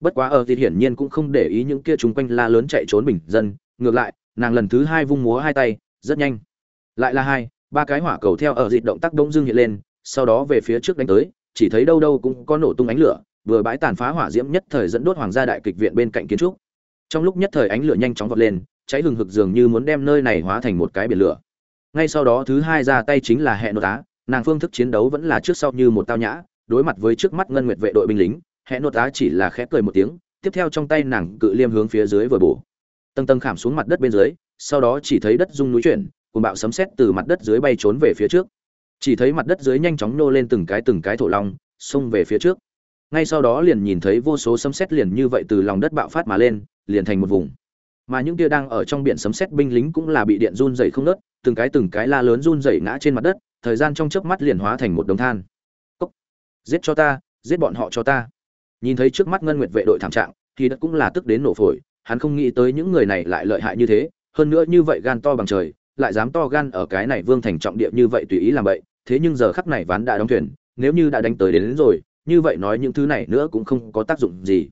bất quá ở thì hiển nhiên cũng không để ý những kia chung quanh la lớn chạy trốn bình dân, ngược lại, nàng lần thứ hai vung múa hai tay, rất nhanh. Lại là hai, ba cái hỏa cầu theo ở dịp động tác đông dương hiện lên, sau đó về phía trước đánh tới, chỉ thấy đâu đâu cũng có nổ tung ánh lửa, vừa bãi tàn phá hỏa diễm nhất thời dẫn đốt hoàng gia đại kịch viện bên cạnh kiến trúc. Trong lúc nhất thời ánh lửa nhanh chóng vọt lên, cháy hừng hực dường như muốn đem nơi này hóa thành một cái biển lửa. Ngay sau đó thứ hai ra tay chính là hệ nội tá nàng phương thức chiến đấu vẫn là trước sau như một tao nhã, đối mặt với trước mắt ngân nguyệt vệ đội binh lính hẹ nột tá chỉ là khẽ cười một tiếng, tiếp theo trong tay nàng cự liêm hướng phía dưới vừa bổ. Tầng tầng khảm xuống mặt đất bên dưới, sau đó chỉ thấy đất rung núi chuyển cùng bạo sấm sét từ mặt đất dưới bay trốn về phía trước. Chỉ thấy mặt đất dưới nhanh chóng nô lên từng cái từng cái thổ long, xông về phía trước. Ngay sau đó liền nhìn thấy vô số sấm sét liền như vậy từ lòng đất bạo phát mà lên, liền thành một vùng. Mà những tia đang ở trong biển sấm sét binh lính cũng là bị điện run dày không nớt, từng cái từng cái la lớn run dày ngã trên mặt đất, thời gian trong chớp mắt liền hóa thành một đống than. Cốc. giết cho ta, giết bọn họ cho ta nhìn thấy trước mắt ngân nguyệt vệ đội thảm trạng thì đất cũng là tức đến nổ phổi hắn không nghĩ tới những người này lại lợi hại như thế hơn nữa như vậy gan to bằng trời lại dám to gan ở cái này vương thành trọng địa như vậy tùy ý làm vậy thế nhưng giờ khắc này ván đã đóng thuyền nếu như đã đánh tới đến, đến rồi như vậy nói những thứ này nữa cũng không có tác dụng gì.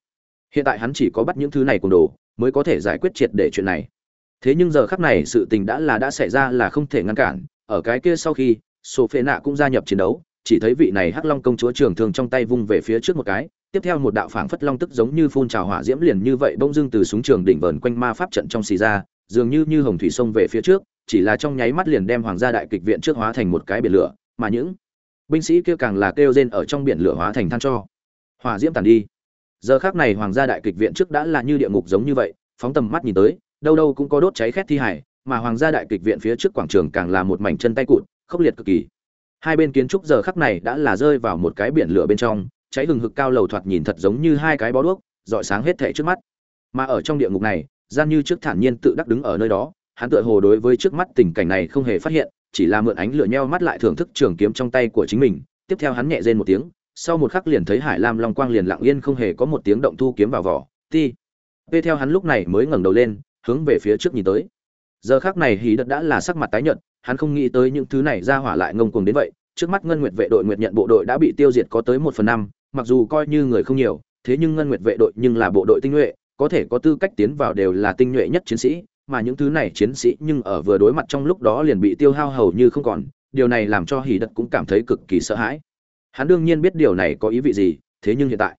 Hiện tại hắn chỉ có bắt những thứ này cùng đồ mới có thể giải quyết triệt để chuyện này. Thế nhưng giờ khắc này sự tình đã là đã xảy ra là không thể ngăn cản ở cái kia sau khi sophie nạ cũng gia nhập chiến đấu chỉ thấy vị này hắc long công chúa trường thường trong tay vung về phía trước một cái, tiếp theo một đạo phảng phất long tức giống như phun trào hỏa diễm liền như vậy bỗng dưng từ súng trường đỉnh vờn quanh ma pháp trận trong xì ra, dường như như hồng thủy sông về phía trước, chỉ là trong nháy mắt liền đem hoàng gia đại kịch viện trước hóa thành một cái biển lửa, mà những binh sĩ kia càng là kêu rên ở trong biển lửa hóa thành than cho. Hỏa diễm tàn đi. Giờ khác này hoàng gia đại kịch viện trước đã là như địa ngục giống như vậy, phóng tầm mắt nhìn tới, đâu đâu cũng có đốt cháy khét thi hải, mà hoàng gia đại kịch viện phía trước quảng trường càng là một mảnh chân tay cụt, khốc liệt cực kỳ hai bên kiến trúc giờ khắc này đã là rơi vào một cái biển lửa bên trong, cháy hừng hực cao lầu thoạt nhìn thật giống như hai cái bó đuốc dọi sáng hết thảy trước mắt. Mà ở trong địa ngục này, gian như trước thản nhiên tự đắc đứng ở nơi đó, hắn tựa hồ đối với trước mắt tình cảnh này không hề phát hiện, chỉ là mượn ánh lửa nheo mắt lại thưởng thức trường kiếm trong tay của chính mình. Tiếp theo hắn nhẹ rên một tiếng, sau một khắc liền thấy hải lam long quang liền lặng yên không hề có một tiếng động thu kiếm vào vỏ. Ti. Tiếp theo hắn lúc này mới ngẩng đầu lên, hướng về phía trước nhìn tới giờ khắc này hí đất đã là sắc mặt tái nhợt, hắn không nghĩ tới những thứ này ra hỏa lại ngông cuồng đến vậy. Trước mắt ngân nguyệt vệ đội nguyệt nhận bộ đội đã bị tiêu diệt có tới một phần năm, mặc dù coi như người không nhiều, thế nhưng ngân nguyệt vệ đội nhưng là bộ đội tinh nhuệ, có thể có tư cách tiến vào đều là tinh nhuệ nhất chiến sĩ, mà những thứ này chiến sĩ nhưng ở vừa đối mặt trong lúc đó liền bị tiêu hao hầu như không còn, điều này làm cho hỉ đất cũng cảm thấy cực kỳ sợ hãi. Hắn đương nhiên biết điều này có ý vị gì, thế nhưng hiện tại,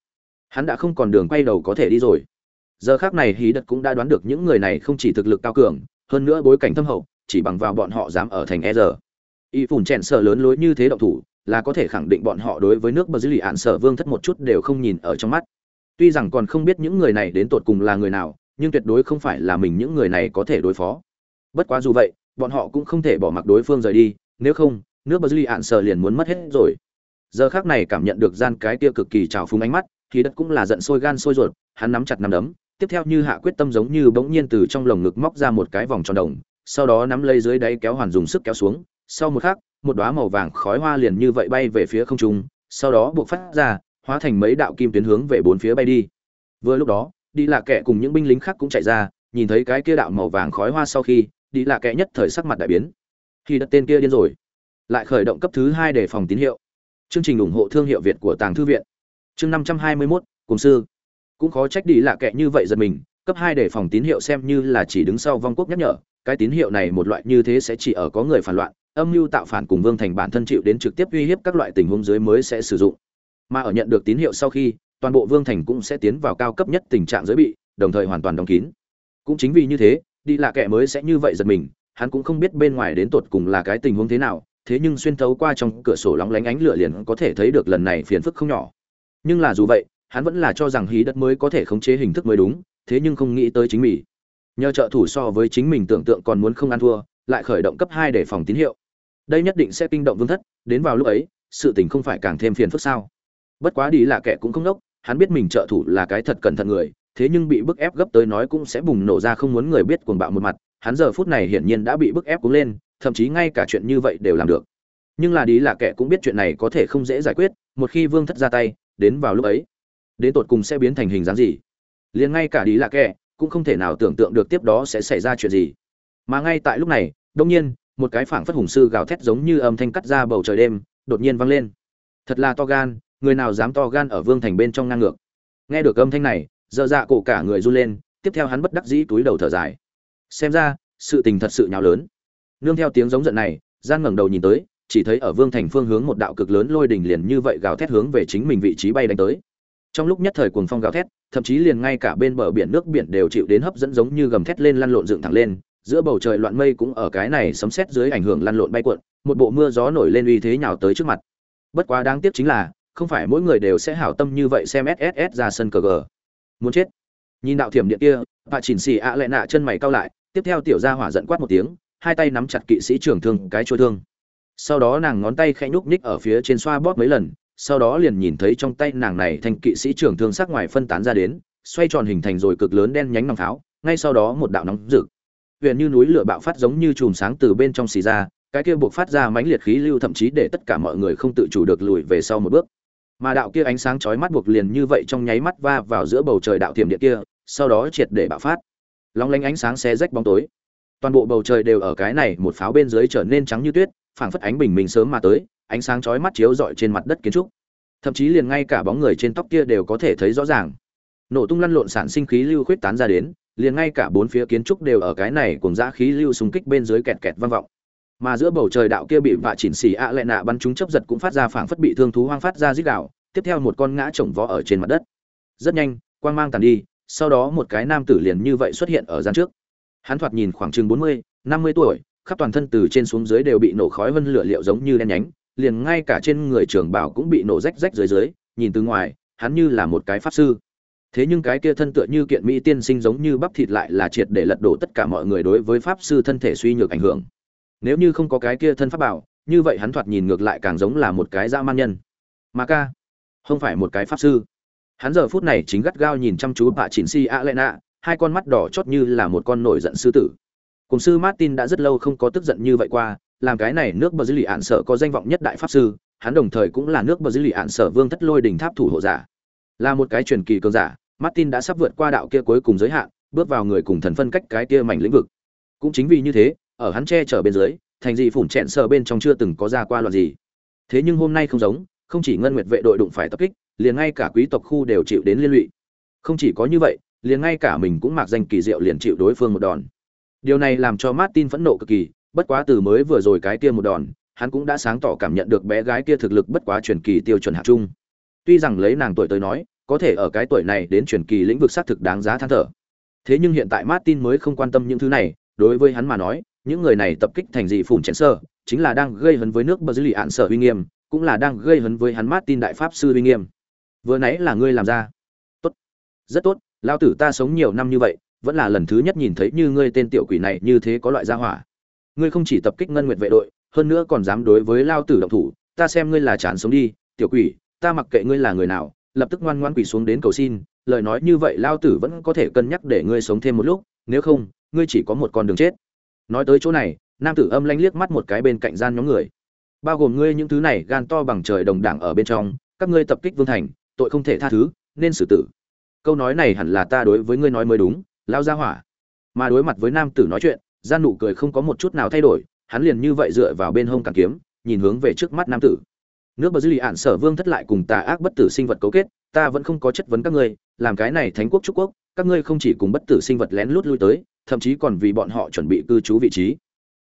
hắn đã không còn đường quay đầu có thể đi rồi. Giờ khác này hí đất cũng đã đoán được những người này không chỉ thực lực cao cường hơn nữa bối cảnh thâm hậu, chỉ bằng vào bọn họ dám ở thành e giờ. Y phủn chèn sợ lớn lối như thế động thủ, là có thể khẳng định bọn họ đối với nước bờ dư lì ạn sở vương thất một chút đều không nhìn ở trong mắt. Tuy rằng còn không biết những người này đến tột cùng là người nào, nhưng tuyệt đối không phải là mình những người này có thể đối phó. Bất quá dù vậy, bọn họ cũng không thể bỏ mặc đối phương rời đi, nếu không, nước bờ dư lì ạn sở liền muốn mất hết rồi. Giờ khác này cảm nhận được gian cái kia cực kỳ trào phúng ánh mắt, thì đất cũng là giận sôi gan sôi ruột, hắn nắm chặt nắm đấm tiếp theo như hạ quyết tâm giống như bỗng nhiên từ trong lồng ngực móc ra một cái vòng tròn đồng sau đó nắm lấy dưới đáy kéo hoàn dùng sức kéo xuống sau một khắc một đóa màu vàng khói hoa liền như vậy bay về phía không trung sau đó buộc phát ra hóa thành mấy đạo kim tuyến hướng về bốn phía bay đi. Vừa lúc đó đi lạ kệ cùng những binh lính khác cũng chạy ra nhìn thấy cái kia đạo màu vàng khói hoa sau khi đi lạ kệ nhất thời sắc mặt đại biến. Khi đặt tên kia điên rồi. Lại khởi động cấp thứ hai để phòng tín hiệu. Chương trình ủng hộ thương hiệu việt của tàng thư viện. Chương năm trăm hai mươi 521, cùng sư cũng khó trách đi lạ kệ như vậy giật mình, cấp hai để phòng tín hiệu xem như là chỉ đứng sau vong quốc nhắc nhở. Cái tín hiệu này một loại như thế sẽ chỉ ở có người phản loạn, âm mưu tạo phản cùng vương thành bản thân chịu đến trực tiếp uy hiếp các loại tình huống dưới mới sẽ sử dụng. Mà ở nhận được tín hiệu sau khi, toàn bộ vương thành cũng sẽ tiến vào cao cấp nhất tình trạng giới bị, đồng thời hoàn toàn đóng kín. Cũng chính vì như thế đi lạ kệ mới sẽ như vậy giật mình, hắn cũng không biết bên ngoài đến tột cùng là cái tình huống thế nào, thế nhưng xuyên thấu qua trong cửa sổ lóng lánh ánh lửa liền có thể thấy được lần này phiền phức không nhỏ. Nhưng là dù vậy hắn vẫn là cho rằng hí đất mới có thể khống chế hình thức mới đúng, thế nhưng không nghĩ tới chính mình. Nhờ trợ thủ so với chính mình tưởng tượng còn muốn không ăn thua, lại khởi động cấp hai để phòng tín hiệu. Đây nhất định sẽ kinh động vương thất, đến vào lúc ấy, sự tình không phải càng thêm phiền phức sao? Bất quá đi là kẻ cũng không đốc, hắn biết mình trợ thủ là cái thật cẩn thận người, thế nhưng bị bức ép gấp tới nói cũng sẽ bùng nổ ra không muốn người biết cuồng bạo một mặt, hắn giờ phút này hiển nhiên đã bị bức ép cuống lên, thậm chí ngay cả chuyện như vậy đều làm được. Nhưng là đi là kẻ cũng biết chuyện này có thể không dễ giải quyết, một khi vương thất ra tay, đến vào lúc ấy đến tột cùng sẽ biến thành hình dáng gì. Liền ngay cả đi lạ kẹ cũng không thể nào tưởng tượng được tiếp đó sẽ xảy ra chuyện gì. Mà ngay tại lúc này đông nhiên, một cái phảng phất hùng sư gào thét giống như âm thanh cắt ra bầu trời đêm, đột nhiên vang lên. Thật là to gan, người nào dám to gan ở vương thành bên trong ngang ngược. Nghe được âm thanh này dơ dạ cổ cả người run lên, tiếp theo hắn bất đắc dĩ túi đầu thở dài. Xem ra, sự tình thật sự nhào lớn. Nương theo tiếng giống giận này, gian ngẩng đầu nhìn tới, chỉ thấy ở vương thành phương hướng một đạo cực lớn lôi đỉnh liền như vậy gào thét hướng về chính mình vị trí bay đánh tới trong lúc nhất thời cuồng phong gào thét, thậm chí liền ngay cả bên bờ biển nước biển đều chịu đến hấp dẫn giống như gầm thét lên lăn lộn dựng thẳng lên, giữa bầu trời loạn mây cũng ở cái này sấm sét dưới ảnh hưởng lăn lộn bay cuộn, một bộ mưa gió nổi lên uy thế nhào tới trước mặt. Bất quá đáng tiếc chính là, không phải mỗi người đều sẽ hảo tâm như vậy xem sss ra sân cờ gờ. Muốn chết. Nhìn đạo thiểm điện kia bà chỉnh xì ạ à nạ chân mày cao lại, tiếp theo tiểu gia hỏa giận quát một tiếng, hai tay nắm chặt kỵ sĩ trưởng thương cái chua thương. Sau đó nàng ngón tay khẽ nhúc nhích ở phía trên xoa bóp mấy lần sau đó liền nhìn thấy trong tay nàng này thành kỵ sĩ trưởng thương sắc ngoài phân tán ra đến, xoay tròn hình thành rồi cực lớn đen nhánh nòng pháo, ngay sau đó một đạo nóng rực. Huyện như núi lửa bạo phát giống như chùm sáng từ bên trong xì ra, cái kia buộc phát ra mãnh liệt khí lưu thậm chí để tất cả mọi người không tự chủ được lùi về sau một bước. Mà đạo kia ánh sáng chói mắt buộc liền như vậy trong nháy mắt va vào giữa bầu trời đạo thiểm điện kia, sau đó triệt để bạo phát. Long lanh ánh sáng xé rách bóng tối. Toàn bộ bầu trời đều ở cái này một pháo bên dưới trở nên trắng như tuyết, phảng phất ánh bình minh sớm mà tới ánh sáng chói mắt chiếu rọi trên mặt đất kiến trúc. Thậm chí liền ngay cả bóng người trên tóc kia đều có thể thấy rõ ràng. Nổ tung lăn lộn sản sinh khí lưu khuyết tán ra đến, liền ngay cả bốn phía kiến trúc đều ở cái này cùng dã khí lưu xung kích bên dưới kẹt kẹt vang vọng. Mà giữa bầu trời đạo kia bị vạ chỉnh xì ạ lệ nạ bắn chúng chấp giật cũng phát ra phảng phất bị thương thú hoang phát ra rít đạo tiếp theo một con ngã chồng vó ở trên mặt đất. Rất nhanh, quang mang tàn đi, sau đó một cái nam tử liền như vậy xuất hiện ở gian trước. Hắn thoạt nhìn khoảng chừng bốn mươi, năm mươi tuổi, khắp toàn thân từ trên xuống dưới đều bị nổ khói vân lửa liệu giống như đen nhánh liền ngay cả trên người trưởng bảo cũng bị nổ rách rách dưới dưới, nhìn từ ngoài, hắn như là một cái pháp sư. Thế nhưng cái kia thân tựa như kiện mỹ tiên sinh giống như bắp thịt lại là triệt để lật đổ tất cả mọi người đối với pháp sư thân thể suy nhược ảnh hưởng. Nếu như không có cái kia thân pháp bảo, như vậy hắn thoạt nhìn ngược lại càng giống là một cái dã man nhân. Mà ca, không phải một cái pháp sư. Hắn giờ phút này chính gắt gao nhìn chăm chú bà chỉnh si a lệ nạ, hai con mắt đỏ chót như là một con nổi giận sư tử. Cùng sư martin đã rất lâu không có tức giận như vậy qua làm cái này nước bờ dư lì ạn sở có danh vọng nhất đại pháp sư, hắn đồng thời cũng là nước bờ dư lì ạn sở vương thất lôi đình tháp thủ hộ giả. Là một cái truyền kỳ cường giả, martin đã sắp vượt qua đạo kia cuối cùng giới hạn, bước vào người cùng thần phân cách cái kia mảnh lĩnh vực. Cũng chính vì như thế, ở hắn che chở bên dưới, thành dị phủn chẹn sờ bên trong chưa từng có ra qua loạn gì. Thế nhưng hôm nay không giống, không chỉ ngân nguyệt vệ đội đụng phải tập kích, liền ngay cả quý tộc khu đều chịu đến liên lụy. Không chỉ có như vậy, liền ngay cả mình cũng mặc danh kỳ diệu liền chịu đối phương một đòn. Điều này làm cho martin phẫn nộ cực kỳ bất quá từ mới vừa rồi cái kia một đòn, hắn cũng đã sáng tỏ cảm nhận được bé gái kia thực lực bất quá truyền kỳ tiêu chuẩn hạng trung. Tuy rằng lấy nàng tuổi tới nói, có thể ở cái tuổi này đến truyền kỳ lĩnh vực xác thực đáng giá than thở. Thế nhưng hiện tại martin mới không quan tâm những thứ này, đối với hắn mà nói, những người này tập kích thành dị phủn chiến sơ, chính là đang gây hấn với nước bờ dữ lì ạn sở uy nghiêm, cũng là đang gây hấn với hắn martin đại pháp sư uy nghiêm. Vừa nãy là ngươi làm ra. Tốt. Rất tốt lao tử ta sống nhiều năm như vậy, vẫn là lần thứ nhất nhìn thấy như ngươi tên tiểu quỷ này như thế có loại gia hỏa ngươi không chỉ tập kích ngân nguyệt vệ đội, hơn nữa còn dám đối với lao tử động thủ, ta xem ngươi là chán sống đi, tiểu quỷ, ta mặc kệ ngươi là người nào, lập tức ngoan ngoan quỷ xuống đến cầu xin, lời nói như vậy lao tử vẫn có thể cân nhắc để ngươi sống thêm một lúc, nếu không, ngươi chỉ có một con đường chết. Nói tới chỗ này, nam tử âm lanh liếc mắt một cái bên cạnh gian nhóm người. Bao gồm ngươi những thứ này, gan to bằng trời đồng đảng ở bên trong, các ngươi tập kích vương thành, tội không thể tha thứ, nên xử tử. Câu nói này hẳn là ta đối với ngươi nói mới đúng, lao ra hỏa. Mà đối mặt với nam tử nói chuyện gian nụ cười không có một chút nào thay đổi, hắn liền như vậy dựa vào bên hông càng kiếm, nhìn hướng về trước mắt nam tử. Nước bờ dư lì ạn sở vương thất lại cùng tà ác bất tử sinh vật cấu kết, ta vẫn không có chất vấn các ngươi, làm cái này thánh quốc trúc quốc, các ngươi không chỉ cùng bất tử sinh vật lén lút lui tới, thậm chí còn vì bọn họ chuẩn bị cư trú vị trí.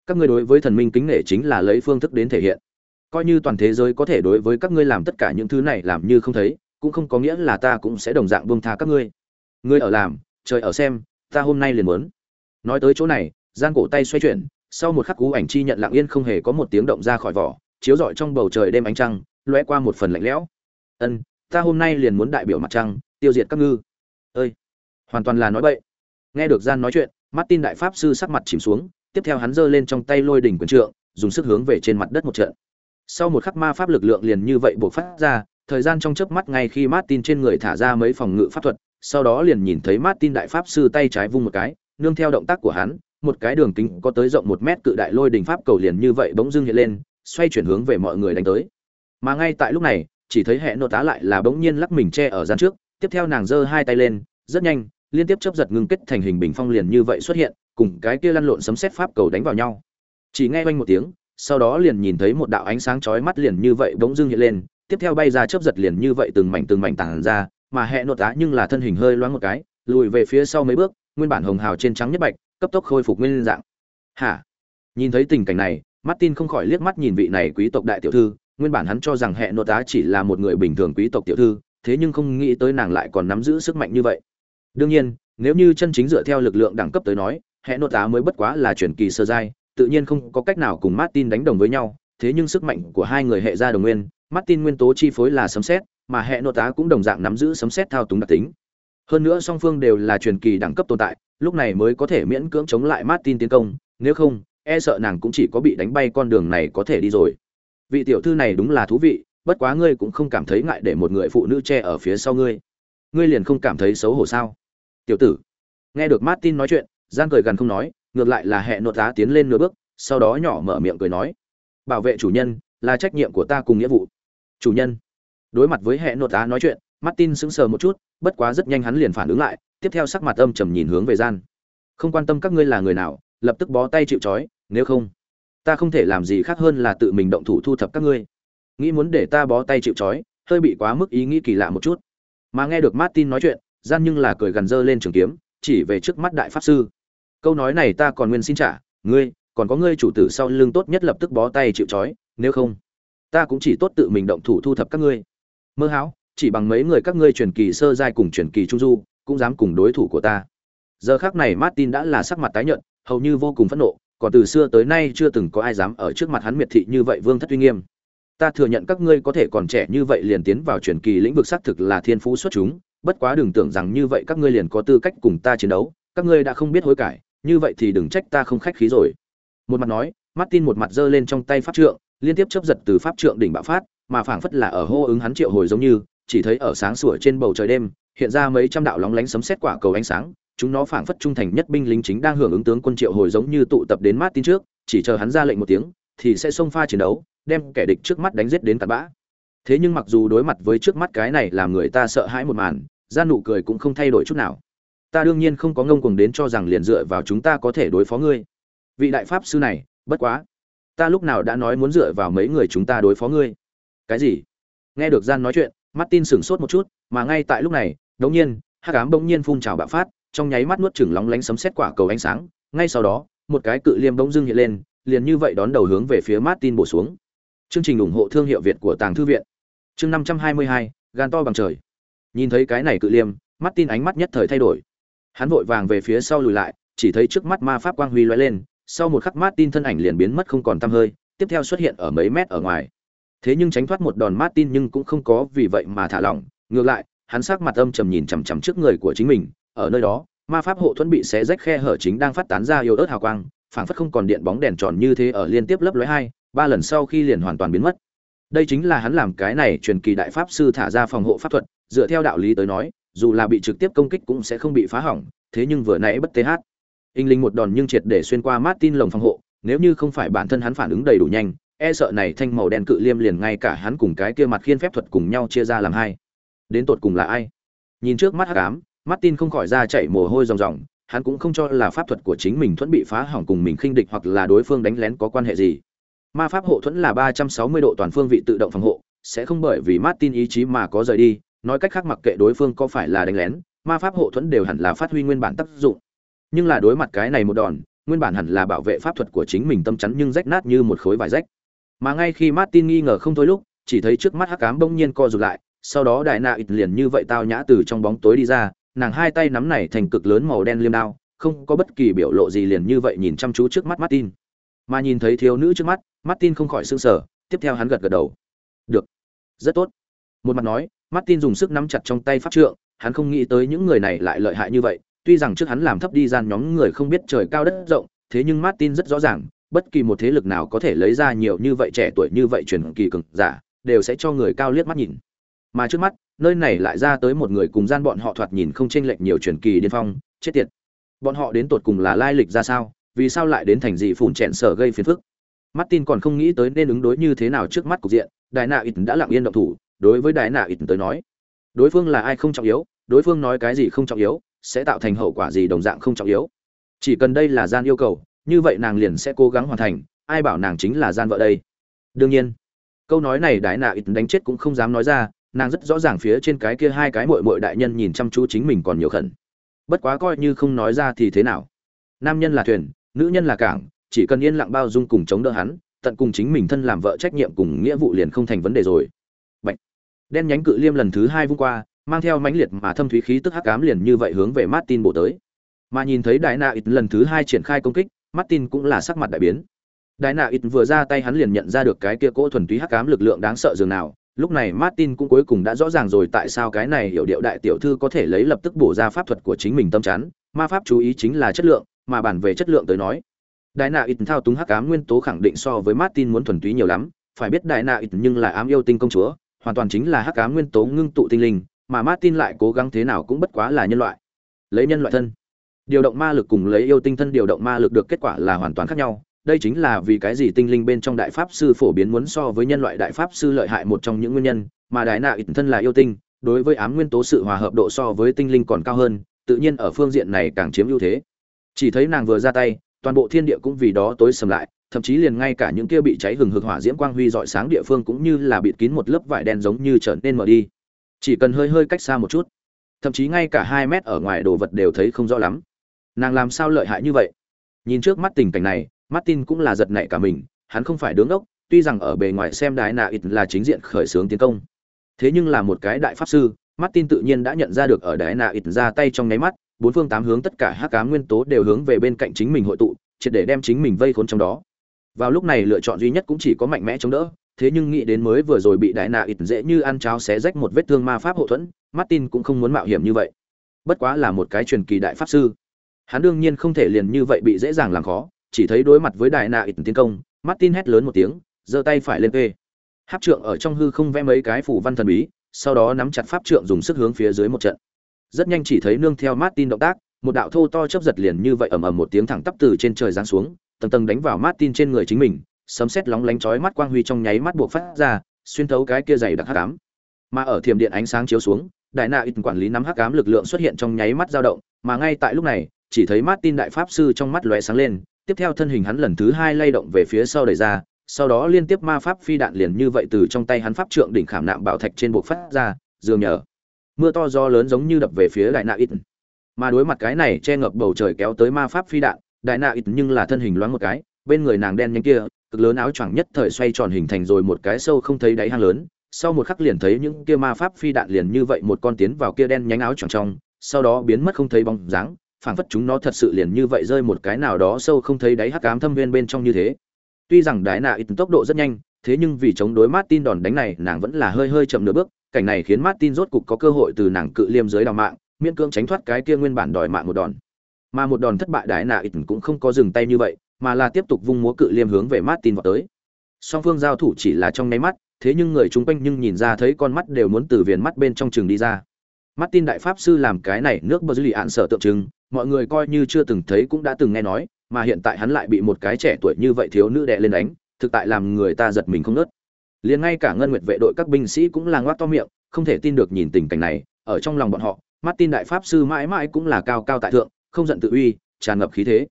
Các ngươi đối với thần minh kính nể chính là lấy phương thức đến thể hiện. Coi như toàn thế giới có thể đối với các ngươi làm tất cả những thứ này làm như không thấy, cũng không có nghĩa là ta cũng sẽ đồng dạng buông tha các ngươi. Ngươi ở làm, trời ở xem, ta hôm nay liền muốn. Nói tới chỗ này gian cổ tay xoay chuyển, sau một khắc cú ảnh chi nhận lặng yên không hề có một tiếng động ra khỏi vỏ, chiếu rọi trong bầu trời đêm ánh trăng, lóe qua một phần lạnh lẽo. Ân, ta hôm nay liền muốn đại biểu mặt trăng, tiêu diệt các ngư. Ơi, hoàn toàn là nói bậy. Nghe được gian nói chuyện, martin đại pháp sư sắc mặt chìm xuống, tiếp theo hắn giơ lên trong tay lôi đỉnh quyền trượng, dùng sức hướng về trên mặt đất một trận. Sau một khắc ma pháp lực lượng liền như vậy buộc phát ra, thời gian trong chớp mắt ngay khi martin trên người thả ra mấy phòng ngự pháp thuật, sau đó liền nhìn thấy martin đại pháp sư tay trái vung một cái, nương theo động tác của hắn một cái đường kính có tới rộng một mét cự đại lôi đỉnh pháp cầu liền như vậy bỗng dưng hiện lên, xoay chuyển hướng về mọi người đánh tới. Mà ngay tại lúc này, chỉ thấy hệ nô tá lại là bỗng nhiên lắc mình che ở gian trước, tiếp theo nàng giơ hai tay lên, rất nhanh, liên tiếp chấp giật ngưng kết thành hình bình phong liền như vậy xuất hiện, cùng cái kia lăn lộn sấm xét pháp cầu đánh vào nhau. Chỉ nghe quanh một tiếng, sau đó liền nhìn thấy một đạo ánh sáng chói mắt liền như vậy bỗng dưng hiện lên, tiếp theo bay ra chớp giật liền như vậy từng mảnh từng mảnh tản ra, mà hệ nội tá nhưng là thân hình hơi loáng một cái, lùi về phía sau mấy bước, nguyên bản hồng hào trên trắng nhất bạch cấp tốc khôi phục nguyên dạng. Hả? Nhìn thấy tình cảnh này, martin không khỏi liếc mắt nhìn vị này quý tộc đại tiểu thư, nguyên bản hắn cho rằng hệ nột tá chỉ là một người bình thường quý tộc tiểu thư, thế nhưng không nghĩ tới nàng lại còn nắm giữ sức mạnh như vậy. Đương nhiên, nếu như chân chính dựa theo lực lượng đẳng cấp tới nói hệ nốt tá mới bất quá là chuyển kỳ sơ giai, tự nhiên không có cách nào cùng martin đánh đồng với nhau, thế nhưng sức mạnh của hai người hệ gia đồng nguyên, martin nguyên tố chi phối là sấm xét mà hệ nốt tá cũng đồng dạng nắm giữ sấm xét thao túng đặc tính. Hơn nữa song phương đều là truyền kỳ đẳng cấp tồn tại lúc này mới có thể miễn cưỡng chống lại martin tiến công, nếu không e sợ nàng cũng chỉ có bị đánh bay con đường này có thể đi rồi. Vị tiểu thư này đúng là thú vị, bất quá ngươi cũng không cảm thấy ngại để một người phụ nữ che ở phía sau ngươi. Ngươi liền không cảm thấy xấu hổ sao? Tiểu tử. Nghe được martin nói chuyện gian cười gần không nói, ngược lại là hệ nột tá tiến lên nửa bước, sau đó nhỏ mở miệng cười nói. Bảo vệ chủ nhân là trách nhiệm của ta cùng nghĩa vụ. Chủ nhân. Đối mặt với hệ nột tá nói chuyện martin sững sờ một chút, bất quá rất nhanh hắn liền phản ứng lại, tiếp theo sắc mặt âm trầm nhìn hướng về gian. Không quan tâm các ngươi là người nào, lập tức bó tay chịu trói, nếu không, ta không thể làm gì khác hơn là tự mình động thủ thu thập các ngươi. Nghĩ muốn để ta bó tay chịu trói, hơi bị quá mức ý nghĩ kỳ lạ một chút. Mà nghe được martin nói chuyện, gian nhưng là cười gần dơ lên trường kiếm, chỉ về trước mắt đại pháp sư. Câu nói này ta còn nguyên xin trả, ngươi, còn có ngươi chủ tử sau lưng tốt nhất lập tức bó tay chịu trói, nếu không, ta cũng chỉ tốt tự mình động thủ thu thập các ngươi. Mơ hão chỉ bằng mấy người các ngươi truyền kỳ sơ giai cùng truyền kỳ trung du, cũng dám cùng đối thủ của ta. Giờ khác này martin đã là sắc mặt tái nhợt, hầu như vô cùng phẫn nộ, còn từ xưa tới nay chưa từng có ai dám ở trước mặt hắn miệt thị như vậy vương thất uy nghiêm. Ta thừa nhận các ngươi có thể còn trẻ như vậy liền tiến vào truyền kỳ lĩnh vực xác thực là thiên phú xuất chúng, bất quá đừng tưởng rằng như vậy các ngươi liền có tư cách cùng ta chiến đấu, các ngươi đã không biết hối cải, như vậy thì đừng trách ta không khách khí rồi. Một mặt nói, martin một mặt giơ lên trong tay pháp trượng, liên tiếp chấp giật từ pháp trượng đỉnh bạo phát, mà phảng phất là ở hô ứng hắn triệu hồi giống như chỉ thấy ở sáng sủa trên bầu trời đêm, hiện ra mấy trăm đạo lóng lánh sấm sét quả cầu ánh sáng, chúng nó phảng phất trung thành nhất binh lính chính đang hưởng ứng tướng quân triệu hồi giống như tụ tập đến martin trước, chỉ chờ hắn ra lệnh một tiếng, thì sẽ xông pha chiến đấu, đem kẻ địch trước mắt đánh giết đến tạt bã. Thế nhưng mặc dù đối mặt với trước mắt cái này làm người ta sợ hãi một màn gian nụ cười cũng không thay đổi chút nào. Ta đương nhiên không có ngông cuồng đến cho rằng liền dựa vào chúng ta có thể đối phó ngươi. Vị đại pháp sư này, bất quá. Ta lúc nào đã nói muốn dựa vào mấy người chúng ta đối phó ngươi? Cái gì? Nghe được gian nói chuyện martin sửng sốt một chút, mà ngay tại lúc này đột nhiên, hắc ám bỗng nhiên phun trào bạo phát, trong nháy mắt nuốt chửng lóng lánh sấm sét quả cầu ánh sáng. Ngay sau đó, một cái cự liêm bỗng dưng hiện lên, liền như vậy đón đầu hướng về phía martin bổ xuống. Chương trình ủng hộ thương hiệu việt của tàng thư viện. Chương năm trăm hai mươi hai, gan to bằng trời. Nhìn thấy cái này cự liêm, martin ánh mắt nhất thời thay đổi. Hắn vội vàng về phía sau lùi lại, chỉ thấy trước mắt ma pháp quang huy lóe lên, sau một khắc martin thân ảnh liền biến mất không còn tăm hơi, tiếp theo xuất hiện ở mấy mét ở ngoài thế nhưng tránh thoát một đòn martin nhưng cũng không có vì vậy mà thả lỏng. Ngược lại, hắn sắc mặt âm trầm nhìn chằm chằm trước người của chính mình. Ở nơi đó, ma pháp hộ thuẫn bị xé rách khe hở chính đang phát tán ra yêu ớt hào quang, phảng phất không còn điện bóng đèn tròn như thế ở liên tiếp lấp lóe hai, ba lần sau khi liền hoàn toàn biến mất. Đây chính là hắn làm cái này truyền kỳ đại pháp sư thả ra phòng hộ pháp thuật, dựa theo đạo lý tới nói, dù là bị trực tiếp công kích cũng sẽ không bị phá hỏng, thế nhưng vừa nãy bất th in linh một đòn nhưng triệt để xuyên qua martin lồng phòng hộ, nếu như không phải bản thân hắn phản ứng đầy đủ nhanh e sợ này thanh màu đen cự liêm liền ngay cả hắn cùng cái kia mặt khiên phép thuật cùng nhau chia ra làm hai. Đến tột cùng là ai? Nhìn trước mắt hắc ám, martin không khỏi ra chạy mồ hôi ròng ròng, hắn cũng không cho là pháp thuật của chính mình thuẫn bị phá hỏng cùng mình khinh địch hoặc là đối phương đánh lén có quan hệ gì. Ma pháp hộ thuẫn là ba trăm sáu mươi độ toàn phương vị tự động phòng hộ, sẽ không bởi vì martin ý chí mà có rời đi, nói cách khác mặc kệ đối phương có phải là đánh lén, ma pháp hộ thuẫn đều hẳn là phát huy nguyên bản tác dụng. Nhưng là đối mặt cái này một đòn, nguyên bản hẳn là bảo vệ pháp thuật của chính mình tâm chắn nhưng rách nát như một khối vải rách mà ngay khi martin nghi ngờ không thôi lúc, chỉ thấy trước mắt hắc cám bỗng nhiên co rụt lại, sau đó đại nạ ít liền như vậy tao nhã từ trong bóng tối đi ra, nàng hai tay nắm này thành cực lớn màu đen liêm đao, không có bất kỳ biểu lộ gì liền như vậy nhìn chăm chú trước mắt martin. Mà nhìn thấy thiếu nữ trước mắt, martin không khỏi sững sờ, tiếp theo hắn gật gật đầu. Được, rất tốt. Một mặt nói, martin dùng sức nắm chặt trong tay pháp trượng, hắn không nghĩ tới những người này lại lợi hại như vậy, tuy rằng trước hắn làm thấp đi gian nhóm người không biết trời cao đất rộng, thế nhưng martin rất rõ ràng bất kỳ một thế lực nào có thể lấy ra nhiều như vậy trẻ tuổi như vậy truyền kỳ cường giả, đều sẽ cho người cao liếc mắt nhìn. Mà trước mắt, nơi này lại ra tới một người cùng gian bọn họ thoạt nhìn không chênh lệch nhiều truyền kỳ điên phong, chết tiệt. Bọn họ đến tột cùng là lai lịch ra sao, vì sao lại đến thành dị phủn chèn sở gây phiền phức? Martin còn không nghĩ tới nên ứng đối như thế nào trước mắt cục diện, đại Na ít đã lặng yên động thủ, đối với đại Na ít tới nói, đối phương là ai không trọng yếu, đối phương nói cái gì không trọng yếu, sẽ tạo thành hậu quả gì đồng dạng không trọng yếu. Chỉ cần đây là gian yêu cầu như vậy nàng liền sẽ cố gắng hoàn thành, ai bảo nàng chính là gian vợ đây. Đương nhiên, câu nói này đại nạ ít đánh chết cũng không dám nói ra, nàng rất rõ ràng phía trên cái kia hai cái mội mội đại nhân nhìn chăm chú chính mình còn nhiều khẩn. Bất quá coi như không nói ra thì thế nào? Nam nhân là thuyền, nữ nhân là cảng, chỉ cần yên lặng bao dung cùng chống đỡ hắn, tận cùng chính mình thân làm vợ trách nhiệm cùng nghĩa vụ liền không thành vấn đề rồi. Bạch. đen nhánh cự liêm lần thứ hai vung qua, mang theo mãnh liệt mà thâm thúy khí tức hắc ám liền như vậy hướng về martin bổ tới. Mà nhìn thấy đại nạ ít lần thứ hai triển khai công kích martin cũng là sắc mặt đại biến. Đại nạ ít vừa ra tay hắn liền nhận ra được cái kia cỗ thuần túy hắc ám lực lượng đáng sợ dường nào. Lúc này martin cũng cuối cùng đã rõ ràng rồi tại sao cái này hiểu điệu đại tiểu thư có thể lấy lập tức bổ ra pháp thuật của chính mình tâm chắn. Ma pháp chú ý chính là chất lượng, mà bản về chất lượng tới nói. Đại nạ ít thao túng hắc ám nguyên tố khẳng định so với martin muốn thuần túy nhiều lắm. Phải biết đại nạ ít nhưng là ám yêu tinh công chúa, hoàn toàn chính là hắc ám nguyên tố ngưng tụ tinh linh, mà martin lại cố gắng thế nào cũng bất quá là nhân loại. Lấy nhân loại thân điều động ma lực cùng lấy yêu tinh thân điều động ma lực được kết quả là hoàn toàn khác nhau. Đây chính là vì cái gì tinh linh bên trong đại pháp sư phổ biến muốn so với nhân loại đại pháp sư lợi hại một trong những nguyên nhân, mà đại nạ ít thân là yêu tinh, đối với ám nguyên tố sự hòa hợp độ so với tinh linh còn cao hơn, tự nhiên ở phương diện này càng chiếm ưu thế. Chỉ thấy nàng vừa ra tay, toàn bộ thiên địa cũng vì đó tối sầm lại, thậm chí liền ngay cả những kia bị cháy hừng hực hỏa diễm quang huy rọi sáng địa phương cũng như là bịt kín một lớp vải đen giống như trở nên mở đi. Chỉ cần hơi hơi cách xa một chút, thậm chí ngay cả hai mét ở ngoài đồ vật đều thấy không rõ lắm nàng làm sao lợi hại như vậy? Nhìn trước mắt tình cảnh này, martin cũng là giật nảy cả mình, hắn không phải đứng ốc, tuy rằng ở bề ngoài xem đại nạ ít là chính diện khởi xướng tiến công. Thế nhưng là một cái đại pháp sư, martin tự nhiên đã nhận ra được ở đại nạ ít ra tay trong nháy mắt, bốn phương tám hướng tất cả hắc ám nguyên tố đều hướng về bên cạnh chính mình hội tụ, triệt để đem chính mình vây khốn trong đó. Vào lúc này lựa chọn duy nhất cũng chỉ có mạnh mẽ chống đỡ, thế nhưng nghĩ đến mới vừa rồi bị đại nạ ít dễ như ăn cháo xé rách một vết thương ma pháp hậu thuẫn, martin cũng không muốn mạo hiểm như vậy. Bất quá là một cái truyền kỳ đại pháp sư hắn đương nhiên không thể liền như vậy bị dễ dàng làm khó, chỉ thấy đối mặt với đại nạ ít tiến công, martin hét lớn một tiếng, giơ tay phải lên p hát trượng ở trong hư không vẽ mấy cái phủ văn thần bí, sau đó nắm chặt pháp trượng dùng sức hướng phía dưới một trận. Rất nhanh chỉ thấy nương theo martin động tác, một đạo thô to chớp giật liền như vậy ầm ầm một tiếng thẳng tắp từ trên trời giáng xuống, tầng tầng đánh vào martin trên người chính mình, sấm sét lóng lánh chói mắt quang huy trong nháy mắt buộc phát ra, xuyên thấu cái kia dày đặc hắc ám. Mà ở thiểm điện ánh sáng chiếu xuống, đại nạ ít quản lý nắm hắc ám lực lượng xuất hiện trong nháy mắt dao động, mà ngay tại lúc này chỉ thấy martin đại pháp sư trong mắt lóe sáng lên, tiếp theo thân hình hắn lần thứ hai lay động về phía sau đẩy ra, sau đó liên tiếp ma pháp phi đạn liền như vậy từ trong tay hắn pháp trượng đỉnh khảm nạm bảo thạch trên buộc phát ra, dường nhờ. Mưa to gió lớn giống như đập về phía đại nạ ít. Mà đối mặt cái này che ngập bầu trời kéo tới ma pháp phi đạn, đại nạ ít nhưng là thân hình loáng một cái, bên người nàng đen nhanh kia, cực lớn áo choàng nhất thời xoay tròn hình thành rồi một cái sâu không thấy đáy hang lớn, sau một khắc liền thấy những kia ma pháp phi đạn liền như vậy một con tiến vào kia đen nhánh áo choàng trong, sau đó biến mất không thấy bóng dáng phảng phất chúng nó thật sự liền như vậy rơi một cái nào đó sâu không thấy đáy hắc ám thâm viên bên trong như thế tuy rằng đái nạ ít tốc độ rất nhanh thế nhưng vì chống đối Martin đòn đánh này, nàng vẫn là hơi hơi chậm nửa bước, cảnh này khiến Martin rốt cục có cơ hội từ nàng cự liêm dưới đào mạng, miễn cưỡng tránh thoát cái kia nguyên bản đòi mạng một đòn. Mà một đòn thất bại đái nạ ít cũng không có dừng tay như vậy, mà là tiếp tục vung múa cự liêm hướng về Martin vào tới. Song phương giao thủ chỉ là trong nháy mắt, thế nhưng người chung quanh nhưng nhìn ra thấy con mắt đều muốn từ viền mắt bên trong trường đi ra. Martin đại pháp sư làm cái này nước bờ dư ạn sợ tượng trưng, mọi người coi như chưa từng thấy cũng đã từng nghe nói, mà hiện tại hắn lại bị một cái trẻ tuổi như vậy thiếu nữ đè lên đánh, thực tại làm người ta giật mình không nớt. Liền ngay cả ngân nguyệt vệ đội các binh sĩ cũng là ngoác to miệng, không thể tin được nhìn tình cảnh này, ở trong lòng bọn họ, Martin đại pháp sư mãi mãi cũng là cao cao tại thượng, không giận tự uy, tràn ngập khí thế.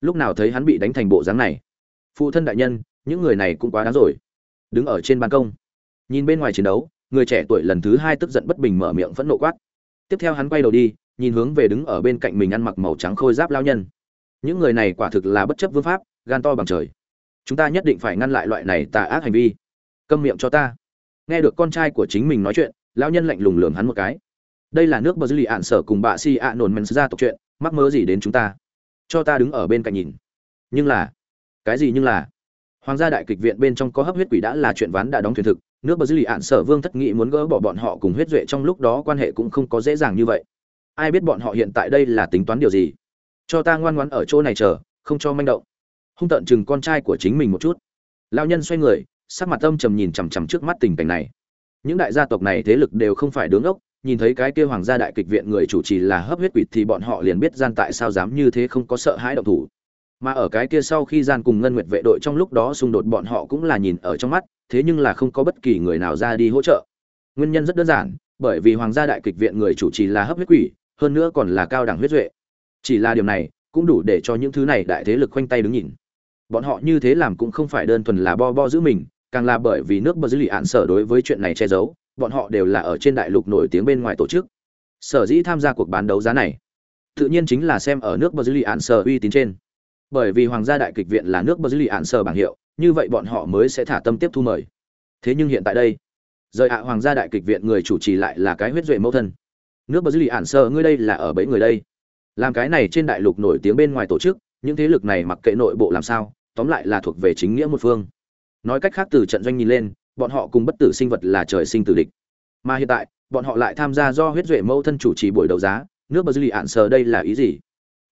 Lúc nào thấy hắn bị đánh thành bộ dáng này? Phụ thân đại nhân những người này cũng quá đáng rồi. Đứng ở trên ban công. Nhìn bên ngoài chiến đấu người trẻ tuổi lần thứ hai tức giận bất bình mở miệng phẫn nộ quát. Tiếp theo hắn quay đầu đi nhìn hướng về đứng ở bên cạnh mình ăn mặc màu trắng khôi giáp lao nhân. Những người này quả thực là bất chấp vương pháp, gan to bằng trời. Chúng ta nhất định phải ngăn lại loại này tà ác hành vi. Câm miệng cho ta. Nghe được con trai của chính mình nói chuyện lão nhân lạnh lùng lường hắn một cái. Đây là nước bờ dư lì ạn sở cùng bà si ạ nồn men ra tộc chuyện, mắc mớ gì đến chúng ta? Cho ta đứng ở bên cạnh nhìn. Nhưng là, cái gì nhưng là? Hoàng gia đại kịch viện bên trong có hấp huyết quỷ đã là chuyện ván đã đóng thuyền thực, nước bờ dư lì ạn sở vương thất nghị muốn gỡ bỏ bọn họ cùng huyết duệ trong lúc đó quan hệ cũng không có dễ dàng như vậy ai biết bọn họ hiện tại đây là tính toán điều gì. Cho ta ngoan ngoãn ở chỗ này chờ, không cho manh động. Hung tận chừng con trai của chính mình một chút. Lao nhân xoay người, sắc mặt âm trầm nhìn chằm chằm trước mắt tình cảnh này. Những đại gia tộc này thế lực đều không phải đứng ốc, nhìn thấy cái kia hoàng gia đại kịch viện người chủ trì là hấp huyết quỷ thì bọn họ liền biết gian tại sao dám như thế không có sợ hãi động thủ. Mà ở cái kia sau khi gian cùng ngân nguyệt vệ đội trong lúc đó xung đột bọn họ cũng là nhìn ở trong mắt, thế nhưng là không có bất kỳ người nào ra đi hỗ trợ. Nguyên nhân rất đơn giản, bởi vì hoàng gia đại kịch viện người chủ trì là hấp huyết quỷ hơn nữa còn là cao đẳng huyết duệ. Chỉ là điều này cũng đủ để cho những thứ này đại thế lực khoanh tay đứng nhìn. Bọn họ như thế làm cũng không phải đơn thuần là bo bo giữ mình, càng là bởi vì nước bờ dữ lì ạn sở đối với chuyện này che giấu, bọn họ đều là ở trên đại lục nổi tiếng bên ngoài tổ chức. Sở dĩ tham gia cuộc bán đấu giá này, tự nhiên chính là xem ở nước bờ dữ lì ạn sở uy tín trên. Bởi vì hoàng gia đại kịch viện là nước bờ dữ lì ạn sở bảng hiệu, như vậy bọn họ mới sẽ thả tâm tiếp thu mời. Thế nhưng hiện tại đây, rời ạ hoàng gia đại kịch viện người chủ trì lại là cái huyết duệ mẫu thân nước bờ dư lì ản sơ, ngươi đây là ở bẫy người đây. Làm cái này trên đại lục nổi tiếng bên ngoài tổ chức, những thế lực này mặc kệ nội bộ làm sao, tóm lại là thuộc về chính nghĩa một phương. Nói cách khác, từ trận doanh nhìn lên, bọn họ cùng bất tử sinh vật là trời sinh tử địch. Mà hiện tại, bọn họ lại tham gia do huyết duệ mẫu thân chủ trì buổi đấu giá, nước bờ dư lì ạn Sơ đây là ý gì?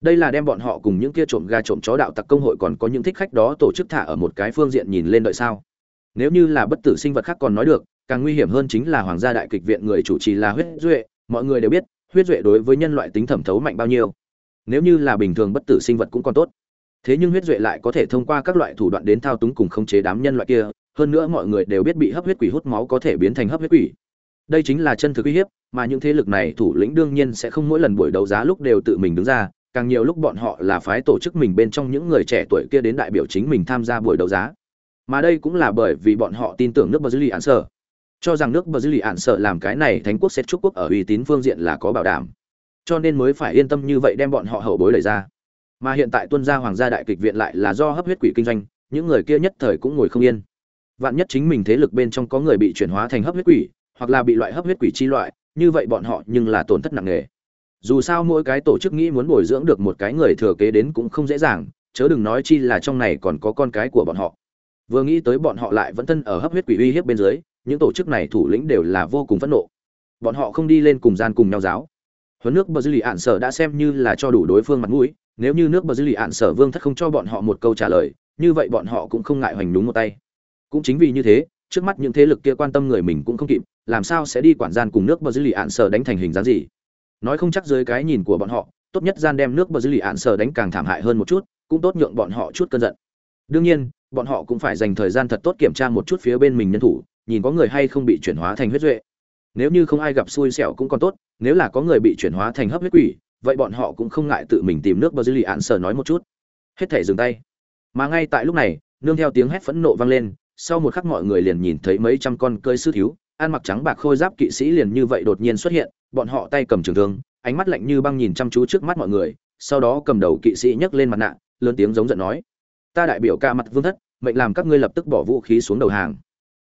Đây là đem bọn họ cùng những kia trộm gà trộm chó đạo tặc công hội còn có những thích khách đó tổ chức thả ở một cái phương diện nhìn lên đợi sao? Nếu như là bất tử sinh vật khác còn nói được, càng nguy hiểm hơn chính là hoàng gia đại kịch viện người chủ trì là huyết duệ mọi người đều biết, huyết duệ đối với nhân loại tính thẩm thấu mạnh bao nhiêu. Nếu như là bình thường bất tử sinh vật cũng còn tốt. Thế nhưng huyết duệ lại có thể thông qua các loại thủ đoạn đến thao túng cùng khống chế đám nhân loại kia, hơn nữa mọi người đều biết bị hấp huyết quỷ hút máu có thể biến thành hấp huyết quỷ. Đây chính là chân thực uy hiếp, mà những thế lực này thủ lĩnh đương nhiên sẽ không mỗi lần buổi đấu giá lúc đều tự mình đứng ra, càng nhiều lúc bọn họ là phái tổ chức mình bên trong những người trẻ tuổi kia đến đại biểu chính mình tham gia buổi đấu giá. Mà đây cũng là bởi vì bọn họ tin tưởng nước brazil lì ạn sở cho rằng nước brazil lì ạn sợ làm cái này thánh quốc xét trúc quốc ở uy tín phương diện là có bảo đảm. Cho nên mới phải yên tâm như vậy đem bọn họ hậu bối đẩy ra. Mà hiện tại tuân gia hoàng gia đại kịch viện lại là do hấp huyết quỷ kinh doanh, những người kia nhất thời cũng ngồi không yên. Vạn nhất chính mình thế lực bên trong có người bị chuyển hóa thành hấp huyết quỷ, hoặc là bị loại hấp huyết quỷ chi loại, như vậy bọn họ nhưng là tổn thất nặng nề. Dù sao mỗi cái tổ chức nghĩ muốn bồi dưỡng được một cái người thừa kế đến cũng không dễ dàng, chớ đừng nói chi là trong này còn có con cái của bọn họ. Vừa nghĩ tới bọn họ lại vẫn thân ở hấp huyết quỷ uy hiếp bên dưới những tổ chức này thủ lĩnh đều là vô cùng phẫn nộ. Bọn họ không đi lên cùng gian cùng nhau giáo. Huấn nước bờ dư lì ạn sở đã xem như là cho đủ đối phương mặt mũi, nếu như nước bờ dư lì ạn sở vương thất không cho bọn họ một câu trả lời, như vậy bọn họ cũng không ngại hoành đúng một tay. Cũng chính vì như thế, trước mắt những thế lực kia quan tâm người mình cũng không kịp, làm sao sẽ đi quản gian cùng nước bờ dư lì ạn sở đánh thành hình dáng gì? Nói không chắc dưới cái nhìn của bọn họ, tốt nhất gian đem nước bờ dư lì ạn sở đánh càng thảm hại hơn một chút, cũng tốt nhượng bọn họ chút cơn giận. Đương nhiên, bọn họ cũng phải dành thời gian thật tốt kiểm tra một chút phía bên mình nhân thủ nhìn có người hay không bị chuyển hóa thành huyết duệ. Nếu như không ai gặp xui xẻo cũng còn tốt, nếu là có người bị chuyển hóa thành hấp huyết quỷ, vậy bọn họ cũng không ngại tự mình tìm nước bờ dư lì ạn sở nói một chút. Hết thể dừng tay. Mà ngay tại lúc này, nương theo tiếng hét phẫn nộ vang lên, sau một khắc mọi người liền nhìn thấy mấy trăm con cơi sư thiếu, ăn mặc trắng bạc khôi giáp kỵ sĩ liền như vậy đột nhiên xuất hiện, bọn họ tay cầm trường thương, ánh mắt lạnh như băng nhìn chăm chú trước mắt mọi người, sau đó cầm đầu kỵ sĩ nhấc lên mặt nạ, lớn tiếng giống giận nói, ta đại biểu ca mặt vương thất, mệnh làm các ngươi lập tức bỏ vũ khí xuống đầu hàng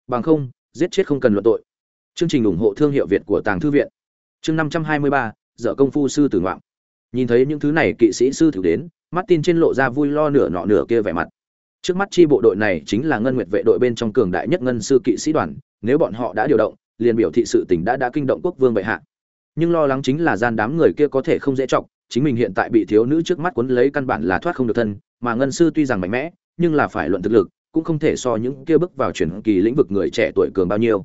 bằng không, giết chết không cần luận tội. Chương trình ủng hộ thương hiệu việt của tàng thư viện. Chương năm trăm hai mươi ba, dở công phu sư tử ngoạm nhìn thấy những thứ này, kỵ sĩ sư thử đến, martin trên lộ ra vui lo nửa nọ nửa kia vẻ mặt. Trước mắt chi bộ đội này chính là ngân nguyệt vệ đội bên trong cường đại nhất ngân sư kỵ sĩ đoàn, nếu bọn họ đã điều động, liền biểu thị sự tình đã đã kinh động quốc vương bệ hạ. Nhưng lo lắng chính là gian đám người kia có thể không dễ chọc, chính mình hiện tại bị thiếu nữ trước mắt cuốn lấy căn bản là thoát không được thân, mà ngân sư tuy rằng mạnh mẽ, nhưng là phải luận thực lực cũng không thể so những kia bước vào chuyển kỳ lĩnh vực người trẻ tuổi cường bao nhiêu.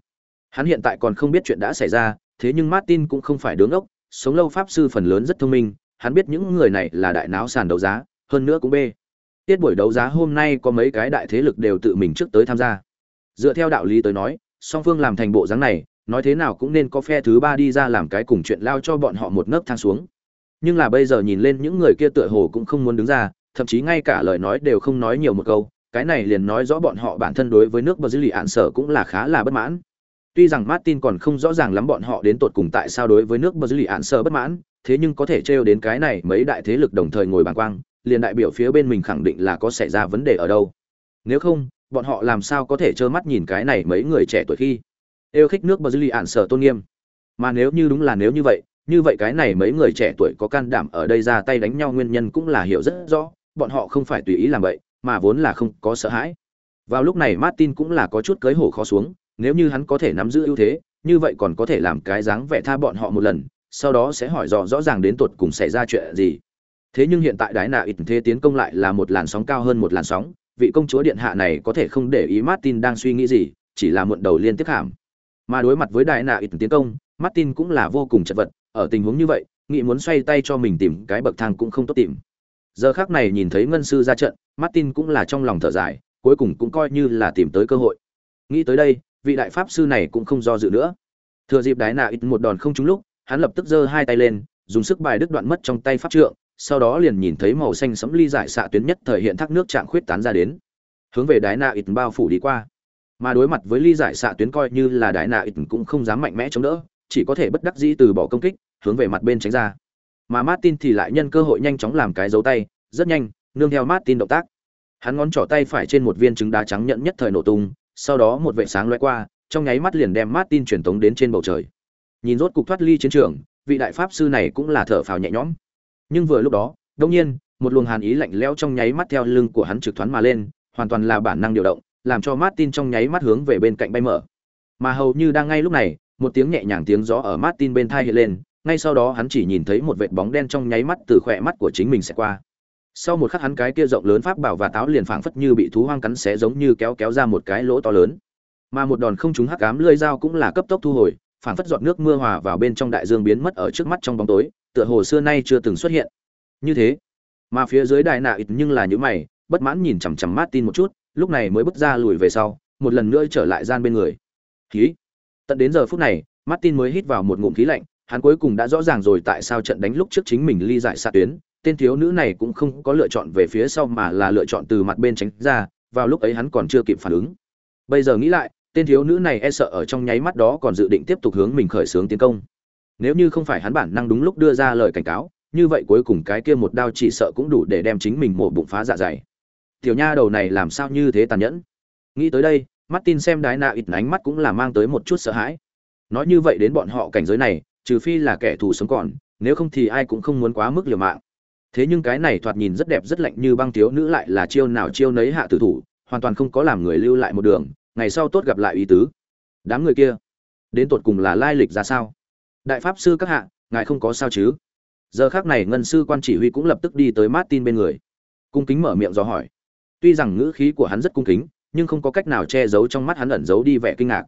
Hắn hiện tại còn không biết chuyện đã xảy ra, thế nhưng martin cũng không phải đứng ốc, sống lâu pháp sư phần lớn rất thông minh, hắn biết những người này là đại náo sàn đấu giá, hơn nữa cũng bê. Tiết buổi đấu giá hôm nay có mấy cái đại thế lực đều tự mình trước tới tham gia. Dựa theo đạo lý tới nói, song phương làm thành bộ dáng này, nói thế nào cũng nên có phe thứ ba đi ra làm cái cùng chuyện lao cho bọn họ một nấc thang xuống. Nhưng là bây giờ nhìn lên những người kia tựa hồ cũng không muốn đứng ra, thậm chí ngay cả lời nói đều không nói nhiều một câu cái này liền nói rõ bọn họ bản thân đối với nước bờ dư ạn sở cũng là khá là bất mãn. Tuy rằng martin còn không rõ ràng lắm bọn họ đến tột cùng tại sao đối với nước bờ dư ạn sở bất mãn, thế nhưng có thể trêu đến cái này mấy đại thế lực đồng thời ngồi bàn quang, liền đại biểu phía bên mình khẳng định là có xảy ra vấn đề ở đâu. Nếu không, bọn họ làm sao có thể trơ mắt nhìn cái này mấy người trẻ tuổi khi yêu khích nước bờ dư ạn sở tôn nghiêm? Mà nếu như đúng là nếu như vậy như vậy cái này mấy người trẻ tuổi có can đảm ở đây ra tay đánh nhau nguyên nhân cũng là hiểu rất rõ, bọn họ không phải tùy ý làm vậy mà vốn là không có sợ hãi. Vào lúc này martin cũng là có chút cưới hổ khó xuống, nếu như hắn có thể nắm giữ ưu thế, như vậy còn có thể làm cái dáng vẻ tha bọn họ một lần, sau đó sẽ hỏi rõ rõ ràng đến tột cùng xảy ra chuyện gì. Thế nhưng hiện tại đái nạ ít thế tiến công lại là một làn sóng cao hơn một làn sóng, vị công chúa điện hạ này có thể không để ý martin đang suy nghĩ gì, chỉ là muộn đầu liên tiếp hàm. Mà đối mặt với Đại nạ ít tiến công, martin cũng là vô cùng chật vật, ở tình huống như vậy, nghĩ muốn xoay tay cho mình tìm cái bậc thang cũng không tốt tìm giờ khác này nhìn thấy ngân sư ra trận, martin cũng là trong lòng thở dài, cuối cùng cũng coi như là tìm tới cơ hội. Nghĩ tới đây, vị đại pháp sư này cũng không do dự nữa. Thừa dịp đái nạ ít một đòn không trúng lúc, hắn lập tức giơ hai tay lên, dùng sức bài đứt đoạn mất trong tay pháp trượng, sau đó liền nhìn thấy màu xanh sẫm ly giải xạ tuyến nhất thời hiện thác nước trạng khuyết tán ra đến. Hướng về đái nạ ít bao phủ đi qua. Mà đối mặt với ly giải xạ tuyến coi như là đái nạ ít cũng không dám mạnh mẽ chống đỡ, chỉ có thể bất đắc dĩ từ bỏ công kích, hướng về mặt bên tránh ra mà martin thì lại nhân cơ hội nhanh chóng làm cái dấu tay rất nhanh nương theo martin động tác. Hắn ngón trỏ tay phải trên một viên trứng đá trắng nhận nhất thời nổ tung sau đó một vệ sáng lóe qua trong nháy mắt liền đem martin truyền tống đến trên bầu trời. Nhìn rốt cục thoát ly chiến trường vị đại pháp sư này cũng là thở phào nhẹ nhõm. Nhưng vừa lúc đó đột nhiên một luồng hàn ý lạnh lẽo trong nháy mắt theo lưng của hắn trực thoán mà lên hoàn toàn là bản năng điều động làm cho Martin trong nháy mắt hướng về bên cạnh bay mở. Mà hầu như đang ngay lúc này, một tiếng nhẹ nhàng tiếng gió ở Martin bên tai hiện lên, ngay sau đó hắn chỉ nhìn thấy một vệt bóng đen trong nháy mắt từ khỏe mắt của chính mình sẽ qua. Sau một khắc hắn cái kia rộng lớn pháp bảo và táo liền phảng phất như bị thú hoang cắn xé giống như kéo kéo ra một cái lỗ to lớn. Mà một đòn không trúng hắc ám lưỡi dao cũng là cấp tốc thu hồi, phảng phất giọt nước mưa hòa vào bên trong đại dương biến mất ở trước mắt trong bóng tối, tựa hồ xưa nay chưa từng xuất hiện. Như thế, mà phía dưới đại nạ ít nhưng là những mày, bất mãn nhìn chằm chằm Martin một chút, lúc này mới bước ra lùi về sau một lần nữa trở lại gian bên người khí tận đến giờ phút này martin mới hít vào một ngụm khí lạnh hắn cuối cùng đã rõ ràng rồi tại sao trận đánh lúc trước chính mình ly giải xa tuyến, tên thiếu nữ này cũng không có lựa chọn về phía sau mà là lựa chọn từ mặt bên tránh ra, vào lúc ấy hắn còn chưa kịp phản ứng. Bây giờ nghĩ lại, tên thiếu nữ này e sợ ở trong nháy mắt đó còn dự định tiếp tục hướng mình khởi xướng tiến công. Nếu như không phải hắn bản năng đúng lúc đưa ra lời cảnh cáo, như vậy cuối cùng cái kia một đao chỉ sợ cũng đủ để đem chính mình mổ bụng phá dạ dày. Tiểu nha đầu này làm sao như thế tàn nhẫn? Nghĩ tới đây, martin xem đái nạ ít ánh mắt cũng là mang tới một chút sợ hãi. Nói như vậy đến bọn họ cảnh giới này trừ phi là kẻ thù sống còn, nếu không thì ai cũng không muốn quá mức liều mạng. Thế nhưng cái này thoạt nhìn rất đẹp rất lạnh như băng thiếu nữ lại là chiêu nào chiêu nấy hạ tử thủ, hoàn toàn không có làm người lưu lại một đường, ngày sau tốt gặp lại ý tứ. Đám người kia, đến tột cùng là lai lịch ra sao? Đại pháp sư các hạ, ngài không có sao chứ? Giờ khác này ngân sư quan chỉ huy cũng lập tức đi tới martin bên người. Cung kính mở miệng do hỏi. Tuy rằng ngữ khí của hắn rất cung kính, nhưng không có cách nào che giấu trong mắt hắn ẩn giấu đi vẻ kinh ngạc.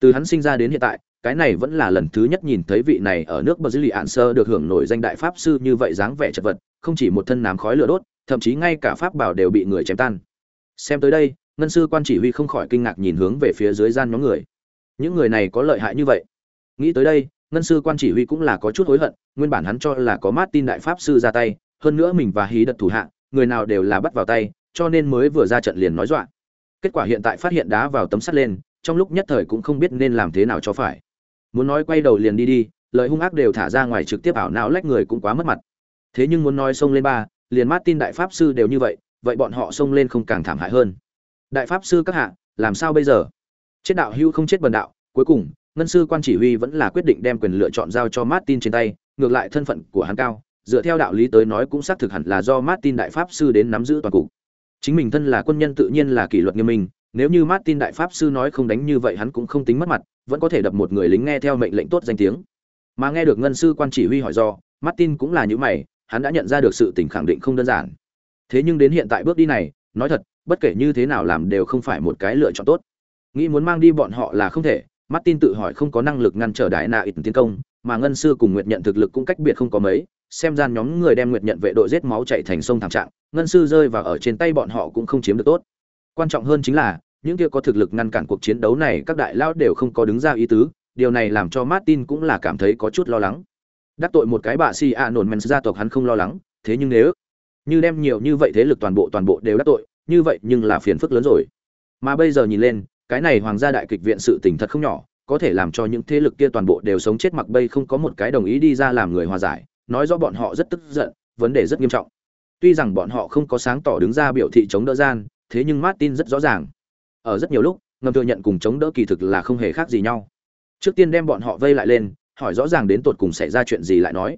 Từ hắn sinh ra đến hiện tại cái này vẫn là lần thứ nhất nhìn thấy vị này ở nước bờ dư lì ạn sơ được hưởng nổi danh đại pháp sư như vậy dáng vẻ chật vật, không chỉ một thân nám khói lửa đốt, thậm chí ngay cả pháp bảo đều bị người chém tan. Xem tới đây, ngân sư quan chỉ huy không khỏi kinh ngạc nhìn hướng về phía dưới gian nhóm người. Những người này có lợi hại như vậy? Nghĩ tới đây, ngân sư quan chỉ huy cũng là có chút hối hận, nguyên bản hắn cho là có martin tin đại pháp sư ra tay, hơn nữa mình và hí đật thủ hạ, người nào đều là bắt vào tay, cho nên mới vừa ra trận liền nói dọa. Kết quả hiện tại phát hiện đá vào tấm sắt lên, trong lúc nhất thời cũng không biết nên làm thế nào cho phải muốn nói quay đầu liền đi đi lời hung ác đều thả ra ngoài trực tiếp ảo não lách người cũng quá mất mặt. Thế nhưng muốn nói xông lên ba liền tin đại pháp sư đều như vậy vậy bọn họ xông lên không càng thảm hại hơn. Đại pháp sư các hạ làm sao bây giờ? Chết đạo hưu không chết bần đạo cuối cùng ngân sư quan chỉ huy vẫn là quyết định đem quyền lựa chọn giao cho Martin trên tay, ngược lại thân phận của hắn cao, dựa theo đạo lý tới nói cũng xác thực hẳn là do Martin đại pháp sư đến nắm giữ toàn cục. Chính mình thân là quân nhân tự nhiên là kỷ luật nghiêm minh, nếu như Martin đại pháp sư nói không đánh như vậy hắn cũng không tính mất mặt, vẫn có thể đập một người lính nghe theo mệnh lệnh tốt danh tiếng. Mà nghe được ngân sư quan chỉ huy hỏi do, Martin cũng là như mày, hắn đã nhận ra được sự tình khẳng định không đơn giản. Thế nhưng đến hiện tại bước đi này, nói thật, bất kể như thế nào làm đều không phải một cái lựa chọn tốt. Nghĩ muốn mang đi bọn họ là không thể, Martin tự hỏi không có năng lực ngăn trở đại nạ ít tiến công, mà ngân sư cùng nguyệt nhận thực lực cũng cách biệt không có mấy, xem gian nhóm người đem nguyệt nhận vệ đội giết máu chạy thành sông thảm trạng ngân sư rơi vào ở trên tay bọn họ cũng không chiếm được tốt quan trọng hơn chính là những kia có thực lực ngăn cản cuộc chiến đấu này các đại lao đều không có đứng ra ý tứ điều này làm cho martin cũng là cảm thấy có chút lo lắng đắc tội một cái bà si a nổn men gia tộc hắn không lo lắng thế nhưng nếu như đem nhiều như vậy thế lực toàn bộ toàn bộ đều đắc tội như vậy nhưng là phiền phức lớn rồi mà bây giờ nhìn lên cái này hoàng gia đại kịch viện sự tình thật không nhỏ có thể làm cho những thế lực kia toàn bộ đều sống chết mặc bây không có một cái đồng ý đi ra làm người hòa giải nói rõ bọn họ rất tức giận, vấn đề rất nghiêm trọng. Tuy rằng bọn họ không có sáng tỏ đứng ra biểu thị chống đỡ gian, thế nhưng Martin rất rõ ràng. Ở rất nhiều lúc, ngầm thừa nhận cùng chống đỡ kỳ thực là không hề khác gì nhau. Trước tiên đem bọn họ vây lại lên, hỏi rõ ràng đến tột cùng xảy ra chuyện gì lại nói.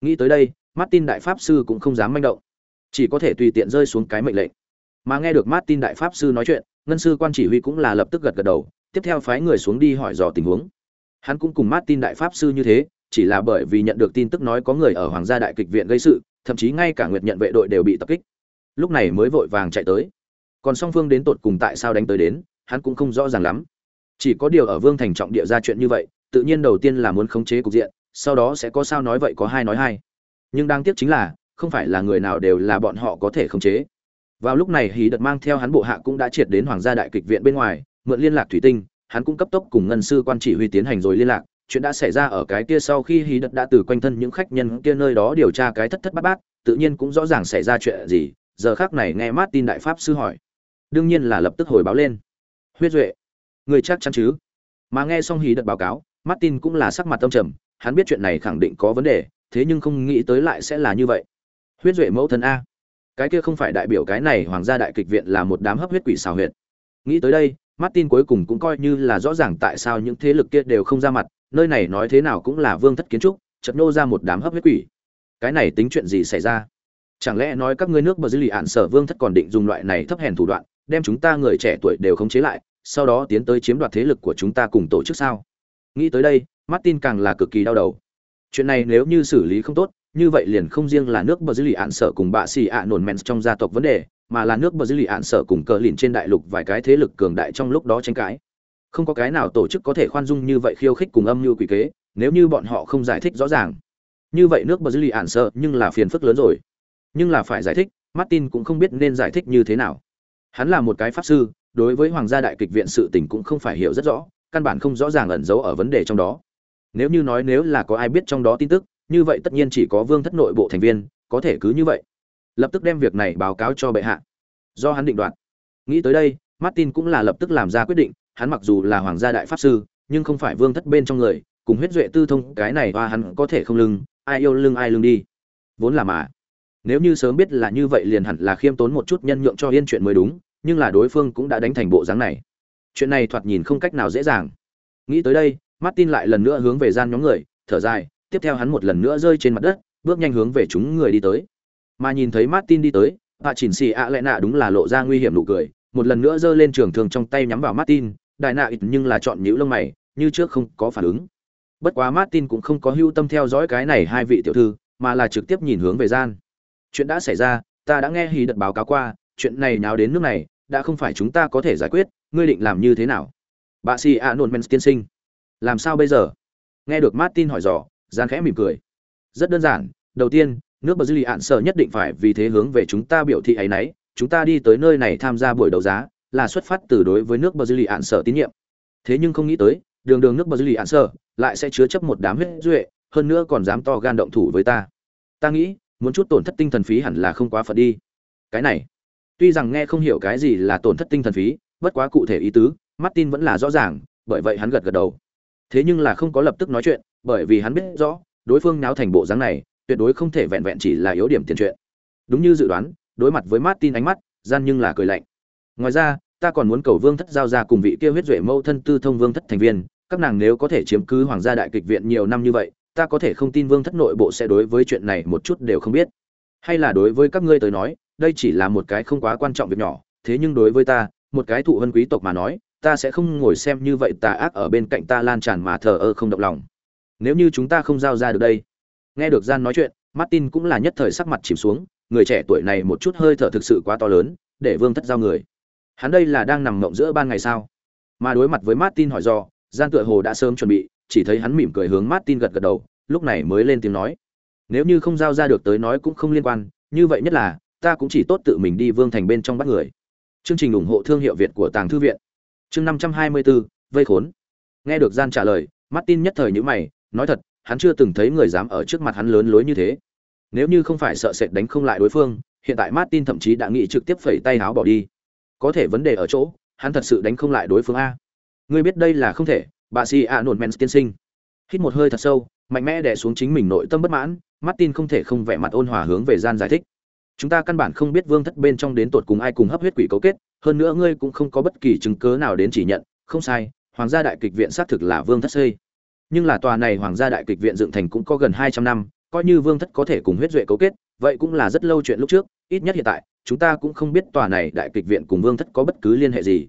Nghĩ tới đây, Martin đại pháp sư cũng không dám manh động, chỉ có thể tùy tiện rơi xuống cái mệnh lệnh. Mà nghe được Martin đại pháp sư nói chuyện, ngân sư quan chỉ huy cũng là lập tức gật gật đầu, tiếp theo phái người xuống đi hỏi dò tình huống. Hắn cũng cùng Martin đại pháp sư như thế, chỉ là bởi vì nhận được tin tức nói có người ở hoàng gia đại kịch viện gây sự thậm chí ngay cả nguyệt nhận vệ đội đều bị tập kích lúc này mới vội vàng chạy tới còn song phương đến tột cùng tại sao đánh tới đến, hắn cũng không rõ ràng lắm. Chỉ có điều ở vương thành trọng địa ra chuyện như vậy, tự nhiên đầu tiên là muốn khống chế cục diện, sau đó sẽ có sao nói vậy có hai nói hai. Nhưng đáng tiếc chính là, không phải là người nào đều là bọn họ có thể khống chế. Vào lúc này hí đợt mang theo hắn bộ hạ cũng đã triệt đến hoàng gia đại kịch viện bên ngoài, mượn liên lạc thủy tinh, hắn cũng cấp tốc cùng ngân sư quan chỉ huy tiến hành rồi liên lạc. Chuyện đã xảy ra ở cái kia sau khi hí đợt đã từ quanh thân những khách nhân kia nơi đó điều tra cái thất thất bát bát, tự nhiên cũng rõ ràng xảy ra chuyện gì. Giờ khác này nghe mát tin đại pháp sư hỏi đương nhiên là lập tức hồi báo lên. Huyết duệ, người chắc chắn chứ? Mà nghe xong hí đợt báo cáo, martin cũng là sắc mặt tâm trầm, hắn biết chuyện này khẳng định có vấn đề, thế nhưng không nghĩ tới lại sẽ là như vậy. Huyết duệ mẫu thân a. Cái kia không phải đại biểu cái này hoàng gia đại kịch viện là một đám hấp huyết quỷ xào huyệt. Nghĩ tới đây, martin cuối cùng cũng coi như là rõ ràng tại sao những thế lực kia đều không ra mặt, nơi này nói thế nào cũng là vương thất kiến trúc chật nô ra một đám hấp huyết quỷ. Cái này tính chuyện gì xảy ra? Chẳng lẽ nói các ngươi nước bờ dư lì ạn sở vương thất còn định dùng loại này thấp hèn thủ đoạn đem chúng ta người trẻ tuổi đều khống chế lại, sau đó tiến tới chiếm đoạt thế lực của chúng ta cùng tổ chức sao? Nghĩ tới đây, martin càng là cực kỳ đau đầu. Chuyện này nếu như xử lý không tốt, như vậy liền không riêng là nước bờ dư lì ản sở cùng bạ xì ạ nổn men trong gia tộc vấn đề, mà là nước bờ dư lì ản sở cùng cờ lìn trên đại lục vài cái thế lực cường đại trong lúc đó tranh cãi. Không có cái nào tổ chức có thể khoan dung như vậy khiêu khích cùng âm như quỷ kế, nếu như bọn họ không giải thích rõ ràng. Như vậy nước bờ dư lì ản sợ nhưng là phiền phức lớn rồi. Nhưng là phải giải thích, martin cũng không biết nên giải thích như thế nào hắn là một cái pháp sư, đối với hoàng gia đại kịch viện sự tình cũng không phải hiểu rất rõ, căn bản không rõ ràng ẩn giấu ở vấn đề trong đó. Nếu như nói nếu là có ai biết trong đó tin tức, như vậy tất nhiên chỉ có vương thất nội bộ thành viên, có thể cứ như vậy. Lập tức đem việc này báo cáo cho bệ hạ. Do hắn định đoạt. Nghĩ tới đây, martin cũng là lập tức làm ra quyết định, hắn mặc dù là hoàng gia đại pháp sư, nhưng không phải vương thất bên trong người, cùng huyết duệ tư thông, cái này và hắn có thể không lưng, ai yêu lưng ai lưng đi. Vốn là mà. Nếu như sớm biết là như vậy liền hẳn là khiêm tốn một chút nhân nhượng cho yên chuyện mới đúng nhưng là đối phương cũng đã đánh thành bộ dáng này. Chuyện này thoạt nhìn không cách nào dễ dàng. Nghĩ tới đây, martin lại lần nữa hướng về gian nhóm người, thở dài, tiếp theo hắn một lần nữa rơi trên mặt đất, bước nhanh hướng về chúng người đi tới. Mà nhìn thấy martin đi tới bà chỉnh xì ạ lẽ nạ đúng là lộ ra nguy hiểm nụ cười, một lần nữa giơ lên trường thường trong tay nhắm vào martin, đại nạ ít nhưng là chọn nhíu lông mày, như trước không có phản ứng. Bất quá martin cũng không có hưu tâm theo dõi cái này hai vị tiểu thư, mà là trực tiếp nhìn hướng về gian. Chuyện đã xảy ra, ta đã nghe hì đợt báo cáo qua, chuyện này nháo đến nước này đã không phải chúng ta có thể giải quyết, ngươi định làm như thế nào? Bà si a nôn men tiên sinh, làm sao bây giờ? Nghe được martin hỏi dò gian khẽ mỉm cười. Rất đơn giản, đầu tiên, nước bờ dư lì ạn sở nhất định phải vì thế hướng về chúng ta biểu thị ấy nấy, chúng ta đi tới nơi này tham gia buổi đấu giá, là xuất phát từ đối với nước bờ dư lì ạn sở tín nhiệm. Thế nhưng không nghĩ tới, đường đường nước bờ dư lì ạn sở lại sẽ chứa chấp một đám huyết duệ, hơn nữa còn dám to gan động thủ với ta. Ta nghĩ, muốn chút tổn thất tinh thần phí hẳn là không quá phật đi. Cái này tuy rằng nghe không hiểu cái gì là tổn thất tinh thần phí, bất quá cụ thể ý tứ, martin vẫn là rõ ràng, bởi vậy hắn gật gật đầu. Thế nhưng là không có lập tức nói chuyện, bởi vì hắn biết rõ, đối phương náo thành bộ dáng này, tuyệt đối không thể vẹn vẹn chỉ là yếu điểm tiền chuyện. Đúng như dự đoán, đối mặt với martin ánh mắt, gian nhưng là cười lạnh. Ngoài ra, ta còn muốn cầu vương thất giao ra cùng vị kia huyết duệ mâu thân tư thông vương thất thành viên, các nàng nếu có thể chiếm cứ hoàng gia đại kịch viện nhiều năm như vậy, ta có thể không tin vương thất nội bộ sẽ đối với chuyện này một chút đều không biết. Hay là đối với các ngươi tới nói đây chỉ là một cái không quá quan trọng việc nhỏ, thế nhưng đối với ta, một cái thụ hân quý tộc mà nói, ta sẽ không ngồi xem như vậy tà ác ở bên cạnh ta lan tràn mà thờ ơ không động lòng. Nếu như chúng ta không giao ra được đây. Nghe được gian nói chuyện, martin cũng là nhất thời sắc mặt chìm xuống, người trẻ tuổi này một chút hơi thở thực sự quá to lớn, để vương thất giao người. Hắn đây là đang nằm mộng giữa ban ngày sao? Mà đối mặt với martin hỏi do, gian tựa hồ đã sớm chuẩn bị, chỉ thấy hắn mỉm cười hướng martin gật gật đầu, lúc này mới lên tiếng nói. Nếu như không giao ra được tới nói cũng không liên quan, như vậy nhất là ta cũng chỉ tốt tự mình đi vương thành bên trong bắt người. Chương trình ủng hộ thương hiệu việt của tàng thư viện. Chương năm trăm hai mươi bốn vây khốn. Nghe được gian trả lời, martin nhất thời nhữ mày, nói thật, hắn chưa từng thấy người dám ở trước mặt hắn lớn lối như thế. Nếu như không phải sợ sệt đánh không lại đối phương, hiện tại martin thậm chí đã nghĩ trực tiếp phẩy tay áo bỏ đi. Có thể vấn đề ở chỗ, hắn thật sự đánh không lại đối phương a. Ngươi biết đây là không thể, bà si a nổn men tiên sinh. Hít một hơi thật sâu, mạnh mẽ đè xuống chính mình nội tâm bất mãn, martin không thể không vẻ mặt ôn hòa hướng về gian giải thích chúng ta căn bản không biết vương thất bên trong đến tột cùng ai cùng hấp huyết quỷ cấu kết, hơn nữa ngươi cũng không có bất kỳ chứng cớ nào đến chỉ nhận, không sai, hoàng gia đại kịch viện xác thực là vương thất xây. Nhưng là tòa này hoàng gia đại kịch viện dựng thành cũng có gần hai trăm năm, coi như vương thất có thể cùng huyết duệ cấu kết, vậy cũng là rất lâu chuyện lúc trước, ít nhất hiện tại, chúng ta cũng không biết tòa này đại kịch viện cùng vương thất có bất cứ liên hệ gì.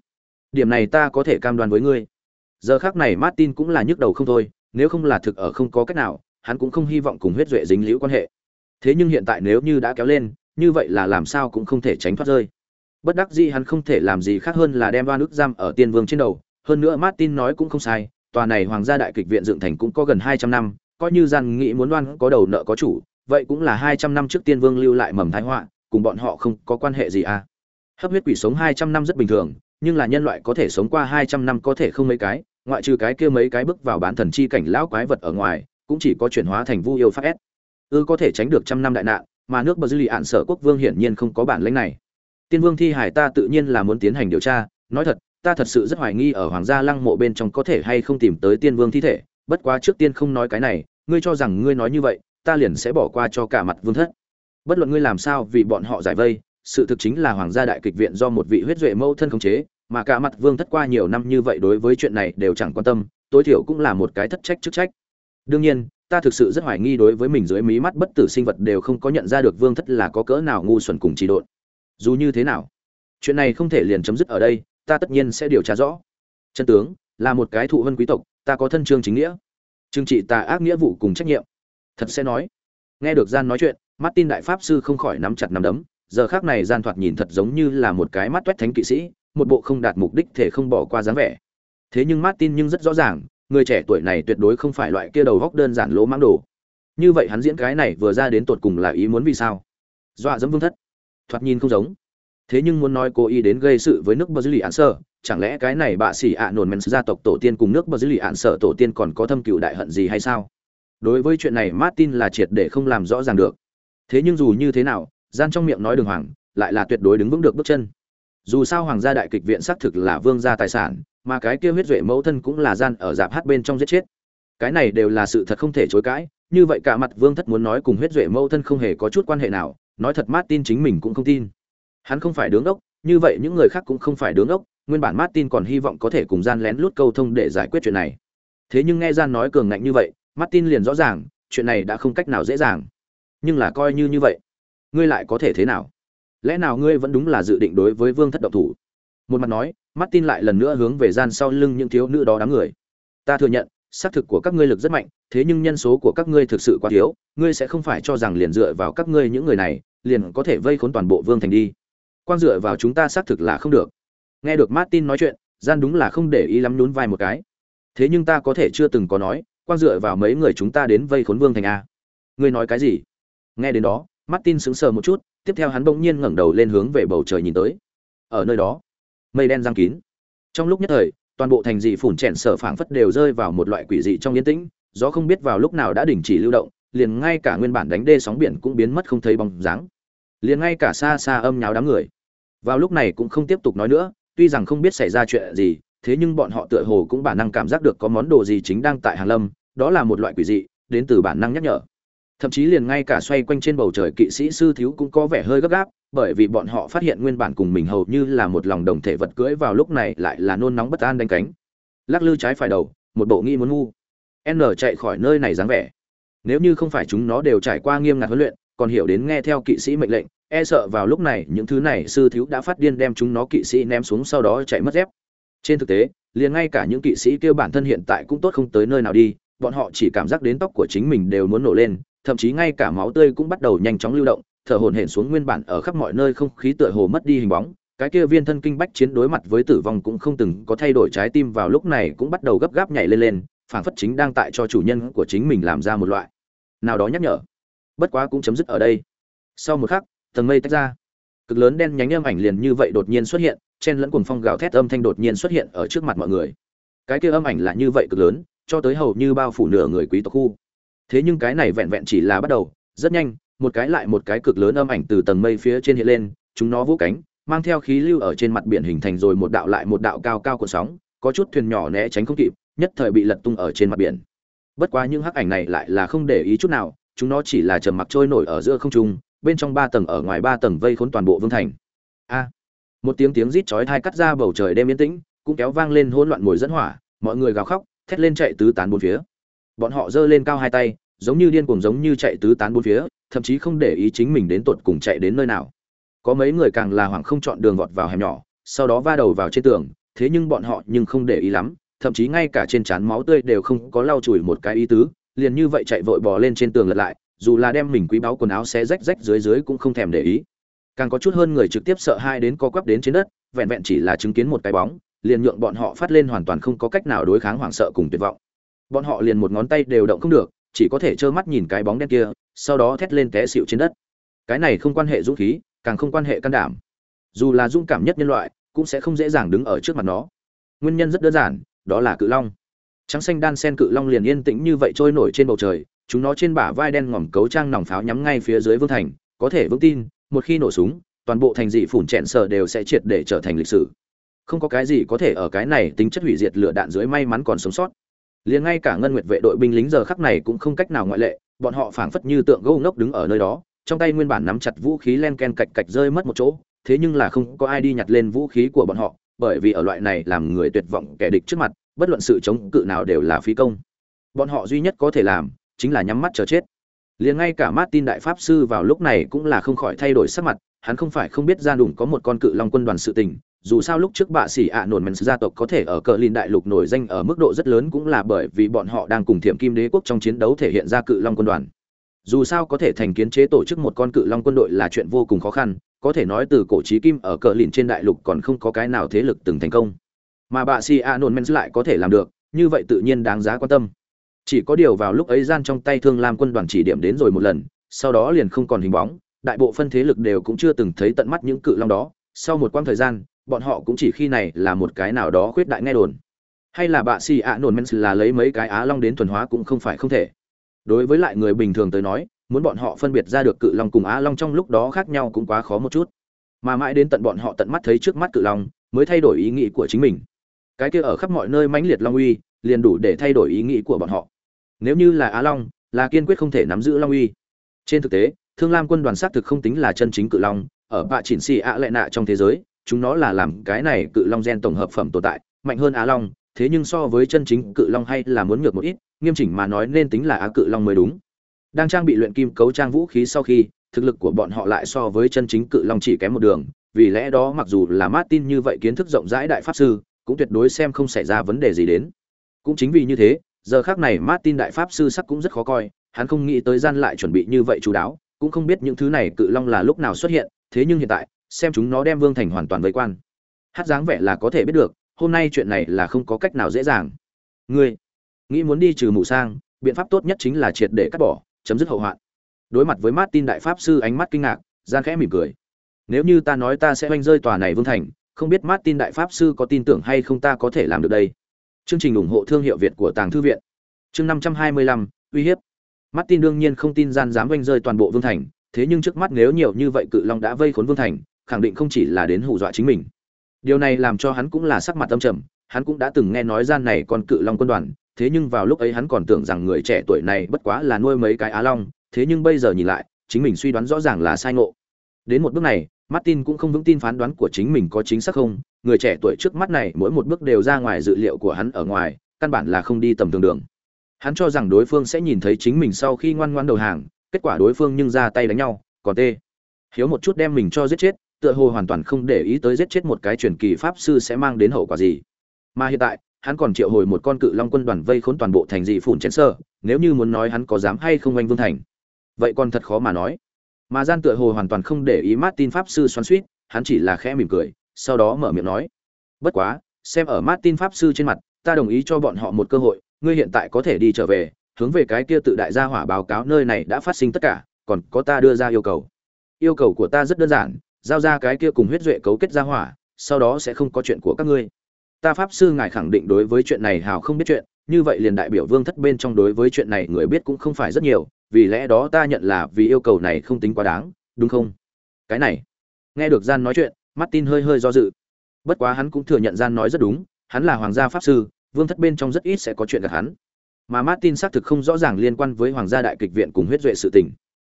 Điểm này ta có thể cam đoan với ngươi. Giờ khác này martin cũng là nhức đầu không thôi, nếu không là thực ở không có cách nào, hắn cũng không hy vọng cùng huyết duệ dính liễu quan hệ. Thế nhưng hiện tại nếu như đã kéo lên như vậy là làm sao cũng không thể tránh thoát rơi. Bất đắc dĩ hắn không thể làm gì khác hơn là đem đoan ức giam ở tiên vương trên đầu. Hơn nữa martin nói cũng không sai, tòa này hoàng gia đại kịch viện dựng thành cũng có gần hai trăm năm, coi như gian nghĩ muốn đoan có đầu nợ có chủ, vậy cũng là hai trăm năm trước tiên vương lưu lại mầm thái họa, cùng bọn họ không có quan hệ gì à. Hấp huyết quỷ sống hai trăm năm rất bình thường, nhưng là nhân loại có thể sống qua hai trăm năm có thể không mấy cái, ngoại trừ cái kia mấy cái bước vào bán thần chi cảnh lão quái vật ở ngoài, cũng chỉ có chuyển hóa thành vu yêu pháp s. Ư có thể tránh được trăm năm đại nạn mà nước bờ dư lì ạn sở quốc vương hiển nhiên không có bản lãnh này. Tiên vương thi hải ta tự nhiên là muốn tiến hành điều tra. Nói thật, ta thật sự rất hoài nghi ở hoàng gia lăng mộ bên trong có thể hay không tìm tới tiên vương thi thể. Bất quá trước tiên không nói cái này, ngươi cho rằng ngươi nói như vậy, ta liền sẽ bỏ qua cho cả mặt vương thất. Bất luận ngươi làm sao vì bọn họ giải vây, sự thực chính là hoàng gia đại kịch viện do một vị huyết duệ mâu thân khống chế, mà cả mặt vương thất qua nhiều năm như vậy đối với chuyện này đều chẳng quan tâm, tối thiểu cũng là một cái thất trách chức trách đương nhiên, ta thực sự rất hoài nghi đối với mình dưới mí mắt bất tử sinh vật đều không có nhận ra được vương thất là có cỡ nào ngu xuẩn cùng trị độn. Dù như thế nào, chuyện này không thể liền chấm dứt ở đây, ta tất nhiên sẽ điều tra rõ. Chân tướng, là một cái thụ vân quý tộc, ta có thân chương chính nghĩa. Trừng trị tà ác nghĩa vụ cùng trách nhiệm. Thật sẽ nói, nghe được gian nói chuyện, martin đại pháp sư không khỏi nắm chặt nắm đấm, giờ khác này gian thoạt nhìn thật giống như là một cái mắt toét thánh kỵ sĩ, một bộ không đạt mục đích thể không bỏ qua dáng vẻ. Thế nhưng martin nhưng rất rõ ràng người trẻ tuổi này tuyệt đối không phải loại kia đầu góc đơn giản lỗ mãng đồ. Như vậy hắn diễn cái này vừa ra đến tột cùng là ý muốn vì sao? Dọa dẫm vương thất. Thoạt nhìn không giống. Thế nhưng muốn nói cố ý đến gây sự với nước bờ dư lì ạn sở chẳng lẽ cái này bạ xỉ ạ nồn men gia tộc tổ tiên cùng nước bờ dư lì ạn sở tổ tiên còn có thâm cựu đại hận gì hay sao? Đối với chuyện này martin là triệt để không làm rõ ràng được. Thế nhưng dù như thế nào, gian trong miệng nói đường hoàng, lại là tuyệt đối đứng vững được bước chân. Dù sao hoàng gia đại kịch viện xác thực là vương gia tài sản mà cái kia huyết duệ mẫu thân cũng là gian ở dạp hát bên trong giết chết. Cái này đều là sự thật không thể chối cãi, như vậy cả mặt vương thất muốn nói cùng huyết duệ mẫu thân không hề có chút quan hệ nào, nói thật martin chính mình cũng không tin. Hắn không phải đứng ốc như vậy những người khác cũng không phải đứng ốc nguyên bản martin còn hy vọng có thể cùng gian lén lút câu thông để giải quyết chuyện này. Thế nhưng nghe gian nói cường ngạnh như vậy, martin liền rõ ràng, chuyện này đã không cách nào dễ dàng. Nhưng là coi như như vậy, ngươi lại có thể thế nào? Lẽ nào ngươi vẫn đúng là dự định đối với vương thất độc thủ? Một mặt nói martin lại lần nữa hướng về gian sau lưng những thiếu nữ đó đám người. Ta thừa nhận, xác thực của các ngươi lực rất mạnh, thế nhưng nhân số của các ngươi thực sự quá thiếu, ngươi sẽ không phải cho rằng liền dựa vào các ngươi những người này, liền có thể vây khốn toàn bộ vương thành đi. Quan dựa vào chúng ta xác thực là không được. Nghe được martin nói chuyện, gian đúng là không để ý lắm nhún vai một cái. Thế nhưng ta có thể chưa từng có nói quan dựa vào mấy người chúng ta đến vây khốn vương thành a. Ngươi nói cái gì? Nghe đến đó, martin sững sờ một chút, tiếp theo hắn bỗng nhiên ngẩng đầu lên hướng về bầu trời nhìn tới. Ở nơi đó mây đen giăng kín. Trong lúc nhất thời, toàn bộ thành dị phủn chèn sở phảng phất đều rơi vào một loại quỷ dị trong yên tĩnh, gió không biết vào lúc nào đã đình chỉ lưu động, liền ngay cả nguyên bản đánh đê sóng biển cũng biến mất không thấy bóng dáng. Liền ngay cả xa xa âm nháo đám người. Vào lúc này cũng không tiếp tục nói nữa, tuy rằng không biết xảy ra chuyện gì, thế nhưng bọn họ tựa hồ cũng bản năng cảm giác được có món đồ gì chính đang tại hàng lâm, đó là một loại quỷ dị, đến từ bản năng nhắc nhở. Thậm chí liền ngay cả xoay quanh trên bầu trời kỵ sĩ sư thiếu cũng có vẻ hơi gấp gáp bởi vì bọn họ phát hiện nguyên bản cùng mình hầu như là một lòng đồng thể vật cưỡi vào lúc này lại là nôn nóng bất an đánh cánh. Lắc lư trái phải đầu, một bộ nghi muốn ngu. N chạy khỏi nơi này dáng vẻ. Nếu như không phải chúng nó đều trải qua nghiêm ngặt huấn luyện, còn hiểu đến nghe theo kỵ sĩ mệnh lệnh e sợ vào lúc này những thứ này sư thiếu đã phát điên đem chúng nó kỵ sĩ ném xuống sau đó chạy mất dép. Trên thực tế, liền ngay cả những kỵ sĩ kêu bản thân hiện tại cũng tốt không tới nơi nào đi, bọn họ chỉ cảm giác đến tóc của chính mình đều muốn nổ lên, thậm chí ngay cả máu tươi cũng bắt đầu nhanh chóng lưu động thở hổn hển xuống nguyên bản ở khắp mọi nơi không khí tựa hồ mất đi hình bóng, cái kia viên thân kinh bách chiến đối mặt với tử vong cũng không từng có thay đổi trái tim vào lúc này cũng bắt đầu gấp gáp nhảy lên lên, phảng phất chính đang tại cho chủ nhân của chính mình làm ra một loại nào đó nhắc nhở. Bất quá cũng chấm dứt ở đây. Sau một khắc, tầng mây tách ra. Cực lớn đen nhánh âm ảnh liền như vậy đột nhiên xuất hiện, chen lẫn cuồng phong gào thét âm thanh đột nhiên xuất hiện ở trước mặt mọi người. Cái kia âm ảnh là như vậy cực lớn, cho tới hầu như bao phủ nửa người quý tộc khu. Thế nhưng cái này vẹn vẹn chỉ là bắt đầu, rất nhanh một cái lại một cái cực lớn âm ảnh từ tầng mây phía trên hiện lên, chúng nó vỗ cánh, mang theo khí lưu ở trên mặt biển hình thành rồi một đạo lại một đạo cao cao của sóng, có chút thuyền nhỏ né tránh không kịp, nhất thời bị lật tung ở trên mặt biển. Bất quá những hắc ảnh này lại là không để ý chút nào, chúng nó chỉ là trầm mặc trôi nổi ở giữa không trung, bên trong ba tầng ở ngoài ba tầng vây khốn toàn bộ vương thành. A! Một tiếng tiếng rít chói tai cắt ra bầu trời đêm yên tĩnh, cũng kéo vang lên hỗn loạn mùi dẫn hỏa, mọi người gào khóc, thét lên chạy tứ tán bốn phía. Bọn họ giơ lên cao hai tay, giống như điên cuồng giống như chạy tứ tán bốn phía thậm chí không để ý chính mình đến tột cùng chạy đến nơi nào. Có mấy người càng là hoảng không chọn đường vọt vào hẻm nhỏ, sau đó va đầu vào trên tường, thế nhưng bọn họ nhưng không để ý lắm, thậm chí ngay cả trên trán máu tươi đều không có lau chùi một cái ý tứ, liền như vậy chạy vội bò lên trên tường lật lại, dù là đem mình quý báu quần áo xé rách rách dưới dưới cũng không thèm để ý. Càng có chút hơn người trực tiếp sợ hai đến co quắp đến trên đất, vẹn vẹn chỉ là chứng kiến một cái bóng, liền nhượng bọn họ phát lên hoàn toàn không có cách nào đối kháng hoảng sợ cùng tuyệt vọng. Bọn họ liền một ngón tay đều động không được chỉ có thể trơ mắt nhìn cái bóng đen kia, sau đó thét lên té xịu trên đất. Cái này không quan hệ dũng khí, càng không quan hệ can đảm. Dù là dũng cảm nhất nhân loại, cũng sẽ không dễ dàng đứng ở trước mặt nó. Nguyên nhân rất đơn giản, đó là cự long. Trắng xanh đan sen cự long liền yên tĩnh như vậy trôi nổi trên bầu trời, chúng nó trên bả vai đen ngòm cấu trang nòng pháo nhắm ngay phía dưới vương thành, có thể vững tin, một khi nổ súng, toàn bộ thành dị phủn chẹn sờ đều sẽ triệt để trở thành lịch sử. Không có cái gì có thể ở cái này tính chất hủy diệt lửa đạn dưới may mắn còn sống sót liền ngay cả ngân nguyệt vệ đội binh lính giờ khắc này cũng không cách nào ngoại lệ, bọn họ phảng phất như tượng gỗ ngốc đứng ở nơi đó, trong tay nguyên bản nắm chặt vũ khí len ken cạch cạch rơi mất một chỗ, thế nhưng là không có ai đi nhặt lên vũ khí của bọn họ, bởi vì ở loại này làm người tuyệt vọng kẻ địch trước mặt, bất luận sự chống cự nào đều là phí công. Bọn họ duy nhất có thể làm, chính là nhắm mắt chờ chết. Liền ngay cả Martin đại pháp sư vào lúc này cũng là không khỏi thay đổi sắc mặt, hắn không phải không biết ra đủng có một con cự long quân đoàn sự tình dù sao lúc trước bạ sĩ ạ nổn mèn gia tộc có thể ở cờ lìn đại lục nổi danh ở mức độ rất lớn cũng là bởi vì bọn họ đang cùng thiểm kim đế quốc trong chiến đấu thể hiện ra cự long quân đoàn. Dù sao có thể thành kiến chế tổ chức một con cự long quân đội là chuyện vô cùng khó khăn, có thể nói từ cổ trí kim ở cờ lìn trên đại lục còn không có cái nào thế lực từng thành công. Mà bạ sĩ ạ nổn mèn lại có thể làm được, như vậy tự nhiên đáng giá quan tâm. Chỉ có điều vào lúc ấy gian trong tay thương lam quân đoàn chỉ điểm đến rồi một lần, sau đó liền không còn hình bóng, đại bộ phân thế lực đều cũng chưa từng thấy tận mắt những cự long đó. Sau một quãng thời gian bọn họ cũng chỉ khi này là một cái nào đó khuyết đại nghe đồn. Hay là bạ xì ạ nổn men là lấy mấy cái á long đến thuần hóa cũng không phải không thể. Đối với lại người bình thường tới nói, muốn bọn họ phân biệt ra được cự long cùng á long trong lúc đó khác nhau cũng quá khó một chút. Mà mãi đến tận bọn họ tận mắt thấy trước mắt cự long, mới thay đổi ý nghĩ của chính mình. Cái kia ở khắp mọi nơi mãnh liệt long uy, liền đủ để thay đổi ý nghĩ của bọn họ. Nếu như là á long, là kiên quyết không thể nắm giữ long uy. Trên thực tế, thương lam quân đoàn xác thực không tính là chân chính cự long, ở bạ chỉnh xì ạ lệ nạ trong thế giới chúng nó là làm cái này cự long gen tổng hợp phẩm tồn tại, mạnh hơn á long, thế nhưng so với chân chính cự long hay là muốn ngược một ít, nghiêm chỉnh mà nói nên tính là á cự long mới đúng. Đang trang bị luyện kim cấu trang vũ khí sau khi, thực lực của bọn họ lại so với chân chính cự long chỉ kém một đường, vì lẽ đó mặc dù là martin như vậy kiến thức rộng rãi đại pháp sư, cũng tuyệt đối xem không xảy ra vấn đề gì đến. Cũng chính vì như thế, giờ khác này martin đại pháp sư sắc cũng rất khó coi, hắn không nghĩ tới gian lại chuẩn bị như vậy chú đáo, cũng không biết những thứ này cự long là lúc nào xuất hiện, thế nhưng hiện tại xem chúng nó đem vương thành hoàn toàn vây quan. Hát dáng vẻ là có thể biết được, hôm nay chuyện này là không có cách nào dễ dàng. Ngươi nghĩ muốn đi trừ mù sang, biện pháp tốt nhất chính là triệt để cắt bỏ, chấm dứt hậu hoạn. Đối mặt với martin đại pháp sư ánh mắt kinh ngạc, gian khẽ mỉm cười. Nếu như ta nói ta sẽ oanh rơi tòa này vương thành, không biết martin đại pháp sư có tin tưởng hay không ta có thể làm được đây? Chương trình ủng hộ thương hiệu việt của tàng thư viện. Chương năm trăm hai mươi lăm, uy hiếp. Martin đương nhiên không tin gian dám oanh rơi toàn bộ vương thành, thế nhưng trước mắt nếu nhiều như vậy cự long đã vây khốn vương thành khẳng định không chỉ là đến hù dọa chính mình. Điều này làm cho hắn cũng là sắc mặt âm trầm, hắn cũng đã từng nghe nói gian này còn cự long quân đoàn, thế nhưng vào lúc ấy hắn còn tưởng rằng người trẻ tuổi này bất quá là nuôi mấy cái á long, thế nhưng bây giờ nhìn lại, chính mình suy đoán rõ ràng là sai ngộ. Đến một bước này, martin cũng không vững tin phán đoán của chính mình có chính xác không, người trẻ tuổi trước mắt này mỗi một bước đều ra ngoài dự liệu của hắn ở ngoài, căn bản là không đi tầm thường đường. Hắn cho rằng đối phương sẽ nhìn thấy chính mình sau khi ngoan ngoan đầu hàng, kết quả đối phương nhưng ra tay đánh nhau, còn tê. Hiếu một chút đem mình cho giết chết tựa hồ hoàn toàn không để ý tới giết chết một cái truyền kỳ pháp sư sẽ mang đến hậu quả gì. Mà hiện tại, hắn còn triệu hồi một con cự long quân đoàn vây khốn toàn bộ thành dị phủn chén sơ, nếu như muốn nói hắn có dám hay không anh vương thành. Vậy còn thật khó mà nói. Mà gian tựa hồ hoàn toàn không để ý martin pháp sư xoắn suýt, hắn chỉ là khẽ mỉm cười, sau đó mở miệng nói. Bất quá, xem ở martin pháp sư trên mặt, ta đồng ý cho bọn họ một cơ hội, ngươi hiện tại có thể đi trở về, hướng về cái kia tự đại gia hỏa báo cáo nơi này đã phát sinh tất cả, còn có ta đưa ra yêu cầu. Yêu cầu của ta rất đơn giản giao ra cái kia cùng huyết duệ cấu kết gia hỏa, sau đó sẽ không có chuyện của các ngươi. Ta pháp sư ngài khẳng định đối với chuyện này hào không biết chuyện, như vậy liền đại biểu vương thất bên trong đối với chuyện này người biết cũng không phải rất nhiều, vì lẽ đó ta nhận là vì yêu cầu này không tính quá đáng, đúng không? Cái này, nghe được gian nói chuyện, martin hơi hơi do dự. Bất quá hắn cũng thừa nhận gian nói rất đúng, hắn là hoàng gia pháp sư, vương thất bên trong rất ít sẽ có chuyện gặp hắn. Mà martin xác thực không rõ ràng liên quan với hoàng gia đại kịch viện cùng huyết duệ sự tình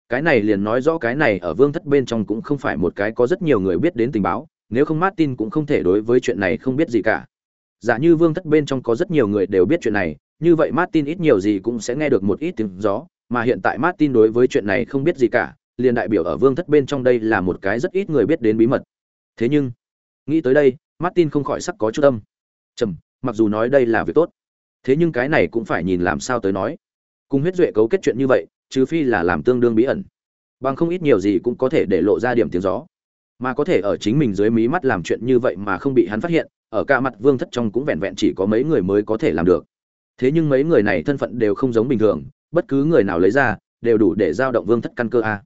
cái này liền nói rõ cái này ở vương thất bên trong cũng không phải một cái có rất nhiều người biết đến tình báo, nếu không martin cũng không thể đối với chuyện này không biết gì cả. Giả như vương thất bên trong có rất nhiều người đều biết chuyện này, như vậy martin ít nhiều gì cũng sẽ nghe được một ít tiếng gió, mà hiện tại martin đối với chuyện này không biết gì cả, liền đại biểu ở vương thất bên trong đây là một cái rất ít người biết đến bí mật. Thế nhưng, nghĩ tới đây, martin không khỏi sắc có chút tâm trầm mặc dù nói đây là việc tốt, thế nhưng cái này cũng phải nhìn làm sao tới nói. Cùng huyết duệ cấu kết chuyện như vậy trừ phi là làm tương đương bí ẩn. Bằng không ít nhiều gì cũng có thể để lộ ra điểm tiếng gió. Mà có thể ở chính mình dưới mí mắt làm chuyện như vậy mà không bị hắn phát hiện, ở cả mặt vương thất trong cũng vẹn vẹn chỉ có mấy người mới có thể làm được. Thế nhưng mấy người này thân phận đều không giống bình thường, bất cứ người nào lấy ra, đều đủ để giao động vương thất căn cơ a.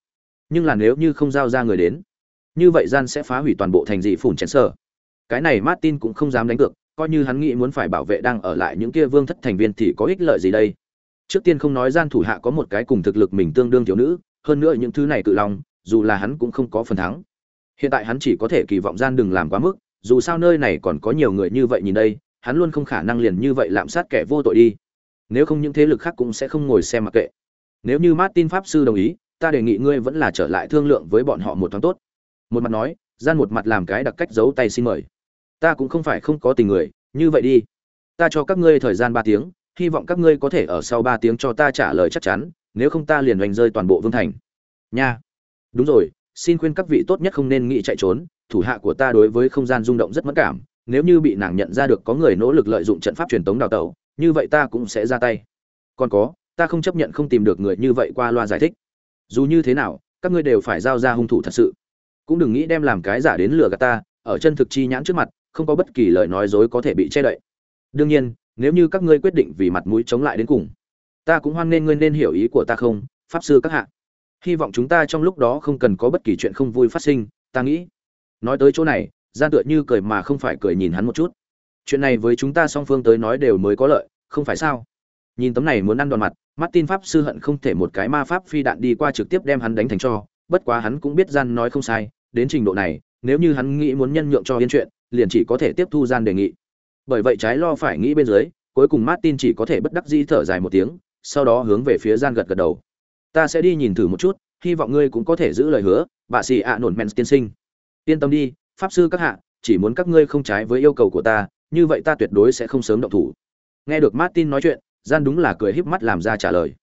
Nhưng là nếu như không giao ra người đến, như vậy gian sẽ phá hủy toàn bộ thành dị phủn chén sở cái này martin cũng không dám đánh cược, coi như hắn nghĩ muốn phải bảo vệ đang ở lại những kia vương thất thành viên thì có ích lợi gì đây? Trước tiên không nói gian thủ hạ có một cái cùng thực lực mình tương đương thiếu nữ, hơn nữa những thứ này tự lòng dù là hắn cũng không có phần thắng. Hiện tại hắn chỉ có thể kỳ vọng gian đừng làm quá mức, dù sao nơi này còn có nhiều người như vậy nhìn đây, hắn luôn không khả năng liền như vậy lạm sát kẻ vô tội đi. Nếu không những thế lực khác cũng sẽ không ngồi xem mặc kệ. Nếu như martin pháp sư đồng ý, ta đề nghị ngươi vẫn là trở lại thương lượng với bọn họ một thoáng tốt. Một mặt nói, gian một mặt làm cái đặc cách giấu tay xin mời. Ta cũng không phải không có tình người, như vậy đi. Ta cho các ngươi thời gian ba tiếng hy vọng các ngươi có thể ở sau ba tiếng cho ta trả lời chắc chắn, nếu không ta liền hoành rơi toàn bộ vương thành. Nha. Đúng rồi, xin khuyên các vị tốt nhất không nên nghĩ chạy trốn, thủ hạ của ta đối với không gian rung động rất mẫn cảm, nếu như bị nàng nhận ra được có người nỗ lực lợi dụng trận pháp truyền tống đào tẩu, như vậy ta cũng sẽ ra tay. Còn có, ta không chấp nhận không tìm được người như vậy qua loa giải thích. Dù như thế nào, các ngươi đều phải giao ra hung thủ thật sự. Cũng đừng nghĩ đem làm cái giả đến lừa gạt ta, ở chân thực chi nhãn trước mặt, không có bất kỳ lời nói dối có thể bị che đậy. Đương nhiên nếu như các ngươi quyết định vì mặt mũi chống lại đến cùng, ta cũng hoan nghênh ngươi nên hiểu ý của ta không, pháp sư các hạ. Hy vọng chúng ta trong lúc đó không cần có bất kỳ chuyện không vui phát sinh, ta nghĩ. Nói tới chỗ này, gian tựa như cười mà không phải cười nhìn hắn một chút. Chuyện này với chúng ta song phương tới nói đều mới có lợi, không phải sao? Nhìn tấm này muốn ăn đòn mặt, martin pháp sư hận không thể một cái ma pháp phi đạn đi qua trực tiếp đem hắn đánh thành cho, bất quá hắn cũng biết gian nói không sai, đến trình độ này, nếu như hắn nghĩ muốn nhân nhượng cho yên chuyện, liền chỉ có thể tiếp thu gian đề nghị bởi vậy trái lo phải nghĩ bên dưới, cuối cùng martin chỉ có thể bất đắc dĩ thở dài một tiếng, sau đó hướng về phía gian gật gật đầu. Ta sẽ đi nhìn thử một chút, hy vọng ngươi cũng có thể giữ lời hứa, bà sĩ ạ nổn men tiên sinh. Yên tâm đi, pháp sư các hạ, chỉ muốn các ngươi không trái với yêu cầu của ta, như vậy ta tuyệt đối sẽ không sớm động thủ. Nghe được martin nói chuyện, gian đúng là cười híp mắt làm ra trả lời.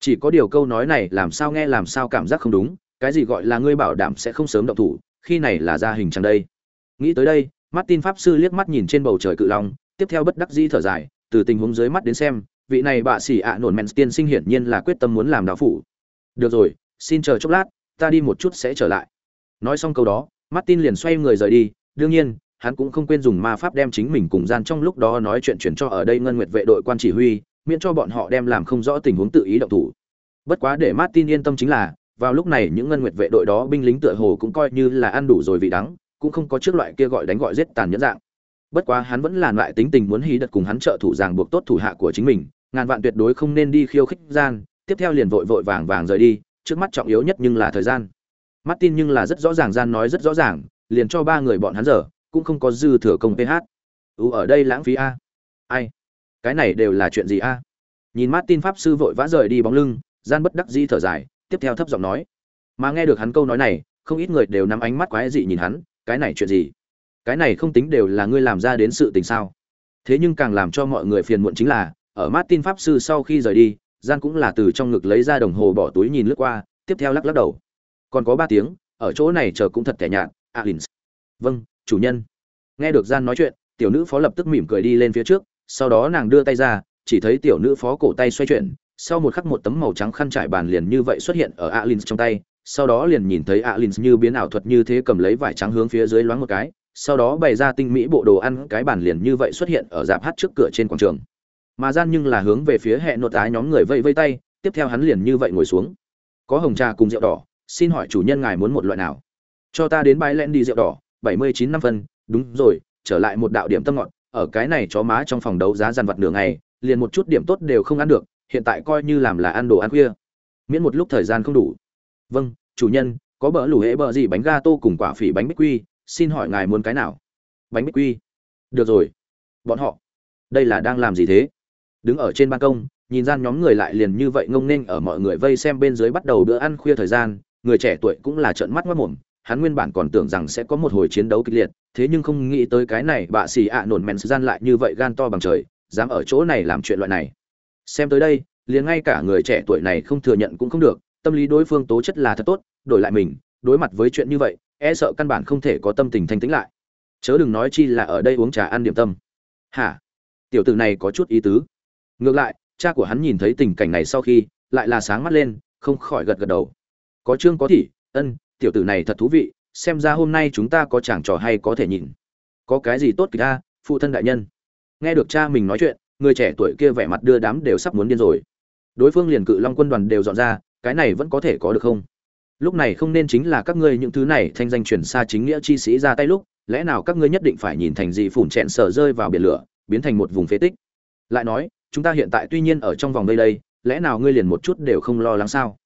Chỉ có điều câu nói này làm sao nghe làm sao cảm giác không đúng, cái gì gọi là ngươi bảo đảm sẽ không sớm động thủ, khi này là ra hình chẳng đây. Nghĩ tới đây martin pháp sư liếc mắt nhìn trên bầu trời cự long, tiếp theo bất đắc dĩ thở dài, từ tình huống dưới mắt đến xem, vị này bạ sĩ ạ nổn men tiên sinh hiển nhiên là quyết tâm muốn làm đạo phủ. Được rồi, xin chờ chốc lát, ta đi một chút sẽ trở lại. Nói xong câu đó, martin liền xoay người rời đi, đương nhiên, hắn cũng không quên dùng ma pháp đem chính mình cùng gian trong lúc đó nói chuyện chuyển cho ở đây ngân nguyệt vệ đội quan chỉ huy, miễn cho bọn họ đem làm không rõ tình huống tự ý động thủ. Bất quá để martin yên tâm chính là, vào lúc này những ngân nguyệt vệ đội đó binh lính tựa hồ cũng coi như là ăn đủ rồi vị đắng cũng không có trước loại kia gọi đánh gọi giết tàn nhẫn dạng. Bất quá hắn vẫn là loại tính tình muốn hí đật cùng hắn trợ thủ ràng buộc tốt thủ hạ của chính mình, ngàn vạn tuyệt đối không nên đi khiêu khích gian, tiếp theo liền vội vội vàng vàng rời đi, trước mắt trọng yếu nhất nhưng là thời gian. Martin nhưng là rất rõ ràng gian nói rất rõ ràng, liền cho ba người bọn hắn giờ, cũng không có dư thừa công ph ưu ở đây lãng phí a. Ai? Cái này đều là chuyện gì a? Nhìn martin pháp sư vội vã rời đi bóng lưng, gian bất đắc dĩ thở dài, tiếp theo thấp giọng nói. Mà nghe được hắn câu nói này, không ít người đều nắm ánh mắt quái dị nhìn hắn cái này chuyện gì? Cái này không tính đều là ngươi làm ra đến sự tình sao? Thế nhưng càng làm cho mọi người phiền muộn chính là, ở martin pháp sư sau khi rời đi, gian cũng là từ trong ngực lấy ra đồng hồ bỏ túi nhìn lướt qua, tiếp theo lắc lắc đầu. Còn có ba tiếng, ở chỗ này chờ cũng thật kẻ nhạt à, alins vâng chủ nhân. Nghe được gian nói chuyện, tiểu nữ phó lập tức mỉm cười đi lên phía trước, sau đó nàng đưa tay ra, chỉ thấy tiểu nữ phó cổ tay xoay chuyển, sau một khắc một tấm màu trắng khăn trải bàn liền như vậy xuất hiện ở à, alins trong tay sau đó liền nhìn thấy alins như biến ảo thuật như thế cầm lấy vải trắng hướng phía dưới loáng một cái, sau đó bày ra tinh mỹ bộ đồ ăn, cái bàn liền như vậy xuất hiện ở dạp hát trước cửa trên quảng trường. Mà gian nhưng là hướng về phía hệ nội tái nhóm người vây vây tay, tiếp theo hắn liền như vậy ngồi xuống. Có hồng trà cùng rượu đỏ, xin hỏi chủ nhân ngài muốn một loại nào? Cho ta đến bãi lẹn đi rượu đỏ, bảy mươi chín năm phân, đúng rồi, trở lại một đạo điểm tâm ngọt, ở cái này chó má trong phòng đấu giá dàn vật nửa ngày, liền một chút điểm tốt đều không ăn được, hiện tại coi như làm là ăn đồ ăn khuya. Miễn một lúc thời gian không đủ vâng chủ nhân, có bỡ lủ hễ bờ gì bánh ga tô cùng quả phỉ bánh bích quy, xin hỏi ngài muốn cái nào? Bánh bích quy. Được rồi. Bọn họ. Đây là đang làm gì thế? Đứng ở trên ban công, nhìn gian nhóm người lại liền như vậy ngông nghênh ở mọi người vây xem bên dưới bắt đầu bữa ăn khuya thời gian, người trẻ tuổi cũng là trợn mắt mất mồm, hắn nguyên bản còn tưởng rằng sẽ có một hồi chiến đấu kịch liệt, thế nhưng không nghĩ tới cái này bạ xì ạ nổn mèn gian lại như vậy gan to bằng trời, dám ở chỗ này làm chuyện loại này. Xem tới đây, liền ngay cả người trẻ tuổi này không thừa nhận cũng không được tâm lý đối phương tố chất là thật tốt, đổi lại mình, đối mặt với chuyện như vậy e sợ căn bản không thể có tâm tình thanh tĩnh lại. Chớ đừng nói chi là ở đây uống trà ăn điểm tâm. Hả? Tiểu tử này có chút ý tứ. Ngược lại, cha của hắn nhìn thấy tình cảnh này sau khi, lại là sáng mắt lên, không khỏi gật gật đầu. Có trương có thị ân, tiểu tử này thật thú vị, xem ra hôm nay chúng ta có chàng trò hay có thể nhìn. Có cái gì tốt kìa ta phụ thân đại nhân. Nghe được cha mình nói chuyện, người trẻ tuổi kia vẻ mặt đưa đám đều sắp muốn điên rồi. Đối phương liền cự long quân đoàn đều dọn ra cái này vẫn có thể có được không? Lúc này không nên chính là các ngươi những thứ này thanh danh truyền xa chính nghĩa chi sĩ ra tay lúc, lẽ nào các ngươi nhất định phải nhìn thành gì phủn chẹn sở rơi vào biển lửa, biến thành một vùng phế tích? Lại nói, chúng ta hiện tại tuy nhiên ở trong vòng đây đây, lẽ nào ngươi liền một chút đều không lo lắng sao?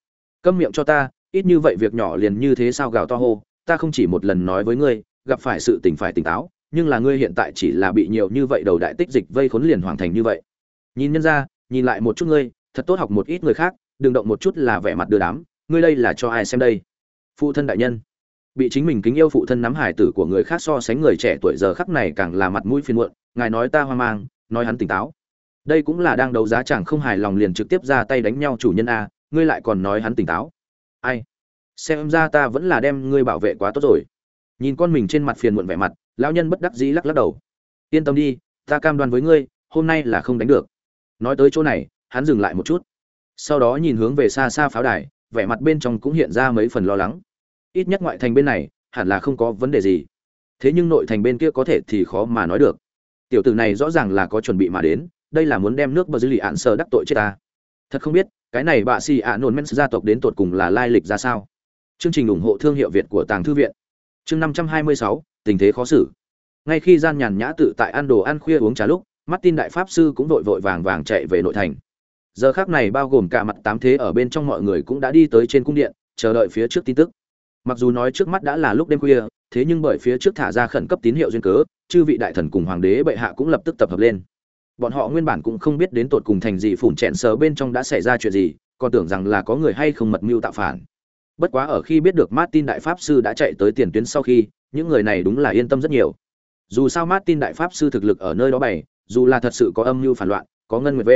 Câm miệng cho ta, ít như vậy việc nhỏ liền như thế sao gào to hô, ta không chỉ một lần nói với ngươi, gặp phải sự tình phải tỉnh táo, nhưng là ngươi hiện tại chỉ là bị nhiều như vậy đầu đại tích dịch vây khốn liền hoàn thành như vậy. Nhìn nhân ra, nhìn lại một chút ngươi, thật tốt học một ít người khác đừng động một chút là vẻ mặt đưa đám, ngươi đây là cho ai xem đây? Phụ thân đại nhân. Bị chính mình kính yêu phụ thân nắm hải tử của người khác so sánh người trẻ tuổi giờ khắc này càng là mặt mũi phiền muộn, ngài nói ta hoang mang, nói hắn tỉnh táo. Đây cũng là đang đấu giá chẳng không hài lòng liền trực tiếp ra tay đánh nhau chủ nhân a, ngươi lại còn nói hắn tỉnh táo. Ai? Xem ra ta vẫn là đem ngươi bảo vệ quá tốt rồi. Nhìn con mình trên mặt phiền muộn vẻ mặt, lão nhân bất đắc dĩ lắc lắc đầu. Yên tâm đi, ta cam đoan với ngươi, hôm nay là không đánh được. Nói tới chỗ này, hắn dừng lại một chút sau đó nhìn hướng về xa xa pháo đài, vẻ mặt bên trong cũng hiện ra mấy phần lo lắng. Ít nhất ngoại thành bên này, hẳn là không có vấn đề gì. Thế nhưng nội thành bên kia có thể thì khó mà nói được. Tiểu tử này rõ ràng là có chuẩn bị mà đến, đây là muốn đem nước bờ dư lì ạn sơ đắc tội chết ta. Thật không biết, cái này bà xì ạ nồn men gia tộc đến tột cùng là lai lịch ra sao? Chương trình ủng hộ thương hiệu việt của tàng thư viện. Chương năm trăm hai mươi sáu, tình thế khó xử. Ngay khi gian nhàn nhã tự tại ăn đồ ăn khuya uống trà lúc, martin đại pháp sư cũng vội vội vàng vàng chạy về nội thành giờ khác này bao gồm cả mặt tám thế ở bên trong mọi người cũng đã đi tới trên cung điện, chờ đợi phía trước tin tức. Mặc dù nói trước mắt đã là lúc đêm khuya, thế nhưng bởi phía trước thả ra khẩn cấp tín hiệu duyên cớ, chư vị đại thần cùng hoàng đế bệ hạ cũng lập tức tập hợp lên. Bọn họ nguyên bản cũng không biết đến tột cùng thành gì phủn chẹn sờ bên trong đã xảy ra chuyện gì, còn tưởng rằng là có người hay không mật mưu tạo phản. Bất quá ở khi biết được martin đại pháp sư đã chạy tới tiền tuyến sau khi, những người này đúng là yên tâm rất nhiều. Dù sao martin đại pháp sư thực lực ở nơi đó bày, dù là thật sự có âm mưu phản loạn, có ngân nguyệt v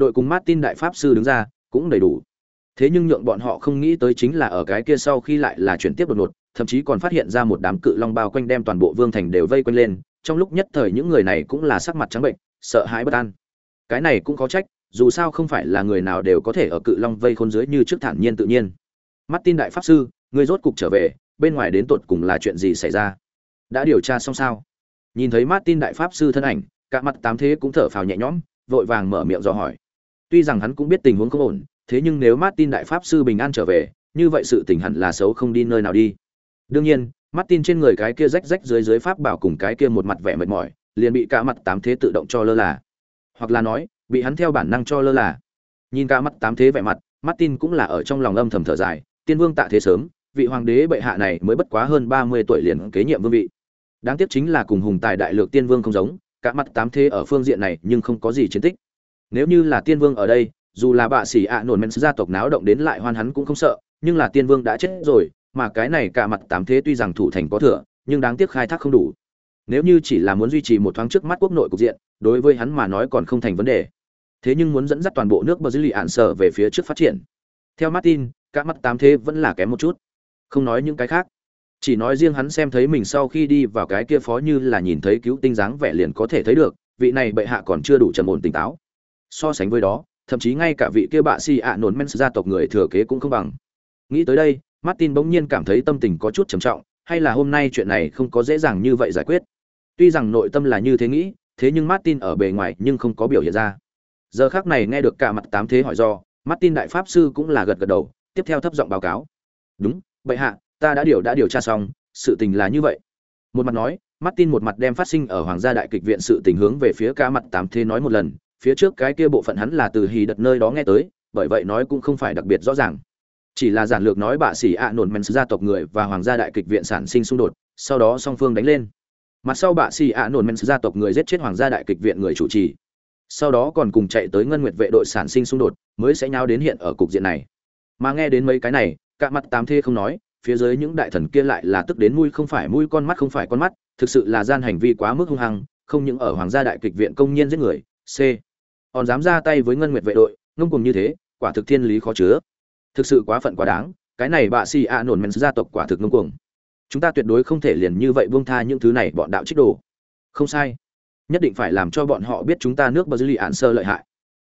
đội cùng martin đại pháp sư đứng ra, cũng đầy đủ. Thế nhưng nhượng bọn họ không nghĩ tới chính là ở cái kia sau khi lại là chuyển tiếp đột ngột, thậm chí còn phát hiện ra một đám cự long bao quanh đem toàn bộ vương thành đều vây quanh lên, trong lúc nhất thời những người này cũng là sắc mặt trắng bệnh, sợ hãi bất an. Cái này cũng có trách, dù sao không phải là người nào đều có thể ở cự long vây khôn dưới như trước thản nhiên tự nhiên. Martin đại pháp sư người rốt cục trở về, bên ngoài đến tột cùng là chuyện gì xảy ra? Đã điều tra xong sao? Nhìn thấy martin đại pháp sư thân ảnh, cả mặt tám thế cũng thở phào nhẹ nhõm, vội vàng mở miệng dò hỏi tuy rằng hắn cũng biết tình huống không ổn, thế nhưng nếu martin đại pháp sư bình an trở về, như vậy sự tình hẳn là xấu không đi nơi nào đi. Đương nhiên, martin trên người cái kia rách rách dưới dưới pháp bảo cùng cái kia một mặt vẻ mệt mỏi, liền bị cả mặt tám thế tự động cho lơ là. Hoặc là nói, bị hắn theo bản năng cho lơ là. Nhìn cả mặt tám thế vẻ mặt, martin cũng là ở trong lòng âm thầm thở dài, tiên vương tạ thế sớm, vị hoàng đế bệ hạ này mới bất quá hơn ba mươi tuổi liền kế nhiệm vương vị. Đáng tiếc chính là cùng hùng tài đại lược tiên vương không giống, cả mặt tám thế ở phương diện này nhưng không có gì chiến tích nếu như là tiên vương ở đây, dù là bạ sĩ ạ à nổn men gia tộc náo động đến lại hoan hắn cũng không sợ, nhưng là tiên vương đã chết rồi, mà cái này cả mặt tám thế tuy rằng thủ thành có thừa, nhưng đáng tiếc khai thác không đủ. Nếu như chỉ là muốn duy trì một thoáng trước mắt quốc nội cục diện, đối với hắn mà nói còn không thành vấn đề. Thế nhưng muốn dẫn dắt toàn bộ nước bờ dư lì ạn sở về phía trước phát triển. Theo martin, cả mắt tám thế vẫn là kém một chút. Không nói những cái khác. Chỉ nói riêng hắn xem thấy mình sau khi đi vào cái kia phó như là nhìn thấy cứu tinh dáng vẻ liền có thể thấy được, vị này bệ hạ còn chưa đủ trầm ổn tỉnh táo so sánh với đó, thậm chí ngay cả vị kia bạ si ạ nổn men gia tộc người thừa kế cũng không bằng. Nghĩ tới đây, martin bỗng nhiên cảm thấy tâm tình có chút trầm trọng, hay là hôm nay chuyện này không có dễ dàng như vậy giải quyết? Tuy rằng nội tâm là như thế nghĩ, thế nhưng martin ở bề ngoài nhưng không có biểu hiện ra. Giờ khác này nghe được cả mặt tám thế hỏi do, martin đại pháp sư cũng là gật gật đầu, tiếp theo thấp giọng báo cáo. Đúng, bệ hạ, ta đã điều đã điều tra xong, sự tình là như vậy. Một mặt nói, martin một mặt đem phát sinh ở hoàng gia đại kịch viện sự tình hướng về phía cả mặt tám thế nói một lần phía trước cái kia bộ phận hắn là từ hì đợt nơi đó nghe tới, bởi vậy nói cũng không phải đặc biệt rõ ràng. Chỉ là giản lược nói bạ sĩ ạ nổn men gia tộc người và hoàng gia đại kịch viện sản sinh xung đột, sau đó song phương đánh lên. Mặt sau bạ sĩ ạ nổn men gia tộc người giết chết hoàng gia đại kịch viện người chủ trì. Sau đó còn cùng chạy tới ngân nguyệt vệ đội sản sinh xung đột, mới sẽ nhau đến hiện ở cục diện này. Mà nghe đến mấy cái này, cả mặt tám thê không nói, phía dưới những đại thần kia lại là tức đến mũi không phải mũi con mắt không phải con mắt, thực sự là gian hành vi quá mức hung hăng, không những ở hoàng gia đại kịch viện công nhân giết người, c còn dám ra tay với ngân nguyệt vệ đội, ngông cùng như thế, quả thực thiên lý khó chứa. Thực sự quá phận quá đáng, cái này bạ si a nổn men gia tộc quả thực ngông cuồng. Chúng ta tuyệt đối không thể liền như vậy buông tha những thứ này, bọn đạo trích đồ. Không sai. Nhất định phải làm cho bọn họ biết chúng ta nước bờ dư lì ạn sơ lợi hại.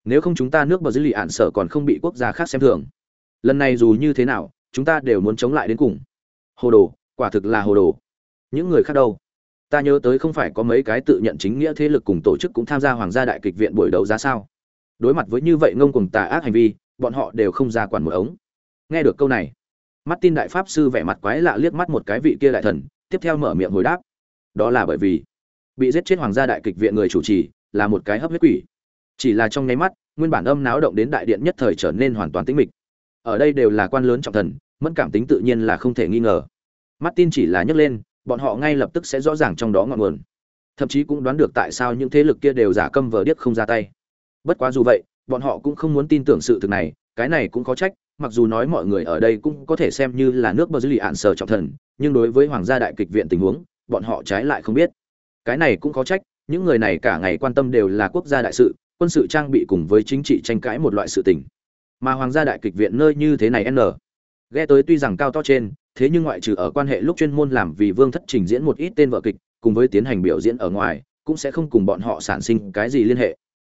Nếu không chúng ta nước bờ dư lì ạn sở còn không bị quốc gia khác xem thường. Lần này dù như thế nào, chúng ta đều muốn chống lại đến cùng. Hồ đồ, quả thực là hồ đồ. Những người khác đâu? Ta nhớ tới không phải có mấy cái tự nhận chính nghĩa thế lực cùng tổ chức cũng tham gia hoàng gia đại kịch viện buổi đấu giá sao? Đối mặt với như vậy ngông cùng tà ác hành vi, bọn họ đều không ra quản một ống. Nghe được câu này mắt tin đại pháp sư vẻ mặt quái lạ liếc mắt một cái vị kia đại thần, tiếp theo mở miệng hồi đáp. Đó là bởi vì, bị giết chết hoàng gia đại kịch viện người chủ trì là một cái hấp huyết quỷ. Chỉ là trong nháy mắt, nguyên bản âm náo động đến đại điện nhất thời trở nên hoàn toàn tĩnh mịch. Ở đây đều là quan lớn trọng thần, mẫn cảm tính tự nhiên là không thể nghi ngờ. Mắt tin chỉ là nhấc lên bọn họ ngay lập tức sẽ rõ ràng trong đó ngọn nguồn. Thậm chí cũng đoán được tại sao những thế lực kia đều giả câm vờ điếc không ra tay. Bất quá dù vậy, bọn họ cũng không muốn tin tưởng sự thực này, cái này cũng có trách, mặc dù nói mọi người ở đây cũng có thể xem như là nước bờ dư lì ạn sở trọng thần, nhưng đối với hoàng gia đại kịch viện tình huống, bọn họ trái lại không biết. Cái này cũng có trách, những người này cả ngày quan tâm đều là quốc gia đại sự, quân sự trang bị cùng với chính trị tranh cãi một loại sự tình. Mà hoàng gia đại kịch viện nơi như thế này n. Ghe tới tuy rằng cao to trên thế nhưng ngoại trừ ở quan hệ lúc chuyên môn làm vì vương thất trình diễn một ít tên vợ kịch, cùng với tiến hành biểu diễn ở ngoài, cũng sẽ không cùng bọn họ sản sinh cái gì liên hệ.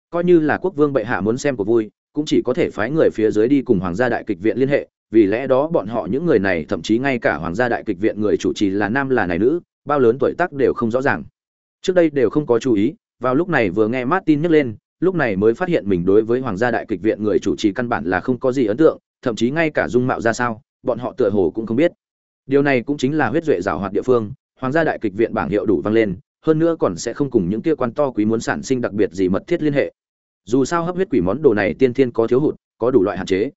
Coi như là quốc vương bệ hạ muốn xem của vui, cũng chỉ có thể phái người phía dưới đi cùng hoàng gia đại kịch viện liên hệ, vì lẽ đó bọn họ những người này, thậm chí ngay cả hoàng gia đại kịch viện người chủ trì là nam là này nữ, bao lớn tuổi tác đều không rõ ràng. Trước đây đều không có chú ý, vào lúc này vừa nghe martin nhắc lên, lúc này mới phát hiện mình đối với hoàng gia đại kịch viện người chủ trì căn bản là không có gì ấn tượng, thậm chí ngay cả dung mạo ra sao, bọn họ tựa hồ cũng không biết điều này cũng chính là huyết duệ rào hoạt địa phương, hoàng gia đại kịch viện bảng hiệu đủ vang lên, hơn nữa còn sẽ không cùng những kia quan to quý muốn sản sinh đặc biệt gì mật thiết liên hệ. Dù sao hấp huyết quỷ món đồ này tiên thiên có thiếu hụt, có đủ loại hạn chế.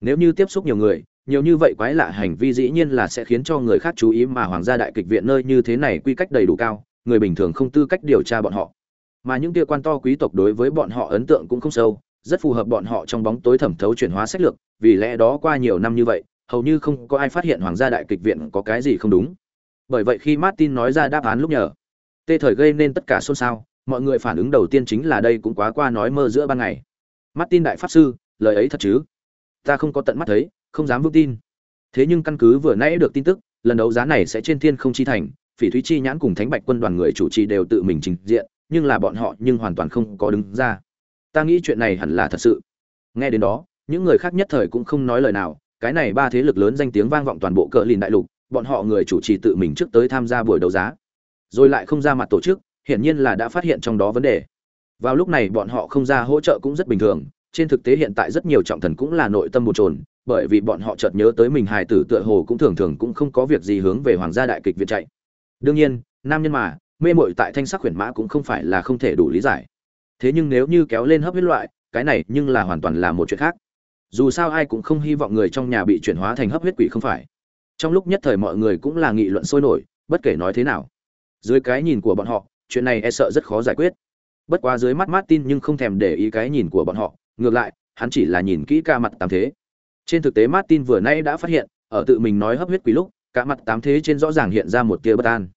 Nếu như tiếp xúc nhiều người, nhiều như vậy quái lạ hành vi dĩ nhiên là sẽ khiến cho người khác chú ý mà hoàng gia đại kịch viện nơi như thế này quy cách đầy đủ cao, người bình thường không tư cách điều tra bọn họ. Mà những kia quan to quý tộc đối với bọn họ ấn tượng cũng không sâu, rất phù hợp bọn họ trong bóng tối thẩm thấu chuyển hóa sách lược, vì lẽ đó qua nhiều năm như vậy hầu như không có ai phát hiện hoàng gia đại kịch viện có cái gì không đúng. Bởi vậy khi martin nói ra đáp án lúc nhờ, tê thời gây nên tất cả xôn xao, mọi người phản ứng đầu tiên chính là đây cũng quá qua nói mơ giữa ban ngày. Martin đại pháp sư, lời ấy thật chứ? Ta không có tận mắt thấy, không dám vững tin. Thế nhưng căn cứ vừa nãy được tin tức, lần đấu giá này sẽ trên thiên không chi thành, phỉ thúy chi nhãn cùng thánh bạch quân đoàn người chủ trì đều tự mình trình diện, nhưng là bọn họ nhưng hoàn toàn không có đứng ra. Ta nghĩ chuyện này hẳn là thật sự. Nghe đến đó, những người khác nhất thời cũng không nói lời nào cái này ba thế lực lớn danh tiếng vang vọng toàn bộ cờ lìn đại lục, bọn họ người chủ trì tự mình trước tới tham gia buổi đấu giá. Rồi lại không ra mặt tổ chức, hiển nhiên là đã phát hiện trong đó vấn đề. Vào lúc này bọn họ không ra hỗ trợ cũng rất bình thường, trên thực tế hiện tại rất nhiều trọng thần cũng là nội tâm bồn trồn bởi vì bọn họ chợt nhớ tới mình hài tử tựa hồ cũng thường thường cũng không có việc gì hướng về hoàng gia đại kịch viện chạy. Đương nhiên, nam nhân mà, mê mội tại thanh sắc huyền mã cũng không phải là không thể đủ lý giải. Thế nhưng nếu như kéo lên hấp huyết loại, cái này nhưng là hoàn toàn là một chuyện khác dù sao ai cũng không hy vọng người trong nhà bị chuyển hóa thành hấp huyết quỷ không phải. Trong lúc nhất thời mọi người cũng là nghị luận sôi nổi, bất kể nói thế nào. Dưới cái nhìn của bọn họ, chuyện này e sợ rất khó giải quyết. Bất quá dưới mắt martin nhưng không thèm để ý cái nhìn của bọn họ, ngược lại, hắn chỉ là nhìn kỹ ca mặt tám thế. Trên thực tế martin vừa nay đã phát hiện, ở tự mình nói hấp huyết quỷ lúc, cả mặt tám thế trên rõ ràng hiện ra một tia bất an.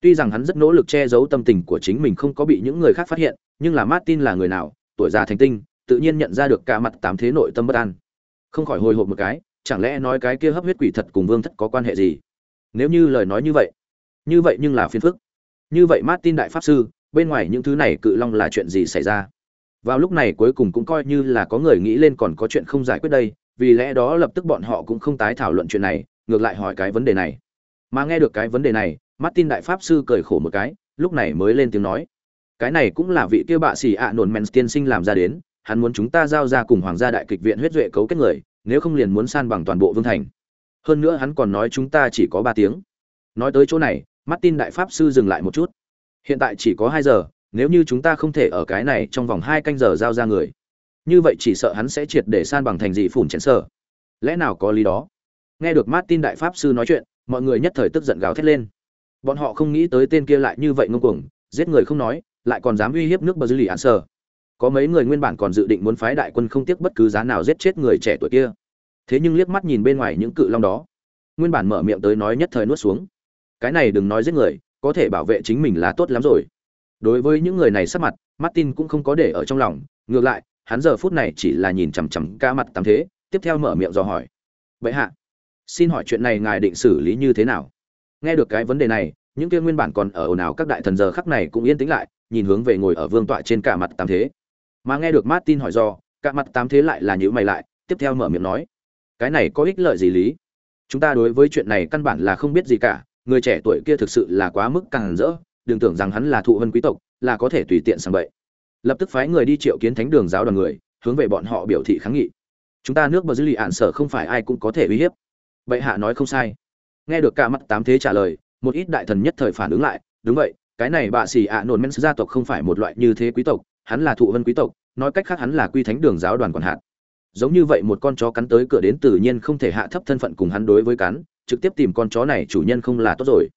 Tuy rằng hắn rất nỗ lực che giấu tâm tình của chính mình không có bị những người khác phát hiện, nhưng là martin là người nào, tuổi già thành tinh, tự nhiên nhận ra được cả mặt tám thế nội tâm bất an không khỏi hồi hộp một cái, chẳng lẽ nói cái kia hấp huyết quỷ thật cùng vương thất có quan hệ gì? Nếu như lời nói như vậy như vậy nhưng là phiền phức. Như vậy martin đại pháp sư, bên ngoài những thứ này cự long là chuyện gì xảy ra? Vào lúc này cuối cùng cũng coi như là có người nghĩ lên còn có chuyện không giải quyết đây, vì lẽ đó lập tức bọn họ cũng không tái thảo luận chuyện này, ngược lại hỏi cái vấn đề này. Mà nghe được cái vấn đề này, martin đại pháp sư cười khổ một cái, lúc này mới lên tiếng nói. Cái này cũng là vị kia bạ xì ạ nổn men tiên sinh làm ra đến hắn muốn chúng ta giao ra cùng hoàng gia đại kịch viện huyết duệ cấu kết người, nếu không liền muốn san bằng toàn bộ vương thành. Hơn nữa hắn còn nói chúng ta chỉ có ba tiếng. Nói tới chỗ này, martin đại pháp sư dừng lại một chút. Hiện tại chỉ có hai giờ, nếu như chúng ta không thể ở cái này trong vòng hai canh giờ giao ra người, như vậy chỉ sợ hắn sẽ triệt để san bằng thành gì phủn chén sở. Lẽ nào có lý đó? Nghe được martin đại pháp sư nói chuyện, mọi người nhất thời tức giận gào thét lên. Bọn họ không nghĩ tới tên kia lại như vậy ngông cuồng, giết người không nói, lại còn dám uy hiếp nước bờ dư lì ạn sở có mấy người nguyên bản còn dự định muốn phái đại quân không tiếc bất cứ giá nào giết chết người trẻ tuổi kia. Thế nhưng liếc mắt nhìn bên ngoài những cự long đó, nguyên bản mở miệng tới nói nhất thời nuốt xuống. Cái này đừng nói giết người, có thể bảo vệ chính mình là tốt lắm rồi. Đối với những người này sắp mặt, martin cũng không có để ở trong lòng, ngược lại, hắn giờ phút này chỉ là nhìn chằm chằm ca mặt tắm thế, tiếp theo mở miệng dò hỏi. Vậy hạ, xin hỏi chuyện này ngài định xử lý như thế nào? Nghe được cái vấn đề này, những kia nguyên bản còn ở ồn ào các đại thần giờ khắc này cũng yên tĩnh lại, nhìn hướng về ngồi ở vương tọa trên cả mặt tám thế mà nghe được martin hỏi do cả mặt tám thế lại là nhữ mày lại, tiếp theo mở miệng nói, cái này có ích lợi gì lý? Chúng ta đối với chuyện này căn bản là không biết gì cả, người trẻ tuổi kia thực sự là quá mức càng rỡ, đừng tưởng rằng hắn là thụ vân quý tộc, là có thể tùy tiện sang vậy lập tức phái người đi triệu kiến thánh đường giáo đoàn người, hướng về bọn họ biểu thị kháng nghị. Chúng ta nước bờ dư lì ạn sở không phải ai cũng có thể uy hiếp. Bệ hạ nói không sai. Nghe được cả mặt tám thế trả lời, một ít đại thần nhất thời phản ứng lại, đúng vậy cái này bạ xì ạ nổn men gia tộc không phải một loại như thế quý tộc, hắn là thụ vân quý tộc, nói cách khác hắn là quy thánh đường giáo đoàn quản hạt. Giống như vậy một con chó cắn tới cửa đến tự nhiên không thể hạ thấp thân phận cùng hắn đối với cắn, trực tiếp tìm con chó này chủ nhân không là tốt rồi.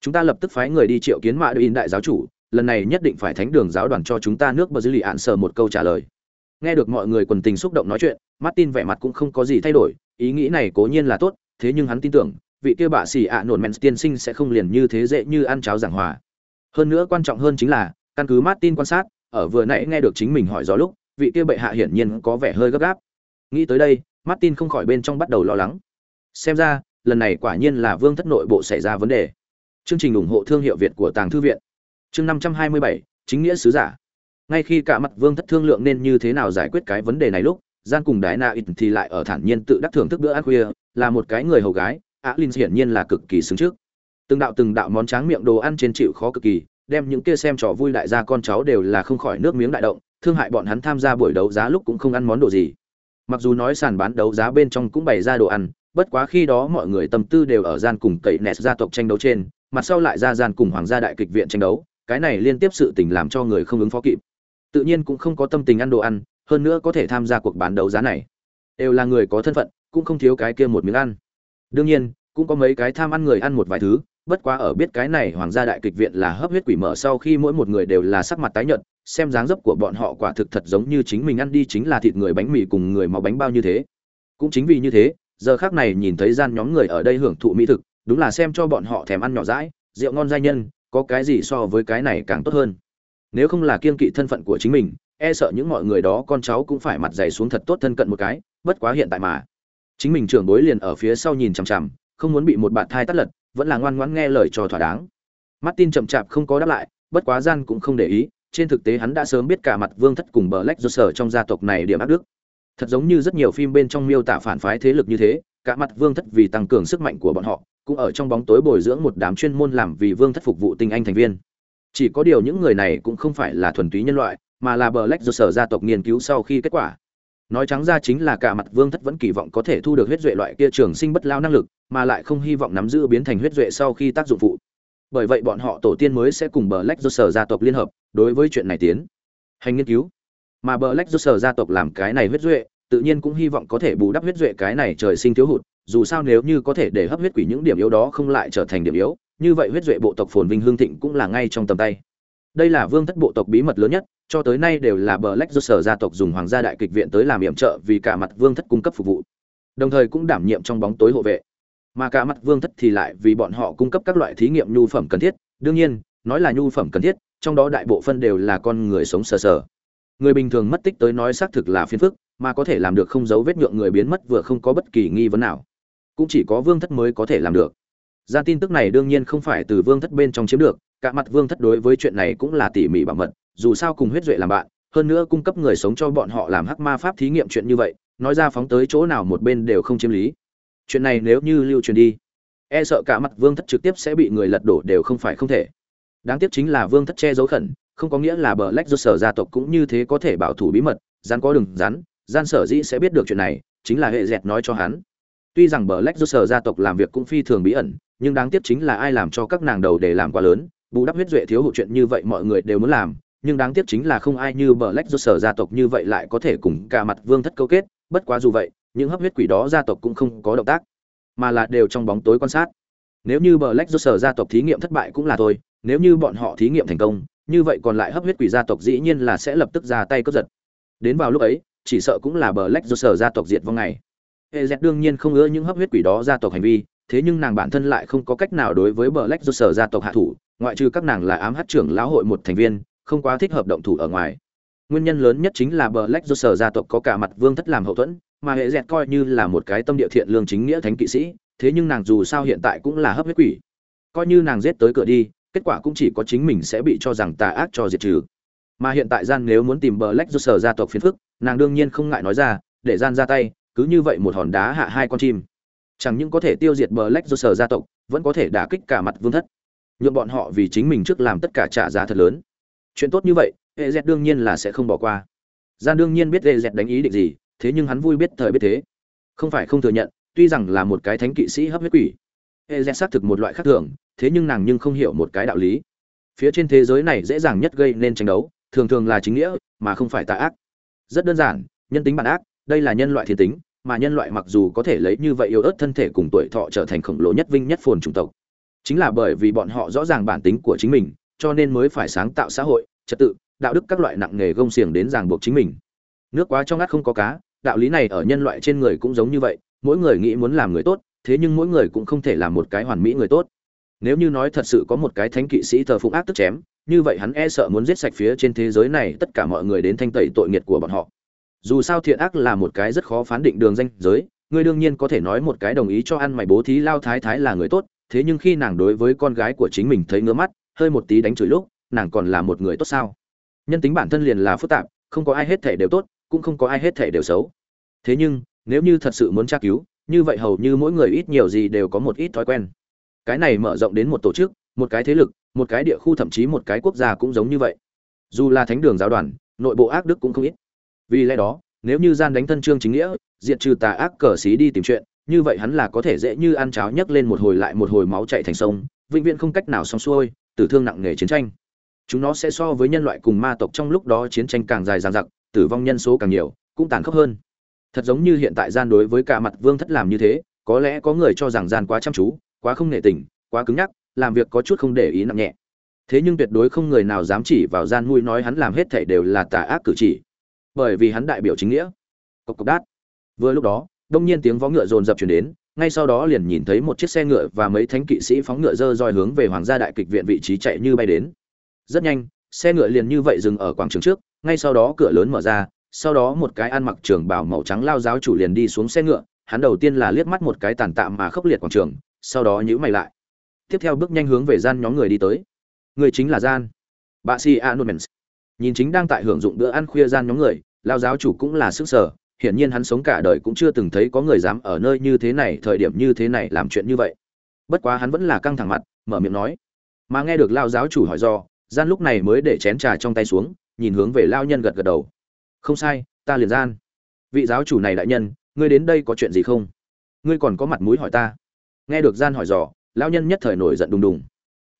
Chúng ta lập tức phái người đi triệu kiến mạ đội in đại giáo chủ, lần này nhất định phải thánh đường giáo đoàn cho chúng ta nước bờ dư lì ạn sờ một câu trả lời. Nghe được mọi người quần tình xúc động nói chuyện, martin vẻ mặt cũng không có gì thay đổi, ý nghĩ này cố nhiên là tốt, thế nhưng hắn tin tưởng, vị kia bạ xỉ ạ nổn men tiên sinh sẽ không liền như thế dễ như ăn cháo giảng hòa hơn nữa quan trọng hơn chính là, căn cứ martin quan sát, ở vừa nãy nghe được chính mình hỏi rõ lúc, vị kia bệ hạ hiển nhiên có vẻ hơi gấp gáp. Nghĩ tới đây, martin không khỏi bên trong bắt đầu lo lắng. Xem ra, lần này quả nhiên là vương thất nội bộ xảy ra vấn đề. Chương trình ủng hộ thương hiệu việt của tàng thư viện. Chương năm trăm hai mươi bảy, chính nghĩa sứ giả. Ngay khi cả mặt vương thất thương lượng nên như thế nào giải quyết cái vấn đề này lúc, gian cùng đái na ít thì lại ở thản nhiên tự đắc thưởng thức bữa ăn khuya, là một cái người hầu gái, á linh hiển nhiên là cực kỳ xứng trước từng đạo từng đạo món tráng miệng đồ ăn trên chịu khó cực kỳ, đem những kia xem trò vui đại gia con cháu đều là không khỏi nước miếng đại động, thương hại bọn hắn tham gia buổi đấu giá lúc cũng không ăn món đồ gì. Mặc dù nói sàn bán đấu giá bên trong cũng bày ra đồ ăn, bất quá khi đó mọi người tâm tư đều ở gian cùng cậy nẹt gia tộc tranh đấu trên, mặt sau lại ra gian cùng hoàng gia đại kịch viện tranh đấu, cái này liên tiếp sự tình làm cho người không ứng phó kịp. Tự nhiên cũng không có tâm tình ăn đồ ăn, hơn nữa có thể tham gia cuộc bán đấu giá này. Đều là người có thân phận, cũng không thiếu cái kia một miếng ăn. Đương nhiên, cũng có mấy cái tham ăn người ăn một vài thứ bất quá ở biết cái này hoàng gia đại kịch viện là hấp huyết quỷ mở sau khi mỗi một người đều là sắc mặt tái nhợt xem dáng dấp của bọn họ quả thực thật giống như chính mình ăn đi chính là thịt người bánh mì cùng người máu bánh bao như thế. Cũng chính vì như thế giờ khác này nhìn thấy gian nhóm người ở đây hưởng thụ mỹ thực đúng là xem cho bọn họ thèm ăn nhỏ dãi, rượu ngon giai nhân có cái gì so với cái này càng tốt hơn. Nếu không là kiên kỵ thân phận của chính mình e sợ những mọi người đó con cháu cũng phải mặt dày xuống thật tốt thân cận một cái bất quá hiện tại mà. Chính mình trưởng bối liền ở phía sau nhìn chằm chằm không muốn bị một bạn thai tắt lật vẫn là ngoan ngoãn nghe lời cho thỏa đáng. Martin chậm chạp không có đáp lại, bất quá gian cũng không để ý, trên thực tế hắn đã sớm biết cả mặt vương thất cùng bờ lách do sở trong gia tộc này điểm ác đức. Thật giống như rất nhiều phim bên trong miêu tả phản phái thế lực như thế, cả mặt vương thất vì tăng cường sức mạnh của bọn họ, cũng ở trong bóng tối bồi dưỡng một đám chuyên môn làm vì vương thất phục vụ tinh anh thành viên. Chỉ có điều những người này cũng không phải là thuần túy nhân loại, mà là bờ lách do sở gia tộc nghiên cứu sau khi kết quả nói trắng ra chính là cả mặt vương thất vẫn kỳ vọng có thể thu được huyết duệ loại kia trường sinh bất lao năng lực, mà lại không hy vọng nắm giữ biến thành huyết duệ sau khi tác dụng phụ. Bởi vậy bọn họ tổ tiên mới sẽ cùng bờ lách do sở gia tộc liên hợp, đối với chuyện này tiến hành nghiên cứu. Mà bờ lách do sở gia tộc làm cái này huyết duệ, tự nhiên cũng hy vọng có thể bù đắp huyết duệ cái này trời sinh thiếu hụt, dù sao nếu như có thể để hấp huyết quỷ những điểm yếu đó không lại trở thành điểm yếu, như vậy huyết duệ bộ tộc phồn vinh hương thịnh cũng là ngay trong tầm tay đây là vương thất bộ tộc bí mật lớn nhất, cho tới nay đều là bờ lách do sở gia tộc dùng hoàng gia đại kịch viện tới làm yểm trợ vì cả mặt vương thất cung cấp phục vụ. Đồng thời cũng đảm nhiệm trong bóng tối hộ vệ. Mà cả mặt vương thất thì lại vì bọn họ cung cấp các loại thí nghiệm nhu phẩm cần thiết. Đương nhiên, nói là nhu phẩm cần thiết, trong đó đại bộ phân đều là con người sống sờ sờ. Người bình thường mất tích tới nói xác thực là phiền phức, mà có thể làm được không giấu vết nhượng người biến mất vừa không có bất kỳ nghi vấn nào. Cũng chỉ có vương thất mới có thể làm được gian tin tức này đương nhiên không phải từ vương thất bên trong chiếm được, cả mặt vương thất đối với chuyện này cũng là tỉ mỉ bảo mật, dù sao cùng huyết duệ làm bạn, hơn nữa cung cấp người sống cho bọn họ làm hắc ma pháp thí nghiệm chuyện như vậy, nói ra phóng tới chỗ nào một bên đều không chiếm lý. Chuyện này nếu như lưu truyền đi e sợ cả mặt vương thất trực tiếp sẽ bị người lật đổ đều không phải không thể. Đáng tiếc chính là vương thất che giấu khẩn, không có nghĩa là bờ lách do sở gia tộc cũng như thế có thể bảo thủ bí mật gian có đừng rắn, gian sở dĩ sẽ biết được chuyện này, chính là hệ dẹt nói cho hắn. Tuy rằng bờ lách do sở gia tộc làm việc cũng phi thường bí ẩn nhưng đáng tiếc chính là ai làm cho các nàng đầu để làm quá lớn, bù đắp huyết duệ thiếu hụt chuyện như vậy mọi người đều muốn làm, nhưng đáng tiếc chính là không ai như bờ lách do sở gia tộc như vậy lại có thể cùng cả mặt vương thất câu kết, bất quá dù vậy, những hấp huyết quỷ đó gia tộc cũng không có động tác, mà là đều trong bóng tối quan sát. Nếu như bờ lách do sở gia tộc thí nghiệm thất bại cũng là thôi, nếu như bọn họ thí nghiệm thành công, như vậy còn lại hấp huyết quỷ gia tộc dĩ nhiên là sẽ lập tức ra tay cướp giật. Đến vào lúc ấy, chỉ sợ cũng là bờ lách do sở gia tộc diệt vong ngày. Hệ dẹt đương nhiên không ưa những hấp huyết quỷ đó gia tộc hành vi thế nhưng nàng bản thân lại không có cách nào đối với bờ lách do sở gia tộc hạ thủ, ngoại trừ các nàng là ám hát trưởng lão hội một thành viên, không quá thích hợp động thủ ở ngoài. Nguyên nhân lớn nhất chính là bờ lách do sở gia tộc có cả mặt vương thất làm hậu thuẫn, mà hệ dẹt coi như là một cái tâm địa thiện lương chính nghĩa thánh kỵ sĩ, thế nhưng nàng dù sao hiện tại cũng là hấp huyết quỷ. Coi như nàng giết tới cửa đi, kết quả cũng chỉ có chính mình sẽ bị cho rằng tà ác cho diệt trừ. Mà hiện tại gian nếu muốn tìm bờ lách do sở gia tộc phiền phức, nàng đương nhiên không ngại nói ra, để gian ra tay, cứ như vậy một hòn đá hạ hai con chim chẳng những có thể tiêu diệt bờ lách do sở gia tộc, vẫn có thể đả kích cả mặt vương thất. Nhuộm bọn họ vì chính mình trước làm tất cả trả giá thật lớn. Chuyện tốt như vậy hệ dẹt đương nhiên là sẽ không bỏ qua. Gian đương nhiên biết hệ dẹt đánh ý định gì, thế nhưng hắn vui biết thời biết thế. Không phải không thừa nhận, tuy rằng là một cái thánh kỵ sĩ hấp huyết quỷ hệ dẹt xác thực một loại khác thường, thế nhưng nàng nhưng không hiểu một cái đạo lý. Phía trên thế giới này dễ dàng nhất gây nên tranh đấu, thường thường là chính nghĩa, mà không phải tà ác. Rất đơn giản, nhân tính bản ác, đây là nhân loại thiên tính mà nhân loại mặc dù có thể lấy như vậy yếu ớt thân thể cùng tuổi thọ trở thành khổng lồ nhất vinh nhất phồn chủng tộc. Chính là bởi vì bọn họ rõ ràng bản tính của chính mình, cho nên mới phải sáng tạo xã hội, trật tự, đạo đức các loại nặng nghề gông xiềng đến ràng buộc chính mình. Nước quá trong ngắt không có cá, đạo lý này ở nhân loại trên người cũng giống như vậy, mỗi người nghĩ muốn làm người tốt, thế nhưng mỗi người cũng không thể làm một cái hoàn mỹ người tốt. Nếu như nói thật sự có một cái thánh kỵ sĩ thờ phụng ác tức chém, như vậy hắn e sợ muốn giết sạch phía trên thế giới này tất cả mọi người đến thanh tẩy tội nghiệt của bọn họ dù sao thiện ác là một cái rất khó phán định đường danh giới, ngươi đương nhiên có thể nói một cái đồng ý cho ăn mày bố thí lao thái thái là người tốt, thế nhưng khi nàng đối với con gái của chính mình thấy ngứa mắt, hơi một tí đánh chửi lúc, nàng còn là một người tốt sao? Nhân tính bản thân liền là phức tạp, không có ai hết thể đều tốt, cũng không có ai hết thể đều xấu. Thế nhưng, nếu như thật sự muốn tra cứu, như vậy hầu như mỗi người ít nhiều gì đều có một ít thói quen. Cái này mở rộng đến một tổ chức, một cái thế lực, một cái địa khu thậm chí một cái quốc gia cũng giống như vậy. Dù là thánh đường giáo đoàn, nội bộ ác đức cũng không ít vì lẽ đó, nếu như gian đánh thân trương chính nghĩa diện trừ tà ác cờ xí đi tìm chuyện, như vậy hắn là có thể dễ như ăn cháo nhấc lên một hồi lại một hồi máu chạy thành sông, vĩnh viễn không cách nào xong xuôi, tử thương nặng nề chiến tranh. Chúng nó sẽ so với nhân loại cùng ma tộc trong lúc đó chiến tranh càng dài dằng dặc, tử vong nhân số càng nhiều, cũng tàn khốc hơn. Thật giống như hiện tại gian đối với cả mặt vương thất làm như thế, có lẽ có người cho rằng gian quá chăm chú, quá không nể tình, quá cứng nhắc, làm việc có chút không để ý nặng nhẹ. Thế nhưng tuyệt đối không người nào dám chỉ vào gian mui nói hắn làm hết thảy đều là tà ác cử chỉ bởi vì hắn đại biểu chính nghĩa. Cộc cộc đát. Vừa lúc đó, đông nhiên tiếng vó ngựa dồn dập chuyển đến, ngay sau đó liền nhìn thấy một chiếc xe ngựa và mấy thánh kỵ sĩ phóng ngựa dơ roi hướng về hoàng gia đại kịch viện vị trí chạy như bay đến. Rất nhanh, xe ngựa liền như vậy dừng ở quảng trường trước, ngay sau đó cửa lớn mở ra, sau đó một cái ăn mặc trường bào màu trắng lao giáo chủ liền đi xuống xe ngựa, hắn đầu tiên là liếc mắt một cái tàn tạm mà khốc liệt quảng trường, sau đó nhíu mày lại. Tiếp theo bước nhanh hướng về gian nhóm người đi tới. Người chính là gian. Bà si anonymous nhìn chính đang tại hưởng dụng bữa ăn khuya gian nhóm người, lao giáo chủ cũng là sức sở, hiển nhiên hắn sống cả đời cũng chưa từng thấy có người dám ở nơi như thế này, thời điểm như thế này làm chuyện như vậy. Bất quá hắn vẫn là căng thẳng mặt, mở miệng nói. Mà nghe được lao giáo chủ hỏi do, gian lúc này mới để chén trà trong tay xuống, nhìn hướng về lao nhân gật gật đầu. Không sai, ta liền gian. Vị giáo chủ này đại nhân, ngươi đến đây có chuyện gì không? Ngươi còn có mặt mũi hỏi ta. Nghe được gian hỏi dò, lao nhân nhất thời nổi giận đùng đùng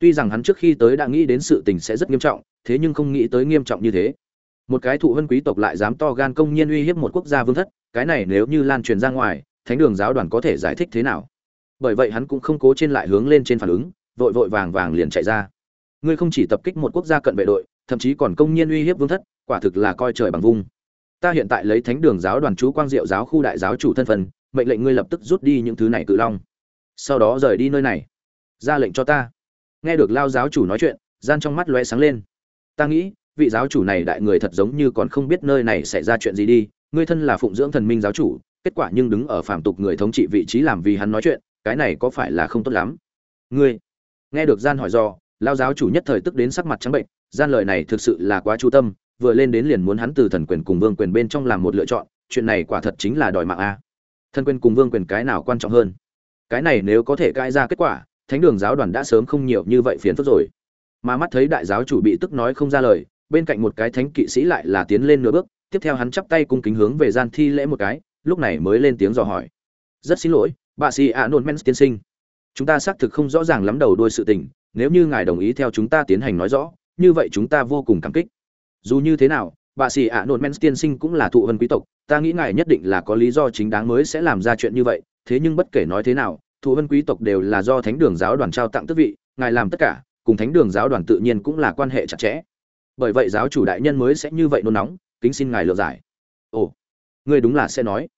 tuy rằng hắn trước khi tới đã nghĩ đến sự tình sẽ rất nghiêm trọng, thế nhưng không nghĩ tới nghiêm trọng như thế. Một cái thụ vân quý tộc lại dám to gan công nhiên uy hiếp một quốc gia vương thất, cái này nếu như lan truyền ra ngoài, thánh đường giáo đoàn có thể giải thích thế nào? Bởi vậy hắn cũng không cố trên lại hướng lên trên phản ứng, vội vội vàng vàng liền chạy ra. Ngươi không chỉ tập kích một quốc gia cận vệ đội, thậm chí còn công nhiên uy hiếp vương thất, quả thực là coi trời bằng vung. Ta hiện tại lấy thánh đường giáo đoàn chú quang diệu giáo khu đại giáo chủ thân phần mệnh lệnh ngươi lập tức rút đi những thứ này cự long. Sau đó rời đi nơi này. Ra lệnh cho ta nghe được lao giáo chủ nói chuyện, gian trong mắt loe sáng lên. Ta nghĩ, vị giáo chủ này đại người thật giống như còn không biết nơi này xảy ra chuyện gì đi, ngươi thân là phụng dưỡng thần minh giáo chủ, kết quả nhưng đứng ở phàm tục người thống trị vị trí làm vì hắn nói chuyện, cái này có phải là không tốt lắm? Ngươi, nghe được gian hỏi do, lao giáo chủ nhất thời tức đến sắc mặt trắng bệnh, gian lời này thực sự là quá chú tâm, vừa lên đến liền muốn hắn từ thần quyền cùng vương quyền bên trong làm một lựa chọn, chuyện này quả thật chính là đòi mạng a. Thần quyền cùng vương quyền cái nào quan trọng hơn? Cái này nếu có thể cãi ra kết quả thánh đường giáo đoàn đã sớm không nhiều như vậy phiền phức rồi. Mà mắt thấy đại giáo chủ bị tức nói không ra lời, bên cạnh một cái thánh kỵ sĩ lại là tiến lên nửa bước, tiếp theo hắn chắp tay cung kính hướng về gian thi lễ một cái, lúc này mới lên tiếng dò hỏi. Rất xin lỗi, bà sĩ ạ nôn men tiên sinh. Chúng ta xác thực không rõ ràng lắm đầu đuôi sự tình, nếu như ngài đồng ý theo chúng ta tiến hành nói rõ, như vậy chúng ta vô cùng cảm kích. Dù như thế nào, bà sĩ ạ nôn men tiên sinh cũng là thụ vân quý tộc, ta nghĩ ngài nhất định là có lý do chính đáng mới sẽ làm ra chuyện như vậy, thế nhưng bất kể nói thế nào thụ vân quý tộc đều là do thánh đường giáo đoàn trao tặng tước vị, ngài làm tất cả, cùng thánh đường giáo đoàn tự nhiên cũng là quan hệ chặt chẽ. Bởi vậy giáo chủ đại nhân mới sẽ như vậy nôn nóng, kính xin ngài lựa giải. Ồ, ngươi đúng là sẽ nói.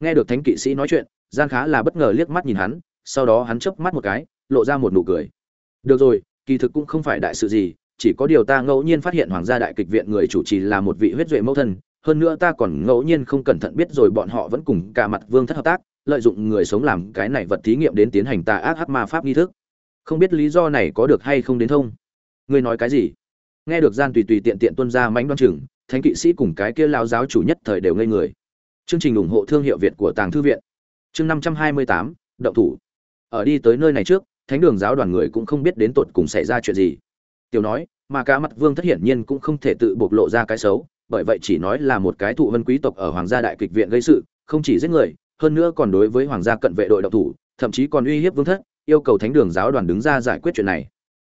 Nghe được thánh kỵ sĩ nói chuyện, gian khá là bất ngờ liếc mắt nhìn hắn, sau đó hắn chớp mắt một cái, lộ ra một nụ cười. Được rồi, kỳ thực cũng không phải đại sự gì, chỉ có điều ta ngẫu nhiên phát hiện hoàng gia đại kịch viện người chủ trì là một vị huyết duệ mẫu thân, hơn nữa ta còn ngẫu nhiên không cẩn thận biết rồi bọn họ vẫn cùng cả mặt vương thất hợp tác lợi dụng người sống làm cái này vật thí nghiệm đến tiến hành tà ác hắc ma pháp nghi thức. Không biết lý do này có được hay không đến thông. Ngươi nói cái gì? Nghe được gian tùy tùy tiện tiện tuân ra mánh đoan chừng, thánh kỵ sĩ cùng cái kia lao giáo chủ nhất thời đều ngây người. Chương trình ủng hộ thương hiệu việt của tàng thư viện. Chương năm trăm hai mươi tám, động thủ. Ở đi tới nơi này trước, thánh đường giáo đoàn người cũng không biết đến tột cùng xảy ra chuyện gì. Tiểu nói, mà cả mặt vương thất hiển nhiên cũng không thể tự bộc lộ ra cái xấu, bởi vậy chỉ nói là một cái thụ vân quý tộc ở hoàng gia đại kịch viện gây sự, không chỉ giết người hơn nữa còn đối với hoàng gia cận vệ đội độc thủ, thậm chí còn uy hiếp vương thất, yêu cầu thánh đường giáo đoàn đứng ra giải quyết chuyện này.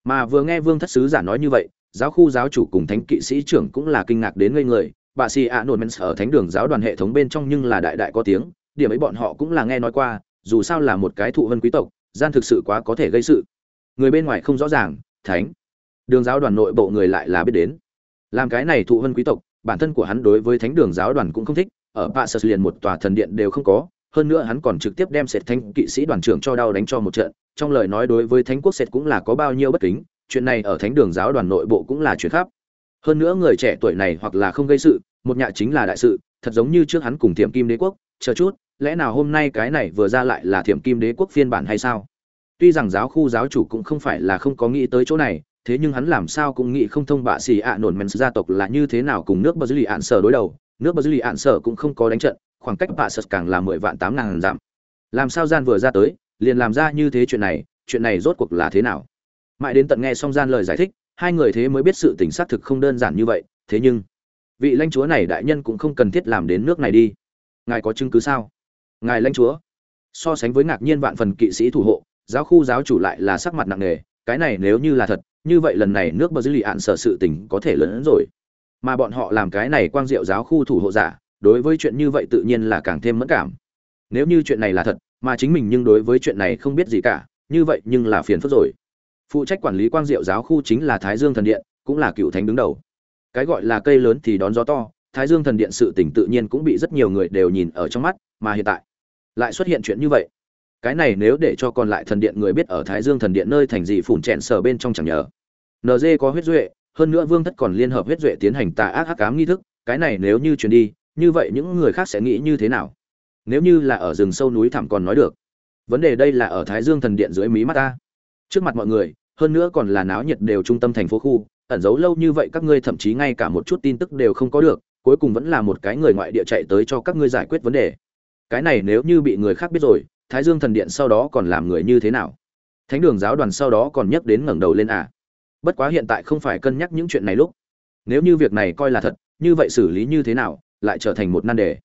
Mà vừa nghe vương thất sứ giả nói như vậy, giáo khu giáo chủ cùng thánh kỵ sĩ trưởng cũng là kinh ngạc đến ngây người. Bà si a nôn ở thánh đường giáo đoàn hệ thống bên trong nhưng là đại đại có tiếng, điểm ấy bọn họ cũng là nghe nói qua, dù sao là một cái thụ vân quý tộc, gian thực sự quá có thể gây sự. Người bên ngoài không rõ ràng, thánh. Đường giáo đoàn nội bộ người lại là biết đến. Làm cái này thụ vân quý tộc, bản thân của hắn đối với thánh đường giáo đoàn cũng không thích ở Passus liền một tòa thần điện đều không có, hơn nữa hắn còn trực tiếp đem sệt thánh kỵ sĩ đoàn trưởng cho đau đánh cho một trận, trong lời nói đối với thánh quốc sệt cũng là có bao nhiêu bất kính, chuyện này ở thánh đường giáo đoàn nội bộ cũng là chuyện khác. Hơn nữa người trẻ tuổi này hoặc là không gây sự, một nhạ chính là đại sự, thật giống như trước hắn cùng thiểm kim đế quốc, chờ chút, lẽ nào hôm nay cái này vừa ra lại là thiểm kim đế quốc phiên bản hay sao? Tuy rằng giáo khu giáo chủ cũng không phải là không có nghĩ tới chỗ này, thế nhưng hắn làm sao cũng nghĩ không thông bạ xì ạ nổn men gia tộc là như thế nào cùng nước bờ dưới lì ạn sở đối đầu nước brazil dư lì ạn sở cũng không có đánh trận, khoảng cách bạ sật càng là mười vạn tám ngàn dặm. Làm sao gian vừa ra tới, liền làm ra như thế chuyện này chuyện này rốt cuộc là thế nào? Mãi đến tận nghe xong gian lời giải thích, hai người thế mới biết sự tình xác thực không đơn giản như vậy, thế nhưng, vị lãnh chúa này đại nhân cũng không cần thiết làm đến nước này đi. Ngài có chứng cứ sao? Ngài lãnh chúa, so sánh với ngạc nhiên vạn phần kỵ sĩ thủ hộ, giáo khu giáo chủ lại là sắc mặt nặng nề, cái này nếu như là thật, như vậy lần này nước bờ dư lì ạn sở sự tình có thể lớn hơn rồi mà bọn họ làm cái này quang diệu giáo khu thủ hộ giả, đối với chuyện như vậy tự nhiên là càng thêm mẫn cảm. Nếu như chuyện này là thật, mà chính mình nhưng đối với chuyện này không biết gì cả, như vậy nhưng là phiền phức rồi. Phụ trách quản lý quang diệu giáo khu chính là thái dương thần điện, cũng là cựu thánh đứng đầu. Cái gọi là cây lớn thì đón gió to, thái dương thần điện sự tỉnh tự nhiên cũng bị rất nhiều người đều nhìn ở trong mắt, mà hiện tại lại xuất hiện chuyện như vậy. Cái này nếu để cho còn lại thần điện người biết ở thái dương thần điện nơi thành gì phủn chèn sở bên trong chẳng nhờ. Nd có huyết duệ hơn nữa vương thất còn liên hợp huyết duệ tiến hành tà ác hắc ám nghi thức, cái này nếu như truyền đi, như vậy những người khác sẽ nghĩ như thế nào? Nếu như là ở rừng sâu núi thẳm còn nói được, vấn đề đây là ở thái dương thần điện dưới mí mắt ta. Trước mặt mọi người, hơn nữa còn là náo nhiệt đều trung tâm thành phố khu, ẩn giấu lâu như vậy các ngươi thậm chí ngay cả một chút tin tức đều không có được, cuối cùng vẫn là một cái người ngoại địa chạy tới cho các ngươi giải quyết vấn đề. Cái này nếu như bị người khác biết rồi, thái dương thần điện sau đó còn làm người như thế nào? Thánh đường giáo đoàn sau đó còn nhắc đến ngẩng đầu lên à? Bất quá hiện tại không phải cân nhắc những chuyện này lúc. Nếu như việc này coi là thật, như vậy xử lý như thế nào, lại trở thành một nan đề.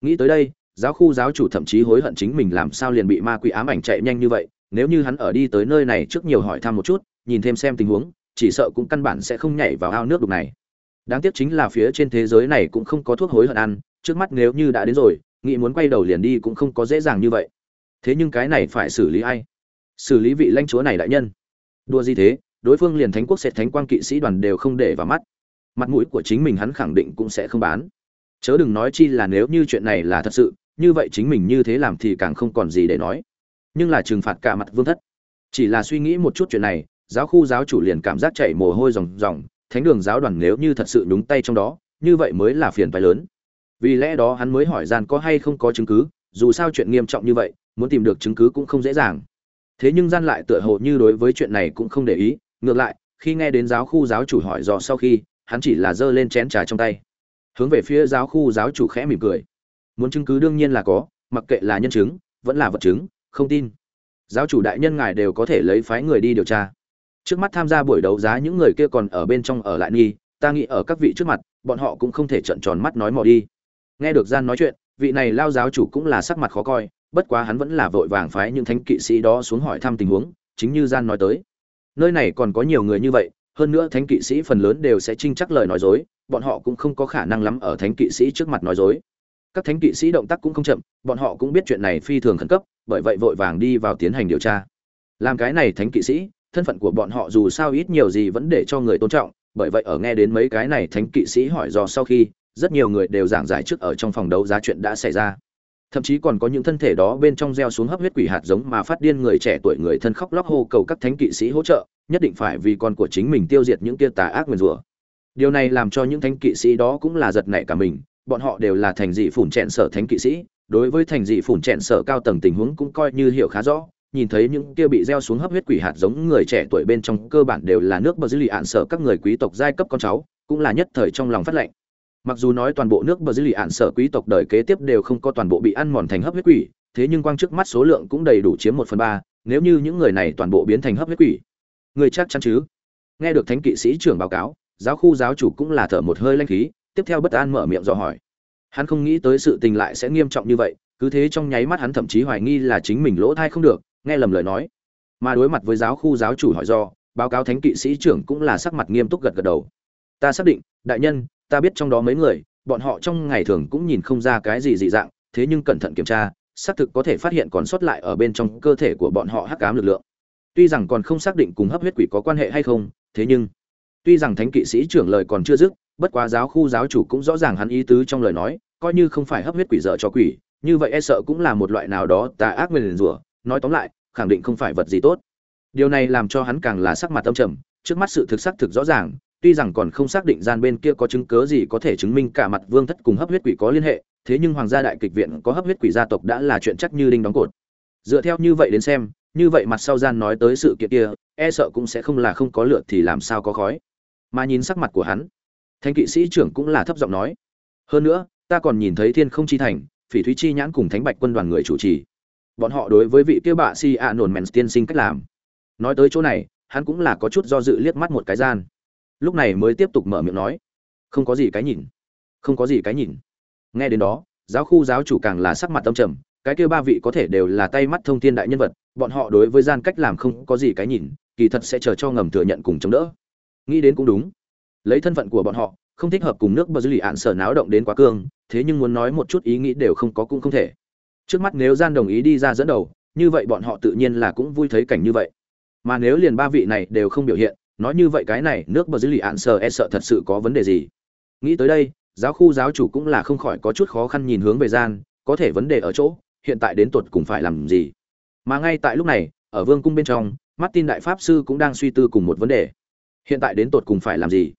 Nghĩ tới đây, giáo khu giáo chủ thậm chí hối hận chính mình làm sao liền bị ma quỷ ám ảnh chạy nhanh như vậy, nếu như hắn ở đi tới nơi này trước nhiều hỏi thăm một chút, nhìn thêm xem tình huống, chỉ sợ cũng căn bản sẽ không nhảy vào ao nước đục này. Đáng tiếc chính là phía trên thế giới này cũng không có thuốc hối hận ăn, trước mắt nếu như đã đến rồi, nghĩ muốn quay đầu liền đi cũng không có dễ dàng như vậy. Thế nhưng cái này phải xử lý ai? Xử lý vị lãnh chúa này đại nhân. Đua gì thế? Đối phương liền thánh quốc sệt thánh quang kỵ sĩ đoàn đều không để vào mắt. Mặt mũi của chính mình hắn khẳng định cũng sẽ không bán. Chớ đừng nói chi là nếu như chuyện này là thật sự, như vậy chính mình như thế làm thì càng không còn gì để nói. Nhưng là trừng phạt cả mặt vương thất. Chỉ là suy nghĩ một chút chuyện này, giáo khu giáo chủ liền cảm giác chảy mồ hôi ròng ròng, thánh đường giáo đoàn nếu như thật sự nhúng tay trong đó, như vậy mới là phiền phái lớn. Vì lẽ đó hắn mới hỏi gian có hay không có chứng cứ, dù sao chuyện nghiêm trọng như vậy, muốn tìm được chứng cứ cũng không dễ dàng. Thế nhưng gian lại tựa hồ như đối với chuyện này cũng không để ý ngược lại, khi nghe đến giáo khu giáo chủ hỏi dò sau khi, hắn chỉ là giơ lên chén trà trong tay. Hướng về phía giáo khu giáo chủ khẽ mỉm cười. Muốn chứng cứ đương nhiên là có, mặc kệ là nhân chứng, vẫn là vật chứng, không tin. Giáo chủ đại nhân ngài đều có thể lấy phái người đi điều tra. Trước mắt tham gia buổi đấu giá những người kia còn ở bên trong ở lại nghi, ta nghĩ ở các vị trước mặt, bọn họ cũng không thể trận tròn mắt nói mò đi. Nghe được gian nói chuyện, vị này lao giáo chủ cũng là sắc mặt khó coi, bất quá hắn vẫn là vội vàng phái những thánh kỵ sĩ đó xuống hỏi thăm tình huống, chính như gian nói tới nơi này còn có nhiều người như vậy, hơn nữa thánh kỵ sĩ phần lớn đều sẽ trinh chắc lời nói dối, bọn họ cũng không có khả năng lắm ở thánh kỵ sĩ trước mặt nói dối. Các thánh kỵ sĩ động tác cũng không chậm, bọn họ cũng biết chuyện này phi thường khẩn cấp, bởi vậy vội vàng đi vào tiến hành điều tra. Làm cái này thánh kỵ sĩ, thân phận của bọn họ dù sao ít nhiều gì vẫn để cho người tôn trọng, bởi vậy ở nghe đến mấy cái này thánh kỵ sĩ hỏi do sau khi, rất nhiều người đều giảng giải trước ở trong phòng đấu giá chuyện đã xảy ra thậm chí còn có những thân thể đó bên trong gieo xuống hấp huyết quỷ hạt giống mà phát điên người trẻ tuổi người thân khóc lóc hô cầu các thánh kỵ sĩ hỗ trợ, nhất định phải vì con của chính mình tiêu diệt những kia tà ác nguyền rủa. Điều này làm cho những thánh kỵ sĩ đó cũng là giật nảy cả mình, bọn họ đều là thành dị phủn trẹn sở thánh kỵ sĩ, đối với thành dị phủn trẹn sở cao tầng tình huống cũng coi như hiểu khá rõ, nhìn thấy những kia bị gieo xuống hấp huyết quỷ hạt giống người trẻ tuổi bên trong cơ bản đều là nước bờ dư lì ạn sở các người quý tộc giai cấp con cháu, cũng là nhất thời trong lòng phát lệnh mặc dù nói toàn bộ nước bờ dư lì ạn sở quý tộc đời kế tiếp đều không có toàn bộ bị ăn mòn thành hấp huyết quỷ, thế nhưng quang trước mắt số lượng cũng đầy đủ chiếm một phần ba, nếu như những người này toàn bộ biến thành hấp huyết quỷ. Người chắc chắn chứ? Nghe được thánh kỵ sĩ trưởng báo cáo, giáo khu giáo chủ cũng là thở một hơi lanh khí, tiếp theo bất an mở miệng dò hỏi. Hắn không nghĩ tới sự tình lại sẽ nghiêm trọng như vậy, cứ thế trong nháy mắt hắn thậm chí hoài nghi là chính mình lỗ thai không được, nghe lầm lời nói. Mà đối mặt với giáo khu giáo chủ hỏi do, báo cáo thánh kỵ sĩ trưởng cũng là sắc mặt nghiêm túc gật gật đầu. Ta xác định, đại nhân ta biết trong đó mấy người, bọn họ trong ngày thường cũng nhìn không ra cái gì dị dạng, thế nhưng cẩn thận kiểm tra, xác thực có thể phát hiện còn sót lại ở bên trong cơ thể của bọn họ hắc ám lực lượng. Tuy rằng còn không xác định cùng hấp huyết quỷ có quan hệ hay không, thế nhưng, tuy rằng thánh kỵ sĩ trưởng lời còn chưa dứt, bất quá giáo khu giáo chủ cũng rõ ràng hắn ý tứ trong lời nói, coi như không phải hấp huyết quỷ dở cho quỷ, như vậy e sợ cũng là một loại nào đó tà ác nguyền rủa, nói tóm lại, khẳng định không phải vật gì tốt. Điều này làm cho hắn càng là sắc mặt âm trầm, trước mắt sự thực xác thực rõ ràng tuy rằng còn không xác định gian bên kia có chứng cớ gì có thể chứng minh cả mặt vương thất cùng hấp huyết quỷ có liên hệ, thế nhưng hoàng gia đại kịch viện có hấp huyết quỷ gia tộc đã là chuyện chắc như đinh đóng cột. Dựa theo như vậy đến xem, như vậy mặt sau gian nói tới sự kiện kia e sợ cũng sẽ không là không có lượt thì làm sao có khói. Mà nhìn sắc mặt của hắn, thánh kỵ sĩ trưởng cũng là thấp giọng nói, hơn nữa, ta còn nhìn thấy thiên không chi thành, phỉ thúy chi nhãn cùng thánh bạch quân đoàn người chủ trì. Bọn họ đối với vị kia bạ si a nổn mèn tiên sinh cách làm. Nói tới chỗ này, hắn cũng là có chút do dự liếc mắt một cái gian lúc này mới tiếp tục mở miệng nói, không có gì cái nhìn, không có gì cái nhìn. Nghe đến đó, giáo khu giáo chủ càng là sắc mặt tâm trầm, cái kia ba vị có thể đều là tay mắt thông thiên đại nhân vật, bọn họ đối với gian cách làm không có gì cái nhìn, kỳ thật sẽ chờ cho ngầm thừa nhận cùng chống đỡ. Nghĩ đến cũng đúng. Lấy thân phận của bọn họ, không thích hợp cùng nước bờ dư lì ạn sở náo động đến quá cương, thế nhưng muốn nói một chút ý nghĩ đều không có cũng không thể. Trước mắt nếu gian đồng ý đi ra dẫn đầu, như vậy bọn họ tự nhiên là cũng vui thấy cảnh như vậy. Mà nếu liền ba vị này đều không biểu hiện nói như vậy cái này, nước bờ dư lì ạn sờ e sợ thật sự có vấn đề gì? Nghĩ tới đây, giáo khu giáo chủ cũng là không khỏi có chút khó khăn nhìn hướng về gian, có thể vấn đề ở chỗ, hiện tại đến tuột cùng phải làm gì? Mà ngay tại lúc này, ở vương cung bên trong, martin đại pháp sư cũng đang suy tư cùng một vấn đề. Hiện tại đến tuột cùng phải làm gì?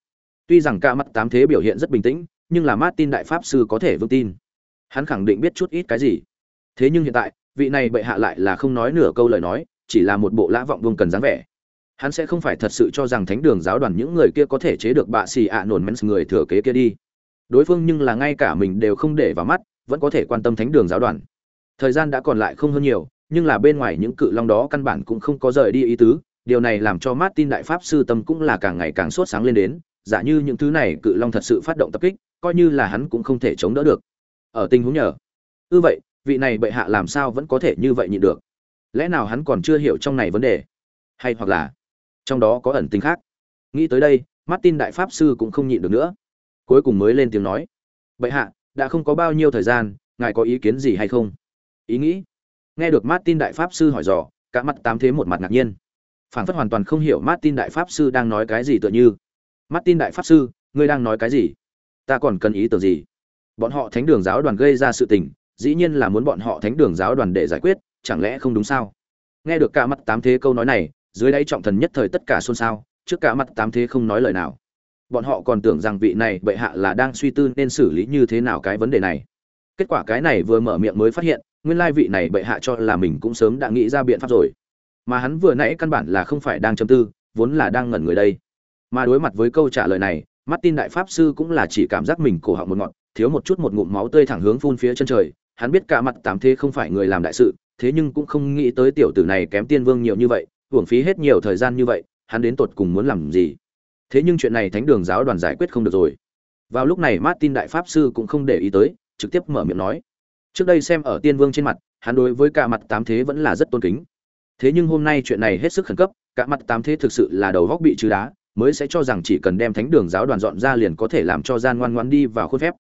Tuy rằng ca mắt tám thế biểu hiện rất bình tĩnh, nhưng là martin đại pháp sư có thể vững tin. Hắn khẳng định biết chút ít cái gì. Thế nhưng hiện tại, vị này bệ hạ lại là không nói nửa câu lời nói, chỉ là một bộ lã vọng vương cần dáng vẻ hắn sẽ không phải thật sự cho rằng thánh đường giáo đoàn những người kia có thể chế được bạ xì ạ nổn men người thừa kế kia đi đối phương nhưng là ngay cả mình đều không để vào mắt vẫn có thể quan tâm thánh đường giáo đoàn thời gian đã còn lại không hơn nhiều nhưng là bên ngoài những cự long đó căn bản cũng không có rời đi ý tứ điều này làm cho Martin đại pháp sư tâm cũng là càng ngày càng sốt sáng lên đến, giả như những thứ này cự long thật sự phát động tập kích, coi như là hắn cũng không thể chống đỡ được. Ở tình huống nhờ, ư vậy, vị này bệ hạ làm sao vẫn có thể như vậy nhịn được? Lẽ nào hắn còn chưa hiểu trong này vấn đề? Hay hoặc là trong đó có ẩn tình khác? Nghĩ tới đây, Martin đại pháp sư cũng không nhịn được nữa. Cuối cùng mới lên tiếng nói: "Bệ hạ, đã không có bao nhiêu thời gian, ngài có ý kiến gì hay không?" Ý nghĩ? Nghe được Martin đại pháp sư hỏi dò, cả mặt tám thế một mặt ngạc nhiên phản phất hoàn toàn không hiểu Martin đại pháp sư đang nói cái gì tựa như. Martin đại pháp sư, ngươi đang nói cái gì? Ta còn cần ý tưởng gì? Bọn họ Thánh đường giáo đoàn gây ra sự tình, dĩ nhiên là muốn bọn họ Thánh đường giáo đoàn để giải quyết, chẳng lẽ không đúng sao? Nghe được cả mặt tám thế câu nói này, dưới đáy trọng thần nhất thời tất cả xôn xao, trước cả mặt tám thế không nói lời nào. Bọn họ còn tưởng rằng vị này bệ hạ là đang suy tư nên xử lý như thế nào cái vấn đề này. Kết quả cái này vừa mở miệng mới phát hiện, nguyên lai vị này bệ hạ cho là mình cũng sớm đã nghĩ ra biện pháp rồi mà hắn vừa nãy căn bản là không phải đang châm tư vốn là đang ngẩn người đây mà đối mặt với câu trả lời này martin đại pháp sư cũng là chỉ cảm giác mình cổ họng một ngọn thiếu một chút một ngụm máu tươi thẳng hướng phun phía chân trời hắn biết cả mặt tám thế không phải người làm đại sự thế nhưng cũng không nghĩ tới tiểu tử này kém tiên vương nhiều như vậy uổng phí hết nhiều thời gian như vậy, hắn đến tột cùng muốn làm gì? Thế nhưng chuyện này thánh đường giáo đoàn giải quyết không được rồi. Vào lúc này martin đại pháp sư cũng không để ý tới, trực tiếp mở miệng nói. Trước đây xem ở tiên vương trên mặt, hắn đối với cả mặt tám thế vẫn là rất tôn kính. Thế nhưng hôm nay chuyện này hết sức khẩn cấp, cả mặt tám thế thực sự là đầu góc bị trừ đá, mới sẽ cho rằng chỉ cần đem thánh đường giáo đoàn dọn ra liền có thể làm cho gian ngoan ngoan đi vào khuôn phép.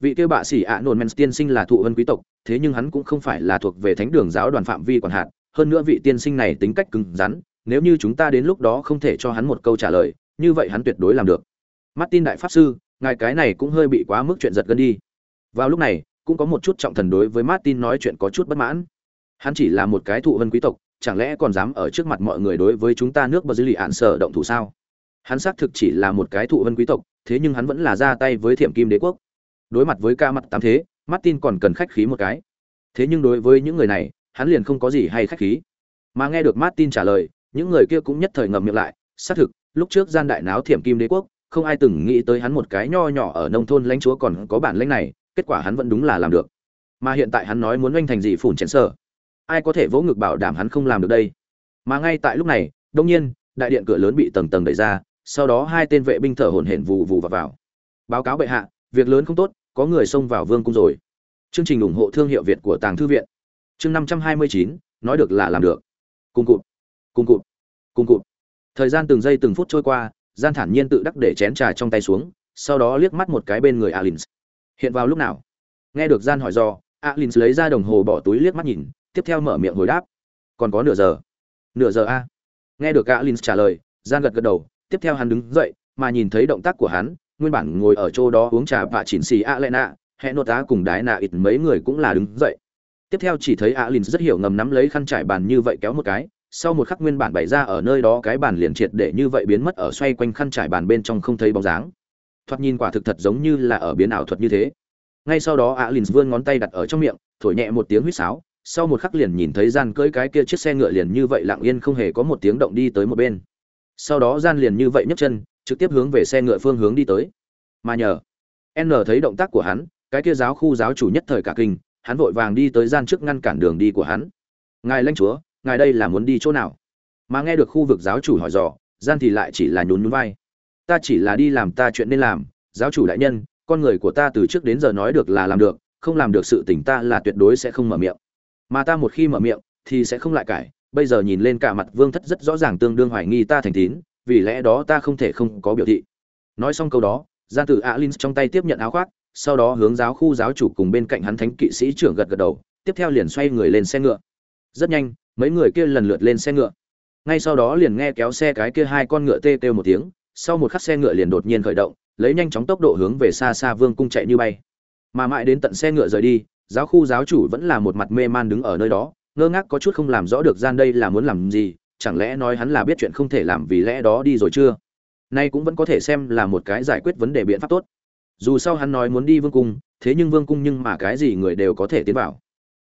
Vị kêu bạ sĩ ạ nôn men tiên sinh là thụ vân quý tộc, thế nhưng hắn cũng không phải là thuộc về thánh đường giáo đoàn phạm vi quản hạt hơn nữa vị tiên sinh này tính cách cứng rắn, nếu như chúng ta đến lúc đó không thể cho hắn một câu trả lời, như vậy hắn tuyệt đối làm được. Martin đại pháp sư, ngài cái này cũng hơi bị quá mức chuyện giật gân đi. Vào lúc này, cũng có một chút trọng thần đối với martin nói chuyện có chút bất mãn. Hắn chỉ là một cái thụ vân quý tộc, chẳng lẽ còn dám ở trước mặt mọi người đối với chúng ta nước bờ dư lì ạn sở động thủ sao? Hắn xác thực chỉ là một cái thụ vân quý tộc, thế nhưng hắn vẫn là ra tay với thiểm kim đế quốc. Đối mặt với ca mặt tám thế, martin còn cần khách khí một cái. Thế nhưng đối với những người này hắn liền không có gì hay khách khí. Mà nghe được martin trả lời những người kia cũng nhất thời ngậm miệng lại xác thực lúc trước gian đại náo thiểm kim đế quốc không ai từng nghĩ tới hắn một cái nho nhỏ ở nông thôn lãnh chúa còn có bản lãnh này kết quả hắn vẫn đúng là làm được. Mà hiện tại hắn nói muốn oanh thành gì phủn chén sở ai có thể vỗ ngực bảo đảm hắn không làm được đây? Mà ngay tại lúc này đông nhiên đại điện cửa lớn bị tầng tầng đẩy ra sau đó hai tên vệ binh thở hổn hển vù vù vào, vào. Báo cáo bệ hạ việc lớn không tốt có người xông vào vương cung rồi. Chương trình ủng hộ thương hiệu việt của tàng thư viện chương năm trăm hai mươi chín nói được là làm được. Cung cụt cung cụt cung cụt. Thời gian từng giây từng phút trôi qua gian thản nhiên tự đắc để chén trà trong tay xuống sau đó liếc mắt một cái bên người alin hiện vào lúc nào? Nghe được gian hỏi do alin lấy ra đồng hồ bỏ túi liếc mắt nhìn tiếp theo mở miệng hồi đáp. Còn có nửa giờ. Nửa giờ a. Nghe được alin trả lời gian gật gật đầu tiếp theo hắn đứng dậy mà nhìn thấy động tác của hắn nguyên bản ngồi ở chỗ đó uống trà và chỉnh xì Alena, hẹn nốt tá cùng đái nạ ít mấy người cũng là đứng dậy tiếp theo chỉ thấy a rất hiểu ngầm nắm lấy khăn trải bàn như vậy kéo một cái, sau một khắc nguyên bản bày ra ở nơi đó cái bàn liền triệt để như vậy biến mất ở xoay quanh khăn trải bàn bên trong không thấy bóng dáng. Thoạt nhìn quả thực thật giống như là ở biến ảo thuật như thế. Ngay sau đó a vươn ngón tay đặt ở trong miệng, thổi nhẹ một tiếng huýt sáo, sau một khắc liền nhìn thấy gian cưỡi cái kia chiếc xe ngựa liền như vậy lặng yên không hề có một tiếng động đi tới một bên. Sau đó gian liền như vậy nhấc chân, trực tiếp hướng về xe ngựa phương hướng đi tới. Mà nhờ n thấy động tác của hắn, cái kia giáo khu giáo chủ nhất thời cả kinh hắn vội vàng đi tới gian trước ngăn cản đường đi của hắn. Ngài lãnh chúa, ngài đây là muốn đi chỗ nào? Mà nghe được khu vực giáo chủ hỏi dò, gian thì lại chỉ là nhún nhún vai. Ta chỉ là đi làm ta chuyện nên làm, giáo chủ đại nhân, con người của ta từ trước đến giờ nói được là làm được, không làm được sự tình ta là tuyệt đối sẽ không mở miệng. Mà ta một khi mở miệng, thì sẽ không lại cải bây giờ nhìn lên cả mặt vương thất rất rõ ràng tương đương hoài nghi ta thành tín, vì lẽ đó ta không thể không có biểu thị. Nói xong câu đó, gian tử alin trong tay tiếp nhận áo khoác sau đó hướng giáo khu giáo chủ cùng bên cạnh hắn thánh kỵ sĩ trưởng gật gật đầu, tiếp theo liền xoay người lên xe ngựa. Rất nhanh, mấy người kia lần lượt lên xe ngựa. Ngay sau đó liền nghe kéo xe cái kia hai con ngựa tê têu một tiếng, sau một khắc xe ngựa liền đột nhiên khởi động, lấy nhanh chóng tốc độ hướng về xa xa vương cung chạy như bay. Mà mãi đến tận xe ngựa rời đi, giáo khu giáo chủ vẫn là một mặt mê man đứng ở nơi đó, ngơ ngác có chút không làm rõ được gian đây là muốn làm gì, chẳng lẽ nói hắn là biết chuyện không thể làm vì lẽ đó đi rồi chưa? Nay cũng vẫn có thể xem là một cái giải quyết vấn đề biện pháp tốt dù sao hắn nói muốn đi vương cung, thế nhưng vương cung nhưng mà cái gì người đều có thể tiến vào.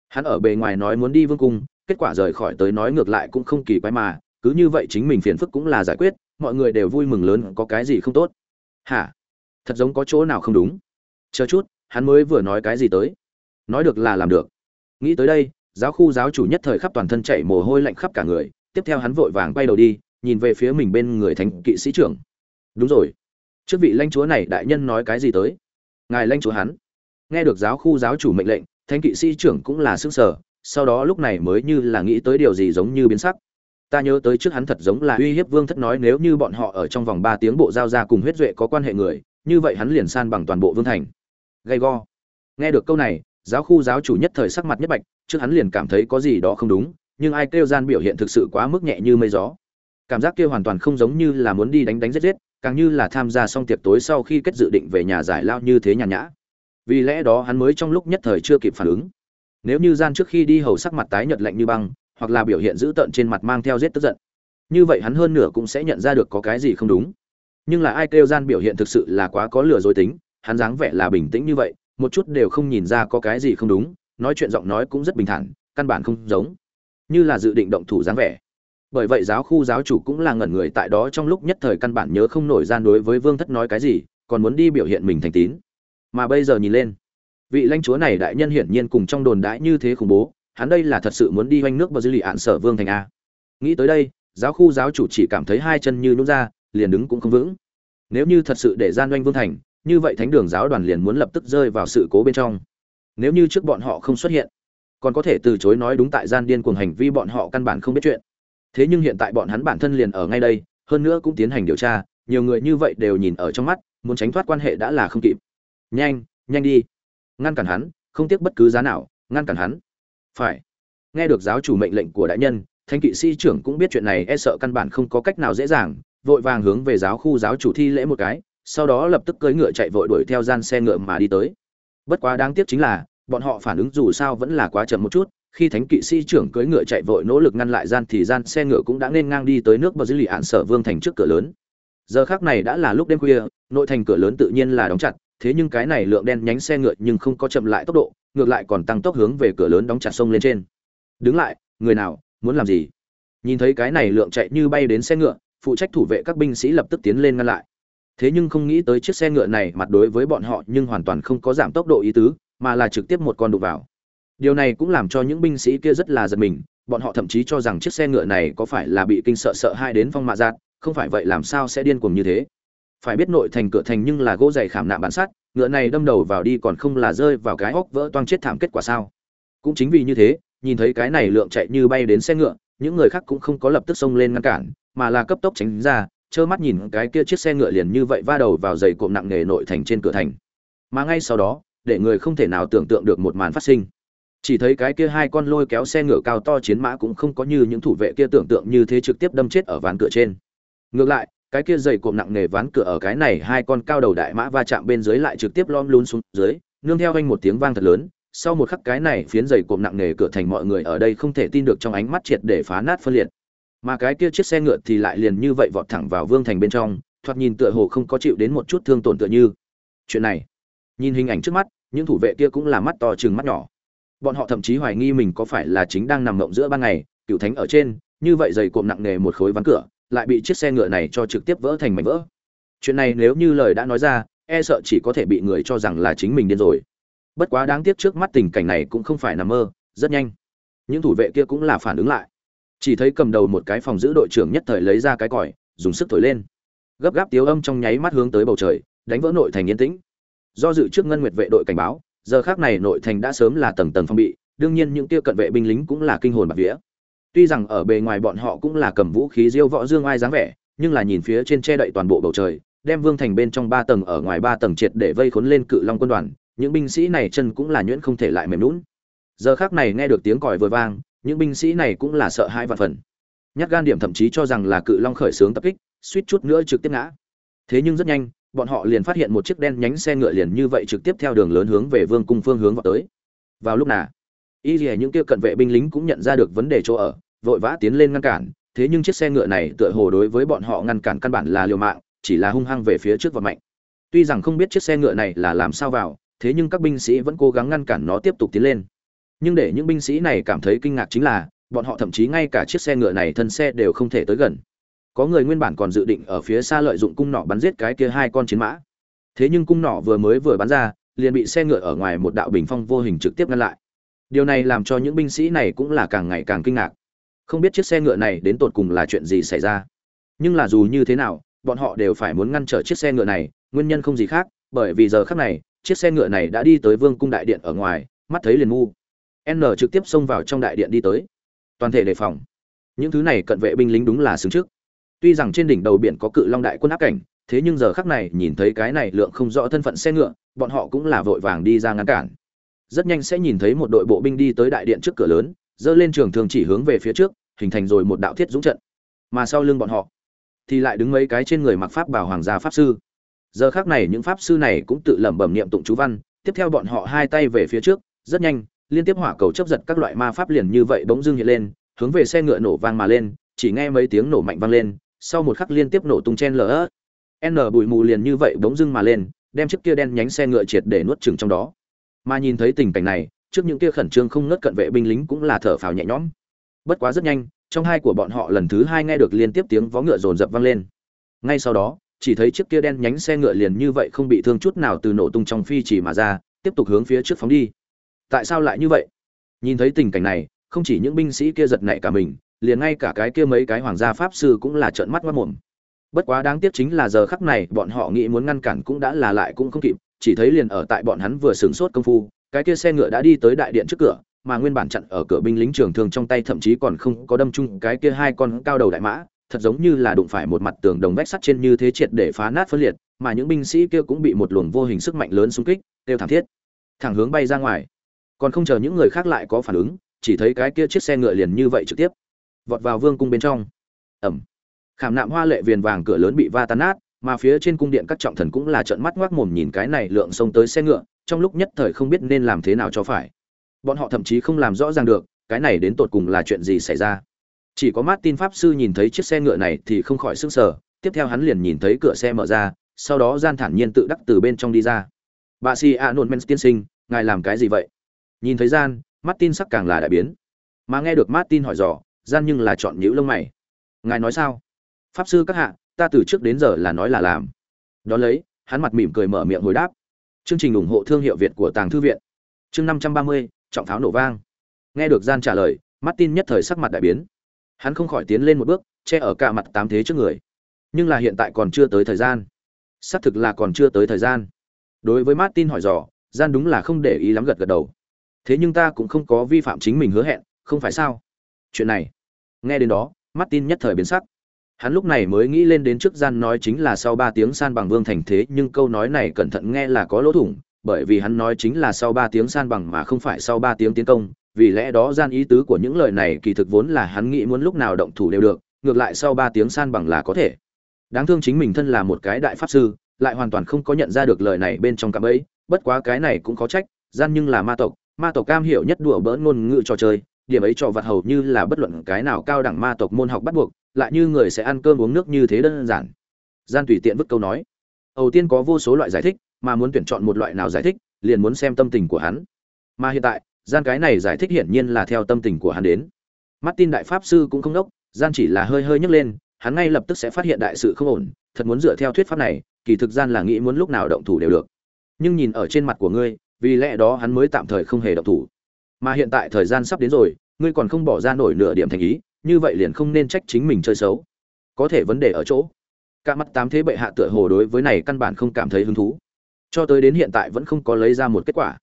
Hắn ở bề ngoài nói muốn đi vương cung, kết quả rời khỏi tới nói ngược lại cũng không kỳ quái mà, cứ như vậy chính mình phiền phức cũng là giải quyết, mọi người đều vui mừng lớn, có cái gì không tốt? Hả? Thật giống có chỗ nào không đúng? Chờ chút, hắn mới vừa nói cái gì tới? Nói được là làm được. Nghĩ tới đây, giáo khu giáo chủ nhất thời khắp toàn thân chạy mồ hôi lạnh khắp cả người, tiếp theo hắn vội vàng quay đầu đi, nhìn về phía mình bên người thánh kỵ sĩ trưởng. Đúng rồi trước vị lãnh chúa này đại nhân nói cái gì tới? Ngài lãnh chúa hắn. Nghe được giáo khu giáo chủ mệnh lệnh, thánh kỵ sĩ trưởng cũng là xương sở sau đó lúc này mới như là nghĩ tới điều gì giống như biến sắc. Ta nhớ tới trước hắn thật giống là uy hiếp vương thất nói nếu như bọn họ ở trong vòng ba tiếng bộ giao ra cùng huyết duệ có quan hệ người, như vậy hắn liền san bằng toàn bộ vương thành. Gay go. Nghe được câu này, giáo khu giáo chủ nhất thời sắc mặt nhất bạch, trước hắn liền cảm thấy có gì đó không đúng, nhưng ai kêu gian biểu hiện thực sự quá mức nhẹ như mây gió. Cảm giác kia hoàn toàn không giống như là muốn đi đánh đánh giết giết càng như là tham gia xong tiệc tối sau khi kết dự định về nhà giải lao như thế nhàn nhã. Vì lẽ đó hắn mới trong lúc nhất thời chưa kịp phản ứng. Nếu như gian trước khi đi hầu sắc mặt tái nhợt lạnh như băng, hoặc là biểu hiện dữ tợn trên mặt mang theo giết tức giận, như vậy hắn hơn nửa cũng sẽ nhận ra được có cái gì không đúng. Nhưng là ai kêu gian biểu hiện thực sự là quá có lừa dối tính, hắn dáng vẻ là bình tĩnh như vậy, một chút đều không nhìn ra có cái gì không đúng, nói chuyện giọng nói cũng rất bình thản, căn bản không giống. Như là dự định động thủ dáng vẻ bởi vậy giáo khu giáo chủ cũng là ngẩn người tại đó trong lúc nhất thời căn bản nhớ không nổi gian đối với vương thất nói cái gì, còn muốn đi biểu hiện mình thành tín. Mà bây giờ nhìn lên, vị lãnh chúa này đại nhân hiển nhiên cùng trong đồn đãi như thế khủng bố, hắn đây là thật sự muốn đi oanh nước và dư lì ạn sở vương thành a. Nghĩ tới đây, giáo khu giáo chủ chỉ cảm thấy hai chân như nhún ra, liền đứng cũng không vững. Nếu như thật sự để gian oanh vương thành, như vậy thánh đường giáo đoàn liền muốn lập tức rơi vào sự cố bên trong. Nếu như trước bọn họ không xuất hiện, còn có thể từ chối nói đúng tại gian điên cuồng hành vi bọn họ căn bản không biết chuyện thế nhưng hiện tại bọn hắn bản thân liền ở ngay đây, hơn nữa cũng tiến hành điều tra, nhiều người như vậy đều nhìn ở trong mắt, muốn tránh thoát quan hệ đã là không kịp. Nhanh nhanh đi. Ngăn cản hắn, không tiếc bất cứ giá nào, ngăn cản hắn. Phải. Nghe được giáo chủ mệnh lệnh của đại nhân thanh kỵ sĩ trưởng cũng biết chuyện này e sợ căn bản không có cách nào dễ dàng, vội vàng hướng về giáo khu giáo chủ thi lễ một cái, sau đó lập tức cưỡi ngựa chạy vội đuổi theo gian xe ngựa mà đi tới. Bất quá đáng tiếc chính là, bọn họ phản ứng dù sao vẫn là quá chậm một chút khi thánh kỵ sĩ trưởng cưỡi ngựa chạy vội nỗ lực ngăn lại gian thì gian xe ngựa cũng đã nên ngang đi tới nước bờ dưới lì ạn sở vương thành trước cửa lớn. Giờ khác này đã là lúc đêm khuya, nội thành cửa lớn tự nhiên là đóng chặt, thế nhưng cái này lượng đen nhánh xe ngựa nhưng không có chậm lại tốc độ, ngược lại còn tăng tốc hướng về cửa lớn đóng chặt sông lên trên. Đứng lại, người nào, muốn làm gì? Nhìn thấy cái này lượng chạy như bay đến xe ngựa, phụ trách thủ vệ các binh sĩ lập tức tiến lên ngăn lại. Thế nhưng không nghĩ tới chiếc xe ngựa này mặt đối với bọn họ nhưng hoàn toàn không có giảm tốc độ ý tứ, mà là trực tiếp một con đụng vào điều này cũng làm cho những binh sĩ kia rất là giật mình, bọn họ thậm chí cho rằng chiếc xe ngựa này có phải là bị kinh sợ sợ hai đến phong mạ giạt, không phải vậy làm sao sẽ điên cuồng như thế. Phải biết nội thành cửa thành nhưng là gỗ dày khảm nạm bản sắt, ngựa này đâm đầu vào đi còn không là rơi vào cái hốc vỡ toang chết thảm kết quả sao? Cũng chính vì như thế, nhìn thấy cái này lượng chạy như bay đến xe ngựa, những người khác cũng không có lập tức xông lên ngăn cản, mà là cấp tốc tránh ra, trơ mắt nhìn cái kia chiếc xe ngựa liền như vậy va đầu vào dày cộm nặng nề nội thành trên cửa thành. Mà ngay sau đó, để người không thể nào tưởng tượng được một màn phát sinh chỉ thấy cái kia hai con lôi kéo xe ngựa cao to chiến mã cũng không có như những thủ vệ kia tưởng tượng như thế trực tiếp đâm chết ở ván cửa trên. Ngược lại, cái kia dày cộm nặng nề ván cửa ở cái này hai con cao đầu đại mã va chạm bên dưới lại trực tiếp lom lún xuống dưới, nương theo anh một tiếng vang thật lớn. Sau một khắc cái này phiến dày cộm nặng nề cửa thành mọi người ở đây không thể tin được trong ánh mắt triệt để phá nát phân liệt. Mà cái kia chiếc xe ngựa thì lại liền như vậy vọt thẳng vào vương thành bên trong, thoạt nhìn tựa hồ không có chịu đến một chút thương tổn tựa như. Chuyện này, nhìn hình ảnh trước mắt, những thủ vệ kia cũng là mắt to chừng mắt nhỏ bọn họ thậm chí hoài nghi mình có phải là chính đang nằm ngộng giữa ban ngày cựu thánh ở trên, như vậy dày cộm nặng nề một khối ván cửa, lại bị chiếc xe ngựa này cho trực tiếp vỡ thành mảnh vỡ. Chuyện này nếu như lời đã nói ra e sợ chỉ có thể bị người cho rằng là chính mình điên rồi. Bất quá đáng tiếc trước mắt tình cảnh này cũng không phải nằm mơ, rất nhanh. Những thủ vệ kia cũng là phản ứng lại. Chỉ thấy cầm đầu một cái phòng giữ đội trưởng nhất thời lấy ra cái còi, dùng sức thổi lên. Gấp gáp tiếu âm trong nháy mắt hướng tới bầu trời, đánh vỡ nội thành yên tĩnh. Do dự trước ngân nguyệt vệ đội cảnh báo giờ khác này nội thành đã sớm là tầng tầng phong bị, đương nhiên những kia cận vệ binh lính cũng là kinh hồn bạc vía. Tuy rằng ở bề ngoài bọn họ cũng là cầm vũ khí diêu võ dương ai dáng vẻ, nhưng là nhìn phía trên che đậy toàn bộ bầu trời, đem vương thành bên trong ba tầng ở ngoài ba tầng triệt để vây khốn lên cự long quân đoàn, những binh sĩ này chân cũng là nhuyễn không thể lại mềm lún giờ khác này nghe được tiếng còi vừa vang, những binh sĩ này cũng là sợ hai vạn phần. Nhát gan điểm thậm chí cho rằng là cự long khởi xướng tập kích, suýt chút nữa trực tiếp ngã. Thế nhưng rất nhanh bọn họ liền phát hiện một chiếc đen nhánh xe ngựa liền như vậy trực tiếp theo đường lớn hướng về vương cung phương hướng vào tới. Vào lúc nào, y gì những kia cận vệ binh lính cũng nhận ra được vấn đề chỗ ở, vội vã tiến lên ngăn cản. Thế nhưng chiếc xe ngựa này tựa hồ đối với bọn họ ngăn cản căn bản là liều mạng, chỉ là hung hăng về phía trước và mạnh tuy rằng không biết chiếc xe ngựa này là làm sao vào, thế nhưng các binh sĩ vẫn cố gắng ngăn cản nó tiếp tục tiến lên. Nhưng để những binh sĩ này cảm thấy kinh ngạc chính là, bọn họ thậm chí ngay cả chiếc xe ngựa này thân xe đều không thể tới gần có người nguyên bản còn dự định ở phía xa lợi dụng cung nỏ bắn giết cái kia hai con chiến mã. Thế nhưng cung nỏ vừa mới vừa bắn ra, liền bị xe ngựa ở ngoài một đạo bình phong vô hình trực tiếp ngăn lại. Điều này làm cho những binh sĩ này cũng là càng ngày càng kinh ngạc. Không biết chiếc xe ngựa này đến tột cùng là chuyện gì xảy ra. Nhưng là dù như thế nào, bọn họ đều phải muốn ngăn trở chiếc xe ngựa này, nguyên nhân không gì khác, bởi vì giờ khác này, chiếc xe ngựa này đã đi tới vương cung đại điện ở ngoài, mắt thấy liền mu n trực tiếp xông vào trong đại điện đi tới. Toàn thể đề phòng. Những thứ này cận vệ binh lính đúng là xứng trước tuy rằng trên đỉnh đầu biển có cự long đại quân áp cảnh, thế nhưng giờ khắc này nhìn thấy cái này lượng không rõ thân phận xe ngựa, bọn họ cũng là vội vàng đi ra ngăn cản. Rất nhanh sẽ nhìn thấy một đội bộ binh đi tới đại điện trước cửa lớn, dơ lên trường thường chỉ hướng về phía trước, hình thành rồi một đạo thiết dũng trận. Mà sau lưng bọn họ, thì lại đứng mấy cái trên người mặc pháp bảo hoàng gia pháp sư. Giờ khác này những pháp sư này cũng tự lẩm bẩm niệm tụng chú văn, tiếp theo bọn họ hai tay về phía trước, rất nhanh, liên tiếp hỏa cầu chấp giật các loại ma pháp liền như vậy bỗng dưng hiện lên, hướng về xe ngựa nổ vang mà lên, chỉ nghe mấy tiếng nổ mạnh vang lên sau một khắc liên tiếp nổ tung chen lở. N bụi mù liền như vậy bỗng dưng mà lên, đem chiếc kia đen nhánh xe ngựa triệt để nuốt chừng trong đó. Mà nhìn thấy tình cảnh này, trước những kia khẩn trương không ngớt cận vệ binh lính cũng là thở phào nhẹ nhõm. Bất quá rất nhanh, trong hai của bọn họ lần thứ hai nghe được liên tiếp tiếng vó ngựa rồn rập vang lên. Ngay sau đó, chỉ thấy chiếc kia đen nhánh xe ngựa liền như vậy không bị thương chút nào từ nổ tung trong phi chỉ mà ra, tiếp tục hướng phía trước phóng đi. Tại sao lại như vậy? Nhìn thấy tình cảnh này, không chỉ những binh sĩ kia giật nảy cả mình liền ngay cả cái kia mấy cái hoàng gia pháp sư cũng là trợn mắt mắt mồm. Bất quá đáng tiếc chính là giờ khắc này, bọn họ nghĩ muốn ngăn cản cũng đã là lại cũng không kịp, chỉ thấy liền ở tại bọn hắn vừa sửng sốt công phu, cái kia xe ngựa đã đi tới đại điện trước cửa, mà nguyên bản chặn ở cửa binh lính trường thương trong tay thậm chí còn không có đâm chung cái kia hai con cao đầu đại mã, thật giống như là đụng phải một mặt tường đồng vách sắt trên như thế triệt để phá nát phân liệt, mà những binh sĩ kia cũng bị một luồng vô hình sức mạnh lớn xung kích, đều thảm thiết, thẳng hướng bay ra ngoài. Còn không chờ những người khác lại có phản ứng, chỉ thấy cái kia chiếc xe ngựa liền như vậy trực tiếp vọt vào vương cung bên trong. Ẩm. Khảm nạm hoa lệ viền vàng cửa lớn bị va tan nát, mà phía trên cung điện các trọng thần cũng là trợn mắt ngoác mồm nhìn cái này lượng xông tới xe ngựa, trong lúc nhất thời không biết nên làm thế nào cho phải. Bọn họ thậm chí không làm rõ ràng được, cái này đến tột cùng là chuyện gì xảy ra. Chỉ có Martin pháp sư nhìn thấy chiếc xe ngựa này thì không khỏi sức sở tiếp theo hắn liền nhìn thấy cửa xe mở ra, sau đó gian thản nhiên tự đắc từ bên trong đi ra. Bà si a nôn men tiên sinh, ngài làm cái gì vậy? Nhìn thấy gian, martin sắc càng là đại biến. Mà nghe được martin hỏi dò gian nhưng là chọn nhữ lông mày. Ngài nói sao? Pháp sư các hạ, ta từ trước đến giờ là nói là làm. Đón lấy, hắn mặt mỉm cười mở miệng hồi đáp. Chương trình ủng hộ thương hiệu việt của tàng thư viện. Chương năm trăm ba mươi, trọng pháo nổ vang. Nghe được gian trả lời, martin nhất thời sắc mặt đại biến. Hắn không khỏi tiến lên một bước, che ở cả mặt tám thế trước người. Nhưng là hiện tại còn chưa tới thời gian. Xác thực là còn chưa tới thời gian. Đối với martin hỏi dò, gian đúng là không để ý lắm gật gật đầu. Thế nhưng ta cũng không có vi phạm chính mình hứa hẹn, không phải sao? Chuyện này, nghe đến đó mắt tin nhất thời biến sắc. Hắn lúc này mới nghĩ lên đến trước gian nói chính là sau ba tiếng san bằng vương thành thế, nhưng câu nói này cẩn thận nghe là có lỗ thủng, bởi vì hắn nói chính là sau ba tiếng san bằng mà không phải sau ba tiếng tiến công. Vì lẽ đó gian ý tứ của những lời này kỳ thực vốn là hắn nghĩ muốn lúc nào động thủ đều được, ngược lại sau ba tiếng san bằng là có thể. Đáng thương chính mình thân là một cái đại pháp sư, lại hoàn toàn không có nhận ra được lời này bên trong cạm ấy bất quá cái này cũng có trách, gian nhưng là ma tộc ma tộc cam hiểu nhất đùa bỡn ngôn ngữ trò chơi điểm ấy cho vặt hầu như là bất luận cái nào cao đẳng ma tộc môn học bắt buộc, lại như người sẽ ăn cơm uống nước như thế đơn giản. Gian tùy tiện vứt câu nói. Đầu tiên có vô số loại giải thích, mà muốn tuyển chọn một loại nào giải thích, liền muốn xem tâm tình của hắn. Mà hiện tại, gian cái này giải thích hiển nhiên là theo tâm tình của hắn đến. Martin đại pháp sư cũng không đốc, gian chỉ là hơi hơi nhấc lên, hắn ngay lập tức sẽ phát hiện đại sự không ổn, thật muốn dựa theo thuyết pháp này, kỳ thực gian là nghĩ muốn lúc nào động thủ đều được. Nhưng nhìn ở trên mặt của ngươi, vì lẽ đó hắn mới tạm thời không hề động thủ mà hiện tại thời gian sắp đến rồi, ngươi còn không bỏ ra nổi nửa điểm thành ý, như vậy liền không nên trách chính mình chơi xấu. Có thể vấn đề ở chỗ, cả mắt tám thế bệ hạ tựa hồ đối với này căn bản không cảm thấy hứng thú. Cho tới đến hiện tại vẫn không có lấy ra một kết quả.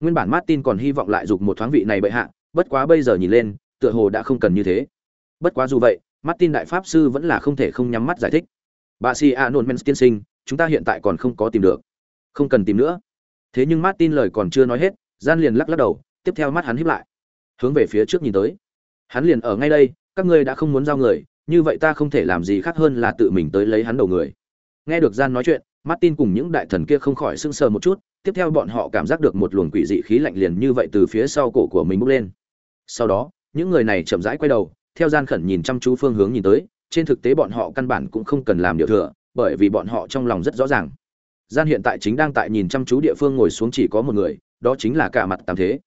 Nguyên bản martin còn hy vọng lại dục một thoáng vị này bệ hạ, bất quá bây giờ nhìn lên, tựa hồ đã không cần như thế. Bất quá dù vậy, martin đại pháp sư vẫn là không thể không nhắm mắt giải thích. Bà si a nôn men tiên sinh, chúng ta hiện tại còn không có tìm được. Không cần tìm nữa. Thế nhưng martin lời còn chưa nói hết, gian liền lắc lắc đầu tiếp theo mắt hắn híp lại, hướng về phía trước nhìn tới. Hắn liền ở ngay đây, các ngươi đã không muốn giao người, như vậy ta không thể làm gì khác hơn là tự mình tới lấy hắn đầu người. Nghe được gian nói chuyện, martin cùng những đại thần kia không khỏi sưng sờ một chút, tiếp theo bọn họ cảm giác được một luồng quỷ dị khí lạnh liền như vậy từ phía sau cổ của mình bốc lên. Sau đó, những người này chậm rãi quay đầu, theo gian khẩn nhìn chăm chú phương hướng nhìn tới, trên thực tế bọn họ căn bản cũng không cần làm điều thừa, bởi vì bọn họ trong lòng rất rõ ràng. Gian hiện tại chính đang tại nhìn chăm chú địa phương ngồi xuống chỉ có một người, đó chính là cả mặt tam thế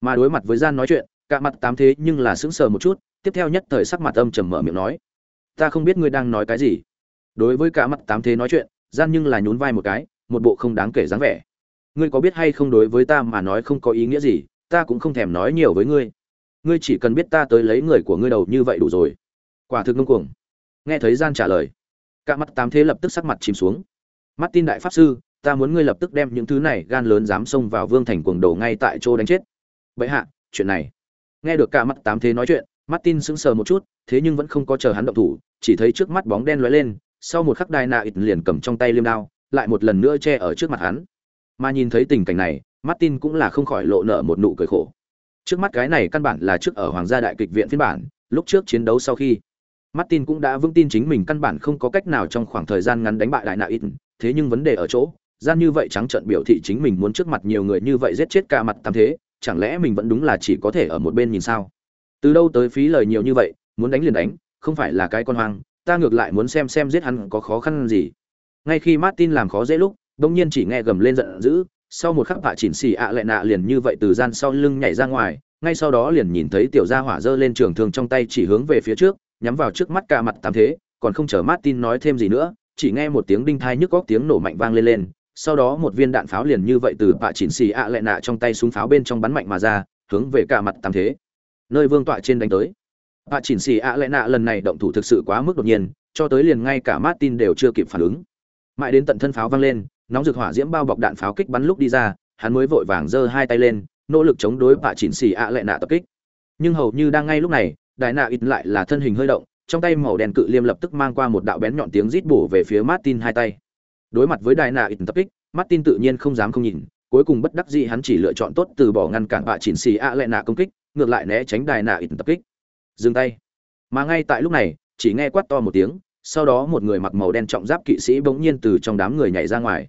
mà đối mặt với gian nói chuyện, cả mặt tám thế nhưng là sững sờ một chút, tiếp theo nhất thời sắc mặt âm trầm mở miệng nói, ta không biết ngươi đang nói cái gì. Đối với cả mặt tám thế nói chuyện, gian nhưng là nhún vai một cái, một bộ không đáng kể dáng vẻ. Ngươi có biết hay không đối với ta mà nói không có ý nghĩa gì, ta cũng không thèm nói nhiều với ngươi. Ngươi chỉ cần biết ta tới lấy người của ngươi đầu như vậy đủ rồi. Quả thực ngông cuồng. Nghe thấy gian trả lời, cả mặt tám thế lập tức sắc mặt chìm xuống. Mắt tin đại pháp sư, ta muốn ngươi lập tức đem những thứ này gan lớn dám xông vào vương thành cuồng đồ ngay tại chỗ đánh chết bệ hạ, chuyện này. Nghe được cả mắt tám thế nói chuyện, martin sững sờ một chút, thế nhưng vẫn không có chờ hắn động thủ, chỉ thấy trước mắt bóng đen lóe lên, sau một khắc đai nạ ít liền cầm trong tay liêm đao, lại một lần nữa che ở trước mặt hắn. Mà nhìn thấy tình cảnh này, martin cũng là không khỏi lộ nở một nụ cười khổ. Trước mắt cái này căn bản là trước ở hoàng gia đại kịch viện phiên bản, lúc trước chiến đấu sau khi, martin cũng đã vững tin chính mình căn bản không có cách nào trong khoảng thời gian ngắn đánh bại đại nạ ít thế nhưng vấn đề ở chỗ, gian như vậy trắng trợn biểu thị chính mình muốn trước mặt nhiều người như vậy giết chết cả mặt tam thế chẳng lẽ mình vẫn đúng là chỉ có thể ở một bên nhìn sao? Từ đâu tới phí lời nhiều như vậy, muốn đánh liền đánh, không phải là cái con hoang, ta ngược lại muốn xem xem giết hắn có khó khăn gì. Ngay khi martin làm khó dễ lúc đông nhiên chỉ nghe gầm lên giận dữ, sau một khắc vạ chỉnh xì ạ lại nạ liền như vậy từ gian sau lưng nhảy ra ngoài, ngay sau đó liền nhìn thấy tiểu gia hỏa giơ lên trường thương trong tay chỉ hướng về phía trước, nhắm vào trước mắt cả mặt tám thế, còn không chờ martin nói thêm gì nữa, chỉ nghe một tiếng đinh thai nhức góc tiếng nổ mạnh vang lên lên sau đó một viên đạn pháo liền như vậy từ bạ chỉnh xì ạ lệ nạ trong tay súng pháo bên trong bắn mạnh mà ra, hướng về cả mặt tam thế. Nơi vương tọa trên đánh tới. Bạ chỉnh xì ạ lệ nạ lần này động thủ thực sự quá mức đột nhiên, cho tới liền ngay cả martin đều chưa kịp phản ứng. Mãi đến tận thân pháo vang lên, nóng rực hỏa diễm bao bọc đạn pháo kích bắn lúc đi ra, hắn mới vội vàng giơ hai tay lên, nỗ lực chống đối bạ chỉnh xì ạ lệ nạ tập kích. Nhưng hầu như đang ngay lúc này, đại nạ ít lại là thân hình hơi động, trong tay màu đen cự liêm lập tức mang qua một đạo bén nhọn tiếng rít bổ về phía martin hai tay đối mặt với đại nạ ít tập kích, martin tự nhiên không dám không nhìn, cuối cùng bất đắc dĩ hắn chỉ lựa chọn tốt từ bỏ ngăn cản bạ chỉnh xì ạ lệ nạ công kích, ngược lại né tránh đại nạ ít tập kích. Dừng tay. Mà ngay tại lúc này, chỉ nghe quát to một tiếng, sau đó một người mặc màu đen trọng giáp kỵ sĩ bỗng nhiên từ trong đám người nhảy ra ngoài.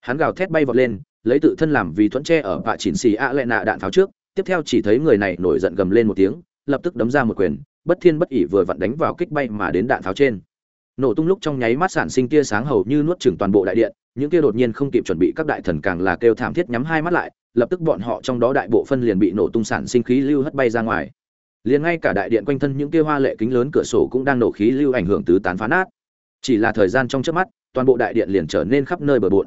Hắn gào thét bay vọt lên, lấy tự thân làm vì thuẫn tre ở bạ chỉnh xì ạ lệ nạ đạn pháo trước, tiếp theo chỉ thấy người này nổi giận gầm lên một tiếng, lập tức đấm ra một quyền, bất thiên bất ỉ vừa vặn đánh vào kích bay mà đến đạn pháo trên nổ tung lúc trong nháy mắt sản sinh tia sáng hầu như nuốt chửng toàn bộ đại điện, những kia đột nhiên không kịp chuẩn bị các đại thần càng là kêu thảm thiết nhắm hai mắt lại, lập tức bọn họ trong đó đại bộ phân liền bị nổ tung sản sinh khí lưu hất bay ra ngoài. Liền ngay cả đại điện quanh thân những kia hoa lệ kính lớn cửa sổ cũng đang nổ khí lưu ảnh hưởng tứ tán phá nát. Chỉ là thời gian trong chớp mắt, toàn bộ đại điện liền trở nên khắp nơi bờ bộn.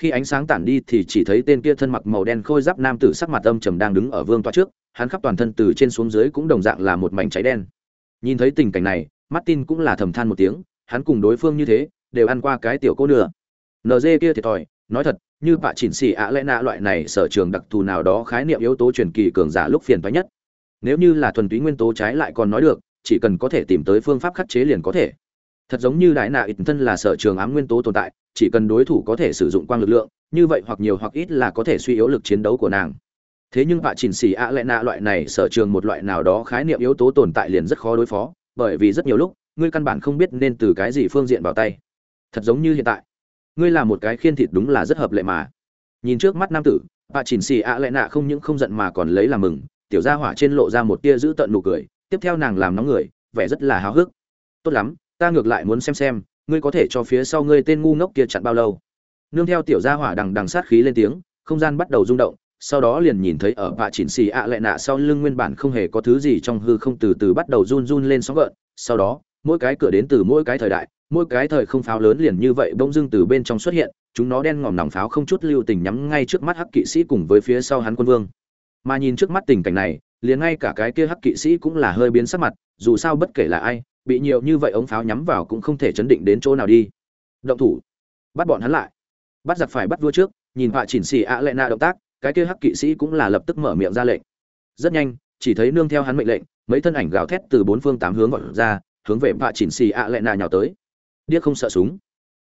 Khi ánh sáng tản đi thì chỉ thấy tên kia thân mặc màu đen khôi giáp nam tử sắc mặt âm trầm đang đứng ở vương toa trước, hắn khắp toàn thân từ trên xuống dưới cũng đồng dạng là một mảnh cháy đen. Nhìn thấy tình cảnh này, martin cũng là thầm than một tiếng hắn cùng đối phương như thế, đều ăn qua cái tiểu cô nửa. Nd kia thiệt thòi, nói thật, như bạ chỉnh xỉ ạ lẽ nạ loại này sở trường đặc thù nào đó khái niệm yếu tố truyền kỳ cường giả lúc phiền toái nhất. Nếu như là thuần túy nguyên tố trái lại còn nói được, chỉ cần có thể tìm tới phương pháp khắc chế liền có thể. Thật giống như đại nạ ít thân là sở trường ám nguyên tố tồn tại, chỉ cần đối thủ có thể sử dụng quang lực lượng, như vậy hoặc nhiều hoặc ít là có thể suy yếu lực chiến đấu của nàng. Thế nhưng bạ chỉnh xỉ ạ lẽ nạ loại này sở trường một loại nào đó khái niệm yếu tố tồn tại liền rất khó đối phó, bởi vì rất nhiều lúc ngươi căn bản không biết nên từ cái gì phương diện vào tay. Thật giống như hiện tại. Ngươi là một cái khiên thịt đúng là rất hợp lệ mà. Nhìn trước mắt nam tử bà chỉnh xì ạ lệ nạ không những không giận mà còn lấy làm mừng, tiểu gia hỏa trên lộ ra một tia giữ tận nụ cười, tiếp theo nàng làm nóng người, vẻ rất là háo hức. Tốt lắm, ta ngược lại muốn xem xem, ngươi có thể cho phía sau ngươi tên ngu ngốc kia chặn bao lâu. Nương theo tiểu gia hỏa đằng đằng sát khí lên tiếng, không gian bắt đầu rung động, sau đó liền nhìn thấy ở vạ chỉnh xì ạ lệ nạ sau lưng nguyên bản không hề có thứ gì trong hư không từ từ bắt đầu run run lên sóng gợn, sau đó mỗi cái cửa đến từ mỗi cái thời đại, mỗi cái thời không pháo lớn liền như vậy bỗng dưng từ bên trong xuất hiện, chúng nó đen ngòm nòng pháo không chút lưu tình nhắm ngay trước mắt hắc kỵ sĩ cùng với phía sau hắn quân vương. Mà nhìn trước mắt tình cảnh này, liền ngay cả cái kia hắc kỵ sĩ cũng là hơi biến sắc mặt, dù sao bất kể là ai, bị nhiều như vậy ống pháo nhắm vào cũng không thể chấn định đến chỗ nào đi. Động thủ. Bắt bọn hắn lại. Bắt giặc phải bắt vua trước, nhìn họa chỉnh xì ạ lệ nạ động tác, cái kia hắc kỵ sĩ cũng là lập tức mở miệng ra lệnh. Rất nhanh, chỉ thấy nương theo hắn mệnh lệnh, mấy thân ảnh gào thét từ bốn phương tám hướng vọt ra hướng về vạ chỉnh xì ạ lệ nạ nhào tới. Điếc không sợ súng.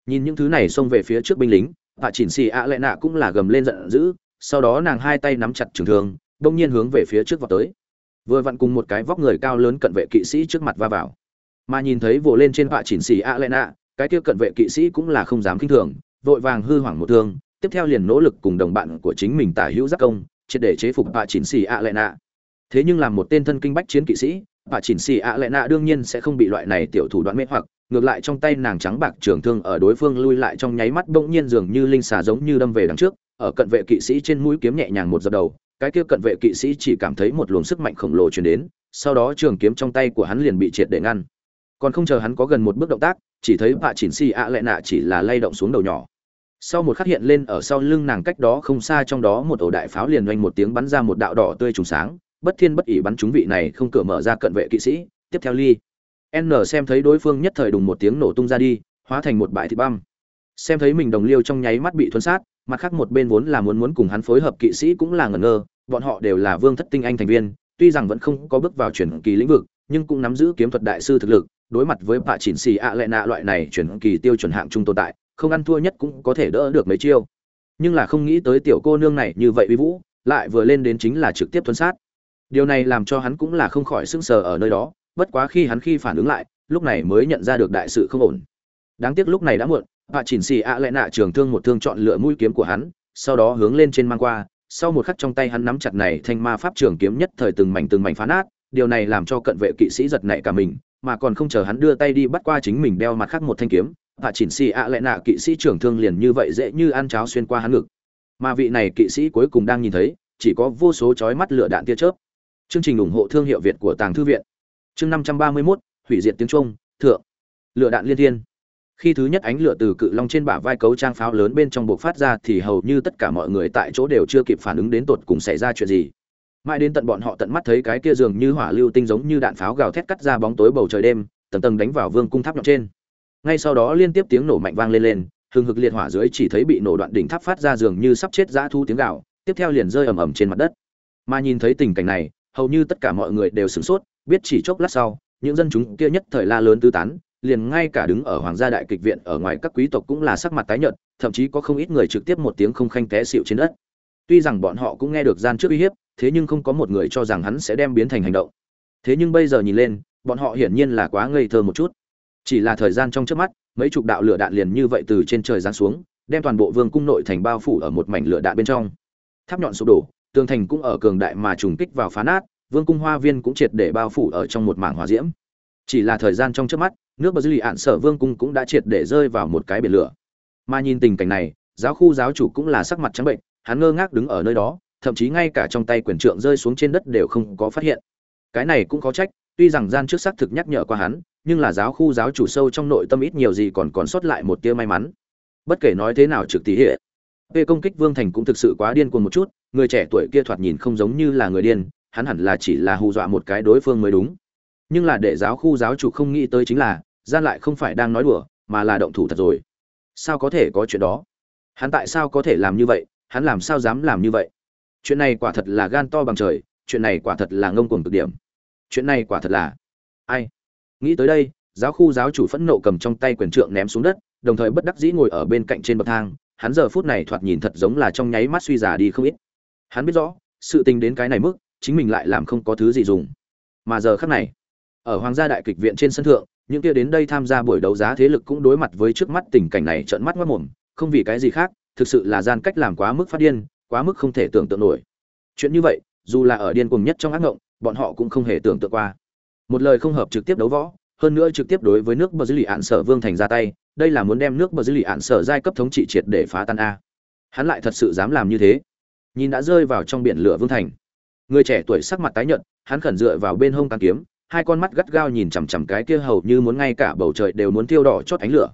Nhìn những thứ này xông về phía trước binh lính, vạ chỉnh xì ạ lệ nạ cũng là gầm lên giận dữ, sau đó nàng hai tay nắm chặt trường thương, bỗng nhiên hướng về phía trước vọt tới. Vừa vặn cùng một cái vóc người cao lớn cận vệ kỵ sĩ trước mặt va vào. Mà nhìn thấy vồ lên trên vạ chỉnh xì ạ lệ nạ, cái kia cận vệ kỵ sĩ cũng là không dám kinh thường, vội vàng hư hoảng một thương, tiếp theo liền nỗ lực cùng đồng bạn của chính mình tả hữu giác công, triệt để chế phục vạ chỉnh xì ạ lệ nạ. Thế nhưng làm một tên thân kinh bách chiến kỵ sĩ bà chỉnh xì ạ lệ nạ đương nhiên sẽ không bị loại này tiểu thủ đoạn mê hoặc, ngược lại trong tay nàng trắng bạc trường thương ở đối phương lui lại trong nháy mắt bỗng nhiên dường như linh xà giống như đâm về đằng trước, ở cận vệ kỵ sĩ trên mũi kiếm nhẹ nhàng một dập đầu, cái kia cận vệ kỵ sĩ chỉ cảm thấy một luồng sức mạnh khổng lồ truyền đến, sau đó trường kiếm trong tay của hắn liền bị triệt để ngăn. Còn không chờ hắn có gần một bước động tác, chỉ thấy bà chỉnh xì ạ lệ nạ chỉ là lay động xuống đầu nhỏ. Sau một khắc hiện lên ở sau lưng nàng cách đó không xa trong đó một ổ đại pháo liền oanh một tiếng bắn ra một đạo đỏ tươi trùng sáng bất thiên bất ỷ bắn trúng vị này không cửa mở ra cận vệ kỵ sĩ, tiếp theo ly. N xem thấy đối phương nhất thời đùng một tiếng nổ tung ra đi, hóa thành một bãi thịt băm. Xem thấy mình đồng liêu trong nháy mắt bị thuấn sát, mặt khác một bên vốn là muốn muốn cùng hắn phối hợp kỵ sĩ cũng là ngẩn ngơ, bọn họ đều là vương thất tinh anh thành viên, tuy rằng vẫn không có bước vào chuyển kỳ lĩnh vực, nhưng cũng nắm giữ kiếm thuật đại sư thực lực, đối mặt với bạ chỉnh xì ạ lệ nạ loại này chuyển kỳ tiêu chuẩn hạng trung tồn tại, không ăn thua nhất cũng có thể đỡ được mấy chiêu. Nhưng là không nghĩ tới tiểu cô nương này như vậy uy vũ, lại vừa lên đến chính là trực tiếp thuấn sát điều này làm cho hắn cũng là không khỏi sững sờ ở nơi đó, bất quá khi hắn khi phản ứng lại, lúc này mới nhận ra được đại sự không ổn. Đáng tiếc lúc này đã muộn bà chỉnh xì ạ lại nạ trường thương một thương chọn lựa mũi kiếm của hắn, sau đó hướng lên trên mang qua, sau một khắc trong tay hắn nắm chặt này thanh ma pháp trường kiếm nhất thời từng mảnh từng mảnh phá nát, điều này làm cho cận vệ kỵ sĩ giật nảy cả mình, mà còn không chờ hắn đưa tay đi bắt qua chính mình đeo mặt khác một thanh kiếm, hạ chỉnh xì ạ lại nạ kỵ sĩ trưởng thương liền như vậy dễ như ăn cháo xuyên qua hắn ngực. Mà vị này kỵ sĩ cuối cùng đang nhìn thấy, chỉ có vô số chói mắt lửa đạn tia chớp chương trình ủng hộ thương hiệu việt của tàng thư viện. Chương năm trăm ba mươi 531, hủy diệt tiếng trung thượng. Lửa đạn liên thiên. Khi thứ nhất ánh lửa từ cự long trên bả vai cấu trang pháo lớn bên trong buộc phát ra thì hầu như tất cả mọi người tại chỗ đều chưa kịp phản ứng đến tột cùng xảy ra chuyện gì. Mãi đến tận bọn họ tận mắt thấy cái kia dường như hỏa lưu tinh giống như đạn pháo gào thét cắt ra bóng tối bầu trời đêm tầng tầng đánh vào vương cung tháp nhọn trên. Ngay sau đó liên tiếp tiếng nổ mạnh vang lên lên hừng hực liệt hỏa dưới chỉ thấy bị nổ đoạn đỉnh tháp phát ra dường như sắp chết dã thu tiếng gạo tiếp theo liền rơi ầm ầm trên mặt đất. Mà nhìn thấy tình cảnh này hầu như tất cả mọi người đều sửng sốt, biết chỉ chốc lát sau, những dân chúng kia nhất thời la lớn tứ tán, liền ngay cả đứng ở hoàng gia đại kịch viện ở ngoài các quý tộc cũng là sắc mặt tái nhợt, thậm chí có không ít người trực tiếp một tiếng không khanh té xịu trên đất. Tuy rằng bọn họ cũng nghe được gian trước uy hiếp, thế nhưng không có một người cho rằng hắn sẽ đem biến thành hành động. Thế nhưng bây giờ nhìn lên, bọn họ hiển nhiên là quá ngây thơ một chút. Chỉ là thời gian trong trước mắt, mấy chục đạo lửa đạn liền như vậy từ trên trời giáng xuống, đem toàn bộ vương cung nội thành bao phủ ở một mảnh lửa đạn bên trong. Tháp nhọn sụp đổ tường thành cũng ở cường đại mà trùng kích vào phá nát, vương cung hoa viên cũng triệt để bao phủ ở trong một mảng hỏa diễm. Chỉ là thời gian trong trước mắt, nước bờ dư lì ạn sở vương cung cũng đã triệt để rơi vào một cái biển lửa. Mà nhìn tình cảnh này, giáo khu giáo chủ cũng là sắc mặt trắng bệnh, hắn ngơ ngác đứng ở nơi đó, thậm chí ngay cả trong tay quyền trượng rơi xuống trên đất đều không có phát hiện. Cái này cũng có trách, tuy rằng gian trước xác thực nhắc nhở qua hắn, nhưng là giáo khu giáo chủ sâu trong nội tâm ít nhiều gì còn còn sót lại một tia may mắn. Bất kể nói thế nào trực tỷ hệ về công kích vương thành cũng thực sự quá điên cuồng một chút người trẻ tuổi kia thoạt nhìn không giống như là người điên, hắn hẳn là chỉ là hù dọa một cái đối phương mới đúng. Nhưng là để giáo khu giáo chủ không nghĩ tới chính là, gian lại không phải đang nói đùa, mà là động thủ thật rồi. Sao có thể có chuyện đó? Hắn tại sao có thể làm như vậy? Hắn làm sao dám làm như vậy? Chuyện này quả thật là gan to bằng trời, chuyện này quả thật là ngông cuồng cực điểm. Chuyện này quả thật là ai? Nghĩ tới đây, giáo khu giáo chủ phẫn nộ cầm trong tay quyền trượng ném xuống đất, đồng thời bất đắc dĩ ngồi ở bên cạnh trên bậc thang, hắn giờ phút này thoạt nhìn thật giống là trong nháy mắt suy già đi không ít hắn biết rõ, sự tình đến cái này mức, chính mình lại làm không có thứ gì dùng. Mà giờ khắc này, ở hoàng gia đại kịch viện trên sân thượng, những kia đến đây tham gia buổi đấu giá thế lực cũng đối mặt với trước mắt tình cảnh này trợn mắt mất mồm không vì cái gì khác, thực sự là gian cách làm quá mức phát điên, quá mức không thể tưởng tượng nổi. Chuyện như vậy, dù là ở điên cuồng nhất trong ác ngộng, bọn họ cũng không hề tưởng tượng qua. Một lời không hợp trực tiếp đấu võ, hơn nữa trực tiếp đối với nước bờ dưới lì ạn sở vương thành ra tay, đây là muốn đem nước bờ dưới lì ạn sở giai cấp thống trị triệt để phá tan a. Hắn lại thật sự dám làm như thế nhìn đã rơi vào trong biển lửa vương thành. Người trẻ tuổi sắc mặt tái nhợt, hắn khẩn dựa vào bên hông càng kiếm, hai con mắt gắt gao nhìn chằm chằm cái kia hầu như muốn ngay cả bầu trời đều muốn tiêu đỏ chót ánh lửa.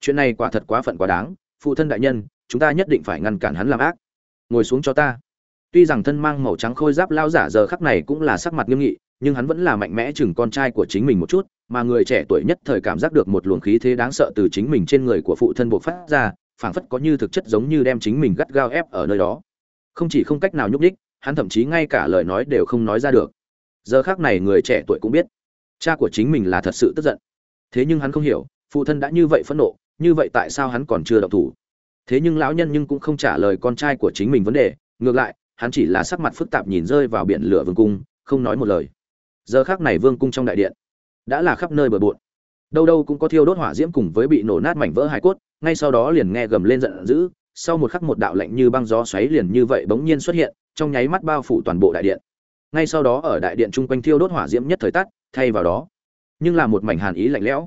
Chuyện này quả thật quá phận quá đáng, phụ thân đại nhân, chúng ta nhất định phải ngăn cản hắn làm ác. Ngồi xuống cho ta. Tuy rằng thân mang màu trắng khôi giáp lao giả giờ khắc này cũng là sắc mặt nghiêm nghị, nhưng hắn vẫn là mạnh mẽ chừng con trai của chính mình một chút, mà người trẻ tuổi nhất thời cảm giác được một luồng khí thế đáng sợ từ chính mình trên người của phụ thân buộc phát ra, phảng phất có như thực chất giống như đem chính mình gắt gao ép ở nơi đó không chỉ không cách nào nhúc đích hắn thậm chí ngay cả lời nói đều không nói ra được. Giờ khác này người trẻ tuổi cũng biết, cha của chính mình là thật sự tức giận. Thế nhưng hắn không hiểu, phụ thân đã như vậy phẫn nộ, như vậy tại sao hắn còn chưa động thủ? Thế nhưng lão nhân nhưng cũng không trả lời con trai của chính mình vấn đề, ngược lại, hắn chỉ là sắc mặt phức tạp nhìn rơi vào biển lửa vương cung, không nói một lời. Giờ khác này vương cung trong đại điện, đã là khắp nơi bờ bộn. Đâu đâu cũng có thiêu đốt hỏa diễm cùng với bị nổ nát mảnh vỡ hải cốt, ngay sau đó liền nghe gầm lên giận dữ sau một khắc một đạo lạnh như băng gió xoáy liền như vậy bỗng nhiên xuất hiện trong nháy mắt bao phủ toàn bộ đại điện ngay sau đó ở đại điện trung quanh thiêu đốt hỏa diễm nhất thời tắt thay vào đó nhưng là một mảnh hàn ý lạnh lẽo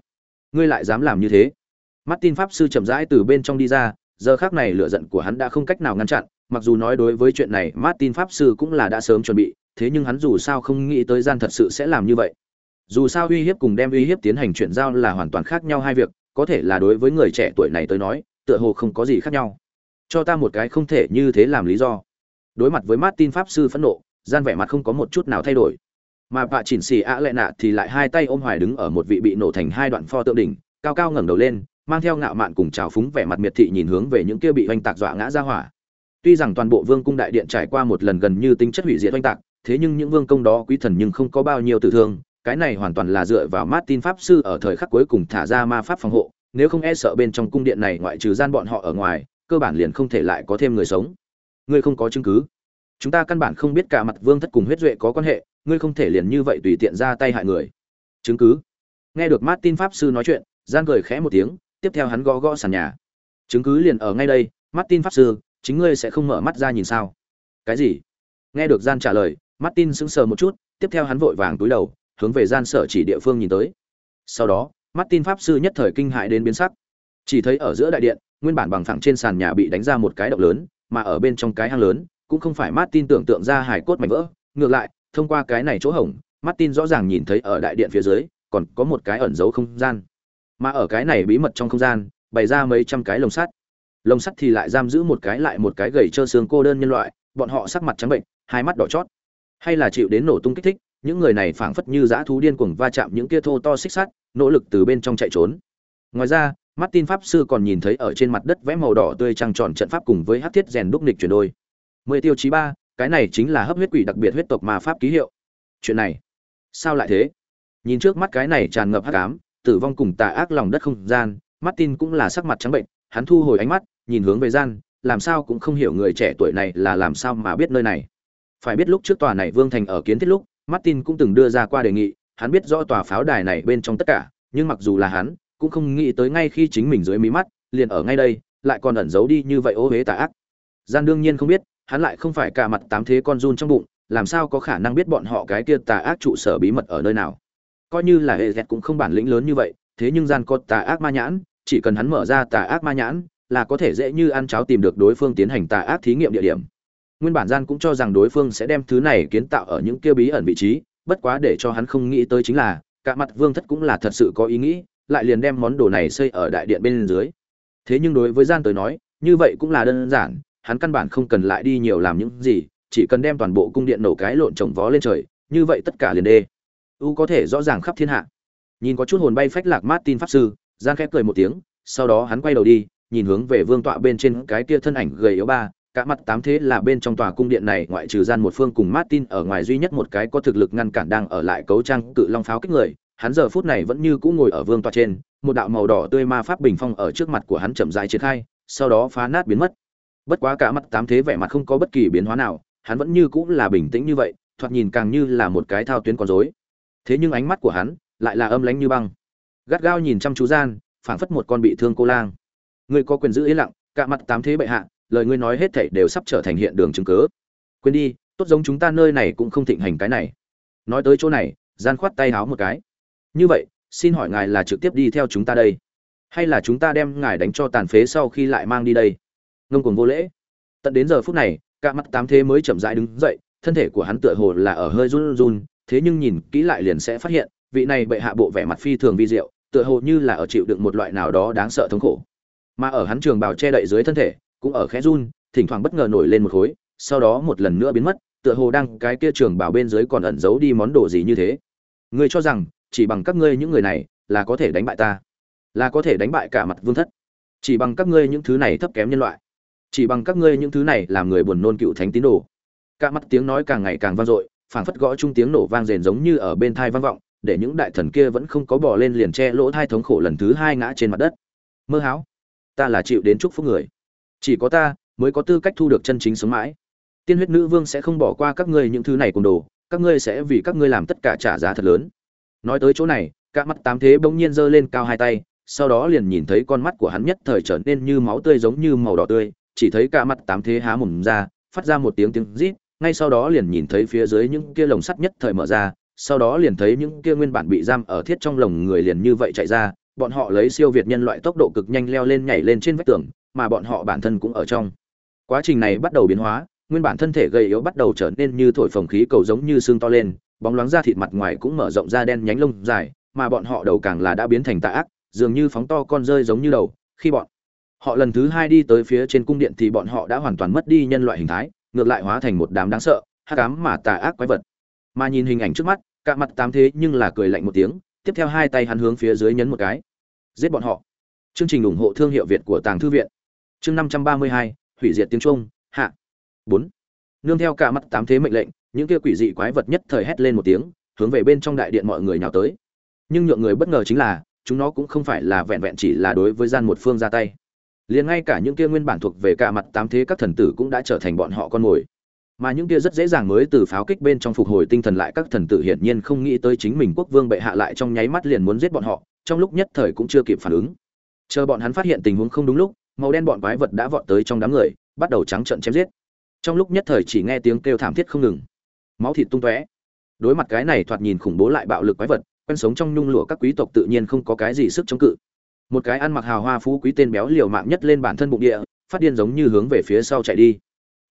ngươi lại dám làm như thế Martin pháp sư chậm rãi từ bên trong đi ra, giờ khắc này lửa giận của hắn đã không cách nào ngăn chặn, mặc dù nói đối với chuyện này Martin pháp sư cũng là đã sớm chuẩn bị, thế nhưng hắn dù sao không nghĩ tới gian thật sự sẽ làm như vậy. Dù sao uy hiếp cùng đem uy hiếp tiến hành chuyển giao là hoàn toàn khác nhau hai việc, có thể là đối với người trẻ tuổi này tới nói, tựa hồ không có gì khác nhau. Cho ta một cái không thể như thế làm lý do. Đối mặt với Martin pháp sư phẫn nộ, gian vẻ mặt không có một chút nào thay đổi. Mà bà chỉnh xì ạ lệ nạ thì lại hai tay ôm hoài đứng ở một vị bị nổ thành hai đoạn pho tượng đỉnh, cao cao ngẩng đầu lên, mang theo ngạo mạn cùng trào phúng vẻ mặt miệt thị nhìn hướng về những kia bị oanh tạc dọa ngã ra hỏa. Tuy rằng toàn bộ vương cung đại điện trải qua một lần gần như tính chất hủy diệt oanh tạc, thế nhưng những vương công đó quý thần nhưng không có bao nhiêu tử thương, cái này hoàn toàn là dựa vào Martin pháp sư ở thời khắc cuối cùng thả ra ma pháp phòng hộ, nếu không e sợ bên trong cung điện này ngoại trừ gian bọn họ ở ngoài, cơ bản liền không thể lại có thêm người sống. Ngươi không có chứng cứ. Chúng ta căn bản không biết cả mặt vương thất cùng huyết duệ có quan hệ, ngươi không thể liền như vậy tùy tiện ra tay hại người. Chứng cứ? Nghe được Martin pháp sư nói chuyện, gian cười khẽ một tiếng, tiếp theo hắn gõ gõ sàn nhà chứng cứ liền ở ngay đây martin pháp sư chính ngươi sẽ không mở mắt ra nhìn sao cái gì nghe được gian trả lời martin sững sờ một chút tiếp theo hắn vội vàng túi đầu hướng về gian sở chỉ địa phương nhìn tới sau đó martin pháp sư nhất thời kinh hại đến biến sắc chỉ thấy ở giữa đại điện nguyên bản bằng phẳng trên sàn nhà bị đánh ra một cái động lớn, mà ở bên trong cái hang lớn, cũng không phải martin tưởng tượng ra hải cốt mảnh vỡ. Ngược lại, thông qua cái này chỗ hổng, martin rõ ràng nhìn thấy ở đại điện phía dưới, còn có một cái ẩn giấu không gian. Mà ở cái này bí mật trong không gian, bày ra mấy trăm cái lồng sắt. Lồng sắt thì lại giam giữ một cái lại một cái gầy trơ xương cô đơn nhân loại, bọn họ sắc mặt trắng bệnh, hai mắt đỏ chót. Hay là chịu đến nổ tung kích thích, những người này phảng phất như dã thú điên cuồng va chạm những kia thô to xích sắt, nỗ lực từ bên trong chạy trốn. Ngoài ra Martin pháp sư còn nhìn thấy ở trên mặt đất vẽ màu đỏ tươi trăng tròn trận pháp cùng với hắc thiết rèn đúc nịch chuyển đôi. Mười tiêu chí ba, cái này chính là hấp huyết quỷ đặc biệt huyết tộc ma pháp ký hiệu. Chuyện này, sao lại thế? Nhìn trước mắt cái này tràn ngập hắc ám, tử vong cùng tà ác lòng đất không gian, Martin cũng là sắc mặt trắng bệnh, hắn thu hồi ánh mắt, nhìn hướng về gian, làm sao cũng không hiểu người trẻ tuổi này là làm sao mà biết nơi này. Phải biết lúc trước tòa này Vương Thành ở kiến thiết lúc, Martin cũng từng đưa ra qua đề nghị, hắn biết rõ tòa pháo đài này bên trong tất cả, nhưng mặc dù là hắn, cũng không nghĩ tới ngay khi chính mình dưới mí mắt, liền ở ngay đây, lại còn ẩn giấu đi như vậy ô hế tà ác. Gian đương nhiên không biết, hắn lại không phải cả mặt tám thế con run trong bụng, làm sao có khả năng biết bọn họ cái kia tà ác trụ sở bí mật ở nơi nào coi như là hệ dẹt cũng không bản lĩnh lớn như vậy thế nhưng gian có tà ác ma nhãn chỉ cần hắn mở ra tà ác ma nhãn là có thể dễ như ăn cháo tìm được đối phương tiến hành tà ác thí nghiệm địa điểm nguyên bản gian cũng cho rằng đối phương sẽ đem thứ này kiến tạo ở những kia bí ẩn vị trí bất quá để cho hắn không nghĩ tới chính là cả mặt vương thất cũng là thật sự có ý nghĩ lại liền đem món đồ này xây ở đại điện bên dưới. Thế nhưng đối với gian tới nói, như vậy cũng là đơn giản, hắn căn bản không cần lại đi nhiều làm những gì, chỉ cần đem toàn bộ cung điện nổ cái lộn trồng vó lên trời, như vậy tất cả liền đê. U có thể rõ ràng khắp thiên hạ. Nhìn có chút hồn bay phách lạc martin pháp sư, gian khẽ cười một tiếng, sau đó hắn quay đầu đi, nhìn hướng về vương tọa bên trên cái kia thân ảnh gầy yếu ba, cả mặt tám thế là bên trong tòa cung điện này ngoại trừ gian một phương cùng martin ở ngoài duy nhất một cái có thực lực ngăn cản đang ở lại cấu trang cự long pháo kích người hắn giờ phút này vẫn như cũ ngồi ở vương tọa trên, một đạo màu đỏ tươi ma pháp bình phong ở trước mặt của hắn chậm rãi triển khai, sau đó phá nát biến mất. Bất quá cả mặt tám thế vẻ mặt không có bất kỳ biến hóa nào, hắn vẫn như cũ là bình tĩnh như vậy, thoạt nhìn càng như là một cái thao tuyến con rối. Thế nhưng ánh mắt của hắn lại là âm lãnh như băng. Gắt gao nhìn chăm chú gian, phảng phất một con bị thương cô lang. Ngươi có quyền giữ yên lặng, cả mặt tám thế bệ hạ, lời ngươi nói hết thảy đều sắp trở thành hiện đường chứng cứ. Quên đi, tốt giống chúng ta nơi này cũng không thịnh hành cái này. Nói tới chỗ này, gian khoát tay háo một cái như vậy, xin hỏi ngài là trực tiếp đi theo chúng ta đây? Hay là chúng ta đem ngài đánh cho tàn phế sau khi lại mang đi đây? Ngông cuồng vô lễ. Tận đến giờ phút này, cả mắt tám thế mới chậm rãi đứng dậy, thân thể của hắn tựa hồ là ở hơi run run, thế nhưng nhìn kỹ lại liền sẽ phát hiện, vị này bệ hạ bộ vẻ mặt phi thường vi diệu, tựa hồ như là ở chịu đựng một loại nào đó đáng sợ thống khổ. Mà ở hắn trường bào che đậy dưới thân thể, cũng ở khẽ run, thỉnh thoảng bất ngờ nổi lên một khối, sau đó một lần nữa biến mất, tựa hồ đang cái kia trường bảo bên dưới còn ẩn giấu đi món đồ gì như thế. Ngươi cho rằng chỉ bằng các ngươi những người này là có thể đánh bại ta, là có thể đánh bại cả mặt vương thất. Chỉ bằng các ngươi những thứ này thấp kém nhân loại, chỉ bằng các ngươi những thứ này làm người buồn nôn cựu thánh tín đồ. Cả mặt tiếng nói càng ngày càng vang dội, phảng phất gõ chung tiếng nổ vang rền giống như ở bên thai vang vọng, để những đại thần kia vẫn không có bỏ lên liền che lỗ thai thống khổ lần thứ hai ngã trên mặt đất. Mơ háo ta là chịu đến chúc phúc người. Chỉ có ta mới có tư cách thu được chân chính sống mãi. Tiên huyết nữ vương sẽ không bỏ qua các ngươi những thứ này cùng đồ, các ngươi sẽ vì các ngươi làm tất cả trả giá thật lớn nói tới chỗ này, cả mắt tám thế bỗng nhiên giơ lên cao hai tay, sau đó liền nhìn thấy con mắt của hắn nhất thời trở nên như máu tươi giống như màu đỏ tươi, chỉ thấy cả mắt tám thế há mồm ra, phát ra một tiếng tiếng rít, ngay sau đó liền nhìn thấy phía dưới những kia lồng sắt nhất thời mở ra, sau đó liền thấy những kia nguyên bản bị giam ở thiết trong lồng người liền như vậy chạy ra, bọn họ lấy siêu việt nhân loại tốc độ cực nhanh leo lên nhảy lên trên vách tường, mà bọn họ bản thân cũng ở trong. Quá trình này bắt đầu biến hóa, nguyên bản thân thể gầy yếu bắt đầu trở nên như thổi phồng khí cầu giống như xương to lên bóng loáng da thịt mặt ngoài cũng mở rộng ra đen nhánh lông dài, mà bọn họ đầu càng là đã biến thành tà ác, dường như phóng to con rơi giống như đầu, khi bọn họ lần thứ hai đi tới phía trên cung điện thì bọn họ đã hoàn toàn mất đi nhân loại hình thái, ngược lại hóa thành một đám đáng sợ, hắc ám mà tà ác quái vật. Mà nhìn hình ảnh trước mắt, cả mặt tám thế nhưng là cười lạnh một tiếng, tiếp theo hai tay hắn hướng phía dưới nhấn một cái. Giết bọn họ. Chương trình ủng hộ thương hiệu việt của tàng thư viện. Chương năm trăm ba mươi hai, hủy diệt tiếng trung, hạ. Bốn. Nương theo cả mặt tám thế mệnh lệnh những kia quỷ dị quái vật nhất thời hét lên một tiếng, hướng về bên trong đại điện mọi người nhào tới. Nhưng nhượng người bất ngờ chính là, chúng nó cũng không phải là vẹn vẹn chỉ là đối với gian một phương ra tay. Liền ngay cả những kia nguyên bản thuộc về cả mặt tám thế các thần tử cũng đã trở thành bọn họ con mồi. Mà những kia rất dễ dàng mới từ pháo kích bên trong phục hồi tinh thần lại, các thần tử hiển nhiên không nghĩ tới chính mình quốc vương bệ hạ lại trong nháy mắt liền muốn giết bọn họ, trong lúc nhất thời cũng chưa kịp phản ứng. Chờ bọn hắn phát hiện tình huống không đúng lúc, màu đen bọn quái vật đã vọt tới trong đám người, bắt đầu trắng trợn chém giết. Trong lúc nhất thời chỉ nghe tiếng kêu thảm thiết không ngừng máu thịt tung tóe. Đối mặt cái này thoạt nhìn khủng bố lại bạo lực quái vật, quen sống trong nhung lụa các quý tộc tự nhiên không có cái gì sức chống cự. Một cái ăn mặc hào hoa phú quý tên béo liều mạng nhất lên bản thân bụng địa, phát điên giống như hướng về phía sau chạy đi.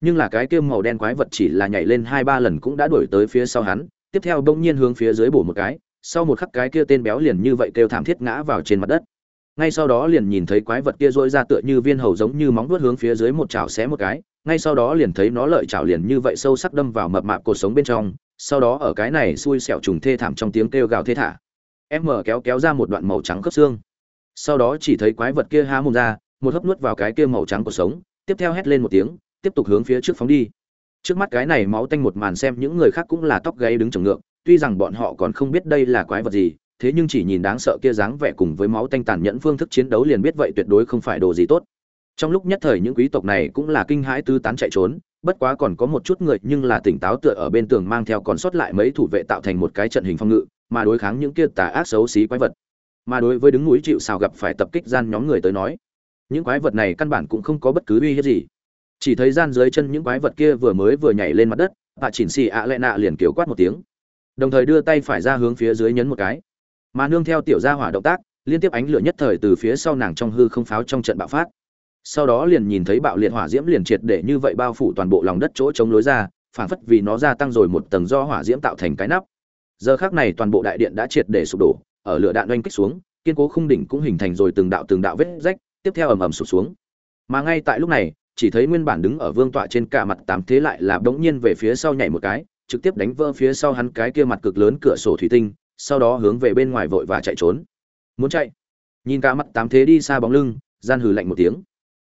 Nhưng là cái kia màu đen quái vật chỉ là nhảy lên hai ba lần cũng đã đuổi tới phía sau hắn, tiếp theo bỗng nhiên hướng phía dưới bổ một cái, sau một khắc cái kia tên béo liền như vậy kêu thảm thiết ngã vào trên mặt đất. Ngay sau đó liền nhìn thấy quái vật kia dỗi ra tựa như viên hầu giống như móng vuốt hướng phía dưới một chảo xé một cái ngay sau đó liền thấy nó lợi chảo liền như vậy sâu sắc đâm vào mập mạp cột sống bên trong, sau đó ở cái này xui xẻo trùng thê thảm trong tiếng kêu gào thê thả. Em mở kéo kéo ra một đoạn màu trắng khớp xương. Sau đó chỉ thấy quái vật kia há mồm ra, một hấp nuốt vào cái kia màu trắng của sống, tiếp theo hét lên một tiếng, tiếp tục hướng phía trước phóng đi. Trước mắt cái này máu tanh một màn xem những người khác cũng là tóc gáy đứng trồng ngược, tuy rằng bọn họ còn không biết đây là quái vật gì, thế nhưng chỉ nhìn đáng sợ kia dáng vẻ cùng với máu tanh tàn nhẫn phương thức chiến đấu liền biết vậy tuyệt đối không phải đồ gì tốt trong lúc nhất thời những quý tộc này cũng là kinh hãi tứ tán chạy trốn, bất quá còn có một chút người nhưng là tỉnh táo tựa ở bên tường mang theo còn sót lại mấy thủ vệ tạo thành một cái trận hình phong ngự, mà đối kháng những kia tà ác xấu xí quái vật. Mà đối với đứng núi chịu sào gặp phải tập kích gian nhóm người tới nói, những quái vật này căn bản cũng không có bất cứ uy hiếp gì. Chỉ thấy gian dưới chân những quái vật kia vừa mới vừa nhảy lên mặt đất bà chỉnh xì ạ lệ nạ liền kiểu quát một tiếng. Đồng thời đưa tay phải ra hướng phía dưới nhấn một cái. Mà nương theo tiểu gia hỏa động tác, liên tiếp ánh lửa nhất thời từ phía sau nàng trong hư không pháo trong trận bạo phát sau đó liền nhìn thấy bạo liệt hỏa diễm liền triệt để như vậy bao phủ toàn bộ lòng đất chỗ chống lối ra phản phất vì nó gia tăng rồi một tầng do hỏa diễm tạo thành cái nắp. Giờ khác này toàn bộ đại điện đã triệt để sụp đổ, ở lửa đạn oanh kích xuống, kiên cố khung đỉnh cũng hình thành rồi từng đạo từng đạo vết rách, tiếp theo ầm ầm sụp xuống. Mà ngay tại lúc này, chỉ thấy nguyên bản đứng ở vương tọa trên cả mặt tám thế lại là bỗng nhiên về phía sau nhảy một cái, trực tiếp đánh vỡ phía sau hắn cái kia mặt cực lớn cửa sổ thủy tinh, sau đó hướng về bên ngoài vội và chạy trốn. Muốn chạy? Nhìn cả mặt tám thế đi xa bóng lưng, gian hừ lạnh một tiếng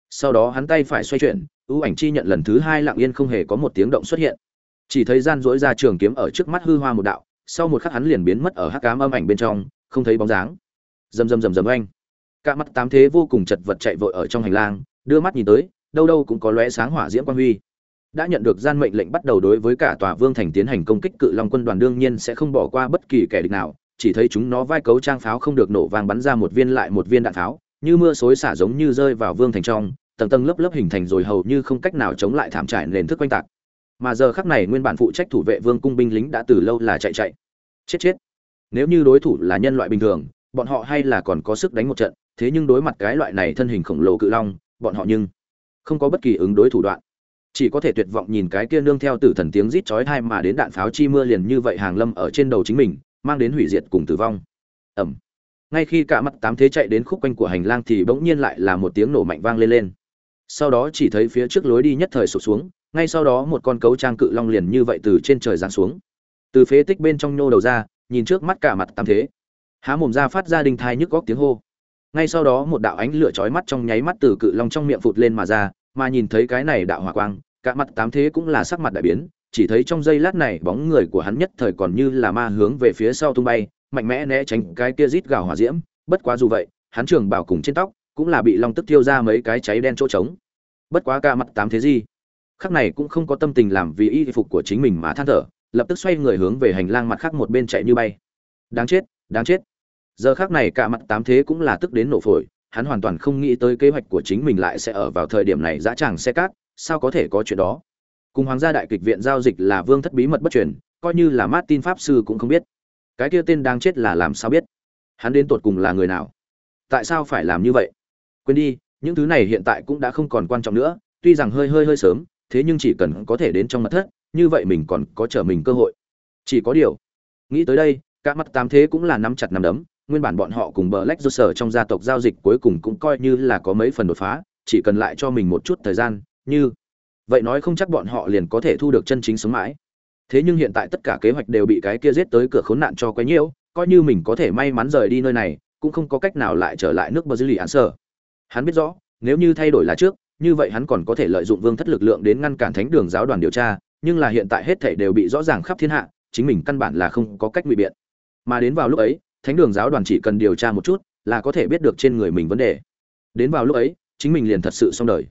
sau đó hắn tay phải xoay chuyển, ưu ảnh chi nhận lần thứ hai lặng yên không hề có một tiếng động xuất hiện. Chỉ thấy gian dỗi ra trường kiếm ở trước mắt hư hoa một đạo, sau một khắc hắn liền biến mất ở hắc cám âm ảnh bên trong, không thấy bóng dáng. Rầm rầm rầm rầm anh cả mắt tám thế vô cùng chật vật chạy vội ở trong hành lang, đưa mắt nhìn tới, đâu đâu cũng có lóe sáng hỏa diễm quang huy. Đã nhận được gian mệnh lệnh bắt đầu đối với cả tòa vương thành tiến hành công kích cự long quân đoàn đương nhiên sẽ không bỏ qua bất kỳ kẻ địch nào, chỉ thấy chúng nó vai cấu trang pháo không được nổ vang bắn ra một viên lại một viên đạn pháo như mưa xối xả giống như rơi vào vương thành trong, tầng tầng lớp lớp hình thành rồi hầu như không cách nào chống lại thảm trải nền thức quanh tạc. Mà giờ khắc này nguyên bản phụ trách thủ vệ vương cung binh lính đã từ lâu là chạy chạy. Chết chết. Nếu như đối thủ là nhân loại bình thường, bọn họ hay là còn có sức đánh một trận, thế nhưng đối mặt cái loại này thân hình khổng lồ cự long, bọn họ nhưng không có bất kỳ ứng đối thủ đoạn. Chỉ có thể tuyệt vọng nhìn cái kia nương theo tử thần tiếng rít chói tai mà đến đạn pháo chi mưa liền như vậy hàng lâm ở trên đầu chính mình, mang đến hủy diệt cùng tử vong. Ẩm ngay khi cả mắt tám thế chạy đến khúc quanh của hành lang thì bỗng nhiên lại là một tiếng nổ mạnh vang lên lên. Sau đó chỉ thấy phía trước lối đi nhất thời sụp xuống, ngay sau đó một con cấu trang cự long liền như vậy từ trên trời giáng xuống. Từ phế tích bên trong nhô đầu ra, nhìn trước mắt cả mặt tám thế. Há mồm ra phát ra đinh thai nhức góc tiếng hô. Ngay sau đó một đạo ánh lửa chói mắt trong nháy mắt từ cự long trong miệng phụt lên mà ra, mà nhìn thấy cái này đạo hỏa quang, cả mặt tám thế cũng là sắc mặt đại biến, chỉ thấy trong giây lát này bóng người của hắn nhất thời còn như là ma hướng về phía sau tung bay mạnh mẽ né tránh cái kia rít gào hỏa diễm, bất quá dù vậy, hắn trường bảo cùng trên tóc cũng là bị long tức thiêu ra mấy cái cháy đen chỗ trống. Bất quá cả mặt tám thế gì, khắc này cũng không có tâm tình làm vì y phục của chính mình mà than thở, lập tức xoay người hướng về hành lang mặt khác một bên chạy như bay. Đáng chết đáng chết. Giờ khắc này cả mặt tám thế cũng là tức đến nổ phổi, hắn hoàn toàn không nghĩ tới kế hoạch của chính mình lại sẽ ở vào thời điểm này dã tràng xe cát, sao có thể có chuyện đó? Cùng hoàng gia đại kịch viện giao dịch là vương thất bí mật bất truyền, coi như là martin pháp sư cũng không biết cái kia tên đang chết là làm sao biết? Hắn đến tột cùng là người nào? Tại sao phải làm như vậy? Quên đi, những thứ này hiện tại cũng đã không còn quan trọng nữa, tuy rằng hơi hơi hơi sớm, thế nhưng chỉ cần có thể đến trong mặt thất, như vậy mình còn có trở mình cơ hội. Chỉ có điều, nghĩ tới đây các mắt tám thế cũng là nắm chặt nắm đấm, nguyên bản bọn họ cùng bờ lách do sở trong gia tộc giao dịch cuối cùng cũng coi như là có mấy phần đột phá, chỉ cần lại cho mình một chút thời gian, như vậy nói không chắc bọn họ liền có thể thu được chân chính sống mãi thế nhưng hiện tại tất cả kế hoạch đều bị cái kia giết tới cửa khốn nạn cho quấy nhiễu, coi như mình có thể may mắn rời đi nơi này, cũng không có cách nào lại trở lại nước bờ dư lì án sở hắn biết rõ, nếu như thay đổi là trước, như vậy hắn còn có thể lợi dụng vương thất lực lượng đến ngăn cản thánh đường giáo đoàn điều tra, nhưng là hiện tại hết thảy đều bị rõ ràng khắp thiên hạ, chính mình căn bản là không có cách ngụy biện. Mà đến vào lúc ấy, thánh đường giáo đoàn chỉ cần điều tra một chút, là có thể biết được trên người mình vấn đề. Đến vào lúc ấy, chính mình liền thật sự xong đời.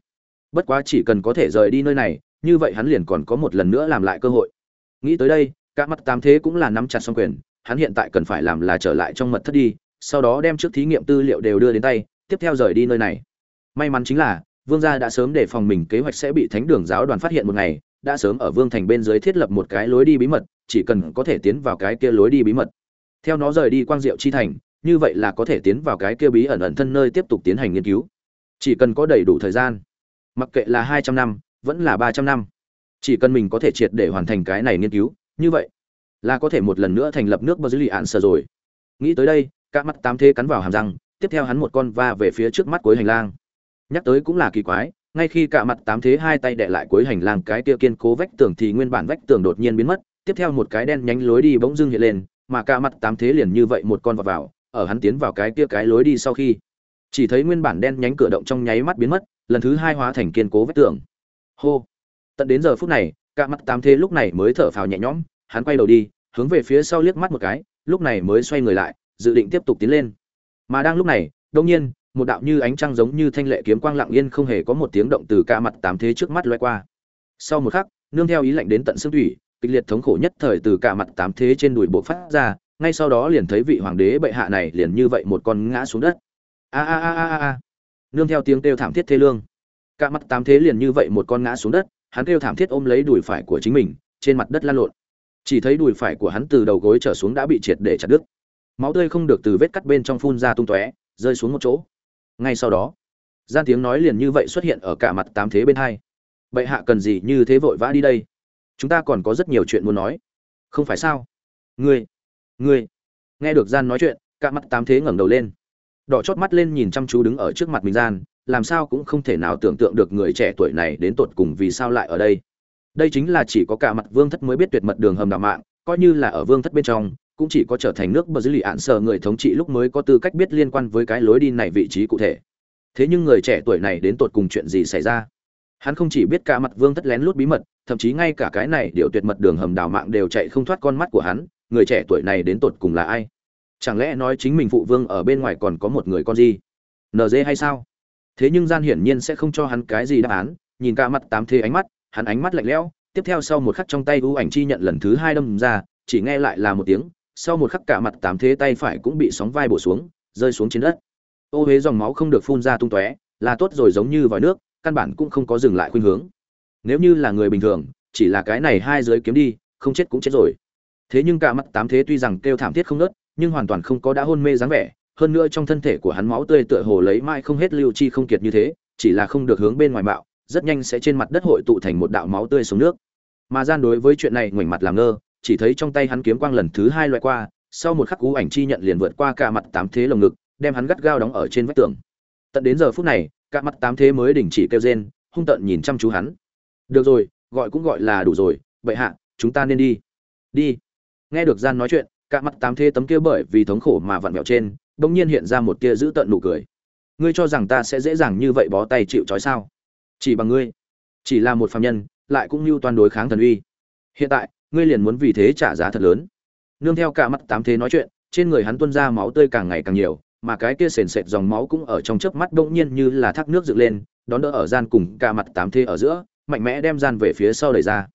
Bất quá chỉ cần có thể rời đi nơi này, như vậy hắn liền còn có một lần nữa làm lại cơ hội nghĩ tới đây, cả mắt tám thế cũng là nắm chặt xong quyền, hắn hiện tại cần phải làm là trở lại trong mật thất đi, sau đó đem trước thí nghiệm tư liệu đều đưa đến tay, tiếp theo rời đi nơi này. May mắn chính là, vương gia đã sớm để phòng mình kế hoạch sẽ bị thánh đường giáo đoàn phát hiện một ngày, đã sớm ở vương thành bên dưới thiết lập một cái lối đi bí mật, chỉ cần có thể tiến vào cái kia lối đi bí mật. Theo nó rời đi quang diệu chi thành, như vậy là có thể tiến vào cái kia bí ẩn ẩn thân nơi tiếp tục tiến hành nghiên cứu. Chỉ cần có đầy đủ thời gian, mặc kệ là hai trăm năm, vẫn là ba trăm năm chỉ cần mình có thể triệt để hoàn thành cái này nghiên cứu, như vậy là có thể một lần nữa thành lập nước bờ dữ lì ạn sở rồi. Nghĩ tới đây các mắt tám thế cắn vào hàm răng, tiếp theo hắn một con va về phía trước mắt cuối hành lang. Nhắc tới cũng là kỳ quái, ngay khi cả mặt tám thế hai tay đệ lại cuối hành lang, cái kia kiên cố vách tường thì nguyên bản vách tường đột nhiên biến mất, tiếp theo một cái đen nhánh lối đi bỗng dưng hiện lên, mà cả mặt tám thế liền như vậy một con vào vào, ở hắn tiến vào cái kia cái lối đi sau khi. Chỉ thấy nguyên bản đen nhánh cửa động trong nháy mắt biến mất, lần thứ hai hóa thành kiên cố vách tường. Hô! Tận đến giờ phút này, cả mặt tám thế lúc này mới thở phào nhẹ nhõm, hắn quay đầu đi, hướng về phía sau liếc mắt một cái, lúc này mới xoay người lại, dự định tiếp tục tiến lên. Mà đang lúc này đông nhiên, một đạo như ánh trăng giống như thanh lệ kiếm quang lặng yên không hề có một tiếng động từ cạ mặt tám thế trước mắt loay qua. Sau một khắc, nương theo ý lạnh đến tận xương thủy, kịch liệt thống khổ nhất thời từ cả mặt tám thế trên đùi bộ phát ra, ngay sau đó liền thấy vị hoàng đế bệ hạ này liền như vậy một con ngã xuống đất. A a a a a. Nương theo tiếng kêu thảm thiết thê lương. Cả mặt tám thế liền như vậy một con ngã xuống đất hắn kêu thảm thiết ôm lấy đùi phải của chính mình, trên mặt đất lăn lộn. Chỉ thấy đùi phải của hắn từ đầu gối trở xuống đã bị triệt để chặt đứt. Máu tươi không được từ vết cắt bên trong phun ra tung tóe, rơi xuống một chỗ. Ngay sau đó, gian tiếng nói liền như vậy xuất hiện ở cả mặt tám thế bên hai. Bệ hạ cần gì như thế vội vã đi đây? Chúng ta còn có rất nhiều chuyện muốn nói. Không phải sao? Ngươi ngươi. Nghe được gian nói chuyện, cả mặt tám thế ngẩng đầu lên. Đỏ chót mắt lên nhìn chăm chú đứng ở trước mặt mình gian làm sao cũng không thể nào tưởng tượng được người trẻ tuổi này đến tột cùng vì sao lại ở đây. Đây chính là chỉ có cả mặt vương thất mới biết tuyệt mật đường hầm đạo mạng, coi như là ở vương thất bên trong, cũng chỉ có trở thành nước bờ dưới lì ạn sở người thống trị lúc mới có tư cách biết liên quan với cái lối đi này vị trí cụ thể. Thế nhưng người trẻ tuổi này đến tột cùng chuyện gì xảy ra? Hắn không chỉ biết cả mặt vương thất lén lút bí mật, thậm chí ngay cả cái này điều tuyệt mật đường hầm đào mạng đều chạy không thoát con mắt của hắn, người trẻ tuổi này đến tột cùng là ai? Chẳng lẽ nói chính mình phụ vương ở bên ngoài còn có một người con gì? Nd hay sao? Thế nhưng gian hiển nhiên sẽ không cho hắn cái gì đáp án, nhìn cả mặt tám thế ánh mắt, hắn ánh mắt lạnh lẽo, tiếp theo sau một khắc trong tay ưu ảnh chi nhận lần thứ hai đâm ra, chỉ nghe lại là một tiếng, sau một khắc cả mặt tám thế tay phải cũng bị sóng vai bổ xuống, rơi xuống trên đất. Ô huế dòng máu không được phun ra tung tóe, là tốt rồi giống như vòi nước, căn bản cũng không có dừng lại khuynh hướng. Nếu như là người bình thường, chỉ là cái này hai dưới kiếm đi, không chết cũng chết rồi. Thế nhưng cả mặt tám thế tuy rằng kêu thảm thiết không nớt nhưng hoàn toàn không có đã hôn mê dáng vẻ hơn nữa trong thân thể của hắn máu tươi tựa hồ lấy mãi không hết lưu chi không kiệt như thế, chỉ là không được hướng bên ngoài bạo, rất nhanh sẽ trên mặt đất hội tụ thành một đạo máu tươi xuống nước. Mà gian đối với chuyện này ngoảnh mặt làm ngơ, chỉ thấy trong tay hắn kiếm quang lần thứ hai loại qua, sau một khắc cú ảnh chi nhận liền vượt qua cả mặt tám thế lồng ngực, đem hắn gắt gao đóng ở trên vách tường. Tận đến giờ phút này, cả mặt tám thế mới đình chỉ kêu rên, hung tợn nhìn chăm chú hắn. Được rồi, gọi cũng gọi là đủ rồi vậy hạ, chúng ta nên đi. Đi. Nghe được gian nói chuyện, cả mặt tám thế tấm kia bởi vì thống khổ mà vặn vẹo trên bỗng nhiên hiện ra một tia giữ tận nụ cười. Ngươi cho rằng ta sẽ dễ dàng như vậy bó tay chịu trói sao? Chỉ bằng ngươi. Chỉ là một phàm nhân, lại cũng như toàn đối kháng thần uy. Hiện tại, ngươi liền muốn vì thế trả giá thật lớn. Nương theo cả mắt tám thế nói chuyện, trên người hắn tuôn ra máu tươi càng ngày càng nhiều, mà cái kia sền sệt dòng máu cũng ở trong chớp mắt bỗng nhiên như là thác nước dựng lên, đón đỡ ở gian cùng cả mặt tám thế ở giữa, mạnh mẽ đem gian về phía sau đẩy ra.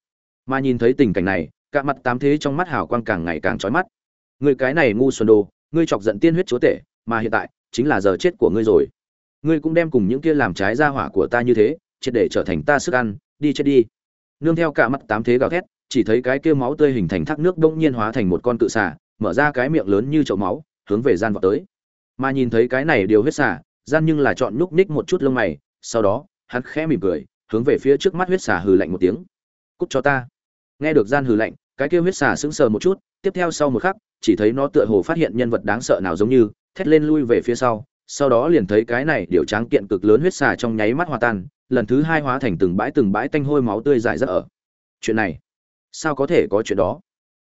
Mà nhìn thấy tình cảnh này, cả mặt tám thế trong mắt hào quang càng ngày càng chói mắt. Người cái này ngu xuân đồ ngươi chọc giận tiên huyết chúa tể, mà hiện tại, chính là giờ chết của ngươi rồi. Ngươi cũng đem cùng những kia làm trái ra hỏa của ta như thế, triệt để trở thành ta sức ăn, đi chết đi. Nương theo cả mắt tám thế gào thét, chỉ thấy cái kia máu tươi hình thành thác nước đông nhiên hóa thành một con cự xà, mở ra cái miệng lớn như chậu máu, hướng về gian vào tới. Mà nhìn thấy cái này điều huyết xà, gian nhưng là chọn núp ních một chút lông mày, sau đó, hắn khẽ mỉm cười, hướng về phía trước mắt huyết xà hừ lạnh một tiếng. Cút cho ta. Nghe được gian hừ lạnh, cái kia huyết xà sững sờ một chút, tiếp theo sau một khắc chỉ thấy nó tựa hồ phát hiện nhân vật đáng sợ nào giống như, thét lên lui về phía sau sau đó liền thấy cái này điều tráng kiện cực lớn huyết xà trong nháy mắt hòa tan, lần thứ hai hóa thành từng bãi từng bãi tanh hôi máu tươi dại dở ở. Chuyện này, sao có thể có chuyện đó?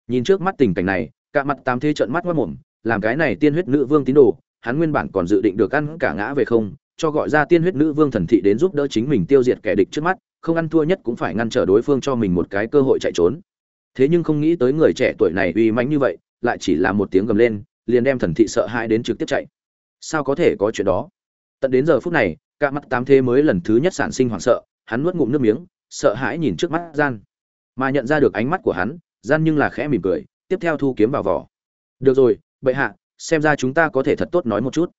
Nhìn trước mắt tình cảnh này, cả mặt tám thế trận mắt mất mồm làm cái này tiên huyết nữ vương tín đồ, hắn nguyên bản còn dự định được ăn cả ngã về không, cho gọi ra tiên huyết nữ vương thần thị đến giúp đỡ chính mình tiêu diệt kẻ địch trước mắt, không ăn thua nhất cũng phải ngăn trở đối phương cho mình một cái cơ hội chạy trốn. Thế nhưng không nghĩ tới người trẻ tuổi này uy mãnh như vậy lại chỉ là một tiếng gầm lên, liền đem thần thị sợ hãi đến trực tiếp chạy. Sao có thể có chuyện đó? Tận đến giờ phút này, cả mắt tám thế mới lần thứ nhất sản sinh hoảng sợ, hắn nuốt ngụm nước miếng, sợ hãi nhìn trước mắt gian. Mà nhận ra được ánh mắt của hắn, gian nhưng là khẽ mỉm cười, tiếp theo thu kiếm vào vỏ. Được rồi, bệ hạ, xem ra chúng ta có thể thật tốt nói một chút.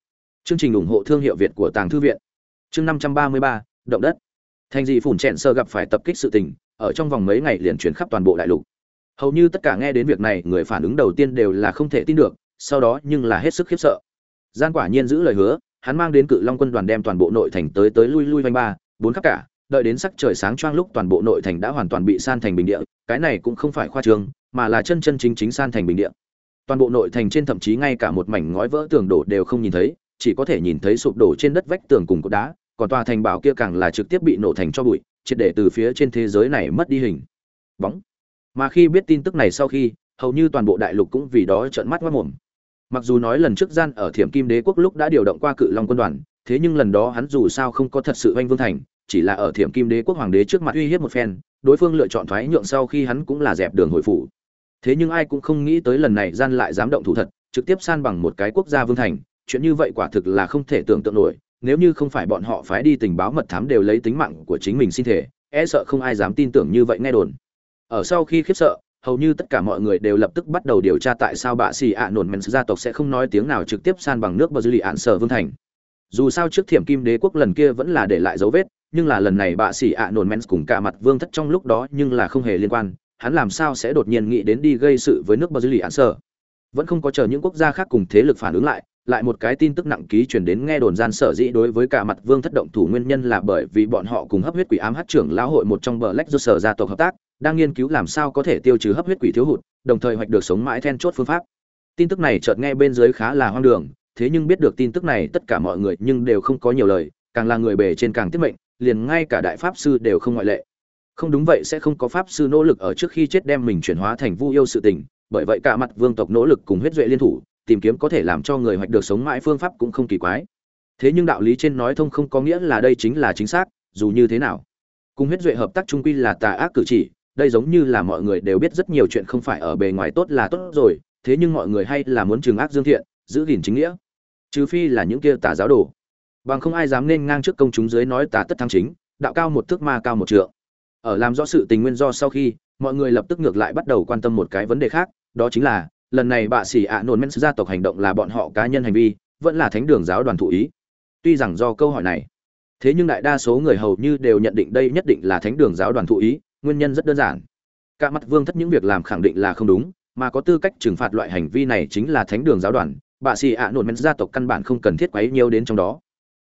Chương trình ủng hộ thương hiệu việt của tàng thư viện. Chương năm trăm ba mươi ba, động đất. Thành dị phủn chẹn sơ gặp phải tập kích sự tình, ở trong vòng mấy ngày liền chuyển khắp toàn bộ đại lục hầu như tất cả nghe đến việc này, người phản ứng đầu tiên đều là không thể tin được, sau đó nhưng là hết sức khiếp sợ. Gian quả nhiên giữ lời hứa, hắn mang đến cự long quân đoàn đem toàn bộ nội thành tới tới lui lui vanh ba, bốn khắp cả, đợi đến sắc trời sáng choang lúc toàn bộ nội thành đã hoàn toàn bị san thành bình địa, cái này cũng không phải khoa trương, mà là chân chân chính chính san thành bình địa. Toàn bộ nội thành trên thậm chí ngay cả một mảnh ngói vỡ tường đổ đều không nhìn thấy, chỉ có thể nhìn thấy sụp đổ trên đất vách tường cùng cột đá, còn tòa thành bảo kia càng là trực tiếp bị nổ thành cho bụi, triệt để từ phía trên thế giới này mất đi hình. Bóng mà khi biết tin tức này sau khi, hầu như toàn bộ đại lục cũng vì đó trợn mắt mất mồm. Mặc dù nói lần trước gian ở thiểm kim đế quốc lúc đã điều động qua cự long quân đoàn, thế nhưng lần đó hắn dù sao không có thật sự oanh vương thành, chỉ là ở thiểm kim đế quốc hoàng đế trước mặt uy hiếp một phen, đối phương lựa chọn thoái nhượng sau khi hắn cũng là dẹp đường hồi phủ. Thế nhưng ai cũng không nghĩ tới lần này gian lại dám động thủ thật, trực tiếp san bằng một cái quốc gia vương thành, chuyện như vậy quả thực là không thể tưởng tượng nổi, nếu như không phải bọn họ phái đi tình báo mật thám đều lấy tính mạng của chính mình xin thể e sợ không ai dám tin tưởng như vậy nghe đồn ở sau khi khiếp sợ, hầu như tất cả mọi người đều lập tức bắt đầu điều tra tại sao bạ xì ạ nổn mèn gia tộc sẽ không nói tiếng nào trực tiếp san bằng nước bờ dư lì ạn sở vương thành. Dù sao trước thiểm kim đế quốc lần kia vẫn là để lại dấu vết, nhưng là lần này bạ xì ạ nổn mèn cùng cả mặt vương thất trong lúc đó nhưng là không hề liên quan, hắn làm sao sẽ đột nhiên nghĩ đến đi gây sự với nước bờ dư lì ạn sở? Vẫn không có chờ những quốc gia khác cùng thế lực phản ứng lại lại một cái tin tức nặng ký truyền đến nghe đồn gian sở dĩ đối với cả mặt vương thất động thủ nguyên nhân là bởi vì bọn họ cùng hấp huyết quỷ ám hát trưởng lão hội một trong bờ lách do sở gia tộc hợp tác đang nghiên cứu làm sao có thể tiêu trừ hấp huyết quỷ thiếu hụt, đồng thời hoạch được sống mãi then chốt phương pháp. Tin tức này chợt nghe bên dưới khá là hoang đường, thế nhưng biết được tin tức này tất cả mọi người nhưng đều không có nhiều lời, càng là người bề trên càng tiết mệnh, liền ngay cả đại pháp sư đều không ngoại lệ. Không đúng vậy sẽ không có pháp sư nỗ lực ở trước khi chết đem mình chuyển hóa thành vu yêu sự tình, bởi vậy cả mặt vương tộc nỗ lực cùng huyết duệ liên thủ, tìm kiếm có thể làm cho người hoạch được sống mãi phương pháp cũng không kỳ quái. Thế nhưng đạo lý trên nói thông không có nghĩa là đây chính là chính xác, dù như thế nào. Cùng huyết duệ hợp tác trung quy là tà ác cử chỉ đây giống như là mọi người đều biết rất nhiều chuyện không phải ở bề ngoài tốt là tốt rồi, thế nhưng mọi người hay là muốn trừng ác dương thiện, giữ gìn chính nghĩa. Trừ phi là những kia tà giáo đồ. Bằng không ai dám nên ngang trước công chúng dưới nói tà tất thắng chính, đạo cao một thước ma cao một trượng. Ở làm rõ sự tình nguyên do sau khi, mọi người lập tức ngược lại bắt đầu quan tâm một cái vấn đề khác, đó chính là, lần này bạ sĩ ạ nôn men gia tộc hành động là bọn họ cá nhân hành vi, vẫn là thánh đường giáo đoàn thụ ý. Tuy rằng do câu hỏi này, thế nhưng đại đa số người hầu như đều nhận định đây nhất định là thánh đường giáo đoàn thụ ý nguyên nhân rất đơn giản. Cả mặt vương thất những việc làm khẳng định là không đúng, mà có tư cách trừng phạt loại hành vi này chính là thánh đường giáo đoàn, bà xì ạ nổn men gia tộc căn bản không cần thiết quấy nhiều đến trong đó.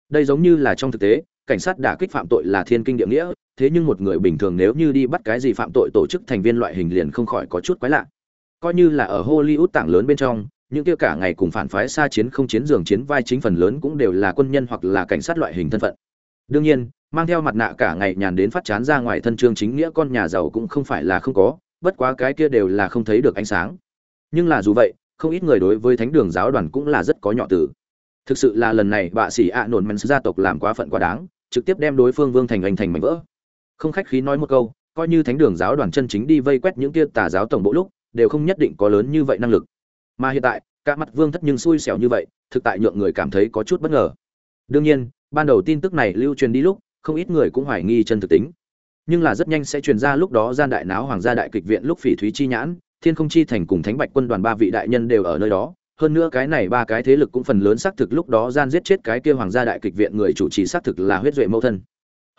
Đây giống như là trong thực tế, cảnh sát đã kích phạm tội là thiên kinh địa nghĩa, thế nhưng một người bình thường nếu như đi bắt cái gì phạm tội tổ chức thành viên loại hình liền không khỏi có chút quái lạ. Coi như là ở hollywood tảng lớn bên trong, những kia cả ngày cùng phản phái xa chiến không chiến giường chiến vai chính phần lớn cũng đều là quân nhân hoặc là cảnh sát loại hình thân phận. Đương nhiên mang theo mặt nạ cả ngày nhàn đến phát chán ra ngoài thân trương chính nghĩa con nhà giàu cũng không phải là không có, bất quá cái kia đều là không thấy được ánh sáng. Nhưng là dù vậy, không ít người đối với thánh đường giáo đoàn cũng là rất có nhỏ tử thực sự là lần này bạ sĩ ạ nổn men gia tộc làm quá phận quá đáng, trực tiếp đem đối phương vương thành anh thành mảnh vỡ. Không khách khí nói một câu, coi như thánh đường giáo đoàn chân chính đi vây quét những kia tà giáo tổng bộ lúc, đều không nhất định có lớn như vậy năng lực. Mà hiện tại, cả mặt vương thất nhưng xui xẻo như vậy, thực tại nhượng người cảm thấy có chút bất ngờ. Đương nhiên, ban đầu tin tức này lưu truyền đi lúc không ít người cũng hoài nghi chân thực tính. Nhưng là rất nhanh sẽ truyền ra lúc đó gian đại náo hoàng gia đại kịch viện lúc phỉ thúy chi nhãn, thiên không chi thành cùng thánh bạch quân đoàn ba vị đại nhân đều ở nơi đó. Hơn nữa cái này ba cái thế lực cũng phần lớn xác thực lúc đó gian giết chết cái kia hoàng gia đại kịch viện người chủ trì xác thực là huyết duệ mẫu thân.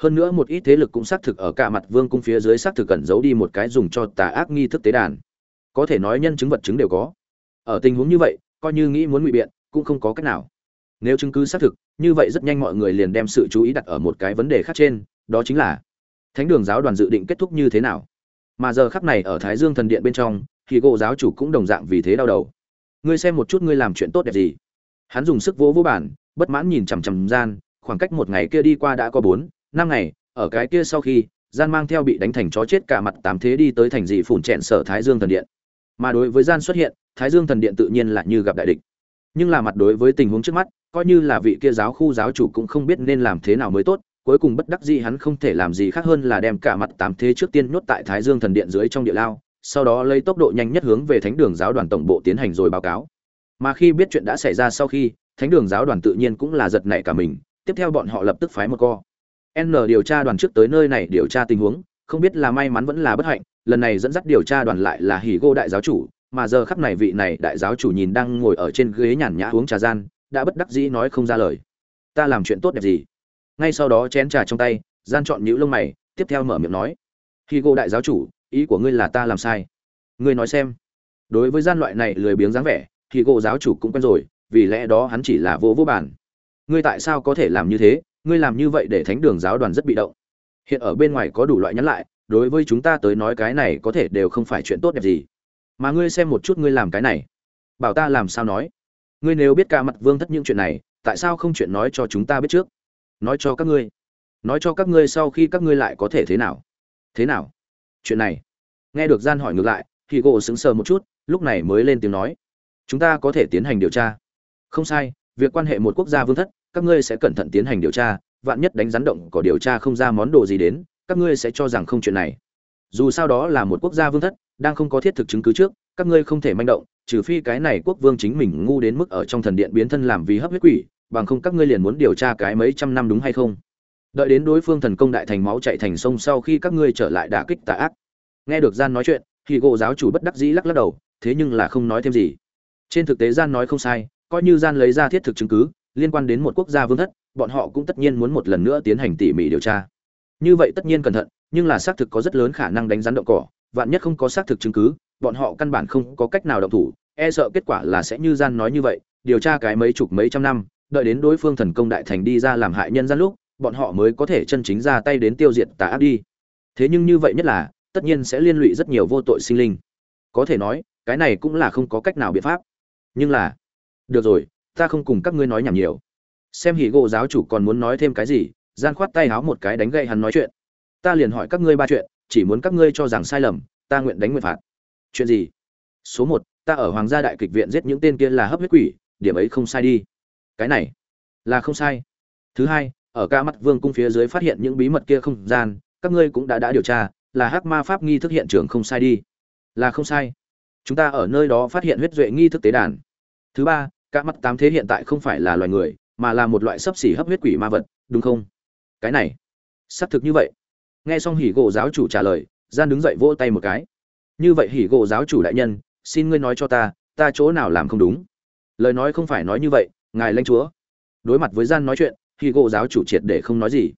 Hơn nữa một ít thế lực cũng xác thực ở cả mặt vương cung phía dưới xác thực cẩn giấu đi một cái dùng cho tà ác nghi thức tế đàn. Có thể nói nhân chứng vật chứng đều có. Ở tình huống như vậy, coi như nghĩ muốn ngụy biện, cũng không có cách nào nếu chứng cứ xác thực, như vậy rất nhanh mọi người liền đem sự chú ý đặt ở một cái vấn đề khác trên, đó chính là, thánh đường giáo đoàn dự định kết thúc như thế nào? Mà giờ khắc này ở thái dương thần điện bên trong, thì gỗ giáo chủ cũng đồng dạng vì thế đau đầu. Ngươi xem một chút ngươi làm chuyện tốt đẹp gì. Hắn dùng sức vỗ vỗ bản bất mãn nhìn chằm chằm gian, khoảng cách một ngày kia đi qua đã có bốn, năm ngày, ở cái kia sau khi, gian mang theo bị đánh thành chó chết cả mặt tám thế đi tới thành dị phủn chẹn sở thái dương thần điện. Mà đối với gian xuất hiện, thái dương thần điện tự nhiên là như gặp đại địch. Nhưng là mặt đối với tình huống trước mắt coi như là vị kia giáo khu giáo chủ cũng không biết nên làm thế nào mới tốt, cuối cùng bất đắc dĩ hắn không thể làm gì khác hơn là đem cả mặt tám thế trước tiên nhốt tại thái dương thần điện dưới trong địa lao, sau đó lấy tốc độ nhanh nhất hướng về thánh đường giáo đoàn tổng bộ tiến hành rồi báo cáo. Mà khi biết chuyện đã xảy ra sau khi, thánh đường giáo đoàn tự nhiên cũng là giật nảy cả mình, tiếp theo bọn họ lập tức phái một co. N điều tra đoàn trước tới nơi này điều tra tình huống, không biết là may mắn vẫn là bất hạnh, lần này dẫn dắt điều tra đoàn lại là hỉ gô đại giáo chủ, mà giờ khắp này vị này đại giáo chủ nhìn đang ngồi ở trên ghế nhàn nhã uống trà gian đã bất đắc dĩ nói không ra lời. Ta làm chuyện tốt đẹp gì? Ngay sau đó chén trà trong tay, gian chọn nhũ lông mày, tiếp theo mở miệng nói. Khi cô đại giáo chủ, ý của ngươi là ta làm sai. Ngươi nói xem. Đối với gian loại này lười biếng dáng vẻ thì cô giáo chủ cũng quen rồi, vì lẽ đó hắn chỉ là vô vô bản ngươi tại sao có thể làm như thế? Ngươi làm như vậy để thánh đường giáo đoàn rất bị động. Hiện ở bên ngoài có đủ loại nhắn lại, đối với chúng ta tới nói cái này có thể đều không phải chuyện tốt đẹp gì. Mà ngươi xem một chút ngươi làm cái này. Bảo ta làm sao nói? Ngươi nếu biết cả mặt vương thất những chuyện này, tại sao không chuyện nói cho chúng ta biết trước? Nói cho các ngươi. Nói cho các ngươi sau khi các ngươi lại có thể thế nào? Thế nào? Chuyện này. Nghe được gian hỏi ngược lại, thì gỗ sững sờ một chút, lúc này mới lên tiếng nói. Chúng ta có thể tiến hành điều tra. Không sai, việc quan hệ một quốc gia vương thất, các ngươi sẽ cẩn thận tiến hành điều tra, vạn nhất đánh rắn động có điều tra không ra món đồ gì đến, các ngươi sẽ cho rằng không chuyện này. Dù sao đó là một quốc gia vương thất, đang không có thiết thực chứng cứ trước các ngươi không thể manh động, trừ phi cái này quốc vương chính mình ngu đến mức ở trong thần điện biến thân làm vì hấp huyết quỷ, bằng không các ngươi liền muốn điều tra cái mấy trăm năm đúng hay không? Đợi đến đối phương thần công đại thành máu chạy thành sông sau khi các ngươi trở lại đả kích tà ác. Nghe được gian nói chuyện thì gộ giáo chủ bất đắc dĩ lắc lắc đầu, thế nhưng là không nói thêm gì. Trên thực tế gian nói không sai, coi như gian lấy ra thiết thực chứng cứ, liên quan đến một quốc gia vương thất, bọn họ cũng tất nhiên muốn một lần nữa tiến hành tỉ mỉ điều tra. Như vậy tất nhiên cẩn thận, nhưng là xác thực có rất lớn khả năng đánh rắn động cỏ, vạn nhất không có xác thực chứng cứ bọn họ căn bản không có cách nào động thủ e sợ kết quả là sẽ như gian nói như vậy, điều tra cái mấy chục mấy trăm năm, đợi đến đối phương thần công đại thành đi ra làm hại nhân gian lúc, bọn họ mới có thể chân chính ra tay đến tiêu diệt tà ác đi. Thế nhưng như vậy nhất là, tất nhiên sẽ liên lụy rất nhiều vô tội sinh linh. Có thể nói, cái này cũng là không có cách nào biện pháp. Nhưng là, được rồi, ta không cùng các ngươi nói nhảm nhiều. Xem hỉ gỗ giáo chủ còn muốn nói thêm cái gì, gian khoát tay háo một cái đánh gậy hắn nói chuyện. Ta liền hỏi các ngươi ba chuyện, chỉ muốn các ngươi cho rằng sai lầm, ta nguyện đánh nguyện phạt chuyện gì? Số một, ta ở hoàng gia đại kịch viện giết những tên kia là hấp huyết quỷ, điểm ấy không sai đi. Cái này là không sai. Thứ hai, ở ca mắt vương cung phía dưới phát hiện những bí mật kia không gian, các ngươi cũng đã đã điều tra, là hắc ma pháp nghi thức hiện trường không sai đi. Là không sai. Chúng ta ở nơi đó phát hiện huyết duệ nghi thức tế đàn. Thứ ba, ca mắt tám thế hiện tại không phải là loài người, mà là một loại sấp xỉ hấp huyết quỷ ma vật, đúng không? Cái này, xác thực như vậy. Nghe xong hỉ gỗ giáo chủ trả lời, gian đứng dậy vỗ tay một cái như vậy hỉ gộ giáo chủ đại nhân, xin ngươi nói cho ta ta chỗ nào làm không đúng? Lời nói không phải nói như vậy, ngài lãnh chúa. Đối mặt với gian nói chuyện, hỉ gộ giáo chủ triệt để không nói gì.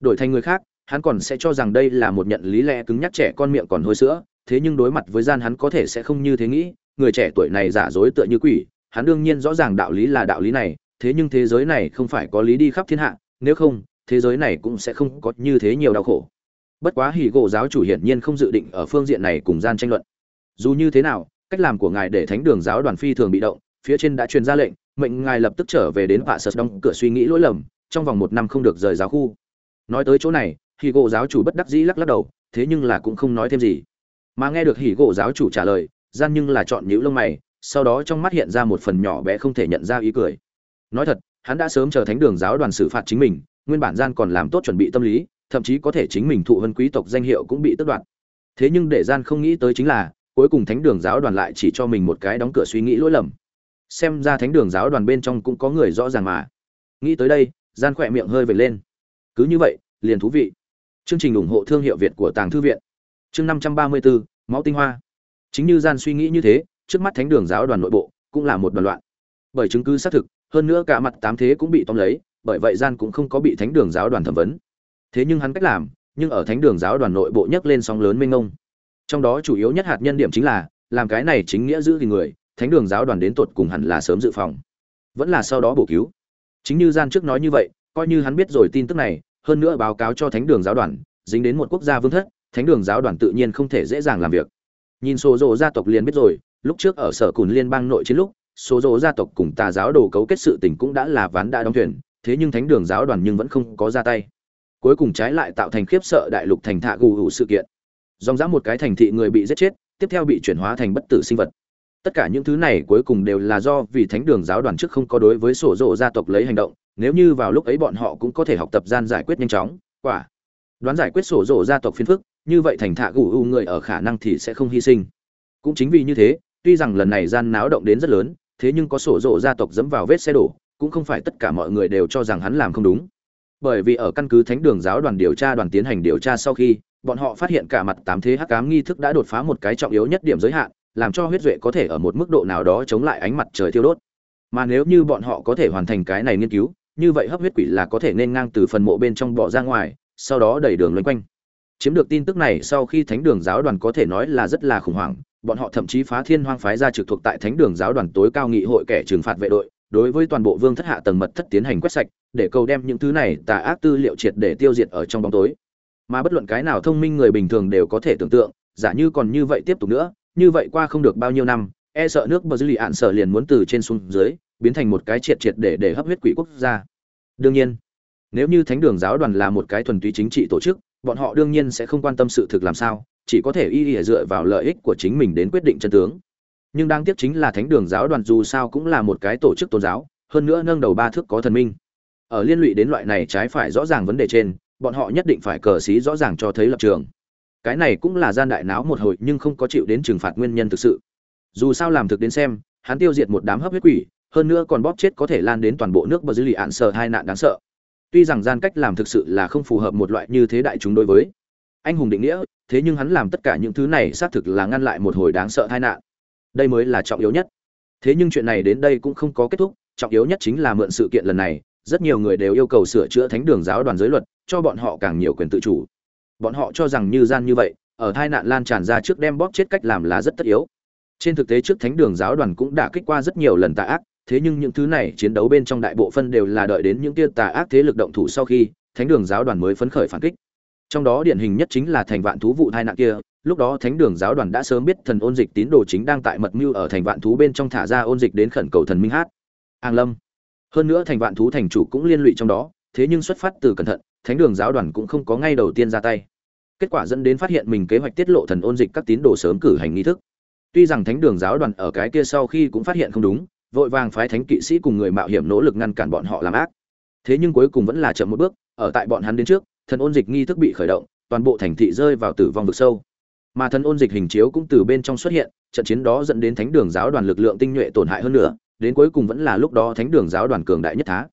Đổi thành người khác, hắn còn sẽ cho rằng đây là một nhận lý lẽ cứng nhắc trẻ con miệng còn hôi sữa, thế nhưng đối mặt với gian hắn có thể sẽ không như thế nghĩ, người trẻ tuổi này giả dối tựa như quỷ, hắn đương nhiên rõ ràng đạo lý là đạo lý này, thế nhưng thế giới này không phải có lý đi khắp thiên hạ, nếu không, thế giới này cũng sẽ không có như thế nhiều đau khổ bất quá hỉ gỗ giáo chủ hiển nhiên không dự định ở phương diện này cùng gian tranh luận. Dù như thế nào, cách làm của ngài để thánh đường giáo đoàn phi thường bị động, phía trên đã truyền ra lệnh, mệnh ngài lập tức trở về đến vạ sật đóng cửa suy nghĩ lỗi lầm, trong vòng một năm không được rời giáo khu. Nói tới chỗ này, hỉ gỗ giáo chủ bất đắc dĩ lắc lắc đầu, thế nhưng là cũng không nói thêm gì. Mà nghe được hỉ gỗ giáo chủ trả lời, gian nhưng là chọn nhữ lông mày, sau đó trong mắt hiện ra một phần nhỏ bé không thể nhận ra ý cười. Nói thật, hắn đã sớm chờ thánh đường giáo đoàn xử phạt chính mình, nguyên bản gian còn làm tốt chuẩn bị tâm lý thậm chí có thể chính mình thụ vân quý tộc danh hiệu cũng bị tước đoạt. Thế nhưng để gian không nghĩ tới chính là, cuối cùng thánh đường giáo đoàn lại chỉ cho mình một cái đóng cửa suy nghĩ lỗi lầm. Xem ra thánh đường giáo đoàn bên trong cũng có người rõ ràng mà. Nghĩ tới đây, gian khỏe miệng hơi vệt lên. Cứ như vậy, liền thú vị. Chương trình ủng hộ thương hiệu việt của tàng thư viện. Chương năm trăm ba mươi bốn máu tinh hoa. Chính như gian suy nghĩ như thế, trước mắt thánh đường giáo đoàn nội bộ cũng là một đoàn loạn. Bởi chứng cứ xác thực, hơn nữa cả mặt tám thế cũng bị tóm lấy, bởi vậy gian cũng không có bị thánh đường giáo đoàn thẩm vấn thế nhưng hắn cách làm, nhưng ở thánh đường giáo đoàn nội bộ nhấc lên sóng lớn mênh mông. Trong đó chủ yếu nhất hạt nhân điểm chính là, làm cái này chính nghĩa giữ thì người, thánh đường giáo đoàn đến tột cùng hẳn là sớm dự phòng. Vẫn là sau đó bổ cứu. Chính như gian trước nói như vậy, coi như hắn biết rồi tin tức này, hơn nữa báo cáo cho thánh đường giáo đoàn, dính đến một quốc gia vương thất, thánh đường giáo đoàn tự nhiên không thể dễ dàng làm việc. Nhìn số rộ gia tộc liền biết rồi, lúc trước ở sở cùn liên bang nội chiến lúc số rộ gia tộc cùng tà giáo đồ cấu kết sự tình cũng đã là ván đã đóng thuyền, thế nhưng thánh đường giáo đoàn nhưng vẫn không có ra tay cuối cùng trái lại tạo thành khiếp sợ đại lục thành thạ gù hữu sự kiện. Dòng dã một cái thành thị người bị giết chết, tiếp theo bị chuyển hóa thành bất tử sinh vật. Tất cả những thứ này cuối cùng đều là do vì thánh đường giáo đoàn trước không có đối với sổ rộ gia tộc lấy hành động, nếu như vào lúc ấy bọn họ cũng có thể học tập gian giải quyết nhanh chóng, quả. Đoán giải quyết sổ rộ gia tộc phiên phức, như vậy thành thạ gù u người ở khả năng thì sẽ không hy sinh. Cũng chính vì như thế, tuy rằng lần này gian náo động đến rất lớn, thế nhưng có sổ rộ gia tộc dẫm vào vết xe đổ, cũng không phải tất cả mọi người đều cho rằng hắn làm không đúng bởi vì ở căn cứ thánh đường giáo đoàn điều tra đoàn tiến hành điều tra sau khi, bọn họ phát hiện cả mặt tám thế hắc ám nghi thức đã đột phá một cái trọng yếu nhất điểm giới hạn, làm cho huyết duệ có thể ở một mức độ nào đó chống lại ánh mặt trời thiêu đốt. Mà nếu như bọn họ có thể hoàn thành cái này nghiên cứu, như vậy hấp huyết quỷ là có thể nên ngang từ phần mộ bên trong bỏ ra ngoài, sau đó đẩy đường loanh quanh. Chiếm được tin tức này sau khi thánh đường giáo đoàn có thể nói là rất là khủng hoảng, bọn họ thậm chí phá thiên hoang phái ra trực thuộc tại thánh đường giáo đoàn tối cao nghị hội kẻ trừng phạt vệ đội đối với toàn bộ vương thất hạ tầng mật thất tiến hành quét sạch, để cầu đem những thứ này tà ác tư liệu triệt để tiêu diệt ở trong bóng tối. Mà bất luận cái nào thông minh người bình thường đều có thể tưởng tượng, giả như còn như vậy tiếp tục nữa, như vậy qua không được bao nhiêu năm e sợ nước bờ dư lì ạn sợ liền muốn từ trên xuống dưới, biến thành một cái triệt triệt để để hấp huyết quỷ quốc gia. Đương nhiên, nếu như thánh đường giáo đoàn là một cái thuần túy chính trị tổ chức, bọn họ đương nhiên sẽ không quan tâm sự thực làm sao, chỉ có thể y y dựa vào lợi ích của chính mình đến quyết định chân tướng nhưng đáng tiếc chính là thánh đường giáo đoàn dù sao cũng là một cái tổ chức tôn giáo, hơn nữa nâng đầu ba thước có thần minh. Ở liên lụy đến loại này trái phải rõ ràng vấn đề trên, bọn họ nhất định phải cờ xí rõ ràng cho thấy lập trường. Cái này cũng là gian đại náo một hồi nhưng không có chịu đến trừng phạt nguyên nhân thực sự. Dù sao làm thực đến xem, hắn tiêu diệt một đám hấp huyết quỷ, hơn nữa còn bóp chết có thể lan đến toàn bộ nước bờ dư lì ạn sợ hai nạn đáng sợ. Tuy rằng gian cách làm thực sự là không phù hợp một loại như thế đại chúng đối với. Anh hùng định nghĩa, thế nhưng hắn làm tất cả những thứ này xác thực là ngăn lại một hồi đáng sợ tai nạn đây mới là trọng yếu nhất. Thế nhưng chuyện này đến đây cũng không có kết thúc, trọng yếu nhất chính là mượn sự kiện lần này, rất nhiều người đều yêu cầu sửa chữa thánh đường giáo đoàn giới luật, cho bọn họ càng nhiều quyền tự chủ. Bọn họ cho rằng như gian như vậy, ở tai nạn lan tràn ra trước đem bóp chết cách làm là rất tất yếu. Trên thực tế trước thánh đường giáo đoàn cũng đã kích qua rất nhiều lần tà ác, thế nhưng những thứ này chiến đấu bên trong đại bộ phân đều là đợi đến những kia tà ác thế lực động thủ sau khi thánh đường giáo đoàn mới phấn khởi phản kích. Trong đó điển hình nhất chính là thành vạn thú vụ tai nạn kia lúc đó thánh đường giáo đoàn đã sớm biết thần ôn dịch tín đồ chính đang tại mật mưu ở thành vạn thú bên trong thả ra ôn dịch đến khẩn cầu thần minh hát. An lâm. Hơn nữa thành vạn thú thành chủ cũng liên lụy trong đó, thế nhưng xuất phát từ cẩn thận, thánh đường giáo đoàn cũng không có ngay đầu tiên ra tay. Kết quả dẫn đến phát hiện mình kế hoạch tiết lộ thần ôn dịch các tín đồ sớm cử hành nghi thức. Tuy rằng thánh đường giáo đoàn ở cái kia sau khi cũng phát hiện không đúng, vội vàng phái thánh kỵ sĩ cùng người mạo hiểm nỗ lực ngăn cản bọn họ làm ác. Thế nhưng cuối cùng vẫn là chậm một bước, ở tại bọn hắn đến trước, thần ôn dịch nghi thức bị khởi động, toàn bộ thành thị rơi vào tử vong vực sâu mà thần ôn dịch hình chiếu cũng từ bên trong xuất hiện, trận chiến đó dẫn đến thánh đường giáo đoàn lực lượng tinh nhuệ tổn hại hơn nữa, đến cuối cùng vẫn là lúc đó thánh đường giáo đoàn cường đại nhất thá.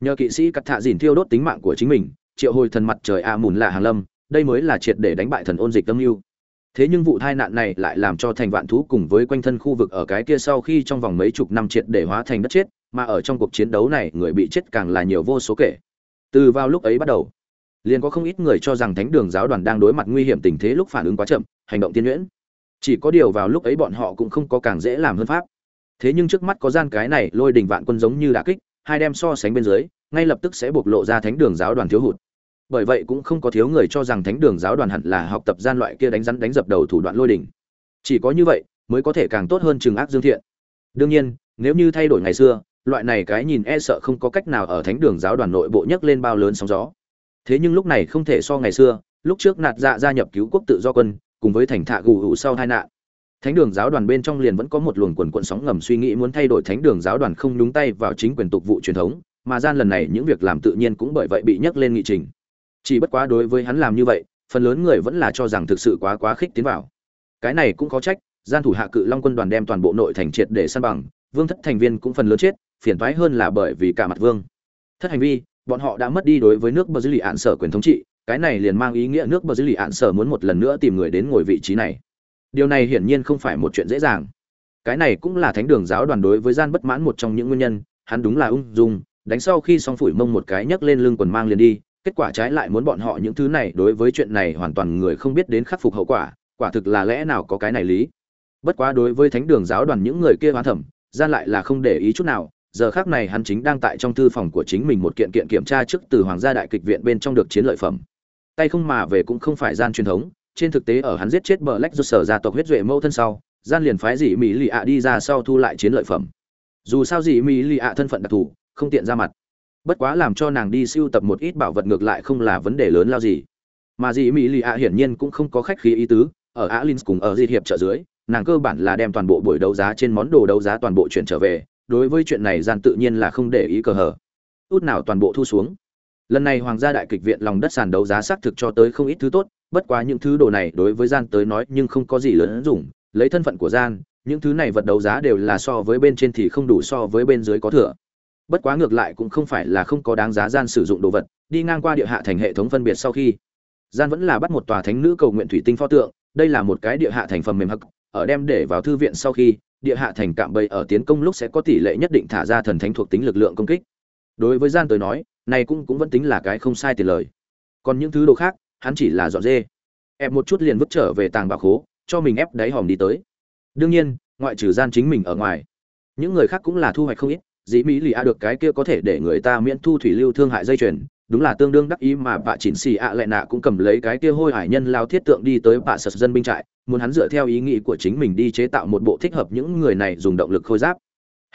Nhờ kỵ sĩ cắt thạ dìn thiêu đốt tính mạng của chính mình, triệu hồi thần mặt trời a mùn là hàng lâm, đây mới là triệt để đánh bại thần ôn dịch tâm mưu. Thế nhưng vụ tai nạn này lại làm cho thành vạn thú cùng với quanh thân khu vực ở cái kia sau khi trong vòng mấy chục năm triệt để hóa thành đất chết, mà ở trong cuộc chiến đấu này người bị chết càng là nhiều vô số kể. Từ vào lúc ấy bắt đầu liền có không ít người cho rằng thánh đường giáo đoàn đang đối mặt nguy hiểm tình thế lúc phản ứng quá chậm, hành động tiên nhuyễn. Chỉ có điều vào lúc ấy bọn họ cũng không có càng dễ làm hơn pháp. Thế nhưng trước mắt có gian cái này, lôi đình vạn quân giống như đà kích, hai đem so sánh bên dưới, ngay lập tức sẽ bộc lộ ra thánh đường giáo đoàn thiếu hụt. Bởi vậy cũng không có thiếu người cho rằng thánh đường giáo đoàn hẳn là học tập gian loại kia đánh rắn đánh dập đầu thủ đoạn lôi đỉnh chỉ có như vậy, mới có thể càng tốt hơn trừng ác dương thiện. Đương nhiên, nếu như thay đổi ngày xưa, loại này cái nhìn e sợ không có cách nào ở thánh đường giáo đoàn nội bộ nhấc lên bao lớn sóng gió thế nhưng lúc này không thể so ngày xưa, lúc trước nạt dạ gia nhập cứu quốc tự do quân, cùng với thành thạ gù hữu sau hai nạn. Thánh đường giáo đoàn bên trong liền vẫn có một luồng quần quận sóng ngầm suy nghĩ muốn thay đổi thánh đường giáo đoàn không nhúng tay vào chính quyền tục vụ truyền thống, mà gian lần này những việc làm tự nhiên cũng bởi vậy bị nhắc lên nghị trình. Chỉ bất quá đối với hắn làm như vậy, phần lớn người vẫn là cho rằng thực sự quá quá khích tiến vào. Cái này cũng có trách, gian thủ hạ cự long quân đoàn đem toàn bộ nội thành triệt để săn bằng, vương thất thành viên cũng phần lớn chết, phiền toái hơn là bởi vì cả mặt vương. Thất hành vi bọn họ đã mất đi đối với nước bờ dư lì ạn sở quyền thống trị, cái này liền mang ý nghĩa nước bờ dư lì ạn sở muốn một lần nữa tìm người đến ngồi vị trí này. Điều này hiển nhiên không phải một chuyện dễ dàng. Cái này cũng là thánh đường giáo đoàn đối với gian bất mãn một trong những nguyên nhân, hắn đúng là ung dung, đánh sau khi xong phủi mông một cái nhấc lên lưng quần mang liền đi, kết quả trái lại muốn bọn họ những thứ này đối với chuyện này hoàn toàn người không biết đến khắc phục hậu quả quả thực là lẽ nào có cái này lý. Bất quá đối với thánh đường giáo đoàn những người kia hóa thẩm, gian lại là không để ý chút nào giờ khác này hắn chính đang tại trong thư phòng của chính mình một kiện kiện kiểm tra trước từ hoàng gia đại kịch viện bên trong được chiến lợi phẩm. Tay không mà về cũng không phải gian truyền thống, trên thực tế ở hắn giết chết bờ lách do sở gia tộc huyết duệ mẫu thân sau, gian liền phái dị mỹ lì ạ đi ra sau thu lại chiến lợi phẩm. Dù sao dị mỹ lì ạ thân phận đặc thù, không tiện ra mặt. Bất quá làm cho nàng đi siêu tập một ít bảo vật ngược lại không là vấn đề lớn lao gì. Mà dị mỹ lì ạ hiển nhiên cũng không có khách khí ý tứ, ở alin cùng ở di hiệp trợ dưới, nàng cơ bản là đem toàn bộ buổi đấu giá trên món đồ đấu giá toàn bộ chuyển trở về đối với chuyện này gian tự nhiên là không để ý cờ hở út nào toàn bộ thu xuống. Lần này hoàng gia đại kịch viện lòng đất sàn đấu giá xác thực cho tới không ít thứ tốt, bất quá những thứ đồ này đối với gian tới nói nhưng không có gì lớn dùng lấy thân phận của gian, những thứ này vật đấu giá đều là so với bên trên thì không đủ so với bên dưới có thừa. Bất quá ngược lại cũng không phải là không có đáng giá gian sử dụng đồ vật, đi ngang qua địa hạ thành hệ thống phân biệt sau khi. Gian vẫn là bắt một tòa thánh nữ cầu nguyện thủy tinh pho tượng, đây là một cái địa hạ thành phẩm mềm hắc, ở đem để vào thư viện sau khi địa hạ thành cạm bẫy ở tiến công lúc sẽ có tỷ lệ nhất định thả ra thần thánh thuộc tính lực lượng công kích. Đối với gian tới nói, này cũng cũng vẫn tính là cái không sai tiền lời. Còn những thứ đồ khác, hắn chỉ là dọn dê. Ép một chút liền vứt trở về tàng bạc khố, cho mình ép đáy hòm đi tới. Đương nhiên, ngoại trừ gian chính mình ở ngoài, những người khác cũng là thu hoạch không ít, dĩ mỹ lì a được cái kia có thể để người ta miễn thu thủy lưu thương hại dây chuyền, đúng là tương đương đắc ý mà bà chỉnh xì ạ à lại nạ cũng cầm lấy cái kia hôi hải nhân lao thiết tượng đi tới bà sật dân binh trại muốn hắn dựa theo ý nghĩ của chính mình đi chế tạo một bộ thích hợp những người này dùng động lực khôi giáp.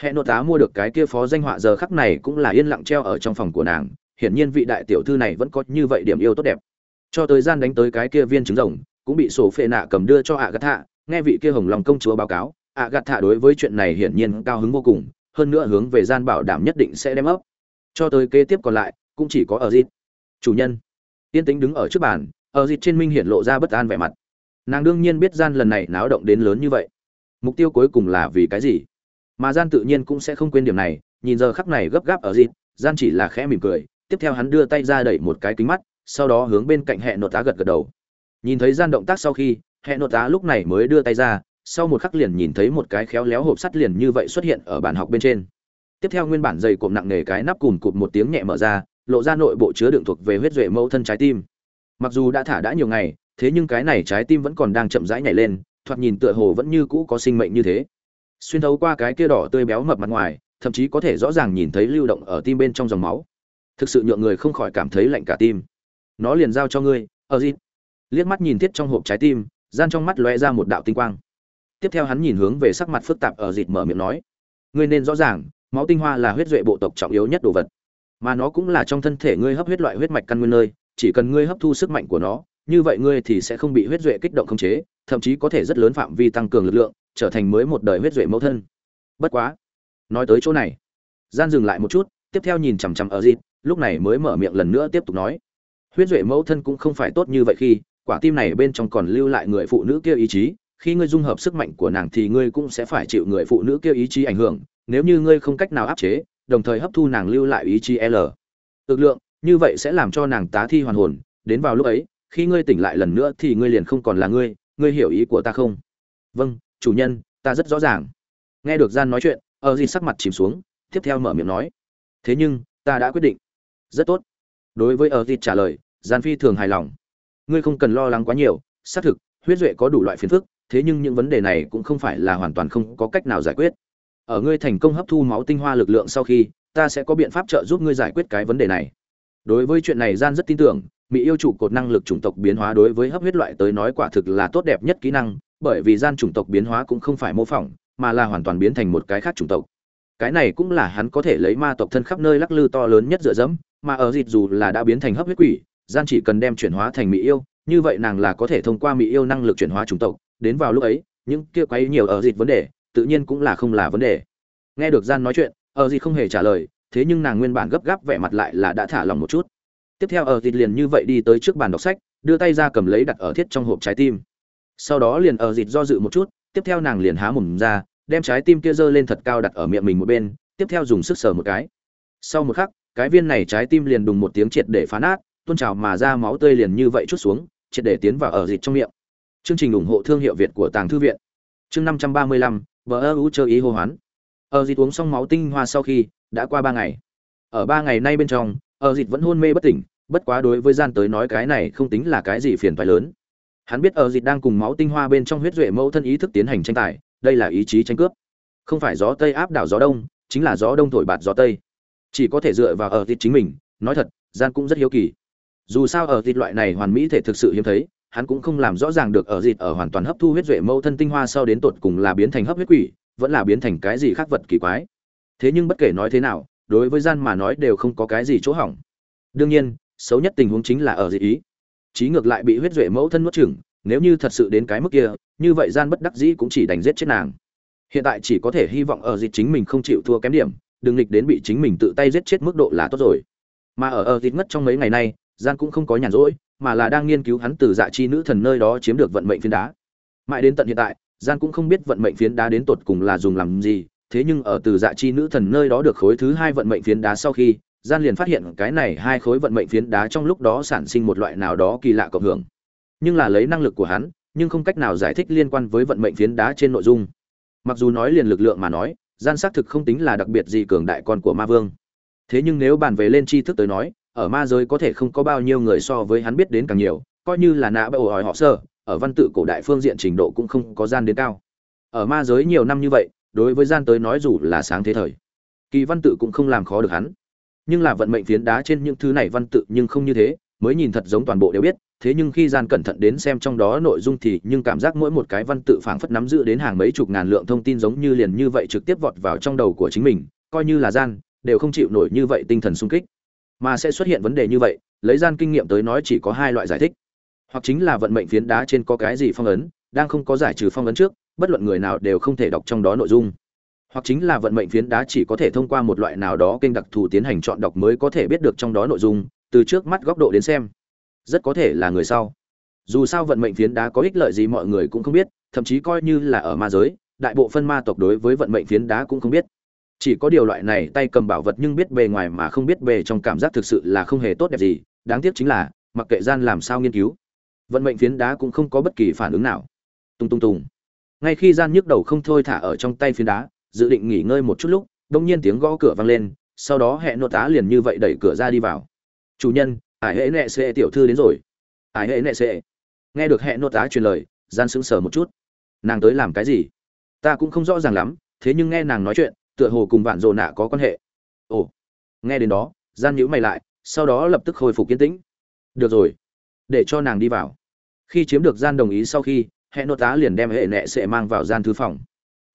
Hệ nội tá mua được cái kia phó danh họa giờ khắc này cũng là yên lặng treo ở trong phòng của nàng, hiển nhiên vị đại tiểu thư này vẫn có như vậy điểm yêu tốt đẹp. Cho tới gian đánh tới cái kia viên trứng rồng, cũng bị sổ phệ nạ cầm đưa cho ạ gạt thạ nghe vị kia hồng lòng công chúa báo cáo ạ gạt thạ đối với chuyện này hiển nhiên cao hứng vô cùng, hơn nữa hướng về gian bảo đảm nhất định sẽ đem ấp. Cho tới kế tiếp còn lại, cũng chỉ có ở dịp chủ nhân. Yên tính đứng ở trước bàn ở dịp trên minh hiện lộ ra bất an vẻ mặt nàng đương nhiên biết gian lần này náo động đến lớn như vậy. Mục tiêu cuối cùng là vì cái gì? Mà gian tự nhiên cũng sẽ không quên điểm này, nhìn giờ khắc này gấp gáp ở dịp, gian chỉ là khẽ mỉm cười, tiếp theo hắn đưa tay ra đẩy một cái kính mắt, sau đó hướng bên cạnh hệ nội tá gật gật đầu. Nhìn thấy gian động tác sau khi, hệ nội tá lúc này mới đưa tay ra, sau một khắc liền nhìn thấy một cái khéo léo hộp sắt liền như vậy xuất hiện ở bàn học bên trên. Tiếp theo nguyên bản dày cộm nặng nề cái nắp cùn cụt một tiếng nhẹ mở ra, lộ ra nội bộ chứa đựng thuộc về huyết duệ mẫu thân trái tim. Mặc dù đã thả đã nhiều ngày thế nhưng cái này trái tim vẫn còn đang chậm rãi nhảy lên, thoạt nhìn tựa hồ vẫn như cũ có sinh mệnh như thế. Xuyên thấu qua cái kia đỏ tươi béo mập mặt ngoài, thậm chí có thể rõ ràng nhìn thấy lưu động ở tim bên trong dòng máu. Thực sự nhượng người không khỏi cảm thấy lạnh cả tim. Nó liền giao cho ngươi, ở gì? Liếc mắt nhìn thiết trong hộp trái tim, gian trong mắt lóe ra một đạo tinh quang. Tiếp theo hắn nhìn hướng về sắc mặt phức tạp ở dịt mở miệng nói, ngươi nên rõ ràng, máu tinh hoa là huyết duệ bộ tộc trọng yếu nhất đồ vật, mà nó cũng là trong thân thể ngươi hấp huyết loại huyết mạch căn nguyên nơi, chỉ cần ngươi hấp thu sức mạnh của nó như vậy ngươi thì sẽ không bị huyết duệ kích động khống chế, thậm chí có thể rất lớn phạm vi tăng cường lực lượng, trở thành mới một đời huyết duệ mẫu thân. Bất quá, nói tới chỗ này, gian dừng lại một chút, tiếp theo nhìn chằm chằm ở dịt lúc này mới mở miệng lần nữa tiếp tục nói. Huyết duệ mẫu thân cũng không phải tốt như vậy khi, quả tim này bên trong còn lưu lại người phụ nữ kia ý chí, khi ngươi dung hợp sức mạnh của nàng thì ngươi cũng sẽ phải chịu người phụ nữ kia ý chí ảnh hưởng, nếu như ngươi không cách nào áp chế, đồng thời hấp thu nàng lưu lại ý chí l. Lực lượng, như vậy sẽ làm cho nàng tá thi hoàn hồn, đến vào lúc ấy khi ngươi tỉnh lại lần nữa thì ngươi liền không còn là ngươi ngươi hiểu ý của ta không? Vâng chủ nhân, ta rất rõ ràng. Nghe được gian nói chuyện ờ ở gì sắc mặt chìm xuống, tiếp theo mở miệng nói. Thế nhưng, ta đã quyết định. Rất tốt. Đối với ờ ở gì trả lời, gian phi thường hài lòng. Ngươi không cần lo lắng quá nhiều, xác thực, huyết duệ có đủ loại phiền phức, thế nhưng những vấn đề này cũng không phải là hoàn toàn không có cách nào giải quyết. Ở ngươi thành công hấp thu máu tinh hoa lực lượng sau khi, ta sẽ có biện pháp trợ giúp ngươi giải quyết cái vấn đề này. Đối với chuyện này gian rất tin tưởng mỹ yêu chủ cột năng lực chủng tộc biến hóa đối với hấp huyết loại tới nói quả thực là tốt đẹp nhất kỹ năng, bởi vì gian chủng tộc biến hóa cũng không phải mô phỏng, mà là hoàn toàn biến thành một cái khác chủng tộc. Cái này cũng là hắn có thể lấy ma tộc thân khắp nơi lắc lư to lớn nhất dựa dẫm, mà ở dịp dù là đã biến thành hấp huyết quỷ, gian chỉ cần đem chuyển hóa thành mỹ yêu, như vậy nàng là có thể thông qua mỹ yêu năng lực chuyển hóa chủng tộc. Đến vào lúc ấy, những kia quấy nhiều ở dịp vấn đề, tự nhiên cũng là không là vấn đề. Nghe được gian nói chuyện, ở dịp không hề trả lời, thế nhưng nàng nguyên bản gấp gáp vẻ mặt lại là đã thả lòng một chút tiếp theo, ở dịt liền như vậy đi tới trước bàn đọc sách, đưa tay ra cầm lấy đặt ở thiết trong hộp trái tim. Sau đó liền ở dịt do dự một chút, tiếp theo nàng liền há mồm ra, đem trái tim kia giơ lên thật cao đặt ở miệng mình một bên, tiếp theo dùng sức sờ một cái. Sau một khắc, cái viên này trái tim liền đùng một tiếng triệt để phá nát tôn trào mà ra máu tươi liền như vậy chút xuống, triệt để tiến vào ở dịt trong miệng. Chương trình ủng hộ thương hiệu việt của tàng thư viện. Chương năm trăm ba mươi lăm vợ ơ ú chơi ý hô hoán. Ở dịt uống xong máu tinh hoa sau khi, đã qua ba ngày. Ở ba ngày nay bên trong ở dịch vẫn hôn mê bất tỉnh, bất quá đối với gian tới nói cái này không tính là cái gì phiền toái lớn. Hắn biết ở dịch đang cùng máu tinh hoa bên trong huyết duệ mẫu thân ý thức tiến hành tranh tài, đây là ý chí tranh cướp. Không phải gió tây áp đảo gió đông, chính là gió đông thổi bạt gió tây. Chỉ có thể dựa vào ở dịch chính mình, nói thật, gian cũng rất hiếu kỳ. Dù sao ở dịch loại này hoàn mỹ thể thực sự hiếm thấy, hắn cũng không làm rõ ràng được ở dịch ở hoàn toàn hấp thu huyết duệ mẫu thân tinh hoa sau đến tột cùng là biến thành hấp huyết quỷ, vẫn là biến thành cái gì khác vật kỳ quái. Thế nhưng bất kể nói thế nào đối với gian mà nói đều không có cái gì chỗ hỏng. Đương nhiên, xấu nhất tình huống chính là ở dị ý. Trí ngược lại bị huyết duệ mẫu thân nuốt chửng, nếu như thật sự đến cái mức kia, như vậy gian bất đắc dĩ cũng chỉ đành giết chết nàng. Hiện tại chỉ có thể hy vọng ở dị chính mình không chịu thua kém điểm, đừng nghịch đến bị chính mình tự tay giết chết mức độ là tốt rồi. Mà ở ở dị ngất trong mấy ngày nay, gian cũng không có nhàn rỗi, mà là đang nghiên cứu hắn từ dạ chi nữ thần nơi đó chiếm được vận mệnh phiến đá. Mãi đến tận hiện tại, gian cũng không biết vận mệnh phiến đá đến tột cùng là dùng làm gì thế nhưng ở từ dạ chi nữ thần nơi đó được khối thứ hai vận mệnh phiến đá sau khi, gian liền phát hiện cái này hai khối vận mệnh phiến đá trong lúc đó sản sinh một loại nào đó kỳ lạ cộng hưởng. Nhưng là lấy năng lực của hắn, nhưng không cách nào giải thích liên quan với vận mệnh phiến đá trên nội dung. Mặc dù nói liền lực lượng mà nói, gian xác thực không tính là đặc biệt gì cường đại con của ma vương. Thế nhưng nếu bàn về lên tri thức tới nói, ở ma giới có thể không có bao nhiêu người so với hắn biết đến càng nhiều, coi như là nạ bệ hỏi họ sơ, ở văn tự cổ đại phương diện trình độ cũng không có gian đến cao. Ở ma giới nhiều năm như vậy đối với gian tới nói dù là sáng thế thời, kỳ văn tự cũng không làm khó được hắn. Nhưng là vận mệnh phiến đá trên những thứ này văn tự nhưng không như thế, mới nhìn thật giống toàn bộ đều biết, thế nhưng khi gian cẩn thận đến xem trong đó nội dung thì nhưng cảm giác mỗi một cái văn tự phảng phất nắm giữ đến hàng mấy chục ngàn lượng thông tin giống như liền như vậy trực tiếp vọt vào trong đầu của chính mình, coi như là gian, đều không chịu nổi như vậy tinh thần sung kích. Mà sẽ xuất hiện vấn đề như vậy, lấy gian kinh nghiệm tới nói chỉ có hai loại giải thích. Hoặc chính là vận mệnh phiến đá trên có cái gì phong ấn, đang không có giải trừ phong ấn trước bất luận người nào đều không thể đọc trong đó nội dung. Hoặc chính là vận mệnh phiến đá chỉ có thể thông qua một loại nào đó kênh đặc thù tiến hành chọn đọc mới có thể biết được trong đó nội dung, từ trước mắt góc độ đến xem. Rất có thể là người sau. Dù sao vận mệnh phiến đá có ích lợi gì mọi người cũng không biết, thậm chí coi như là ở ma giới, đại bộ phân ma tộc đối với vận mệnh phiến đá cũng không biết. Chỉ có điều loại này tay cầm bảo vật nhưng biết bề ngoài mà không biết bề trong cảm giác thực sự là không hề tốt đẹp gì, đáng tiếc chính là, mặc kệ gian làm sao nghiên cứu, vận mệnh phiến đá cũng không có bất kỳ phản ứng nào. Tung tung tùng ngay khi gian nhức đầu không thôi thả ở trong tay phiến đá, dự định nghỉ ngơi một chút lúc đông nhiên tiếng gõ cửa vang lên, sau đó hẹn nô tá liền như vậy đẩy cửa ra đi vào. Chủ nhân, ải hệ nệ xệ tiểu thư đến rồi. Ải hệ nệ xệ. Nghe được hẹn nô tá truyền lời, gian sững sờ một chút. Nàng tới làm cái gì? Ta cũng không rõ ràng lắm, thế nhưng nghe nàng nói chuyện, tựa hồ cùng vạn rồ nạ có quan hệ. Ồ. Nghe đến đó, gian nhíu mày lại, sau đó lập tức khôi phục kiên tĩnh. Được rồi, để cho nàng đi vào. Khi chiếm được gian đồng ý sau khi hệ nô tá liền đem hệ nệ sẽ mang vào gian thư phòng.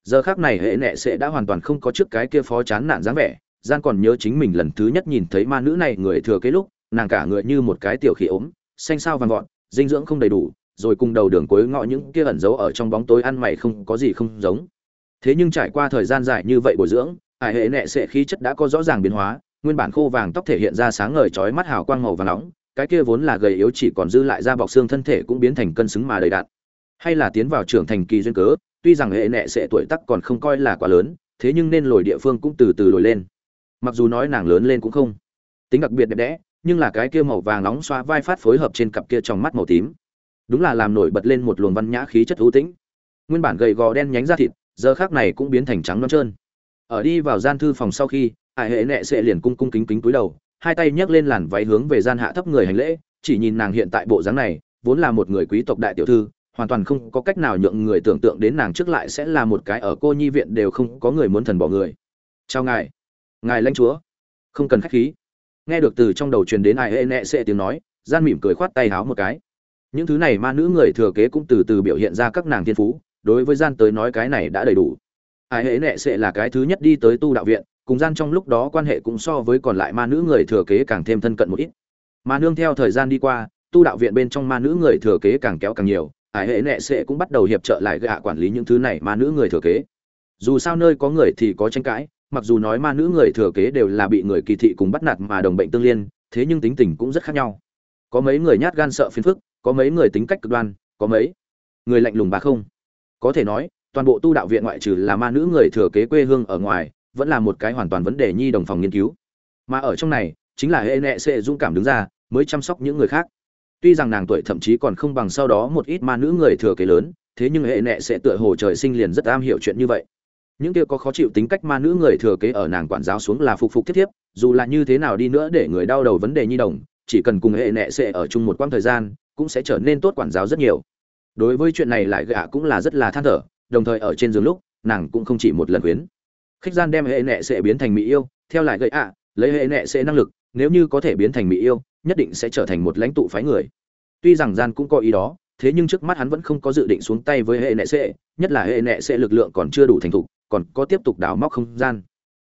Giờ khác này hệ nệ sẽ đã hoàn toàn không có trước cái kia phó chán nản dáng vẻ, gian còn nhớ chính mình lần thứ nhất nhìn thấy ma nữ này người thừa cái lúc, nàng cả người như một cái tiểu khỉ ốm, xanh sao vàng gọn dinh dưỡng không đầy đủ, rồi cùng đầu đường cuối ngõ những kia ẩn giấu ở trong bóng tối ăn mày không có gì không giống. Thế nhưng trải qua thời gian dài như vậy bồi dưỡng ải hệ nệ sẽ khí chất đã có rõ ràng biến hóa, nguyên bản khô vàng tóc thể hiện ra sáng ngời chói mắt hào quang màu vàng nóng, cái kia vốn là gầy yếu chỉ còn dư lại da bọc xương thân thể cũng biến thành cân xứng mà đầy đặn hay là tiến vào trưởng thành kỳ duyên cớ, tuy rằng hệ nệ sẽ tuổi tác còn không coi là quá lớn, thế nhưng nên lồi địa phương cũng từ từ lồi lên. Mặc dù nói nàng lớn lên cũng không tính đặc biệt đẹp đẽ, nhưng là cái kia màu vàng nóng xoa vai phát phối hợp trên cặp kia trong mắt màu tím. Đúng là làm nổi bật lên một luồng văn nhã khí chất ưu tĩnh. Nguyên bản gầy gò đen nhánh ra thịt, giờ khác này cũng biến thành trắng non trơn. Ở đi vào gian thư phòng sau khi ải hệ nệ sẽ liền cung cung kính kính túi đầu, hai tay nhấc lên làn váy hướng về gian hạ thấp người hành lễ, chỉ nhìn nàng hiện tại bộ dáng này, vốn là một người quý tộc đại tiểu thư hoàn toàn không có cách nào nhượng người tưởng tượng đến nàng trước lại sẽ là một cái ở cô nhi viện đều không có người muốn thần bỏ người. Chào ngài. Ngài lãnh chúa. Không cần khách khí. Nghe được từ trong đầu truyền đến ai hệ nệ sẽ tiếng nói, gian mỉm cười khoát tay háo một cái. Những thứ này ma nữ người thừa kế cũng từ từ biểu hiện ra các nàng thiên phú, đối với gian tới nói cái này đã đầy đủ. Ai hệ nệ sẽ là cái thứ nhất đi tới tu đạo viện, cùng gian trong lúc đó quan hệ cũng so với còn lại ma nữ người thừa kế càng thêm thân cận một ít. Mà nương theo thời gian đi qua, tu đạo viện bên trong ma nữ người thừa kế càng kéo càng nhiều ải hệ nệ sệ cũng bắt đầu hiệp trợ lại gạ quản lý những thứ này ma nữ người thừa kế. Dù sao nơi có người thì có tranh cãi, mặc dù nói ma nữ người thừa kế đều là bị người kỳ thị cùng bắt nạt mà đồng bệnh tương liên, thế nhưng tính tình cũng rất khác nhau. Có mấy người nhát gan sợ phiền phức, có mấy người tính cách cực đoan, có mấy người lạnh lùng bà không. Có thể nói, toàn bộ tu đạo viện ngoại trừ là ma nữ người thừa kế quê hương ở ngoài, vẫn là một cái hoàn toàn vấn đề nhi đồng phòng nghiên cứu. Mà ở trong này, chính là hệ nệ sệ dũng cảm đứng ra, mới chăm sóc những người khác tuy rằng nàng tuổi thậm chí còn không bằng sau đó một ít ma nữ người thừa kế lớn, thế nhưng hệ nệ sẽ tựa hồ trời sinh liền rất am hiểu chuyện như vậy. Những kia có khó chịu tính cách ma nữ người thừa kế ở nàng quản giáo xuống là phục phục thiết thiếp, dù là như thế nào đi nữa để người đau đầu vấn đề nhi đồng, chỉ cần cùng hệ nệ sẽ ở chung một quãng thời gian, cũng sẽ trở nên tốt quản giáo rất nhiều. Đối với chuyện này lại gạ cũng là rất là than thở, đồng thời ở trên giường lúc, nàng cũng không chỉ một lần khuyến. Khách gian đem hệ nệ sẽ biến thành mỹ yêu, theo lại gậy ạ, lấy hệ nệ sẽ năng lực nếu như có thể biến thành mỹ yêu, nhất định sẽ trở thành một lãnh tụ phái người. Tuy rằng gian cũng có ý đó, thế nhưng trước mắt hắn vẫn không có dự định xuống tay với hệ nệ sẽ nhất là hệ nệ sẽ lực lượng còn chưa đủ thành thục, còn có tiếp tục đào móc không gian.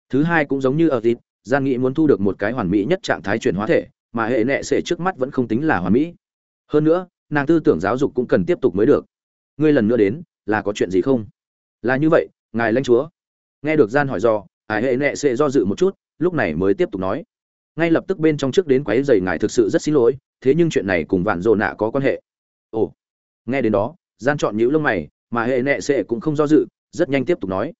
Thứ hai cũng giống như ở thịt gian nghĩ muốn thu được một cái hoàn mỹ nhất trạng thái chuyển hóa thể, mà hệ nệ sẽ trước mắt vẫn không tính là hoàn mỹ. Hơn nữa, nàng tư tưởng giáo dục cũng cần tiếp tục mới được. Ngươi lần nữa đến, là có chuyện gì không? Là như vậy, ngài lãnh chúa. Nghe được gian hỏi do ải hệ nệ sẽ do dự một chút, lúc này mới tiếp tục nói ngay lập tức bên trong trước đến quấy giày ngài thực sự rất xin lỗi, thế nhưng chuyện này cùng vạn dồ nạ có quan hệ. Ồ, nghe đến đó, gian chọn nhữ lông mày, mà hệ nệ sẽ cũng không do dự, rất nhanh tiếp tục nói.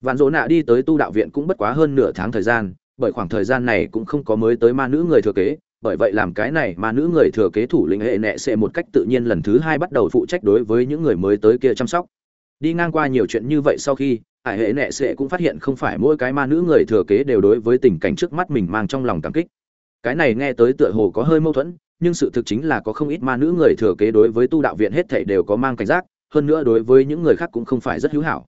Vạn dỗ nạ đi tới tu đạo viện cũng bất quá hơn nửa tháng thời gian, bởi khoảng thời gian này cũng không có mới tới ma nữ người thừa kế, bởi vậy làm cái này ma nữ người thừa kế thủ lĩnh hệ nệ sẽ một cách tự nhiên lần thứ hai bắt đầu phụ trách đối với những người mới tới kia chăm sóc. Đi ngang qua nhiều chuyện như vậy sau khi ải hệ nệ sẽ cũng phát hiện không phải mỗi cái ma nữ người thừa kế đều đối với tình cảnh trước mắt mình mang trong lòng cảm kích. Cái này nghe tới tựa hồ có hơi mâu thuẫn, nhưng sự thực chính là có không ít ma nữ người thừa kế đối với tu đạo viện hết thảy đều có mang cảnh giác, hơn nữa đối với những người khác cũng không phải rất hữu hảo.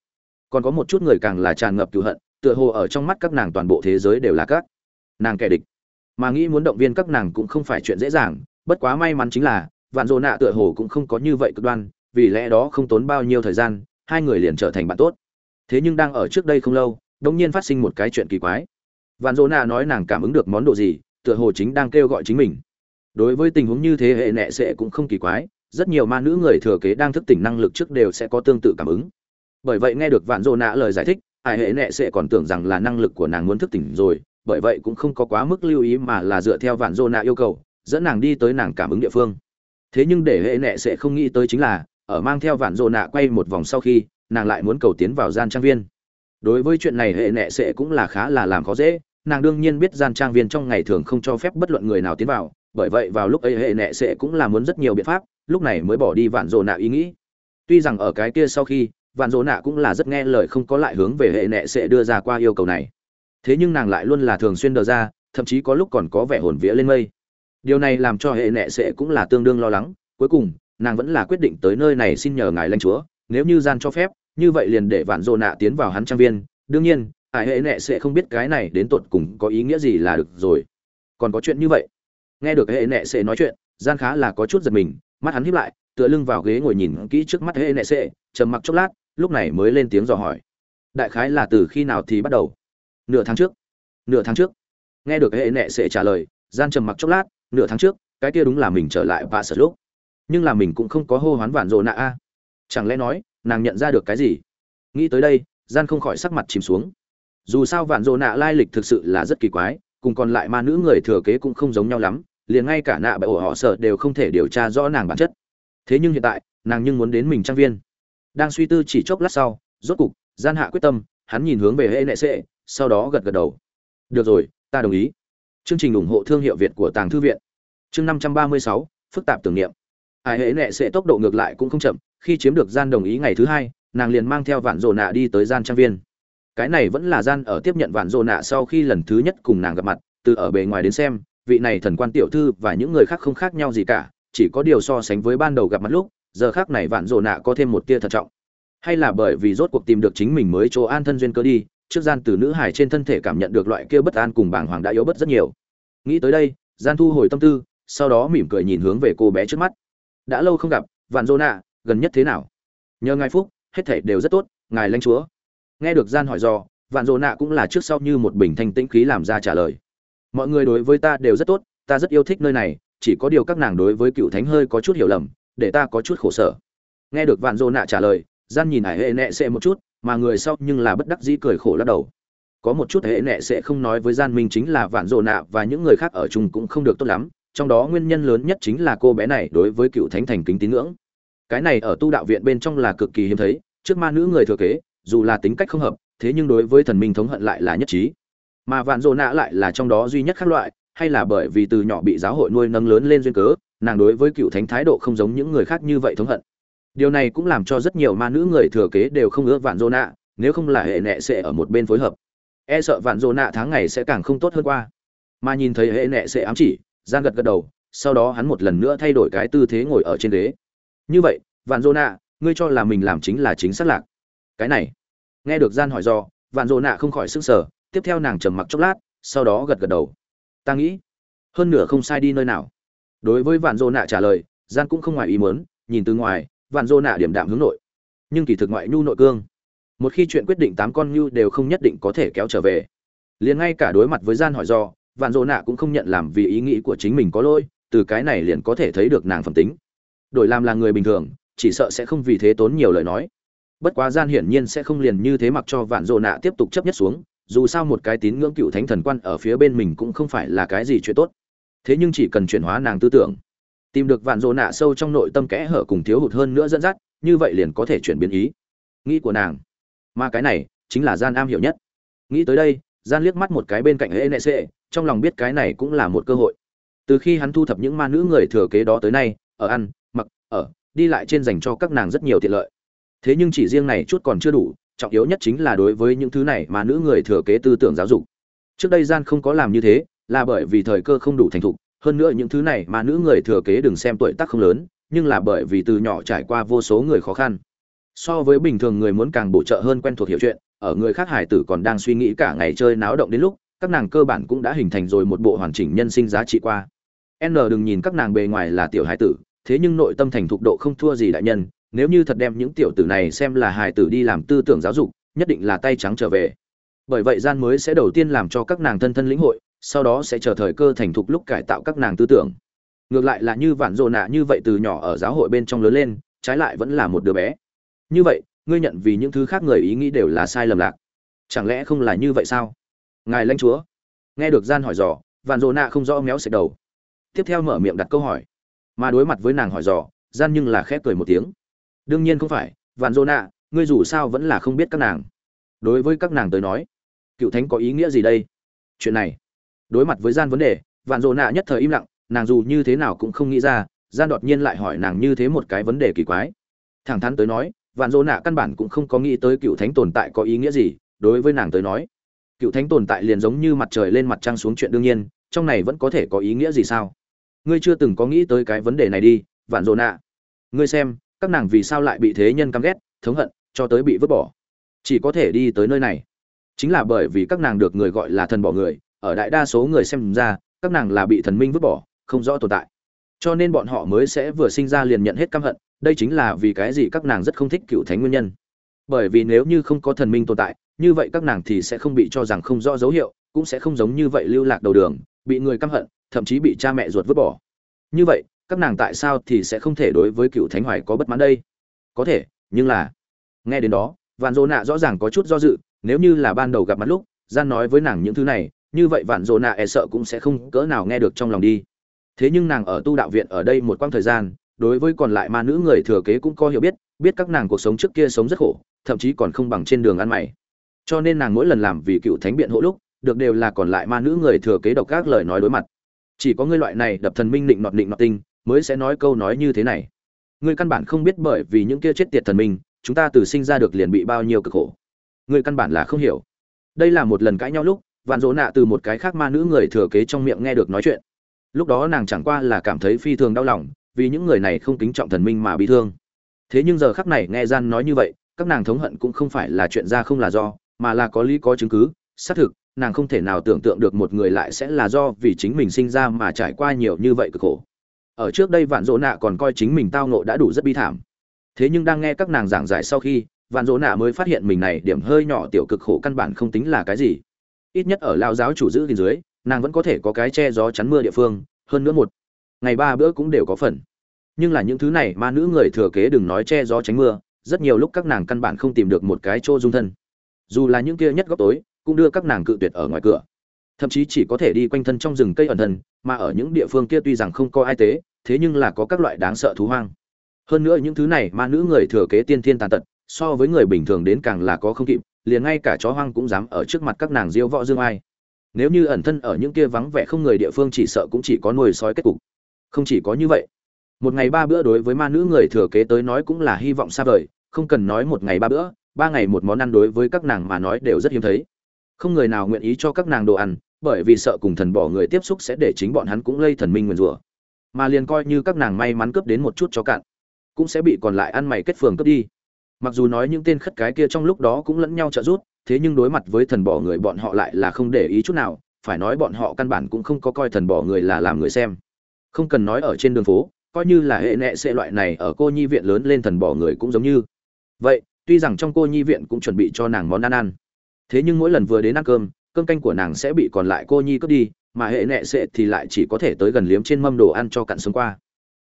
Còn có một chút người càng là tràn ngập cựu hận, tựa hồ ở trong mắt các nàng toàn bộ thế giới đều là các nàng kẻ địch. Mà nghĩ muốn động viên các nàng cũng không phải chuyện dễ dàng, bất quá may mắn chính là, vạn dồ nạ tựa hồ cũng không có như vậy cực đoan, vì lẽ đó không tốn bao nhiêu thời gian, hai người liền trở thành bạn tốt thế nhưng đang ở trước đây không lâu đông nhiên phát sinh một cái chuyện kỳ quái. Vạn dỗ nạ nói nàng cảm ứng được món đồ gì, tựa hồ chính đang kêu gọi chính mình. Đối với tình huống như thế hệ nệ sẽ cũng không kỳ quái, rất nhiều ma nữ người thừa kế đang thức tỉnh năng lực trước đều sẽ có tương tự cảm ứng. Bởi vậy nghe được vạn dỗ nạ lời giải thích ai hệ nệ sẽ còn tưởng rằng là năng lực của nàng muốn thức tỉnh rồi, bởi vậy cũng không có quá mức lưu ý mà là dựa theo vạn dỗ nạ yêu cầu, dẫn nàng đi tới nàng cảm ứng địa phương. Thế nhưng để hệ nệ sẽ không nghĩ tới chính là, ở mang theo vạn dỗ nạ quay một vòng sau khi nàng lại muốn cầu tiến vào gian trang viên. Đối với chuyện này hệ nệ sẽ cũng là khá là làm khó dễ, nàng đương nhiên biết gian trang viên trong ngày thường không cho phép bất luận người nào tiến vào, bởi vậy vào lúc ấy hệ nệ sẽ cũng là muốn rất nhiều biện pháp, lúc này mới bỏ đi vạn dồ nạ ý nghĩ. Tuy rằng ở cái kia sau khi, vạn dỗ nạ cũng là rất nghe lời không có lại hướng về hệ nệ sẽ đưa ra qua yêu cầu này. Thế nhưng nàng lại luôn là thường xuyên đờ ra, thậm chí có lúc còn có vẻ hồn vía lên mây. Điều này làm cho hệ nệ sẽ cũng là tương đương lo lắng. Cuối cùng, nàng vẫn là quyết định tới nơi này xin nhờ ngài lanh chúa, nếu như gian cho phép như vậy liền để vạn dồ nạ tiến vào hắn trang viên. Đương nhiên ải hệ nệ sẽ không biết cái này đến tột cùng có ý nghĩa gì là được rồi. Còn có chuyện như vậy. Nghe được hệ nệ sẽ nói chuyện, gian khá là có chút giật mình, mắt hắn híp lại, tựa lưng vào ghế ngồi nhìn kỹ trước mắt hệ nệ sẽ trầm mặc chốc lát, lúc này mới lên tiếng dò hỏi. Đại khái là từ khi nào thì bắt đầu? Nửa tháng trước. Nửa tháng trước. Nghe được hệ nệ sẽ trả lời, gian trầm mặc chốc lát, nửa tháng trước, cái kia đúng là mình trở lại và sợ lúc. Nhưng là mình cũng không có hô hoán vạn rộ nạ a. Chẳng lẽ nói nàng nhận ra được cái gì? Nghĩ tới đây, gian không khỏi sắc mặt chìm xuống. Dù sao vạn dỗ nạ lai lịch thực sự là rất kỳ quái, cùng còn lại ma nữ người thừa kế cũng không giống nhau lắm, liền ngay cả nạ bởi ổ họ sợ đều không thể điều tra rõ nàng bản chất. Thế nhưng hiện tại, nàng nhưng muốn đến mình trang viên. Đang suy tư chỉ chốc lát sau, rốt cục, gian hạ quyết tâm, hắn nhìn hướng về hệ nệ sệ sau đó gật gật đầu. Được rồi, ta đồng ý. Chương trình ủng hộ thương hiệu việt của tàng thư viện. Chương năm trăm ba mươi sáu, phức tạp tưởng niệm. Ai hệ nệ sệ tốc độ ngược lại cũng không chậm khi chiếm được gian đồng ý ngày thứ hai, nàng liền mang theo vạn Dồ nạ đi tới gian trang viên. Cái này vẫn là gian ở tiếp nhận vạn Dồ nạ sau khi lần thứ nhất cùng nàng gặp mặt, từ ở bề ngoài đến xem, vị này thần quan tiểu thư và những người khác không khác nhau gì cả, chỉ có điều so sánh với ban đầu gặp mặt lúc, giờ khác này vạn Dồ nạ có thêm một tia thận trọng. Hay là bởi vì rốt cuộc tìm được chính mình mới chỗ an thân duyên cơ đi, trước gian từ nữ hải trên thân thể cảm nhận được loại kia bất an cùng bảng hoàng đã yếu bất rất nhiều. Nghĩ tới đây, gian thu hồi tâm tư, sau đó mỉm cười nhìn hướng về cô bé trước mắt. Đã lâu không gặp, vạn Dồ nạ gần nhất thế nào? Nhờ ngài phúc, hết thể đều rất tốt, ngài lãnh chúa. Nghe được gian hỏi do vạn dồ nạ cũng là trước sau như một bình thanh tĩnh khí làm ra trả lời. Mọi người đối với ta đều rất tốt, ta rất yêu thích nơi này, chỉ có điều các nàng đối với cựu thánh hơi có chút hiểu lầm, để ta có chút khổ sở. Nghe được vạn dồ nạ trả lời, gian nhìn hải hệ nệ sẽ một chút, mà người sau nhưng là bất đắc dĩ cười khổ lắc đầu. Có một chút hệ nệ sẽ không nói với gian minh chính là vạn dồ nạ và những người khác ở chung cũng không được tốt lắm, trong đó nguyên nhân lớn nhất chính là cô bé này đối với cựu thánh thành kính tín ngưỡng cái này ở tu đạo viện bên trong là cực kỳ hiếm thấy, trước ma nữ người thừa kế, dù là tính cách không hợp, thế nhưng đối với thần minh thống hận lại là nhất trí. Mà vạn dô nạ lại là trong đó duy nhất khác loại, hay là bởi vì từ nhỏ bị giáo hội nuôi nâng lớn lên duyên cớ, nàng đối với cựu thánh thái độ không giống những người khác như vậy thống hận. Điều này cũng làm cho rất nhiều ma nữ người thừa kế đều không ưa vạn dô nạ nếu không là hệ nệ sẽ ở một bên phối hợp. E sợ vạn dô nạ tháng ngày sẽ càng không tốt hơn qua. Mà nhìn thấy hệ nệ sẽ ám chỉ gian gật gật đầu, sau đó hắn một lần nữa thay đổi cái tư thế ngồi ở trên ghế như vậy, vạn dô nạ, ngươi cho là mình làm chính là chính xác lạc. Cái này. Nghe được gian hỏi do, vạn dô nạ không khỏi sức sở tiếp theo nàng trầm mặc chốc lát, sau đó gật gật đầu. Ta nghĩ, hơn nửa không sai đi nơi nào. Đối với vạn dô nạ trả lời, gian cũng không ngoài ý muốn, nhìn từ ngoài, vạn dô nạ điểm đạm hướng nội. Nhưng kỳ thực ngoại nhu nội cương. Một khi chuyện quyết định tám con nhu đều không nhất định có thể kéo trở về. Liền ngay cả đối mặt với gian hỏi do, vạn dô nạ cũng không nhận làm vì ý nghĩ của chính mình có lỗi, từ cái này liền có thể thấy được nàng phẩm tính đổi làm là người bình thường, chỉ sợ sẽ không vì thế tốn nhiều lời nói. Bất quá gian hiển nhiên sẽ không liền như thế mặc cho vạn dô nạ tiếp tục chấp nhất xuống, dù sao một cái tín ngưỡng cựu thánh thần quan ở phía bên mình cũng không phải là cái gì chuyện tốt. Thế nhưng chỉ cần chuyển hóa nàng tư tưởng, tìm được vạn dô nạ sâu trong nội tâm kẽ hở cùng thiếu hụt hơn nữa dẫn dắt, như vậy liền có thể chuyển biến ý. Nghĩ của nàng, mà cái này chính là gian am hiểu nhất. Nghĩ tới đây, gian liếc mắt một cái bên cạnh hệ nệ sệ trong lòng biết cái này cũng là một cơ hội. Từ khi hắn thu thập những ma nữ người thừa kế đó tới nay, ở ăn ở, đi lại trên dành cho các nàng rất nhiều tiện lợi. Thế nhưng chỉ riêng này chút còn chưa đủ, trọng yếu nhất chính là đối với những thứ này mà nữ người thừa kế tư tưởng giáo dục. Trước đây gian không có làm như thế, là bởi vì thời cơ không đủ thành thục, hơn nữa những thứ này mà nữ người thừa kế đừng xem tuổi tác không lớn, nhưng là bởi vì từ nhỏ trải qua vô số người khó khăn. So với bình thường người muốn càng bổ trợ hơn quen thuộc hiểu chuyện, ở người khác hải tử còn đang suy nghĩ cả ngày chơi náo động đến lúc, các nàng cơ bản cũng đã hình thành rồi một bộ hoàn chỉnh nhân sinh giá trị qua. N đừng nhìn các nàng bề ngoài là tiểu hải tử thế nhưng nội tâm thành thục độ không thua gì đại nhân, nếu như thật đem những tiểu tử này xem là hài tử đi làm tư tưởng giáo dục, nhất định là tay trắng trở về. Bởi vậy gian mới sẽ đầu tiên làm cho các nàng thân thân lĩnh hội, sau đó sẽ chờ thời cơ thành thục lúc cải tạo các nàng tư tưởng. Ngược lại là như vạn dồ nạ như vậy từ nhỏ ở giáo hội bên trong lớn lên, trái lại vẫn là một đứa bé. Như vậy, ngươi nhận vì những thứ khác người ý nghĩ đều là sai lầm lạc. Chẳng lẽ không là như vậy sao? Ngài lãnh chúa. Nghe được gian hỏi dò, vạn dồ nạ không rõ méo xệch đầu. Tiếp theo mở miệng đặt câu hỏi mà đối mặt với nàng hỏi dò, gian nhưng là khép cười một tiếng. Đương nhiên không phải, vạn dô nạ ngươi dù sao vẫn là không biết các nàng. Đối với các nàng tới nói, cựu thánh có ý nghĩa gì đây? Chuyện này, đối mặt với gian vấn đề, vạn dô nạ nhất thời im lặng, nàng dù như thế nào cũng không nghĩ ra, gian đột nhiên lại hỏi nàng như thế một cái vấn đề kỳ quái. Thẳng thắn tới nói, vạn dô nạ căn bản cũng không có nghĩ tới cựu thánh tồn tại có ý nghĩa gì, đối với nàng tới nói, cựu thánh tồn tại liền giống như mặt trời lên mặt trăng xuống chuyện đương nhiên, trong này vẫn có thể có ý nghĩa gì sao? Ngươi chưa từng có nghĩ tới cái vấn đề này đi, vạn dồn nạ. Ngươi xem, các nàng vì sao lại bị thế nhân căm ghét, thống hận, cho tới bị vứt bỏ? Chỉ có thể đi tới nơi này. Chính là bởi vì các nàng được người gọi là thần bỏ người, ở đại đa số người xem ra, các nàng là bị thần minh vứt bỏ, không rõ tồn tại. Cho nên bọn họ mới sẽ vừa sinh ra liền nhận hết căm hận, đây chính là vì cái gì các nàng rất không thích cựu thánh nguyên nhân. Bởi vì nếu như không có thần minh tồn tại, như vậy các nàng thì sẽ không bị cho rằng không rõ dấu hiệu, cũng sẽ không giống như vậy lưu lạc đầu đường, bị người căm hận thậm chí bị cha mẹ ruột vứt bỏ. Như vậy, các nàng tại sao thì sẽ không thể đối với cựu thánh hoài có bất mãn đây? Có thể, nhưng là, nghe đến đó, vạn dỗ nạ rõ ràng có chút do dự, nếu như là ban đầu gặp mặt lúc, gian nói với nàng những thứ này, như vậy vạn dỗ nạ e sợ cũng sẽ không cỡ nào nghe được trong lòng đi. Thế nhưng nàng ở tu đạo viện ở đây một quãng thời gian, đối với còn lại ma nữ người thừa kế cũng có hiểu biết biết các nàng cuộc sống trước kia sống rất khổ, thậm chí còn không bằng trên đường ăn mày. Cho nên nàng mỗi lần làm vì cựu thánh biện hộ lúc, được đều là còn lại ma nữ người thừa kế độc các lời nói đối mặt chỉ có ngươi loại này đập thần minh định nọt định nọt tinh, mới sẽ nói câu nói như thế này. Ngươi căn bản không biết bởi vì những kia chết tiệt thần minh, chúng ta từ sinh ra được liền bị bao nhiêu cực khổ. Ngươi căn bản là không hiểu. Đây là một lần cãi nhau lúc, vạn dỗ nạ từ một cái khác ma nữ người thừa kế trong miệng nghe được nói chuyện. Lúc đó nàng chẳng qua là cảm thấy phi thường đau lòng, vì những người này không kính trọng thần minh mà bị thương. Thế nhưng giờ khắc này nghe gian nói như vậy, các nàng thống hận cũng không phải là chuyện ra không là do, mà là có lý có chứng cứ, xác thực nàng không thể nào tưởng tượng được một người lại sẽ là do vì chính mình sinh ra mà trải qua nhiều như vậy cực khổ. Ở trước đây vạn dỗ nạ còn coi chính mình tao nộ đã đủ rất bi thảm. Thế nhưng đang nghe các nàng giảng giải sau khi, vạn dỗ nạ mới phát hiện mình này điểm hơi nhỏ tiểu cực khổ căn bản không tính là cái gì. Ít nhất ở lao giáo chủ giữ thì dưới, nàng vẫn có thể có cái che gió chắn mưa địa phương, hơn nữa một ngày ba bữa cũng đều có phần. Nhưng là những thứ này mà nữ người thừa kế đừng nói che gió tránh mưa, rất nhiều lúc các nàng căn bản không tìm được một cái chỗ dung thân. Dù là những kia nhất góc tối cũng đưa các nàng cự tuyệt ở ngoài cửa. Thậm chí chỉ có thể đi quanh thân trong rừng cây ẩn thân, mà ở những địa phương kia tuy rằng không có ai tế, thế nhưng là có các loại đáng sợ thú hoang. Hơn nữa những thứ này ma nữ người thừa kế tiên thiên tàn tật, so với người bình thường đến càng là có không kịp, liền ngay cả chó hoang cũng dám ở trước mặt các nàng diêu võ dương ai. Nếu như ẩn thân ở những kia vắng vẻ không người địa phương chỉ sợ cũng chỉ có nuôi sói kết cục. Không chỉ có như vậy, một ngày ba bữa đối với ma nữ người thừa kế tới nói cũng là hy vọng xa vời, không cần nói một ngày ba bữa, ba ngày một món ăn đối với các nàng mà nói đều rất hiếm thấy không người nào nguyện ý cho các nàng đồ ăn, bởi vì sợ cùng thần bỏ người tiếp xúc sẽ để chính bọn hắn cũng lây thần minh nguyền rủa. Mà liền coi như các nàng may mắn cướp đến một chút cho cạn, cũng sẽ bị còn lại ăn mày kết phường cướp đi. Mặc dù nói những tên khất cái kia trong lúc đó cũng lẫn nhau trợ giúp, thế nhưng đối mặt với thần bỏ người bọn họ lại là không để ý chút nào, phải nói bọn họ căn bản cũng không có coi thần bỏ người là làm người xem. Không cần nói ở trên đường phố, coi như là hệ nệ sẽ loại này ở cô nhi viện lớn lên thần bỏ người cũng giống như. Vậy, tuy rằng trong cô nhi viện cũng chuẩn bị cho nàng món ăn ăn thế nhưng mỗi lần vừa đến ăn cơm cơm canh của nàng sẽ bị còn lại cô nhi cướp đi, mà hệ nệ sẽ thì lại chỉ có thể tới gần liếm trên mâm đồ ăn cho cặn sống qua.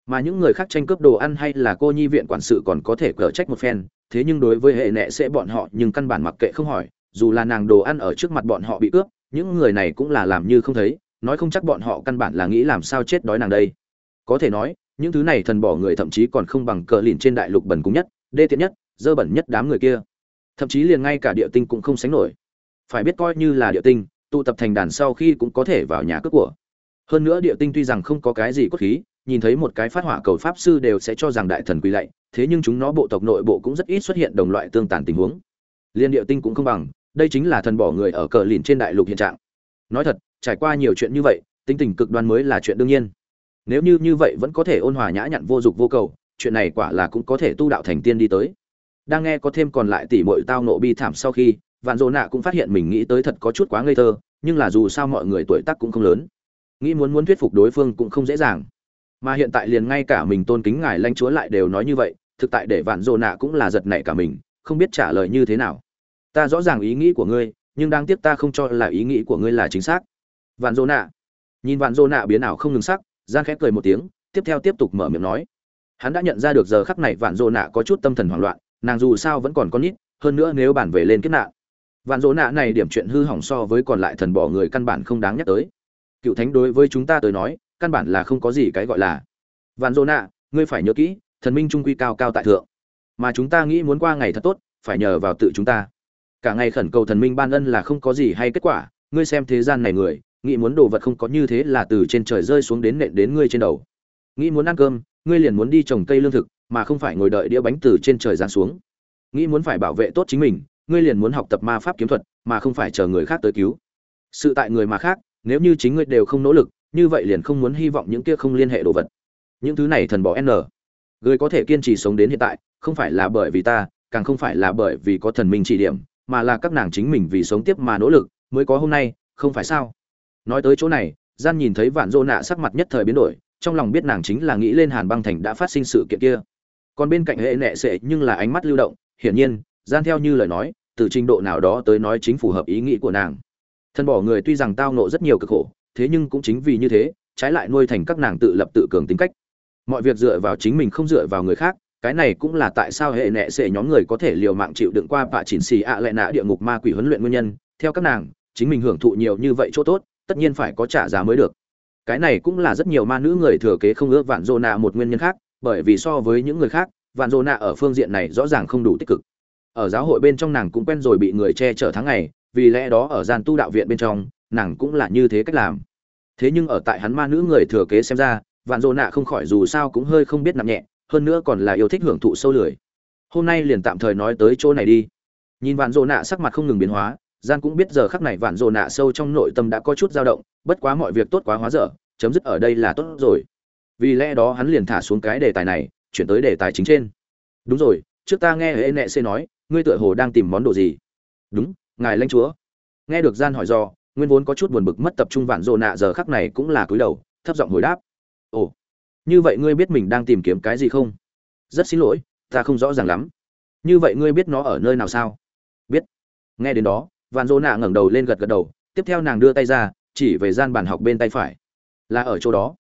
Mà những người khác tranh cướp đồ ăn hay là cô nhi viện quản sự còn có thể cở trách một phen, thế nhưng đối với hệ nệ sẽ bọn họ nhưng căn bản mặc kệ không hỏi, dù là nàng đồ ăn ở trước mặt bọn họ bị cướp, những người này cũng là làm như không thấy, nói không chắc bọn họ căn bản là nghĩ làm sao chết đói nàng đây. Có thể nói, những thứ này thần bỏ người thậm chí còn không bằng cờ lìn trên đại lục bẩn cúng nhất, đê tiện nhất, dơ bẩn nhất đám người kia thậm chí liền ngay cả địa tinh cũng không sánh nổi. Phải biết coi như là địa tinh, tụ tập thành đàn sau khi cũng có thể vào nhà cướp của. Hơn nữa địa tinh tuy rằng không có cái gì cốt khí, nhìn thấy một cái phát hỏa cầu pháp sư đều sẽ cho rằng đại thần quỳ lạy, thế nhưng chúng nó bộ tộc nội bộ cũng rất ít xuất hiện đồng loại tương tàn tình huống. Liên địa tinh cũng không bằng, đây chính là thần bỏ người ở cờ lìn trên đại lục hiện trạng. Nói thật, trải qua nhiều chuyện như vậy, tính tình cực đoan mới là chuyện đương nhiên. Nếu như như vậy vẫn có thể ôn hòa nhã nhặn vô dục vô cầu, chuyện này quả là cũng có thể tu đạo thành tiên đi tới đang nghe có thêm còn lại tỷ muội tao nộ bi thảm sau khi, vạn dỗ nạ cũng phát hiện mình nghĩ tới thật có chút quá ngây thơ, nhưng là dù sao mọi người tuổi tác cũng không lớn. Nghĩ muốn muốn thuyết phục đối phương cũng không dễ dàng. Mà hiện tại liền ngay cả mình tôn kính ngài lãnh chúa lại đều nói như vậy, thực tại để vạn dỗ nạ cũng là giật nảy cả mình, không biết trả lời như thế nào. Ta rõ ràng ý nghĩ của ngươi, nhưng đang tiếc ta không cho là ý nghĩ của ngươi là chính xác. Vạn dỗ nạ. Nhìn vạn dỗ nạ biến ảo không ngừng sắc gian khẽ cười một tiếng, tiếp theo tiếp tục mở miệng nói. Hắn đã nhận ra được giờ khắc này vạn dỗ nạ có chút tâm thần hoảng loạn nàng dù sao vẫn còn con nít, hơn nữa nếu bản về lên kết nạn. Vạn dỗ nạ này điểm chuyện hư hỏng so với còn lại thần bỏ người căn bản không đáng nhắc tới. Cựu thánh đối với chúng ta tới nói, căn bản là không có gì cái gọi là. Vạn dỗ nạ, ngươi phải nhớ kỹ, thần minh trung quy cao cao tại thượng. Mà chúng ta nghĩ muốn qua ngày thật tốt, phải nhờ vào tự chúng ta. Cả ngày khẩn cầu thần minh ban ân là không có gì hay kết quả, ngươi xem thế gian này người, nghĩ muốn đồ vật không có như thế là từ trên trời rơi xuống đến nện đến ngươi trên đầu. Nghĩ muốn ăn cơm, ngươi liền muốn đi trồng cây lương thực mà không phải ngồi đợi đĩa bánh từ trên trời giáng xuống. Nghĩ muốn phải bảo vệ tốt chính mình, ngươi liền muốn học tập ma pháp kiếm thuật, mà không phải chờ người khác tới cứu. Sự tại người mà khác, nếu như chính ngươi đều không nỗ lực, như vậy liền không muốn hy vọng những kia không liên hệ đồ vật. Những thứ này thần bỏ n. Người có thể kiên trì sống đến hiện tại, không phải là bởi vì ta, càng không phải là bởi vì có thần minh chỉ điểm, mà là các nàng chính mình vì sống tiếp mà nỗ lực, mới có hôm nay, không phải sao? Nói tới chỗ này, gian nhìn thấy vạn dô nạ sắc mặt nhất thời biến đổi, trong lòng biết nàng chính là nghĩ lên hàn băng thành đã phát sinh sự kiện kia còn bên cạnh hệ nệ sệ nhưng là ánh mắt lưu động, hiển nhiên, gian theo như lời nói, từ trình độ nào đó tới nói chính phù hợp ý nghĩ của nàng. Thân bỏ người tuy rằng tao nộ rất nhiều cực khổ, thế nhưng cũng chính vì như thế, trái lại nuôi thành các nàng tự lập tự cường tính cách. Mọi việc dựa vào chính mình không dựa vào người khác, cái này cũng là tại sao hệ nệ sệ nhóm người có thể liều mạng chịu đựng qua bạ chỉnh xì ạ à lại nạ địa ngục ma quỷ huấn luyện nguyên nhân. Theo các nàng, chính mình hưởng thụ nhiều như vậy chỗ tốt, tất nhiên phải có trả giá mới được. Cái này cũng là rất nhiều ma nữ người thừa kế không ước vạn dô nạ một nguyên nhân khác bởi vì so với những người khác, vạn dô nạ ở phương diện này rõ ràng không đủ tích cực. Ở giáo hội bên trong nàng cũng quen rồi bị người che chở tháng ngày, vì lẽ đó ở gian tu đạo viện bên trong, nàng cũng là như thế cách làm. Thế nhưng ở tại hắn ma nữ người thừa kế xem ra, vạn Dô nạ không khỏi dù sao cũng hơi không biết nặng nhẹ, hơn nữa còn là yêu thích hưởng thụ sâu lười. Hôm nay liền tạm thời nói tới chỗ này đi. Nhìn vạn Dô nạ sắc mặt không ngừng biến hóa gian cũng biết giờ khắc này vạn Dô nạ sâu trong nội tâm đã có chút dao động, bất quá mọi việc tốt quá hóa dở, chấm dứt ở đây là tốt rồi vì lẽ đó hắn liền thả xuống cái đề tài này, chuyển tới đề tài chính trên. Đúng rồi, trước ta nghe hệ nệ xê nói, ngươi tựa hồ đang tìm món đồ gì? Đúng, ngài lãnh chúa. Nghe được gian hỏi do, nguyên vốn có chút buồn bực mất tập trung vạn dỗ nạ giờ khắc này cũng là cúi đầu, thấp giọng hồi đáp. Ồ, như vậy ngươi biết mình đang tìm kiếm cái gì không? Rất xin lỗi, ta không rõ ràng lắm. Như vậy ngươi biết nó ở nơi nào sao? Biết. Nghe đến đó, vạn dỗ nạ ngẩng đầu lên gật gật đầu, tiếp theo nàng đưa tay ra, chỉ về gian bàn học bên tay phải. Là ở chỗ đó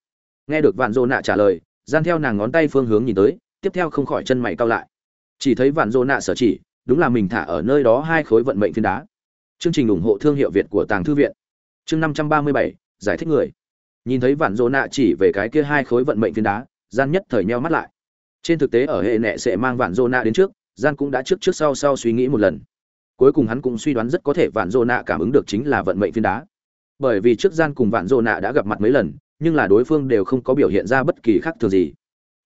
nghe được vạn dô nạ trả lời, gian theo nàng ngón tay phương hướng nhìn tới, tiếp theo không khỏi chân mày cao lại. Chỉ thấy vạn dô nạ sở chỉ, đúng là mình thả ở nơi đó hai khối vận mệnh phiến đá. Chương trình ủng hộ thương hiệu việt của tàng thư viện. Chương năm trăm ba mươi bảy, giải thích người. Nhìn thấy vạn dô nạ chỉ về cái kia hai khối vận mệnh phiến đá, gian nhất thời nheo mắt lại. Trên thực tế ở hệ nệ sẽ mang vạn dô nạ đến trước, gian cũng đã trước trước sau sau suy nghĩ một lần. Cuối cùng hắn cũng suy đoán rất có thể vạn dô nạ cảm ứng được chính là vận mệnh phiến đá. Bởi vì trước gian cùng vạn dô nạ đã gặp mặt mấy lần nhưng là đối phương đều không có biểu hiện ra bất kỳ khác thường gì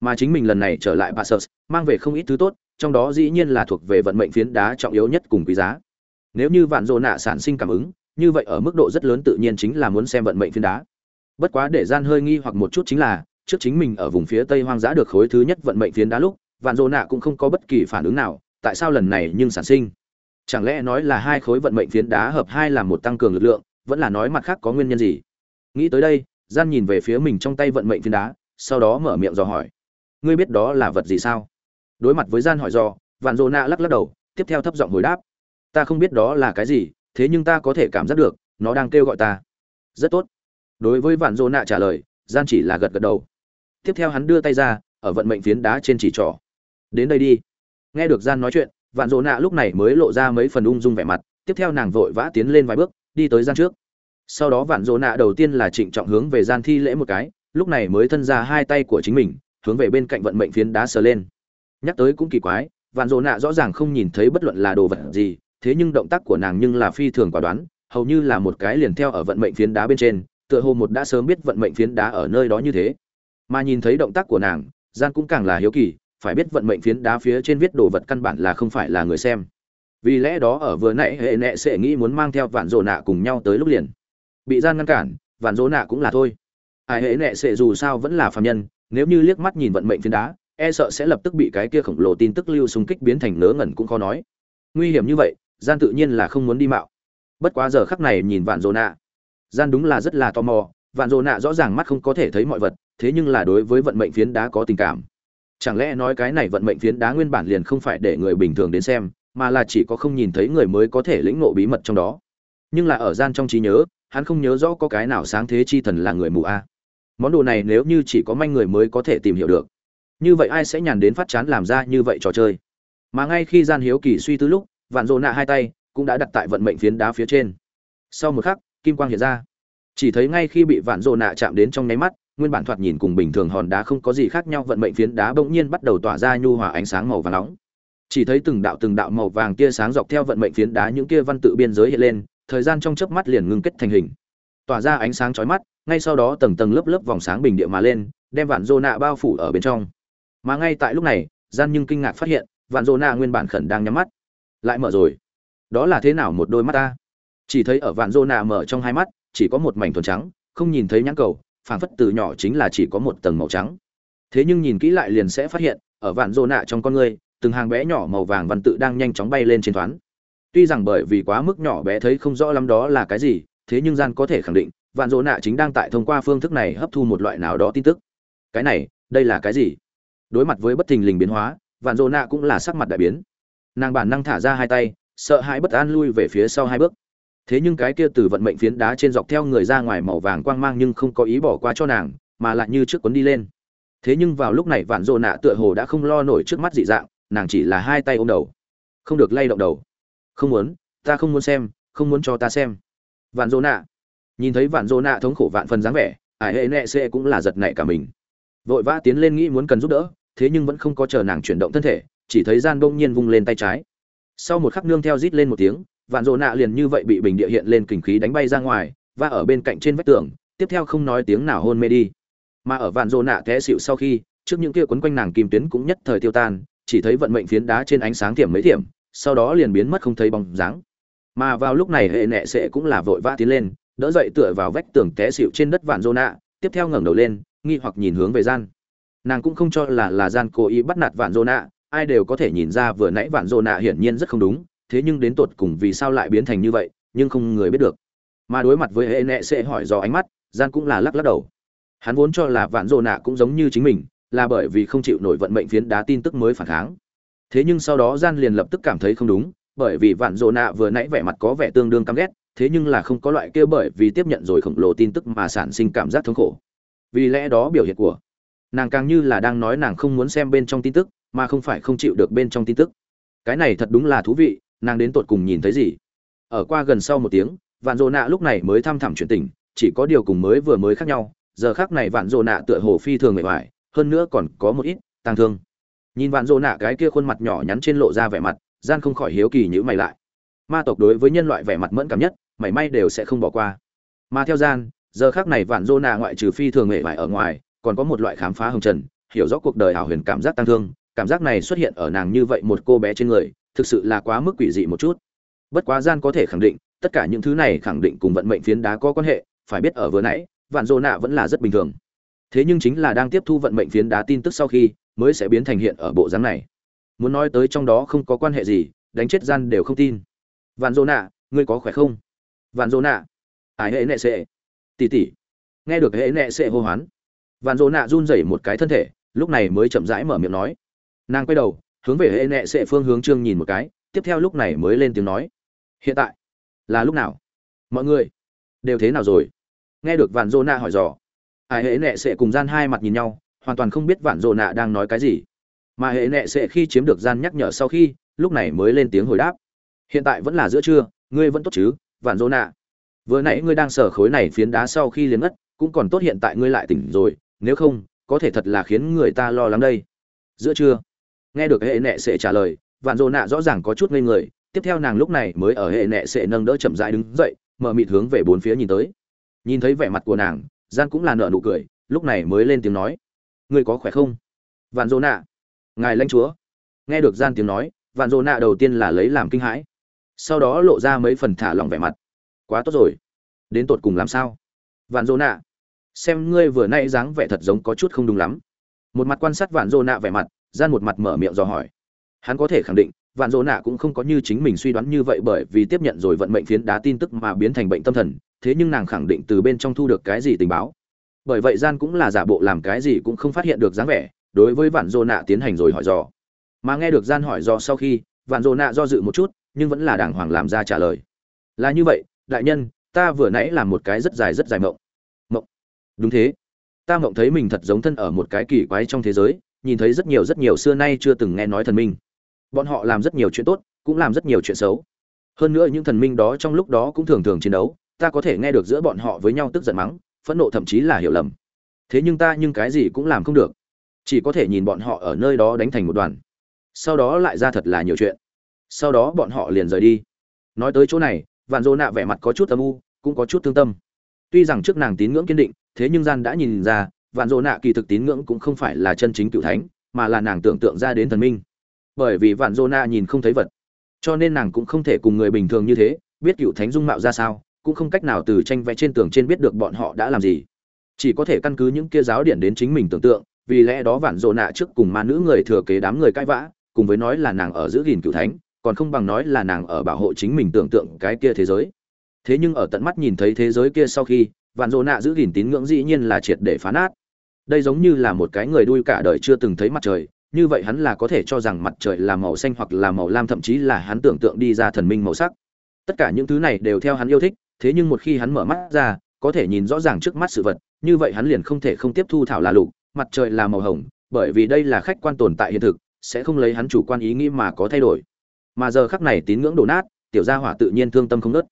mà chính mình lần này trở lại Passus, mang về không ít thứ tốt, trong đó dĩ nhiên là thuộc về vận mệnh phiến đá trọng yếu nhất cùng quý giá. Nếu như vạn dỗ nạ sản sinh cảm ứng, như vậy ở mức độ rất lớn tự nhiên chính là muốn xem vận mệnh phiến đá. Bất quá để gian hơi nghi hoặc một chút chính là, trước chính mình ở vùng phía tây hoang dã được khối thứ nhất vận mệnh phiến đá lúc, vạn dỗ nạ cũng không có bất kỳ phản ứng nào, tại sao lần này nhưng sản sinh? Chẳng lẽ nói là hai khối vận mệnh phiến đá hợp hai làm một tăng cường lực lượng, vẫn là nói mặt khác có nguyên nhân gì? Nghĩ tới đây, gian nhìn về phía mình trong tay vận mệnh phiến đá, sau đó mở miệng dò hỏi. Ngươi biết đó là vật gì sao? Đối mặt với gian hỏi do vạn dô nạ lắc lắc đầu tiếp theo thấp giọng hồi đáp. Ta không biết đó là cái gì thế nhưng ta có thể cảm giác được nó đang kêu gọi ta. Rất tốt. Đối với vạn dô nạ trả lời gian chỉ là gật gật đầu. Tiếp theo hắn đưa tay ra ở vận mệnh phiến đá trên chỉ trỏ. Đến đây đi. Nghe được gian nói chuyện vạn dô nạ lúc này mới lộ ra mấy phần ung dung vẻ mặt tiếp theo nàng vội vã tiến lên vài bước đi tới gian trước sau đó vạn dỗ nạ đầu tiên là trịnh trọng hướng về gian thi lễ một cái, lúc này mới thân ra hai tay của chính mình, hướng về bên cạnh vận mệnh phiến đá sờ lên. Nhắc tới cũng kỳ quái, vạn dỗ nạ rõ ràng không nhìn thấy bất luận là đồ vật gì, thế nhưng động tác của nàng nhưng là phi thường quả đoán, hầu như là một cái liền theo ở vận mệnh phiến đá bên trên, tựa hồ một đã sớm biết vận mệnh phiến đá ở nơi đó như thế. Mà nhìn thấy động tác của nàng, gian cũng càng là hiếu kỳ, phải biết vận mệnh phiến đá phía trên viết đồ vật căn bản là không phải là người xem. Vì lẽ đó ở vừa nãy hệ nệ sẽ nghĩ muốn mang theo vạn dỗ nạ cùng nhau tới lúc liền bị gian ngăn cản, vạn dỗ nạ cũng là thôi. Ai hệ nệ sẽ dù sao vẫn là phàm nhân, nếu như liếc mắt nhìn vận mệnh phiến đá e sợ sẽ lập tức bị cái kia khổng lồ tin tức lưu xung kích biến thành ngớ ngẩn cũng khó nói. Nguy hiểm như vậy, gian tự nhiên là không muốn đi mạo. Bất quá giờ khắc này nhìn vạn dỗ nạ, gian đúng là rất là tò mò, vạn dỗ nạ rõ ràng mắt không có thể thấy mọi vật, thế nhưng là đối với vận mệnh phiến đá có tình cảm. Chẳng lẽ nói cái này vận mệnh phiến đá nguyên bản liền không phải để người bình thường đến xem, mà là chỉ có không nhìn thấy người mới có thể lĩnh ngộ bí mật trong đó. Nhưng là ở gian trong trí nhớ hắn không nhớ rõ có cái nào sáng thế chi thần là người mù a. Món đồ này nếu như chỉ có manh người mới có thể tìm hiểu được, như vậy ai sẽ nhàn đến phát chán làm ra như vậy trò chơi? Mà ngay khi gian hiếu kỳ suy tư lúc, vạn rộ nạ hai tay cũng đã đặt tại vận mệnh phiến đá phía trên. Sau một khắc, kim quang hiện ra. Chỉ thấy ngay khi bị vạn rộ nạ chạm đến trong nháy mắt, nguyên bản thoạt nhìn cùng bình thường hòn đá không có gì khác nhau, vận mệnh phiến đá bỗng nhiên bắt đầu tỏa ra nhu hòa ánh sáng màu vàng nóng. Chỉ thấy từng đạo từng đạo màu vàng tia sáng dọc theo vận mệnh phiến đá những kia văn tự biên giới hiện lên thời gian trong chớp mắt liền ngưng kết thành hình. Tỏa ra ánh sáng chói mắt, ngay sau đó tầng tầng lớp lớp vòng sáng bình địa mà lên, đem vạn dô nạ bao phủ ở bên trong. Mà ngay tại lúc này, gian nhưng kinh ngạc phát hiện, vạn dô nạ nguyên bản khẩn đang nhắm mắt. Lại mở rồi. Đó là thế nào một đôi mắt ta? Chỉ thấy ở vạn dô nạ mở trong hai mắt, chỉ có một mảnh thuần trắng, không nhìn thấy nhãn cầu, phảng phất từ nhỏ chính là chỉ có một tầng màu trắng. Thế nhưng nhìn kỹ lại liền sẽ phát hiện, ở vạn dô nạ trong con người, từng hàng bé nhỏ màu vàng văn tự đang nhanh chóng bay lên trên thoáng tuy rằng bởi vì quá mức nhỏ bé thấy không rõ lắm đó là cái gì, thế nhưng gian có thể khẳng định, vạn dỗ nạ chính đang tại thông qua phương thức này hấp thu một loại nào đó tin tức. Cái này, đây là cái gì? Đối mặt với bất thình lình biến hóa, vạn dỗ nạ cũng là sắc mặt đại biến. Nàng bản năng thả ra hai tay, sợ hãi bất an lui về phía sau hai bước. Thế nhưng cái kia từ vận mệnh phiến đá trên dọc theo người ra ngoài màu vàng quang mang nhưng không có ý bỏ qua cho nàng, mà lại như trước cuốn đi lên. Thế nhưng vào lúc này vạn dỗ nạ tựa hồ đã không lo nổi trước mắt dị dạng, nàng chỉ là hai tay ôm đầu. Không được lay động đầu không muốn, ta không muốn xem, không muốn cho ta xem. Vạn dỗ nạ. Nhìn thấy vạn dô nạ thống khổ vạn phần dáng vẻ ải hệ nệ xê cũng là giật nảy cả mình. Vội vã tiến lên nghĩ muốn cần giúp đỡ, thế nhưng vẫn không có chờ nàng chuyển động thân thể, chỉ thấy gian bỗng nhiên vung lên tay trái. Sau một khắc nương theo rít lên một tiếng, vạn dô nạ liền như vậy bị bình địa hiện lên kình khí đánh bay ra ngoài và ở bên cạnh trên vách tường, tiếp theo không nói tiếng nào hôn mê đi. Mà ở vạn Dỗ nạ té xịu sau khi, trước những kia quấn quanh nàng kim tuyến cũng nhất thời tiêu tan, chỉ thấy vận mệnh phiến đá trên ánh sáng tiệm mấy tiệm sau đó liền biến mất không thấy bóng dáng. Mà vào lúc này hệ nệ sẽ cũng là vội vã tiến lên, đỡ dậy tựa vào vách tường té xịu trên đất vạn rồ nạ, tiếp theo ngẩng đầu lên, nghi hoặc nhìn hướng về gian. Nàng cũng không cho là là gian cố ý bắt nạt vạn rồ nạ, ai đều có thể nhìn ra vừa nãy vạn rồ nạ hiển nhiên rất không đúng, thế nhưng đến tột cùng vì sao lại biến thành như vậy, nhưng không người biết được. Mà đối mặt với hệ nệ sẽ hỏi do ánh mắt, gian cũng là lắc lắc đầu. Hắn vốn cho là vạn rồ nạ cũng giống như chính mình, là bởi vì không chịu nổi vận mệnh phiến đá tin tức mới phản kháng thế nhưng sau đó gian liền lập tức cảm thấy không đúng, bởi vì vạn dồ nạ vừa nãy vẻ mặt có vẻ tương đương căm ghét, thế nhưng là không có loại kia bởi vì tiếp nhận rồi khổng lồ tin tức mà sản sinh cảm giác thống khổ. Vì lẽ đó biểu hiện của nàng càng như là đang nói nàng không muốn xem bên trong tin tức, mà không phải không chịu được bên trong tin tức. Cái này thật đúng là thú vị, nàng đến tột cùng nhìn thấy gì? Ở qua gần sau một tiếng, vạn dồ nạ lúc này mới thăm thẳm chuyển tình, chỉ có điều cùng mới vừa mới khác nhau, giờ khác này vạn dồ nạ tựa hồ phi thường mệt mỏi, hơn nữa còn có một ít tăng thương nhìn vạn rồ nạ cái kia khuôn mặt nhỏ nhắn trên lộ ra vẻ mặt, gian không khỏi hiếu kỳ nhữ mày lại. Ma tộc đối với nhân loại vẻ mặt mẫn cảm nhất, mảy may đều sẽ không bỏ qua. Mà theo gian, giờ khác này vạn rồ nạ ngoại trừ phi thường nghệ vải ở ngoài, còn có một loại khám phá hồng trần, hiểu rõ cuộc đời hào huyền cảm giác tăng thương, cảm giác này xuất hiện ở nàng như vậy một cô bé trên người, thực sự là quá mức quỷ dị một chút. Bất quá gian có thể khẳng định, tất cả những thứ này khẳng định cùng vận mệnh phiến đá có quan hệ, phải biết ở vừa nãy, vạn dô nạ vẫn là rất bình thường. Thế nhưng chính là đang tiếp thu vận mệnh phiến đá tin tức sau khi mới sẽ biến thành hiện ở bộ dáng này. Muốn nói tới trong đó không có quan hệ gì, đánh chết gian đều không tin. Vạn dô nạ, ngươi có khỏe không? Vạn dô nạ. Ai hệ nệ sệ? Tỉ tỉ nghe được hệ nệ sệ hô hoán, vạn dô nạ run rẩy một cái thân thể, lúc này mới chậm rãi mở miệng nói. Nàng quay đầu, hướng về hệ nệ sệ phương hướng trương nhìn một cái, tiếp theo lúc này mới lên tiếng nói. Hiện tại, là lúc nào? Mọi người, đều thế nào rồi? Nghe được vạn dô nạ hỏi dò, ai hệ nệ sẽ cùng gian hai mặt nhìn nhau hoàn toàn không biết vạn dô nạ đang nói cái gì. Mà hệ nệ sẽ khi chiếm được gian nhắc nhở sau khi, lúc này mới lên tiếng hồi đáp. Hiện tại vẫn là giữa trưa, ngươi vẫn tốt chứ, vạn dô nạ? Vừa nãy ngươi đang sở khối này phiến đá sau khi liền ngất, cũng còn tốt hiện tại ngươi lại tỉnh rồi, nếu không, có thể thật là khiến người ta lo lắng đây. Giữa trưa, nghe được hệ nệ sẽ trả lời, vạn dô nạ rõ ràng có chút ngây người, tiếp theo nàng lúc này mới ở hệ nệ sẽ nâng đỡ chậm rãi đứng dậy, mở mịt hướng về bốn phía nhìn tới. Nhìn thấy vẻ mặt của nàng, gian cũng là nợ nụ cười, lúc này mới lên tiếng nói ngươi có khỏe không? Vạn dô nạ. Ngài lãnh chúa. Nghe được gian tiếng nói, vạn dô nạ đầu tiên là lấy làm kinh hãi. Sau đó lộ ra mấy phần thả lỏng vẻ mặt. Quá tốt rồi. Đến tột cùng làm sao? Vạn dô nạ. Xem ngươi vừa nay dáng vẻ thật giống có chút không đúng lắm. Một mặt quan sát vạn dô nạ vẻ mặt, gian một mặt mở miệng dò hỏi. Hắn có thể khẳng định, vạn dỗ nạ cũng không có như chính mình suy đoán như vậy bởi vì tiếp nhận rồi vận mệnh phiến đá tin tức mà biến thành bệnh tâm thần. Thế nhưng nàng khẳng định từ bên trong thu được cái gì tình báo bởi vậy gian cũng là giả bộ làm cái gì cũng không phát hiện được dáng vẻ, đối với vạn dô nạ tiến hành rồi hỏi dò. Mà nghe được gian hỏi dò sau khi, vạn dô nạ do dự một chút, nhưng vẫn là đàng hoàng làm ra trả lời. Là như vậy, đại nhân, ta vừa nãy làm một cái rất dài rất dài mộng. Mộng? Đúng thế. Ta mộng thấy mình thật giống thân ở một cái kỳ quái trong thế giới, nhìn thấy rất nhiều rất nhiều xưa nay chưa từng nghe nói thần minh. Bọn họ làm rất nhiều chuyện tốt, cũng làm rất nhiều chuyện xấu. Hơn nữa những thần minh đó trong lúc đó cũng thường thường chiến đấu, ta có thể nghe được giữa bọn họ với nhau tức giận mắng phẫn nộ thậm chí là hiểu lầm. Thế nhưng ta nhưng cái gì cũng làm không được. Chỉ có thể nhìn bọn họ ở nơi đó đánh thành một đoàn. Sau đó lại ra thật là nhiều chuyện. Sau đó bọn họ liền rời đi. Nói tới chỗ này, vạn dô nạ vẻ mặt có chút âm u, cũng có chút thương tâm. Tuy rằng trước nàng tín ngưỡng kiên định, thế nhưng gian đã nhìn ra, vạn dô nạ kỳ thực tín ngưỡng cũng không phải là chân chính cựu thánh, mà là nàng tưởng tượng ra đến thần minh. Bởi vì vạn dô Nạ nhìn không thấy vật, cho nên nàng cũng không thể cùng người bình thường như thế, biết cựu thánh dung mạo ra sao cũng không cách nào từ tranh vẽ trên tường trên biết được bọn họ đã làm gì. Chỉ có thể căn cứ những kia giáo điển đến chính mình tưởng tượng, vì lẽ đó vạn dô nạ trước cùng ma nữ người thừa kế đám người cãi vã, cùng với nói là nàng ở giữ gìn cựu thánh, còn không bằng nói là nàng ở bảo hộ chính mình tưởng tượng cái kia thế giới. Thế nhưng ở tận mắt nhìn thấy thế giới kia sau khi, vạn dô nạ giữ gìn tín ngưỡng dĩ nhiên là triệt để phá nát. Đây giống như là một cái người đuôi cả đời chưa từng thấy mặt trời, như vậy hắn là có thể cho rằng mặt trời là màu xanh hoặc là màu lam, thậm chí là hắn tưởng tượng đi ra thần minh màu sắc. Tất cả những thứ này đều theo hắn yêu thích thế nhưng một khi hắn mở mắt ra, có thể nhìn rõ ràng trước mắt sự vật, như vậy hắn liền không thể không tiếp thu thảo là lục, mặt trời là màu hồng, bởi vì đây là khách quan tồn tại hiện thực, sẽ không lấy hắn chủ quan ý nghĩ mà có thay đổi. Mà giờ khắc này tín ngưỡng đổ nát, tiểu gia hỏa tự nhiên thương tâm không nớt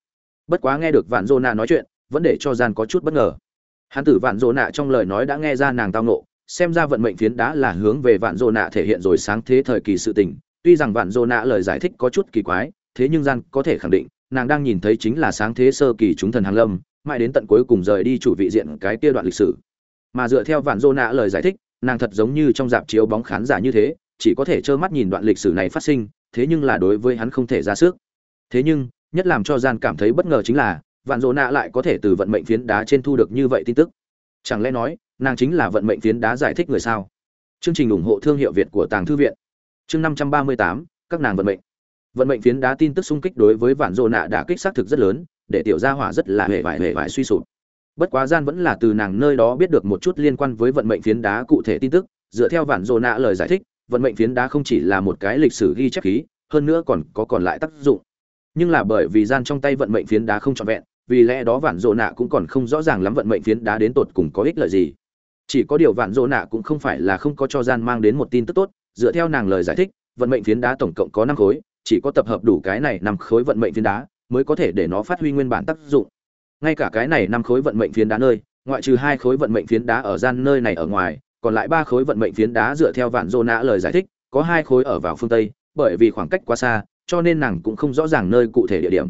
bất quá nghe được vạn dô nạ nói chuyện, vẫn để cho gian có chút bất ngờ. Hắn tử vạn dô nạ trong lời nói đã nghe ra nàng tao nộ xem ra vận mệnh phiến đá là hướng về vạn dô nạ thể hiện rồi sáng thế thời kỳ sự tình, tuy rằng vạn dô nạ lời giải thích có chút kỳ quái, thế nhưng gian có thể khẳng định nàng đang nhìn thấy chính là sáng thế sơ kỳ chúng thần hàng lâm, mãi đến tận cuối cùng rời đi chủ vị diện cái kia đoạn lịch sử. Mà dựa theo vạn dô nạ lời giải thích, nàng thật giống như trong dạp chiếu bóng khán giả như thế, chỉ có thể trơ mắt nhìn đoạn lịch sử này phát sinh, thế nhưng là đối với hắn không thể ra sức. Thế nhưng, nhất làm cho gian cảm thấy bất ngờ chính là, vạn dô nạ lại có thể từ vận mệnh phiến đá trên thu được như vậy tin tức. Chẳng lẽ nói, nàng chính là vận mệnh phiến đá giải thích người sao? Chương trình ủng hộ thương hiệu việt của tàng thư viện. Chương năm trăm ba mươi tám, các nàng vận mệnh vận mệnh phiến đá tin tức xung kích đối với vạn dô nạ đã kích xác thực rất lớn, để tiểu gia hỏa rất là hề vải hề vải suy sụp. Bất quá gian vẫn là từ nàng nơi đó biết được một chút liên quan với vận mệnh phiến đá cụ thể tin tức, dựa theo vạn dô nạ lời giải thích, vận mệnh phiến đá không chỉ là một cái lịch sử ghi chép khí, hơn nữa còn có còn lại tác dụng. Nhưng là bởi vì gian trong tay vận mệnh phiến đá không trọn vẹn, vì lẽ đó vạn dô nạ cũng còn không rõ ràng lắm vận mệnh phiến đá đến tột cùng có ích lợi gì. Chỉ có điều vạn dô nạ cũng không phải là không có cho gian mang đến một tin tức tốt, dựa theo nàng lời giải thích, vận mệnh phiến đá tổng cộng có năm khối chỉ có tập hợp đủ cái này năm khối vận mệnh phiến đá mới có thể để nó phát huy nguyên bản tác dụng. Ngay cả cái này năm khối vận mệnh phiến đá nơi, ngoại trừ hai khối vận mệnh phiến đá ở gian nơi này ở ngoài, còn lại ba khối vận mệnh phiến đá dựa theo vạn dô nã lời giải thích, có hai khối ở vào phương tây, bởi vì khoảng cách quá xa, cho nên nàng cũng không rõ ràng nơi cụ thể địa điểm.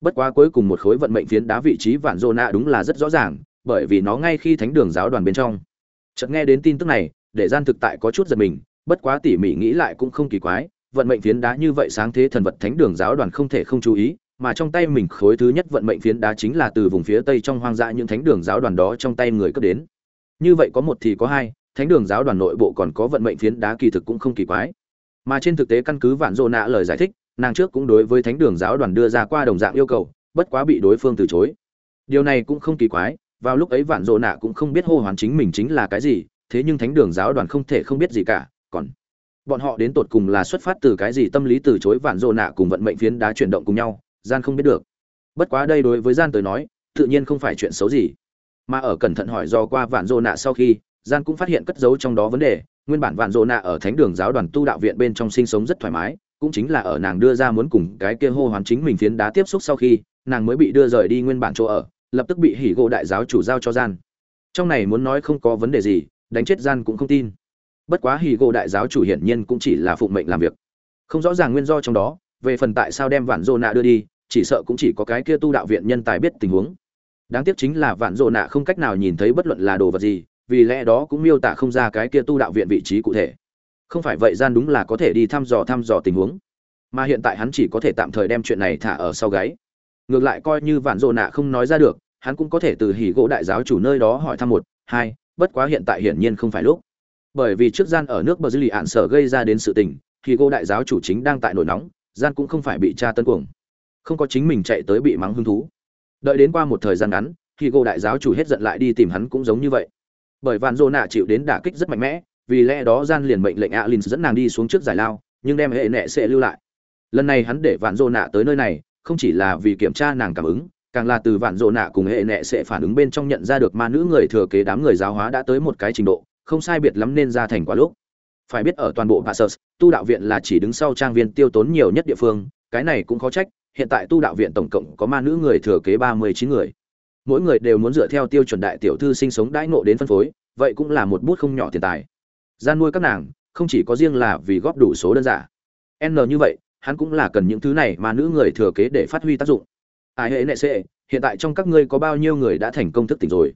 Bất quá cuối cùng một khối vận mệnh phiến đá vị trí vạn dô nã đúng là rất rõ ràng, bởi vì nó ngay khi thánh đường giáo đoàn bên trong. Chợt nghe đến tin tức này, để gian thực tại có chút giật mình, bất quá tỉ mỉ nghĩ lại cũng không kỳ quái vận mệnh phiến đá như vậy sáng thế thần vật thánh đường giáo đoàn không thể không chú ý, mà trong tay mình khối thứ nhất vận mệnh phiến đá chính là từ vùng phía tây trong hoang dã những thánh đường giáo đoàn đó trong tay người cấp đến. Như vậy có một thì có hai, thánh đường giáo đoàn nội bộ còn có vận mệnh phiến đá kỳ thực cũng không kỳ quái. Mà trên thực tế căn cứ vạn dô nạ lời giải thích, nàng trước cũng đối với thánh đường giáo đoàn đưa ra qua đồng dạng yêu cầu, bất quá bị đối phương từ chối. Điều này cũng không kỳ quái, vào lúc ấy vạn dô nạ cũng không biết hô hoán chính mình chính là cái gì, thế nhưng thánh đường giáo đoàn không thể không biết gì cả, còn bọn họ đến tột cùng là xuất phát từ cái gì tâm lý từ chối vạn dồ nạ cùng vận mệnh phiến đá chuyển động cùng nhau, gian không biết được. Bất quá đây đối với gian tới nói, tự nhiên không phải chuyện xấu gì. Mà ở cẩn thận hỏi do qua vạn dồ nạ sau khi, gian cũng phát hiện cất giấu trong đó vấn đề, nguyên bản vạn dồ nạ ở thánh đường giáo đoàn tu đạo viện bên trong sinh sống rất thoải mái, cũng chính là ở nàng đưa ra muốn cùng cái kia hô hoán chính mình phiến đá tiếp xúc sau khi, nàng mới bị đưa rời đi nguyên bản chỗ ở, lập tức bị hỉ gỗ đại giáo chủ giao cho gian. Trong này muốn nói không có vấn đề gì, đánh chết gian cũng không tin bất quá hỉ gỗ đại giáo chủ hiển nhiên cũng chỉ là phụng mệnh làm việc. Không rõ ràng nguyên do trong đó, về phần tại sao đem vạn dô nạ đưa đi, chỉ sợ cũng chỉ có cái kia tu đạo viện nhân tài biết tình huống. Đáng tiếc chính là vạn dô nạ không cách nào nhìn thấy bất luận là đồ vật gì, vì lẽ đó cũng miêu tả không ra cái kia tu đạo viện vị trí cụ thể. Không phải vậy gian đúng là có thể đi thăm dò thăm dò tình huống. Mà hiện tại hắn chỉ có thể tạm thời đem chuyện này thả ở sau gáy. Ngược lại coi như vạn dô nạ không nói ra được, hắn cũng có thể từ hỉ gỗ đại giáo chủ nơi đó hỏi thăm một, hai, bất quá hiện tại hiển nhiên không phải lúc bởi vì trước gian ở nước bờ dư lì ạn sở gây ra đến sự tình thì cô đại giáo chủ chính đang tại nổi nóng, gian cũng không phải bị tra tân cuồng. Không có chính mình chạy tới bị mắng hứng thú. Đợi đến qua một thời gian ngắn, khi cô đại giáo chủ hết giận lại đi tìm hắn cũng giống như vậy. Bởi vạn dô nạ chịu đến đả kích rất mạnh mẽ, vì lẽ đó gian liền mệnh lệnh alin dẫn nàng đi xuống trước giải lao, nhưng đem hệ nệ sẽ lưu lại. Lần này hắn để vạn dô nạ tới nơi này, không chỉ là vì kiểm tra nàng cảm ứng, càng là từ vạn dô nạ cùng hệ nệ sẽ phản ứng bên trong nhận ra được ma nữ người thừa kế đám người giáo hóa đã tới một cái trình độ không sai biệt lắm nên ra thành quả lúc phải biết ở toàn bộ Passus, tu đạo viện là chỉ đứng sau trang viên tiêu tốn nhiều nhất địa phương, cái này cũng khó trách, hiện tại tu đạo viện tổng cộng có ma nữ người thừa kế ba mươi chín người. Mỗi người đều muốn dựa theo tiêu chuẩn đại tiểu thư sinh sống đãi ngộ đến phân phối, vậy cũng là một bút không nhỏ tiền tài. Gian nuôi các nàng, không chỉ có riêng là vì góp đủ số đơn giản. N như vậy, hắn cũng là cần những thứ này mà nữ người thừa kế để phát huy tác dụng. Ai hệ nệ sẽ, hiện tại trong các ngươi có bao nhiêu người đã thành công thức tỉnh rồi?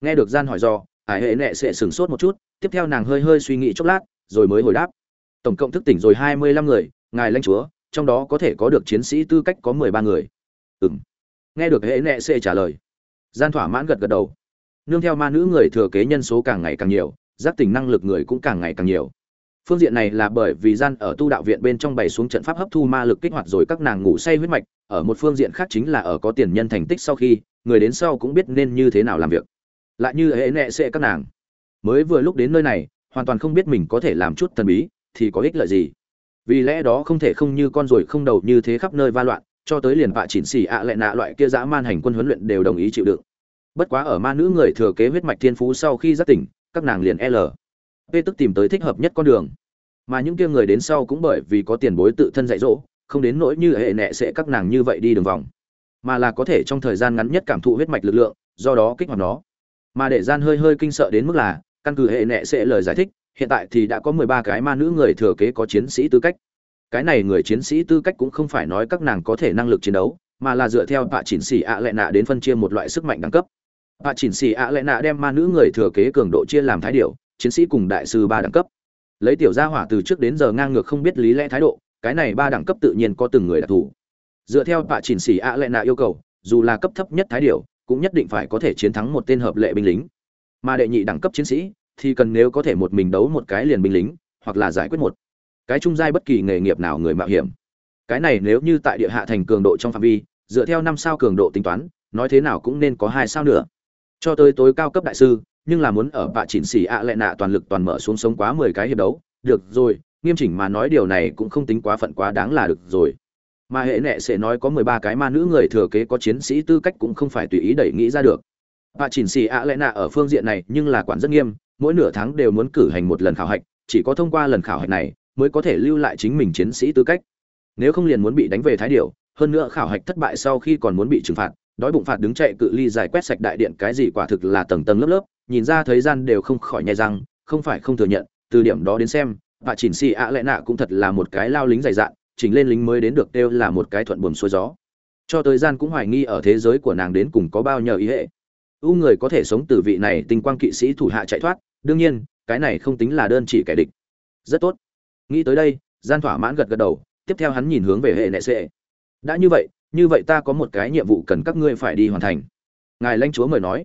Nghe được gian hỏi do, Ải hệ nệ sẽ sửng sốt một chút, tiếp theo nàng hơi hơi suy nghĩ chốc lát, rồi mới hồi đáp. Tổng cộng thức tỉnh rồi hai mươi lăm người ngài lãnh chúa trong đó có thể có được chiến sĩ tư cách có mười ba người. Ừm. Nghe được hệ nệ sẽ trả lời. Gian thỏa mãn gật gật đầu. Nương theo ma nữ người thừa kế nhân số càng ngày càng nhiều giác tỉnh năng lực người cũng càng ngày càng nhiều. Phương diện này là bởi vì gian ở tu đạo viện bên trong bày xuống trận pháp hấp thu ma lực kích hoạt rồi các nàng ngủ say huyết mạch ở một phương diện khác chính là ở có tiền nhân thành tích sau khi người đến sau cũng biết nên như thế nào làm việc lại như hệ nệ sẽ các nàng. Mới vừa lúc đến nơi này, hoàn toàn không biết mình có thể làm chút thần bí, thì có ích lợi gì. Vì lẽ đó không thể không như con ruồi không đầu như thế khắp nơi va loạn, cho tới liền vạ chỉnh xì ạ à lại nạ loại kia dã man hành quân huấn luyện đều đồng ý chịu đựng. Bất quá ở ma nữ người thừa kế huyết mạch thiên phú sau khi giác tỉnh, các nàng liền l. P tức tìm tới thích hợp nhất con đường. Mà những kia người đến sau cũng bởi vì có tiền bối tự thân dạy dỗ, không đến nỗi như hệ nệ sẽ các nàng như vậy đi đường vòng. Mà là có thể trong thời gian ngắn nhất cảm thụ huyết mạch lực lượng, do đó kích hoạt nó mà để gian hơi hơi kinh sợ đến mức là, căn cứ hệ nệ sẽ lời giải thích, hiện tại thì đã có mười ba cái ma nữ người thừa kế có chiến sĩ tư cách. Cái này người chiến sĩ tư cách cũng không phải nói các nàng có thể năng lực chiến đấu, mà là dựa theo tạ chỉnh xỉ ạ à lệ nạ đến phân chia một loại sức mạnh đẳng cấp. Tạ chỉnh sĩ ạ lệ nạ đem ma nữ người thừa kế cường độ chia làm thái điệu chiến sĩ cùng đại sư ba đẳng cấp. Lấy tiểu gia hỏa từ trước đến giờ ngang ngược không biết lý lẽ thái độ, cái này ba đẳng cấp tự nhiên có từng người đặc thù. Dựa theo tạ chỉnh sĩ ạ lệ nạ yêu cầu, dù là cấp thấp nhất thái điệu cũng nhất định phải có thể chiến thắng một tên hợp lệ binh lính. Mà đệ nhị đẳng cấp chiến sĩ thì cần nếu có thể một mình đấu một cái liền binh lính, hoặc là giải quyết một cái trung giai bất kỳ nghề nghiệp nào người mạo hiểm. Cái này nếu như tại địa hạ thành cường độ trong phạm vi, dựa theo năm sao cường độ tính toán, nói thế nào cũng nên có hai sao nữa. Cho tới tối cao cấp đại sư, nhưng là muốn ở bạ chỉnh xỉ ạ à lệ nạ toàn lực toàn mở xuống sống quá mười cái hiệp đấu, được rồi, nghiêm chỉnh mà nói điều này cũng không tính quá phận quá đáng là được rồi mà hệ nệ sẽ nói có mười ba cái ma nữ người thừa kế có chiến sĩ tư cách cũng không phải tùy ý đẩy nghĩ ra được. Bà chỉnh xì ạ lẽ lệ nạ ở phương diện này nhưng là quản rất nghiêm, mỗi nửa tháng đều muốn cử hành một lần khảo hạch, chỉ có thông qua lần khảo hạch này mới có thể lưu lại chính mình chiến sĩ tư cách. Nếu không liền muốn bị đánh về thái điểu, hơn nữa khảo hạch thất bại sau khi còn muốn bị trừng phạt, đói bụng phạt đứng chạy cự ly giải quét sạch đại điện cái gì quả thực là tầng tầng lớp lớp, nhìn ra thời gian đều không khỏi nhai răng, không phải không thừa nhận, từ điểm đó đến xem, bà chỉnh xì ạ lẽ nạ cũng thật là một cái lao lính dày dạn chỉnh lên lính mới đến được đều là một cái thuận buồm xuôi gió. Cho tới gian cũng hoài nghi ở thế giới của nàng đến cùng có bao nhiêu ý hệ. U người có thể sống từ vị này tinh quang kỵ sĩ thủ hạ chạy thoát, đương nhiên, cái này không tính là đơn chỉ kẻ địch. Rất tốt. Nghĩ tới đây, gian thỏa mãn gật gật đầu, tiếp theo hắn nhìn hướng về hệ nệ sệ đã như vậy như vậy ta có một cái nhiệm vụ cần các ngươi phải đi hoàn thành. Ngài lãnh chúa mời nói.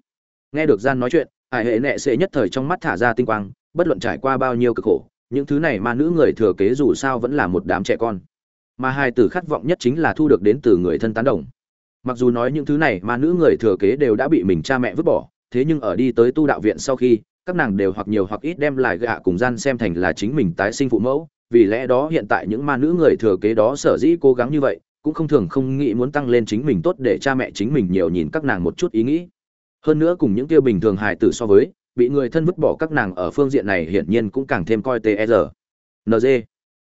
Nghe được gian nói chuyện ải hệ nệ sệ nhất thời trong mắt thả ra tinh quang, bất luận trải qua bao nhiêu cực khổ, những thứ này mà nữ người thừa kế dù sao vẫn là một đám trẻ con mà hai từ khát vọng nhất chính là thu được đến từ người thân tán đồng. Mặc dù nói những thứ này mà nữ người thừa kế đều đã bị mình cha mẹ vứt bỏ, thế nhưng ở đi tới tu đạo viện sau khi, các nàng đều hoặc nhiều hoặc ít đem lại gạ cùng gian xem thành là chính mình tái sinh phụ mẫu, vì lẽ đó hiện tại những ma nữ người thừa kế đó sở dĩ cố gắng như vậy, cũng không thường không nghĩ muốn tăng lên chính mình tốt để cha mẹ chính mình nhiều nhìn các nàng một chút ý nghĩ. Hơn nữa cùng những tiêu bình thường hài tử so với, bị người thân vứt bỏ các nàng ở phương diện này hiển nhiên cũng càng thêm coi tr e nz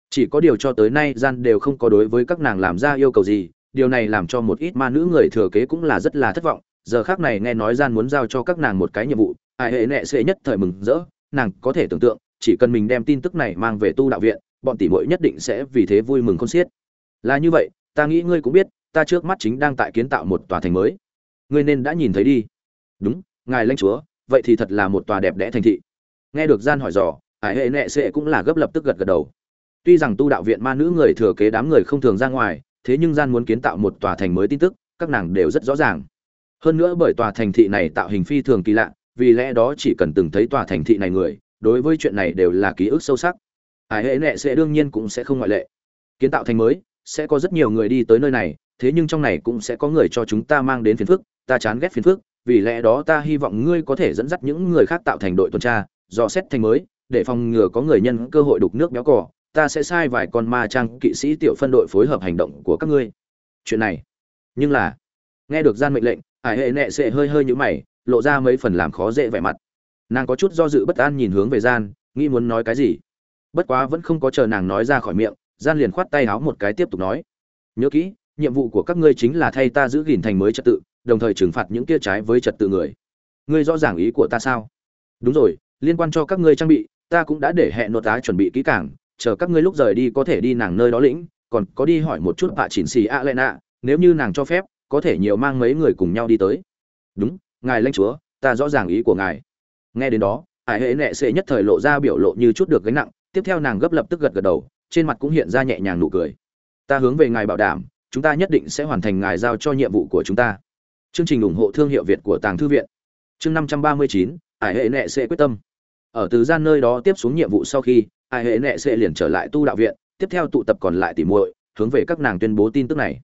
chỉ có điều cho tới nay gian đều không có đối với các nàng làm ra yêu cầu gì, điều này làm cho một ít ma nữ người thừa kế cũng là rất là thất vọng. Giờ khác này nghe nói gian muốn giao cho các nàng một cái nhiệm vụ, ai hệ nệ sẽ nhất thời mừng rỡ, nàng có thể tưởng tượng, chỉ cần mình đem tin tức này mang về tu đạo viện, bọn tỷ muội nhất định sẽ vì thế vui mừng khôn xiết. Là như vậy, ta nghĩ ngươi cũng biết, ta trước mắt chính đang tại kiến tạo một tòa thành mới. Ngươi nên đã nhìn thấy đi. Đúng, ngài lãnh chúa, vậy thì thật là một tòa đẹp đẽ thành thị. Nghe được gian hỏi dò ải hệ nệ sẽ cũng là gấp lập tức gật gật đầu tuy rằng tu đạo viện ma nữ người thừa kế đám người không thường ra ngoài, thế nhưng gian muốn kiến tạo một tòa thành mới tin tức, các nàng đều rất rõ ràng. Hơn nữa bởi tòa thành thị này tạo hình phi thường kỳ lạ, vì lẽ đó chỉ cần từng thấy tòa thành thị này người, đối với chuyện này đều là ký ức sâu sắc. Ai hệ nệ sẽ đương nhiên cũng sẽ không ngoại lệ. Kiến tạo thành mới, sẽ có rất nhiều người đi tới nơi này, thế nhưng trong này cũng sẽ có người cho chúng ta mang đến phiền phức, ta chán ghét phiền phức, vì lẽ đó ta hy vọng ngươi có thể dẫn dắt những người khác tạo thành đội tuần tra, dò xét thành mới, để phòng ngừa có người nhân cơ hội đục nước béo cò ta sẽ sai vài con ma trang kỵ sĩ tiểu phân đội phối hợp hành động của các ngươi. Chuyện này. Nhưng là, nghe được gian mệnh lệnh, ải hệ nệ sẽ hơi hơi như mày, lộ ra mấy phần làm khó dễ vẻ mặt. Nàng có chút do dự bất an nhìn hướng về gian, nghĩ muốn nói cái gì. Bất quá vẫn không có chờ nàng nói ra khỏi miệng, gian liền khoát tay háo một cái tiếp tục nói. Nhớ kỹ, nhiệm vụ của các ngươi chính là thay ta giữ gìn thành mới trật tự, đồng thời trừng phạt những kia trái với trật tự người. Ngươi rõ ràng ý của ta sao? Đúng rồi, liên quan cho các ngươi trang bị, ta cũng đã để hẹn nội tá chuẩn bị kỹ càng chờ các ngươi lúc rời đi có thể đi nàng nơi đó lĩnh, còn có đi hỏi một chút bà chỉnh xì a lệ nạ, nếu như nàng cho phép, có thể nhiều mang mấy người cùng nhau đi tới. Đúng, ngài lãnh chúa, ta rõ ràng ý của ngài. Nghe đến đó ải hệ nệ sẽ nhất thời lộ ra biểu lộ như chút được gánh nặng, tiếp theo nàng gấp lập tức gật gật đầu, trên mặt cũng hiện ra nhẹ nhàng nụ cười. Ta hướng về ngài bảo đảm, chúng ta nhất định sẽ hoàn thành ngài giao cho nhiệm vụ của chúng ta. Chương trình ủng hộ thương hiệu việt của tàng thư viện. Chương năm trăm ba mươi chín ải hệ nệ sẽ quyết tâm. Ở từ gian nơi đó tiếp xuống nhiệm vụ sau khi Ai hệ nệ sẽ liền trở lại tu đạo viện, tiếp theo tụ tập còn lại tỉ muội, hướng về các nàng tuyên bố tin tức này.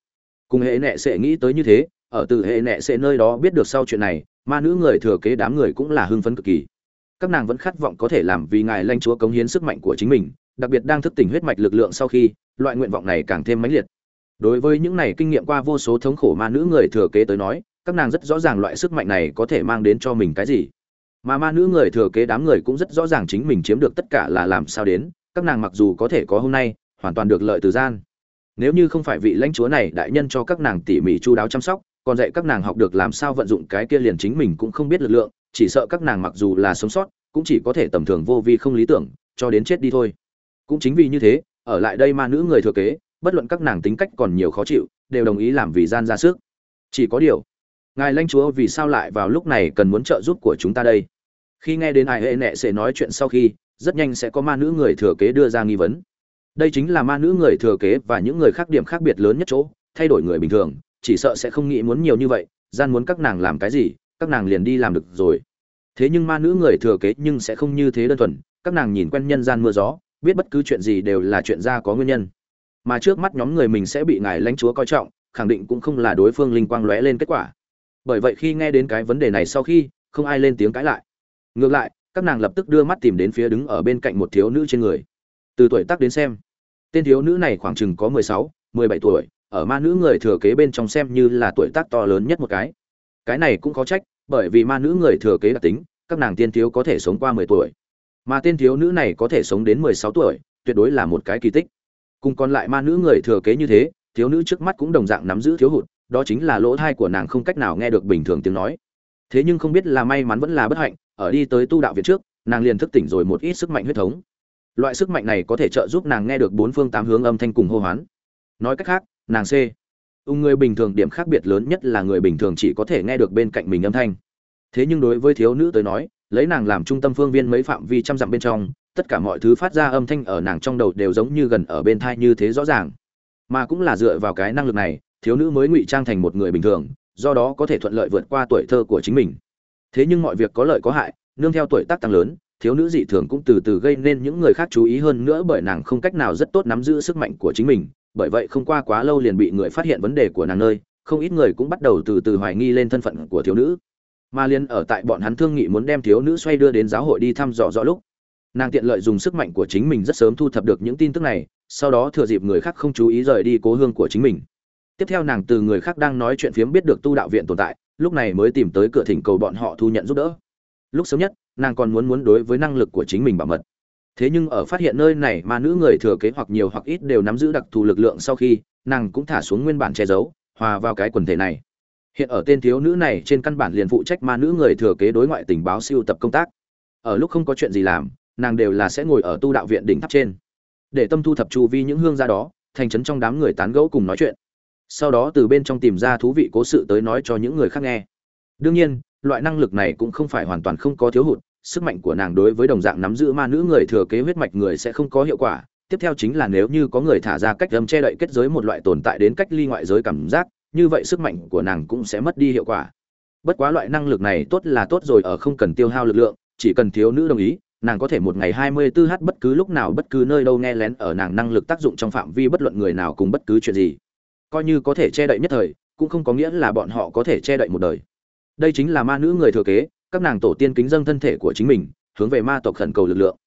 Cùng hệ nệ sẽ nghĩ tới như thế, ở từ hệ nệ sẽ nơi đó biết được sau chuyện này, ma nữ người thừa kế đám người cũng là hưng phấn cực kỳ. Các nàng vẫn khát vọng có thể làm vì ngài lãnh chúa cống hiến sức mạnh của chính mình, đặc biệt đang thức tỉnh huyết mạch lực lượng sau khi, loại nguyện vọng này càng thêm mãnh liệt. Đối với những này kinh nghiệm qua vô số thống khổ ma nữ người thừa kế tới nói, các nàng rất rõ ràng loại sức mạnh này có thể mang đến cho mình cái gì mà ma nữ người thừa kế đám người cũng rất rõ ràng chính mình chiếm được tất cả là làm sao đến, các nàng mặc dù có thể có hôm nay, hoàn toàn được lợi từ gian. Nếu như không phải vị lãnh chúa này đại nhân cho các nàng tỉ mỉ chu đáo chăm sóc, còn dạy các nàng học được làm sao vận dụng cái kia liền chính mình cũng không biết lực lượng, chỉ sợ các nàng mặc dù là sống sót, cũng chỉ có thể tầm thường vô vi không lý tưởng, cho đến chết đi thôi. Cũng chính vì như thế, ở lại đây ma nữ người thừa kế, bất luận các nàng tính cách còn nhiều khó chịu, đều đồng ý làm vì gian ra sức. Chỉ có điều, ngài lãnh chúa vì sao lại vào lúc này cần muốn trợ giúp của chúng ta đây? Khi nghe đến ai hệ nệ sẽ nói chuyện sau khi, rất nhanh sẽ có ma nữ người thừa kế đưa ra nghi vấn. Đây chính là ma nữ người thừa kế và những người khác điểm khác biệt lớn nhất chỗ, thay đổi người bình thường, chỉ sợ sẽ không nghĩ muốn nhiều như vậy, gian muốn các nàng làm cái gì, các nàng liền đi làm được rồi. Thế nhưng ma nữ người thừa kế nhưng sẽ không như thế đơn thuần, các nàng nhìn quen nhân gian mưa gió, biết bất cứ chuyện gì đều là chuyện ra có nguyên nhân. Mà trước mắt nhóm người mình sẽ bị ngài lãnh chúa coi trọng, khẳng định cũng không là đối phương linh quang lóe lên kết quả. Bởi vậy khi nghe đến cái vấn đề này sau khi, không ai lên tiếng cãi lại ngược lại, các nàng lập tức đưa mắt tìm đến phía đứng ở bên cạnh một thiếu nữ trên người. Từ tuổi tác đến xem, tên thiếu nữ này khoảng chừng có mười sáu, mười bảy tuổi, ở ma nữ người thừa kế bên trong xem như là tuổi tác to lớn nhất một cái. Cái này cũng có trách, bởi vì ma nữ người thừa kế đặc tính, các nàng tiên thiếu có thể sống qua mười tuổi. Mà tên thiếu nữ này có thể sống đến mười sáu tuổi, tuyệt đối là một cái kỳ tích. Cùng còn lại ma nữ người thừa kế như thế, thiếu nữ trước mắt cũng đồng dạng nắm giữ thiếu hụt, đó chính là lỗ thai của nàng không cách nào nghe được bình thường tiếng nói. Thế nhưng không biết là may mắn vẫn là bất hạnh ở đi tới tu đạo viện trước, nàng liền thức tỉnh rồi một ít sức mạnh huyết thống. Loại sức mạnh này có thể trợ giúp nàng nghe được bốn phương tám hướng âm thanh cùng hô hoán. Nói cách khác, nàng c, ung người bình thường điểm khác biệt lớn nhất là người bình thường chỉ có thể nghe được bên cạnh mình âm thanh. Thế nhưng đối với thiếu nữ tới nói, lấy nàng làm trung tâm phương viên mấy phạm vi trăm dặm bên trong, tất cả mọi thứ phát ra âm thanh ở nàng trong đầu đều giống như gần ở bên thai như thế rõ ràng. Mà cũng là dựa vào cái năng lực này, thiếu nữ mới ngụy trang thành một người bình thường, do đó có thể thuận lợi vượt qua tuổi thơ của chính mình thế nhưng mọi việc có lợi có hại, nương theo tuổi tác tăng lớn, thiếu nữ dị thường cũng từ từ gây nên những người khác chú ý hơn nữa bởi nàng không cách nào rất tốt nắm giữ sức mạnh của chính mình. Bởi vậy không qua quá lâu liền bị người phát hiện vấn đề của nàng nơi, không ít người cũng bắt đầu từ từ hoài nghi lên thân phận của thiếu nữ. Mà liên ở tại bọn hắn thương nghị muốn đem thiếu nữ xoay đưa đến giáo hội đi thăm dò rõ lúc, nàng tiện lợi dùng sức mạnh của chính mình rất sớm thu thập được những tin tức này, sau đó thừa dịp người khác không chú ý rời đi cố hương của chính mình. Tiếp theo nàng từ người khác đang nói chuyện phiếm biết được tu đạo viện tồn tại lúc này mới tìm tới cửa thỉnh cầu bọn họ thu nhận giúp đỡ. Lúc sớm nhất, nàng còn muốn muốn đối với năng lực của chính mình bảo mật. Thế nhưng ở phát hiện nơi này mà nữ người thừa kế hoặc nhiều hoặc ít đều nắm giữ đặc thù lực lượng sau khi, nàng cũng thả xuống nguyên bản che giấu, hòa vào cái quần thể này. Hiện ở tên thiếu nữ này trên căn bản liền phụ trách ma nữ người thừa kế đối ngoại tình báo siêu tập công tác. Ở lúc không có chuyện gì làm, nàng đều là sẽ ngồi ở tu đạo viện đỉnh tháp trên. Để tâm thu thập chu vi những hương gia đó, thành trấn trong đám người tán gẫu cùng nói chuyện sau đó từ bên trong tìm ra thú vị cố sự tới nói cho những người khác nghe. Đương nhiên, loại năng lực này cũng không phải hoàn toàn không có thiếu hụt, sức mạnh của nàng đối với đồng dạng nắm giữ ma nữ người thừa kế huyết mạch người sẽ không có hiệu quả. Tiếp theo chính là nếu như có người thả ra cách âm che đậy kết giới một loại tồn tại đến cách ly ngoại giới cảm giác, như vậy sức mạnh của nàng cũng sẽ mất đi hiệu quả. Bất quá loại năng lực này tốt là tốt rồi, ở không cần tiêu hao lực lượng, chỉ cần thiếu nữ đồng ý, nàng có thể một ngày hai mươi 24h bất cứ lúc nào bất cứ nơi đâu nghe lén ở nàng năng lực tác dụng trong phạm vi bất luận người nào cùng bất cứ chuyện gì coi như có thể che đậy nhất thời, cũng không có nghĩa là bọn họ có thể che đậy một đời. Đây chính là ma nữ người thừa kế, các nàng tổ tiên kính dâng thân thể của chính mình, hướng về ma tộc khẩn cầu lực lượng.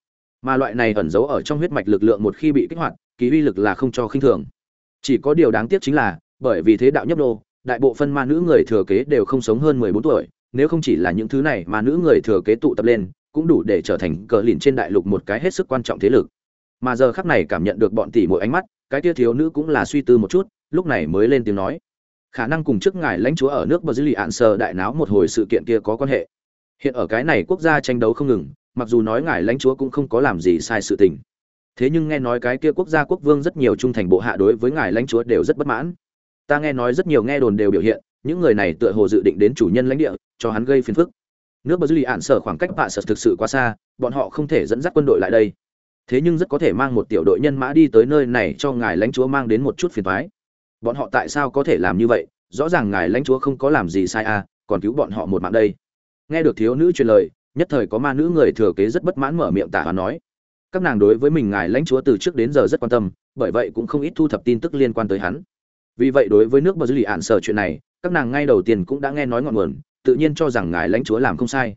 Mà loại này ẩn giấu ở trong huyết mạch lực lượng một khi bị kích hoạt ký uy lực là không cho khinh thường. Chỉ có điều đáng tiếc chính là, bởi vì thế đạo nhấp đô đại bộ phân ma nữ người thừa kế đều không sống hơn mười bốn tuổi, nếu không chỉ là những thứ này mà nữ người thừa kế tụ tập lên, cũng đủ để trở thành cờ lìn trên đại lục một cái hết sức quan trọng thế lực. Mà giờ khắc này cảm nhận được bọn tỷ mỗi ánh mắt, cái tia thiếu nữ cũng là suy tư một chút lúc này mới lên tiếng nói, khả năng cùng trước ngài lãnh chúa ở nước bờ dư lì ạn sờ đại náo một hồi sự kiện kia có quan hệ. Hiện ở cái này quốc gia tranh đấu không ngừng, mặc dù nói ngài lãnh chúa cũng không có làm gì sai sự tình. Thế nhưng nghe nói cái kia quốc gia quốc vương rất nhiều trung thành bộ hạ đối với ngài lãnh chúa đều rất bất mãn. Ta nghe nói rất nhiều nghe đồn đều biểu hiện, những người này tựa hồ dự định đến chủ nhân lãnh địa, cho hắn gây phiền phức. Nước bờ dư lì ạn sở khoảng cách bạ sở thực sự quá xa, bọn họ không thể dẫn dắt quân đội lại đây. Thế nhưng rất có thể mang một tiểu đội nhân mã đi tới nơi này cho ngài lãnh chúa mang đến một chút phiền thoái bọn họ tại sao có thể làm như vậy? Rõ ràng ngài lãnh chúa không có làm gì sai à còn cứu bọn họ một mạng đây. Nghe được thiếu nữ truyền lời, nhất thời có ma nữ người thừa kế rất bất mãn mở miệng tả và nói, các nàng đối với mình ngài lãnh chúa từ trước đến giờ rất quan tâm, bởi vậy cũng không ít thu thập tin tức liên quan tới hắn. Vì vậy đối với nước bờ dư lì ạn sở chuyện này, các nàng ngay đầu tiên cũng đã nghe nói ngọn nguồn, tự nhiên cho rằng ngài lãnh chúa làm không sai.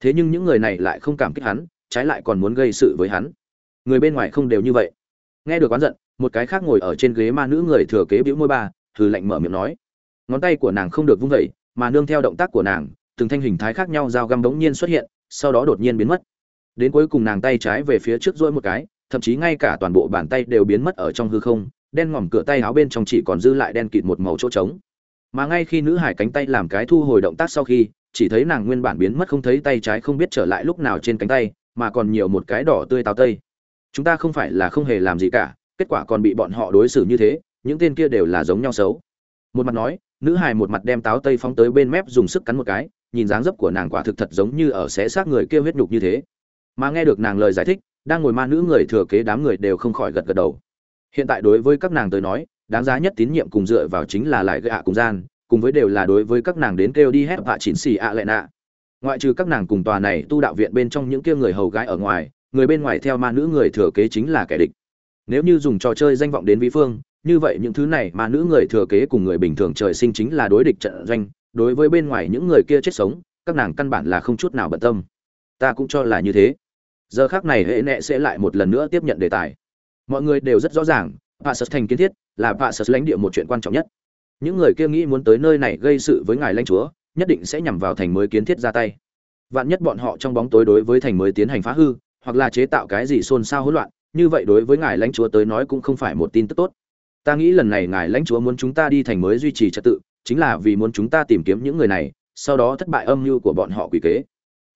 Thế nhưng những người này lại không cảm kích hắn, trái lại còn muốn gây sự với hắn. Người bên ngoài không đều như vậy. Nghe được oán giận một cái khác ngồi ở trên ghế ma nữ người thừa kế bĩu môi ba thử lạnh mở miệng nói. Ngón tay của nàng không được vung vẩy mà nương theo động tác của nàng, từng thanh hình thái khác nhau dao găm bỗng nhiên xuất hiện, sau đó đột nhiên biến mất. Đến cuối cùng nàng tay trái về phía trước dỗi một cái, thậm chí ngay cả toàn bộ bàn tay đều biến mất ở trong hư không, đen ngòm cửa tay áo bên trong chỉ còn dư lại đen kịt một màu chỗ trống. Mà ngay khi nữ hải cánh tay làm cái thu hồi động tác sau khi, chỉ thấy nàng nguyên bản biến mất không thấy tay trái không biết trở lại lúc nào trên cánh tay, mà còn nhiều một cái đỏ tươi táo tây. Chúng ta không phải là không hề làm gì cả kết quả còn bị bọn họ đối xử như thế, những tên kia đều là giống nhau xấu. Một mặt nói, nữ hài một mặt đem táo tây phóng tới bên mép dùng sức cắn một cái, nhìn dáng dấp của nàng quả thực thật giống như ở xé xác người kia huyết nhục như thế. Mà nghe được nàng lời giải thích, đang ngồi ma nữ người thừa kế đám người đều không khỏi gật gật đầu. Hiện tại đối với các nàng tới nói, đáng giá nhất tín nhiệm cùng dựa vào chính là lại gạ cùng gian, cùng với đều là đối với các nàng đến kêu đi hét vạ chỉnh xì ạ lệ nạ. Ngoại trừ các nàng cùng tòa này tu đạo viện bên trong những kia người hầu gái ở ngoài, người bên ngoài theo ma nữ người thừa kế chính là kẻ địch nếu như dùng trò chơi danh vọng đến vĩ phương, như vậy những thứ này mà nữ người thừa kế cùng người bình thường trời sinh chính là đối địch trận doanh, đối với bên ngoài những người kia chết sống, các nàng căn bản là không chút nào bận tâm. Ta cũng cho là như thế. Giờ khác này hệ nệ sẽ lại một lần nữa tiếp nhận đề tài. Mọi người đều rất rõ ràng bà sật thành kiến thiết là bà sật lãnh địa một chuyện quan trọng nhất. Những người kia nghĩ muốn tới nơi này gây sự với ngài lãnh chúa, nhất định sẽ nhằm vào thành mới kiến thiết ra tay. Vạn nhất bọn họ trong bóng tối đối với thành mới tiến hành phá hư, hoặc là chế tạo cái gì xôn xao hỗn loạn như vậy đối với ngài lãnh chúa tới nói cũng không phải một tin tức tốt. Ta nghĩ lần này ngài lãnh chúa muốn chúng ta đi thành mới duy trì trật tự, chính là vì muốn chúng ta tìm kiếm những người này, sau đó thất bại âm mưu của bọn họ quỷ kế.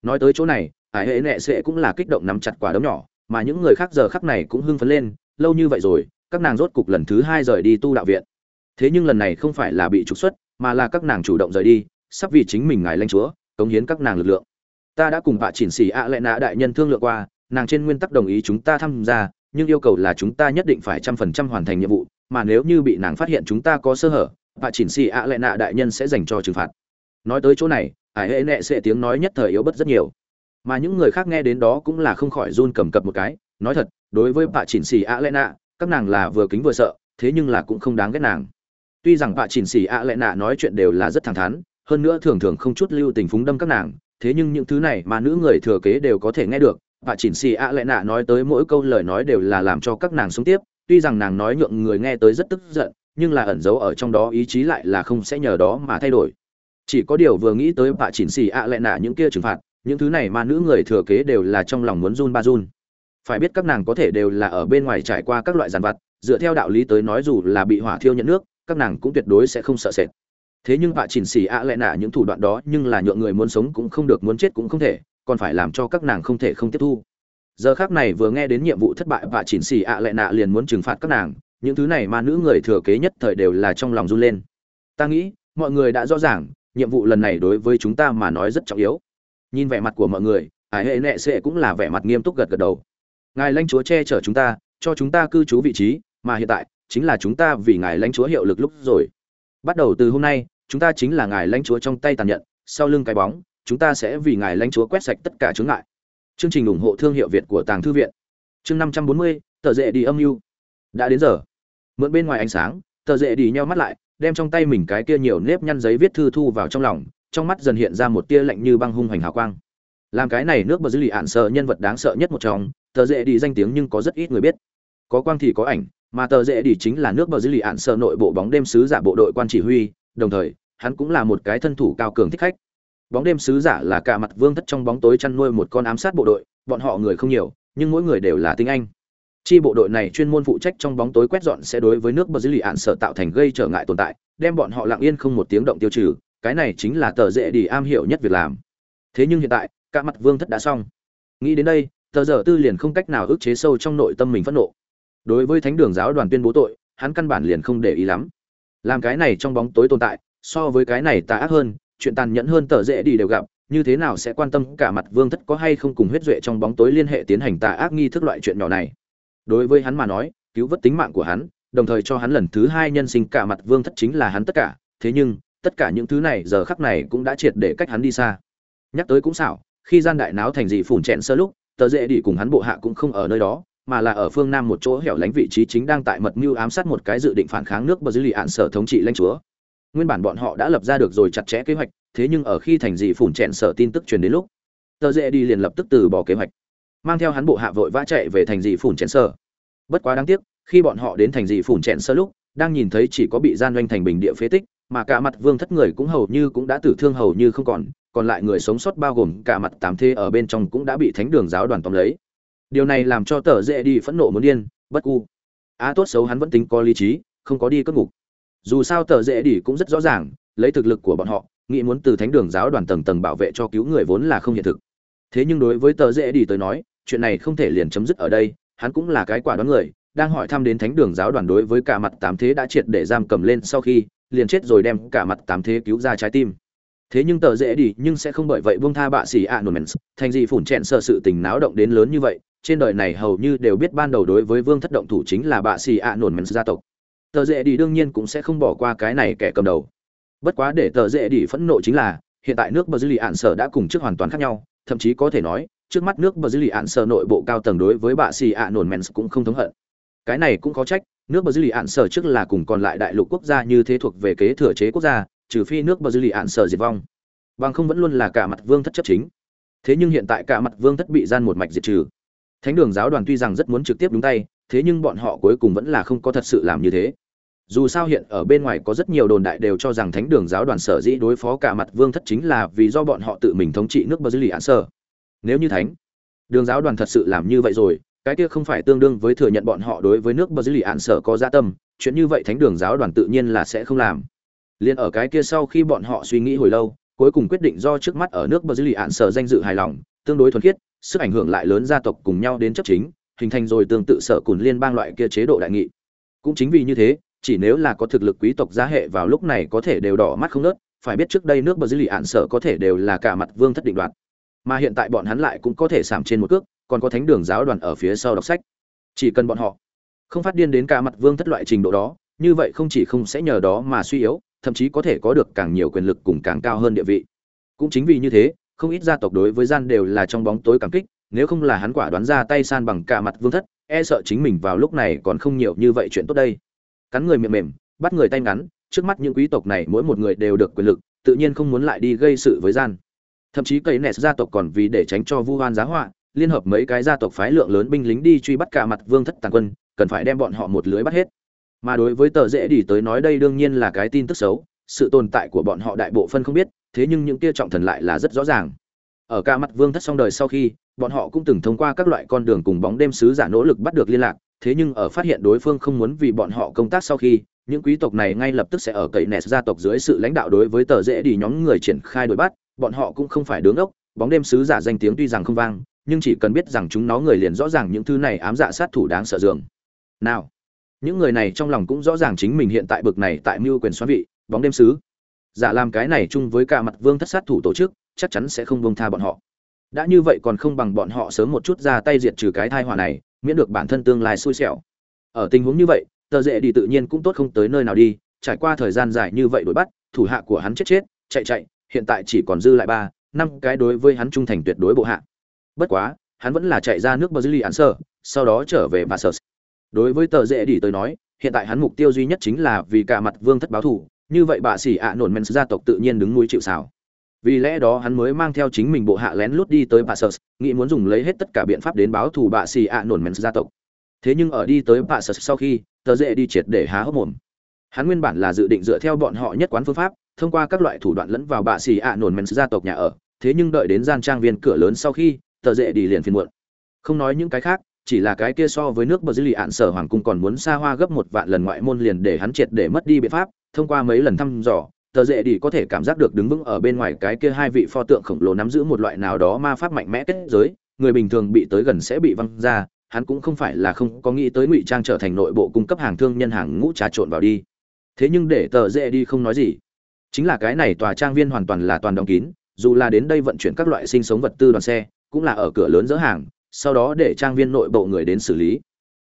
Nói tới chỗ này hải hệ nệ sẽ cũng là kích động nắm chặt quả đấm nhỏ, mà những người khác giờ khắc này cũng hưng phấn lên, lâu như vậy rồi, các nàng rốt cục lần thứ hai rời đi tu đạo viện. Thế nhưng lần này không phải là bị trục xuất, mà là các nàng chủ động rời đi, sắp vì chính mình ngài lãnh chúa, cống hiến các nàng lực lượng. Ta đã cùng bà chỉnh xỉ ạ lệ nạ đại nhân thương lượng qua nàng trên nguyên tắc đồng ý chúng ta tham gia, nhưng yêu cầu là chúng ta nhất định phải trăm phần trăm hoàn thành nhiệm vụ, mà nếu như bị nàng phát hiện chúng ta có sơ hở, bà chỉnh xì ạ lệ nạ đại nhân sẽ dành cho trừng phạt. Nói tới chỗ này, ải hệ nệ sẽ tiếng nói nhất thời yếu bất rất nhiều. Mà những người khác nghe đến đó cũng là không khỏi run cầm cập một cái, nói thật, đối với bà chỉnh xì ạ lệ nạ, các nàng là vừa kính vừa sợ, thế nhưng là cũng không đáng ghét nàng. Tuy rằng bà chỉnh xì ạ lệ nạ nói chuyện đều là rất thẳng thắn, hơn nữa thường thường không chút lưu tình phúng đâm các nàng, thế nhưng những thứ này mà nữ người thừa kế đều có thể nghe được bà chỉnh xì ạ lệ nạ nói tới mỗi câu lời nói đều là làm cho các nàng sống tiếp. Tuy rằng nàng nói nhượng người nghe tới rất tức giận, nhưng là ẩn giấu ở trong đó ý chí lại là không sẽ nhờ đó mà thay đổi. Chỉ có điều vừa nghĩ tới bà chỉnh xì ạ lệ nạ những kia trừng phạt, những thứ này mà nữ người thừa kế đều là trong lòng muốn run ba run. Phải biết các nàng có thể đều là ở bên ngoài trải qua các loại giàn vặt, dựa theo đạo lý tới nói dù là bị hỏa thiêu nhận nước, các nàng cũng tuyệt đối sẽ không sợ sệt. Thế nhưng bà chỉnh xì ạ lệ nạ những thủ đoạn đó nhưng là nhượng người muốn sống cũng không được, muốn chết cũng không thể còn phải làm cho các nàng không thể không tiếp thu. Giờ khác này vừa nghe đến nhiệm vụ thất bại và chỉnh xỉ ạ lệ nạ liền muốn trừng phạt các nàng, những thứ này mà nữ người thừa kế nhất thời đều là trong lòng run lên. Ta nghĩ, mọi người đã rõ ràng, nhiệm vụ lần này đối với chúng ta mà nói rất trọng yếu. Nhìn vẻ mặt của mọi người, ải hệ nệ sệ cũng là vẻ mặt nghiêm túc gật gật đầu. Ngài lãnh chúa che chở chúng ta, cho chúng ta cư trú vị trí, mà hiện tại, chính là chúng ta vì ngài lãnh chúa hiệu lực lúc rồi. Bắt đầu từ hôm nay, chúng ta chính là ngài lãnh chúa trong tay tàn nhận sau lưng cái bóng chúng ta sẽ vì ngài lãnh chúa quét sạch tất cả chướng ngại. Chương trình ủng hộ thương hiệu việt của tàng thư viện. Chương năm trăm bốn mươi, tờ dệ đi âm mưu. Đã đến giờ. Mượn bên ngoài ánh sáng, tờ dệ đi nheo mắt lại, đem trong tay mình cái kia nhiều nếp nhăn giấy viết thư thu vào trong lòng, trong mắt dần hiện ra một tia lạnh như băng hung hoành hào quang. Làm cái này nước bờ dữ lì ản sợ nhân vật đáng sợ nhất một trong, tờ dệ đi danh tiếng nhưng có rất ít người biết. Có quang thì có ảnh, mà tờ rệ đi chính là nước bờ dữ lì ạn sợ nội bộ bóng đêm sứ giả bộ đội quan chỉ huy, đồng thời, hắn cũng là một cái thân thủ cao cường thích khách bóng đêm sứ giả là cả mặt vương thất trong bóng tối chăn nuôi một con ám sát bộ đội, bọn họ người không nhiều, nhưng mỗi người đều là tinh anh. Chi bộ đội này chuyên môn phụ trách trong bóng tối quét dọn sẽ đối với nước bờ dưới lì ạn sở tạo thành gây trở ngại tồn tại, đem bọn họ lặng yên không một tiếng động tiêu trừ, cái này chính là tờ dễ đi am hiểu nhất việc làm. Thế nhưng hiện tại, cả mặt vương thất đã xong. Nghĩ đến đây, tờ dở tư liền không cách nào ức chế sâu trong nội tâm mình phẫn nộ. Đối với thánh đường giáo đoàn tuyên bố tội, hắn căn bản liền không để ý lắm. Làm cái này trong bóng tối tồn tại, so với cái này tà ác hơn chuyện tàn nhẫn hơn tờ dễ đi đều gặp, như thế nào sẽ quan tâm cả mặt vương thất có hay không cùng huyết duệ trong bóng tối liên hệ tiến hành tà ác nghi thức loại chuyện nhỏ này. Đối với hắn mà nói, cứu vớt tính mạng của hắn, đồng thời cho hắn lần thứ hai nhân sinh cả mặt vương thất chính là hắn tất cả, thế nhưng, tất cả những thứ này giờ khắc này cũng đã triệt để cách hắn đi xa. Nhắc tới cũng xảo, khi gian đại náo thành dị phủn chẹn sơ lúc, tờ dễ đi cùng hắn bộ hạ cũng không ở nơi đó, mà là ở phương nam một chỗ hẻo lánh vị trí chính đang tại mật mưu ám sát một cái dự định phản kháng nước bờ dưới lì ạn sở thống trị lãnh chúa nguyên bản bọn họ đã lập ra được rồi chặt chẽ kế hoạch, thế nhưng ở khi thành dị phủn chẹn sở tin tức truyền đến lúc, tờ dễ đi liền lập tức từ bỏ kế hoạch, mang theo hắn bộ hạ vội vã chạy về thành dị phủn chẹn sở. Bất quá đáng tiếc, khi bọn họ đến thành dị phủn chẹn sở lúc, đang nhìn thấy chỉ có bị gian doanh thành bình địa phế tích, mà cả mặt vương thất người cũng hầu như cũng đã tử thương hầu như không còn còn lại người sống sót bao gồm cả mặt tám thế ở bên trong cũng đã bị thánh đường giáo đoàn tóm lấy. Điều này làm cho tờ dễ đi phẫn nộ muốn điên, bất cu á tốt xấu hắn vẫn tính có lý trí, không có đi cất ngục dù sao tờ dễ đi cũng rất rõ ràng, lấy thực lực của bọn họ, nghĩ muốn từ thánh đường giáo đoàn tầng tầng bảo vệ cho cứu người vốn là không hiện thực. Thế nhưng đối với tờ dễ đi tới nói, chuyện này không thể liền chấm dứt ở đây, hắn cũng là cái quả đoán người, đang hỏi thăm đến thánh đường giáo đoàn đối với cả mặt tám thế đã triệt để giam cầm lên sau khi, liền chết rồi đem cả mặt tám thế cứu ra trái tim. Thế nhưng tờ dễ đi nhưng sẽ không bởi vậy buông tha bạ xỉ ạ nổn thành gì phủn chẹn sợ sự tình náo động đến lớn như vậy, trên đời này hầu như đều biết ban đầu đối với vương thất động thủ chính là bạ xỉ ạ nổn gia tộc tờ dễ đi đương nhiên cũng sẽ không bỏ qua cái này kẻ cầm đầu. Bất quá để tờ dễ đi phẫn nộ chính là, hiện tại nước bờ dư lì ạn sở đã cùng trước hoàn toàn khác nhau, thậm chí có thể nói, trước mắt nước bờ dư lì ạn sở nội bộ cao tầng đối với bạ xì ạ nổn mens cũng không thống hận. Cái này cũng có trách, nước bờ dư lì ạn sở trước là cùng còn lại đại lục quốc gia như thế thuộc về kế thừa chế quốc gia, trừ phi nước bờ dư lì ạn sở diệt vong. Bằng không vẫn luôn là cả mặt vương thất chấp chính. Thế nhưng hiện tại cả mặt vương thất bị gian một mạch diệt trừ. Thánh đường giáo đoàn tuy rằng rất muốn trực tiếp đúng tay, thế nhưng bọn họ cuối cùng vẫn là không có thật sự làm như thế dù sao hiện ở bên ngoài có rất nhiều đồn đại đều cho rằng thánh đường giáo đoàn sở dĩ đối phó cả mặt vương thất chính là vì do bọn họ tự mình thống trị nước bờ dư lì án sở nếu như thánh đường giáo đoàn thật sự làm như vậy rồi, cái kia không phải tương đương với thừa nhận bọn họ đối với nước bờ dư lì án sở có gia dạ tâm, chuyện như vậy thánh đường giáo đoàn tự nhiên là sẽ không làm. Liền ở cái kia sau khi bọn họ suy nghĩ hồi lâu, cuối cùng quyết định do trước mắt ở nước bờ dư lì án sở danh dự hài lòng, tương đối thuần khiết, sức ảnh hưởng lại lớn gia tộc cùng nhau đến chấp chính, hình thành rồi tương tự sở cùn liên bang loại kia chế độ đại nghị. Cũng chính vì như thế chỉ nếu là có thực lực quý tộc gia hệ vào lúc này có thể đều đỏ mắt không nớt, phải biết trước đây nước bờ dư lì ạn sở có thể đều là cả mặt vương thất định đoạt. Mà hiện tại bọn hắn lại cũng có thể sảm trên một cước, còn có thánh đường giáo đoàn ở phía sau đọc sách. Chỉ cần bọn họ không phát điên đến cả mặt vương thất loại trình độ đó, như vậy không chỉ không sẽ nhờ đó mà suy yếu, thậm chí có thể có được càng nhiều quyền lực cùng càng cao hơn địa vị. Cũng chính vì như thế, không ít gia tộc đối với gian đều là trong bóng tối cảm kích, nếu không là hắn quả đoán ra tay san bằng cả mặt vương thất e sợ chính mình vào lúc này còn không nhiều như vậy chuyện tốt đây cắn người miệng mềm, bắt người tay ngắn, trước mắt những quý tộc này mỗi một người đều được quyền lực, tự nhiên không muốn lại đi gây sự với gian. Thậm chí cây nẹt gia tộc còn vì để tránh cho vu hoan giá họa, liên hợp mấy cái gia tộc phái lượng lớn binh lính đi truy bắt cả mặt vương thất tàn quân, cần phải đem bọn họ một lưới bắt hết. Mà đối với tờ dễ đi tới nói đây đương nhiên là cái tin tức xấu, sự tồn tại của bọn họ đại bộ phân không biết, thế nhưng những kia trọng thần lại là rất rõ ràng. Ở cả mặt vương thất xong đời sau khi, bọn họ cũng từng thông qua các loại con đường cùng bóng đêm sứ giả nỗ lực bắt được liên lạc thế nhưng ở phát hiện đối phương không muốn vì bọn họ công tác sau khi, những quý tộc này ngay lập tức sẽ ở cậy nẹt gia tộc dưới sự lãnh đạo đối với tờ dễ đi nhóm người triển khai đuổi bắt. Bọn họ cũng không phải đứng ốc, bóng đêm sứ giả danh tiếng tuy rằng không vang, nhưng chỉ cần biết rằng chúng nó người liền rõ ràng những thứ này ám dạ sát thủ đáng sợ dường. Nào, những người này trong lòng cũng rõ ràng chính mình hiện tại bực này tại mưu quyền xoắn vị, bóng đêm sứ. Giả làm cái này chung với cả mặt vương thất sát thủ tổ chức, chắc chắn sẽ không bông tha bọn họ. Đã như vậy còn không bằng bọn họ sớm một chút ra tay diệt trừ cái thai họa này miễn được bản thân tương lai xui xẻo. Ở tình huống như vậy, tờ dễ đi tự nhiên cũng tốt không tới nơi nào đi, trải qua thời gian dài như vậy đuổi bắt, thủ hạ của hắn chết chết, chạy chạy, hiện tại chỉ còn dư lại ba, năm cái đối với hắn trung thành tuyệt đối bộ hạ. Bất quá, hắn vẫn là chạy ra nước brazil án sơ sau đó trở về bà sơ đối với tờ dễ đi tới nói, hiện tại hắn mục tiêu duy nhất chính là vì cả mặt vương thất báo thù, như vậy bà xỉ ạ nổn men gia tộc tự nhiên đứng núi chịu xào vì lẽ đó hắn mới mang theo chính mình bộ hạ lén lút đi tới bà sơ nghĩ muốn dùng lấy hết tất cả biện pháp đến báo thù bà xì ạ nổn men gia tộc. Thế nhưng ở đi tới bà sơ sau khi, tờ dễ đi triệt để há hốc mồm. Hắn nguyên bản là dự định dựa theo bọn họ nhất quán phương pháp, thông qua các loại thủ đoạn lẫn vào bà xì ạ nổn men gia tộc nhà ở, thế nhưng đợi đến gian trang viên cửa lớn sau khi, tờ dễ đi liền phiền muộn. Không nói những cái khác, chỉ là cái kia so với nước bờ dư lì ạn sở hoàng cung còn muốn xa hoa gấp một vạn lần ngoại môn liền để hắn triệt để mất đi biện pháp, thông qua mấy lần thăm dò tờ dễ đi có thể cảm giác được đứng vững ở bên ngoài cái kia hai vị pho tượng khổng lồ nắm giữ một loại nào đó ma pháp mạnh mẽ kết giới, người bình thường bị tới gần sẽ bị văng ra, hắn cũng không phải là không có nghĩ tới ngụy trang trở thành nội bộ cung cấp hàng thương nhân hàng ngũ trà trộn vào đi. Thế nhưng để tờ dễ đi không nói gì. Chính là cái này tòa trang viên hoàn toàn là toàn đóng kín, dù là đến đây vận chuyển các loại sinh sống vật tư đoàn xe, cũng là ở cửa lớn dỡ hàng, sau đó để trang viên nội bộ người đến xử lý.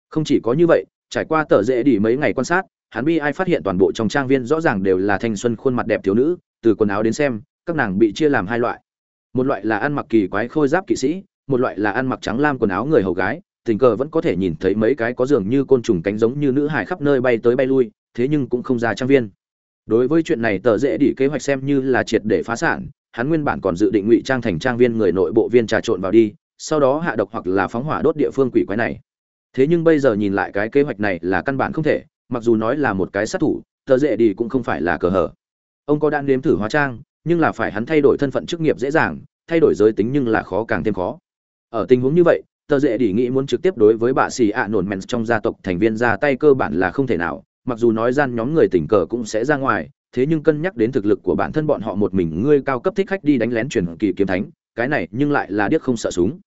Không chỉ có như vậy, trải qua tờ dễ đi mấy ngày quan sát hắn bi ai phát hiện toàn bộ trong trang viên rõ ràng đều là thanh xuân khuôn mặt đẹp thiếu nữ, từ quần áo đến xem, các nàng bị chia làm hai loại. Một loại là ăn mặc kỳ quái khôi giáp kỵ sĩ, một loại là ăn mặc trắng lam quần áo người hầu gái, tình cờ vẫn có thể nhìn thấy mấy cái có dường như côn trùng cánh giống như nữ hải khắp nơi bay tới bay lui, thế nhưng cũng không ra trang viên. Đối với chuyện này tờ dễ đi kế hoạch xem như là triệt để phá sản, hắn nguyên bản còn dự định ngụy trang thành trang viên người nội bộ viên trà trộn vào đi, sau đó hạ độc hoặc là phóng hỏa đốt địa phương quỷ quái này. Thế nhưng bây giờ nhìn lại cái kế hoạch này là căn bản không thể mặc dù nói là một cái sát thủ, tờ dễ đi cũng không phải là cờ hở. Ông có đang nếm thử hóa trang, nhưng là phải hắn thay đổi thân phận chức nghiệp dễ dàng, thay đổi giới tính nhưng là khó càng thêm khó. Ở tình huống như vậy, tờ dễ đi nghĩ muốn trực tiếp đối với bà xì ạ nổn mèn trong gia tộc thành viên ra tay cơ bản là không thể nào, mặc dù nói gian nhóm người tình cờ cũng sẽ ra ngoài, thế nhưng cân nhắc đến thực lực của bản thân bọn họ một mình ngươi cao cấp thích khách đi đánh lén truyền kỳ kiếm thánh, cái này nhưng lại là điếc không sợ súng.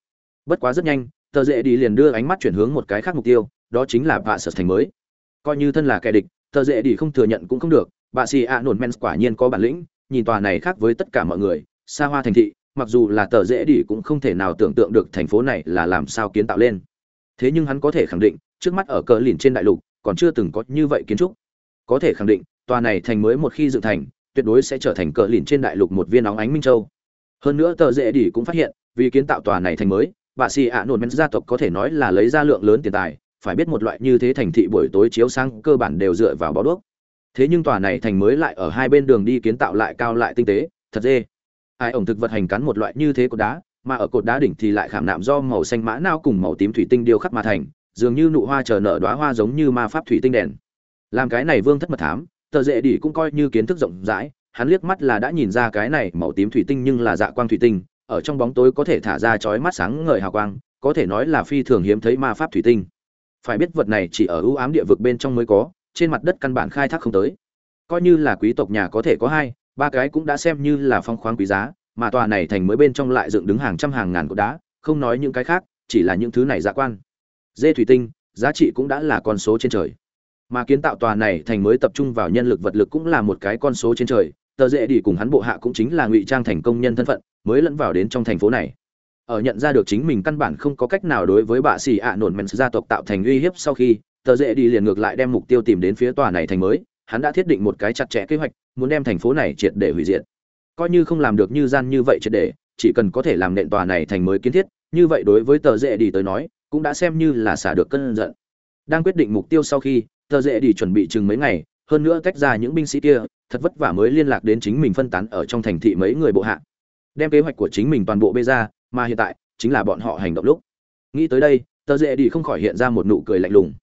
Bất quá rất nhanh, tờ dễ đi liền đưa ánh mắt chuyển hướng một cái khác mục tiêu, đó chính là vạ sợ thành mới coi như thân là kẻ địch thợ dễ đi không thừa nhận cũng không được, bà xì ạ nổn men quả nhiên có bản lĩnh, nhìn tòa này khác với tất cả mọi người, xa hoa thành thị, mặc dù là tờ dễ đi cũng không thể nào tưởng tượng được thành phố này là làm sao kiến tạo lên. Thế nhưng hắn có thể khẳng định, trước mắt ở cờ lìn trên đại lục, còn chưa từng có như vậy kiến trúc. Có thể khẳng định, tòa này thành mới một khi dựng thành, tuyệt đối sẽ trở thành cờ lìn trên đại lục một viên óng ánh minh châu. Hơn nữa tờ dễ đi cũng phát hiện, vì kiến tạo tòa này thành mới, bà xì ạ nổn men gia tộc có thể nói là lấy ra lượng lớn tiền tài phải biết một loại như thế thành thị buổi tối chiếu sáng cơ bản đều dựa vào bó đuốc. Thế nhưng tòa này thành mới lại ở hai bên đường đi kiến tạo lại cao lại tinh tế, thật dê. Ai ổng thực vật hành cắn một loại như thế cột đá, mà ở cột đá đỉnh thì lại khảm nạm do màu xanh mã nao cùng màu tím thủy tinh điêu khắc mà thành, dường như nụ hoa chờ nở đóa hoa giống như ma pháp thủy tinh đèn. Làm cái này vương thất mật thám, tờ dễ đỉ cũng coi như kiến thức rộng rãi, hắn liếc mắt là đã nhìn ra cái này màu tím thủy tinh nhưng là dạ quang thủy tinh, ở trong bóng tối có thể thả ra chói mắt sáng ngời hào quang, có thể nói là phi thường hiếm thấy ma pháp thủy tinh phải biết vật này chỉ ở ưu ám địa vực bên trong mới có, trên mặt đất căn bản khai thác không tới. Coi như là quý tộc nhà có thể có hai, ba cái cũng đã xem như là phong khoáng quý giá, mà tòa này thành mới bên trong lại dựng đứng hàng trăm hàng ngàn cột đá, không nói những cái khác, chỉ là những thứ này dạ quan. Dê thủy tinh, giá trị cũng đã là con số trên trời. Mà kiến tạo tòa này thành mới tập trung vào nhân lực vật lực cũng là một cái con số trên trời, tờ dễ đi cùng hắn bộ hạ cũng chính là ngụy trang thành công nhân thân phận, mới lẫn vào đến trong thành phố này ở nhận ra được chính mình căn bản không có cách nào đối với bạ xì ạ nổn mèn gia tộc tạo thành uy hiếp sau khi, tờ dễ đi liền ngược lại đem mục tiêu tìm đến phía tòa này thành mới, hắn đã thiết định một cái chặt chẽ kế hoạch, muốn đem thành phố này triệt để hủy diệt. Coi như không làm được như gian như vậy triệt để, chỉ cần có thể làm nện tòa này thành mới kiến thiết, như vậy đối với tờ dễ đi tới nói, cũng đã xem như là xả được cơn giận. Đang quyết định mục tiêu sau khi, tờ dễ đi chuẩn bị chừng mấy ngày, hơn nữa tách ra những binh sĩ kia, thật vất vả mới liên lạc đến chính mình phân tán ở trong thành thị mấy người bộ hạ. Đem kế hoạch của chính mình toàn bộ bê ra mà hiện tại chính là bọn họ hành động lúc. Nghĩ tới đây tờ dễ đi không khỏi hiện ra một nụ cười lạnh lùng.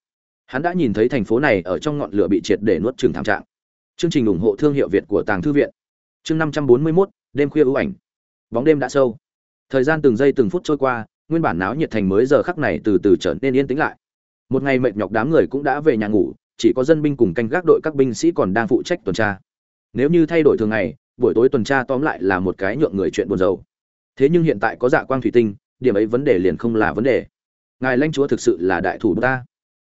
Hắn đã nhìn thấy thành phố này ở trong ngọn lửa bị triệt để nuốt trừng thảm trạng. Chương trình ủng hộ thương hiệu việt của tàng thư viện. Chương năm trăm bốn mươi 541, đêm khuya ưu ảnh. Bóng đêm đã sâu. Thời gian từng giây từng phút trôi qua nguyên bản náo nhiệt thành mới giờ khắc này từ từ trở nên yên tĩnh lại. Một ngày mệt nhọc đám người cũng đã về nhà ngủ chỉ có dân binh cùng canh gác đội các binh sĩ còn đang phụ trách tuần tra. Nếu như thay đổi thường ngày buổi tối tuần tra tóm lại là một cái nhượng người chuyện buồn rầu thế nhưng hiện tại có dạ quang thủy tinh, điểm ấy vấn đề liền không là vấn đề. Ngài lãnh chúa thực sự là đại thủ ta.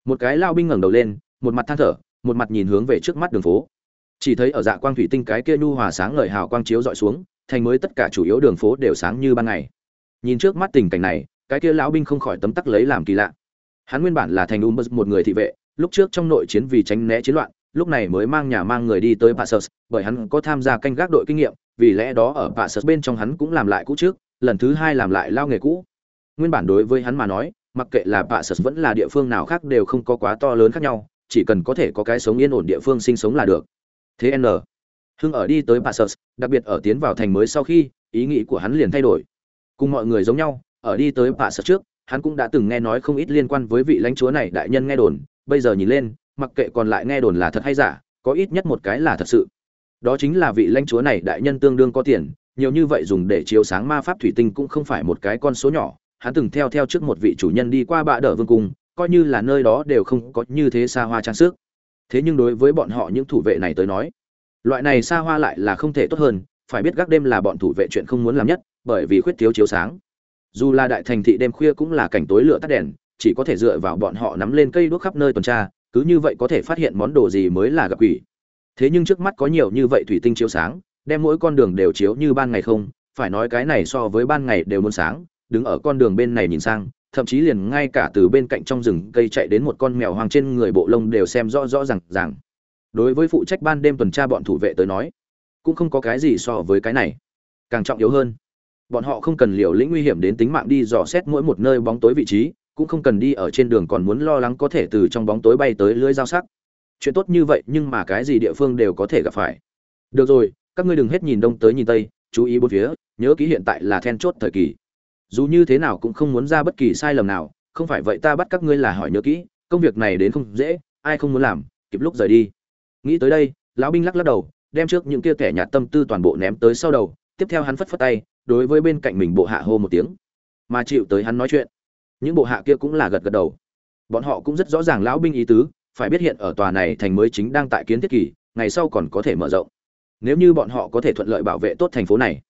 Một cái lao binh ngẩng đầu lên, một mặt than thở, một mặt nhìn hướng về trước mắt đường phố. Chỉ thấy ở dạ quang thủy tinh cái kia nhu hòa sáng ngời hào quang chiếu dọi xuống, thành mới tất cả chủ yếu đường phố đều sáng như ban ngày. Nhìn trước mắt tình cảnh này, cái kia lão binh không khỏi tấm tắc lấy làm kỳ lạ. Hắn nguyên bản là thành um một người thị vệ, lúc trước trong nội chiến vì tránh né chiến loạn lúc này mới mang nhà mang người đi tới Passus, bởi hắn có tham gia canh gác đội kinh nghiệm, vì lẽ đó ở Passus bên trong hắn cũng làm lại cũ trước, lần thứ hai làm lại lao nghề cũ. Nguyên bản đối với hắn mà nói, mặc kệ là Passus vẫn là địa phương nào khác đều không có quá to lớn khác nhau, chỉ cần có thể có cái sống yên ổn địa phương sinh sống là được. Thế N. Hưng ở đi tới Passus, đặc biệt ở tiến vào thành mới sau khi, ý nghĩ của hắn liền thay đổi. Cùng mọi người giống nhau, ở đi tới Passus trước, hắn cũng đã từng nghe nói không ít liên quan với vị lãnh chúa này đại nhân nghe đồn, bây giờ nhìn lên, mặc kệ còn lại nghe đồn là thật hay giả, có ít nhất một cái là thật sự. Đó chính là vị lãnh chúa này đại nhân tương đương có tiền, nhiều như vậy dùng để chiếu sáng ma pháp thủy tinh cũng không phải một cái con số nhỏ. Hắn từng theo theo trước một vị chủ nhân đi qua bạ đỡ vương cung, coi như là nơi đó đều không có như thế xa hoa trang sức. Thế nhưng đối với bọn họ những thủ vệ này tới nói, loại này xa hoa lại là không thể tốt hơn, phải biết gác đêm là bọn thủ vệ chuyện không muốn làm nhất, bởi vì khuyết thiếu chiếu sáng. Dù là đại thành thị đêm khuya cũng là cảnh tối lửa tắt đèn, chỉ có thể dựa vào bọn họ nắm lên cây đuốc khắp nơi tuần tra cứ như vậy có thể phát hiện món đồ gì mới là gặp quỷ. Thế nhưng trước mắt có nhiều như vậy thủy tinh chiếu sáng, đem mỗi con đường đều chiếu như ban ngày không, phải nói cái này so với ban ngày đều muốn sáng, đứng ở con đường bên này nhìn sang, thậm chí liền ngay cả từ bên cạnh trong rừng cây chạy đến một con mèo hoang trên người bộ lông đều xem rõ rõ ràng ràng. Đối với phụ trách ban đêm tuần tra bọn thủ vệ tới nói, cũng không có cái gì so với cái này. Càng trọng yếu hơn, bọn họ không cần liều lĩnh nguy hiểm đến tính mạng đi dò xét mỗi một nơi bóng tối vị trí cũng không cần đi ở trên đường còn muốn lo lắng có thể từ trong bóng tối bay tới lưới dao sắc. Chuyện tốt như vậy nhưng mà cái gì địa phương đều có thể gặp phải. Được rồi, các ngươi đừng hết nhìn đông tới nhìn tây, chú ý bốn phía, nhớ kỹ hiện tại là then chốt thời kỳ. Dù như thế nào cũng không muốn ra bất kỳ sai lầm nào, không phải vậy ta bắt các ngươi là hỏi nhớ kỹ, công việc này đến không dễ, ai không muốn làm, kịp lúc rời đi. Nghĩ tới đây, lão binh lắc lắc đầu, đem trước những kia kẻ nhạt tâm tư toàn bộ ném tới sau đầu, tiếp theo hắn phất phất tay, đối với bên cạnh mình bộ hạ hô một tiếng. Mà chịu tới hắn nói chuyện những bộ hạ kia cũng là gật gật đầu. Bọn họ cũng rất rõ ràng lão binh ý tứ, phải biết hiện ở tòa này thành mới chính đang tại kiến thiết kỳ, ngày sau còn có thể mở rộng. Nếu như bọn họ có thể thuận lợi bảo vệ tốt thành phố này,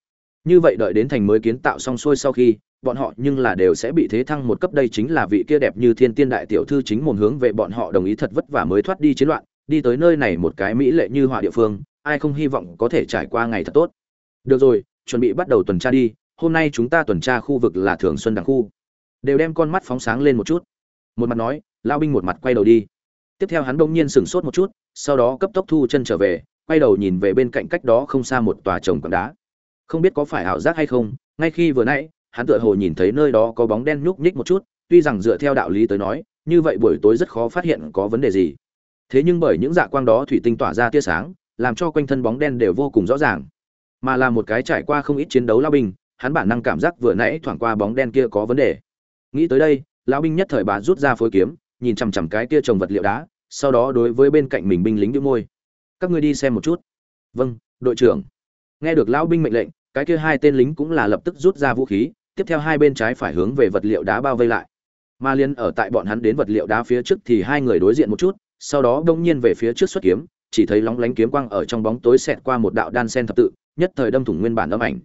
như vậy đợi đến thành mới kiến tạo xong xuôi sau khi, bọn họ nhưng là đều sẽ bị thế thăng một cấp, đây chính là vị kia đẹp như thiên tiên đại tiểu thư chính môn hướng về bọn họ đồng ý thật vất vả mới thoát đi chiến loạn, đi tới nơi này một cái mỹ lệ như họa địa phương, ai không hy vọng có thể trải qua ngày thật tốt. Được rồi, chuẩn bị bắt đầu tuần tra đi, hôm nay chúng ta tuần tra khu vực là thường xuân đằng khu đều đem con mắt phóng sáng lên một chút. Một mặt nói lao binh một mặt quay đầu đi. Tiếp theo hắn đông nhiên sửng sốt một chút, sau đó cấp tốc thu chân trở về, quay đầu nhìn về bên cạnh cách đó không xa một tòa trồng quảng đá. Không biết có phải ảo giác hay không, ngay khi vừa nãy, hắn tựa hồ nhìn thấy nơi đó có bóng đen nhúc nhích một chút, tuy rằng dựa theo đạo lý tới nói, như vậy buổi tối rất khó phát hiện có vấn đề gì. Thế nhưng bởi những dạ quang đó thủy tinh tỏa ra tia sáng, làm cho quanh thân bóng đen đều vô cùng rõ ràng. Mà là một cái trải qua không ít chiến đấu lao binh, hắn bản năng cảm giác vừa nãy thoảng qua bóng đen kia có vấn đề nghĩ tới đây, lão binh nhất thời bà rút ra phối kiếm, nhìn chằm chằm cái kia trồng vật liệu đá, sau đó đối với bên cạnh mình binh lính đĩu môi. Các ngươi đi xem một chút. Vâng đội trưởng. Nghe được lão binh mệnh lệnh, cái kia hai tên lính cũng là lập tức rút ra vũ khí, tiếp theo hai bên trái phải hướng về vật liệu đá bao vây lại. Ma liên ở tại bọn hắn đến vật liệu đá phía trước thì hai người đối diện một chút, sau đó đông nhiên về phía trước xuất kiếm, chỉ thấy lóng lánh kiếm quang ở trong bóng tối xẹt qua một đạo đan sen thập tự, nhất thời đâm thủng nguyên bản âm ảnh.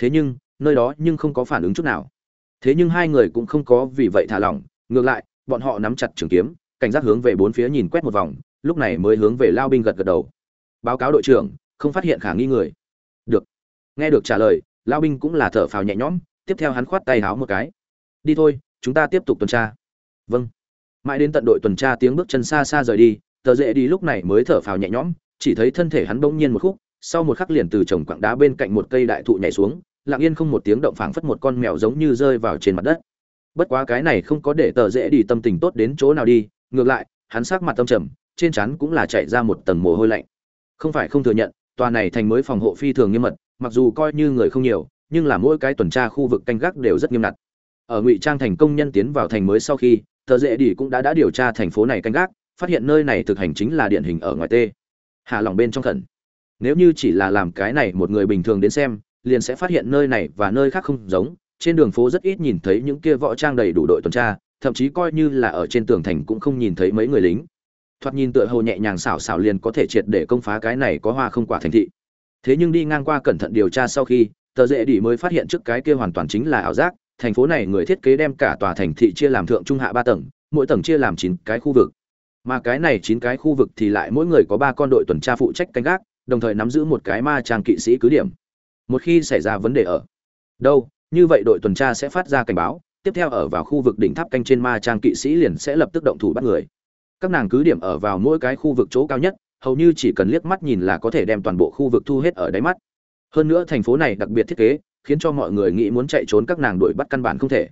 Thế nhưng, nơi đó nhưng không có phản ứng chút nào thế nhưng hai người cũng không có vì vậy thả lỏng, ngược lại, bọn họ nắm chặt trường kiếm, cảnh giác hướng về bốn phía nhìn quét một vòng, lúc này mới hướng về lao binh gật gật đầu. Báo cáo đội trưởng, không phát hiện khả nghi người. Được. Nghe được trả lời, lao binh cũng là thở phào nhẹ nhõm, tiếp theo hắn khoát tay háo một cái. Đi thôi, chúng ta tiếp tục tuần tra. Vâng. Mãi đến tận đội tuần tra tiếng bước chân xa xa rời đi, tờ dễ đi lúc này mới thở phào nhẹ nhõm, chỉ thấy thân thể hắn bỗng nhiên một khúc, sau một khắc liền từ trồng quặng đá bên cạnh một cây đại thụ nhảy xuống lặng yên không một tiếng động phảng phất một con mèo giống như rơi vào trên mặt đất. Bất quá cái này không có để tờ dễ đi tâm tình tốt đến chỗ nào đi, ngược lại, hắn sắc mặt tâm trầm, trên trán cũng là chạy ra một tầng mồ hôi lạnh. Không phải không thừa nhận, tòa này thành mới phòng hộ phi thường nghiêm mật, mặc dù coi như người không nhiều, nhưng là mỗi cái tuần tra khu vực canh gác đều rất nghiêm ngặt. Ở ngụy trang thành công nhân tiến vào thành mới sau khi, tờ dễ đi cũng đã đã điều tra thành phố này canh gác, phát hiện nơi này thực hành chính là điển hình ở ngoài tê. Hạ lòng bên trong khẩn. Nếu như chỉ là làm cái này một người bình thường đến xem liền sẽ phát hiện nơi này và nơi khác không giống, trên đường phố rất ít nhìn thấy những kia võ trang đầy đủ đội tuần tra, thậm chí coi như là ở trên tường thành cũng không nhìn thấy mấy người lính. Thoạt nhìn tựa hồ nhẹ nhàng xảo xảo liền có thể triệt để công phá cái này có hoa không quả thành thị. Thế nhưng đi ngang qua cẩn thận điều tra sau khi, tờ dễ đi mới phát hiện trước cái kia hoàn toàn chính là ảo giác, thành phố này người thiết kế đem cả tòa thành thị chia làm thượng trung hạ ba tầng, mỗi tầng chia làm chín cái khu vực. Mà cái này chín cái khu vực thì lại mỗi người có ba con đội tuần tra phụ trách canh gác, đồng thời nắm giữ một cái ma trang kỵ sĩ cứ điểm một khi xảy ra vấn đề ở đâu, như vậy đội tuần tra sẽ phát ra cảnh báo, tiếp theo ở vào khu vực đỉnh tháp canh trên ma trang kỵ sĩ liền sẽ lập tức động thủ bắt người. Các nàng cứ điểm ở vào mỗi cái khu vực chỗ cao nhất, hầu như chỉ cần liếc mắt nhìn là có thể đem toàn bộ khu vực thu hết ở đáy mắt. Hơn nữa thành phố này đặc biệt thiết kế, khiến cho mọi người nghĩ muốn chạy trốn các nàng đuổi bắt căn bản không thể.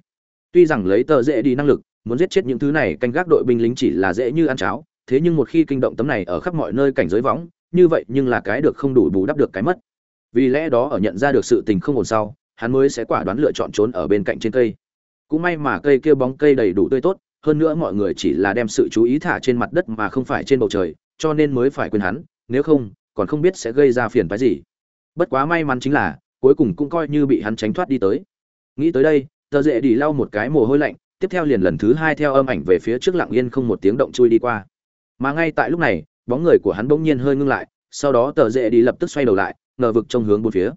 Tuy rằng lấy tờ dễ đi năng lực, muốn giết chết những thứ này canh gác đội binh lính chỉ là dễ như ăn cháo, thế nhưng một khi kinh động tấm này ở khắp mọi nơi cảnh giới võng, như vậy nhưng là cái được không đủ bù đắp được cái mất vì lẽ đó ở nhận ra được sự tình không ổn sau, hắn mới sẽ quả đoán lựa chọn trốn ở bên cạnh trên cây. Cũng may mà cây kia bóng cây đầy đủ tươi tốt, hơn nữa mọi người chỉ là đem sự chú ý thả trên mặt đất mà không phải trên bầu trời, cho nên mới phải quên hắn, nếu không, còn không biết sẽ gây ra phiền phái gì. Bất quá may mắn chính là, cuối cùng cũng coi như bị hắn tránh thoát đi tới. Nghĩ tới đây, tờ dễ đi lau một cái mồ hôi lạnh, tiếp theo liền lần thứ hai theo âm ảnh về phía trước lặng yên không một tiếng động chui đi qua. Mà ngay tại lúc này, bóng người của hắn bỗng nhiên hơi ngưng lại, sau đó tờ dễ đi lập tức xoay đầu lại ngờ vực trong hướng bốn phía.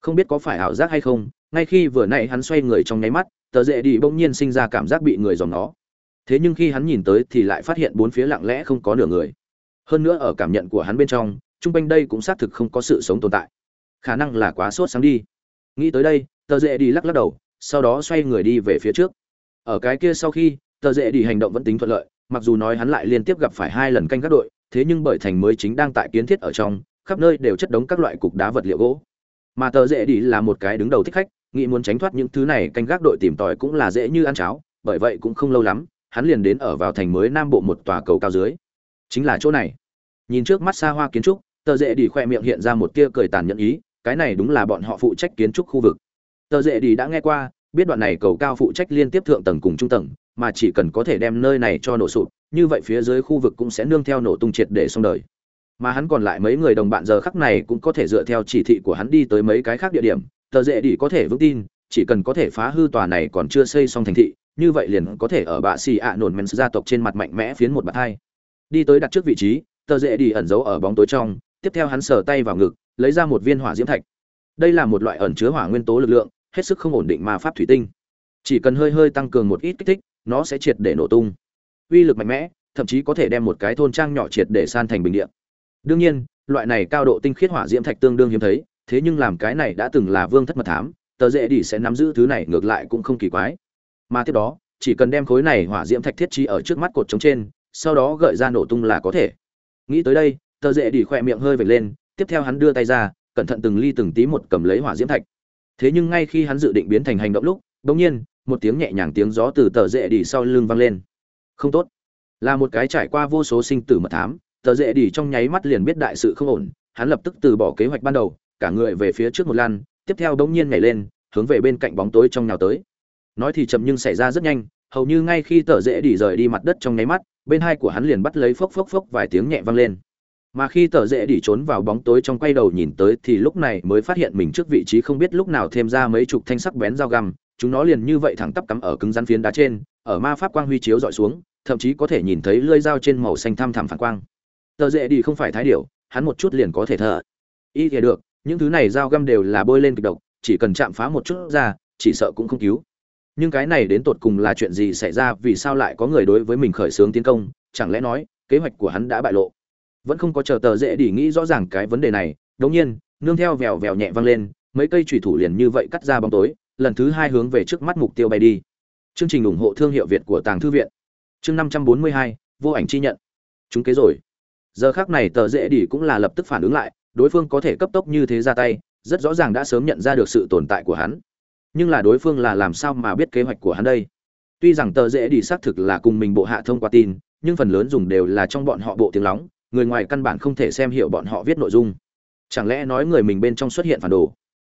Không biết có phải ảo giác hay không, ngay khi vừa nãy hắn xoay người trong nháy mắt, tờ dễ đi bỗng nhiên sinh ra cảm giác bị người dòm nó thế nhưng khi hắn nhìn tới thì lại phát hiện bốn phía lặng lẽ không có nửa người. Hơn nữa ở cảm nhận của hắn bên trong, chung quanh đây cũng xác thực không có sự sống tồn tại. Khả năng là quá sốt sáng đi. Nghĩ tới đây, tờ dễ đi lắc lắc đầu, sau đó xoay người đi về phía trước. Ở cái kia sau khi, tờ dễ đi hành động vẫn tính thuận lợi, mặc dù nói hắn lại liên tiếp gặp phải hai lần canh các đội, thế nhưng bởi thành mới chính đang tại kiến thiết ở trong khắp nơi đều chất đống các loại cục đá vật liệu gỗ. Mà tờ dễ đi là một cái đứng đầu thích khách, nghĩ muốn tránh thoát những thứ này, canh gác đội tìm tòi cũng là dễ như ăn cháo, bởi vậy cũng không lâu lắm, hắn liền đến ở vào thành mới nam bộ một tòa cầu cao dưới. Chính là chỗ này. Nhìn trước mắt xa hoa kiến trúc, tờ dễ đi khoe miệng hiện ra một tia cười tàn nhẫn ý, cái này đúng là bọn họ phụ trách kiến trúc khu vực. Tờ dễ đi đã nghe qua, biết đoạn này cầu cao phụ trách liên tiếp thượng tầng cùng trung tầng, mà chỉ cần có thể đem nơi này cho nổ sụp, như vậy phía dưới khu vực cũng sẽ nương theo nổ tung triệt để xong đời mà hắn còn lại mấy người đồng bạn giờ khắc này cũng có thể dựa theo chỉ thị của hắn đi tới mấy cái khác địa điểm. Tờ dễ đi có thể vững tin, chỉ cần có thể phá hư tòa này còn chưa xây xong thành thị, như vậy liền có thể ở bạ xì ạ nổn men gia tộc trên mặt mạnh mẽ phiến một bạt hai. Đi tới đặt trước vị trí, tờ dễ đi ẩn giấu ở bóng tối trong, tiếp theo hắn sờ tay vào ngực, lấy ra một viên hỏa diễm thạch. Đây là một loại ẩn chứa hỏa nguyên tố lực lượng, hết sức không ổn định ma pháp thủy tinh. Chỉ cần hơi hơi tăng cường một ít kích thích, nó sẽ triệt để nổ tung. Uy lực mạnh mẽ, thậm chí có thể đem một cái thôn trang nhỏ triệt để san thành bình địa đương nhiên, loại này cao độ tinh khiết hỏa diễm thạch tương đương hiếm thấy, thế nhưng làm cái này đã từng là vương thất mật thám, tờ dễ đi sẽ nắm giữ thứ này ngược lại cũng không kỳ quái. Mà tiếp đó, chỉ cần đem khối này hỏa diễm thạch thiết trí ở trước mắt cột trống trên, sau đó gợi ra nổ tung là có thể. Nghĩ tới đây, tờ dễ đi khỏe miệng hơi vệt lên, tiếp theo hắn đưa tay ra, cẩn thận từng ly từng tí một cầm lấy hỏa diễm thạch. Thế nhưng ngay khi hắn dự định biến thành hành động lúc bỗng nhiên, một tiếng nhẹ nhàng tiếng gió từ tờ dễ đi sau lưng vang lên. Không tốt. Là một cái trải qua vô số sinh tử mật thám tờ dễ đi trong nháy mắt liền biết đại sự không ổn, hắn lập tức từ bỏ kế hoạch ban đầu, cả người về phía trước một lan tiếp theo đống nhiên nhảy lên, hướng về bên cạnh bóng tối trong nhào tới. Nói thì chậm nhưng xảy ra rất nhanh, hầu như ngay khi tờ dễ đi rời đi mặt đất trong nháy mắt, bên hai của hắn liền bắt lấy phốc phốc phốc vài tiếng nhẹ vang lên. Mà khi tờ dễ đi trốn vào bóng tối trong quay đầu nhìn tới thì lúc này mới phát hiện mình trước vị trí không biết lúc nào thêm ra mấy chục thanh sắc bén dao găm, chúng nó liền như vậy thẳng tắp cắm ở cứng rắn phiến đá trên, ở ma pháp quang huy chiếu dọi xuống, thậm chí có thể nhìn thấy lưỡi dao trên màu xanh thăm thẳm phản quang tờ dễ đi không phải thái điểu, hắn một chút liền có thể thở. Y thì được, những thứ này dao găm đều là bôi lên kịch độc, chỉ cần chạm phá một chút ra, chỉ sợ cũng không cứu. Nhưng cái này đến tột cùng là chuyện gì xảy ra, vì sao lại có người đối với mình khởi xướng tiến công, chẳng lẽ nói, kế hoạch của hắn đã bại lộ? Vẫn không có chờ tờ dễ đi nghĩ rõ ràng cái vấn đề này, đống nhiên, nương theo vèo vèo nhẹ vang lên, mấy cây thủy thủ liền như vậy cắt ra bóng tối, lần thứ hai hướng về trước mắt mục tiêu bay đi. Chương trình ủng hộ thương hiệu việt của tàng thư viện. Chương năm trăm bốn mươi hai, vô ảnh chi nhận. Chúng kế rồi giờ khác này tờ dễ đi cũng là lập tức phản ứng lại, đối phương có thể cấp tốc như thế ra tay, rất rõ ràng đã sớm nhận ra được sự tồn tại của hắn. Nhưng là đối phương là làm sao mà biết kế hoạch của hắn đây? Tuy rằng tờ dễ đi xác thực là cùng mình bộ hạ thông qua tin, nhưng phần lớn dùng đều là trong bọn họ bộ tiếng lóng, người ngoài căn bản không thể xem hiểu bọn họ viết nội dung. Chẳng lẽ nói người mình bên trong xuất hiện phản đồ?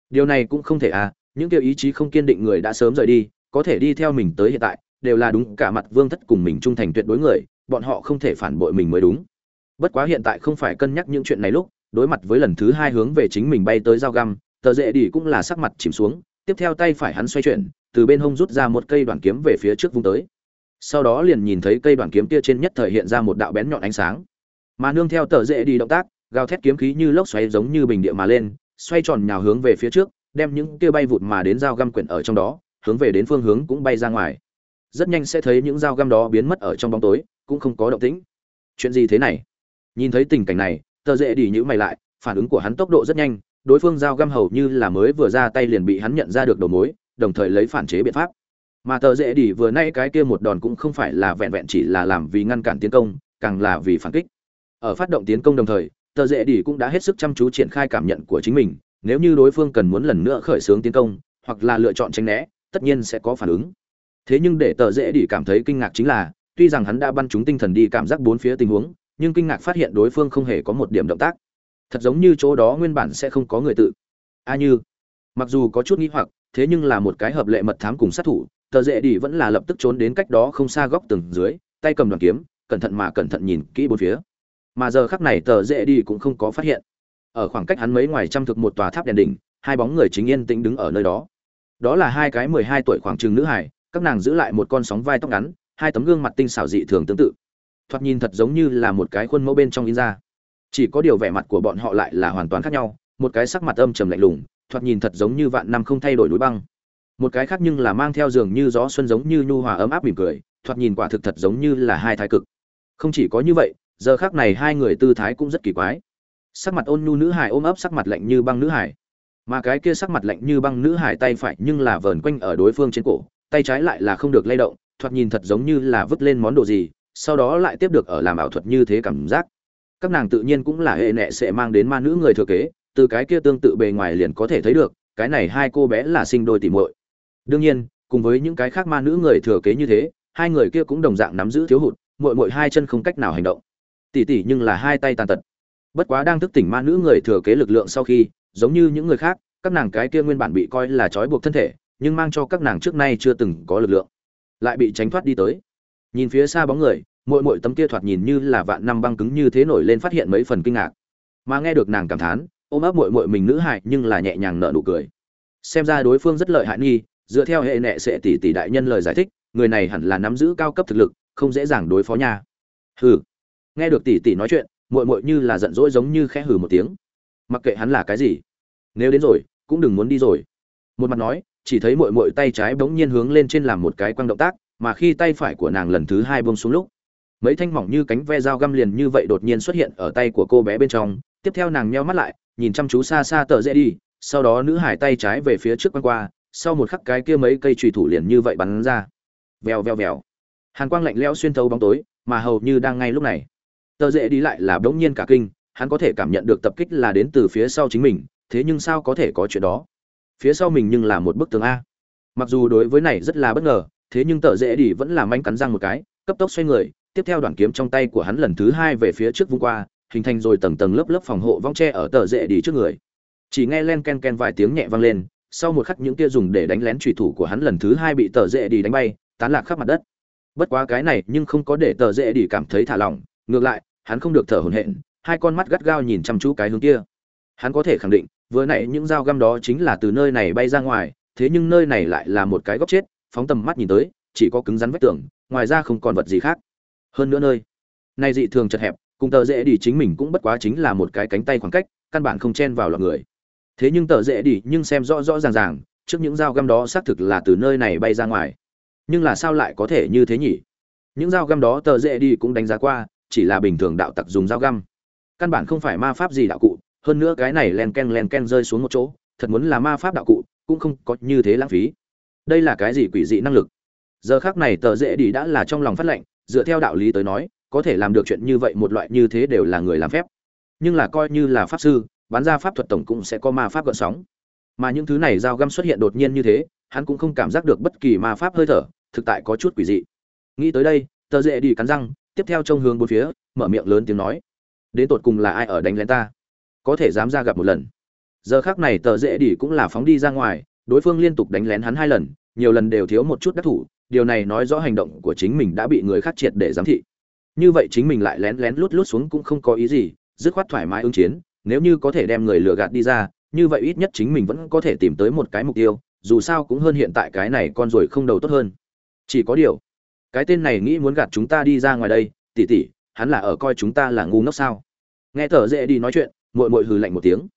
Điều này cũng không thể à những kêu ý chí không kiên định người đã sớm rời đi, có thể đi theo mình tới hiện tại, đều là đúng cả mặt vương thất cùng mình trung thành tuyệt đối người, bọn họ không thể phản bội mình mới đúng bất quá hiện tại không phải cân nhắc những chuyện này lúc, đối mặt với lần thứ hai hướng về chính mình bay tới dao găm, tờ dễ đi cũng là sắc mặt chìm xuống, tiếp theo tay phải hắn xoay chuyển, từ bên hông rút ra một cây đoạn kiếm về phía trước vung tới. Sau đó liền nhìn thấy cây đoạn kiếm kia trên nhất thời hiện ra một đạo bén nhọn ánh sáng. Mà nương theo tờ dễ đi động tác, gào thét kiếm khí như lốc xoáy giống như bình địa mà lên, xoay tròn nhào hướng về phía trước, đem những kia bay vụt mà đến dao găm quyển ở trong đó, hướng về đến phương hướng cũng bay ra ngoài. Rất nhanh sẽ thấy những dao găm đó biến mất ở trong bóng tối, cũng không có động tĩnh. Chuyện gì thế này? Nhìn thấy tình cảnh này, tờ dễ đi nhữ mày lại, phản ứng của hắn tốc độ rất nhanh, đối phương giao găm hầu như là mới vừa ra tay liền bị hắn nhận ra được đầu mối, đồng thời lấy phản chế biện pháp. Mà tờ dễ đi vừa nay cái kia một đòn cũng không phải là vẹn vẹn chỉ là làm vì ngăn cản tiến công, càng là vì phản kích. Ở phát động tiến công đồng thời, tờ dễ đi cũng đã hết sức chăm chú triển khai cảm nhận của chính mình, nếu như đối phương cần muốn lần nữa khởi xướng tiến công, hoặc là lựa chọn tranh né, tất nhiên sẽ có phản ứng. Thế nhưng để tờ dễ đi cảm thấy kinh ngạc chính là, tuy rằng hắn đã băn chúng tinh thần đi cảm giác bốn phía tình huống nhưng kinh ngạc phát hiện đối phương không hề có một điểm động tác. Thật giống như chỗ đó nguyên bản sẽ không có người tự. A như, mặc dù có chút nghi hoặc, thế nhưng là một cái hợp lệ mật thám cùng sát thủ, tờ dễ đi vẫn là lập tức trốn đến cách đó không xa góc tường dưới, tay cầm đoàn kiếm, cẩn thận mà cẩn thận nhìn kỹ bốn phía. Mà giờ khắc này tờ dễ đi cũng không có phát hiện. Ở khoảng cách hắn mấy ngoài trăm thực một tòa tháp đèn đỉnh, hai bóng người chính yên tĩnh đứng ở nơi đó. Đó là hai cái mười hai tuổi khoảng trừng nữ hải các nàng giữ lại một con sóng vai tóc ngắn, hai tấm gương mặt tinh xảo dị thường tương tự thoạt nhìn thật giống như là một cái khuôn mẫu bên trong in ra. Chỉ có điều vẻ mặt của bọn họ lại là hoàn toàn khác nhau, một cái sắc mặt âm trầm lạnh lùng, thoạt nhìn thật giống như vạn năm không thay đổi núi băng. Một cái khác nhưng là mang theo giường như gió xuân giống như nhu hòa ấm áp mỉm cười, thoạt nhìn quả thực thật giống như là hai thái cực. Không chỉ có như vậy, giờ khác này hai người tư thái cũng rất kỳ quái. Sắc mặt ôn nhu nữ hải ôm ấp sắc mặt lạnh như băng nữ hải. Mà cái kia sắc mặt lạnh như băng nữ hải tay phải nhưng là vờn quanh ở đối phương trên cổ, tay trái lại là không được lay động, thoạt nhìn thật giống như là vứt lên món đồ gì sau đó lại tiếp được ở làm ảo thuật như thế cảm giác. Các nàng tự nhiên cũng là hệ nệ sẽ mang đến ma nữ người thừa kế, từ cái kia tương tự bề ngoài liền có thể thấy được, cái này hai cô bé là sinh đôi tỉ muội. Đương nhiên, cùng với những cái khác ma nữ người thừa kế như thế, hai người kia cũng đồng dạng nắm giữ thiếu hụt, muội muội hai chân không cách nào hành động. Tỷ tỷ nhưng là hai tay tàn tật. Bất quá đang thức tỉnh ma nữ người thừa kế lực lượng sau khi, giống như những người khác, các nàng cái kia nguyên bản bị coi là trói buộc thân thể, nhưng mang cho các nàng trước nay chưa từng có lực lượng, lại bị tránh thoát đi tới nhìn phía xa bóng người mỗi mỗi tấm kia thoạt nhìn như là vạn năm băng cứng như thế nổi lên phát hiện mấy phần kinh ngạc. Mà nghe được nàng cảm thán, ôm ấp muội muội mình nữ hại nhưng là nhẹ nhàng nợ nụ cười. Xem ra đối phương rất lợi hại nghi, dựa theo hệ nệ sẽ tỷ tỷ đại nhân lời giải thích, người này hẳn là nắm giữ cao cấp thực lực, không dễ dàng đối phó nha. Hừ. Nghe được tỷ tỷ nói chuyện, muội muội như là giận dỗi giống như khẽ hừ một tiếng. Mặc kệ hắn là cái gì, nếu đến rồi, cũng đừng muốn đi rồi. Một mặt nói, chỉ thấy muội muội tay trái bỗng nhiên hướng lên trên làm một cái quăng động tác mà khi tay phải của nàng lần thứ hai buông xuống lúc, mấy thanh mỏng như cánh ve dao găm liền như vậy đột nhiên xuất hiện ở tay của cô bé bên trong. Tiếp theo nàng nheo mắt lại, nhìn chăm chú xa xa tờ dễ đi, sau đó nữ hải tay trái về phía trước quăng qua, sau một khắc cái kia mấy cây trùy thủ liền như vậy bắn ra. Vèo vèo vèo. Hàn quang lạnh lẽo xuyên thấu bóng tối, mà hầu như đang ngay lúc này. Tờ dễ đi lại là bỗng nhiên cả kinh, hắn có thể cảm nhận được tập kích là đến từ phía sau chính mình, thế nhưng sao có thể có chuyện đó? Phía sau mình nhưng là một bức tường a. Mặc dù đối với này rất là bất ngờ thế nhưng tờ dễ đi vẫn là manh cắn răng một cái, cấp tốc xoay người, tiếp theo đoạn kiếm trong tay của hắn lần thứ hai về phía trước vung qua, hình thành rồi tầng tầng lớp lớp phòng hộ vong tre ở tờ dễ đi trước người. Chỉ nghe len ken ken vài tiếng nhẹ vang lên, sau một khắc những kia dùng để đánh lén trùy thủ của hắn lần thứ hai bị tờ dễ đi đánh bay, tán lạc khắp mặt đất. Bất quá cái này nhưng không có để tờ dễ đi cảm thấy thả lỏng, ngược lại, hắn không được thở hổn hển, hai con mắt gắt gao nhìn chăm chú cái hướng kia. Hắn có thể khẳng định, vừa nãy những dao găm đó chính là từ nơi này bay ra ngoài, thế nhưng nơi này lại là một cái góc chết phóng tầm mắt nhìn tới, chỉ có cứng rắn vách tường, ngoài ra không còn vật gì khác. Hơn nữa nơi, này dị thường chật hẹp, cùng tờ dễ đi chính mình cũng bất quá chính là một cái cánh tay khoảng cách, căn bản không chen vào lọt người. Thế nhưng tờ dễ đi nhưng xem rõ rõ ràng ràng, trước những dao găm đó xác thực là từ nơi này bay ra ngoài. Nhưng là sao lại có thể như thế nhỉ? Những dao găm đó tờ dễ đi cũng đánh giá qua, chỉ là bình thường đạo tặc dùng dao găm. Căn bản không phải ma pháp gì đạo cụ, hơn nữa cái này len ken len ken rơi xuống một chỗ, thật muốn là ma pháp đạo cụ, cũng không có như thế lãng phí đây là cái gì quỷ dị năng lực? Giờ khác này tờ dễ đi đã là trong lòng phát lệnh, dựa theo đạo lý tới nói, có thể làm được chuyện như vậy một loại như thế đều là người làm phép. Nhưng là coi như là pháp sư, bán ra pháp thuật tổng cũng sẽ có ma pháp gợn sóng. Mà những thứ này dao găm xuất hiện đột nhiên như thế, hắn cũng không cảm giác được bất kỳ ma pháp hơi thở, thực tại có chút quỷ dị. Nghĩ tới đây, tờ dễ đi cắn răng, tiếp theo trông hướng bốn phía, mở miệng lớn tiếng nói, đến tột cùng là ai ở đánh lén ta? Có thể dám ra gặp một lần. Giờ khác này tờ dễ đi cũng là phóng đi ra ngoài đối phương liên tục đánh lén hắn hai lần, nhiều lần đều thiếu một chút đắc thủ, điều này nói rõ hành động của chính mình đã bị người khác triệt để giám thị. Như vậy chính mình lại lén lén lút lút xuống cũng không có ý gì, dứt khoát thoải mái ứng chiến, nếu như có thể đem người lừa gạt đi ra, như vậy ít nhất chính mình vẫn có thể tìm tới một cái mục tiêu, dù sao cũng hơn hiện tại cái này con rồi không đầu tốt hơn. Chỉ có điều, cái tên này nghĩ muốn gạt chúng ta đi ra ngoài đây, tỉ tỉ, hắn là ở coi chúng ta là ngu ngốc sao? Nghe thở dễ đi nói chuyện mội mội hừ lạnh một tiếng.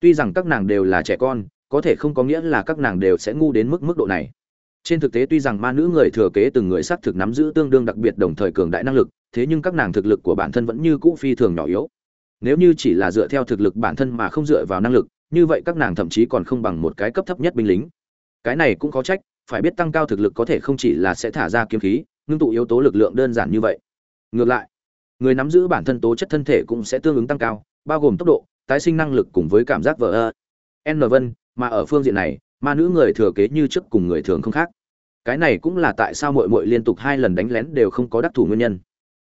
Tuy rằng các nàng đều là trẻ con có thể không có nghĩa là các nàng đều sẽ ngu đến mức mức độ này. Trên thực tế tuy rằng ma nữ người thừa kế từng người xác thực nắm giữ tương đương đặc biệt đồng thời cường đại năng lực, thế nhưng các nàng thực lực của bản thân vẫn như cũ phi thường nhỏ yếu. Nếu như chỉ là dựa theo thực lực bản thân mà không dựa vào năng lực, như vậy các nàng thậm chí còn không bằng một cái cấp thấp nhất binh lính. Cái này cũng có trách, phải biết tăng cao thực lực có thể không chỉ là sẽ thả ra kiếm khí, ngưng tụ yếu tố lực lượng đơn giản như vậy. Ngược lại, người nắm giữ bản thân tố chất thân thể cũng sẽ tương ứng tăng cao, bao gồm tốc độ, tái sinh năng lực cùng với cảm giác vỡ ơ. N vân mà ở phương diện này, ma nữ người thừa kế như trước cùng người thường không khác. Cái này cũng là tại sao mội mội liên tục hai lần đánh lén đều không có đắc thủ nguyên nhân.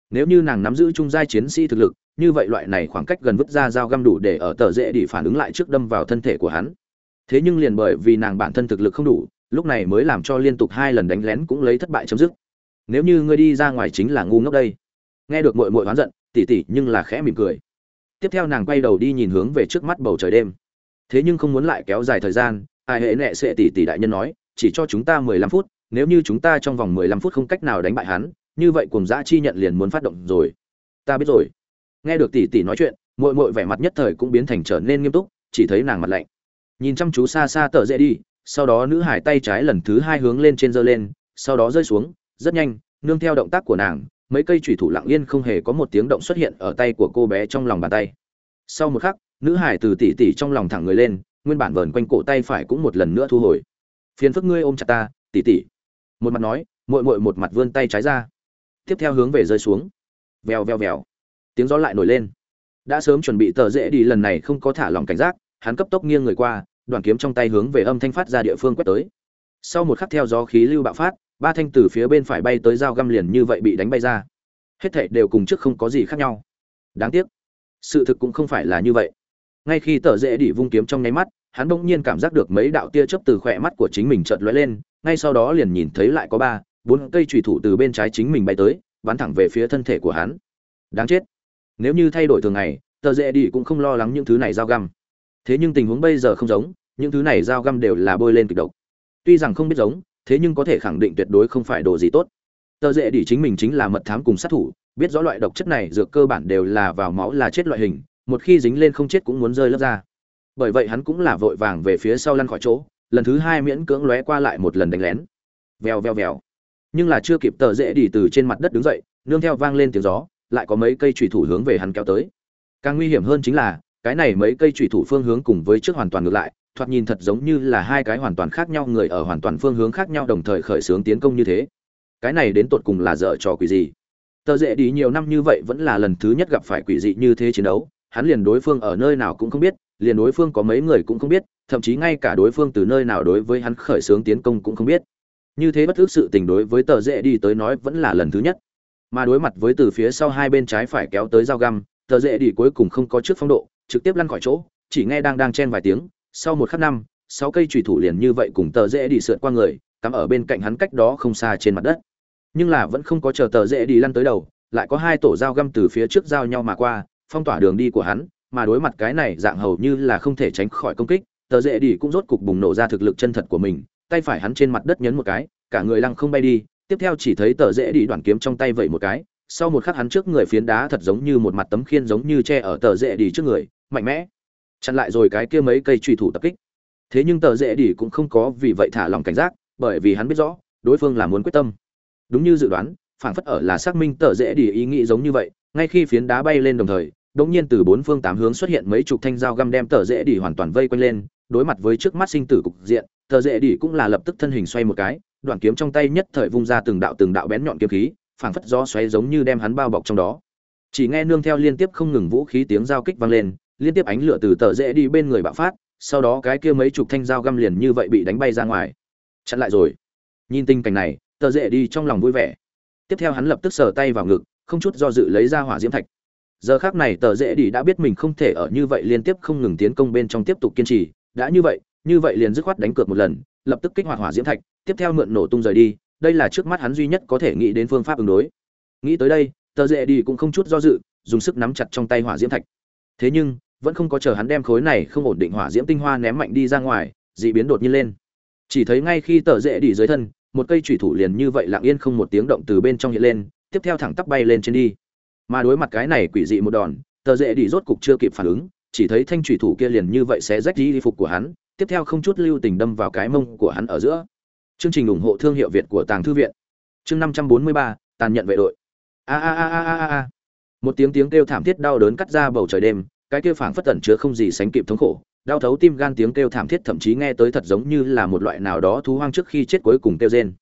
Nếu như nàng nắm giữ trung giai chiến sĩ thực lực, như vậy loại này khoảng cách gần vứt ra dao găm đủ để ở tờ dễ đi phản ứng lại trước đâm vào thân thể của hắn. Thế nhưng liền bởi vì nàng bản thân thực lực không đủ, lúc này mới làm cho liên tục hai lần đánh lén cũng lấy thất bại chấm dứt. Nếu như ngươi đi ra ngoài chính là ngu ngốc đây. Nghe được mội mội oán giận, tỉ tỉ nhưng là khẽ mỉm cười. Tiếp theo nàng quay đầu đi nhìn hướng về trước mắt bầu trời đêm thế nhưng không muốn lại kéo dài thời gian, ai hệ nệ sẽ tỷ tỷ đại nhân nói, chỉ cho chúng ta mười lăm phút, nếu như chúng ta trong vòng mười lăm phút không cách nào đánh bại hắn, như vậy cùng dã chi nhận liền muốn phát động rồi. Ta biết rồi. Nghe được tỷ tỷ nói chuyện mội mội vẻ mặt nhất thời cũng biến thành trở nên nghiêm túc, chỉ thấy nàng mặt lạnh. Nhìn chăm chú xa xa tờ dễ đi, sau đó nữ hải tay trái lần thứ hai hướng lên trên giơ lên, sau đó rơi xuống, rất nhanh, nương theo động tác của nàng, mấy cây thủy thủ lặng yên không hề có một tiếng động xuất hiện ở tay của cô bé trong lòng bàn tay. Sau một khắc nữ hải từ tỉ tỉ trong lòng thẳng người lên, nguyên bản vờn quanh cổ tay phải cũng một lần nữa thu hồi. Phiền phức ngươi ôm chặt ta, tỉ tỉ. Một mặt nói, muội muội một mặt vươn tay trái ra. Tiếp theo hướng về rơi xuống. Vèo vèo vèo. Tiếng gió lại nổi lên. Đã sớm chuẩn bị tờ dễ đi, lần này không có thả lòng cảnh giác, hắn cấp tốc nghiêng người qua đoàn kiếm trong tay hướng về âm thanh phát ra địa phương quét tới. Sau một khắc theo gió khí lưu bạo phát, ba thanh từ phía bên phải bay tới dao găm liền như vậy bị đánh bay ra. Hết thảy đều cùng trước không có gì khác nhau. Đáng tiếc, sự thực cũng không phải là như vậy ngay khi tờ dễ đi vung kiếm trong nháy mắt, hắn bỗng nhiên cảm giác được mấy đạo tia chớp từ khỏe mắt của chính mình chợt lóe lên, ngay sau đó liền nhìn thấy lại có ba, bốn cây trùy thủ từ bên trái chính mình bay tới, bắn thẳng về phía thân thể của hắn. Đáng chết. Nếu như thay đổi thường ngày, tờ dễ đi cũng không lo lắng những thứ này dao găm. Thế nhưng tình huống bây giờ không giống, những thứ này dao găm đều là bôi lên kịch độc. Tuy rằng không biết giống, thế nhưng có thể khẳng định tuyệt đối không phải đồ gì tốt. Tờ dễ đi chính mình chính là mật thám cùng sát thủ, biết rõ loại độc chất này dược cơ bản đều là vào máu là chết loại hình một khi dính lên không chết cũng muốn rơi lớp ra. Bởi vậy hắn cũng là vội vàng về phía sau lăn khỏi chỗ, lần thứ hai miễn cưỡng lóe qua lại một lần đánh lén. Vèo vèo vèo. Nhưng là chưa kịp tờ dễ đi từ trên mặt đất đứng dậy, nương theo vang lên tiếng gió, lại có mấy cây trùy thủ hướng về hắn kéo tới. Càng nguy hiểm hơn chính là, cái này mấy cây trùy thủ phương hướng cùng với trước hoàn toàn ngược lại, thoạt nhìn thật giống như là hai cái hoàn toàn khác nhau người ở hoàn toàn phương hướng khác nhau đồng thời khởi xướng tiến công như thế. Cái này đến tột cùng là dở trò quỷ gì? Tờ dễ đi nhiều năm như vậy vẫn là lần thứ nhất gặp phải quỷ dị như thế chiến đấu hắn liền đối phương ở nơi nào cũng không biết, liền đối phương có mấy người cũng không biết, thậm chí ngay cả đối phương từ nơi nào đối với hắn khởi xướng tiến công cũng không biết. Như thế bất ước sự tình đối với tờ dễ đi tới nói vẫn là lần thứ nhất. Mà đối mặt với từ phía sau hai bên trái phải kéo tới dao găm, tờ dễ đi cuối cùng không có trước phong độ, trực tiếp lăn khỏi chỗ, chỉ nghe đang đang chen vài tiếng, sau một khắc năm, sáu cây trùy thủ liền như vậy cùng tờ dễ đi sượt qua người, cắm ở bên cạnh hắn cách đó không xa trên mặt đất. Nhưng là vẫn không có chờ tờ dễ đi lăn tới đầu, lại có hai tổ dao găm từ phía trước giao nhau mà qua phong tỏa đường đi của hắn, mà đối mặt cái này dạng hầu như là không thể tránh khỏi công kích, tờ dễ đi cũng rốt cục bùng nổ ra thực lực chân thật của mình, tay phải hắn trên mặt đất nhấn một cái, cả người lăng không bay đi, tiếp theo chỉ thấy tờ dễ đi đoạn kiếm trong tay vẩy một cái, sau một khắc hắn trước người phiến đá thật giống như một mặt tấm khiên giống như che ở tờ dễ đi trước người, mạnh mẽ, chặn lại rồi cái kia mấy cây truy thủ tập kích. Thế nhưng tờ dễ đi cũng không có vì vậy thả lòng cảnh giác, bởi vì hắn biết rõ, đối phương là muốn quyết tâm. Đúng như dự đoán, phảng phất ở là xác minh tờ dễ đi ý nghĩ giống như vậy ngay khi phiến đá bay lên đồng thời, đột nhiên từ bốn phương tám hướng xuất hiện mấy chục thanh dao găm đem tờ dễ đi hoàn toàn vây quanh lên, đối mặt với trước mắt sinh tử cục diện, tờ dễ đi cũng là lập tức thân hình xoay một cái, đoạn kiếm trong tay nhất thời vung ra từng đạo từng đạo bén nhọn kiếm khí, phảng phất gió xoáy giống như đem hắn bao bọc trong đó. Chỉ nghe nương theo liên tiếp không ngừng vũ khí tiếng giao kích vang lên, liên tiếp ánh lửa từ tờ rễ đi bên người bạo phát, sau đó cái kia mấy chục thanh dao găm liền như vậy bị đánh bay ra ngoài. Chặn lại rồi. Nhìn tình cảnh này, tờ rễ đi trong lòng vui vẻ. Tiếp theo hắn lập tức sờ tay vào ngực không chút do dự lấy ra hỏa diễm thạch. Giờ khác này tờ Dễ đi đã biết mình không thể ở như vậy liên tiếp không ngừng tiến công bên trong tiếp tục kiên trì. Đã như vậy như vậy liền dứt khoát đánh cược một lần, lập tức kích hoạt hỏa diễm thạch, tiếp theo mượn nổ tung rời đi. Đây là trước mắt hắn duy nhất có thể nghĩ đến phương pháp ứng đối. Nghĩ tới đây, tờ Dễ đi cũng không chút do dự, dùng sức nắm chặt trong tay hỏa diễm thạch. Thế nhưng, vẫn không có chờ hắn đem khối này không ổn định hỏa diễm tinh hoa ném mạnh đi ra ngoài, dị biến đột nhiên lên. Chỉ thấy ngay khi tờ Dễ đi dưới thân, một cây chủy thủ liền như vậy lặng yên không một tiếng động từ bên trong hiện lên tiếp theo thẳng tắp bay lên trên đi. Mà đối mặt cái này quỷ dị một đòn, tờ dễ đi rốt cục chưa kịp phản ứng, chỉ thấy thanh chủy thủ kia liền như vậy sẽ rách đi phục của hắn, tiếp theo không chút lưu tình đâm vào cái mông của hắn ở giữa. Chương trình ủng hộ thương hiệu việt của tàng thư viện. Chương năm trăm bốn mươi ba, tàn nhận vệ đội. A a a a a a một tiếng tiếng kêu thảm thiết đau đớn cắt ra bầu trời đêm, cái kêu phảng phất tẩn chứa không gì sánh kịp thống khổ, đau thấu tim gan tiếng kêu thảm thiết thậm chí nghe tới thật giống như là một loại nào đó thú hoang trước khi chết cuối cùng kêu rên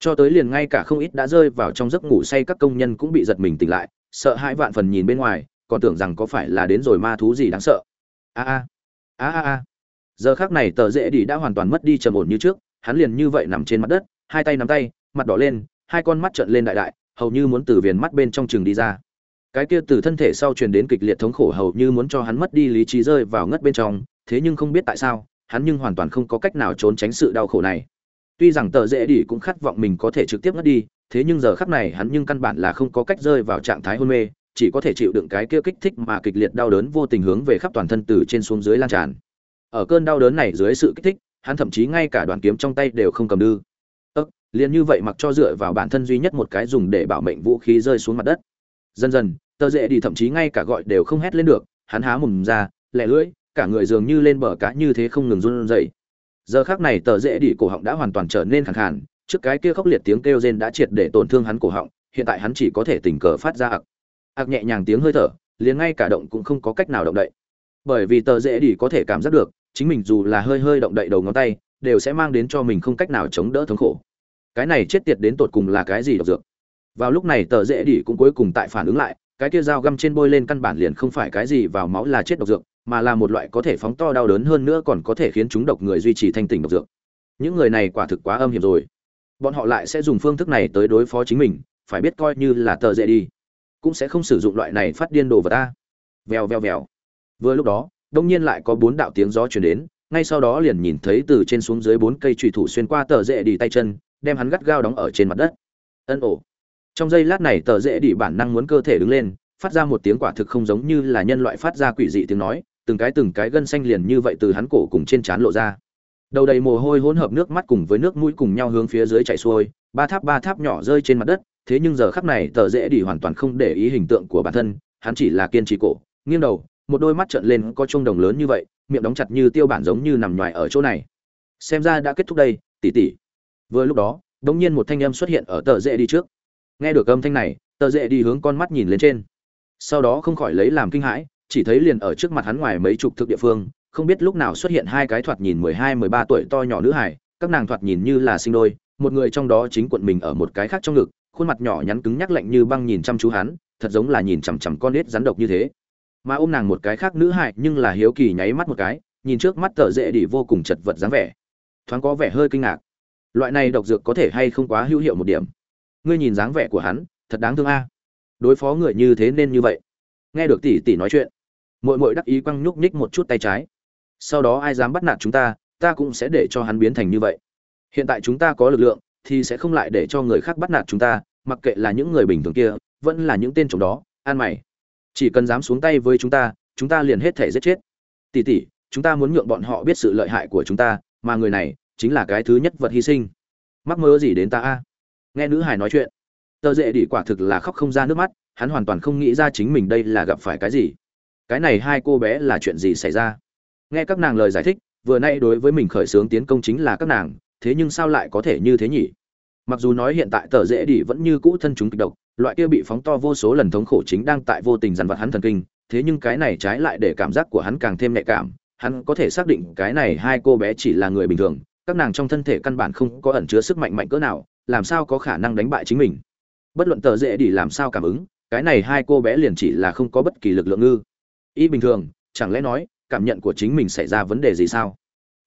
cho tới liền ngay cả không ít đã rơi vào trong giấc ngủ say các công nhân cũng bị giật mình tỉnh lại, sợ hãi vạn phần nhìn bên ngoài, còn tưởng rằng có phải là đến rồi ma thú gì đáng sợ. A a a a a. Giờ khác này tờ dễ đi đã hoàn toàn mất đi trầm ổn như trước, hắn liền như vậy nằm trên mặt đất, hai tay nắm tay, mặt đỏ lên, hai con mắt trợn lên đại đại, hầu như muốn từ viền mắt bên trong chừng đi ra. Cái kia từ thân thể sau truyền đến kịch liệt thống khổ hầu như muốn cho hắn mất đi lý trí rơi vào ngất bên trong, thế nhưng không biết tại sao, hắn nhưng hoàn toàn không có cách nào trốn tránh sự đau khổ này tuy rằng tờ dễ đi cũng khát vọng mình có thể trực tiếp ngất đi, thế nhưng giờ khắc này hắn nhưng căn bản là không có cách rơi vào trạng thái hôn mê, chỉ có thể chịu đựng cái kia kích thích mà kịch liệt đau đớn vô tình hướng về khắp toàn thân từ trên xuống dưới lan tràn. Ở cơn đau đớn này dưới sự kích thích, hắn thậm chí ngay cả đoàn kiếm trong tay đều không cầm đư. Ơ, liền như vậy mặc cho dựa vào bản thân duy nhất một cái dùng để bảo mệnh vũ khí rơi xuống mặt đất. Dần dần, tờ dễ đi thậm chí ngay cả gọi đều không hét lên được, hắn há mồm ra lẹ lưỡi, cả người dường như lên bờ cá như thế không ngừng run rẩy giờ khác này tờ dễ đi cổ họng đã hoàn toàn trở nên khẳng khàn, trước cái kia khốc liệt tiếng kêu rên đã triệt để tổn thương hắn cổ họng, hiện tại hắn chỉ có thể tình cờ phát ra ạc. Ạc nhẹ nhàng tiếng hơi thở, liền ngay cả động cũng không có cách nào động đậy. Bởi vì tờ dễ đi có thể cảm giác được, chính mình dù là hơi hơi động đậy đầu ngón tay, đều sẽ mang đến cho mình không cách nào chống đỡ thống khổ. Cái này chết tiệt đến tột cùng là cái gì độc dược? Vào lúc này tờ dễ đi cũng cuối cùng tại phản ứng lại, cái kia dao găm trên bôi lên căn bản liền không phải cái gì vào máu là chết độc dược mà là một loại có thể phóng to đau đớn hơn nữa còn có thể khiến chúng độc người duy trì thanh tỉnh độc dược. Những người này quả thực quá âm hiểm rồi. Bọn họ lại sẽ dùng phương thức này tới đối phó chính mình, phải biết coi như là tờ dễ đi. Cũng sẽ không sử dụng loại này phát điên đồ vật ta. Vèo vèo vèo. Vừa lúc đó, đông nhiên lại có bốn đạo tiếng gió chuyển đến, ngay sau đó liền nhìn thấy từ trên xuống dưới bốn cây trùy thủ xuyên qua tờ dễ đi tay chân, đem hắn gắt gao đóng ở trên mặt đất. Ân ổ. Trong giây lát này tờ dễ đi bản năng muốn cơ thể đứng lên, phát ra một tiếng quả thực không giống như là nhân loại phát ra quỷ dị tiếng nói từng cái từng cái gân xanh liền như vậy từ hắn cổ cùng trên trán lộ ra. Đầu đầy mồ hôi hỗn hợp nước mắt cùng với nước mũi cùng nhau hướng phía dưới chảy xuôi, ba tháp ba tháp nhỏ rơi trên mặt đất, thế nhưng giờ khắc này tờ dễ đi hoàn toàn không để ý hình tượng của bản thân, hắn chỉ là kiên trì cổ, nghiêng đầu, một đôi mắt trợn lên có chuông đồng lớn như vậy, miệng đóng chặt như tiêu bản giống như nằm ngoài ở chỗ này. Xem ra đã kết thúc đây, tỉ tỉ. Vừa lúc đó, đống nhiên một thanh âm xuất hiện ở tờ dễ đi trước. Nghe được âm thanh này, tờ dễ đi hướng con mắt nhìn lên trên. Sau đó không khỏi lấy làm kinh hãi chỉ thấy liền ở trước mặt hắn ngoài mấy chục thực địa phương không biết lúc nào xuất hiện hai cái thoạt nhìn mười hai mười ba tuổi to nhỏ nữ hài, các nàng thoạt nhìn như là sinh đôi một người trong đó chính quận mình ở một cái khác trong ngực khuôn mặt nhỏ nhắn cứng nhắc lạnh như băng nhìn chăm chú hắn thật giống là nhìn chằm chằm con nết rắn độc như thế. Mà ôm nàng một cái khác nữ hài nhưng là hiếu kỳ nháy mắt một cái nhìn trước mắt tở dễ đi vô cùng chật vật dáng vẻ. Thoáng có vẻ hơi kinh ngạc. Loại này độc dược có thể hay không quá hữu hiệu một điểm? Ngươi nhìn dáng vẻ của hắn thật đáng thương a. Đối phó người như thế nên như vậy. Nghe được tỷ tỷ nói chuyện Muội muội đắc ý quăng nhúc nhích một chút tay trái. Sau đó ai dám bắt nạt chúng ta ta cũng sẽ để cho hắn biến thành như vậy. Hiện tại chúng ta có lực lượng thì sẽ không lại để cho người khác bắt nạt chúng ta mặc kệ là những người bình thường kia vẫn là những tên trộm đó an mày. Chỉ cần dám xuống tay với chúng ta chúng ta liền hết thể giết chết. Tỷ tỷ, chúng ta muốn nhượng bọn họ biết sự lợi hại của chúng ta mà người này chính là cái thứ nhất vật hy sinh. Mắc mơ gì đến ta a? Nghe nữ hài nói chuyện tờ dễ đỉ quả thực là khóc không ra nước mắt hắn hoàn toàn không nghĩ ra chính mình đây là gặp phải cái gì cái này hai cô bé là chuyện gì xảy ra? Nghe các nàng lời giải thích, vừa nay đối với mình khởi xướng tiến công chính là các nàng, thế nhưng sao lại có thể như thế nhỉ? Mặc dù nói hiện tại tờ dễ đi vẫn như cũ thân chúng kịch độc, loại kia bị phóng to vô số lần thống khổ chính đang tại vô tình dằn vặt hắn thần kinh, thế nhưng cái này trái lại để cảm giác của hắn càng thêm nhạy cảm, hắn có thể xác định cái này hai cô bé chỉ là người bình thường, các nàng trong thân thể căn bản không có ẩn chứa sức mạnh mạnh cỡ nào, làm sao có khả năng đánh bại chính mình? Bất luận tờ dễ đi làm sao cảm ứng, cái này hai cô bé liền chỉ là không có bất kỳ lực lượng ngư y bình thường, chẳng lẽ nói, cảm nhận của chính mình xảy ra vấn đề gì sao?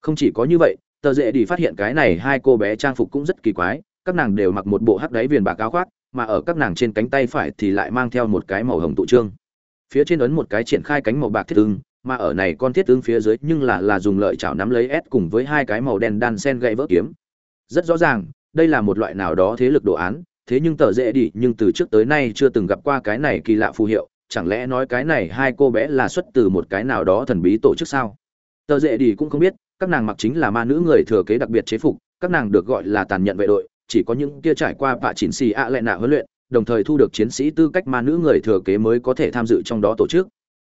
Không chỉ có như vậy, tờ dễ đi phát hiện cái này hai cô bé trang phục cũng rất kỳ quái, các nàng đều mặc một bộ hắc đáy viền bạc áo khoác, mà ở các nàng trên cánh tay phải thì lại mang theo một cái màu hồng tụ trương. Phía trên ấn một cái triển khai cánh màu bạc thiết ưng, mà ở này con thiết ưng phía dưới nhưng là là dùng lợi chảo nắm lấy s cùng với hai cái màu đen đan sen gậy vỡ kiếm. Rất rõ ràng, đây là một loại nào đó thế lực đồ án, thế nhưng tờ dễ đi nhưng từ trước tới nay chưa từng gặp qua cái này kỳ lạ phù hiệu chẳng lẽ nói cái này hai cô bé là xuất từ một cái nào đó thần bí tổ chức sao? Tờ dễ đi cũng không biết, các nàng mặc chính là ma nữ người thừa kế đặc biệt chế phục, các nàng được gọi là tàn nhận vệ đội, chỉ có những kia trải qua bạ chỉnh xì ạ lệ nạ huấn luyện, đồng thời thu được chiến sĩ tư cách ma nữ người thừa kế mới có thể tham dự trong đó tổ chức.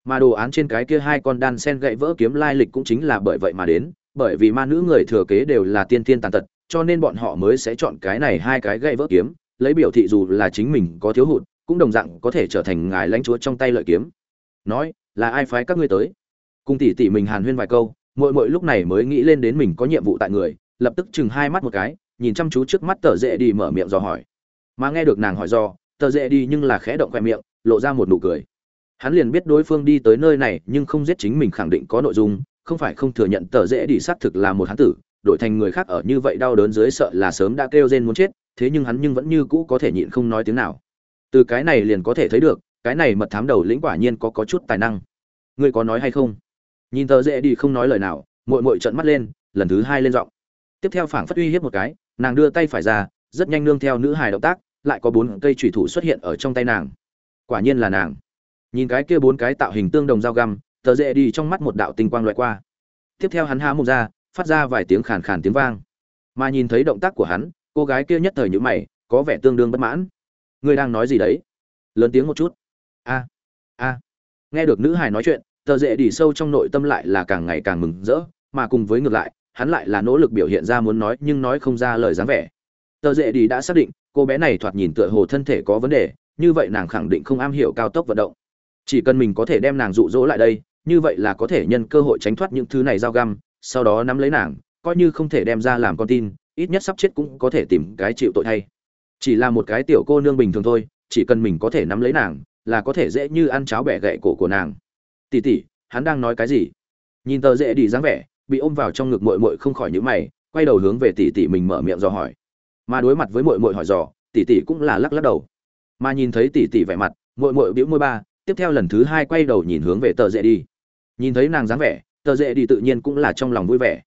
Mà đồ án trên cái kia hai con đan sen gậy vỡ kiếm lai lịch cũng chính là bởi vậy mà đến, bởi vì ma nữ người thừa kế đều là tiên tiên tàn tật, cho nên bọn họ mới sẽ chọn cái này hai cái gậy vỡ kiếm, lấy biểu thị dù là chính mình có thiếu hụt cũng đồng dạng có thể trở thành ngài lãnh chúa trong tay lợi kiếm. Nói, là ai phái các ngươi tới? Cùng tỷ tỷ mình hàn huyên vài câu mỗi mỗi lúc này mới nghĩ lên đến mình có nhiệm vụ tại người, lập tức chừng hai mắt một cái, nhìn chăm chú trước mắt tờ dễ đi mở miệng dò hỏi. Mà nghe được nàng hỏi do, tờ dễ đi nhưng là khẽ động khoe miệng, lộ ra một nụ cười. Hắn liền biết đối phương đi tới nơi này nhưng không giết chính mình khẳng định có nội dung, không phải không thừa nhận tờ dễ đi xác thực là một hắn tử, đổi thành người khác ở như vậy đau đớn dưới sợ là sớm đã kêu rên muốn chết, thế nhưng hắn nhưng vẫn như cũ có thể nhịn không nói tiếng nào từ cái này liền có thể thấy được, cái này mật thám đầu lĩnh quả nhiên có có chút tài năng. Ngươi có nói hay không? Nhìn tờ dễ đi không nói lời nào mội mội trợn mắt lên, lần thứ hai lên giọng. Tiếp theo phảng phất uy hiếp một cái, nàng đưa tay phải ra, rất nhanh nương theo nữ hài động tác, lại có bốn cây thủy thủ xuất hiện ở trong tay nàng. Quả nhiên là nàng. Nhìn cái kia bốn cái tạo hình tương đồng dao găm, tờ dễ đi trong mắt một đạo tinh quang loại qua. Tiếp theo hắn há mồm ra, phát ra vài tiếng khàn khàn tiếng vang. Mà nhìn thấy động tác của hắn, cô gái kia nhất thời nhữ mày, có vẻ tương đương bất mãn ngươi đang nói gì đấy? Lớn tiếng một chút. A a. Nghe được nữ hài nói chuyện, tờ dễ đi sâu trong nội tâm lại là càng ngày càng mừng rỡ, mà cùng với ngược lại, hắn lại là nỗ lực biểu hiện ra muốn nói nhưng nói không ra lời dáng vẻ. Tờ dễ đi đã xác định, cô bé này thoạt nhìn tựa hồ thân thể có vấn đề, như vậy nàng khẳng định không am hiểu cao tốc vận động. Chỉ cần mình có thể đem nàng dụ dỗ lại đây, như vậy là có thể nhân cơ hội tránh thoát những thứ này dao găm, sau đó nắm lấy nàng, coi như không thể đem ra làm con tin, ít nhất sắp chết cũng có thể tìm cái chịu tội thay chỉ là một cái tiểu cô nương bình thường thôi, chỉ cần mình có thể nắm lấy nàng, là có thể dễ như ăn cháo bẻ gậy cổ của nàng. Tỉ tỉ, hắn đang nói cái gì? Nhìn tờ dễ đi dáng vẻ, bị ôm vào trong ngực mội mội không khỏi những mày, quay đầu hướng về tỉ tỉ mình mở miệng dò hỏi. Mà đối mặt với mội mội hỏi dò, tỉ tỉ cũng là lắc lắc đầu. Mà nhìn thấy tỉ tỉ vẻ mặt mội mội bĩu môi ba, tiếp theo lần thứ hai quay đầu nhìn hướng về tờ dễ đi. Nhìn thấy nàng dáng vẻ, tờ dễ đi tự nhiên cũng là trong lòng vui vẻ.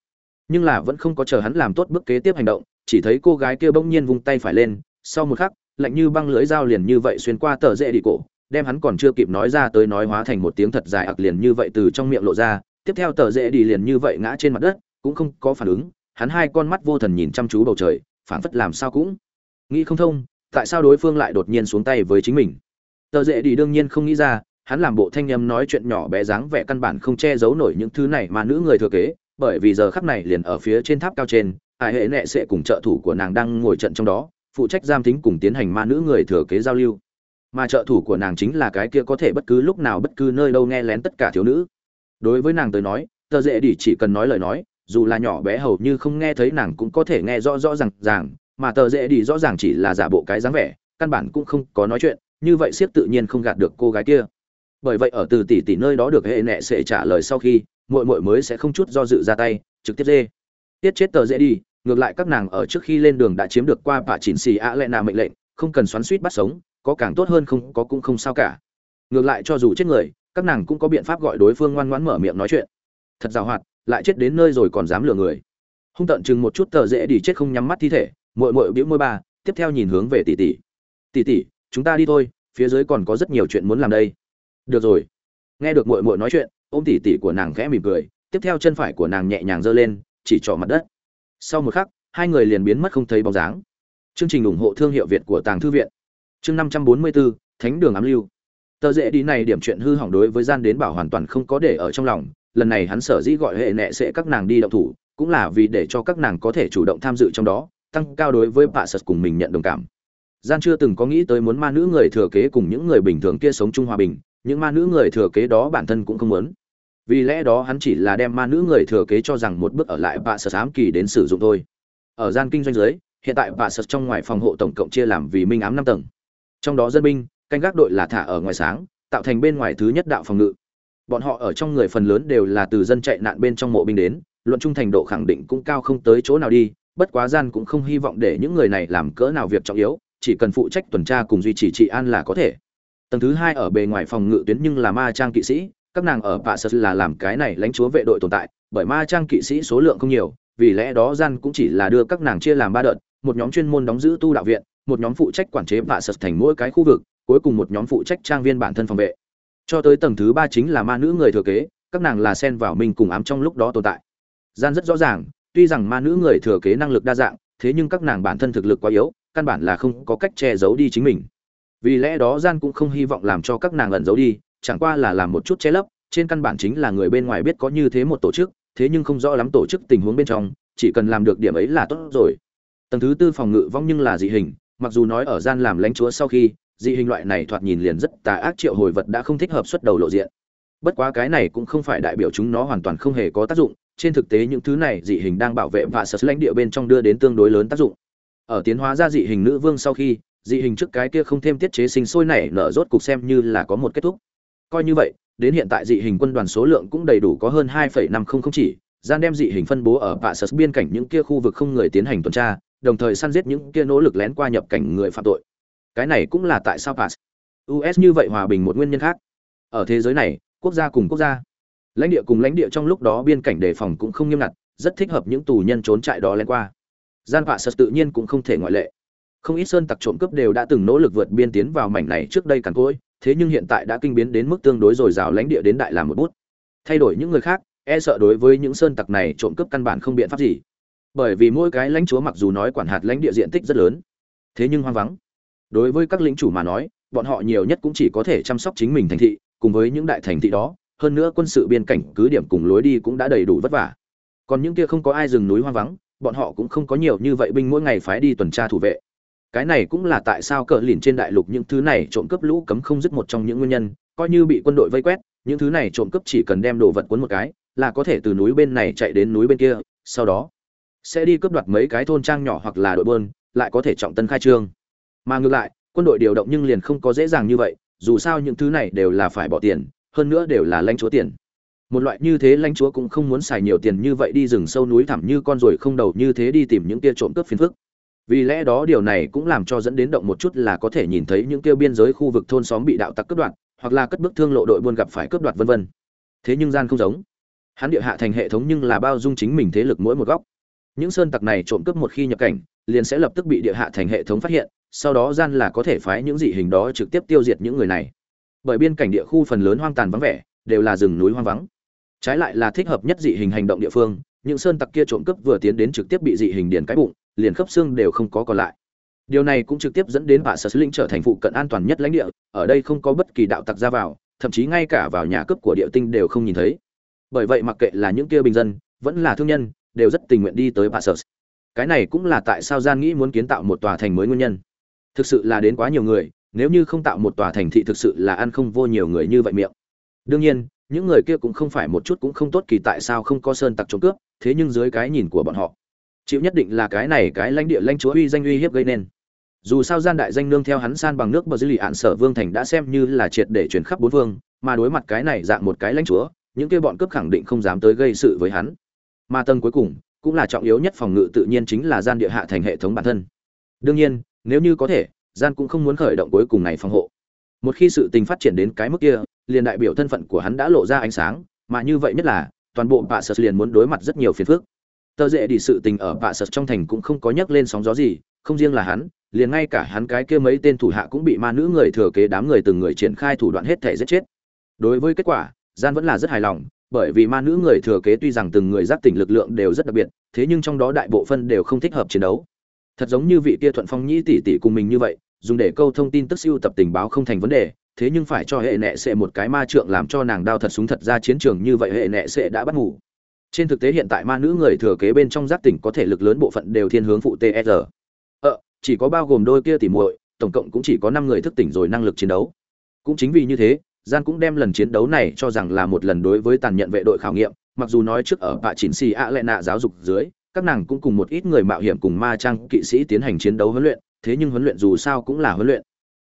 Nhưng là vẫn không có chờ hắn làm tốt bước kế tiếp hành động, chỉ thấy cô gái kia bỗng nhiên vung tay phải lên sau một khắc, lạnh như băng lưỡi dao liền như vậy xuyên qua tờ dễ đi cổ, đem hắn còn chưa kịp nói ra tới nói hóa thành một tiếng thật dài ặc liền như vậy từ trong miệng lộ ra, tiếp theo tờ dễ đi liền như vậy ngã trên mặt đất, cũng không có phản ứng, hắn hai con mắt vô thần nhìn chăm chú bầu trời, phảng phất làm sao cũng nghĩ không thông, tại sao đối phương lại đột nhiên xuống tay với chính mình. Tờ dễ đi đương nhiên không nghĩ ra, hắn làm bộ thanh nhâm nói chuyện nhỏ bé dáng vẻ căn bản không che giấu nổi những thứ này mà nữ người thừa kế, bởi vì giờ khắc này liền ở phía trên tháp cao trên, ai hệ nệ sẽ cùng trợ thủ của nàng đang ngồi trận trong đó phụ trách giam thính cùng tiến hành ma nữ người thừa kế giao lưu. Mà trợ thủ của nàng chính là cái kia có thể bất cứ lúc nào bất cứ nơi đâu nghe lén tất cả thiếu nữ. Đối với nàng tới nói, tờ dễ đỉ chỉ cần nói lời nói, dù là nhỏ bé hầu như không nghe thấy nàng cũng có thể nghe rõ rõ ràng ràng, mà tờ dễ đỉ rõ ràng chỉ là giả bộ cái dáng vẻ, căn bản cũng không có nói chuyện, như vậy siết tự nhiên không gạt được cô gái kia. Bởi vậy ở từ tỷ tỷ nơi đó được hệ nệ sẽ trả lời sau khi, muội muội mới sẽ không chút do dự ra tay, trực tiếp dê. Tiết chết tờ dễ đi ngược lại các nàng ở trước khi lên đường đã chiếm được qua bà chỉnh xì ạ lệ nà mệnh lệnh, không cần xoắn suýt bắt sống, có càng tốt hơn không, có cũng không sao cả. Ngược lại cho dù chết người, các nàng cũng có biện pháp gọi đối phương ngoan ngoãn mở miệng nói chuyện. Thật giàu hoạt, lại chết đến nơi rồi còn dám lừa người. Hung tận chừng một chút tờ dễ đi chết không nhắm mắt thi thể, muội muội bĩu môi ba, tiếp theo nhìn hướng về tỷ tỷ. Tỷ tỷ, chúng ta đi thôi, phía dưới còn có rất nhiều chuyện muốn làm đây. Được rồi. Nghe được muội muội nói chuyện, ôm tỷ tỷ của nàng khẽ mỉm cười, tiếp theo chân phải của nàng nhẹ nhàng giơ lên, chỉ trỏ mặt đất sau một khắc, hai người liền biến mất không thấy bóng dáng. Chương trình ủng hộ thương hiệu việt của tàng thư viện. Chương năm trăm bốn mươi bốn thánh đường ám lưu. Tờ dễ đi này điểm chuyện hư hỏng đối với gian đến bảo hoàn toàn không có để ở trong lòng. Lần này hắn sở dĩ gọi hệ nệ sẽ các nàng đi động thủ, cũng là vì để cho các nàng có thể chủ động tham dự trong đó, tăng cao đối với bạ sật cùng mình nhận đồng cảm. Gian chưa từng có nghĩ tới muốn ma nữ người thừa kế cùng những người bình thường kia sống chung hòa bình, những ma nữ người thừa kế đó bản thân cũng không muốn vì lẽ đó hắn chỉ là đem ma nữ người thừa kế cho rằng một bước ở lại bạ sợ ám kỳ đến sử dụng thôi. Ở gian kinh doanh giới hiện tại bạ sật trong ngoài phòng hộ tổng cộng chia làm vì minh ám năm tầng. Trong đó dân binh, canh gác đội là thả ở ngoài sáng, tạo thành bên ngoài thứ nhất đạo phòng ngự. Bọn họ ở trong người phần lớn đều là từ dân chạy nạn bên trong mộ binh đến, luận trung thành độ khẳng định cũng cao không tới chỗ nào đi, bất quá gian cũng không hy vọng để những người này làm cỡ nào việc trọng yếu, chỉ cần phụ trách tuần tra cùng duy trì trị an là có thể. Tầng thứ hai ở bề ngoài phòng ngự tuyến nhưng là ma trang kỵ sĩ các nàng ở pạ sật là làm cái này lãnh chúa vệ đội tồn tại, bởi ma trang kỵ sĩ số lượng không nhiều, vì lẽ đó gian cũng chỉ là đưa các nàng chia làm ba đợt, một nhóm chuyên môn đóng giữ tu đạo viện, một nhóm phụ trách quản chế pạ sật thành mỗi cái khu vực, cuối cùng một nhóm phụ trách trang viên bản thân phòng vệ. Cho tới tầng thứ ba chính là ma nữ người thừa kế, các nàng là xen vào mình cùng ám trong lúc đó tồn tại. Gian rất rõ ràng, tuy rằng ma nữ người thừa kế năng lực đa dạng, thế nhưng các nàng bản thân thực lực quá yếu, căn bản là không có cách che giấu đi chính mình. Vì lẽ đó gian cũng không hy vọng làm cho các nàng ẩn giấu đi chẳng qua là làm một chút che lấp, trên căn bản chính là người bên ngoài biết có như thế một tổ chức, thế nhưng không rõ lắm tổ chức tình huống bên trong, chỉ cần làm được điểm ấy là tốt rồi. Tầng thứ tư phòng ngự vong nhưng là dị hình, mặc dù nói ở gian làm lãnh chúa sau khi, dị hình loại này thoạt nhìn liền rất tà ác triệu hồi vật đã không thích hợp xuất đầu lộ diện. Bất quá cái này cũng không phải đại biểu chúng nó hoàn toàn không hề có tác dụng, trên thực tế những thứ này dị hình đang bảo vệ và sở lãnh địa bên trong đưa đến tương đối lớn tác dụng. Ở tiến hóa ra dị hình nữ vương sau khi, dị hình trước cái kia không thêm tiết chế sinh sôi nảy nở rốt cục xem như là có một kết thúc coi như vậy đến hiện tại dị hình quân đoàn số lượng cũng đầy đủ có hơn 2,500 chỉ gian đem dị hình phân bố ở bạ sở biên cảnh những kia khu vực không người tiến hành tuần tra đồng thời săn giết những kia nỗ lực lén qua nhập cảnh người phạm tội. Cái này cũng là tại sao pass us như vậy hòa bình một nguyên nhân khác. Ở thế giới này quốc gia cùng quốc gia lãnh địa cùng lãnh địa trong lúc đó biên cảnh đề phòng cũng không nghiêm ngặt rất thích hợp những tù nhân trốn trại đó lén qua. Gian vạ sật tự nhiên cũng không thể ngoại lệ. Không ít sơn tặc trộm cướp đều đã từng nỗ lực vượt biên tiến vào mảnh này trước đây càn cối thế nhưng hiện tại đã kinh biến đến mức tương đối dồi dào lãnh địa đến đại làm một bút. Thay đổi những người khác e sợ đối với những sơn tặc này trộm cướp căn bản không biện pháp gì. Bởi vì mỗi cái lãnh chúa mặc dù nói quản hạt lãnh địa diện tích rất lớn, thế nhưng hoang vắng. Đối với các lĩnh chủ mà nói, bọn họ nhiều nhất cũng chỉ có thể chăm sóc chính mình thành thị, cùng với những đại thành thị đó, hơn nữa quân sự biên cảnh, cứ điểm cùng lối đi cũng đã đầy đủ vất vả. Còn những kia không có ai rừng núi hoang vắng, bọn họ cũng không có nhiều như vậy binh mỗi ngày phái đi tuần tra thủ vệ cái này cũng là tại sao cờ lìn trên đại lục những thứ này trộm cướp lũ cấm không dứt một trong những nguyên nhân, coi như bị quân đội vây quét, những thứ này trộm cướp chỉ cần đem đồ vật cuốn một cái, là có thể từ núi bên này chạy đến núi bên kia, sau đó sẽ đi cướp đoạt mấy cái thôn trang nhỏ hoặc là đội bơn lại có thể trọng tân khai trương. Mà ngược lại, quân đội điều động nhưng liền không có dễ dàng như vậy, dù sao những thứ này đều là phải bỏ tiền, hơn nữa đều là lãnh chúa tiền. Một loại như thế lãnh chúa cũng không muốn xài nhiều tiền như vậy đi rừng sâu núi thẳm như con ruồi không đầu như thế đi tìm những tia trộm cướp phiền phức vì lẽ đó điều này cũng làm cho dẫn đến động một chút là có thể nhìn thấy những tiêu biên giới khu vực thôn xóm bị đạo tặc cướp đoạt, hoặc là cất bước thương lộ đội buôn gặp phải cướp đoạt vân vân. Thế nhưng gian không giống. Hắn địa hạ thành hệ thống nhưng là bao dung chính mình thế lực mỗi một góc. Những sơn tặc này trộm cướp một khi nhập cảnh, liền sẽ lập tức bị địa hạ thành hệ thống phát hiện, sau đó gian là có thể phái những dị hình đó trực tiếp tiêu diệt những người này. Bởi biên cảnh địa khu phần lớn hoang tàn vắng vẻ, đều là rừng núi hoang vắng. Trái lại là thích hợp nhất dị hình hành động địa phương, những sơn tặc kia trộm cướp vừa tiến đến trực tiếp bị dị hình điền cái bụng liền khớp xương đều không có còn lại. Điều này cũng trực tiếp dẫn đến bà sở linh trở thành phụ cận an toàn nhất lãnh địa, ở đây không có bất kỳ đạo tặc ra vào, thậm chí ngay cả vào nhà cướp của địa tinh đều không nhìn thấy. Bởi vậy mặc kệ là những kia bình dân, vẫn là thương nhân, đều rất tình nguyện đi tới bà sở cái này cũng là tại sao gian nghĩ muốn kiến tạo một tòa thành mới nguyên nhân. Thực sự là đến quá nhiều người, nếu như không tạo một tòa thành thị thực sự là ăn không vô nhiều người như vậy miệng. Đương nhiên, những người kia cũng không phải một chút cũng không tốt kỳ tại sao không có sơn tặc trộm cướp, thế nhưng dưới cái nhìn của bọn họ chịu nhất định là cái này cái lãnh địa lãnh chúa uy danh uy hiếp gây nên. Dù sao gian đại danh nương theo hắn san bằng nước bờ dư lì ạn sở vương thành đã xem như là triệt để chuyển khắp bốn vương, mà đối mặt cái này dạng một cái lãnh chúa, những kia bọn cướp khẳng định không dám tới gây sự với hắn. Mà tầng cuối cùng, cũng là trọng yếu nhất phòng ngự tự nhiên chính là gian địa hạ thành hệ thống bản thân. Đương nhiên, nếu như có thể, gian cũng không muốn khởi động cuối cùng này phòng hộ. Một khi sự tình phát triển đến cái mức kia, liền đại biểu thân phận của hắn đã lộ ra ánh sáng, mà như vậy nhất là, toàn bộ bạ sở liền muốn đối mặt rất nhiều phiền phức tờ dễ đi sự tình ở vạ sật trong thành cũng không có nhắc lên sóng gió gì, không riêng là hắn, liền ngay cả hắn cái kia mấy tên thủ hạ cũng bị ma nữ người thừa kế đám người từng người triển khai thủ đoạn hết thể giết chết. Đối với kết quả, gian vẫn là rất hài lòng, bởi vì ma nữ người thừa kế tuy rằng từng người giác tỉnh lực lượng đều rất đặc biệt, thế nhưng trong đó đại bộ phân đều không thích hợp chiến đấu. Thật giống như vị kia thuận phong nhĩ tỷ tỷ cùng mình như vậy, dùng để câu thông tin tức siêu tập tình báo không thành vấn đề, thế nhưng phải cho hệ nệ sẽ một cái ma trượng làm cho nàng đao thật súng thật ra chiến trường như vậy hệ nệ sẽ đã bắt ngủ trên thực tế hiện tại ma nữ người thừa kế bên trong giác tỉnh có thể lực lớn bộ phận đều thiên hướng phụ tsr ờ chỉ có bao gồm đôi kia tỉ muội, tổng cộng cũng chỉ có năm người thức tỉnh rồi năng lực chiến đấu. Cũng chính vì như thế, gian cũng đem lần chiến đấu này cho rằng là một lần đối với tàn nhận vệ đội khảo nghiệm, mặc dù nói trước ở bạ chỉnh xì ạ lệ nạ giáo dục dưới, các nàng cũng cùng một ít người mạo hiểm cùng ma trang kỵ sĩ tiến hành chiến đấu huấn luyện, thế nhưng huấn luyện dù sao cũng là huấn luyện.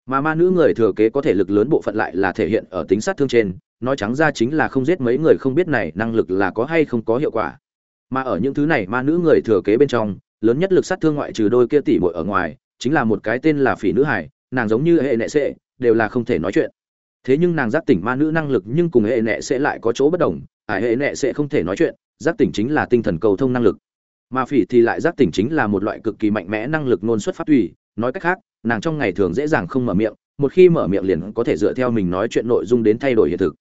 Mà ma nữ người thừa kế có thể lực lớn bộ phận lại là thể hiện ở tính sát thương trên nói trắng ra chính là không giết mấy người không biết này năng lực là có hay không có hiệu quả. Mà ở những thứ này, ma nữ người thừa kế bên trong, lớn nhất lực sát thương ngoại trừ đôi kia tỷ muội ở ngoài, chính là một cái tên là phỉ nữ hải, nàng giống như hệ nệ sệ đều là không thể nói chuyện. Thế nhưng nàng giác tỉnh ma nữ năng lực nhưng cùng hệ nệ sẽ lại có chỗ bất đồng ải hệ nệ sẽ không thể nói chuyện, giác tỉnh chính là tinh thần cầu thông năng lực. Mà phỉ thì lại giác tỉnh chính là một loại cực kỳ mạnh mẽ năng lực nôn xuất phát tùy, nói cách khác, nàng trong ngày thường dễ dàng không mở miệng, một khi mở miệng liền có thể dựa theo mình nói chuyện nội dung đến thay đổi hiện thực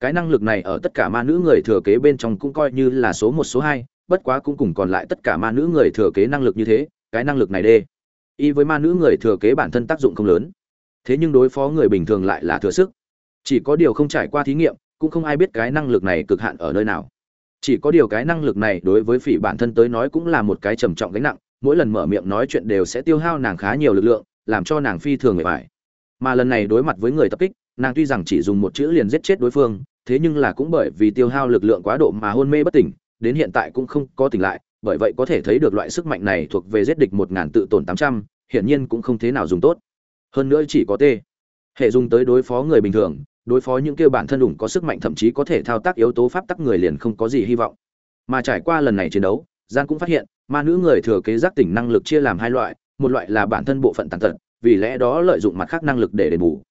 cái năng lực này ở tất cả ma nữ người thừa kế bên trong cũng coi như là số một, số hai, bất quá cũng cùng còn lại tất cả ma nữ người thừa kế năng lực như thế, cái năng lực này đê. Y với ma nữ người thừa kế bản thân tác dụng không lớn. Thế nhưng đối phó người bình thường lại là thừa sức. Chỉ có điều không trải qua thí nghiệm, cũng không ai biết cái năng lực này cực hạn ở nơi nào. Chỉ có điều cái năng lực này đối với phỉ bản thân tới nói cũng là một cái trầm trọng gánh nặng, mỗi lần mở miệng nói chuyện đều sẽ tiêu hao nàng khá nhiều lực lượng, làm cho nàng phi thường người phải mà lần này đối mặt với người tập kích nàng tuy rằng chỉ dùng một chữ liền giết chết đối phương, thế nhưng là cũng bởi vì tiêu hao lực lượng quá độ mà hôn mê bất tỉnh, đến hiện tại cũng không có tỉnh lại, bởi vậy có thể thấy được loại sức mạnh này thuộc về giết địch một ngàn tự tổn tám trăm, hiển nhiên cũng không thế nào dùng tốt. Hơn nữa chỉ có t. Hệ dùng tới đối phó người bình thường, đối phó những kêu bản thân đủng có sức mạnh thậm chí có thể thao tác yếu tố pháp tắc người liền không có gì hy vọng. Mà trải qua lần này chiến đấu gian cũng phát hiện, ma nữ người thừa kế giác tỉnh năng lực chia làm hai loại, một loại là bản thân bộ phận tàn tật, vì lẽ đó lợi dụng mặt khác năng lực để đền bù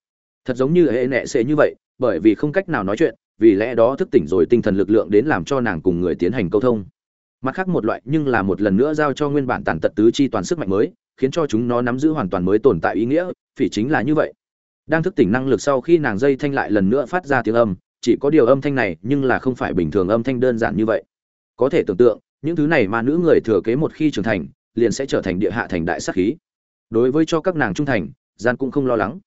thật giống như hệ nệ sẽ như vậy, bởi vì không cách nào nói chuyện, vì lẽ đó thức tỉnh rồi tinh thần lực lượng đến làm cho nàng cùng người tiến hành câu thông. Mặt khác một loại nhưng là một lần nữa giao cho nguyên bản tàn tật tứ chi toàn sức mạnh mới, khiến cho chúng nó nắm giữ hoàn toàn mới tồn tại ý nghĩa, phỉ chính là như vậy. Đang thức tỉnh năng lực sau khi nàng dây thanh lại lần nữa phát ra tiếng âm, chỉ có điều âm thanh này nhưng là không phải bình thường âm thanh đơn giản như vậy. Có thể tưởng tượng, những thứ này mà nữ người thừa kế một khi trưởng thành, liền sẽ trở thành địa hạ thành đại sắc khí. Đối với cho các nàng trung thành, gian cũng không lo lắng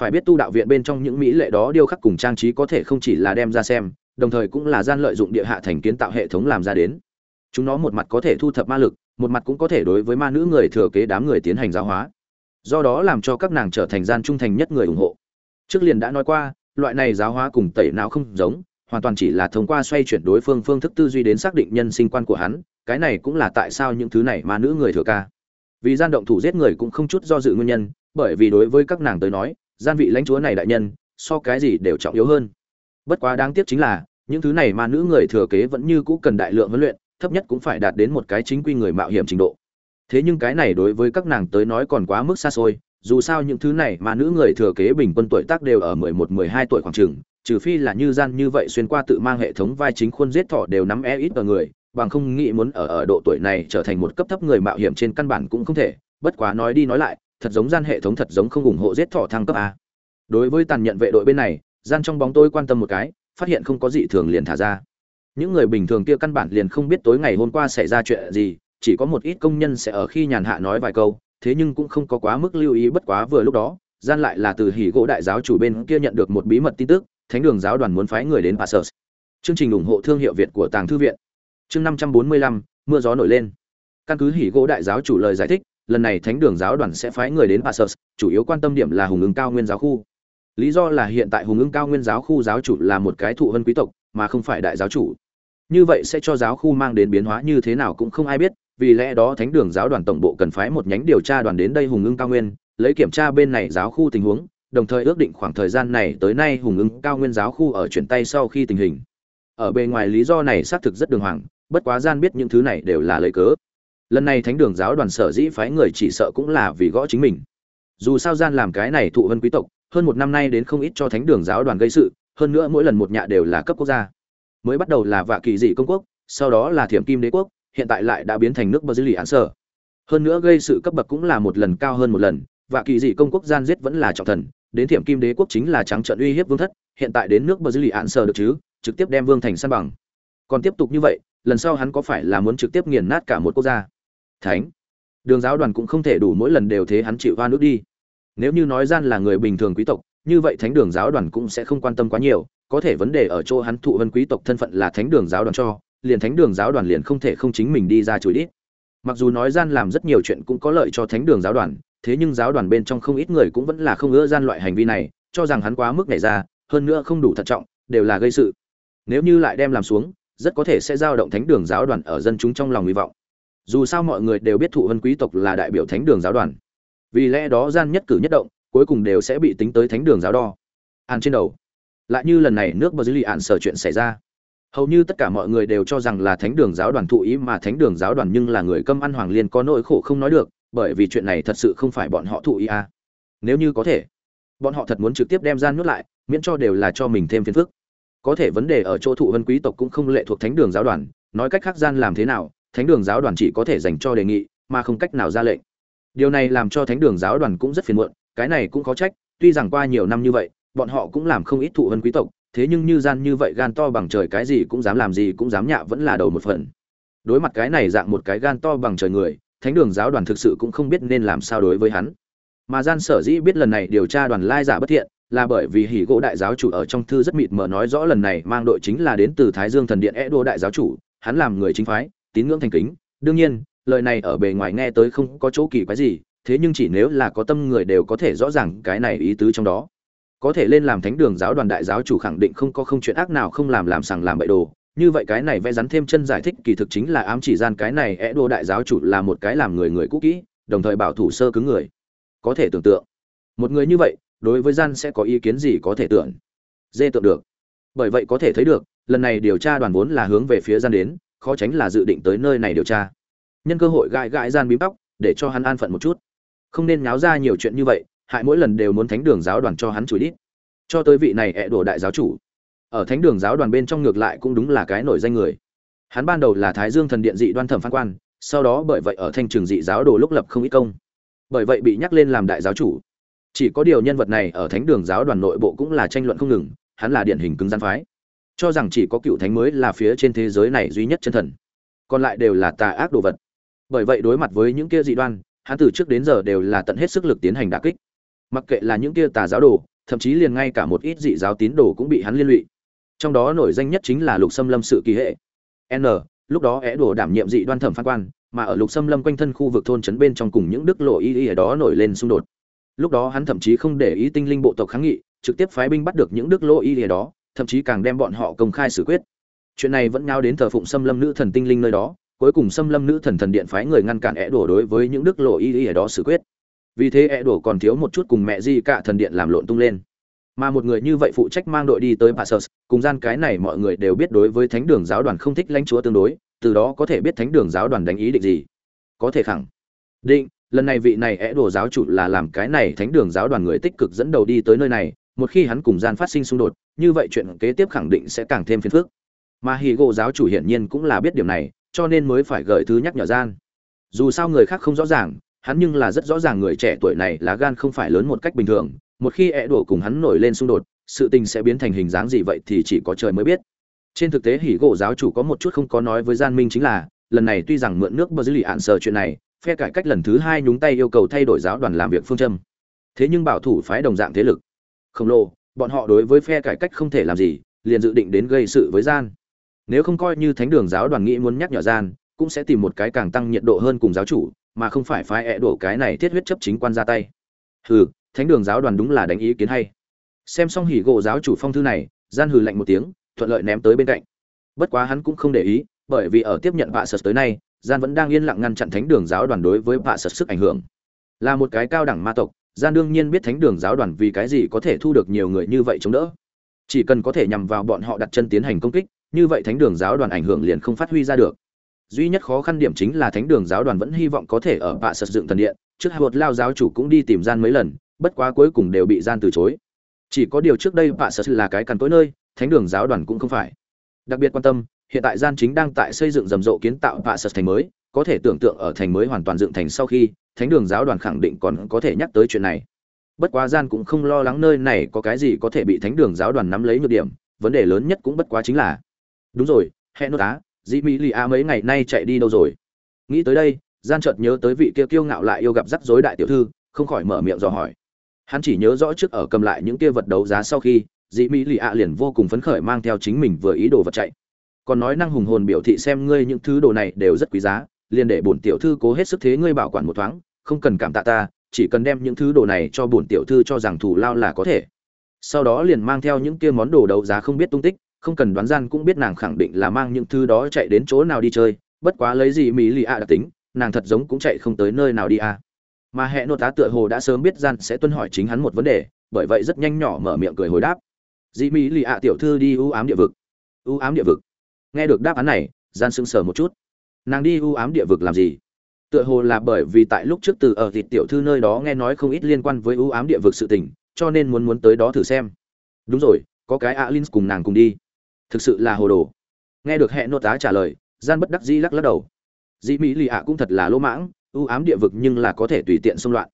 phải biết tu đạo viện bên trong những mỹ lệ đó điêu khắc cùng trang trí có thể không chỉ là đem ra xem, đồng thời cũng là gian lợi dụng địa hạ thành kiến tạo hệ thống làm ra đến. Chúng nó một mặt có thể thu thập ma lực, một mặt cũng có thể đối với ma nữ người thừa kế đám người tiến hành giáo hóa. Do đó làm cho các nàng trở thành gian trung thành nhất người ủng hộ. Trước liền đã nói qua, loại này giáo hóa cùng tẩy não không giống, hoàn toàn chỉ là thông qua xoay chuyển đối phương phương thức tư duy đến xác định nhân sinh quan của hắn, cái này cũng là tại sao những thứ này ma nữ người thừa ca. Vì gian động thủ giết người cũng không chút do dự nguyên nhân, bởi vì đối với các nàng tới nói gian vị lãnh chúa này đại nhân so cái gì đều trọng yếu hơn. Bất quá đáng tiếc chính là những thứ này mà nữ người thừa kế vẫn như cũ cần đại lượng huấn luyện thấp nhất cũng phải đạt đến một cái chính quy người mạo hiểm trình độ. Thế nhưng cái này đối với các nàng tới nói còn quá mức xa xôi dù sao những thứ này mà nữ người thừa kế bình quân tuổi tác đều ở mười một mười hai tuổi khoảng trường, trừ phi là như gian như vậy xuyên qua tự mang hệ thống vai chính khuôn giết thọ đều nắm e ít ở người bằng không nghĩ muốn ở ở độ tuổi này trở thành một cấp thấp người mạo hiểm trên căn bản cũng không thể. Bất quá nói đi nói lại thật giống gian hệ thống thật giống không ủng hộ giết thọ thăng cấp a. Đối với tàn nhận vệ đội bên này, gian trong bóng tôi quan tâm một cái, phát hiện không có gì thường liền thả ra. Những người bình thường kia căn bản liền không biết tối ngày hôm qua xảy ra chuyện gì, chỉ có một ít công nhân sẽ ở khi nhàn hạ nói vài câu, thế nhưng cũng không có quá mức lưu ý bất quá vừa lúc đó, gian lại là từ hỉ gỗ đại giáo chủ bên kia nhận được một bí mật tin tức, thánh đường giáo đoàn muốn phái người đến passus chương trình ủng hộ thương hiệu việt của tàng thư viện. Chương năm trăm bốn mươi lăm, mưa gió nổi lên căn cứ hỉ gỗ đại giáo chủ lời giải thích, lần này thánh đường giáo đoàn sẽ phái người đến passus chủ yếu quan tâm điểm là hùng ứng cao nguyên giáo khu. Lý do là hiện tại hùng ứng cao nguyên giáo khu giáo chủ là một cái thụ vân quý tộc, mà không phải đại giáo chủ. Như vậy sẽ cho giáo khu mang đến biến hóa như thế nào cũng không ai biết, vì lẽ đó thánh đường giáo đoàn tổng bộ cần phái một nhánh điều tra đoàn đến đây hùng ứng cao nguyên, lấy kiểm tra bên này giáo khu tình huống, đồng thời ước định khoảng thời gian này tới nay hùng ứng cao nguyên giáo khu ở chuyển tay sau khi tình hình. Ở bề ngoài lý do này xác thực rất đường hoàng, bất quá gian biết những thứ này đều là lấy cớ lần này thánh đường giáo đoàn sở dĩ phái người chỉ sợ cũng là vì gõ chính mình. Dù sao gian làm cái này thụ vân quý tộc, hơn một năm nay đến không ít cho thánh đường giáo đoàn gây sự, hơn nữa mỗi lần một nhạ đều là cấp quốc gia. Mới bắt đầu là vạ kỳ dị công quốc, sau đó là thiểm kim đế quốc, hiện tại lại đã biến thành nước bờ dư lì án sở. Hơn nữa gây sự cấp bậc cũng là một lần cao hơn một lần, vạ kỳ dị công quốc gian giết vẫn là trọng thần, đến thiểm kim đế quốc chính là trắng trận uy hiếp vương thất, hiện tại đến nước bờ dư lì án sở được chứ, trực tiếp đem vương thành săn bằng. Còn tiếp tục như vậy, lần sau hắn có phải là muốn trực tiếp nghiền nát cả một quốc gia? Thánh. Đường giáo đoàn cũng không thể đủ mỗi lần đều thế hắn chịu hoa nước đi. Nếu như nói gian là người bình thường quý tộc, như vậy thánh đường giáo đoàn cũng sẽ không quan tâm quá nhiều, có thể vấn đề ở chỗ hắn thụ vân quý tộc thân phận là thánh đường giáo đoàn cho, liền thánh đường giáo đoàn liền không thể không chính mình đi ra chửi đít. Mặc dù nói gian làm rất nhiều chuyện cũng có lợi cho thánh đường giáo đoàn, thế nhưng giáo đoàn bên trong không ít người cũng vẫn là không ưa gian loại hành vi này, cho rằng hắn quá mức này ra, hơn nữa không đủ thận trọng, đều là gây sự. Nếu như lại đem làm xuống, rất có thể sẽ giao động thánh đường giáo đoàn ở dân chúng trong lòng hy vọng dù sao mọi người đều biết thụ vân quý tộc là đại biểu thánh đường giáo đoàn. Vì lẽ đó gian nhất cử nhất động, cuối cùng đều sẽ bị tính tới thánh đường giáo đo. An trên đầu. Lại như lần này nước bờ dưới lì ạn sở chuyện xảy ra. Hầu như tất cả mọi người đều cho rằng là thánh đường giáo đoàn thụ ý mà thánh đường giáo đoàn nhưng là người câm ăn hoàng liên có nỗi khổ không nói được, bởi vì chuyện này thật sự không phải bọn họ thụ ý à. nếu như có thể, bọn họ thật muốn trực tiếp đem gian nhốt lại, miễn cho đều là cho mình thêm phiền phức. Có thể vấn đề ở chỗ thụ vân quý tộc cũng không lệ thuộc thánh đường giáo đoàn, nói cách khác gian làm thế nào thánh đường giáo đoàn chỉ có thể dành cho đề nghị, mà không cách nào ra lệnh. Điều này làm cho thánh đường giáo đoàn cũng rất phiền muộn, cái này cũng khó trách, tuy rằng qua nhiều năm như vậy, bọn họ cũng làm không ít thụ vân quý tộc, thế nhưng như gian như vậy gan to bằng trời cái gì cũng dám làm gì cũng dám nhạ vẫn là đầu một phần. Đối mặt cái này dạng một cái gan to bằng trời người, thánh đường giáo đoàn thực sự cũng không biết nên làm sao đối với hắn. Mà gian sở dĩ biết lần này điều tra đoàn lai giả bất thiện, là bởi vì hỉ gỗ đại giáo chủ ở trong thư rất mịt mờ nói rõ lần này mang đội chính là đến từ thái dương thần điện e đô đại giáo chủ, hắn làm người chính phái tín ngưỡng thành kính. Đương nhiên, lời này ở bề ngoài nghe tới không có chỗ kỳ quái gì, thế nhưng chỉ nếu là có tâm người đều có thể rõ ràng cái này ý tứ trong đó. Có thể lên làm thánh đường giáo đoàn đại giáo chủ khẳng định không có không chuyện ác nào không làm làm sằng làm bậy đồ. Như vậy cái này vẽ rắn thêm chân giải thích kỳ thực chính là ám chỉ gian cái này é đô đại giáo chủ là một cái làm người người cũ kỹ, đồng thời bảo thủ sơ cứng người. Có thể tưởng tượng. Một người như vậy, đối với gian sẽ có ý kiến gì có thể tưởng? Dê tượng được. Bởi vậy có thể thấy được, lần này điều tra đoàn vốn là hướng về phía gian đến khó tránh là dự định tới nơi này điều tra. Nhân cơ hội gãi gãi gian bím tóc, để cho hắn an phận một chút. Không nên nháo ra nhiều chuyện như vậy, hại mỗi lần đều muốn thánh đường giáo đoàn cho hắn chửi đít. Cho tới vị này ẹ đổ đại giáo chủ. Ở thánh đường giáo đoàn bên trong ngược lại cũng đúng là cái nổi danh người. Hắn ban đầu là thái dương thần điện dị đoan thẩm phán quan, sau đó bởi vậy ở thanh trường dị giáo đồ lúc lập không ít công. Bởi vậy bị nhắc lên làm đại giáo chủ. Chỉ có điều nhân vật này ở thánh đường giáo đoàn nội bộ cũng là tranh luận không ngừng, hắn là điển hình cứng gian phái cho rằng chỉ có cựu thánh mới là phía trên thế giới này duy nhất chân thần. Còn lại đều là tà ác đồ vật. Bởi vậy đối mặt với những kia dị đoan, hắn từ trước đến giờ đều là tận hết sức lực tiến hành đả kích. Mặc kệ là những kia tà giáo đồ, thậm chí liền ngay cả một ít dị giáo tín đồ cũng bị hắn liên lụy. Trong đó nổi danh nhất chính là lục xâm lâm sự kỳ hệ. N, lúc đó é đồ đảm nhiệm dị đoan thẩm phán quan, mà ở lục xâm lâm quanh thân khu vực thôn trấn bên trong cùng những đức lộ y y ở đó nổi lên xung đột. Lúc đó hắn thậm chí không để ý tinh linh bộ tộc kháng nghị, trực tiếp phái binh bắt được những đức lộ y y ở đó thậm chí càng đem bọn họ công khai xử quyết. Chuyện này vẫn nháo đến thờ phụng xâm lâm nữ thần tinh linh nơi đó cuối cùng xâm lâm nữ thần thần điện phái người ngăn cản é đổ đối với những đức lộ y y ở đó xử quyết. Vì thế é đổ còn thiếu một chút cùng mẹ di cả thần điện làm lộn tung lên. Mà một người như vậy phụ trách mang đội đi tới Passus, cùng gian cái này mọi người đều biết đối với thánh đường giáo đoàn không thích lãnh chúa tương đối từ đó có thể biết thánh đường giáo đoàn đánh ý định gì. Có thể khẳng định lần này vị này é đồ giáo chủ là làm cái này thánh đường giáo đoàn người tích cực dẫn đầu đi tới nơi này một khi hắn cùng gian phát sinh xung đột như vậy chuyện kế tiếp khẳng định sẽ càng thêm phiền phức. Mà hì gỗ giáo chủ hiển nhiên cũng là biết điểm này, cho nên mới phải gợi thứ nhắc nhở gian. Dù sao người khác không rõ ràng, hắn nhưng là rất rõ ràng người trẻ tuổi này là gan không phải lớn một cách bình thường, một khi ẹ đổ cùng hắn nổi lên xung đột, sự tình sẽ biến thành hình dáng gì vậy thì chỉ có trời mới biết. Trên thực tế hỉ gỗ giáo chủ có một chút không có nói với gian minh chính là, lần này tuy rằng mượn nước bờ dư lì ạn sờ chuyện này, phe cải cách lần thứ hai nhúng tay yêu cầu thay đổi giáo đoàn làm việc phương châm. Thế nhưng bảo thủ phái đồng dạng thế lực. Khổng lồ bọn họ đối với phe cải cách không thể làm gì, liền dự định đến gây sự với gian. Nếu không coi như thánh đường giáo đoàn nghĩ muốn nhắc nhở gian, cũng sẽ tìm một cái càng tăng nhiệt độ hơn cùng giáo chủ, mà không phải phái ẹ đổ cái này thiết huyết chấp chính quan ra tay. Hừ, thánh đường giáo đoàn đúng là đánh ý kiến hay. Xem xong hỉ gỗ giáo chủ phong thư này, gian hừ lạnh một tiếng, thuận lợi ném tới bên cạnh. Bất quá hắn cũng không để ý, bởi vì ở tiếp nhận vạ sật tới nay, gian vẫn đang yên lặng ngăn chặn thánh đường giáo đoàn đối với vạ sật sức ảnh hưởng. Là một cái cao đẳng ma tộc gian đương nhiên biết thánh đường giáo đoàn vì cái gì có thể thu được nhiều người như vậy chống đỡ. Chỉ cần có thể nhằm vào bọn họ đặt chân tiến hành công kích, như vậy thánh đường giáo đoàn ảnh hưởng liền không phát huy ra được. Duy nhất khó khăn điểm chính là thánh đường giáo đoàn vẫn hy vọng có thể ở bạ sật dựng thần điện, trước hai bột lao giáo chủ cũng đi tìm gian mấy lần, bất quá cuối cùng đều bị gian từ chối. Chỉ có điều trước đây bạ sật là cái cằn tối nơi, thánh đường giáo đoàn cũng không phải. Đặc biệt quan tâm, hiện tại gian chính đang tại xây dựng rầm rộ kiến tạo bạ sật thành mới, có thể tưởng tượng ở thành mới hoàn toàn dựng thành sau khi thánh đường giáo đoàn khẳng định còn có thể nhắc tới chuyện này. Bất quá gian cũng không lo lắng nơi này có cái gì có thể bị thánh đường giáo đoàn nắm lấy nhược điểm, vấn đề lớn nhất cũng bất quá chính là, đúng rồi hẹn nốt á, dĩ mỹ lì a mấy ngày nay chạy đi đâu rồi? Nghĩ tới đây, gian chợt nhớ tới vị kia kiêu ngạo lại yêu gặp rắc rối đại tiểu thư, không khỏi mở miệng dò hỏi. Hắn chỉ nhớ rõ trước ở cầm lại những kia vật đấu giá sau khi, dĩ mỹ lì a liền vô cùng phấn khởi mang theo chính mình vừa ý đồ vật chạy. Còn nói năng hùng hồn biểu thị xem ngươi những thứ đồ này đều rất quý giá, liền để bổn tiểu thư cố hết sức thế ngươi bảo quản một thoáng không cần cảm tạ ta, chỉ cần đem những thứ đồ này cho bổn tiểu thư cho rằng thủ lao là có thể. Sau đó liền mang theo những kia món đồ đấu giá không biết tung tích, không cần đoán gian cũng biết nàng khẳng định là mang những thứ đó chạy đến chỗ nào đi chơi, bất quá lấy gì mỹ lì ạ đặc tính, nàng thật giống cũng chạy không tới nơi nào đi à. mà hệ nô tá tựa hồ đã sớm biết gian sẽ tuân hỏi chính hắn một vấn đề, bởi vậy rất nhanh nhỏ mở miệng cười hồi đáp. Dị mỹ lì ạ tiểu thư đi ưu ám địa vực. Ưu ám địa vực. Nghe được đáp án này, gian sững sờ một chút. Nàng đi ưu ám địa vực làm gì? Tựa hồ là bởi vì tại lúc trước từ ở thịt tiểu thư nơi đó nghe nói không ít liên quan với ưu ám địa vực sự tình, cho nên muốn muốn tới đó thử xem. Đúng rồi, có cái alin cùng nàng cùng đi. Thực sự là hồ đồ. Nghe được hệ nô tá trả lời, gian bất đắc dĩ lắc lắc đầu. Dĩ mỹ lì ạ cũng thật là lỗ mãng, ưu ám địa vực nhưng là có thể tùy tiện xung loạn.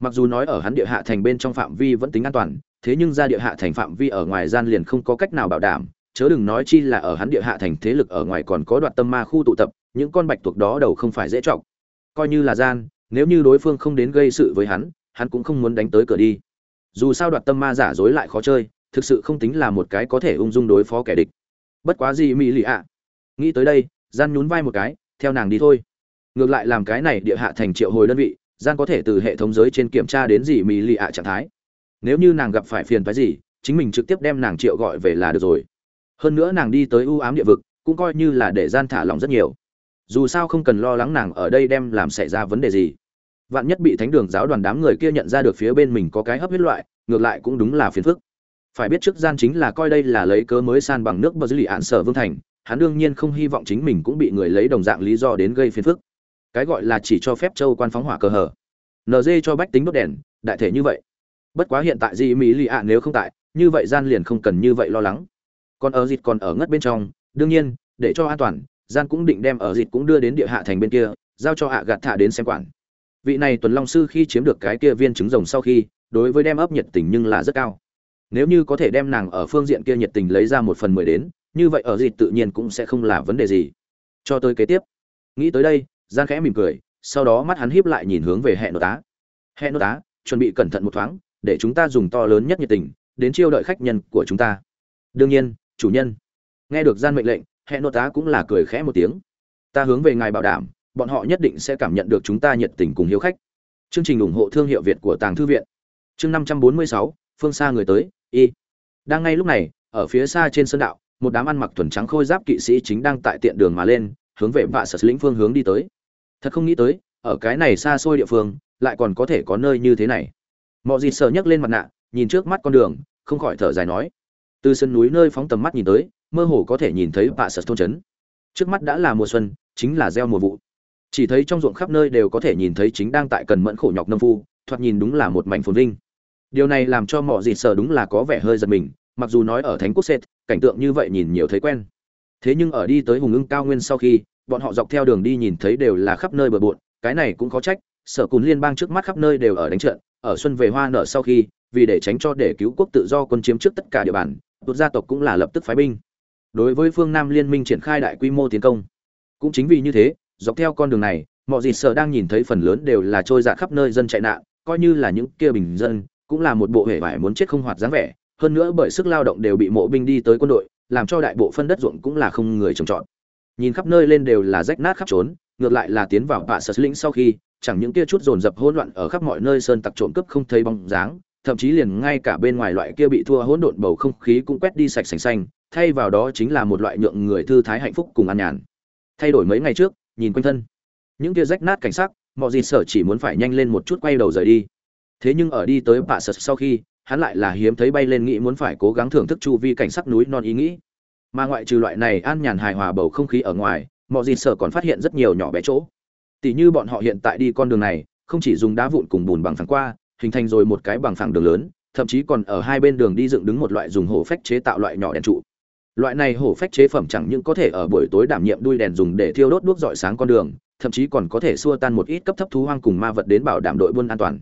Mặc dù nói ở hắn địa hạ thành bên trong phạm vi vẫn tính an toàn, thế nhưng ra địa hạ thành phạm vi ở ngoài gian liền không có cách nào bảo đảm, chớ đừng nói chi là ở hắn địa hạ thành thế lực ở ngoài còn có đoạt tâm ma khu tụ tập, những con bạch tuộc đó đầu không phải dễ trọng coi như là gian, nếu như đối phương không đến gây sự với hắn hắn cũng không muốn đánh tới cửa đi. Dù sao đoạt tâm ma giả dối lại khó chơi, thực sự không tính là một cái có thể ung dung đối phó kẻ địch. Bất quá gì mỹ lì ạ? Nghĩ tới đây, gian nhún vai một cái, theo nàng đi thôi. Ngược lại làm cái này địa hạ thành triệu hồi đơn vị, gian có thể từ hệ thống giới trên kiểm tra đến gì mỹ lì ạ trạng thái. Nếu như nàng gặp phải phiền phái gì, chính mình trực tiếp đem nàng triệu gọi về là được rồi. Hơn nữa nàng đi tới ưu ám địa vực, cũng coi như là để gian thả lòng rất nhiều dù sao không cần lo lắng nàng ở đây đem làm xảy ra vấn đề gì. Vạn nhất bị thánh đường giáo đoàn đám người kia nhận ra được phía bên mình có cái hấp huyết loại, ngược lại cũng đúng là phiền phức. Phải biết trước gian chính là coi đây là lấy cớ mới san bằng nước bờ dư lì ạn sở vương thành, hắn đương nhiên không hy vọng chính mình cũng bị người lấy đồng dạng lý do đến gây phiền phức. Cái gọi là chỉ cho phép châu quan phóng hỏa cờ hở nd cho bách tính đốt đèn, đại thể như vậy. Bất quá hiện tại gì mỹ lì ạ nếu không tại, như vậy gian liền không cần như vậy lo lắng. Còn ở dịt còn ở ngất bên trong, đương nhiên, để cho an toàn gian cũng định đem ở dịt cũng đưa đến địa hạ thành bên kia, giao cho hạ gạt thả đến xem quản. Vị này tuần long sư khi chiếm được cái kia viên trứng rồng sau khi, đối với đem ấp nhiệt tình nhưng là rất cao. Nếu như có thể đem nàng ở phương diện kia nhiệt tình lấy ra một phần mười đến, như vậy ở dịt tự nhiên cũng sẽ không là vấn đề gì. Cho tới kế tiếp. Nghĩ tới đây, gian khẽ mỉm cười, sau đó mắt hắn híp lại nhìn hướng về hệ nội tá. Hệ nội tá, chuẩn bị cẩn thận một thoáng, để chúng ta dùng to lớn nhất nhiệt tình, đến chiêu đợi khách nhân của chúng ta. Đương nhiên, chủ nhân. Nghe được gian mệnh lệnh hệ nội tá cũng là cười khẽ một tiếng. Ta hướng về ngài bảo đảm, bọn họ nhất định sẽ cảm nhận được chúng ta nhiệt tình cùng hiếu khách. Chương trình ủng hộ thương hiệu việt của tàng thư viện. Chương năm trăm bốn mươi sáu, phương xa người tới, y. Đang ngay lúc này, ở phía xa trên sân đạo, một đám ăn mặc thuần trắng khôi giáp kỵ sĩ chính đang tại tiện đường mà lên, hướng về vạ sật lĩnh phương hướng đi tới. Thật không nghĩ tới, ở cái này xa xôi địa phương, lại còn có thể có nơi như thế này. Mọi gì sợ nhấc lên mặt nạ, nhìn trước mắt con đường, không khỏi thở dài nói. Từ sân núi nơi phóng tầm mắt nhìn tới mơ hồ có thể nhìn thấy bạ sật thôn trấn. Trước mắt đã là mùa xuân, chính là gieo mùa vụ. Chỉ thấy trong ruộng khắp nơi đều có thể nhìn thấy chính đang tại cần mẫn khổ nhọc nông phu, thoạt nhìn đúng là một mảnh phồn vinh. Điều này làm cho mọi gì sợ đúng là có vẻ hơi giật mình, mặc dù nói ở thánh quốc sệt, cảnh tượng như vậy nhìn nhiều thấy quen. Thế nhưng ở đi tới hùng ưng cao nguyên sau khi, bọn họ dọc theo đường đi nhìn thấy đều là khắp nơi bờ bộn, cái này cũng có trách, sở cùn liên bang trước mắt khắp nơi đều ở đánh trận, ở xuân về hoa nở sau khi, vì để tránh cho để cứu quốc tự do quân chiếm trước tất cả địa bàn, tuột gia tộc cũng là lập tức phái binh đối với phương nam liên minh triển khai đại quy mô tiến công. Cũng chính vì như thế, dọc theo con đường này, mọi gì sợ đang nhìn thấy phần lớn đều là trôi dạt khắp nơi dân chạy nạn, coi như là những kia bình dân, cũng là một bộ hệ vải muốn chết không hoạt dáng vẻ. Hơn nữa bởi sức lao động đều bị mộ binh đi tới quân đội, làm cho đại bộ phân đất ruộng cũng là không người trồng trọt. Nhìn khắp nơi lên đều là rách nát khắp trốn, ngược lại là tiến vào bạ sở lĩnh sau khi, chẳng những kia chút dồn dập hỗn loạn ở khắp mọi nơi sơn tặc trộm cướp không thấy bóng dáng, thậm chí liền ngay cả bên ngoài loại kia bị thua hỗn độn bầu không khí cũng quét đi sạch sành xanh thay vào đó chính là một loại nhượng người thư thái hạnh phúc cùng an nhàn. Thay đổi mấy ngày trước, nhìn quanh thân. Những kia rách nát cảnh sắc, mọi gì sở chỉ muốn phải nhanh lên một chút quay đầu rời đi. Thế nhưng ở đi tới bạ sật sau khi, hắn lại là hiếm thấy bay lên nghĩ muốn phải cố gắng thưởng thức chu vi cảnh sắc núi non ý nghĩ. Mà ngoại trừ loại này an nhàn hài hòa bầu không khí ở ngoài, mọi gì sở còn phát hiện rất nhiều nhỏ bé chỗ. Tỷ như bọn họ hiện tại đi con đường này, không chỉ dùng đá vụn cùng bùn bằng phẳng qua, hình thành rồi một cái bằng phẳng đường lớn, thậm chí còn ở hai bên đường đi dựng đứng một loại dùng hổ phách chế tạo loại nhỏ đèn trụ loại này hổ phách chế phẩm chẳng những có thể ở buổi tối đảm nhiệm đuôi đèn dùng để thiêu đốt đuốc dọi sáng con đường, thậm chí còn có thể xua tan một ít cấp thấp thú hoang cùng ma vật đến bảo đảm đội buôn an toàn.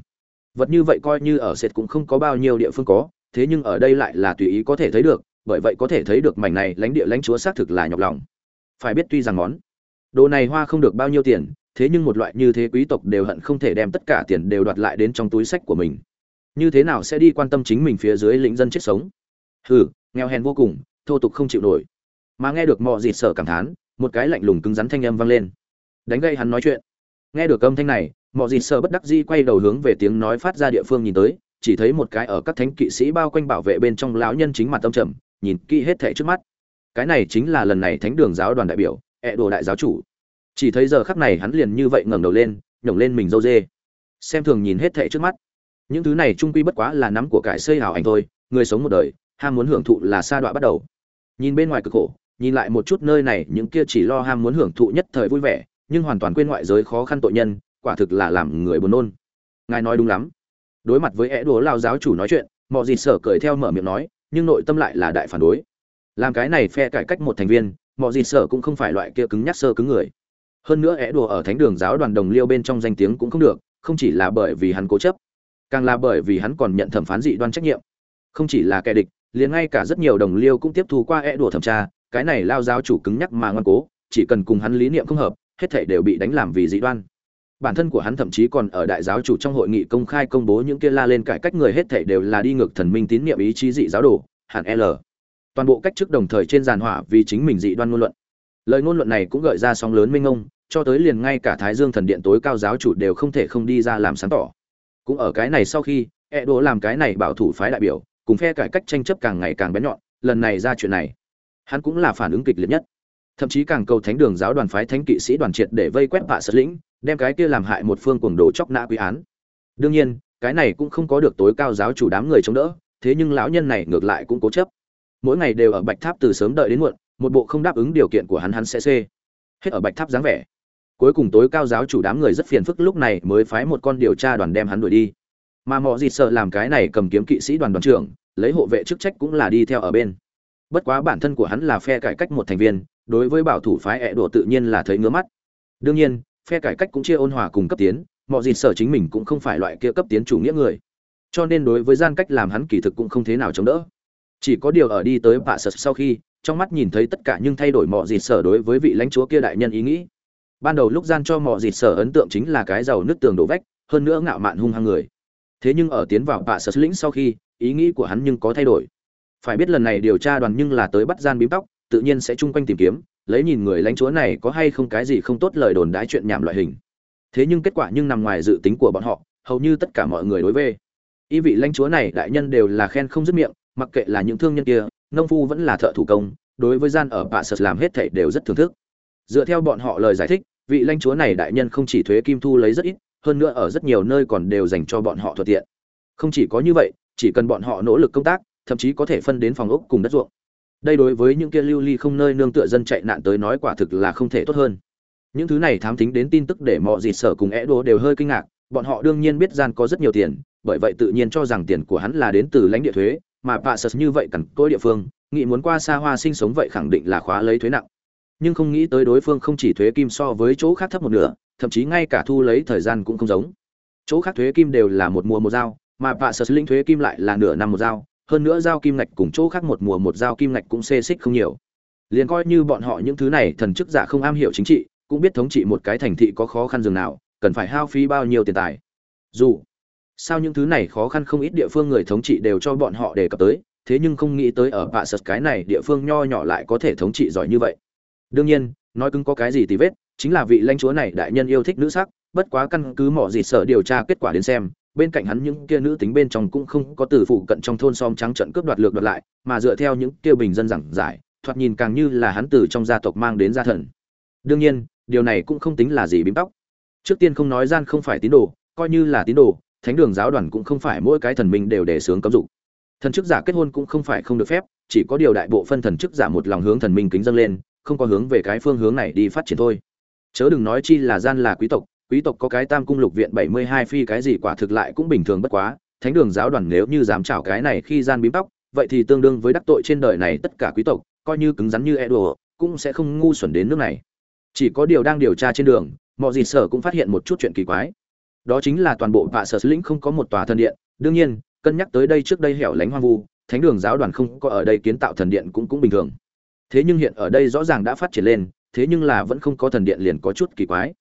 Vật như vậy coi như ở sệt cũng không có bao nhiêu địa phương có, thế nhưng ở đây lại là tùy ý có thể thấy được, bởi vậy có thể thấy được mảnh này lãnh địa lãnh chúa xác thực là nhọc lòng. Phải biết tuy rằng món đồ này hoa không được bao nhiêu tiền, thế nhưng một loại như thế quý tộc đều hận không thể đem tất cả tiền đều đoạt lại đến trong túi sách của mình. Như thế nào sẽ đi quan tâm chính mình phía dưới lĩnh dân chết sống? Hừ, nghèo hèn vô cùng thô tục không chịu nổi. Mà nghe được mọi dịt sở cảm thán, một cái lạnh lùng cứng rắn thanh âm vang lên. Đánh gây hắn nói chuyện. Nghe được âm thanh này mọi dịt sở bất đắc di quay đầu hướng về tiếng nói phát ra địa phương nhìn tới, chỉ thấy một cái ở các thánh kỵ sĩ bao quanh bảo vệ bên trong lão nhân chính mặt tâm trầm, nhìn kỹ hết thảy trước mắt. Cái này chính là lần này thánh đường giáo đoàn đại biểu, ẹ đồ đại giáo chủ. Chỉ thấy giờ khắc này hắn liền như vậy ngẩng đầu lên, nhổng lên mình dâu dê. Xem thường nhìn hết thảy trước mắt. Những thứ này trung quy bất quá là nắm của cải xây hào ảnh thôi, người sống một đời, ham muốn hưởng thụ là sa đọa bắt đầu nhìn bên ngoài cực khổ, nhìn lại một chút nơi này, những kia chỉ lo ham muốn hưởng thụ nhất thời vui vẻ, nhưng hoàn toàn quên ngoại giới khó khăn tội nhân, quả thực là làm người buồn nôn. Ngài nói đúng lắm. Đối mặt với é đùa lao giáo chủ nói chuyện mọi gì sở cười theo mở miệng nói, nhưng nội tâm lại là đại phản đối. Làm cái này phe cải cách một thành viên mọi gì sở cũng không phải loại kia cứng nhắc sơ cứng người. Hơn nữa é đùa ở thánh đường giáo đoàn đồng liêu bên trong danh tiếng cũng không được, không chỉ là bởi vì hắn cố chấp, càng là bởi vì hắn còn nhận thẩm phán dị đoan trách nhiệm. Không chỉ là kẻ địch liền ngay cả rất nhiều đồng liêu cũng tiếp thu qua e đùa thẩm tra cái này lao giáo chủ cứng nhắc mà ngoan cố chỉ cần cùng hắn lý niệm không hợp hết thảy đều bị đánh làm vì dị đoan. Bản thân của hắn thậm chí còn ở đại giáo chủ trong hội nghị công khai công bố những kia la lên cải cách người hết thảy đều là đi ngược thần minh tín niệm ý chí dị giáo đồ hẳn l. Toàn bộ cách chức đồng thời trên giàn hỏa vì chính mình dị đoan ngôn luận. Lời ngôn luận này cũng gợi ra sóng lớn minh ông, cho tới liền ngay cả thái dương thần điện tối cao giáo chủ đều không thể không đi ra làm sáng tỏ. Cũng ở cái này sau khi e đỗ làm cái này bảo thủ phái đại biểu cùng phe cải cách tranh chấp càng ngày càng bén nhọn, lần này ra chuyện này, hắn cũng là phản ứng kịch liệt nhất. Thậm chí càng cầu thánh đường giáo đoàn phái thánh kỵ sĩ đoàn triệt để vây quét vạ sật lĩnh, đem cái kia làm hại một phương cuồng đồ chóc nã quý án. Đương nhiên, cái này cũng không có được tối cao giáo chủ đám người chống đỡ, thế nhưng lão nhân này ngược lại cũng cố chấp. Mỗi ngày đều ở bạch tháp từ sớm đợi đến muộn, một bộ không đáp ứng điều kiện của hắn hắn sẽ xê. Hết ở bạch tháp dáng vẻ. Cuối cùng tối cao giáo chủ đám người rất phiền phức lúc này mới phái một con điều tra đoàn đem hắn đuổi đi mà mọi gì sợ làm cái này cầm kiếm kỵ sĩ đoàn đoàn trưởng, lấy hộ vệ chức trách cũng là đi theo ở bên. Bất quá bản thân của hắn là phe cải cách một thành viên, đối với bảo thủ phái ẹ đổ tự nhiên là thấy ngứa mắt. Đương nhiên, phe cải cách cũng chia ôn hòa cùng cấp tiến mọi gì sở chính mình cũng không phải loại kia cấp tiến chủ nghĩa người. Cho nên đối với gian cách làm hắn kỳ thực cũng không thế nào chống đỡ. Chỉ có điều ở đi tới bạ sợ sau khi, trong mắt nhìn thấy tất cả nhưng thay đổi mọi gì sở đối với vị lãnh chúa kia đại nhân ý nghĩ. Ban đầu lúc gian cho mọi gì sở ấn tượng chính là cái giàu nứt tường đổ vách, hơn nữa ngạo mạn hung hăng người thế nhưng ở tiến vào bạ sở lĩnh sau khi, ý nghĩ của hắn nhưng có thay đổi. Phải biết lần này điều tra đoàn nhưng là tới bắt gian bím tóc, tự nhiên sẽ chung quanh tìm kiếm, lấy nhìn người lãnh chúa này có hay không cái gì không tốt lời đồn đãi chuyện nhảm loại hình. Thế nhưng kết quả nhưng nằm ngoài dự tính của bọn họ, hầu như tất cả mọi người đối với ý vị lãnh chúa này đại nhân đều là khen không dứt miệng, mặc kệ là những thương nhân kia, nông phu vẫn là thợ thủ công, đối với gian ở bạ sật làm hết thảy đều rất thưởng thức. Dựa theo bọn họ lời giải thích, vị lãnh chúa này đại nhân không chỉ thuế kim thu lấy rất ít hơn nữa ở rất nhiều nơi còn đều dành cho bọn họ thuận tiện. Không chỉ có như vậy, chỉ cần bọn họ nỗ lực công tác, thậm chí có thể phân đến phòng ốc cùng đất ruộng. Đây đối với những kia lưu ly không nơi nương tựa dân chạy nạn tới nói quả thực là không thể tốt hơn. Những thứ này thám tính đến tin tức để mọi dịt sở cùng é đố đều hơi kinh ngạc, bọn họ đương nhiên biết gian có rất nhiều tiền, bởi vậy tự nhiên cho rằng tiền của hắn là đến từ lãnh địa thuế, mà p a như vậy cằn cỗi địa phương, nghĩ muốn qua xa hoa sinh sống vậy khẳng định là khóa lấy thuế nặng. Nhưng không nghĩ tới đối phương không chỉ thuế kim so với chỗ khác thấp một nửa thậm chí ngay cả thu lấy thời gian cũng không giống. Chỗ khác thuế kim đều là một mùa một dao, mà vạ sở linh thuế kim lại là nửa năm một dao, hơn nữa giao kim ngạch cùng chỗ khác một mùa một giao kim ngạch cũng xê xích không nhiều. Liền coi như bọn họ những thứ này thần chức giả không am hiểu chính trị, cũng biết thống trị một cái thành thị có khó khăn dường nào, cần phải hao phí bao nhiêu tiền tài. Dù sao những thứ này khó khăn không ít địa phương người thống trị đều cho bọn họ đề cập tới, thế nhưng không nghĩ tới ở vạ sật cái này địa phương nho nhỏ lại có thể thống trị giỏi như vậy. Đương nhiên, nói cứng có cái gì thì vết chính là vị lãnh chúa này đại nhân yêu thích nữ sắc, bất quá căn cứ mỏ gì sợ điều tra kết quả đến xem, bên cạnh hắn những kia nữ tính bên trong cũng không có từ phụ cận trong thôn xóm trắng trận cướp đoạt lược đoạt lại, mà dựa theo những kia bình dân giảng giải, thoạt nhìn càng như là hắn từ trong gia tộc mang đến gia thần. Đương nhiên, điều này cũng không tính là gì bím tóc. Trước tiên không nói gian không phải tín đồ, coi như là tín đồ, thánh đường giáo đoàn cũng không phải mỗi cái thần minh đều để sướng cấm dục. Thần chức giả kết hôn cũng không phải không được phép, chỉ có điều đại bộ phân thần chức giả một lòng hướng thần minh kính dâng lên, không có hướng về cái phương hướng này đi phát triển thôi chớ đừng nói chi là gian là quý tộc quý tộc có cái tam cung lục viện bảy mươi hai phi cái gì quả thực lại cũng bình thường bất quá thánh đường giáo đoàn nếu như dám chảo cái này khi gian bím tóc vậy thì tương đương với đắc tội trên đời này tất cả quý tộc coi như cứng rắn như e đùa cũng sẽ không ngu xuẩn đến nước này. Chỉ có điều đang điều tra trên đường, mọi gì sở cũng phát hiện một chút chuyện kỳ quái. Đó chính là toàn bộ vạ sở lĩnh không có một tòa thần điện, đương nhiên, cân nhắc tới đây trước đây hẻo lánh hoang vu, thánh đường giáo đoàn không có ở đây kiến tạo thần điện cũng cũng bình thường. Thế nhưng hiện ở đây rõ ràng đã phát triển lên, thế nhưng là vẫn không có thần điện liền có chút kỳ quái.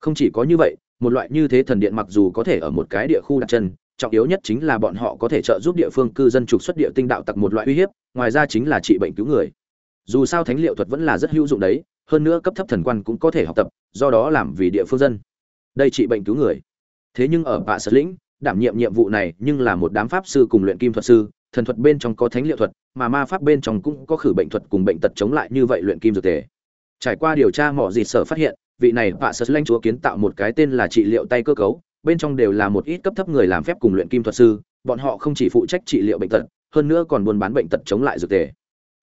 Không chỉ có như vậy, một loại như thế thần điện mặc dù có thể ở một cái địa khu đặt chân, trọng yếu nhất chính là bọn họ có thể trợ giúp địa phương cư dân trục xuất địa tinh đạo tặc một loại uy hiếp, ngoài ra chính là trị bệnh cứu người. Dù sao thánh liệu thuật vẫn là rất hữu dụng đấy hơn nữa cấp thấp thần quan cũng có thể học tập do đó làm vì địa phương dân. Đây trị bệnh cứu người. Thế nhưng ở bạ sở lĩnh đảm nhiệm nhiệm vụ này nhưng là một đám pháp sư cùng luyện kim thuật sư thần thuật bên trong có thánh liệu thuật mà ma pháp bên trong cũng có khử bệnh thuật cùng bệnh tật chống lại như vậy luyện kim dược tề trải qua điều tra mỏ dịt sở phát hiện vị này vạ sơ lanh chúa kiến tạo một cái tên là trị liệu tay cơ cấu bên trong đều là một ít cấp thấp người làm phép cùng luyện kim thuật sư bọn họ không chỉ phụ trách trị liệu bệnh tật hơn nữa còn buôn bán bệnh tật chống lại dược tề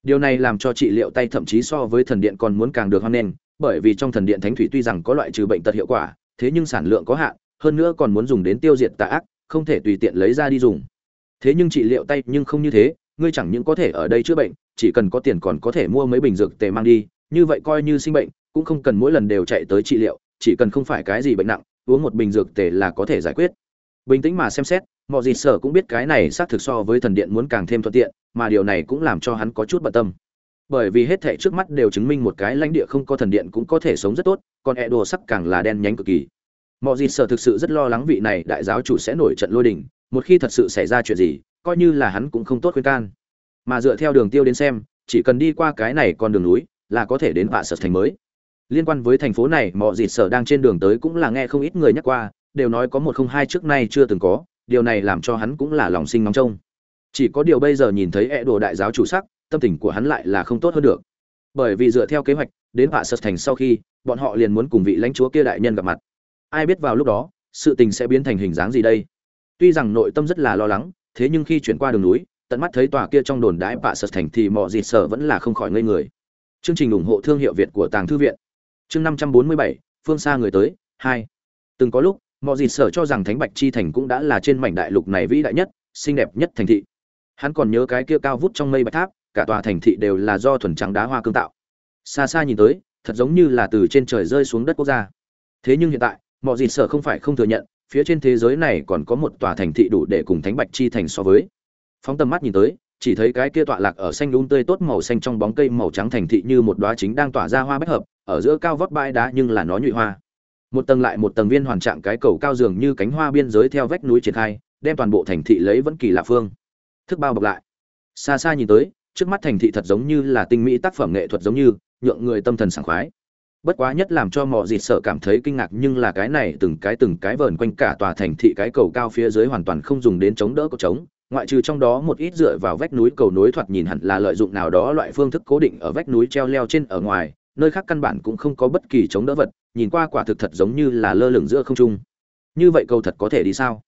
Điều này làm cho trị liệu tay thậm chí so với thần điện còn muốn càng được hoan nghênh, bởi vì trong thần điện thánh thủy tuy rằng có loại trừ bệnh tật hiệu quả, thế nhưng sản lượng có hạn, hơn nữa còn muốn dùng đến tiêu diệt tà ác, không thể tùy tiện lấy ra đi dùng. Thế nhưng trị liệu tay nhưng không như thế, ngươi chẳng những có thể ở đây chữa bệnh, chỉ cần có tiền còn có thể mua mấy bình dược tề mang đi, như vậy coi như sinh bệnh, cũng không cần mỗi lần đều chạy tới trị liệu, chỉ cần không phải cái gì bệnh nặng, uống một bình dược tề là có thể giải quyết. Bình tĩnh mà xem xét, mọi gì sở cũng biết cái này xác thực so với thần điện muốn càng thêm thuận tiện, mà điều này cũng làm cho hắn có chút bận tâm. Bởi vì hết thảy trước mắt đều chứng minh một cái lãnh địa không có thần điện cũng có thể sống rất tốt còn e đồ sắc càng là đen nhánh cực kỳ. Mọi gì sở thực sự rất lo lắng vị này đại giáo chủ sẽ nổi trận lôi đình một khi thật sự xảy ra chuyện gì coi như là hắn cũng không tốt khuyên can. Mà dựa theo đường tiêu đến xem chỉ cần đi qua cái này con đường núi là có thể đến vạ sở thành mới. Liên quan với thành phố này mọi dịt sở đang trên đường tới cũng là nghe không ít người nhắc qua, đều nói có một không hai trước nay chưa từng có, điều này làm cho hắn cũng là lòng sinh nóng trông. Chỉ có điều bây giờ nhìn thấy e đồ đại giáo chủ sắc, tâm tình của hắn lại là không tốt hơn được. Bởi vì dựa theo kế hoạch, đến vạ sật thành sau khi, bọn họ liền muốn cùng vị lãnh chúa kia đại nhân gặp mặt. Ai biết vào lúc đó, sự tình sẽ biến thành hình dáng gì đây? Tuy rằng nội tâm rất là lo lắng, thế nhưng khi chuyển qua đường núi, tận mắt thấy tòa kia trong đồn đái bạ sật thành thì mọi gì sợ vẫn là không khỏi ngây người chương trình ủng hộ thương hiệu việt của tàng thư viện. Chương năm trăm bốn mươi bảy, phương xa người tới, hai. Từng có lúc mọi gì Sở cho rằng thánh bạch chi thành cũng đã là trên mảnh đại lục này vĩ đại nhất, xinh đẹp nhất thành thị. Hắn còn nhớ cái kia cao vút trong mây bạch tháp, cả tòa thành thị đều là do thuần trắng đá hoa cương tạo. Xa xa nhìn tới, thật giống như là từ trên trời rơi xuống đất quốc gia. Thế nhưng hiện tại mọi gì Sở không phải không thừa nhận, phía trên thế giới này còn có một tòa thành thị đủ để cùng thánh bạch chi thành so với. Phóng tầm mắt nhìn tới chỉ thấy cái kia tọa lạc ở xanh lún tươi tốt màu xanh trong bóng cây màu trắng thành thị như một đóa chính đang tỏa ra hoa bách hợp, ở giữa cao vót bãi đá nhưng là nó nhụy hoa. Một tầng lại một tầng viên hoàn trạng cái cầu cao dường như cánh hoa biên giới theo vách núi triển khai, đem toàn bộ thành thị lấy vẫn kỳ lạ phương. Thức bao bọc lại. Xa xa nhìn tới, trước mắt thành thị thật giống như là tinh mỹ tác phẩm nghệ thuật giống như, nhượng người tâm thần sảng khoái. Bất quá nhất làm cho mọi dịt sợ cảm thấy kinh ngạc nhưng là cái này từng cái từng cái vờn quanh cả tòa thành thị cái cầu cao phía dưới hoàn toàn không dùng đến chống đỡ cầu trống ngoại trừ trong đó một ít dựa vào vách núi cầu nối thoạt nhìn hẳn là lợi dụng nào đó loại phương thức cố định ở vách núi treo leo trên ở ngoài, nơi khác căn bản cũng không có bất kỳ chống đỡ vật, nhìn qua quả thực thật giống như là lơ lửng giữa không trung. Như vậy cầu thật có thể đi sao?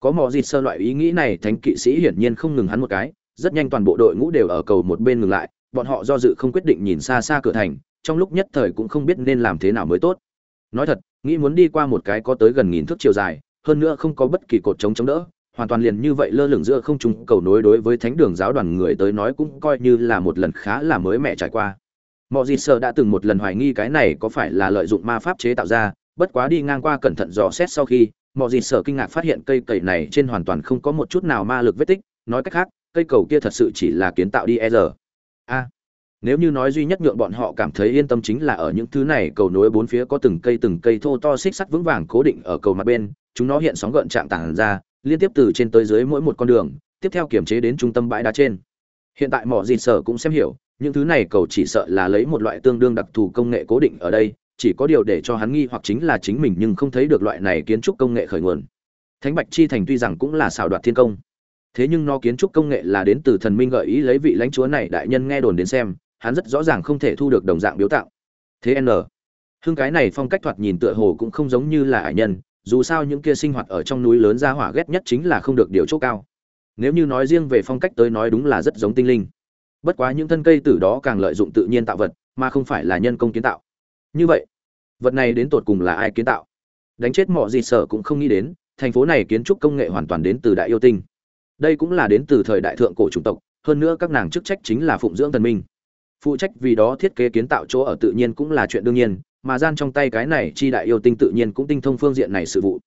Có mò dịt sơ loại ý nghĩ này, thánh kỵ sĩ hiển nhiên không ngừng hắn một cái, rất nhanh toàn bộ đội ngũ đều ở cầu một bên ngừng lại, bọn họ do dự không quyết định nhìn xa xa cửa thành, trong lúc nhất thời cũng không biết nên làm thế nào mới tốt. Nói thật, nghĩ muốn đi qua một cái có tới gần nghìn thước chiều dài, hơn nữa không có bất kỳ cột chống chống đỡ hoàn toàn liền như vậy lơ lửng giữa không trung cầu nối đối với thánh đường giáo đoàn người tới nói cũng coi như là một lần khá là mới mẻ trải qua. Mọi gì sợ đã từng một lần hoài nghi cái này có phải là lợi dụng ma pháp chế tạo ra, bất quá đi ngang qua cẩn thận dò xét sau khi mọi gì sợ kinh ngạc phát hiện cây cầy này trên hoàn toàn không có một chút nào ma lực vết tích, nói cách khác, cây cầu kia thật sự chỉ là kiến tạo đi e a, nếu như nói duy nhất nhượng bọn họ cảm thấy yên tâm chính là ở những thứ này cầu nối bốn phía có từng cây từng cây thô to xích sắt vững vàng cố định ở cầu mặt bên, chúng nó hiện sóng gợn trạng tảng ra liên tiếp từ trên tới dưới mỗi một con đường, tiếp theo kiểm chế đến trung tâm bãi đá trên. Hiện tại mỏ dịt sở cũng xem hiểu, những thứ này cầu chỉ sợ là lấy một loại tương đương đặc thù công nghệ cố định ở đây, chỉ có điều để cho hắn nghi hoặc chính là chính mình nhưng không thấy được loại này kiến trúc công nghệ khởi nguồn. Thánh bạch chi thành tuy rằng cũng là xảo đoạt thiên công, thế nhưng nó kiến trúc công nghệ là đến từ thần minh gợi ý lấy vị lãnh chúa này đại nhân nghe đồn đến xem, hắn rất rõ ràng không thể thu được đồng dạng biếu tạo thế n. Hương cái này phong cách thoạt nhìn tựa hồ cũng không giống như là ải nhân dù sao những kia sinh hoạt ở trong núi lớn ra hỏa ghét nhất chính là không được điều chỗ cao. Nếu như nói riêng về phong cách tới nói đúng là rất giống tinh linh. Bất quá những thân cây từ đó càng lợi dụng tự nhiên tạo vật, mà không phải là nhân công kiến tạo. Như vậy, vật này đến tột cùng là ai kiến tạo? Đánh chết mọi gì sở cũng không nghĩ đến, thành phố này kiến trúc công nghệ hoàn toàn đến từ đại yêu tinh. Đây cũng là đến từ thời đại thượng cổ chủng tộc, hơn nữa các nàng chức trách chính là phụng dưỡng thần minh. Phụ trách vì đó thiết kế kiến tạo chỗ ở tự nhiên cũng là chuyện đương nhiên mà gian trong tay cái này chi đại yêu tinh tự nhiên cũng tinh thông phương diện này sự vụ.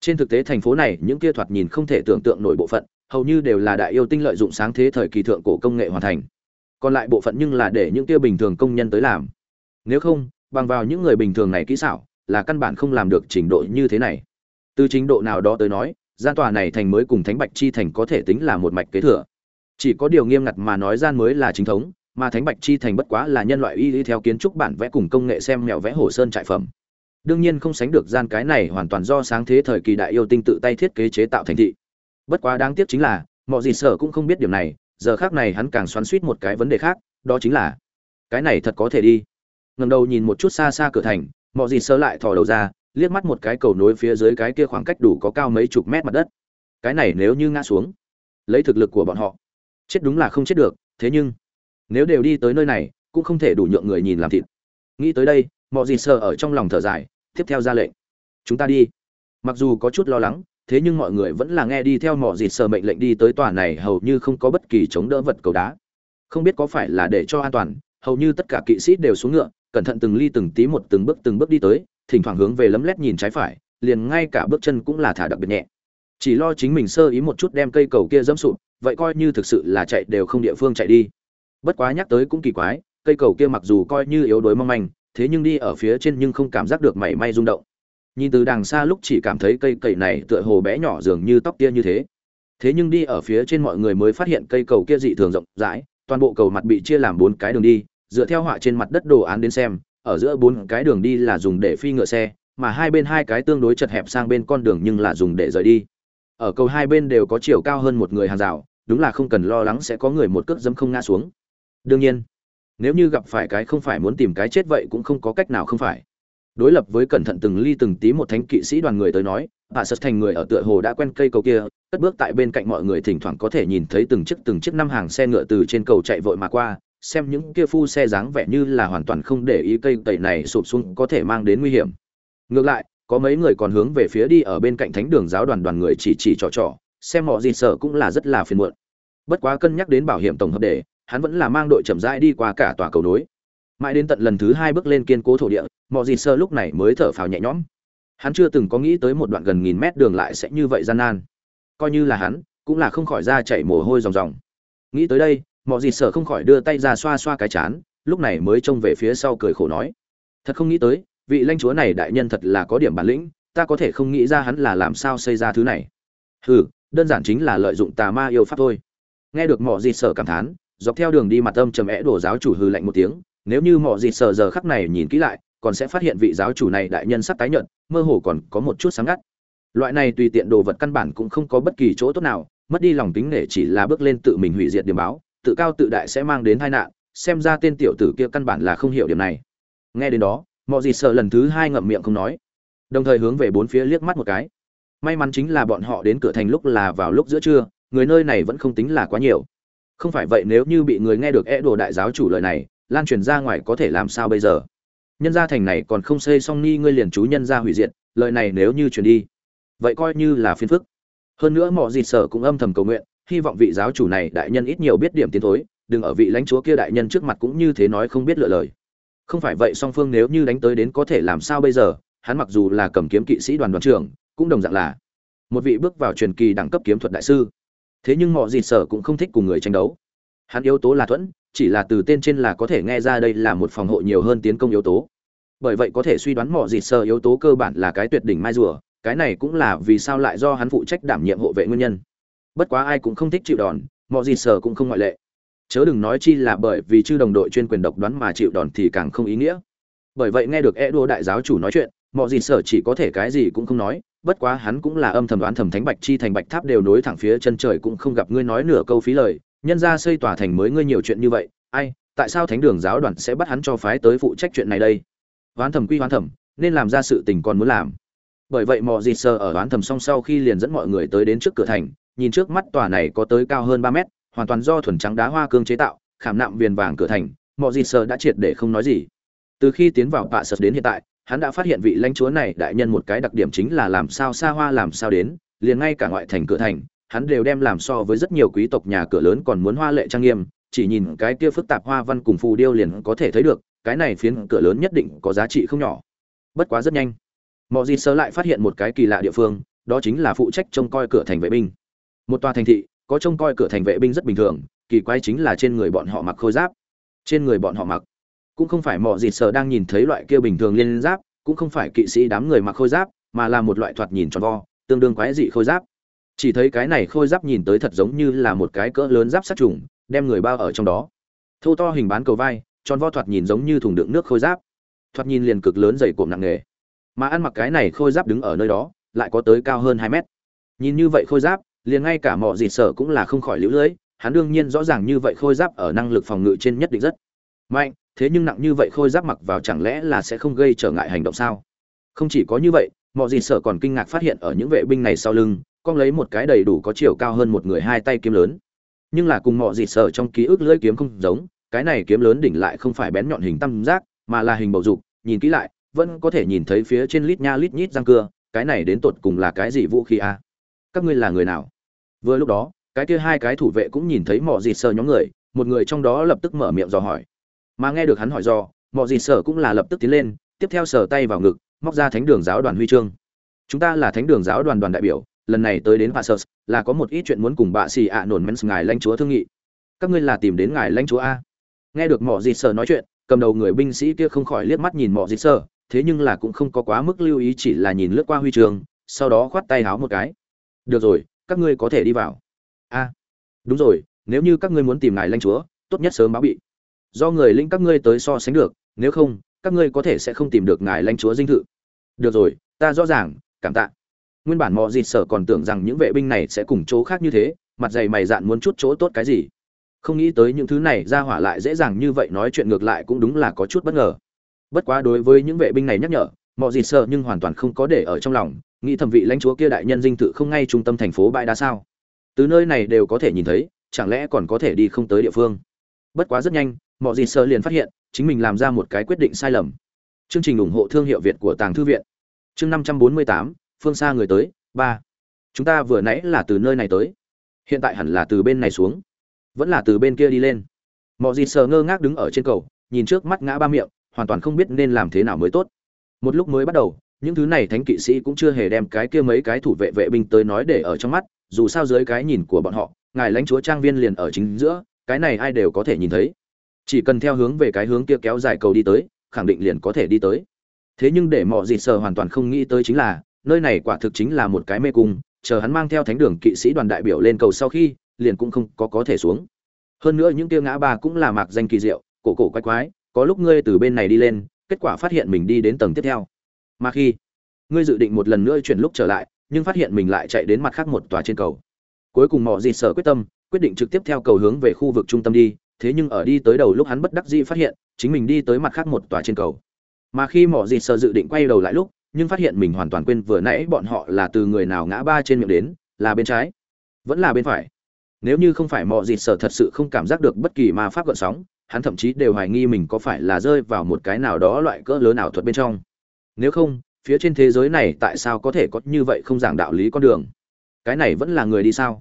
Trên thực tế thành phố này, những kia thoạt nhìn không thể tưởng tượng nổi bộ phận, hầu như đều là đại yêu tinh lợi dụng sáng thế thời kỳ thượng cổ công nghệ hoàn thành. Còn lại bộ phận nhưng là để những kia bình thường công nhân tới làm. Nếu không, bằng vào những người bình thường này kỹ xảo, là căn bản không làm được trình độ như thế này. Từ trình độ nào đó tới nói, gian tòa này thành mới cùng thánh bạch chi thành có thể tính là một mạch kế thừa. Chỉ có điều nghiêm ngặt mà nói gian mới là chính thống mà thánh bạch chi thành bất quá là nhân loại y y theo kiến trúc bản vẽ cùng công nghệ xem mèo vẽ hồ sơn trại phẩm. Đương nhiên không sánh được gian cái này hoàn toàn do sáng thế thời kỳ đại yêu tinh tự tay thiết kế chế tạo thành thị. Bất quá đáng tiếc chính là mọi gì sở cũng không biết điểm này, giờ khác này hắn càng xoắn suýt một cái vấn đề khác, đó chính là, cái này thật có thể đi. Ngầm đầu nhìn một chút xa xa cửa thành mọi gì sơ lại thò đầu ra, liếc mắt một cái cầu nối phía dưới cái kia khoảng cách đủ có cao mấy chục mét mặt đất. Cái này nếu như ngã xuống, lấy thực lực của bọn họ, chết đúng là không chết được, thế nhưng nếu đều đi tới nơi này, cũng không thể đủ nhượng người nhìn làm thịt. Nghĩ tới đây, mọi gì sờ ở trong lòng thở dài, tiếp theo ra lệnh. Chúng ta đi. Mặc dù có chút lo lắng, thế nhưng mọi người vẫn là nghe đi theo mọi gì sờ mệnh lệnh đi tới tòa này, hầu như không có bất kỳ chống đỡ vật cầu đá. Không biết có phải là để cho an toàn, hầu như tất cả kỵ sĩ đều xuống ngựa, cẩn thận từng ly từng tí một từng bước từng bước đi tới, thỉnh thoảng hướng về lấm lét nhìn trái phải, liền ngay cả bước chân cũng là thả đặc biệt nhẹ. Chỉ lo chính mình sơ ý một chút đem cây cầu kia dẫm sụp, vậy coi như thực sự là chạy đều không địa phương chạy đi bất quá nhắc tới cũng kỳ quái, cây cầu kia mặc dù coi như yếu đuối mong manh, thế nhưng đi ở phía trên nhưng không cảm giác được mảy may rung động. Nhìn từ đằng xa lúc chỉ cảm thấy cây cậy này tựa hồ bé nhỏ dường như tóc tia như thế. Thế nhưng đi ở phía trên mọi người mới phát hiện cây cầu kia dị thường rộng rãi, toàn bộ cầu mặt bị chia làm bốn cái đường đi, dựa theo họa trên mặt đất đồ án đến xem, ở giữa bốn cái đường đi là dùng để phi ngựa xe, mà hai bên hai cái tương đối chật hẹp sang bên con đường nhưng là dùng để rời đi. Ở cầu hai bên đều có chiều cao hơn một người hàng rào, đúng là không cần lo lắng sẽ có người một cước dẫm không ngã xuống đương nhiên, nếu như gặp phải cái không phải muốn tìm cái chết vậy cũng không có cách nào không phải. Đối lập với cẩn thận từng ly từng tí một thánh kỵ sĩ đoàn người tới nói bà sật thành người ở tựa hồ đã quen cây cầu kia, cất bước tại bên cạnh mọi người thỉnh thoảng có thể nhìn thấy từng chiếc từng chiếc năm hàng xe ngựa từ trên cầu chạy vội mà qua, xem những kia phu xe dáng vẻ như là hoàn toàn không để ý cây tẩy này sụp xuống có thể mang đến nguy hiểm. Ngược lại, có mấy người còn hướng về phía đi ở bên cạnh thánh đường giáo đoàn đoàn người chỉ chỉ trò trò, xem mọi gì sợ cũng là rất là phiền muộn. Bất quá cân nhắc đến bảo hiểm tổng hợp để hắn vẫn là mang đội chậm rãi đi qua cả tòa cầu nối. Mãi đến tận lần thứ hai bước lên kiên cố thổ địa, mọi gì sơ lúc này mới thở phào nhẹ nhõm. Hắn chưa từng có nghĩ tới một đoạn gần nghìn mét đường lại sẽ như vậy gian nan. Coi như là hắn, cũng là không khỏi ra chảy mồ hôi ròng ròng. Nghĩ tới đây, mọi gì sơ không khỏi đưa tay ra xoa xoa cái chán, lúc này mới trông về phía sau cười khổ nói. Thật không nghĩ tới, vị lãnh chúa này đại nhân thật là có điểm bản lĩnh, ta có thể không nghĩ ra hắn là làm sao xây ra thứ này. Hừ, đơn giản chính là lợi dụng tà ma yêu pháp thôi. Nghe được mọi gì sơ cảm thán dọc theo đường đi mặt âm trầm ẽ đổ giáo chủ hư lạnh một tiếng, nếu như mọi gì sợ giờ khắc này nhìn kỹ lại, còn sẽ phát hiện vị giáo chủ này đại nhân sắc tái nhợt, mơ hồ còn có một chút sáng ngắt. Loại này tùy tiện đồ vật căn bản cũng không có bất kỳ chỗ tốt nào, mất đi lòng tính nể chỉ là bước lên tự mình hủy diệt điểm báo, tự cao tự đại sẽ mang đến tai nạn, xem ra tên tiểu tử kia căn bản là không hiểu điểm này. Nghe đến đó mọi gì sợ lần thứ hai ngậm miệng không nói, đồng thời hướng về bốn phía liếc mắt một cái. May mắn chính là bọn họ đến cửa thành lúc là vào lúc giữa trưa, người nơi này vẫn không tính là quá nhiều không phải vậy nếu như bị người nghe được é đồ đại giáo chủ lời này, lan truyền ra ngoài có thể làm sao bây giờ? Nhân gia thành này còn không xây xong ni ngươi liền chú nhân gia hủy diệt, lời này nếu như truyền đi, vậy coi như là phiền phức. Hơn nữa mọi dịt sở cũng âm thầm cầu nguyện, hy vọng vị giáo chủ này đại nhân ít nhiều biết điểm tiến thối, đừng ở vị lãnh chúa kia đại nhân trước mặt cũng như thế nói không biết lựa lời. Không phải vậy song phương nếu như đánh tới đến có thể làm sao bây giờ, hắn mặc dù là cầm kiếm kỵ sĩ đoàn đoàn trưởng, cũng đồng dạng là một vị bước vào truyền kỳ đẳng cấp kiếm thuật đại sư thế nhưng mọi gì sở cũng không thích cùng người tranh đấu. Hắn yếu tố là thuẫn, chỉ là từ tên trên là có thể nghe ra đây là một phòng hộ nhiều hơn tiến công yếu tố. Bởi vậy có thể suy đoán mọi gì sở yếu tố cơ bản là cái tuyệt đỉnh mai rùa, cái này cũng là vì sao lại do hắn phụ trách đảm nhiệm hộ vệ nguyên nhân. Bất quá ai cũng không thích chịu đòn mọi gì sở cũng không ngoại lệ. Chớ đừng nói chi là bởi vì chư đồng đội chuyên quyền độc đoán mà chịu đòn thì càng không ý nghĩa. Bởi vậy nghe được e đua đại giáo chủ nói chuyện mọi gì sở chỉ có thể cái gì cũng không nói bất quá hắn cũng là âm thầm đoán thầm thánh bạch chi thành bạch tháp đều nối thẳng phía chân trời cũng không gặp ngươi nói nửa câu phí lời. Nhân ra xây tòa thành mới ngươi nhiều chuyện như vậy, ai, tại sao thánh đường giáo đoàn sẽ bắt hắn cho phái tới phụ trách chuyện này đây? Hoán thầm quy hoán thầm, nên làm ra sự tình còn muốn làm. Bởi vậy mọi gì sơ ở hoán thầm xong sau khi liền dẫn mọi người tới đến trước cửa thành, nhìn trước mắt tòa này có tới cao hơn ba mét, hoàn toàn do thuần trắng đá hoa cương chế tạo, khảm nạm viền vàng cửa thành mọi gì sơ đã triệt để không nói gì. Từ khi tiến vào bạ sờ đến hiện tại hắn đã phát hiện vị lãnh chúa này đại nhân một cái đặc điểm chính là làm sao xa hoa làm sao đến, liền ngay cả ngoại thành cửa thành, hắn đều đem làm so với rất nhiều quý tộc nhà cửa lớn còn muốn hoa lệ trang nghiêm, chỉ nhìn cái kia phức tạp hoa văn cùng phù điêu liền có thể thấy được, cái này phiến cửa lớn nhất định có giá trị không nhỏ. Bất quá rất nhanh mọi gì sơ lại phát hiện một cái kỳ lạ địa phương, đó chính là phụ trách trông coi cửa thành vệ binh. Một tòa thành thị, có trông coi cửa thành vệ binh rất bình thường, kỳ quái chính là trên người bọn họ mặc khôi giáp. Trên người bọn họ mặc cũng không phải mọi gì sở đang nhìn thấy loại kia bình thường liên giáp, cũng không phải kỵ sĩ đám người mặc khôi giáp, mà là một loại thoạt nhìn tròn vo, tương đương quái dị khôi giáp. Chỉ thấy cái này khôi giáp nhìn tới thật giống như là một cái cỡ lớn giáp sát trùng, đem người bao ở trong đó. Thô to hình bán cầu vai, tròn vo thoạt nhìn giống như thùng đựng nước khôi giáp. Thoạt nhìn liền cực lớn dày cộm nặng nề. Mà ăn mặc cái này khôi giáp đứng ở nơi đó, lại có tới cao hơn hai mét. Nhìn như vậy khôi giáp, liền ngay cả mọi dịt sở cũng là không khỏi lũ lưỡi hắn đương nhiên rõ ràng như vậy khôi giáp ở năng lực phòng ngự trên nhất định rất mạnh thế nhưng nặng như vậy khôi giáp mặc vào chẳng lẽ là sẽ không gây trở ngại hành động sao? Không chỉ có như vậy, mọi gì sở còn kinh ngạc phát hiện ở những vệ binh này sau lưng, con lấy một cái đầy đủ có chiều cao hơn một người hai tay kiếm lớn. Nhưng là cùng mọi gì sở trong ký ức lưỡi kiếm không giống, cái này kiếm lớn đỉnh lại không phải bén nhọn hình tam giác, mà là hình bầu dục, nhìn kỹ lại, vẫn có thể nhìn thấy phía trên lít nha lít nhít răng cưa, cái này đến tột cùng là cái gì vũ khí a? À? các ngươi là người nào? Vừa lúc đó, cái kia hai cái thủ vệ cũng nhìn thấy mọi gì sờ nhóm người, một người trong đó lập tức mở miệng dò hỏi mà nghe được hắn hỏi dò mọ gì sở cũng là lập tức tiến lên, tiếp theo sờ tay vào ngực, móc ra thánh đường giáo đoàn huy chương. Chúng ta là thánh đường giáo đoàn đoàn đại biểu, lần này tới đến Passus là có một ít chuyện muốn cùng bà xì ạ nổn mens ngài lãnh chúa thương nghị. Các ngươi là tìm đến ngài lãnh chúa a. Nghe được mọ gì sở nói chuyện, cầm đầu người binh sĩ kia không khỏi liếc mắt nhìn mọ gì sở, thế nhưng là cũng không có quá mức lưu ý chỉ là nhìn lướt qua huy chương, sau đó khoát tay háo một cái. Được rồi, các ngươi có thể đi vào. A. Đúng rồi, nếu như các ngươi muốn tìm ngài lãnh chúa, tốt nhất sớm báo bị do người lĩnh các ngươi tới so sánh được, nếu không, các ngươi có thể sẽ không tìm được ngài lãnh chúa dinh thự. Được rồi, ta rõ ràng, cảm tạ. Nguyên bản mọi dịt sở còn tưởng rằng những vệ binh này sẽ cùng chỗ khác như thế, mặt dày mày dạn muốn chút chỗ tốt cái gì. Không nghĩ tới những thứ này ra hỏa lại dễ dàng như vậy nói chuyện ngược lại cũng đúng là có chút bất ngờ. Bất quá đối với những vệ binh này nhắc nhở mọi dịt sợ nhưng hoàn toàn không có để ở trong lòng, nghĩ thẩm vị lãnh chúa kia đại nhân dinh thự không ngay trung tâm thành phố bãi đá sao. Từ nơi này đều có thể nhìn thấy, chẳng lẽ còn có thể đi không tới địa phương. Bất quá rất nhanh mọi gì sơ liền phát hiện, chính mình làm ra một cái quyết định sai lầm. Chương trình ủng hộ thương hiệu việt của tàng thư viện. Chương năm trăm bốn mươi tám, phương xa người tới, ba. Chúng ta vừa nãy là từ nơi này tới. Hiện tại hẳn là từ bên này xuống. Vẫn là từ bên kia đi lên. Mọi gì sờ ngơ ngác đứng ở trên cầu, nhìn trước mắt ngã ba miệng, hoàn toàn không biết nên làm thế nào mới tốt. Một lúc mới bắt đầu, những thứ này thánh kỵ sĩ cũng chưa hề đem cái kia mấy cái thủ vệ vệ binh tới nói để ở trong mắt, dù sao dưới cái nhìn của bọn họ, ngài lãnh chúa trang viên liền ở chính giữa, cái này ai đều có thể nhìn thấy chỉ cần theo hướng về cái hướng kia kéo dài cầu đi tới, khẳng định liền có thể đi tới. Thế nhưng để mọi gì sờ hoàn toàn không nghĩ tới chính là, nơi này quả thực chính là một cái mê cung, chờ hắn mang theo thánh đường kỵ sĩ đoàn đại biểu lên cầu sau khi, liền cũng không có có thể xuống. Hơn nữa những kia ngã ba cũng là mạc danh kỳ diệu, cổ cổ quái quái, có lúc ngươi từ bên này đi lên, kết quả phát hiện mình đi đến tầng tiếp theo. Mà khi ngươi dự định một lần nữa chuyển lúc trở lại, nhưng phát hiện mình lại chạy đến mặt khác một tòa trên cầu. Cuối cùng mọi gì sở quyết tâm, quyết định trực tiếp theo cầu hướng về khu vực trung tâm đi thế nhưng ở đi tới đầu lúc hắn bất đắc dĩ phát hiện, chính mình đi tới mặt khác một tòa trên cầu. Mà khi mỏ dịt sở dự định quay đầu lại lúc, nhưng phát hiện mình hoàn toàn quên vừa nãy bọn họ là từ người nào ngã ba trên miệng đến, là bên trái. Vẫn là bên phải. Nếu như không phải mỏ dịt sở thật sự không cảm giác được bất kỳ ma pháp gợn sóng, hắn thậm chí đều hoài nghi mình có phải là rơi vào một cái nào đó loại cỡ lớn ảo thuật bên trong. Nếu không, phía trên thế giới này tại sao có thể có như vậy không giảng đạo lý con đường? Cái này vẫn là người đi sao?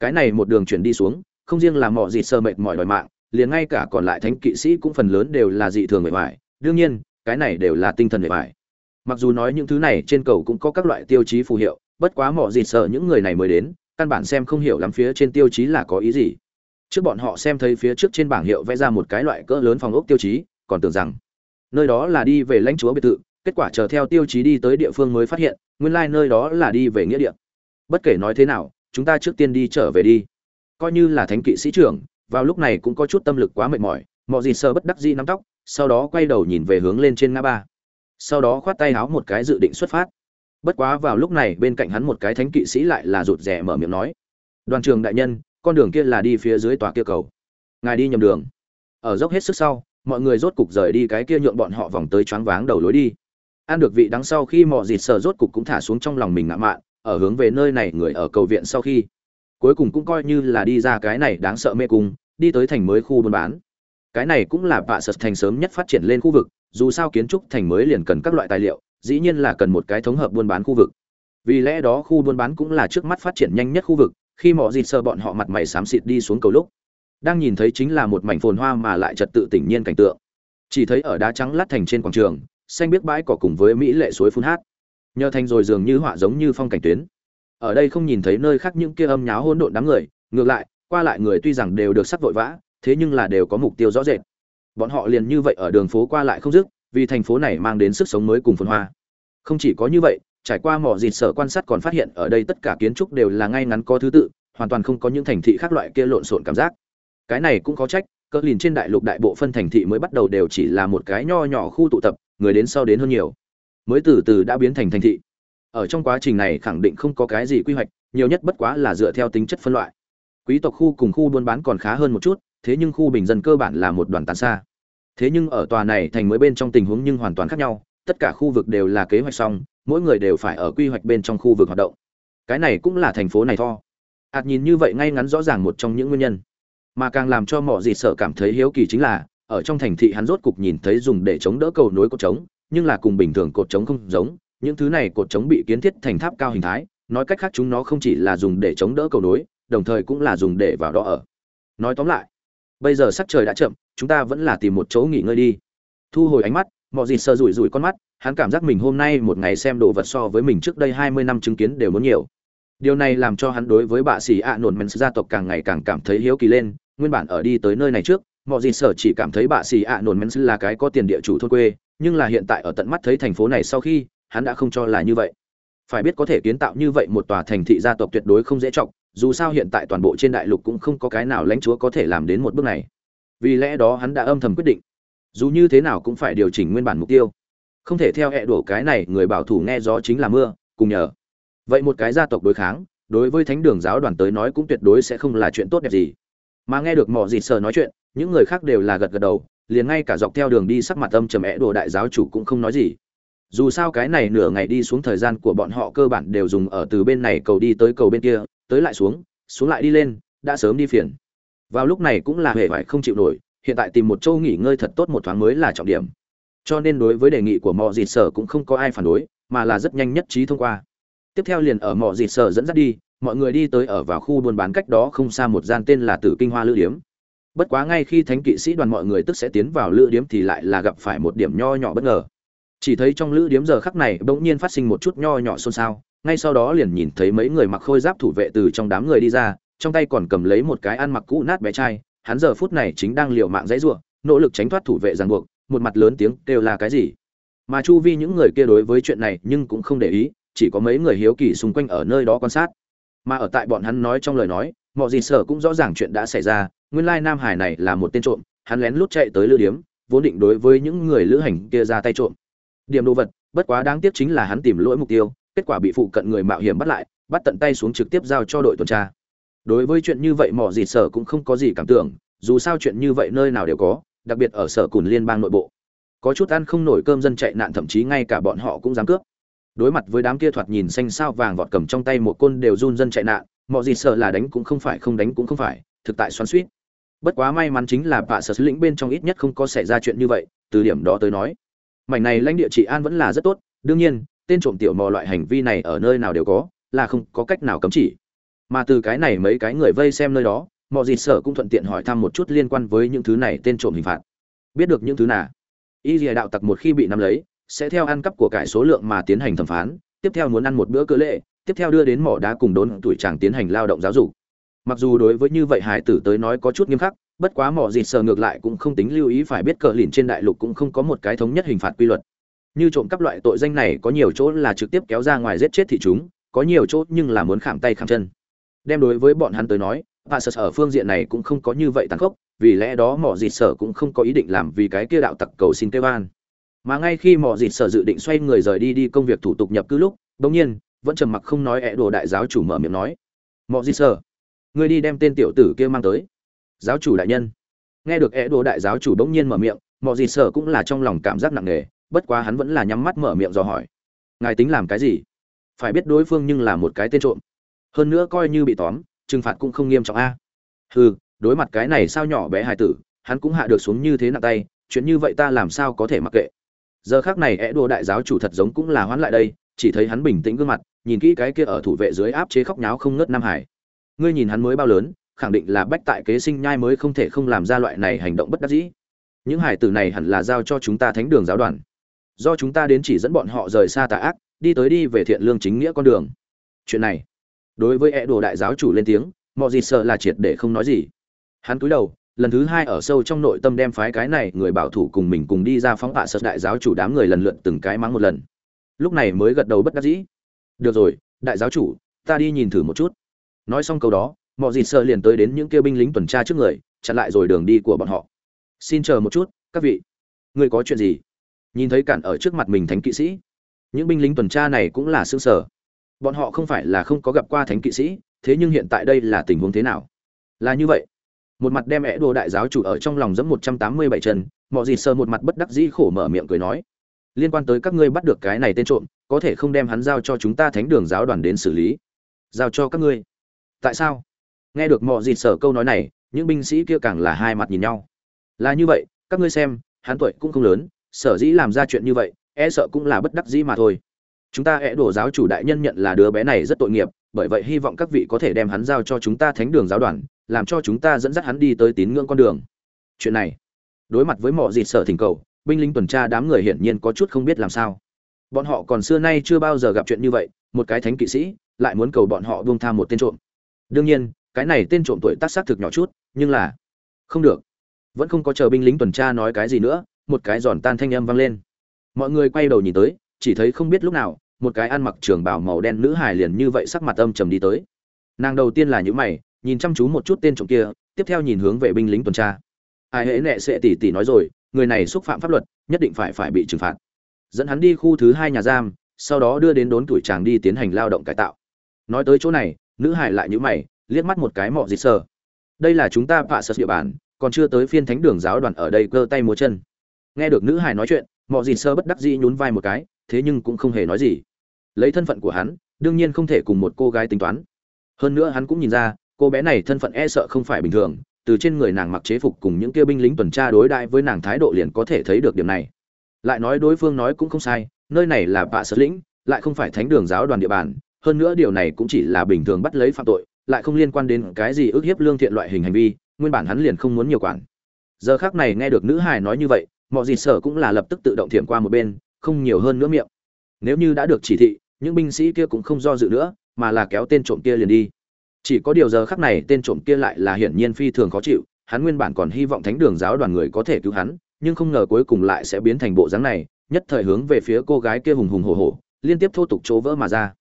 Cái này một đường chuyển đi xuống, không riêng là mọ gì sơ mệt mỏi đòi mạng liền ngay cả còn lại thánh kỵ sĩ cũng phần lớn đều là dị thường mệt ngoài. Đương nhiên, cái này đều là tinh thần mệt ngoài. Mặc dù nói những thứ này trên cầu cũng có các loại tiêu chí phù hiệu, bất quá mọi gì sợ những người này mới đến, căn bản xem không hiểu lắm phía trên tiêu chí là có ý gì. Trước bọn họ xem thấy phía trước trên bảng hiệu vẽ ra một cái loại cỡ lớn phòng ốc tiêu chí, còn tưởng rằng nơi đó là đi về lãnh chúa biệt thự, kết quả chờ theo tiêu chí đi tới địa phương mới phát hiện, nguyên lai、like、nơi đó là đi về nghĩa địa. Bất kể nói thế nào, chúng ta trước tiên đi trở về đi. Coi như là thánh kỵ sĩ trưởng vào lúc này cũng có chút tâm lực quá mệt mỏi mọi gì sơ bất đắc dĩ nắm tóc, sau đó quay đầu nhìn về hướng lên trên ngã ba. Sau đó khoát tay háo một cái dự định xuất phát. Bất quá vào lúc này bên cạnh hắn một cái thánh kỵ sĩ lại là rụt rè mở miệng nói, đoàn trường đại nhân, con đường kia là đi phía dưới tòa kia cầu. Ngài đi nhầm đường. Ở dốc hết sức sau, mọi người rốt cục rời đi cái kia nhượng bọn họ vòng tới choáng váng đầu lối đi. Ăn được vị đắng sau khi mọi dịt sờ rốt cục cũng thả xuống trong lòng mình ngã mạn, ở hướng về nơi này người ở cầu viện sau khi cuối cùng cũng coi như là đi ra cái này đáng sợ mê cung, đi tới thành mới khu buôn bán. Cái này cũng là vạ sật thành sớm nhất phát triển lên khu vực, dù sao kiến trúc thành mới liền cần các loại tài liệu, dĩ nhiên là cần một cái thống hợp buôn bán khu vực. Vì lẽ đó khu buôn bán cũng là trước mắt phát triển nhanh nhất khu vực, khi mọi dịt sợ bọn họ mặt mày xám xịt đi xuống cầu lúc. Đang nhìn thấy chính là một mảnh phồn hoa mà lại trật tự tỉnh nhiên cảnh tượng. Chỉ thấy ở đá trắng lát thành trên quảng trường, xanh biết bãi cỏ cùng với mỹ lệ suối phun hát. Nhờ thành rồi dường như họa giống như phong cảnh tuyến ở đây không nhìn thấy nơi khác những kia âm nháo hỗn độn đám người, ngược lại, qua lại người tuy rằng đều được sắp vội vã, thế nhưng là đều có mục tiêu rõ rệt. Bọn họ liền như vậy ở đường phố qua lại không dứt, vì thành phố này mang đến sức sống mới cùng phồn hoa. Không chỉ có như vậy, trải qua mỏ dịt sở quan sát còn phát hiện ở đây tất cả kiến trúc đều là ngay ngắn có thứ tự, hoàn toàn không có những thành thị khác loại kia lộn xộn cảm giác. Cái này cũng có trách, cỡ lìn trên đại lục đại bộ phân thành thị mới bắt đầu đều chỉ là một cái nho nhỏ khu tụ tập, người đến sau đến hơn nhiều. Mới từ từ đã biến thành thành thị ở trong quá trình này khẳng định không có cái gì quy hoạch, nhiều nhất bất quá là dựa theo tính chất phân loại. Quý tộc khu cùng khu buôn bán còn khá hơn một chút, thế nhưng khu bình dân cơ bản là một đoàn tàn xa. Thế nhưng ở tòa này thành mới bên trong tình huống nhưng hoàn toàn khác nhau, tất cả khu vực đều là kế hoạch xong, mỗi người đều phải ở quy hoạch bên trong khu vực hoạt động. Cái này cũng là thành phố này tho. Hạt nhìn như vậy ngay ngắn rõ ràng một trong những nguyên nhân. Mà càng làm cho mọi gì sợ cảm thấy hiếu kỳ chính là, ở trong thành thị hắn rốt cục nhìn thấy dùng để chống đỡ cầu nối cột trống, nhưng là cùng bình thường cột trống không giống những thứ này cột chống bị kiến thiết thành tháp cao hình thái, nói cách khác chúng nó không chỉ là dùng để chống đỡ cầu nối, đồng thời cũng là dùng để vào đó ở. Nói tóm lại, bây giờ sắc trời đã chậm, chúng ta vẫn là tìm một chỗ nghỉ ngơi đi. Thu hồi ánh mắt mọi gì sơ rủi rủi con mắt, hắn cảm giác mình hôm nay một ngày xem đồ vật so với mình trước đây hai mươi năm chứng kiến đều muốn nhiều. Điều này làm cho hắn đối với bạ sĩ ạ nổn men gia tộc càng ngày càng cảm thấy hiếu kỳ lên, nguyên bản ở đi tới nơi này trước mọi gì sở chỉ cảm thấy bạ sĩ ạ nổn men là cái có tiền địa chủ thôn quê, nhưng là hiện tại ở tận mắt thấy thành phố này sau khi hắn đã không cho là như vậy. Phải biết có thể kiến tạo như vậy một tòa thành thị gia tộc tuyệt đối không dễ trọng dù sao hiện tại toàn bộ trên đại lục cũng không có cái nào lãnh chúa có thể làm đến một bước này. Vì lẽ đó hắn đã âm thầm quyết định, dù như thế nào cũng phải điều chỉnh nguyên bản mục tiêu. Không thể theo hệ đổ cái này, người bảo thủ nghe gió chính là mưa, cùng nhờ. Vậy một cái gia tộc đối kháng, đối với thánh đường giáo đoàn tới nói cũng tuyệt đối sẽ không là chuyện tốt đẹp gì. Mà nghe được mỏ dịt sờ nói chuyện, những người khác đều là gật gật đầu, liền ngay cả dọc theo đường đi sắc mặt âm trầm ẽ đồ đại giáo chủ cũng không nói gì dù sao cái này nửa ngày đi xuống thời gian của bọn họ cơ bản đều dùng ở từ bên này cầu đi tới cầu bên kia, tới lại xuống xuống lại đi lên, đã sớm đi phiền. Vào lúc này cũng là hề phải không chịu nổi, hiện tại tìm một châu nghỉ ngơi thật tốt một thoáng mới là trọng điểm. Cho nên đối với đề nghị của mọi dịt sở cũng không có ai phản đối, mà là rất nhanh nhất trí thông qua. Tiếp theo liền ở mọi dịt sở dẫn dắt đi, mọi người đi tới ở vào khu buôn bán cách đó không xa một gian tên là tử kinh hoa lữ điếm. Bất quá ngay khi thánh kỵ sĩ đoàn mọi người tức sẽ tiến vào lữ điếm thì lại là gặp phải một điểm nho nhỏ bất ngờ chỉ thấy trong lữ điếm giờ khắc này bỗng nhiên phát sinh một chút nho nhỏ xôn xao, ngay sau đó liền nhìn thấy mấy người mặc khôi giáp thủ vệ từ trong đám người đi ra, trong tay còn cầm lấy một cái ăn mặc cũ nát bé trai, hắn giờ phút này chính đang liều mạng dãy ruộng nỗ lực tránh thoát thủ vệ ràng buộc, một mặt lớn tiếng kêu là cái gì. Mà chu vi những người kia đối với chuyện này nhưng cũng không để ý, chỉ có mấy người hiếu kỳ xung quanh ở nơi đó quan sát. Mà ở tại bọn hắn nói trong lời nói mọi gì sở cũng rõ ràng chuyện đã xảy ra, nguyên lai nam hải này là một tên trộm, hắn lén lút chạy tới lữ điếm, vốn định đối với những người lữ hành kia ra tay trộm điểm đồ vật, bất quá đáng tiếc chính là hắn tìm lỗi mục tiêu, kết quả bị phụ cận người mạo hiểm bắt lại, bắt tận tay xuống trực tiếp giao cho đội tuần tra. Đối với chuyện như vậy, mỏ gì sở cũng không có gì cảm tưởng, dù sao chuyện như vậy nơi nào đều có, đặc biệt ở sở cùn liên bang nội bộ. Có chút ăn không nổi cơm dân chạy nạn, thậm chí ngay cả bọn họ cũng dám cướp. Đối mặt với đám kia thoạt nhìn xanh sao vàng vọt cầm trong tay một côn đều run dân chạy nạn mọi gì sợ là đánh cũng không phải, không đánh cũng không phải, thực tại xoắn suýt bất quá may mắn chính là bạ sở lĩnh bên trong ít nhất không có xảy ra chuyện như vậy, từ điểm đó tới nói mảnh này lãnh địa trị an vẫn là rất tốt. Đương nhiên, tên trộm tiểu mò loại hành vi này ở nơi nào đều có, là không có cách nào cấm chỉ. Mà từ cái này mấy cái người vây xem nơi đó mọi gì sở cũng thuận tiện hỏi thăm một chút liên quan với những thứ này tên trộm hình phạt. Biết được những thứ nào? Y dìa đạo tặc một khi bị nắm lấy, sẽ theo ăn cắp của cải số lượng mà tiến hành thẩm phán, tiếp theo muốn ăn một bữa cỡ lệ, tiếp theo đưa đến mỏ đá cùng đốn tuổi chàng tiến hành lao động giáo dục mặc dù đối với như vậy hải tử tới nói có chút nghiêm khắc, bất quá mỏ dịt sờ ngược lại cũng không tính lưu ý phải biết cờ lìn trên đại lục cũng không có một cái thống nhất hình phạt quy luật. Như trộm cắp loại tội danh này có nhiều chỗ là trực tiếp kéo ra ngoài giết chết thị chúng, có nhiều chỗ nhưng là muốn khảm tay khảm chân. Đem đối với bọn hắn tới nói, và sở ở phương diện này cũng không có như vậy tàn khốc, vì lẽ đó mỏ dịt sở cũng không có ý định làm vì cái kia đạo tặc cầu xin kêu an. Mà ngay khi mỏ dịt sở dự định xoay người rời đi đi công việc thủ tục nhập cư lúc bỗng nhiên, vẫn trầm mặc không nói ẹ đồ đại giáo chủ mở miệng nói, mỏ dịt sở ngươi đi đem tên tiểu tử kia mang tới. Giáo chủ đại nhân. Nghe được é đồ đại giáo chủ bỗng nhiên mở miệng mọi gì sở cũng là trong lòng cảm giác nặng nề, bất quá hắn vẫn là nhắm mắt mở miệng dò hỏi. Ngài tính làm cái gì? Phải biết đối phương nhưng là một cái tên trộm. Hơn nữa coi như bị tóm, trừng phạt cũng không nghiêm trọng a. Hừ, đối mặt cái này sao nhỏ bé hài tử, hắn cũng hạ được xuống như thế nặng tay, chuyện như vậy ta làm sao có thể mặc kệ. Giờ khác này é đô đại giáo chủ thật giống cũng là hoán lại đây, chỉ thấy hắn bình tĩnh gương mặt, nhìn kỹ cái kia ở thủ vệ dưới áp chế khóc nháo không ngớt nam hải ngươi nhìn hắn mới bao lớn, khẳng định là bách tại kế sinh nhai mới không thể không làm ra loại này hành động bất đắc dĩ. Những hải tử này hẳn là giao cho chúng ta thánh đường giáo đoàn. Do chúng ta đến chỉ dẫn bọn họ rời xa tà ác, đi tới đi về thiện lương chính nghĩa con đường. Chuyện này, đối với ẹ đồ đại giáo chủ lên tiếng, mọi gì sợ là triệt để không nói gì. Hắn cúi đầu, lần thứ hai ở sâu trong nội tâm đem phái cái này người bảo thủ cùng mình cùng đi ra phóng tạ sợ đại giáo chủ đám người lần lượt từng cái mắng một lần. Lúc này mới gật đầu bất đắc dĩ. Được rồi, đại giáo chủ, ta đi nhìn thử một chút nói xong câu đó, mọi gì sợ liền tới đến những kêu binh lính tuần tra trước người, chặn lại rồi đường đi của bọn họ. Xin chờ một chút, các vị. Người có chuyện gì? Nhìn thấy cản ở trước mặt mình thánh kỵ sĩ. Những binh lính tuần tra này cũng là xương sở bọn họ không phải là không có gặp qua thánh kỵ sĩ, thế nhưng hiện tại đây là tình huống thế nào? Là như vậy. Một mặt đem ẻ đồ đại giáo chủ ở trong lòng dẫm một trăm tám mươi bảy chân, mọi gì sờ một mặt bất đắc dĩ khổ mở miệng cười nói. Liên quan tới các ngươi bắt được cái này tên trộm, có thể không đem hắn giao cho chúng ta thánh đường giáo đoàn đến xử lý. Giao cho các ngươi tại sao? Nghe được mọi dịt sở câu nói này, những binh sĩ kia càng là hai mặt nhìn nhau. Là như vậy, các ngươi xem, hắn tuổi cũng không lớn, sở dĩ làm ra chuyện như vậy e sợ cũng là bất đắc dĩ mà thôi. Chúng ta é đổ giáo chủ đại nhân nhận là đứa bé này rất tội nghiệp, bởi vậy hy vọng các vị có thể đem hắn giao cho chúng ta thánh đường giáo đoàn, làm cho chúng ta dẫn dắt hắn đi tới tín ngưỡng con đường. Chuyện này, đối mặt với mọi dịt sở thỉnh cầu, binh lính tuần tra đám người hiển nhiên có chút không biết làm sao. Bọn họ còn xưa nay chưa bao giờ gặp chuyện như vậy, một cái thánh kỵ sĩ, lại muốn cầu bọn họ buông tha một tên trộm đương nhiên, cái này tên trộm tuổi tác xác thực nhỏ chút, nhưng là không được. Vẫn không có chờ binh lính tuần tra nói cái gì nữa, một cái giòn tan thanh âm vang lên. Mọi người quay đầu nhìn tới, chỉ thấy không biết lúc nào, một cái ăn mặc trường bào màu đen nữ hài liền như vậy sắc mặt âm trầm đi tới. Nàng đầu tiên là những mày, nhìn chăm chú một chút tên trộm kia, tiếp theo nhìn hướng về binh lính tuần tra. Ai hễ nệ sệ tỉ tỉ nói rồi, người này xúc phạm pháp luật, nhất định phải phải bị trừng phạt. Dẫn hắn đi khu thứ hai nhà giam, sau đó đưa đến đốn tuổi chàng đi tiến hành lao động cải tạo. Nói tới chỗ này nữ hải lại nhíu mày, liếc mắt một cái mọ dị sơ đây là chúng ta vạ sở địa bàn, còn chưa tới phiên thánh đường giáo đoàn ở đây cơ tay múa chân. Nghe được nữ hải nói chuyện, mọ dị sơ bất đắc dĩ nhún vai một cái, thế nhưng cũng không hề nói gì. Lấy thân phận của hắn, đương nhiên không thể cùng một cô gái tính toán. Hơn nữa hắn cũng nhìn ra, cô bé này thân phận e sợ không phải bình thường, từ trên người nàng mặc chế phục cùng những kia binh lính tuần tra đối đại với nàng thái độ liền có thể thấy được điểm này. Lại nói đối phương nói cũng không sai, nơi này là bạ sở lĩnh, lại không phải thánh đường giáo đoàn địa bàn hơn nữa điều này cũng chỉ là bình thường bắt lấy phạm tội, lại không liên quan đến cái gì ức hiếp lương thiện loại hình hành vi, nguyên bản hắn liền không muốn nhiều quản. Giờ khác này nghe được nữ hài nói như vậy, mọi gì sở cũng là lập tức tự động thiểm qua một bên, không nhiều hơn nữa miệng. Nếu như đã được chỉ thị, những binh sĩ kia cũng không do dự nữa, mà là kéo tên trộm kia liền đi. Chỉ có điều giờ khắc này tên trộm kia lại là hiển nhiên phi thường khó chịu, hắn nguyên bản còn hy vọng thánh đường giáo đoàn người có thể cứu hắn, nhưng không ngờ cuối cùng lại sẽ biến thành bộ dáng này, nhất thời hướng về phía cô gái kia hùng hùng hổ hổ, liên tiếp thô tục chỗ vỡ mà ra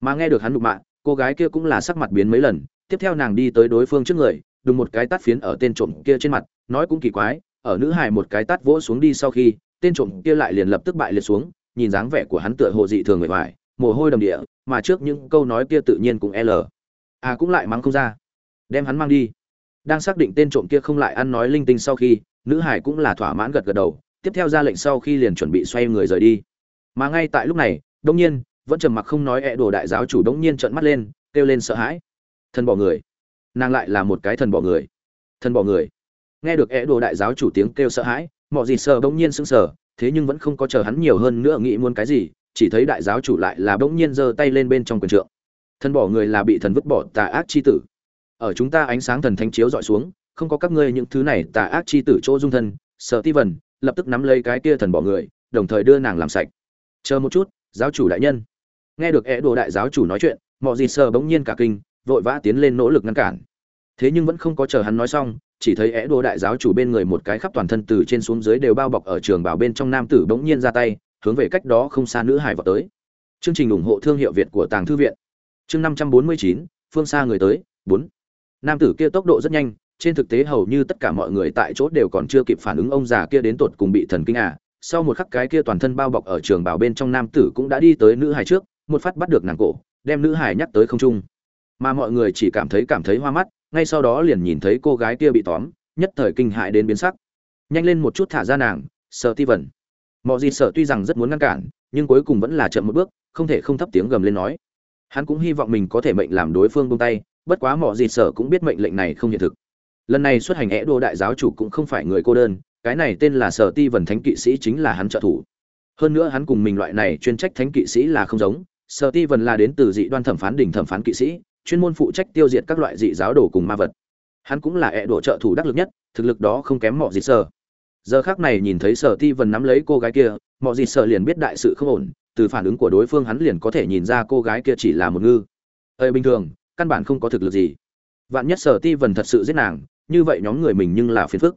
mà nghe được hắn đục mạ, cô gái kia cũng là sắc mặt biến mấy lần. Tiếp theo nàng đi tới đối phương trước người, đùng một cái tát phiến ở tên trộm kia trên mặt, nói cũng kỳ quái, ở nữ hải một cái tát vỗ xuống đi sau khi, tên trộm kia lại liền lập tức bại liệt xuống, nhìn dáng vẻ của hắn tựa hồ dị thường người ngoài mồ hôi đầm địa, mà trước những câu nói kia tự nhiên cũng l. À cũng lại mắng không ra. Đem hắn mang đi. Đang xác định tên trộm kia không lại ăn nói linh tinh sau khi, nữ hải cũng là thỏa mãn gật gật đầu, tiếp theo ra lệnh sau khi liền chuẩn bị xoay người rời đi. Mà ngay tại lúc này đông nhiên vẫn trầm mặc không nói ẹ đồ đại giáo chủ đống nhiên trợn mắt lên, kêu lên sợ hãi. Thần bỏ người. Nàng lại là một cái thần bỏ người. Thần bỏ người. Nghe được ẹ đồ đại giáo chủ tiếng kêu sợ hãi, mọi gì sợ bỗng nhiên sững sờ, thế nhưng vẫn không có chờ hắn nhiều hơn nữa nghĩ muốn cái gì, chỉ thấy đại giáo chủ lại là bỗng nhiên giơ tay lên bên trong quyền trượng. Thần bỏ người là bị thần vứt bỏ tà ác chi tử. Ở chúng ta ánh sáng thần thánh chiếu dọi xuống, không có các ngươi những thứ này tà ác chi tử chỗ dung thân, sợ ti vần, lập tức nắm lấy cái kia thần bỏ người, đồng thời đưa nàng làm sạch. Chờ một chút, giáo chủ đại nhân nghe được é đồ đại giáo chủ nói chuyện, mọi gì sờ bỗng nhiên cả kinh, vội vã tiến lên nỗ lực ngăn cản. Thế nhưng vẫn không có chờ hắn nói xong, chỉ thấy é đồ đại giáo chủ bên người một cái khắp toàn thân từ trên xuống dưới đều bao bọc ở trường bảo bên trong nam tử bỗng nhiên ra tay, hướng về cách đó không xa nữ hải vào tới. Chương trình ủng hộ thương hiệu việt của tàng thư viện. Chương năm trăm bốn mươi chín, phương xa người tới, bốn. Nam tử kia tốc độ rất nhanh, trên thực tế hầu như tất cả mọi người tại chỗ đều còn chưa kịp phản ứng ông già kia đến tột cùng bị thần kinh à. Sau một khắc cái kia toàn thân bao bọc ở trường bảo bên trong nam tử cũng đã đi tới nữ hài trước một phát bắt được nàng cổ đem nữ hải nhắc tới không trung. Mà mọi người chỉ cảm thấy cảm thấy hoa mắt ngay sau đó liền nhìn thấy cô gái kia bị tóm nhất thời kinh hại đến biến sắc. Nhanh lên một chút thả ra nàng sợ ti vẩn, mọi gì sợ tuy rằng rất muốn ngăn cản nhưng cuối cùng vẫn là chậm một bước không thể không thấp tiếng gầm lên nói. Hắn cũng hy vọng mình có thể mệnh làm đối phương buông tay bất quá mọi gì sợ cũng biết mệnh lệnh này không hiện thực. Lần này xuất hành é đô đại giáo chủ cũng không phải người cô đơn cái này tên là sở ti vần thánh kỵ sĩ chính là hắn trợ thủ. Hơn nữa hắn cùng mình loại này chuyên trách thánh kỵ sĩ là không giống sở ti vần là đến từ dị đoan thẩm phán đỉnh thẩm phán kỵ sĩ, chuyên môn phụ trách tiêu diệt các loại dị giáo đồ cùng ma vật. Hắn cũng là ẹ độ trợ thủ đắc lực nhất, thực lực đó không kém mọi gì sở giờ khác này nhìn thấy sở ti vần nắm lấy cô gái kia mọi gì sở liền biết đại sự không ổn, từ phản ứng của đối phương hắn liền có thể nhìn ra cô gái kia chỉ là một ngư. Ơi bình thường, căn bản không có thực lực gì. Vạn nhất sở ti vần thật sự giết nàng, như vậy nhóm người mình nhưng là phiền phức.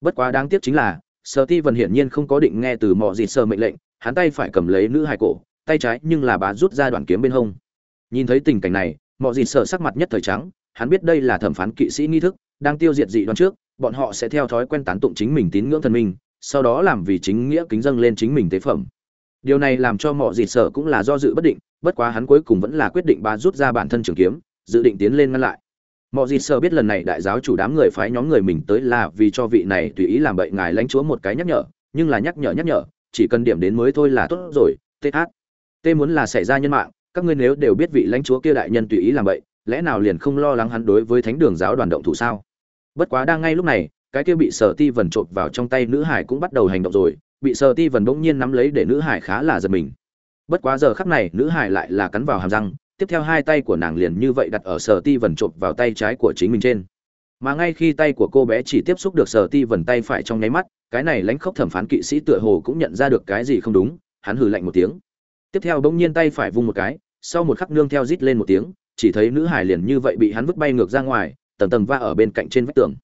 Bất quá đáng tiếc chính là, sở ti vần hiển nhiên không có định nghe từ mọi gì sở mệnh lệnh, hắn tay phải cầm lấy nữ hài cổ tay trái nhưng là bá rút ra đoạn kiếm bên hông. Nhìn thấy tình cảnh này mọi gì sợ sắc mặt nhất thời trắng, hắn biết đây là thẩm phán kỵ sĩ nghi thức, đang tiêu diệt dị đoan trước, bọn họ sẽ theo thói quen tán tụng chính mình tín ngưỡng thần minh, sau đó làm vì chính nghĩa kính dâng lên chính mình tế phẩm. Điều này làm cho mọi dịt sợ cũng là do dự bất định, bất quá hắn cuối cùng vẫn là quyết định bá rút ra bản thân trường kiếm, dự định tiến lên ngăn lại. Mọi dịt sợ biết lần này đại giáo chủ đám người phái nhóm người mình tới là vì cho vị này tùy ý làm bậy ngài lãnh chúa một cái nhắc nhở, nhưng là nhắc nhở nhắc nhở, chỉ cần điểm đến mới thôi là tốt rồi th Tê muốn là xảy ra nhân mạng các ngươi nếu đều biết vị lãnh chúa kia đại nhân tùy ý làm vậy, lẽ nào liền không lo lắng hắn đối với thánh đường giáo đoàn động thủ sao? Bất quá đang ngay lúc này cái kia bị sở ti vần trộn vào trong tay nữ hải cũng bắt đầu hành động rồi bị sở ti vần bỗng nhiên nắm lấy để nữ hải khá là giật mình. Bất quá giờ khắc này nữ hải lại là cắn vào hàm răng tiếp theo hai tay của nàng liền như vậy đặt ở sở ti vần trộn vào tay trái của chính mình trên. Mà ngay khi tay của cô bé chỉ tiếp xúc được sở ti vần tay phải trong nháy mắt cái này lãnh khốc thẩm phán kỵ sĩ tựa hồ cũng nhận ra được cái gì không đúng hắn hừ lạnh một tiếng tiếp theo bỗng nhiên tay phải vung một cái, sau một khắc nương theo rít lên một tiếng, chỉ thấy nữ hải liền như vậy bị hắn vứt bay ngược ra ngoài, tầng tầng va ở bên cạnh trên vách tường.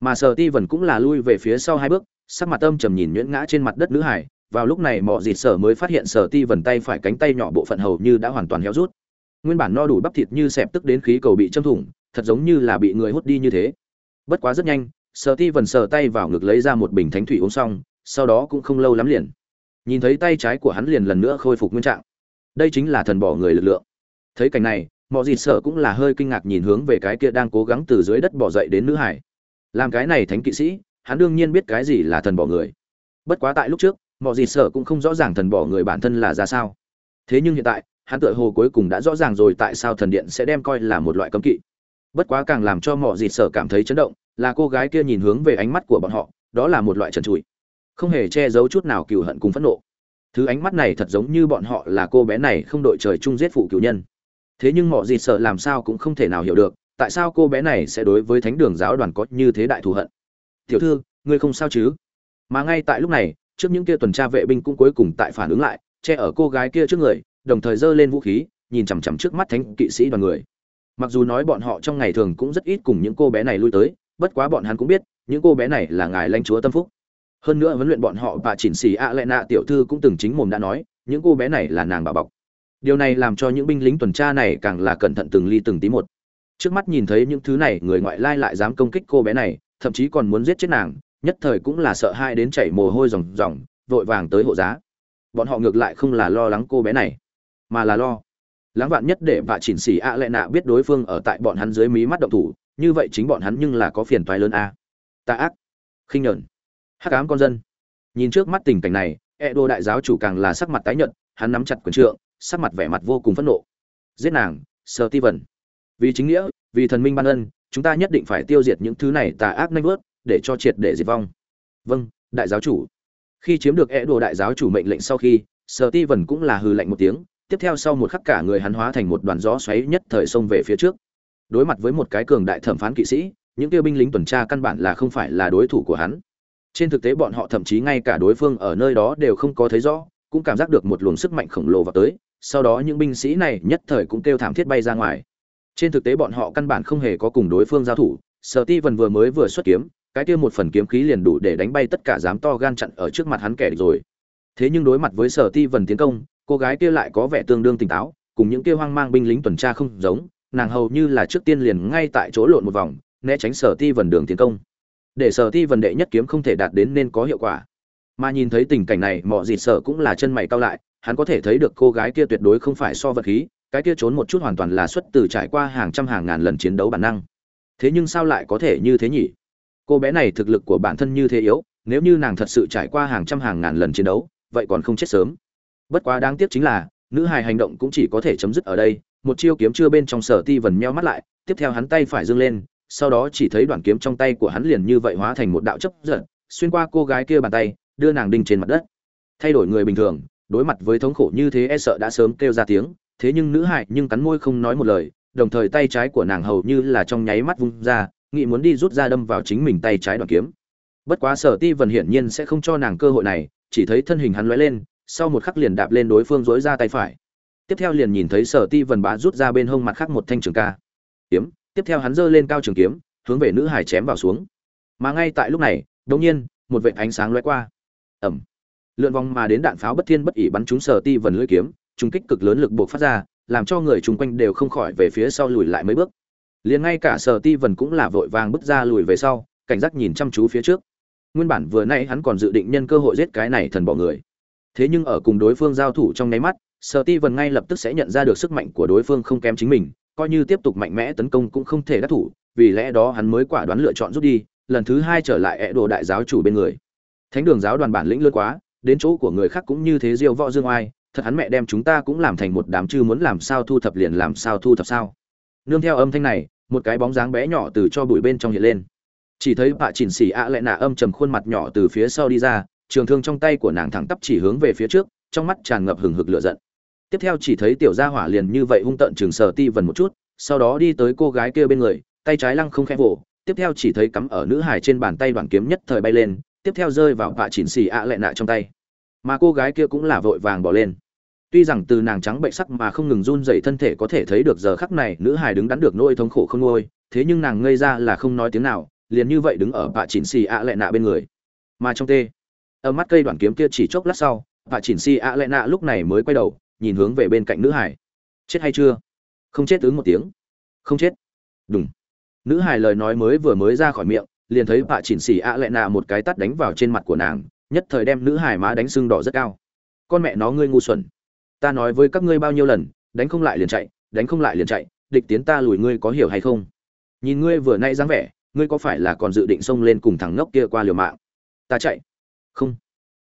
Mà sở ti vần cũng là lui về phía sau hai bước, sắc mặt âm trầm nhìn nhuyễn ngã trên mặt đất nữ hải, vào lúc này mọi dịt sở mới phát hiện sở ti vần tay phải cánh tay nhỏ bộ phận hầu như đã hoàn toàn héo rút. Nguyên bản no đủ bắp thịt như xẹp tức đến khí cầu bị châm thủng, thật giống như là bị người hút đi như thế. Bất quá rất nhanh, sở ti vần sờ tay vào ngực lấy ra một bình thánh thủy uống xong, sau đó cũng không lâu lắm liền nhìn thấy tay trái của hắn liền lần nữa khôi phục nguyên trạng. Đây chính là thần bỏ người lực lượng. Thấy cảnh này mọi gì sợ cũng là hơi kinh ngạc nhìn hướng về cái kia đang cố gắng từ dưới đất bỏ dậy đến nữ hải. Làm cái này thánh kỵ sĩ, hắn đương nhiên biết cái gì là thần bỏ người. Bất quá tại lúc trước mọi gì sợ cũng không rõ ràng thần bỏ người bản thân là ra sao. Thế nhưng hiện tại, hắn tựa hồ cuối cùng đã rõ ràng rồi tại sao thần điện sẽ đem coi là một loại cấm kỵ. Bất quá càng làm cho mọi gì sợ cảm thấy chấn động, là cô gái kia nhìn hướng về ánh mắt của bọn họ, đó là một loại trần trụi không hề che giấu chút nào cừu hận cùng phẫn nộ. Thứ ánh mắt này thật giống như bọn họ là cô bé này không đội trời chung giết phụ cựu nhân. Thế nhưng mọi gì sợ làm sao cũng không thể nào hiểu được, tại sao cô bé này sẽ đối với thánh đường giáo đoàn có như thế đại thù hận. Tiểu thư, ngươi không sao chứ? Mà ngay tại lúc này, trước những kia tuần tra vệ binh cũng cuối cùng tại phản ứng lại, che ở cô gái kia trước người, đồng thời giơ lên vũ khí, nhìn chằm chằm trước mắt thánh kỵ sĩ đoàn người. Mặc dù nói bọn họ trong ngày thường cũng rất ít cùng những cô bé này lui tới, bất quá bọn hắn cũng biết, những cô bé này là ngài lãnh chúa tâm phúc hơn nữa huấn luyện bọn họ và chỉnh xì ạ lệ nạ tiểu thư cũng từng chính mồm đã nói, những cô bé này là nàng bà bọc. Điều này làm cho những binh lính tuần tra này càng là cẩn thận từng ly từng tí một. Trước mắt nhìn thấy những thứ này, người ngoại lai lại dám công kích cô bé này, thậm chí còn muốn giết chết nàng, nhất thời cũng là sợ hai đến chảy mồ hôi ròng ròng, vội vàng tới hộ giá. Bọn họ ngược lại không là lo lắng cô bé này, mà là lo lắng vạn nhất để vạ chỉnh xỉ ạ lệ nạ biết đối phương ở tại bọn hắn dưới mí mắt động thủ, như vậy chính bọn hắn nhưng là có phiền toái lớn a. Tà ác. Khinh nhẫn hắc ám con dân. Nhìn trước mắt tình cảnh này e đô đại giáo chủ càng là sắc mặt tái nhợt, hắn nắm chặt quyền trượng, sắc mặt vẻ mặt vô cùng phẫn nộ. Giết nàng sơ ti vần vì chính nghĩa, vì thần minh ban ân, chúng ta nhất định phải tiêu diệt những thứ này tà ác nanh vớt, để cho triệt để diệt vong. Vâng đại giáo chủ. Khi chiếm được e đô đại giáo chủ mệnh lệnh sau khi sơ ti vần cũng là hừ lạnh một tiếng, tiếp theo sau một khắc cả người hắn hóa thành một đoàn gió xoáy nhất thời xông về phía trước. Đối mặt với một cái cường đại thẩm phán kỵ sĩ, những kêu binh lính tuần tra căn bản là không phải là đối thủ của hắn trên thực tế bọn họ thậm chí ngay cả đối phương ở nơi đó đều không có thấy rõ, cũng cảm giác được một luồng sức mạnh khổng lồ vào tới, sau đó những binh sĩ này nhất thời cũng kêu thảm thiết bay ra ngoài. Trên thực tế bọn họ căn bản không hề có cùng đối phương giao thủ, sở ti vần vừa mới vừa xuất kiếm, cái kia một phần kiếm khí liền đủ để đánh bay tất cả dám to gan chặn ở trước mặt hắn kẻ địch rồi. Thế nhưng đối mặt với sở ti vần tiến công, cô gái kia lại có vẻ tương đương tỉnh táo, cùng những kia hoang mang binh lính tuần tra không giống, nàng hầu như là trước tiên liền ngay tại chỗ lộn một vòng, né tránh sở ti vần đường tiến công để sở ti vần đệ nhất kiếm không thể đạt đến nên có hiệu quả. Mà nhìn thấy tình cảnh này mọi gì sợ cũng là chân mày cao lại, hắn có thể thấy được cô gái kia tuyệt đối không phải so vật khí, cái kia trốn một chút hoàn toàn là xuất từ trải qua hàng trăm hàng ngàn lần chiến đấu bản năng. Thế nhưng sao lại có thể như thế nhỉ? Cô bé này thực lực của bản thân như thế yếu, nếu như nàng thật sự trải qua hàng trăm hàng ngàn lần chiến đấu, vậy còn không chết sớm. Bất quá đáng tiếc chính là, nữ hài hành động cũng chỉ có thể chấm dứt ở đây, một chiêu kiếm chưa bên trong sở ti vần meo mắt lại, tiếp theo hắn tay phải dâng lên sau đó chỉ thấy đoạn kiếm trong tay của hắn liền như vậy hóa thành một đạo chấp giận, xuyên qua cô gái kia bàn tay, đưa nàng đinh trên mặt đất. Thay đổi người bình thường, đối mặt với thống khổ như thế e sợ đã sớm kêu ra tiếng, thế nhưng nữ hại nhưng cắn môi không nói một lời, đồng thời tay trái của nàng hầu như là trong nháy mắt vung ra nghị muốn đi rút ra đâm vào chính mình tay trái đoạn kiếm. Bất quá sở ti vần hiển nhiên sẽ không cho nàng cơ hội này, chỉ thấy thân hình hắn lóe lên, sau một khắc liền đạp lên đối phương dối ra tay phải. Tiếp theo liền nhìn thấy sở ti vần bá rút ra bên hông mặt khác một thanh trường ca. Kiếm tiếp theo hắn giơ lên cao trường kiếm, hướng về nữ hải chém vào xuống. Mà ngay tại lúc này, đột nhiên, một vệt ánh sáng lóe qua. Ẩm. Lượn vòng mà đến đạn pháo bất thiên bất ỉ bắn trúng sở ti vần lưỡi kiếm, trùng kích cực lớn lực buộc phát ra, làm cho người chung quanh đều không khỏi về phía sau lùi lại mấy bước. Liền ngay cả sở ti vần cũng là vội vàng bước ra lùi về sau, cảnh giác nhìn chăm chú phía trước. Nguyên bản vừa nãy hắn còn dự định nhân cơ hội giết cái này thần bỏ người. Thế nhưng ở cùng đối phương giao thủ trong nháy mắt, sở ti vần ngay lập tức sẽ nhận ra được sức mạnh của đối phương không kém chính mình coi như tiếp tục mạnh mẽ tấn công cũng không thể đắc thủ, vì lẽ đó hắn mới quả đoán lựa chọn rút đi, lần thứ hai trở lại ẹ đồ đại giáo chủ bên người. Thánh đường giáo đoàn bản lĩnh lớn quá, đến chỗ của người khác cũng như thế diêu võ dương oai, thật hắn mẹ đem chúng ta cũng làm thành một đám chư muốn làm sao thu thập liền làm sao thu thập sao. Nương theo âm thanh này, một cái bóng dáng bé nhỏ từ cho bụi bên trong hiện lên. Chỉ thấy bạ chỉnh xỉ ạ lại nạ âm trầm khuôn mặt nhỏ từ phía sau đi ra, trường thương trong tay của nàng thẳng tắp chỉ hướng về phía trước, trong mắt tràn ngập hừng hực lửa giận tiếp theo chỉ thấy tiểu gia hỏa liền như vậy hung tợn trường sờ ti vần một chút, sau đó đi tới cô gái kia bên người, tay trái lăng không khẽ vỗ, tiếp theo chỉ thấy cắm ở nữ hải trên bàn tay đoàn kiếm nhất thời bay lên, tiếp theo rơi vào vạ chỉnh xì ạ lệ nạ trong tay. Mà cô gái kia cũng là vội vàng bỏ lên. Tuy rằng từ nàng trắng bệnh sắc mà không ngừng run dậy thân thể có thể thấy được giờ khắc này nữ hải đứng đắn được nỗi thống khổ không ngôi, thế nhưng nàng ngây ra là không nói tiếng nào, liền như vậy đứng ở vạ chỉnh xì ạ lệ nạ bên người. Mà trong tê, ở mắt cây đoàn kiếm kia chỉ chốc lát sau, vạ chỉnh xì ạ lệ nạ lúc này mới quay đầu nhìn hướng về bên cạnh nữ hải. Chết hay chưa? Không chết ứng một tiếng. Không chết. Đúng nữ hải lời nói mới vừa mới ra khỏi miệng, liền thấy bạ chỉnh xỉ ạ lệ nạ một cái tắt đánh vào trên mặt của nàng, nhất thời đem nữ hải má đánh sưng đỏ rất cao. Con mẹ nó ngươi ngu xuẩn. Ta nói với các ngươi bao nhiêu lần, đánh không lại liền chạy, đánh không lại liền chạy, địch tiến ta lùi ngươi có hiểu hay không? Nhìn ngươi vừa nay dáng vẻ, ngươi có phải là còn dự định xông lên cùng thằng ngốc kia qua liều mạng? Ta chạy. Không.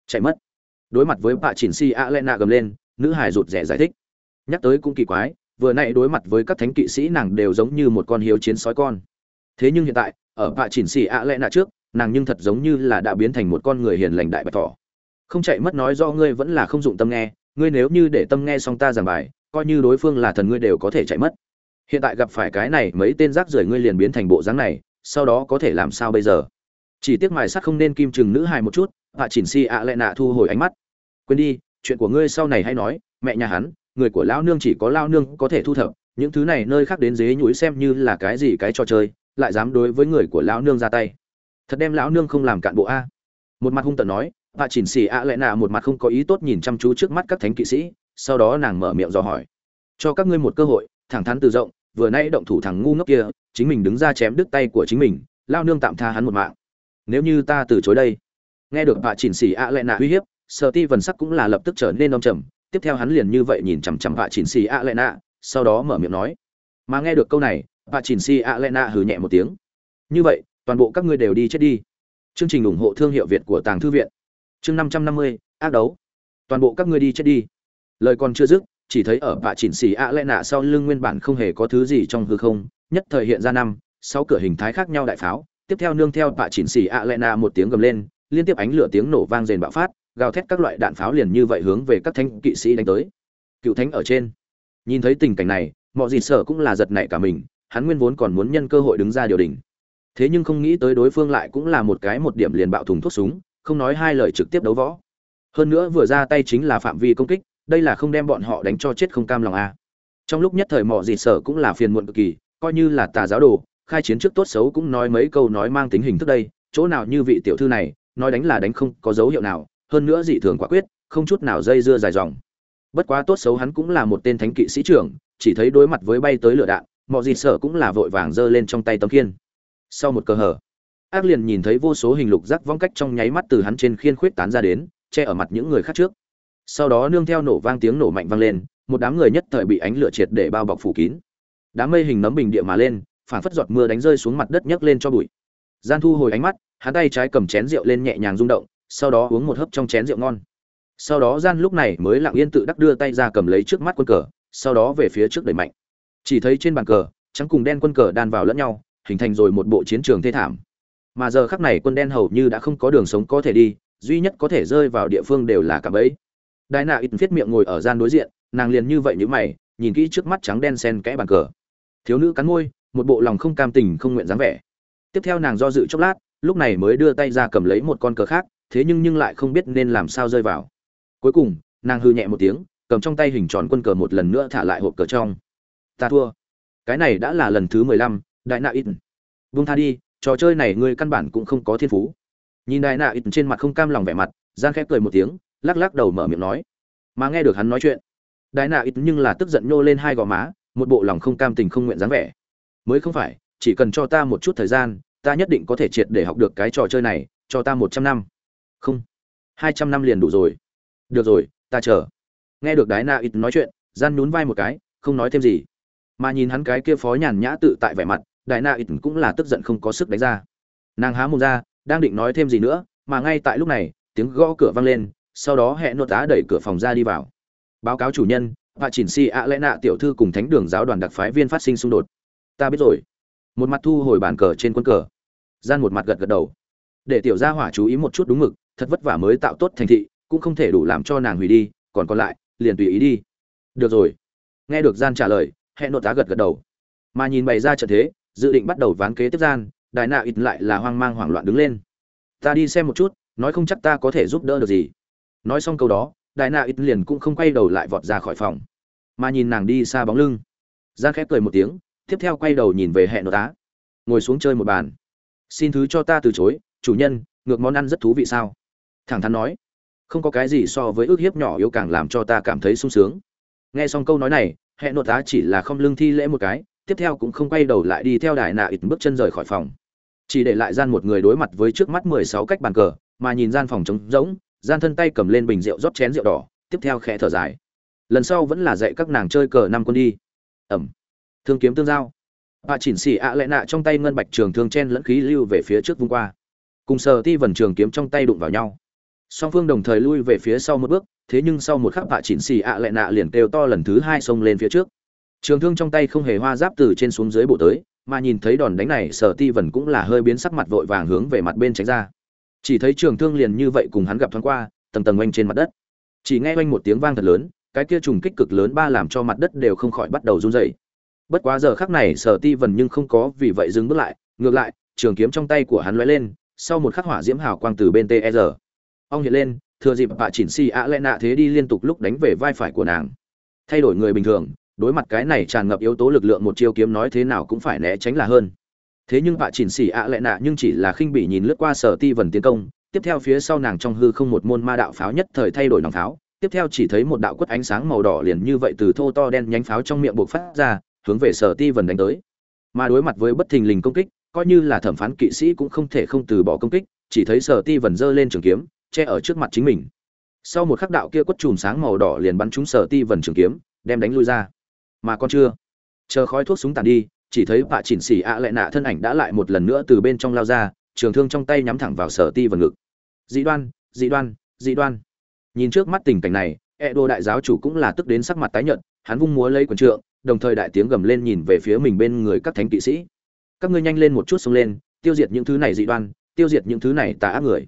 Chạy mất. Đối mặt với bạ chỉnh si a lệ nạ gầm lên nữ hải rụt rẻ giải thích. Nhắc tới cũng kỳ quái, vừa nãy đối mặt với các thánh kỵ sĩ nàng đều giống như một con hiếu chiến sói con. Thế nhưng hiện tại, ở bạ chỉnh xì ạ lẽ nạ trước, nàng nhưng thật giống như là đã biến thành một con người hiền lành đại bạch thỏ không chạy mất nói do ngươi vẫn là không dụng tâm nghe, ngươi nếu như để tâm nghe xong ta giảng bài, coi như đối phương là thần ngươi đều có thể chạy mất. Hiện tại gặp phải cái này mấy tên rác rưởi ngươi liền biến thành bộ dáng này, sau đó có thể làm sao bây giờ? Chỉ tiếc mài sắt không nên kim chừng nữ hài một chút hạ chỉnh si ạ lệ nạ thu hồi ánh mắt. Quên đi chuyện của ngươi sau này hay nói, mẹ nhà hắn, người của lão nương chỉ có lao nương có thể thu thập, những thứ này nơi khác đến dế nhũi xem như là cái gì cái trò chơi, lại dám đối với người của lão nương ra tay. Thật đem lão nương không làm cạn bộ a. Một mặt hung tợn nói bà chỉnh xì ạ lẽ nạ một mặt không có ý tốt nhìn chăm chú trước mắt các thánh kỵ sĩ. Sau đó nàng mở miệng dò hỏi, cho các ngươi một cơ hội, thẳng thắn từ rộng, vừa nay động thủ thằng ngu ngốc kia, chính mình đứng ra chém đứt tay của chính mình lao nương tạm tha hắn một mạng. Nếu như ta từ chối đây. Nghe được bà chỉnh xì ạ lẽ nạ uy hiếp sợ ti vần sắc cũng là lập tức trở nên đông trầm, tiếp theo hắn liền như vậy nhìn chằm chằm vạ chỉnh xì ạ lệ nạ sau đó mở miệng nói, mà nghe được câu này, vạ chỉnh xì ạ lệ nạ hừ nhẹ một tiếng. Như vậy, toàn bộ các ngươi đều đi chết đi. Chương trình ủng hộ thương hiệu việt của tàng thư viện. Chương năm trăm năm mươi, ác đấu. Toàn bộ các ngươi đi chết đi. Lời còn chưa dứt, chỉ thấy ở vạ chỉnh xì ạ lệ nạ sau lưng nguyên bản không hề có thứ gì trong hư không, nhất thời hiện ra năm, sáu cửa hình thái khác nhau đại pháo, tiếp theo nương theo vạ chỉnh xì ạ lệ nạ một tiếng gầm lên, liên tiếp ánh lửa tiếng nổ vang rền bạo phát gào thét các loại đạn pháo liền như vậy hướng về các thanh kỵ sĩ đánh tới. Cựu thánh ở trên. Nhìn thấy tình cảnh này mọi gì sợ cũng là giật nảy cả mình, hắn nguyên vốn còn muốn nhân cơ hội đứng ra điều đình thế nhưng không nghĩ tới đối phương lại cũng là một cái một điểm liền bạo thùng thuốc súng, không nói hai lời trực tiếp đấu võ. Hơn nữa vừa ra tay chính là phạm vi công kích, đây là không đem bọn họ đánh cho chết không cam lòng a à. trong lúc nhất thời mọi gì sợ cũng là phiền muộn cực kỳ, coi như là tà giáo đồ, khai chiến trước tốt xấu cũng nói mấy câu nói mang tính hình thức đây, chỗ nào như vị tiểu thư này, nói đánh là đánh không có dấu hiệu nào hơn nữa dị thường quả quyết, không chút nào dây dưa dài dòng. Bất quá tốt xấu hắn cũng là một tên thánh kỵ sĩ trưởng, chỉ thấy đối mặt với bay tới lửa đạn, mọi gì sợ cũng là vội vàng giơ lên trong tay tấm khiên. Sau một cờ hở, ác liền nhìn thấy vô số hình lục rắc vong cách trong nháy mắt từ hắn trên khiên khuyết tán ra đến, che ở mặt những người khác trước. Sau đó nương theo nổ vang tiếng nổ mạnh vang lên, một đám người nhất thời bị ánh lửa triệt để bao bọc phủ kín. Đám mây hình nấm bình địa mà lên phản phất giọt mưa đánh rơi xuống mặt đất nhấc lên cho bụi. Gian thu hồi ánh mắt, hắn tay trái cầm chén rượu lên nhẹ nhàng rung động sau đó uống một hớp trong chén rượu ngon. Sau đó gian lúc này mới lặng yên tự đắc đưa tay ra cầm lấy trước mắt quân cờ, sau đó về phía trước đẩy mạnh. Chỉ thấy trên bàn cờ, trắng cùng đen quân cờ đan vào lẫn nhau, hình thành rồi một bộ chiến trường thê thảm. Mà giờ khắc này quân đen hầu như đã không có đường sống có thể đi, duy nhất có thể rơi vào địa phương đều là cả bẫy. Đại nạ ít viết miệng ngồi ở gian đối diện, nàng liền như vậy như mày, nhìn kỹ trước mắt trắng đen xen kẽ bàn cờ. Thiếu nữ cắn môi, một bộ lòng không cam tình không nguyện dáng vẻ. Tiếp theo nàng do dự chốc lát, lúc này mới đưa tay ra cầm lấy một con cờ khác thế nhưng nhưng lại không biết nên làm sao rơi vào. Cuối cùng, nàng hư nhẹ một tiếng, cầm trong tay hình tròn quân cờ một lần nữa thả lại hộp cờ trong. Ta thua. Cái này đã là lần thứ mười lăm, đại nạ ít vung tha đi, trò chơi này ngươi căn bản cũng không có thiên phú. Nhìn đại nạ ít trên mặt không cam lòng vẻ mặt gian khép cười một tiếng, lắc lắc đầu mở miệng nói. Mà nghe được hắn nói chuyện, đại nạ ít nhưng là tức giận nhô lên hai gò má, một bộ lòng không cam tình không nguyện dáng vẻ. Mới không phải, chỉ cần cho ta một chút thời gian, ta nhất định có thể triệt để học được cái trò chơi này, cho ta một trăm năm không. Hai trăm năm liền đủ rồi. Được rồi, ta chờ. Nghe được đái na ít nói chuyện, gian nhún vai một cái, không nói thêm gì. Mà nhìn hắn cái kia phó nhàn nhã tự tại vẻ mặt đại na ít cũng là tức giận không có sức đánh ra. Nàng há mồm ra, đang định nói thêm gì nữa, mà ngay tại lúc này, tiếng gõ cửa vang lên, sau đó hẹn nốt tá đẩy cửa phòng ra đi vào. Báo cáo chủ nhân và chỉnh si ạ lẽ nạ tiểu thư cùng thánh đường giáo đoàn đặc phái viên phát sinh xung đột. Ta biết rồi. Một mặt thu hồi bàn cờ trên quân cờ. Gian một mặt gật gật đầu. Để tiểu gia hỏa chú ý một chút đúng mực thật vất vả mới tạo tốt thành thị, cũng không thể đủ làm cho nàng hủy đi, còn còn lại, liền tùy ý đi. Được rồi. Nghe được gian trả lời hẹn nội tá gật gật đầu. Mà nhìn bày ra trận thế, dự định bắt đầu ván kế tiếp gian đại nạ ít lại là hoang mang hoảng loạn đứng lên. Ta đi xem một chút, nói không chắc ta có thể giúp đỡ được gì. Nói xong câu đó đại nạ ít liền cũng không quay đầu lại vọt ra khỏi phòng. Mà nhìn nàng đi xa bóng lưng. Gian khép cười một tiếng, tiếp theo quay đầu nhìn về hẹn nội tá ngồi xuống chơi một bàn. Xin thứ cho ta từ chối, chủ nhân, ngược món ăn rất thú vị sao? Thẳng thắn nói, không có cái gì so với ước hiếp nhỏ yếu càng làm cho ta cảm thấy sung sướng. Nghe xong câu nói này hẹn nội tá chỉ là không lưng thi lễ một cái, tiếp theo cũng không quay đầu lại đi theo đài nạ ít bước chân rời khỏi phòng. Chỉ để lại gian một người đối mặt với trước mắt mười sáu cách bàn cờ, mà nhìn gian phòng trống rỗng, gian thân tay cầm lên bình rượu rót chén rượu đỏ, tiếp theo khẽ thở dài. Lần sau vẫn là dạy các nàng chơi cờ năm quân đi. Ẩm. Thương kiếm tương giao. Bà chỉnh xì ạ lẽ nạ trong tay ngân bạch trường thương chen lẫn khí lưu về phía trước vung qua. Cùng sờ ti vần trường kiếm trong tay đụng vào nhau song phương đồng thời lui về phía sau một bước, thế nhưng sau một khắc bạ chỉnh xì ạ lại nạ liền kêu to lần thứ hai xông lên phía trước. Trường thương trong tay không hề hoa giáp từ trên xuống dưới bộ tới, mà nhìn thấy đòn đánh này, sở ti vần cũng là hơi biến sắc mặt vội vàng hướng về mặt bên tránh ra. Chỉ thấy trường thương liền như vậy cùng hắn gặp thoáng qua, tầng tầng oanh trên mặt đất. Chỉ nghe oanh một tiếng vang thật lớn, cái kia trùng kích cực lớn ba làm cho mặt đất đều không khỏi bắt đầu run rẩy. Bất quá giờ khắc này, sở ti vần nhưng không có vì vậy dừng bước lại, ngược lại, trường kiếm trong tay của hắn lóe lên, sau một khắc hỏa diễm hào quang từ bên ter ông hiện lên, thừa dịp bà chỉnh xì ạ lẽ nạ thế đi liên tục lúc đánh về vai phải của nàng. Thay đổi người bình thường, đối mặt cái này tràn ngập yếu tố lực lượng một chiêu kiếm nói thế nào cũng phải né tránh là hơn. Thế nhưng bà chỉnh xì ạ lẽ nạ nhưng chỉ là khinh bỉ nhìn lướt qua sở ti vần tiến công, tiếp theo phía sau nàng trong hư không một môn ma đạo pháo nhất thời thay đổi nòng pháo, tiếp theo chỉ thấy một đạo quất ánh sáng màu đỏ liền như vậy từ thô to đen nhánh pháo trong miệng buộc phát ra, hướng về sở ti vần đánh tới. Mà đối mặt với bất thình lình công kích, coi như là thẩm phán kỵ sĩ cũng không thể không từ bỏ công kích, chỉ thấy sở ti vần giơ lên trường kiếm che ở trước mặt chính mình. Sau một khắc đạo kia quất chùm sáng màu đỏ liền bắn trúng sở ti vần trường kiếm, đem đánh lui ra. Mà con chưa? Chờ khói thuốc súng tàn đi, chỉ thấy bạ chỉnh xỉ ạ lại nạ thân ảnh đã lại một lần nữa từ bên trong lao ra, trường thương trong tay nhắm thẳng vào sở ti vần ngực. Dị đoan dị đoan dị đoan. Nhìn trước mắt tình cảnh này e đô đại giáo chủ cũng là tức đến sắc mặt tái nhợt, hắn vung múa lấy quần trượng, đồng thời đại tiếng gầm lên nhìn về phía mình bên người các thánh kỵ sĩ. Các ngươi nhanh lên một chút xông lên, tiêu diệt những thứ này dị đoan, tiêu diệt những thứ này tà ác người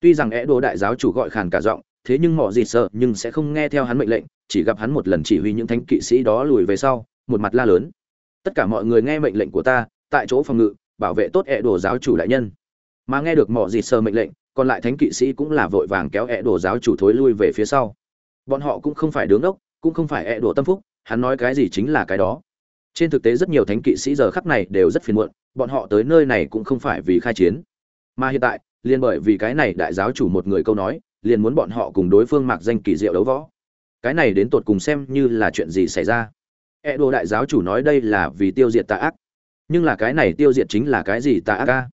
tuy rằng é đồ đại giáo chủ gọi khàn cả giọng, thế nhưng mọi gì sợ nhưng sẽ không nghe theo hắn mệnh lệnh, chỉ gặp hắn một lần chỉ huy những thánh kỵ sĩ đó lùi về sau, một mặt la lớn. Tất cả mọi người nghe mệnh lệnh của ta, tại chỗ phòng ngự, bảo vệ tốt é đồ giáo chủ đại nhân. Mà nghe được mọi gì sợ mệnh lệnh, còn lại thánh kỵ sĩ cũng là vội vàng kéo é đồ giáo chủ thối lui về phía sau. Bọn họ cũng không phải đứng ốc cũng không phải é đồ tâm phúc, hắn nói cái gì chính là cái đó. Trên thực tế rất nhiều thánh kỵ sĩ giờ khắc này đều rất phiền muộn, bọn họ tới nơi này cũng không phải vì khai chiến. Mà hiện tại liền bởi vì cái này đại giáo chủ một người câu nói, liền muốn bọn họ cùng đối phương mặc danh kỳ diệu đấu võ. Cái này đến tột cùng xem như là chuyện gì xảy ra. E đồ đại giáo chủ nói đây là vì tiêu diệt tà ác. Nhưng là cái này tiêu diệt chính là cái gì tà ác ca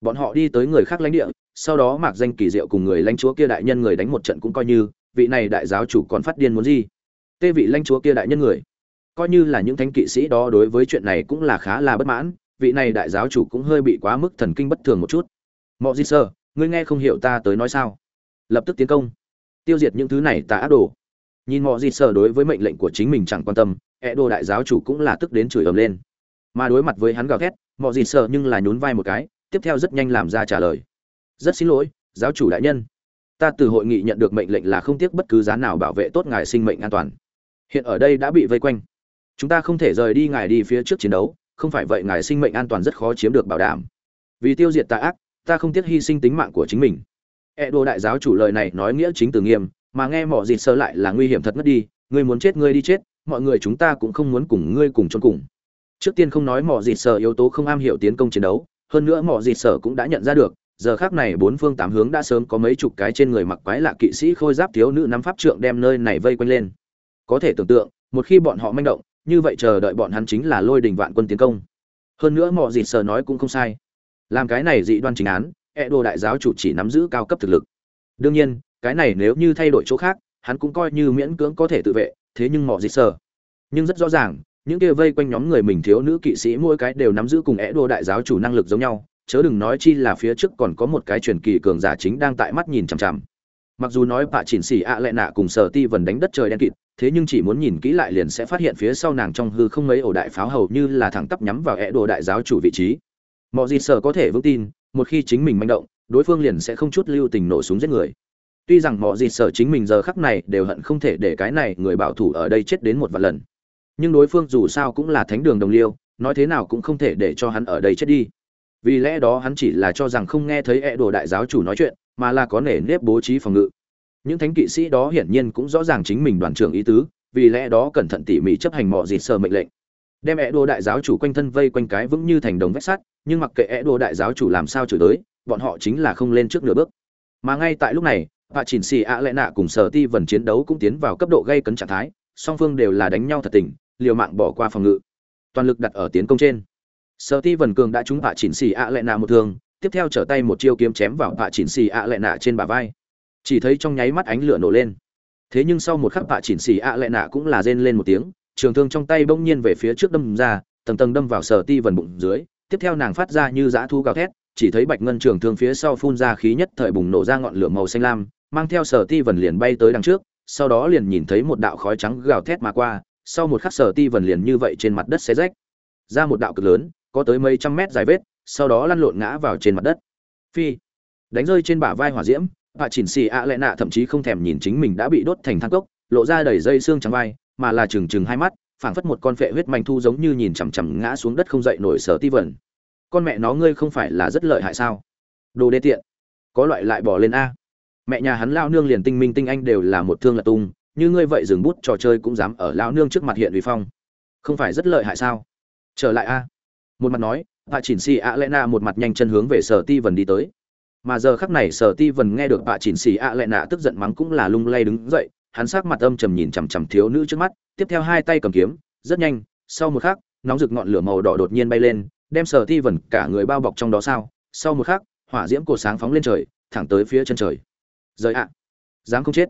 bọn họ đi tới người khác lãnh địa, sau đó mạc danh kỳ diệu cùng người lãnh chúa kia đại nhân người đánh một trận cũng coi như, vị này đại giáo chủ còn phát điên muốn gì? Tê vị lãnh chúa kia đại nhân người, coi như là những thánh kỵ sĩ đó đối với chuyện này cũng là khá là bất mãn, vị này đại giáo chủ cũng hơi bị quá mức thần kinh bất thường một chút mọi gì sơ, ngươi nghe không hiểu ta tới nói sao? Lập tức tiến công. Tiêu diệt những thứ này ta ác đồ. Nhìn mọi gì sơ đối với mệnh lệnh của chính mình chẳng quan tâm e ẹ đồ đại giáo chủ cũng là tức đến chửi ầm lên. Mà đối mặt với hắn gào thét mọi gì sơ nhưng là nhún vai một cái, tiếp theo rất nhanh làm ra trả lời. Rất xin lỗi, giáo chủ đại nhân. Ta từ hội nghị nhận được mệnh lệnh là không tiếc bất cứ giá nào bảo vệ tốt ngài sinh mệnh an toàn. Hiện ở đây đã bị vây quanh. Chúng ta không thể rời đi ngài đi phía trước chiến đấu, không phải vậy ngài sinh mệnh an toàn rất khó chiếm được bảo đảm. Vì tiêu diệt tà ác ta không tiếc hy sinh tính mạng của chính mình. E đồ đại giáo chủ lời này nói nghĩa chính từ nghiêm, mà nghe mỏ dịt sơ lại là nguy hiểm thật mất đi, ngươi muốn chết ngươi đi chết, mọi người chúng ta cũng không muốn cùng ngươi cùng chôn cùng. Trước tiên không nói mỏ dịt sơ yếu tố không am hiểu tiến công chiến đấu, hơn nữa mỏ dịt sơ cũng đã nhận ra được, giờ khác này bốn phương tám hướng đã sớm có mấy chục cái trên người mặc quái lạ kỵ sĩ khôi giáp thiếu nữ nắm pháp trượng đem nơi này vây quanh lên. Có thể tưởng tượng, một khi bọn họ manh động, như vậy chờ đợi bọn hắn chính là lôi đình vạn quân tiến công. Hơn nữa mọi gì sờ nói cũng không sai làm cái này dị đoan chính án e đồ đại giáo chủ chỉ nắm giữ cao cấp thực lực. Đương nhiên, cái này nếu như thay đổi chỗ khác, hắn cũng coi như miễn cưỡng có thể tự vệ, thế nhưng mọi gì sờ. Nhưng rất rõ ràng, những kia vây quanh nhóm người mình thiếu nữ kỵ sĩ mỗi cái đều nắm giữ cùng é đô đại giáo chủ năng lực giống nhau, chớ đừng nói chi là phía trước còn có một cái truyền kỳ cường giả chính đang tại mắt nhìn chằm chằm. Mặc dù nói bà chỉnh xỉ ạ à lệ nạ cùng sở ti vần đánh đất trời đen kịt, thế nhưng chỉ muốn nhìn kỹ lại liền sẽ phát hiện phía sau nàng trong hư không mấy ổ đại pháo hầu như là thẳng tắp nhắm vào ẹ đồ đại giáo chủ vị trí mọi gì sở có thể vững tin, một khi chính mình manh động, đối phương liền sẽ không chút lưu tình nổ súng giết người. Tuy rằng mọi gì sở chính mình giờ khắc này đều hận không thể để cái này người bảo thủ ở đây chết đến một vài lần. Nhưng đối phương dù sao cũng là thánh đường đồng liêu, nói thế nào cũng không thể để cho hắn ở đây chết đi. Vì lẽ đó hắn chỉ là cho rằng không nghe thấy ẹ đồ đại giáo chủ nói chuyện, mà là có nể nếp bố trí phòng ngự. Những thánh kỵ sĩ đó hiển nhiên cũng rõ ràng chính mình đoàn trưởng ý tứ, vì lẽ đó cẩn thận tỉ mỉ chấp hành mọi dịt sờ mệnh lệnh. Đem ẹ đồ đại giáo chủ quanh thân vây quanh cái vững như thành đồng vách sắt nhưng mặc kệ ẹ đồ đại giáo chủ làm sao chửi tới, bọn họ chính là không lên trước nửa bước. Mà ngay tại lúc này bà chỉnh xì ạ lẽ nạ cùng sở ti vần chiến đấu cũng tiến vào cấp độ gây cấn trạng thái, song phương đều là đánh nhau thật tình, liều mạng bỏ qua phòng ngự. Toàn lực đặt ở tiến công trên. Sở ti vần cường đã trúng vạ chỉnh xì ạ lẽ nạ một thương, tiếp theo trở tay một chiêu kiếm chém vào vạ chỉnh xì ạ lẽ nạ trên bả vai. Chỉ thấy trong nháy mắt ánh lửa nổ lên. Thế nhưng sau một khắc vạ chỉnh xì ạ lệ nạ cũng là rên lên một tiếng, trường thương trong tay bỗng nhiên về phía trước đâm ra, tầng tầng đâm vào sở ti vần bụng dưới tiếp theo nàng phát ra như dã thu gào thét chỉ thấy bạch ngân trường thương phía sau phun ra khí nhất thời bùng nổ ra ngọn lửa màu xanh lam mang theo sở ti vần liền bay tới đằng trước sau đó liền nhìn thấy một đạo khói trắng gào thét mà qua sau một khắc sở ti vần liền như vậy trên mặt đất xé rách. Ra một đạo cực lớn có tới mấy trăm mét dài vết sau đó lăn lộn ngã vào trên mặt đất. Phi đánh rơi trên bả vai hỏa diễm Hạ Chỉnh Xì ạ lệ nạ thậm chí không thèm nhìn chính mình đã bị đốt thành than cốc, lộ ra đầy dây xương trắng vai, mà là trừng trừng hai mắt, phảng phất một con phệ huyết manh thu giống như nhìn chằm chằm ngã xuống đất không dậy nổi sở ti vẩn. Con mẹ nó ngươi không phải là rất lợi hại sao? Đồ đê tiện. Có loại lại bỏ lên a. Mẹ nhà hắn lao nương liền tinh minh tinh anh đều là một thương là tung, như ngươi vậy dừng bút trò chơi cũng dám ở lao nương trước mặt hiện uy phong. Không phải rất lợi hại sao? Trở lại a. Một mặt nói, bà Chỉnh Xì ạ lệ nạ một mặt nhanh chân hướng về sở ti vẩn đi tới mà giờ khắc này sở ti vần nghe được bà chỉnh xì ạ à lệ nạ tức giận mắng cũng là lung lay đứng dậy hắn sắc mặt âm trầm nhìn chằm chằm thiếu nữ trước mắt, tiếp theo hai tay cầm kiếm, rất nhanh, sau một khắc, nóng rực ngọn lửa màu đỏ đột nhiên bay lên, đem sở ti Vân cả người bao bọc trong đó sao. Sau một khắc, hỏa diễm cột sáng phóng lên trời, thẳng tới phía chân trời. Giới ạ. Dám không chết.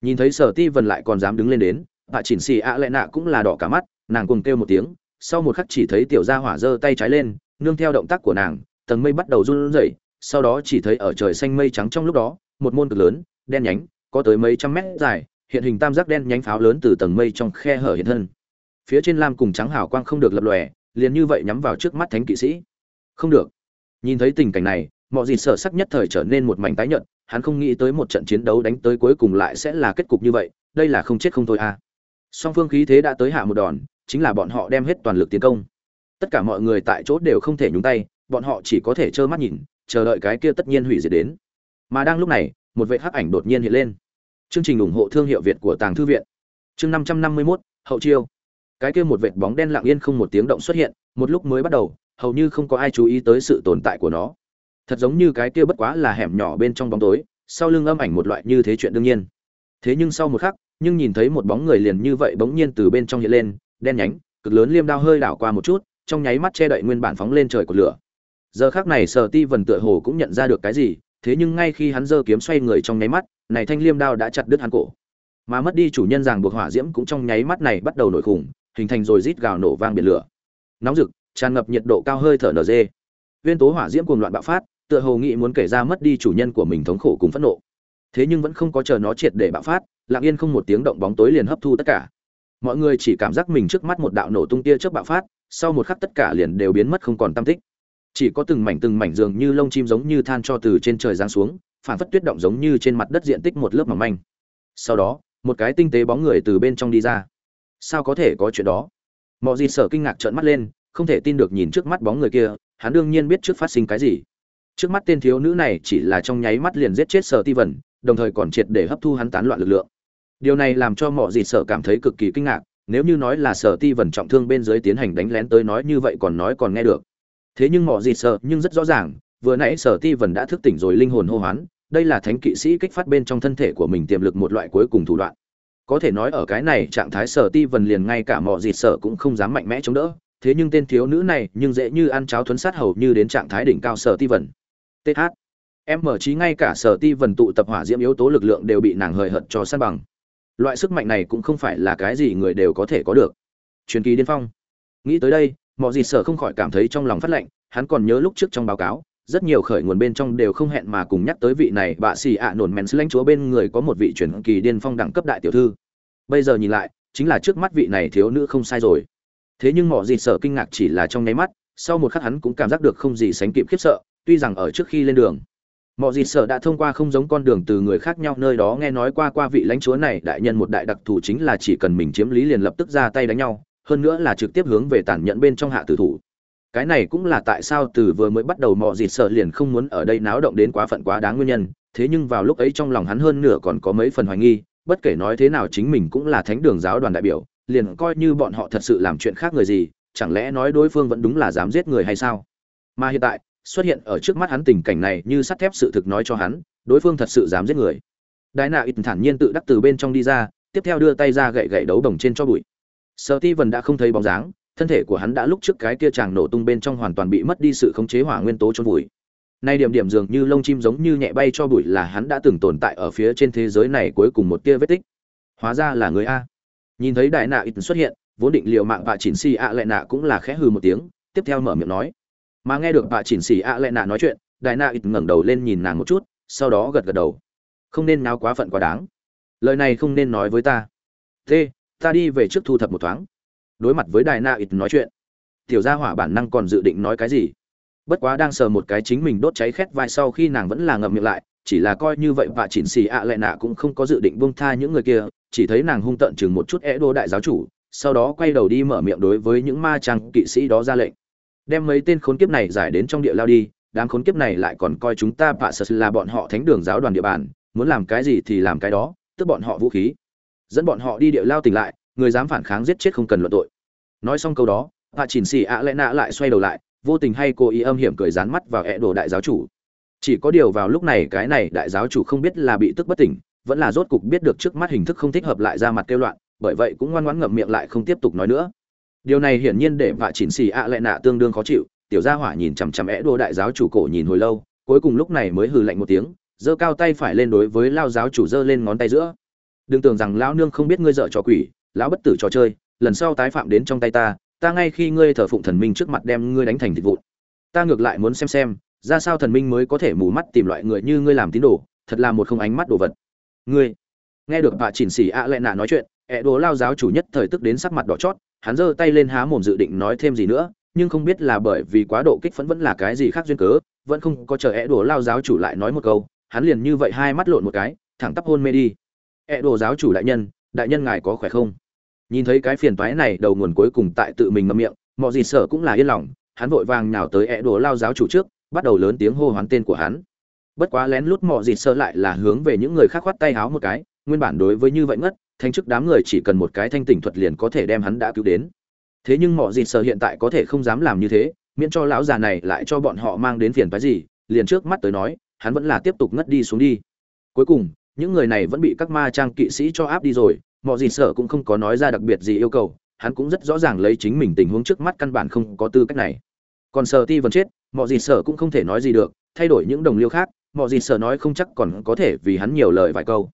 Nhìn thấy sở ti Vân lại còn dám đứng lên đến bà chỉnh xì ạ à lệ nạ cũng là đỏ cả mắt, nàng cùng kêu một tiếng, sau một khắc chỉ thấy tiểu gia hỏa giơ tay trái lên, nương theo động tác của nàng, tầng mây bắt đầu run rẩy, sau đó chỉ thấy ở trời xanh mây trắng trong lúc đó, một môn cực lớn, đen nhánh, có tới mấy trăm mét dài hiện hình tam giác đen nhánh pháo lớn từ tầng mây trong khe hở hiện thân. Phía trên lam cùng trắng hào quang không được lập lòe liền như vậy nhắm vào trước mắt thánh kỵ sĩ. Không được. Nhìn thấy tình cảnh này mọi gì sở sắc nhất thời trở nên một mảnh tái nhợt hắn không nghĩ tới một trận chiến đấu đánh tới cuối cùng lại sẽ là kết cục như vậy đây là không chết không thôi à. Song phương khí thế đã tới hạ một đòn chính là bọn họ đem hết toàn lực tiến công. Tất cả mọi người tại chỗ đều không thể nhúng tay bọn họ chỉ có thể trơ mắt nhìn chờ đợi cái kia tất nhiên hủy diệt đến. Mà đang lúc này, một vệt hắc ảnh đột nhiên hiện lên. Chương trình ủng hộ thương hiệu Việt của Tàng thư viện. Chương 551, hậu chiêu. Cái kia một vệt bóng đen lặng yên không một tiếng động xuất hiện, một lúc mới bắt đầu, hầu như không có ai chú ý tới sự tồn tại của nó. Thật giống như cái kia bất quá là hẻm nhỏ bên trong bóng tối, sau lưng âm ảnh một loại như thế chuyện đương nhiên. Thế nhưng sau một khắc, nhưng nhìn thấy một bóng người liền như vậy bỗng nhiên từ bên trong hiện lên, đen nhánh, cực lớn liêm đao hơi đảo qua một chút trong nháy mắt che đậy nguyên bản phóng lên trời của lửa giờ khắc này sở ti vần tựa hồ cũng nhận ra được cái gì thế nhưng ngay khi hắn giơ kiếm xoay người trong nháy mắt này thanh liêm đao đã chặt đứt hắn cổ. Mà mất đi chủ nhân ràng buộc hỏa diễm cũng trong nháy mắt này bắt đầu nổi khủng, hình thành rồi rít gào nổ vang biển lửa. Nóng rực, tràn ngập nhiệt độ cao hơi thở nở dê. Viên tố hỏa diễm cuồng loạn bạo phát, tựa hồ nghĩ muốn kể ra mất đi chủ nhân của mình thống khổ cùng phẫn nộ. Thế nhưng vẫn không có chờ nó triệt để bạo phát, lặng yên không một tiếng động bóng tối liền hấp thu tất cả. Mọi người chỉ cảm giác mình trước mắt một đạo nổ tung tia trước bạo phát, sau một khắc tất cả liền đều biến mất không còn tâm tích. Chỉ có từng mảnh từng mảnh dường như lông chim giống như than cho từ trên trời giáng xuống phản phất tuyết động giống như trên mặt đất diện tích một lớp mỏng manh. Sau đó, một cái tinh tế bóng người từ bên trong đi ra. Sao có thể có chuyện đó? Mọi gì sở kinh ngạc trợn mắt lên, không thể tin được nhìn trước mắt bóng người kia, hắn đương nhiên biết trước phát sinh cái gì. Trước mắt tên thiếu nữ này chỉ là trong nháy mắt liền giết chết sở ti vần đồng thời còn triệt để hấp thu hắn tán loạn lực lượng. Điều này làm cho mọi gì sở cảm thấy cực kỳ kinh ngạc, nếu như nói là sở ti vần trọng thương bên dưới tiến hành đánh lén tới nói như vậy còn nói còn nghe được. Thế nhưng mọi gì sợ nhưng rất rõ ràng, vừa nãy sở ti vần đã thức tỉnh rồi linh hồn hô hoán đây là thánh kỵ sĩ kích phát bên trong thân thể của mình tiềm lực một loại cuối cùng thủ đoạn. Có thể nói ở cái này, trạng thái sở ti vần liền ngay cả mọi gì Sở cũng không dám mạnh mẽ chống đỡ. Thế nhưng tên thiếu nữ này nhưng dễ như ăn cháo thuấn sát hầu như đến trạng thái đỉnh cao sở ti vần. Th em mở trí ngay cả sở ti vần tụ tập hỏa diễm yếu tố lực lượng đều bị nàng hời hợt cho sát bằng. Loại sức mạnh này cũng không phải là cái gì người đều có thể có được. Truyền kỳ điên phong. Nghĩ tới đây mọi gì sở không khỏi cảm thấy trong lòng phát lạnh. hắn còn nhớ lúc trước trong báo cáo rất nhiều khởi nguồn bên trong đều không hẹn mà cùng nhắc tới vị này bạ xì ạ nổn mèn lãnh chúa bên người có một vị truyền kỳ điên phong đẳng cấp đại tiểu thư. Bây giờ nhìn lại, chính là trước mắt vị này thiếu nữ không sai rồi. Thế nhưng mọi gì sợ kinh ngạc chỉ là trong nháy mắt, sau một khắc hắn cũng cảm giác được không gì sánh kịp khiếp sợ, tuy rằng ở trước khi lên đường mọi gì sợ đã thông qua không giống con đường từ người khác nhau nơi đó nghe nói qua qua vị lãnh chúa này, đại nhân một đại đặc thù chính là chỉ cần mình chiếm lý liền lập tức ra tay đánh nhau, hơn nữa là trực tiếp hướng về tàn nhẫn bên trong hạ tử thủ cái này cũng là tại sao từ vừa mới bắt đầu mọi dịt sợ liền không muốn ở đây náo động đến quá phận quá đáng nguyên nhân, thế nhưng vào lúc ấy trong lòng hắn hơn nửa còn có mấy phần hoài nghi, bất kể nói thế nào chính mình cũng là thánh đường giáo đoàn đại biểu, liền coi như bọn họ thật sự làm chuyện khác người gì, chẳng lẽ nói đối phương vẫn đúng là dám giết người hay sao? Mà hiện tại, xuất hiện ở trước mắt hắn tình cảnh này như sắt thép sự thực nói cho hắn, đối phương thật sự dám giết người. Đại nạ ít thản nhiên tự đắc từ bên trong đi ra, tiếp theo đưa tay ra gậy gậy đấu đồng trên cho bụi. Sợ ti vần đã không thấy bóng dáng thân thể của hắn đã lúc trước cái kia chàng nổ tung bên trong hoàn toàn bị mất đi sự khống chế hỏa nguyên tố chôn vùi. Nay điểm điểm dường như lông chim giống như nhẹ bay cho bụi là hắn đã từng tồn tại ở phía trên thế giới này cuối cùng một tia vết tích. Hóa ra là người a. Nhìn thấy đại nạ ít xuất hiện, vốn định liều mạng và chỉnh xì ạ lệ nạ cũng là khẽ hừ một tiếng, tiếp theo mở miệng nói. Mà nghe được bà chỉnh xì ạ lệ nạ nói chuyện, đại nạ ít ngẩng đầu lên nhìn nàng một chút, sau đó gật gật đầu. Không nên náo quá phận quá đáng. Lời này không nên nói với ta. Thế, ta đi về trước thu thập một thoáng đối mặt với đài na ít nói chuyện. Tiểu gia hỏa bản năng còn dự định nói cái gì? Bất quá đang sờ một cái chính mình đốt cháy khét vai sau khi nàng vẫn là ngậm miệng lại, chỉ là coi như vậy và chỉnh xì ạ à lại nạ cũng không có dự định buông tha những người kia, chỉ thấy nàng hung tận chừng một chút é đô đại giáo chủ, sau đó quay đầu đi mở miệng đối với những ma trang kỵ sĩ đó ra lệnh. Đem mấy tên khốn kiếp này giải đến trong địa lao đi, đám khốn kiếp này lại còn coi chúng ta bạ sật là bọn họ thánh đường giáo đoàn địa bàn, muốn làm cái gì thì làm cái đó tức bọn họ vũ khí. Dẫn bọn họ đi địa lao tỉnh lại người dám phản kháng giết chết không cần luận tội. Nói xong câu đó, hạ chỉnh xì ạ lẽ nạ lại xoay đầu lại, vô tình hay cố ý âm hiểm cười dán mắt vào ẹ đồ đại giáo chủ. Chỉ có điều vào lúc này cái này đại giáo chủ không biết là bị tức bất tỉnh, vẫn là rốt cục biết được trước mắt hình thức không thích hợp lại ra mặt kêu loạn, bởi vậy cũng ngoan ngoãn ngậm miệng lại không tiếp tục nói nữa. Điều này hiển nhiên để vạ chỉnh xì ạ lệ nạ tương đương khó chịu, tiểu gia hỏa nhìn chằm chằm é đô đại giáo chủ cổ nhìn hồi lâu, cuối cùng lúc này mới hừ lạnh một tiếng, giơ cao tay phải lên đối với lao giáo chủ giơ lên ngón tay giữa. Đừng tưởng rằng lão nương không biết ngươi dợ trò quỷ lão bất tử trò chơi, lần sau tái phạm đến trong tay ta ta ngay khi ngươi thờ phụng thần minh trước mặt đem ngươi đánh thành thịt vụn. Ta ngược lại muốn xem xem, ra sao thần minh mới có thể mù mắt tìm loại người như ngươi làm tín đồ, thật là một không ánh mắt đồ vật. Ngươi, nghe được bà chỉnh xỉ ạ à lệ nạ nói chuyện, ẹ đồ lao giáo chủ nhất thời tức đến sắc mặt đỏ chót, hắn giơ tay lên há mồm dự định nói thêm gì nữa, nhưng không biết là bởi vì quá độ kích phấn vẫn là cái gì khác duyên cớ, vẫn không có chờ ẹ đồ lao giáo chủ lại nói một câu, hắn liền như vậy hai mắt lộn một cái, thẳng tắp hôn mê đi. Ẹ đồ giáo chủ đại nhân đại nhân ngài có khỏe không? Nhìn thấy cái phiền toái này, đầu nguồn cuối cùng tại tự mình ngậm miệng, mọi gì sợ cũng là yên lòng, hắn vội vàng nhào tới ẹ đồ lao giáo chủ trước, bắt đầu lớn tiếng hô hoán tên của hắn. Bất quá lén lút mọi gì sợ lại là hướng về những người khác khoát tay háo một cái, nguyên bản đối với như vậy ngất, thanh chức đám người chỉ cần một cái thanh tỉnh thuật liền có thể đem hắn đã cứu đến. Thế nhưng mọi gì sợ hiện tại có thể không dám làm như thế, miễn cho lão già này lại cho bọn họ mang đến phiền phái gì, liền trước mắt tới nói, hắn vẫn là tiếp tục ngất đi xuống đi. Cuối cùng những người này vẫn bị các ma trang kỵ sĩ cho áp đi rồi mọi gì sợ cũng không có nói ra đặc biệt gì yêu cầu, hắn cũng rất rõ ràng lấy chính mình tình huống trước mắt căn bản không có tư cách này. Còn sợ ti vẫn chết mọi gì sợ cũng không thể nói gì được, thay đổi những đồng liêu khác mọi gì sợ nói không chắc còn có thể vì hắn nhiều lời vài câu.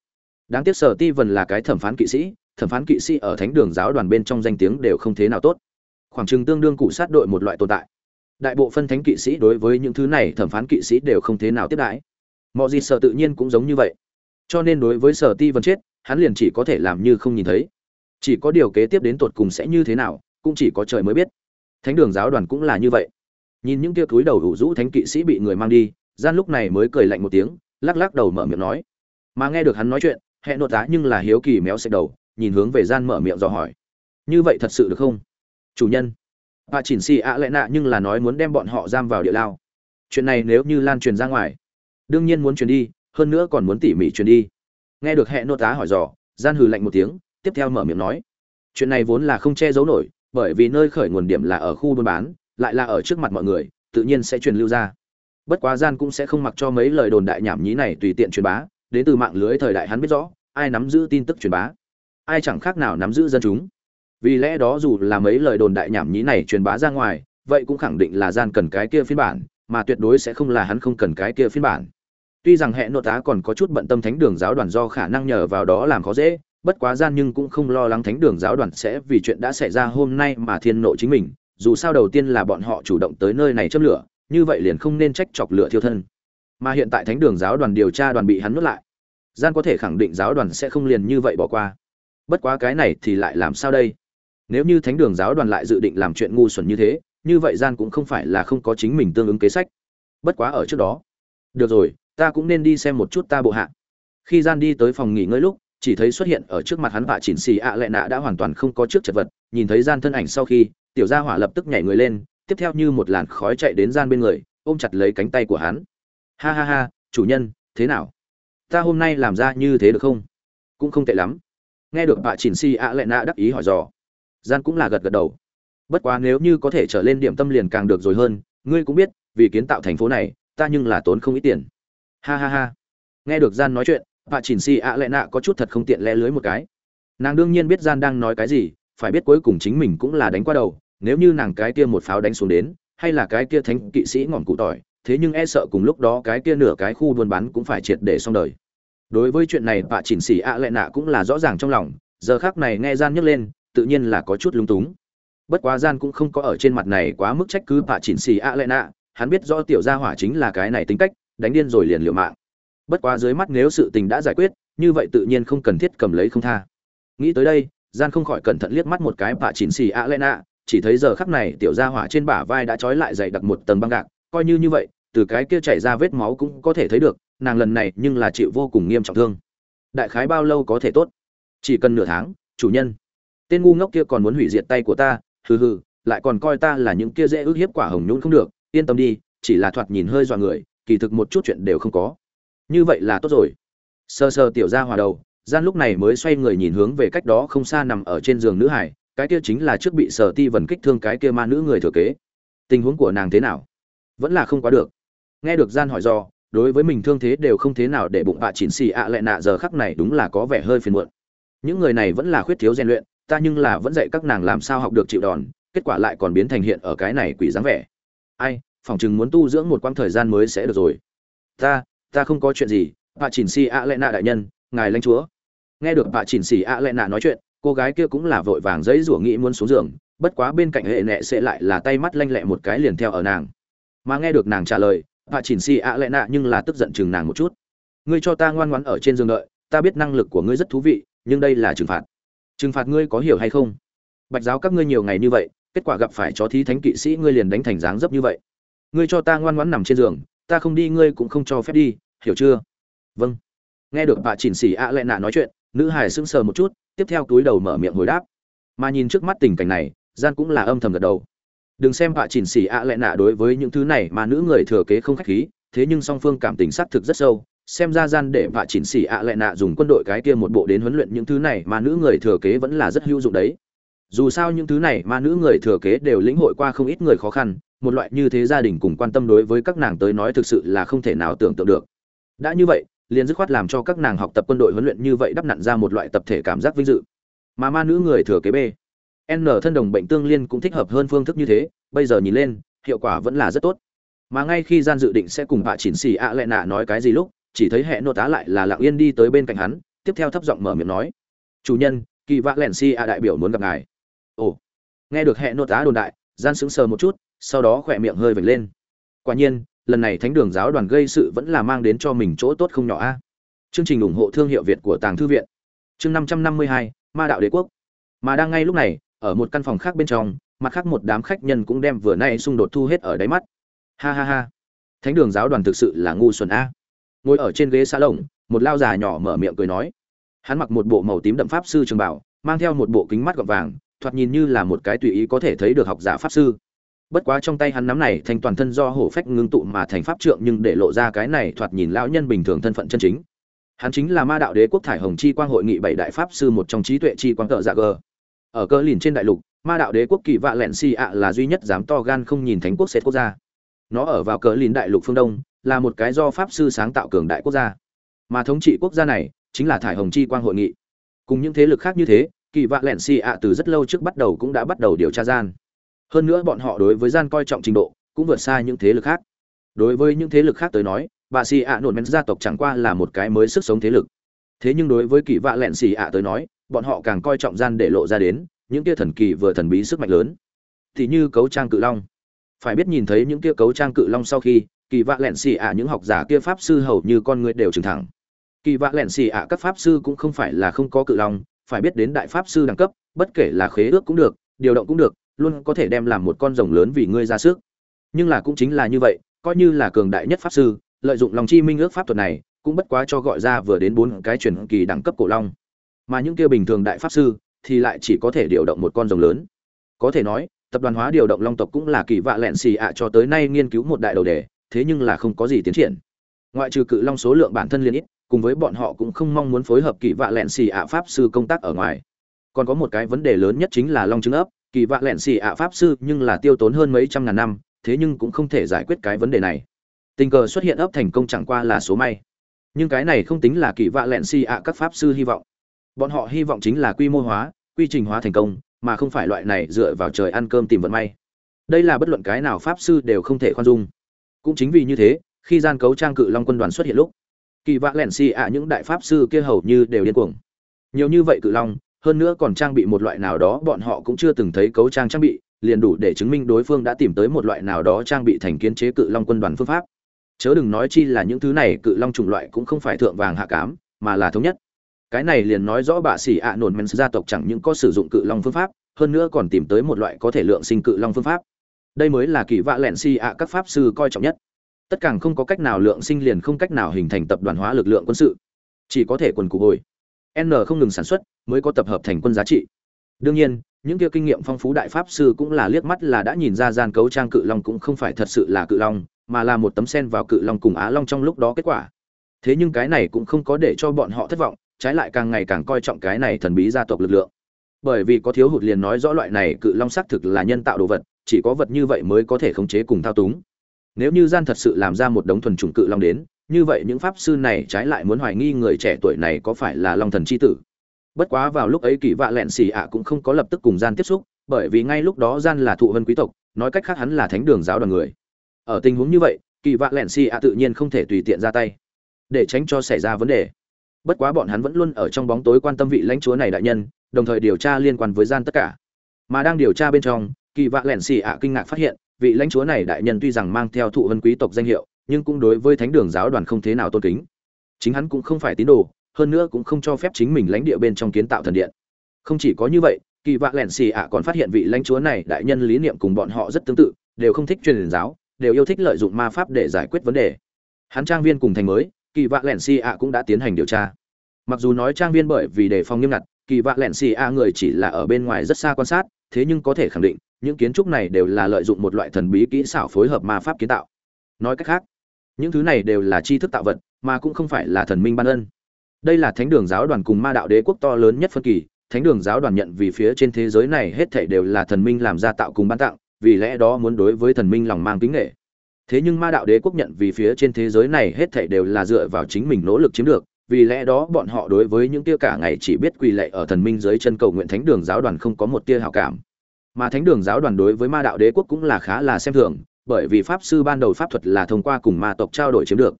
Đáng tiếc sở ti vần là cái thẩm phán kỵ sĩ, thẩm phán kỵ sĩ ở thánh đường giáo đoàn bên trong danh tiếng đều không thế nào tốt. Khoảng chừng tương đương cụ sát đội một loại tồn tại. Đại bộ phân thánh kỵ sĩ đối với những thứ này thẩm phán kỵ sĩ đều không thế nào tiếp đãi. Mọi gì sợ tự nhiên cũng giống như vậy cho nên đối với sở ti vân chết, hắn liền chỉ có thể làm như không nhìn thấy. Chỉ có điều kế tiếp đến tột cùng sẽ như thế nào, cũng chỉ có trời mới biết. Thánh đường giáo đoàn cũng là như vậy. Nhìn những kia túi đầu hủ rũ thánh kỵ sĩ bị người mang đi, gian lúc này mới cười lạnh một tiếng, lắc lắc đầu mở miệng nói. Mà nghe được hắn nói chuyện hẹn nội tá nhưng là hiếu kỳ méo xẹt đầu, nhìn hướng về gian mở miệng dò hỏi. Như vậy thật sự được không? Chủ nhân. Bà chỉnh xì ạ lẽ nạ nhưng là nói muốn đem bọn họ giam vào địa lao. Chuyện này nếu như lan truyền ra ngoài, đương nhiên muốn truyền đi hơn nữa còn muốn tỉ mỉ truyền đi. Nghe được hệ nô tá hỏi dò, gian hừ lạnh một tiếng, tiếp theo mở miệng nói, chuyện này vốn là không che giấu nổi, bởi vì nơi khởi nguồn điểm là ở khu buôn bán, lại là ở trước mặt mọi người, tự nhiên sẽ truyền lưu ra. Bất quá gian cũng sẽ không mặc cho mấy lời đồn đại nhảm nhí này tùy tiện truyền bá, đến từ mạng lưới thời đại hắn biết rõ, ai nắm giữ tin tức truyền bá, ai chẳng khác nào nắm giữ dân chúng. Vì lẽ đó dù là mấy lời đồn đại nhảm nhí này truyền bá ra ngoài, vậy cũng khẳng định là gian cần cái kia phiên bản, mà tuyệt đối sẽ không là hắn không cần cái kia phiên bản tuy rằng hệ nội tá còn có chút bận tâm thánh đường giáo đoàn do khả năng nhờ vào đó làm khó dễ, bất quá gian nhưng cũng không lo lắng thánh đường giáo đoàn sẽ vì chuyện đã xảy ra hôm nay mà thiên nộ chính mình, dù sao đầu tiên là bọn họ chủ động tới nơi này châm lửa, như vậy liền không nên trách chọc lửa thiêu thân. Mà hiện tại thánh đường giáo đoàn điều tra đoàn bị hắn nuốt lại, gian có thể khẳng định giáo đoàn sẽ không liền như vậy bỏ qua. Bất quá cái này thì lại làm sao đây? Nếu như thánh đường giáo đoàn lại dự định làm chuyện ngu xuẩn như thế, như vậy gian cũng không phải là không có chính mình tương ứng kế sách. Bất quá ở trước đó. Được rồi ta cũng nên đi xem một chút ta bộ hạ. Khi gian đi tới phòng nghỉ ngơi lúc, chỉ thấy xuất hiện ở trước mặt hắn vạ chỉnh xì ạ lệ nạ đã hoàn toàn không có trước chật vật, nhìn thấy gian thân ảnh sau khi, tiểu gia hỏa lập tức nhảy người lên, tiếp theo như một làn khói chạy đến gian bên người, ôm chặt lấy cánh tay của hắn. Ha ha ha, chủ nhân, thế nào? Ta hôm nay làm ra như thế được không? Cũng không tệ lắm. Nghe được vạ chỉnh xì ạ lệ nạ đắc ý hỏi dò, gian cũng là gật gật đầu. Bất quá nếu như có thể trở lên điểm tâm liền càng được rồi hơn, ngươi cũng biết, vì kiến tạo thành phố này, ta nhưng là tốn không ít tiền ha ha ha. Nghe được gian nói chuyện bà chỉnh si ạ lệ nạ có chút thật không tiện lẽ lưới một cái. Nàng đương nhiên biết gian đang nói cái gì, phải biết cuối cùng chính mình cũng là đánh qua đầu, nếu như nàng cái kia một pháo đánh xuống đến, hay là cái kia thánh kỵ sĩ ngọn cụ tỏi, thế nhưng e sợ cùng lúc đó cái kia nửa cái khu buôn bán cũng phải triệt để xong đời. Đối với chuyện này bà chỉnh xỉ ạ lệ nạ cũng là rõ ràng trong lòng, giờ khác này nghe gian nhấc lên, tự nhiên là có chút lung túng. Bất quá gian cũng không có ở trên mặt này quá mức trách cứ bà chỉnh xỉ ạ lệ nạ, hắn biết rõ tiểu gia hỏa chính là cái này tính cách đánh điên rồi liền liều mạng. Bất quá dưới mắt nếu sự tình đã giải quyết, như vậy tự nhiên không cần thiết cầm lấy không tha. Nghĩ tới đây, gian không khỏi cẩn thận liếc mắt một cái bà chỉnh xì ạ lệ nạ chỉ thấy giờ khắc này tiểu gia hỏa trên bả vai đã trói lại dày đặc một tầng băng gạc, coi như như vậy, từ cái kia chảy ra vết máu cũng có thể thấy được, nàng lần này nhưng là chịu vô cùng nghiêm trọng thương. Đại khái bao lâu có thể tốt? Chỉ cần nửa tháng, chủ nhân. Tên ngu ngốc kia còn muốn hủy diệt tay của ta, hừ hừ, lại còn coi ta là những kia dễ ước hiếp quả hồng nhún không được, yên tâm đi, chỉ là thoạt nhìn hơi dọa người kỳ thực một chút chuyện đều không có. Như vậy là tốt rồi. Sơ sơ tiểu gia hòa đầu, gian lúc này mới xoay người nhìn hướng về cách đó không xa nằm ở trên giường nữ hải, cái kia chính là trước bị sở ti vần kích thương cái kia ma nữ người thừa kế. Tình huống của nàng thế nào? Vẫn là không quá được. Nghe được gian hỏi do, đối với mình thương thế đều không thế nào để bụng bạ chỉnh xì ạ à lại nạ giờ khắc này đúng là có vẻ hơi phiền muộn. Những người này vẫn là khuyết thiếu rèn luyện, ta nhưng là vẫn dạy các nàng làm sao học được chịu đòn, kết quả lại còn biến thành hiện ở cái này quỷ dáng vẻ. Ai phòng chừng muốn tu dưỡng một quãng thời gian mới sẽ được rồi. Ta ta không có chuyện gì Bà chỉnh xì ạ Lệ nạ đại nhân, ngài lãnh chúa. Nghe được Bà chỉnh xì ạ Lệ nạ nói chuyện, cô gái kia cũng là vội vàng giấy rủa nghĩ muốn xuống giường, bất quá bên cạnh hệ nệ sẽ lại là tay mắt lanh lẹ một cái liền theo ở nàng. Mà nghe được nàng trả lời bà chỉnh xì ạ lệ nạ nhưng là tức giận chừng nàng một chút. Ngươi cho ta ngoan ngoãn ở trên giường đợi, ta biết năng lực của ngươi rất thú vị, nhưng đây là trừng phạt. Trừng phạt ngươi có hiểu hay không? Bạch giáo các ngươi nhiều ngày như vậy, kết quả gặp phải chó thí thánh kỵ sĩ ngươi liền đánh thành dáng dấp như vậy ngươi cho ta ngoan ngoãn nằm trên giường, ta không đi, ngươi cũng không cho phép đi, hiểu chưa? Vâng. Nghe được bà chỉnh xỉ ạ lệ nạ nói chuyện, nữ hải sững sờ một chút, tiếp theo túi đầu mở miệng hồi đáp. Mà nhìn trước mắt tình cảnh này, gian cũng là âm thầm gật đầu. Đừng xem bà chỉnh xỉ ạ lệ nạ đối với những thứ này mà nữ người thừa kế không khách khí, thế nhưng song phương cảm tình xác thực rất sâu. Xem ra gian để bà chỉnh xỉ ạ lệ nạ dùng quân đội cái kia một bộ đến huấn luyện những thứ này mà nữ người thừa kế vẫn là rất hữu dụng đấy dù sao những thứ này ma nữ người thừa kế đều lĩnh hội qua không ít người khó khăn, một loại như thế gia đình cùng quan tâm đối với các nàng tới nói thực sự là không thể nào tưởng tượng được. Đã như vậy, liền dứt khoát làm cho các nàng học tập quân đội huấn luyện như vậy đắp nặn ra một loại tập thể cảm giác vinh dự. Mà ma nữ người thừa kế b, n thân đồng bệnh tương liên cũng thích hợp hơn phương thức như thế, bây giờ nhìn lên, hiệu quả vẫn là rất tốt. Mà ngay khi gian dự định sẽ cùng bà chỉnh xì ạ lệ nạ nói cái gì lúc, chỉ thấy hệ nô tá lại là lặng yên đi tới bên cạnh hắn, tiếp theo thấp giọng mở miệng nói, chủ nhân, kỳ vạ lẻn xì ạ đại biểu muốn gặp ngài ồ, nghe được hệ nô tá đồn đại, gian sững sờ một chút, sau đó khỏe miệng hơi vểnh lên. Quả nhiên, lần này thánh đường giáo đoàn gây sự vẫn là mang đến cho mình chỗ tốt không nhỏ a. Chương trình ủng hộ thương hiệu việt của tàng thư viện. Chương năm trăm năm mươi hai, ma đạo đế quốc. Mà đang ngay lúc này, ở một căn phòng khác bên trong, mặt khác một đám khách nhân cũng đem vừa nay xung đột thu hết ở đáy mắt. Ha ha ha. Thánh đường giáo đoàn thực sự là ngu xuẩn a. Ngồi ở trên ghế xa lồng, một lao già nhỏ mở miệng cười nói. Hắn mặc một bộ màu tím đậm pháp sư trường bảo, mang theo một bộ kính mắt gọt vàng thoạt nhìn như là một cái tùy ý có thể thấy được học giả pháp sư. Bất quá trong tay hắn nắm này thành toàn thân do hổ phách ngưng tụ mà thành pháp trượng nhưng để lộ ra cái này thoạt nhìn lão nhân bình thường thân phận chân chính. Hắn chính là ma đạo đế quốc thải hồng chi quang hội nghị bảy đại pháp sư một trong trí tuệ chi quang tợ dạ gờ. Ở cơ lìn trên đại lục, ma đạo đế quốc kỳ vạ lẹn si ạ là duy nhất dám to gan không nhìn thánh quốc xét quốc gia. Nó ở vào cờ lìn đại lục phương đông, là một cái do pháp sư sáng tạo cường đại quốc gia. Mà thống trị quốc gia này chính là thải hồng chi quang hội nghị. Cùng những thế lực khác như thế kỳ vạ lẹn xì ạ từ rất lâu trước bắt đầu cũng đã bắt đầu điều tra gian. Hơn nữa bọn họ đối với gian coi trọng trình độ, cũng vượt xa những thế lực khác. Đối với những thế lực khác tới nói, bà xì ạ nổn men gia tộc chẳng qua là một cái mới sức sống thế lực. Thế nhưng đối với kỳ vạ lẹn xì ạ tới nói, bọn họ càng coi trọng gian để lộ ra đến, những kia thần kỳ vừa thần bí sức mạnh lớn. Thì như cấu trang cự long. Phải biết nhìn thấy những kia cấu trang cự long sau khi, kỳ vạ lẹn xì ạ những học giả kia pháp sư hầu như con người đều trừng thẳng kỳ vạ lẹn xì ạ các pháp sư cũng không phải là không có cự long phải biết đến đại pháp sư đẳng cấp, bất kể là khế ước cũng được, điều động cũng được, luôn có thể đem làm một con rồng lớn vì ngươi ra sức. Nhưng là cũng chính là như vậy, coi như là cường đại nhất pháp sư, lợi dụng lòng chi minh ước pháp thuật này, cũng bất quá cho gọi ra vừa đến bốn cái truyền kỳ đẳng cấp cổ long. Mà những kia bình thường đại pháp sư, thì lại chỉ có thể điều động một con rồng lớn. Có thể nói, tập đoàn hóa điều động long tộc cũng là kỳ vạ lẹn xì ạ cho tới nay nghiên cứu một đại đầu đề, thế nhưng là không có gì tiến triển. Ngoại trừ cự long số lượng bản thân liên ít cùng với bọn họ cũng không mong muốn phối hợp kỳ vạ lẹn xì ạ pháp sư công tác ở ngoài. Còn có một cái vấn đề lớn nhất chính là long trứng ấp. Kỳ vạ lẹn xì ạ pháp sư nhưng là tiêu tốn hơn mấy trăm ngàn năm, thế nhưng cũng không thể giải quyết cái vấn đề này. Tình cờ xuất hiện ấp thành công chẳng qua là số may. Nhưng cái này không tính là kỳ vạ lẹn xì ạ các pháp sư hy vọng. Bọn họ hy vọng chính là quy mô hóa, quy trình hóa thành công, mà không phải loại này dựa vào trời ăn cơm tìm vận may. Đây là bất luận cái nào pháp sư đều không thể khoan dung. Cũng chính vì như thế, khi gian cấu trang cự long quân đoàn xuất hiện lúc kỳ vạ lẹn xì ạ à, những đại pháp sư kia hầu như đều điên cuồng. Nhiều như vậy cự long, hơn nữa còn trang bị một loại nào đó, bọn họ cũng chưa từng thấy cấu trang trang bị, liền đủ để chứng minh đối phương đã tìm tới một loại nào đó trang bị thành kiến chế cự long quân đoàn phương pháp. Chớ đừng nói chi là những thứ này, cự long chủng loại cũng không phải thượng vàng hạ cám, mà là thống nhất. Cái này liền nói rõ bà xỉ ạ à, nổn men gia tộc chẳng những có sử dụng cự long phương pháp, hơn nữa còn tìm tới một loại có thể lượng sinh cự long phương pháp. Đây mới là kỳ vạ lẹn xì ạ à, các pháp sư coi trọng nhất tất cả không có cách nào lượng sinh liền không cách nào hình thành tập đoàn hóa lực lượng quân sự. Chỉ có thể quần cụ hồi. N không ngừng sản xuất, mới có tập hợp thành quân giá trị. Đương nhiên, những kia kinh nghiệm phong phú đại pháp sư cũng là liếc mắt là đã nhìn ra gian cấu trang cự long cũng không phải thật sự là cự long, mà là một tấm sen vào cự long cùng á long trong lúc đó kết quả. Thế nhưng cái này cũng không có để cho bọn họ thất vọng, trái lại càng ngày càng coi trọng cái này thần bí gia tộc lực lượng. Bởi vì có thiếu hụt liền nói rõ loại này cự long xác thực là nhân tạo đồ vật, chỉ có vật như vậy mới có thể khống chế cùng thao túng nếu như gian thật sự làm ra một đống thuần chủng cự long đến, như vậy những pháp sư này trái lại muốn hoài nghi người trẻ tuổi này có phải là long thần Chi tử. Bất quá vào lúc ấy kỳ vạ lẹn xì ạ cũng không có lập tức cùng gian tiếp xúc, bởi vì ngay lúc đó gian là thụ vân quý tộc, nói cách khác hắn là thánh đường giáo đoàn người. Ở tình huống như vậy, kỳ vạ lẹn xì ạ tự nhiên không thể tùy tiện ra tay, để tránh cho xảy ra vấn đề. Bất quá bọn hắn vẫn luôn ở trong bóng tối quan tâm vị lãnh chúa này đại nhân, đồng thời điều tra liên quan với gian tất cả. Mà đang điều tra bên trong, kỳ vạ lẹn xì ạ kinh ngạc phát hiện vị lãnh chúa này đại nhân tuy rằng mang theo thụ vân quý tộc danh hiệu, nhưng cũng đối với thánh đường giáo đoàn không thế nào tôn kính. Chính hắn cũng không phải tín đồ, hơn nữa cũng không cho phép chính mình lãnh địa bên trong kiến tạo thần điện. Không chỉ có như vậy, kỳ vạ lẹn xì ạ còn phát hiện vị lãnh chúa này đại nhân lý niệm cùng bọn họ rất tương tự, đều không thích truyền giáo, đều yêu thích lợi dụng ma pháp để giải quyết vấn đề. Hắn trang viên cùng thành mới, kỳ vạ lẹn xì ạ cũng đã tiến hành điều tra. Mặc dù nói trang viên bởi vì đề phòng nghiêm ngặt, kỳ vạ lẹn xì ạ người chỉ là ở bên ngoài rất xa quan sát, thế nhưng có thể khẳng định những kiến trúc này đều là lợi dụng một loại thần bí kỹ xảo phối hợp ma pháp kiến tạo. Nói cách khác, những thứ này đều là tri thức tạo vật, mà cũng không phải là thần minh ban ân. Đây là thánh đường giáo đoàn cùng ma đạo đế quốc to lớn nhất phân kỳ. Thánh đường giáo đoàn nhận vì phía trên thế giới này hết thảy đều là thần minh làm ra tạo cùng ban tặng, vì lẽ đó muốn đối với thần minh lòng mang kính nghệ thế nhưng ma đạo đế quốc nhận vì phía trên thế giới này hết thảy đều là dựa vào chính mình nỗ lực chiếm được, vì lẽ đó bọn họ đối với những tia cả ngày chỉ biết quỳ lệ ở thần minh dưới chân cầu nguyện thánh đường giáo đoàn không có một tia hảo cảm mà thánh đường giáo đoàn đối với ma đạo đế quốc cũng là khá là xem thường, bởi vì pháp sư ban đầu pháp thuật là thông qua cùng ma tộc trao đổi chiếm được.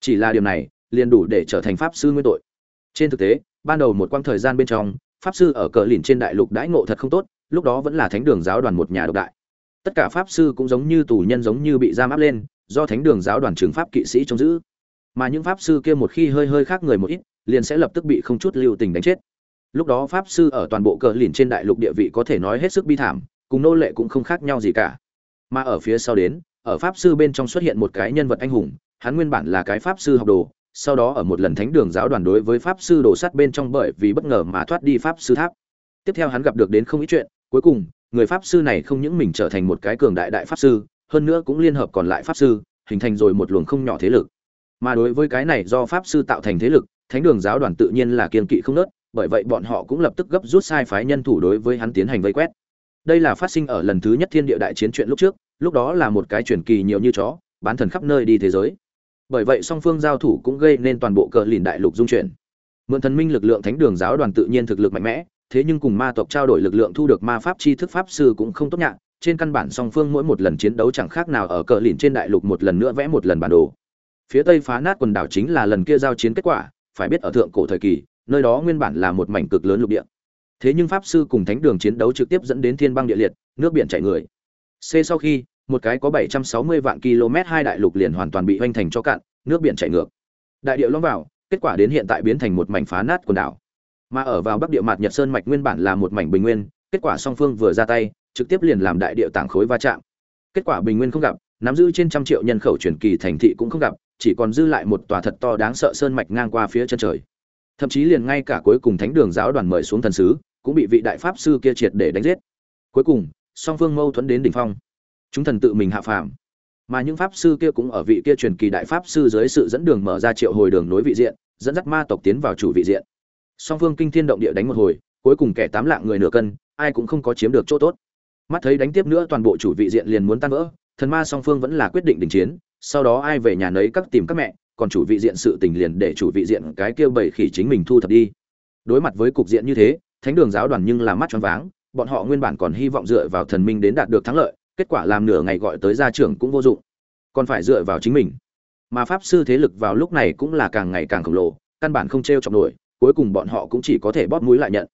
Chỉ là điều này, liền đủ để trở thành pháp sư nguyên tội. Trên thực tế, ban đầu một quãng thời gian bên trong, pháp sư ở cờ lìn trên đại lục đãi ngộ thật không tốt, lúc đó vẫn là thánh đường giáo đoàn một nhà độc đại. Tất cả pháp sư cũng giống như tù nhân giống như bị giam áp lên, do thánh đường giáo đoàn trường pháp kỵ sĩ trông giữ. Mà những pháp sư kia một khi hơi hơi khác người một ít, liền sẽ lập tức bị không chút lưu tình đánh chết lúc đó pháp sư ở toàn bộ cờ lìn trên đại lục địa vị có thể nói hết sức bi thảm, cùng nô lệ cũng không khác nhau gì cả. Mà ở phía sau đến, ở pháp sư bên trong xuất hiện một cái nhân vật anh hùng, hắn nguyên bản là cái pháp sư học đồ, sau đó ở một lần thánh đường giáo đoàn đối với pháp sư đổ sắt bên trong bởi vì bất ngờ mà thoát đi pháp sư tháp. Tiếp theo hắn gặp được đến không ít chuyện, cuối cùng, người pháp sư này không những mình trở thành một cái cường đại đại pháp sư, hơn nữa cũng liên hợp còn lại pháp sư, hình thành rồi một luồng không nhỏ thế lực. Mà đối với cái này do pháp sư tạo thành thế lực, thánh đường giáo đoàn tự nhiên là kiên kỵ không nớt bởi vậy bọn họ cũng lập tức gấp rút sai phái nhân thủ đối với hắn tiến hành vây quét. Đây là phát sinh ở lần thứ nhất thiên địa đại chiến chuyện lúc trước, lúc đó là một cái truyền kỳ nhiều như chó, bán thần khắp nơi đi thế giới. Bởi vậy song phương giao thủ cũng gây nên toàn bộ cờ lìn đại lục dung chuyển. Mượn thần minh lực lượng thánh đường giáo đoàn tự nhiên thực lực mạnh mẽ, thế nhưng cùng ma tộc trao đổi lực lượng thu được ma pháp chi thức pháp sư cũng không tốt nhạc trên căn bản song phương mỗi một lần chiến đấu chẳng khác nào ở cờ lìn trên đại lục một lần nữa vẽ một lần bản đồ. Phía tây phá nát quần đảo chính là lần kia giao chiến kết quả, phải biết ở thượng cổ thời kỳ nơi đó nguyên bản là một mảnh cực lớn lục địa. Thế nhưng pháp sư cùng thánh đường chiến đấu trực tiếp dẫn đến thiên băng địa liệt, nước biển chảy người. C sau khi, một cái có 760 vạn km hai đại lục liền hoàn toàn bị hoành thành cho cạn, nước biển chảy ngược. Đại địa lõm vào, kết quả đến hiện tại biến thành một mảnh phá nát quần đảo. Mà ở vào bắc địa mạt nhật sơn mạch nguyên bản là một mảnh bình nguyên, kết quả song phương vừa ra tay, trực tiếp liền làm đại địa tảng khối va chạm. Kết quả bình nguyên không gặp, nắm giữ trên trăm triệu nhân khẩu truyền kỳ thành thị cũng không gặp, chỉ còn dư lại một tòa thật to đáng sợ sơn mạch ngang qua phía chân trời thậm chí liền ngay cả cuối cùng thánh đường giáo đoàn mời xuống thần sứ, cũng bị vị đại pháp sư kia triệt để đánh giết. Cuối cùng, song phương mâu thuẫn đến đỉnh phong. Chúng thần tự mình hạ phàm. Mà những pháp sư kia cũng ở vị kia truyền kỳ đại pháp sư dưới sự dẫn đường mở ra triệu hồi đường nối vị diện, dẫn dắt ma tộc tiến vào chủ vị diện. Song phương kinh thiên động địa đánh một hồi, cuối cùng kẻ tám lạng người nửa cân, ai cũng không có chiếm được chỗ tốt. Mắt thấy đánh tiếp nữa toàn bộ chủ vị diện liền muốn tan vỡ, thần ma song phương vẫn là quyết định đình chiến, sau đó ai về nhà nấy các tìm các mẹ còn chủ vị diện sự tình liền để chủ vị diện cái kia bảy khỉ chính mình thu thập đi. Đối mặt với cục diện như thế, thánh đường giáo đoàn nhưng là mắt choáng váng, bọn họ nguyên bản còn hy vọng dựa vào thần minh đến đạt được thắng lợi, kết quả làm nửa ngày gọi tới gia trưởng cũng vô dụng. Còn phải dựa vào chính mình. Mà pháp sư thế lực vào lúc này cũng là càng ngày càng khổng lồ, căn bản không treo chọc nổi, cuối cùng bọn họ cũng chỉ có thể bóp mũi lại nhận.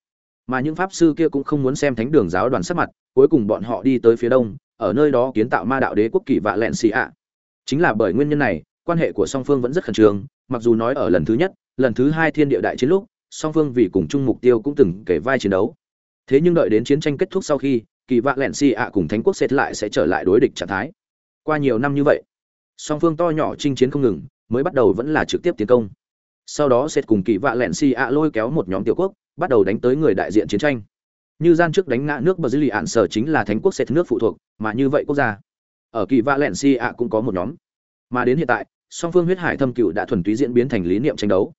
Mà những pháp sư kia cũng không muốn xem thánh đường giáo đoàn sắc mặt, cuối cùng bọn họ đi tới phía đông, ở nơi đó kiến tạo ma đạo đế quốc kỳ vạ lẹn xì ạ. Chính là bởi nguyên nhân này quan hệ của song phương vẫn rất khẩn trương, mặc dù nói ở lần thứ nhất, lần thứ hai thiên địa đại chiến lúc, song phương vì cùng chung mục tiêu cũng từng kể vai chiến đấu. Thế nhưng đợi đến chiến tranh kết thúc sau khi, kỳ vạ lẹn xì ạ cùng thánh quốc xét lại sẽ trở lại đối địch trạng thái. Qua nhiều năm như vậy, song phương to nhỏ chinh chiến không ngừng, mới bắt đầu vẫn là trực tiếp tiến công. Sau đó xét cùng kỳ vạ lẹn xì ạ lôi kéo một nhóm tiểu quốc, bắt đầu đánh tới người đại diện chiến tranh. Như gian trước đánh ngã nước bờ dư lì ạn sở chính là thánh quốc xét nước phụ thuộc, mà như vậy quốc gia. Ở kỳ vạ lẹn xì ạ cũng có một nhóm. Mà đến hiện tại song phương huyết hải thâm cựu đã thuần túy diễn biến thành lý niệm tranh đấu.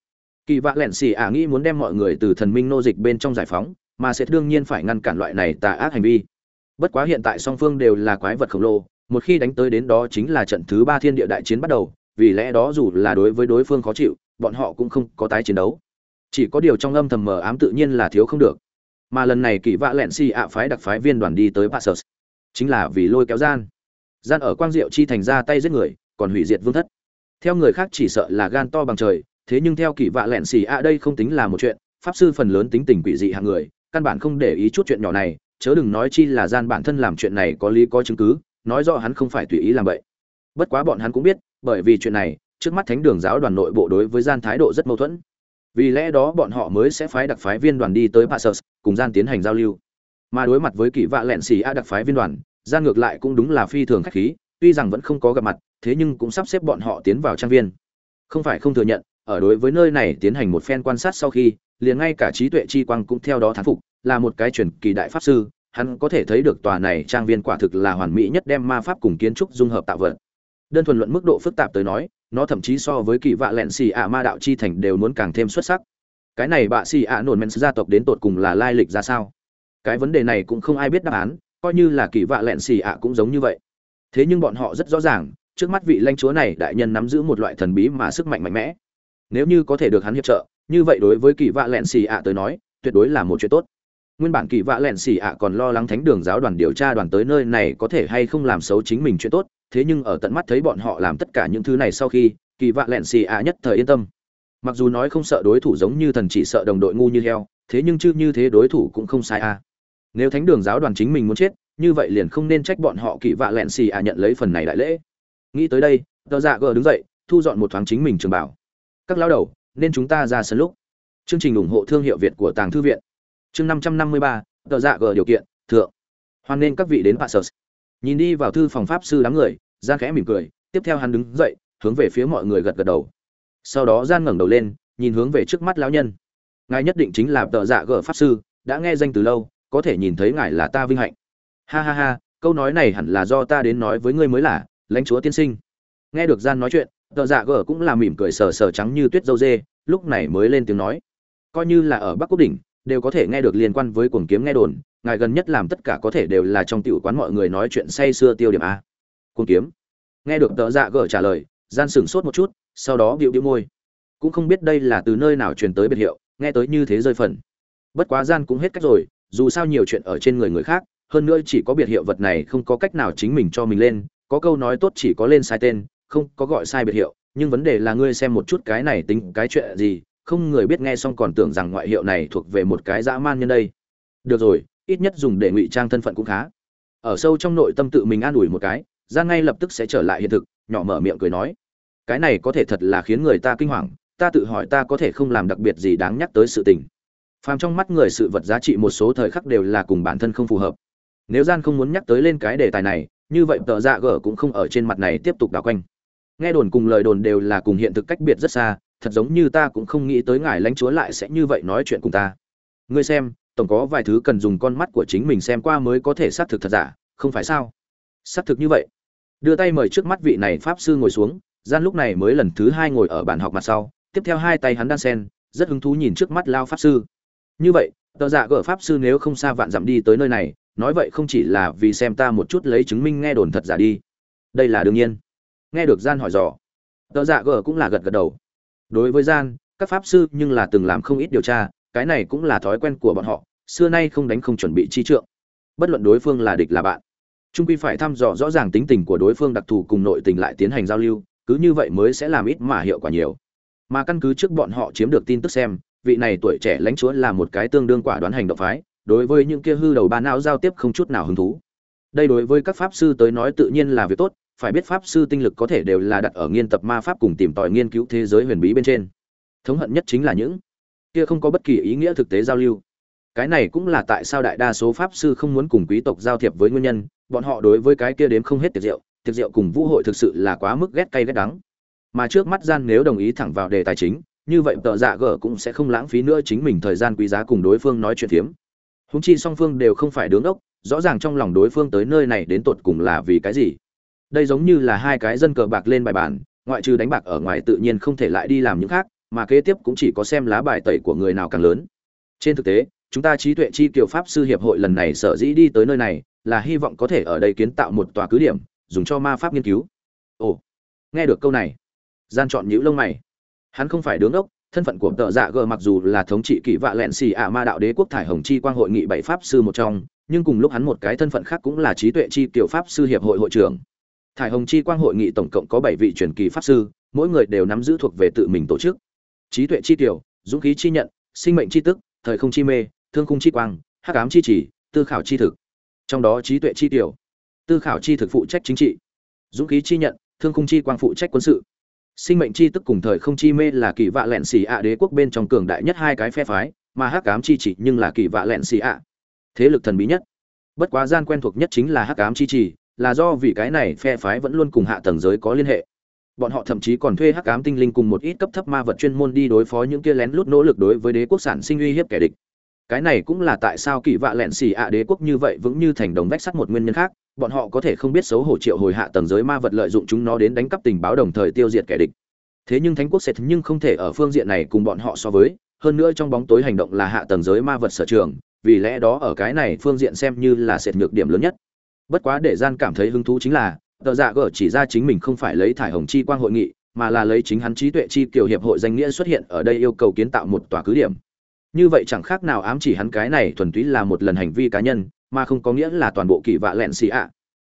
Kỳ vạ Lẻn xì ạ nghĩ muốn đem mọi người từ thần minh nô dịch bên trong giải phóng, mà sẽ đương nhiên phải ngăn cản loại này tà ác hành vi. Bất quá hiện tại song phương đều là quái vật khổng lồ, một khi đánh tới đến đó chính là trận thứ ba thiên địa đại chiến bắt đầu, vì lẽ đó dù là đối với đối phương khó chịu, bọn họ cũng không có tái chiến đấu. Chỉ có điều trong âm thầm mờ ám tự nhiên là thiếu không được. Mà lần này kỳ vạ lẹn xì ạ phái đặc phái viên đoàn đi tới passus chính là vì lôi kéo gian. Gian ở quang diệu chi thành ra tay giết người, còn hủy diệt vương thất theo người khác chỉ sợ là gan to bằng trời, thế nhưng theo kỳ vạ lẹn xì A đây không tính là một chuyện, pháp sư phần lớn tính tình quỷ dị hạng người, căn bản không để ý chút chuyện nhỏ này, chớ đừng nói chi là gian bản thân làm chuyện này có lý có chứng cứ, nói rõ hắn không phải tùy ý làm vậy. Bất quá bọn hắn cũng biết, bởi vì chuyện này, trước mắt thánh đường giáo đoàn nội bộ đối với gian thái độ rất mâu thuẫn. Vì lẽ đó bọn họ mới sẽ phái đặc phái viên đoàn đi tới passus cùng gian tiến hành giao lưu. Mà đối mặt với kỳ vạ lẹn xì a đặc phái viên đoàn, gian ngược lại cũng đúng là phi thường khách khí, tuy rằng vẫn không có gặp mặt thế nhưng cũng sắp xếp bọn họ tiến vào trang viên. Không phải không thừa nhận, ở đối với nơi này tiến hành một phen quan sát sau khi, liền ngay cả trí tuệ chi quang cũng theo đó thán phục, là một cái truyền kỳ đại pháp sư, hắn có thể thấy được tòa này trang viên quả thực là hoàn mỹ nhất đem ma pháp cùng kiến trúc dung hợp tạo vật. Đơn thuần luận mức độ phức tạp tới nói, nó thậm chí so với kỳ vạ lẹn xì ạ ma đạo chi thành đều muốn càng thêm xuất sắc. Cái này bạ xì ạ nổn men gia tộc đến tột cùng là lai lịch ra sao? Cái vấn đề này cũng không ai biết đáp án, coi như là kỳ vạ lẹn xì ạ cũng giống như vậy. Thế nhưng bọn họ rất rõ ràng trước mắt vị lãnh chúa này đại nhân nắm giữ một loại thần bí mà sức mạnh mạnh mẽ. Nếu như có thể được hắn hiệp trợ, như vậy đối với kỳ vạ lẹn xì ạ tới nói, tuyệt đối là một chuyện tốt. Nguyên bản kỳ vạ lẹn xì ạ còn lo lắng thánh đường giáo đoàn điều tra đoàn tới nơi này có thể hay không làm xấu chính mình chuyện tốt, thế nhưng ở tận mắt thấy bọn họ làm tất cả những thứ này sau khi, kỳ vạ lẹn xì ạ nhất thời yên tâm. Mặc dù nói không sợ đối thủ giống như thần chỉ sợ đồng đội ngu như heo, thế nhưng chứ như thế đối thủ cũng không sai a nếu thánh đường giáo đoàn chính mình muốn chết, như vậy liền không nên trách bọn họ kỳ vạ lẹn xì ạ nhận lấy phần này đại lễ nghĩ tới đây, tờ dạ gờ đứng dậy, thu dọn một thoáng chính mình trường bảo. Các lao đầu, nên chúng ta ra sân lúc. Chương trình ủng hộ thương hiệu việt của tàng thư viện. Chương năm trăm năm mươi ba, tờ dạ gờ điều kiện, thượng. Hoan nên các vị đến passus nhìn đi vào thư phòng pháp sư đám người gian khẽ mỉm cười, tiếp theo hắn đứng dậy, hướng về phía mọi người gật gật đầu. Sau đó gian ngẩng đầu lên, nhìn hướng về trước mắt lão nhân. Ngài nhất định chính là tờ dạ gờ pháp sư, đã nghe danh từ lâu, có thể nhìn thấy ngài là ta vinh hạnh. Ha ha ha, câu nói này hẳn là do ta đến nói với ngươi mới là lãnh chúa tiên sinh. Nghe được gian nói chuyện, tờ dạ gở cũng là mỉm cười sờ sờ trắng như tuyết dâu dê, lúc này mới lên tiếng nói. Coi như là ở bắc quốc đỉnh, đều có thể nghe được liên quan với cuồng kiếm nghe đồn, ngài gần nhất làm tất cả có thể đều là trong tiểu quán mọi người nói chuyện say xưa tiêu điểm a. Cuồng kiếm. Nghe được tờ dạ gở trả lời, gian sửng sốt một chút, sau đó bịu bịu môi. Cũng không biết đây là từ nơi nào truyền tới biệt hiệu, nghe tới như thế rơi phần. Bất quá gian cũng hết cách rồi, dù sao nhiều chuyện ở trên người người khác, hơn nữa chỉ có biệt hiệu vật này không có cách nào chính mình cho mình lên có câu nói tốt chỉ có lên sai tên, không có gọi sai biệt hiệu, nhưng vấn đề là ngươi xem một chút cái này tính cái chuyện gì, không người biết nghe xong còn tưởng rằng ngoại hiệu này thuộc về một cái dã man nhân đây. Được rồi, ít nhất dùng để ngụy trang thân phận cũng khá. Ở sâu trong nội tâm tự mình an ủi một cái gian ngay lập tức sẽ trở lại hiện thực, nhỏ mở miệng cười nói. Cái này có thể thật là khiến người ta kinh hoàng, ta tự hỏi ta có thể không làm đặc biệt gì đáng nhắc tới sự tình. Phàm trong mắt người sự vật giá trị một số thời khắc đều là cùng bản thân không phù hợp. Nếu gian không muốn nhắc tới lên cái đề tài này như vậy tờ dạ gở cũng không ở trên mặt này tiếp tục đảo quanh. Nghe đồn cùng lời đồn đều là cùng hiện thực cách biệt rất xa, thật giống như ta cũng không nghĩ tới ngài lãnh chúa lại sẽ như vậy nói chuyện cùng ta. Ngươi xem, tổng có vài thứ cần dùng con mắt của chính mình xem qua mới có thể xác thực thật giả, không phải sao? Xác thực như vậy. Đưa tay mời trước mắt vị này pháp sư ngồi xuống, gian lúc này mới lần thứ hai ngồi ở bàn học mặt sau, tiếp theo hai tay hắn đan sen, rất hứng thú nhìn trước mắt lao pháp sư. Như vậy, tờ dạ gỡ pháp sư nếu không xa vạn dặm đi tới nơi này nói vậy không chỉ là vì xem ta một chút lấy chứng minh nghe đồn thật giả đi. Đây là đương nhiên. Nghe được gian hỏi dò. Tờ dạ gờ cũng là gật gật đầu. Đối với gian, các pháp sư nhưng là từng làm không ít điều tra, cái này cũng là thói quen của bọn họ, xưa nay không đánh không chuẩn bị chi trượng. Bất luận đối phương là địch là bạn trung quy phải thăm dò rõ ràng tính tình của đối phương đặc thù cùng nội tình lại tiến hành giao lưu, cứ như vậy mới sẽ làm ít mà hiệu quả nhiều. Mà căn cứ trước bọn họ chiếm được tin tức xem, vị này tuổi trẻ lãnh chúa là một cái tương đương quả đoán hành động phái đối với những kia hư đầu ba não giao tiếp không chút nào hứng thú. Đây đối với các pháp sư tới nói tự nhiên là việc tốt, phải biết pháp sư tinh lực có thể đều là đặt ở nghiên tập ma pháp cùng tìm tòi nghiên cứu thế giới huyền bí bên trên. Thống hận nhất chính là những kia không có bất kỳ ý nghĩa thực tế giao lưu. Cái này cũng là tại sao đại đa số pháp sư không muốn cùng quý tộc giao thiệp với nguyên nhân, bọn họ đối với cái kia đếm không hết tiệc rượu tiệc rượu cùng vũ hội thực sự là quá mức ghét cay ghét đắng. Mà trước mắt gian nếu đồng ý thẳng vào đề tài chính, như vậy tợ dạ gở cũng sẽ không lãng phí nữa chính mình thời gian quý giá cùng đối phương nói chuyện thiếm húng chi song phương đều không phải đứng ốc, rõ ràng trong lòng đối phương tới nơi này đến tột cùng là vì cái gì. Đây giống như là hai cái dân cờ bạc lên bài bản, ngoại trừ đánh bạc ở ngoài tự nhiên không thể lại đi làm những khác, mà kế tiếp cũng chỉ có xem lá bài tẩy của người nào càng lớn. Trên thực tế, chúng ta trí tuệ chi kiều pháp sư hiệp hội lần này sở dĩ đi tới nơi này, là hy vọng có thể ở đây kiến tạo một tòa cứ điểm, dùng cho ma pháp nghiên cứu. Ồ, nghe được câu này. Gian chọn nhữ lông mày. Hắn không phải đứng ốc thân phận của tợ dạ gờ mặc dù là thống trị kỷ vạ lẹn xì ạ ma đạo đế quốc thải hồng chi quang hội nghị bảy pháp sư một trong, nhưng cùng lúc hắn một cái thân phận khác cũng là trí tuệ chi tiểu pháp sư hiệp hội hội trưởng. Thải hồng chi quang hội nghị tổng cộng có bảy vị truyền kỳ pháp sư, mỗi người đều nắm giữ thuộc về tự mình tổ chức. Trí tuệ chi tiểu, dũng khí chi nhận, sinh mệnh chi tức, thời không chi mê, thương khung chi quang, hắc ám chi chỉ, tư khảo chi thực. Trong đó trí tuệ chi tiểu, tư khảo chi thực phụ trách chính trị. Dũng khí chi nhận, thương khung chi quang phụ trách quân sự sinh mệnh chi tức cùng thời không chi mê là kỳ vạ lẹn xì ạ đế quốc bên trong cường đại nhất hai cái phe phái, mà hắc ám chi chỉ nhưng là kỳ vạ lẹn xì ạ. Thế lực thần bí nhất. Bất quá gian quen thuộc nhất chính là hắc ám chi chỉ, là do vì cái này phe phái vẫn luôn cùng hạ tầng giới có liên hệ. Bọn họ thậm chí còn thuê hắc ám tinh linh cùng một ít cấp thấp ma vật chuyên môn đi đối phó những kia lén lút nỗ lực đối với đế quốc sản sinh uy hiếp kẻ địch. Cái này cũng là tại sao kỳ vạ lẹn xì ạ đế quốc như vậy vững như thành đồng vách sắt một nguyên nhân khác bọn họ có thể không biết xấu hổ triệu hồi hạ tầng giới ma vật lợi dụng chúng nó đến đánh cắp tình báo đồng thời tiêu diệt kẻ địch. Thế nhưng thánh quốc sệt nhưng không thể ở phương diện này cùng bọn họ so với, hơn nữa trong bóng tối hành động là hạ tầng giới ma vật sở trường, vì lẽ đó ở cái này phương diện xem như là sệt nhược điểm lớn nhất. Bất quá để gian cảm thấy hứng thú chính là, tờ dạ gở chỉ ra chính mình không phải lấy thải hồng chi quang hội nghị, mà là lấy chính hắn trí tuệ chi kiểu hiệp hội danh nghĩa xuất hiện ở đây yêu cầu kiến tạo một tòa cứ điểm. Như vậy chẳng khác nào ám chỉ hắn cái này thuần túy là một lần hành vi cá nhân mà không có nghĩa là toàn bộ kỳ vạ lẹn xì ạ.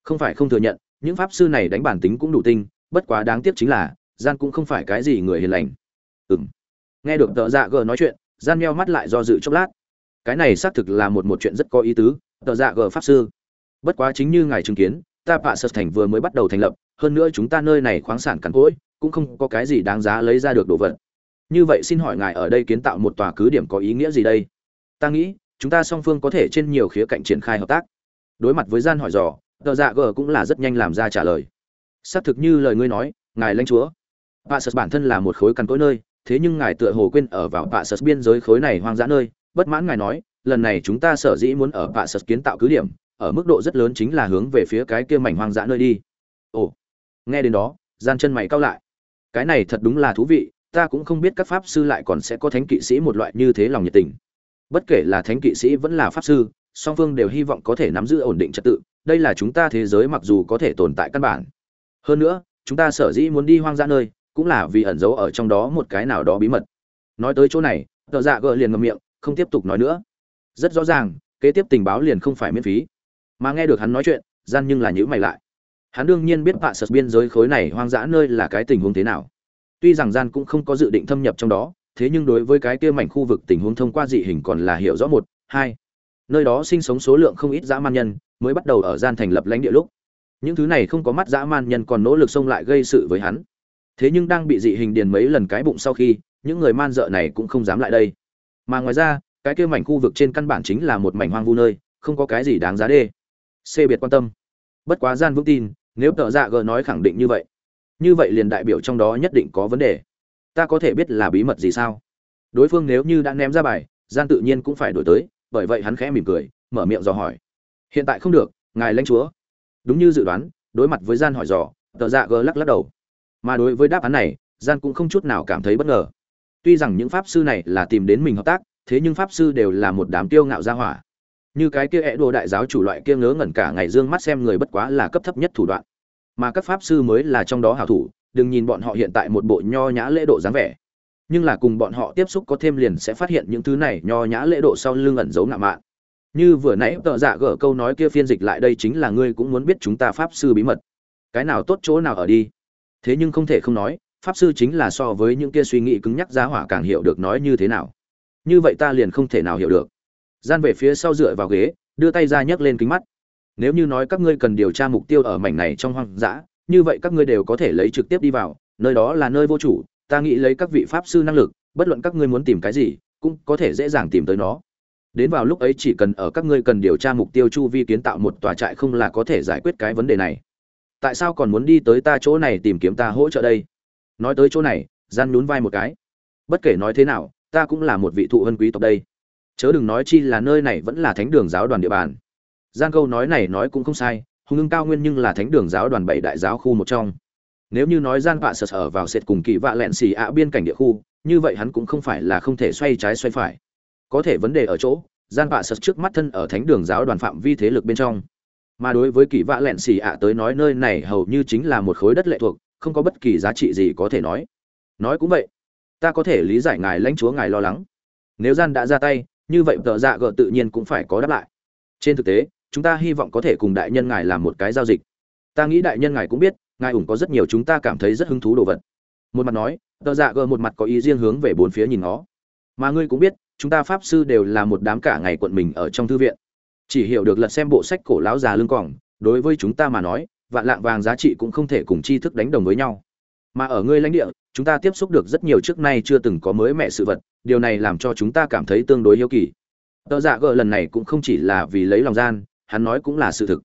Không phải không thừa nhận những pháp sư này đánh bản tính cũng đủ tinh bất quá đáng tiếc chính là gian cũng không phải cái gì người hiền lành. Ừm, nghe được tợ dạ gờ nói chuyện gian meo mắt lại do dự chốc lát. Cái này xác thực là một một chuyện rất có ý tứ tợ dạ gờ pháp sư. Bất quá chính như ngài chứng kiến ta pạ sật thành vừa mới bắt đầu thành lập hơn nữa chúng ta nơi này khoáng sản cằn cỗi cũng không có cái gì đáng giá lấy ra được đồ vật. Như vậy xin hỏi ngài ở đây kiến tạo một tòa cứ điểm có ý nghĩa gì đây? Ta nghĩ chúng ta song phương có thể trên nhiều khía cạnh triển khai hợp tác. Đối mặt với gian hỏi dò, tờ dạ gờ cũng là rất nhanh làm ra trả lời. Xác thực như lời ngươi nói, ngài lãnh chúa. Pạ sật bản thân là một khối cằn cỗi nơi, thế nhưng ngài tựa hồ quên ở vào pạ sật biên giới khối này hoang dã nơi. Bất mãn ngài nói, lần này chúng ta sở dĩ muốn ở pạ sật kiến tạo cứ điểm, ở mức độ rất lớn chính là hướng về phía cái kia mảnh hoang dã nơi đi. Ồ, nghe đến đó, gian chân mày cao lại. Cái này thật đúng là thú vị, ta cũng không biết các pháp sư lại còn sẽ có thánh kỵ sĩ một loại như thế lòng nhiệt tình bất kể là thánh kỵ sĩ vẫn là pháp sư, song phương đều hy vọng có thể nắm giữ ổn định trật tự. Đây là chúng ta thế giới mặc dù có thể tồn tại căn bản. Hơn nữa, chúng ta sở dĩ muốn đi hoang dã nơi, cũng là vì ẩn giấu ở trong đó một cái nào đó bí mật. Nói tới chỗ này tợ dạ gợ liền ngậm miệng, không tiếp tục nói nữa. Rất rõ ràng, kế tiếp tình báo liền không phải miễn phí. Mà nghe được hắn nói chuyện, gian nhưng là nhữ mày lại. Hắn đương nhiên biết bạ sật biên giới khối này hoang dã nơi là cái tình huống thế nào. Tuy rằng gian cũng không có dự định thâm nhập trong đó thế nhưng đối với cái kia mảnh khu vực tình huống thông qua dị hình còn là hiểu rõ một, hai. Nơi đó sinh sống số lượng không ít dã man nhân mới bắt đầu ở gian thành lập lãnh địa lúc. Những thứ này không có mắt dã man nhân còn nỗ lực xông lại gây sự với hắn. Thế nhưng đang bị dị hình điền mấy lần cái bụng sau khi, những người man dợ này cũng không dám lại đây. Mà ngoài ra, cái kia mảnh khu vực trên căn bản chính là một mảnh hoang vu nơi, không có cái gì đáng giá đê. C biệt quan tâm. Bất quá gian vững tin, nếu tợ dạ gờ nói khẳng định như vậy như vậy liền đại biểu trong đó nhất định có vấn đề ta có thể biết là bí mật gì sao? Đối phương nếu như đã ném ra bài gian tự nhiên cũng phải đổi tới, bởi vậy hắn khẽ mỉm cười, mở miệng dò hỏi. Hiện tại không được, ngài lãnh chúa. Đúng như dự đoán, đối mặt với gian hỏi dò, tờ dạ gờ lắc lắc đầu. Mà đối với đáp án này gian cũng không chút nào cảm thấy bất ngờ. Tuy rằng những pháp sư này là tìm đến mình hợp tác, thế nhưng pháp sư đều là một đám tiêu ngạo gia hỏa. Như cái kia ẹ đồ đại giáo chủ loại kia ngớ ngẩn cả ngày, dương mắt xem người bất quá là cấp thấp nhất thủ đoạn. Mà các pháp sư mới là trong đó hảo thủ đừng nhìn bọn họ hiện tại một bộ nho nhã lễ độ dáng vẻ. Nhưng là cùng bọn họ tiếp xúc có thêm liền sẽ phát hiện những thứ này nho nhã lễ độ sau lưng ẩn giấu ngạo mạn. Như vừa nãy tợ dạ gỡ câu nói kia phiên dịch lại đây chính là ngươi cũng muốn biết chúng ta pháp sư bí mật. Cái nào tốt chỗ nào ở đi? Thế nhưng không thể không nói, pháp sư chính là so với những kia suy nghĩ cứng nhắc giá hỏa càng hiểu được nói như thế nào. Như vậy ta liền không thể nào hiểu được. Gian về phía sau dựa vào ghế, đưa tay ra nhấc lên kính mắt. Nếu như nói các ngươi cần điều tra mục tiêu ở mảnh này trong hoang dã như vậy các ngươi đều có thể lấy trực tiếp đi vào, nơi đó là nơi vô chủ, ta nghĩ lấy các vị pháp sư năng lực, bất luận các ngươi muốn tìm cái gì, cũng có thể dễ dàng tìm tới nó. Đến vào lúc ấy chỉ cần ở các ngươi cần điều tra mục tiêu chu vi kiến tạo một tòa trại không là có thể giải quyết cái vấn đề này. Tại sao còn muốn đi tới ta chỗ này tìm kiếm ta hỗ trợ đây? Nói tới chỗ này, gian nhún vai một cái. Bất kể nói thế nào, ta cũng là một vị thụ hân quý tộc đây. Chớ đừng nói chi là nơi này vẫn là thánh đường giáo đoàn địa bàn. Gian câu nói này nói cũng không sai hùng ưng cao nguyên nhưng là thánh đường giáo đoàn bảy đại giáo khu một trong. Nếu như nói gian vạ sờ sở vào sệt cùng kỳ vạ lẹn xì ạ biên cảnh địa khu, như vậy hắn cũng không phải là không thể xoay trái xoay phải. Có thể vấn đề ở chỗ, gian vạ Sợ trước mắt thân ở thánh đường giáo đoàn phạm vi thế lực bên trong. Mà đối với kỳ vạ lẹn xì ạ tới nói nơi này hầu như chính là một khối đất lệ thuộc, không có bất kỳ giá trị gì có thể nói. Nói cũng vậy, ta có thể lý giải ngài lãnh chúa ngài lo lắng. Nếu gian đã ra tay, như vậy tợ dạ gợ tự nhiên cũng phải có đáp lại. Trên thực tế chúng ta hy vọng có thể cùng đại nhân ngài làm một cái giao dịch. Ta nghĩ đại nhân ngài cũng biết, ngài ủng có rất nhiều chúng ta cảm thấy rất hứng thú đồ vật. Một mặt nói tợ dạ gờ một mặt có ý riêng hướng về bốn phía nhìn nó mà ngươi cũng biết, chúng ta pháp sư đều là một đám cả ngày quận mình ở trong thư viện. Chỉ hiểu được lật xem bộ sách cổ lão già lưng cỏng đối với chúng ta mà nói, vạn lạng vàng giá trị cũng không thể cùng tri thức đánh đồng với nhau. Mà ở ngươi lãnh địa, chúng ta tiếp xúc được rất nhiều trước nay chưa từng có mới mẹ sự vật, điều này làm cho chúng ta cảm thấy tương đối hiếu kỳ. Tờ dạ gờ lần này cũng không chỉ là vì lấy lòng gian hắn nói cũng là sự thực.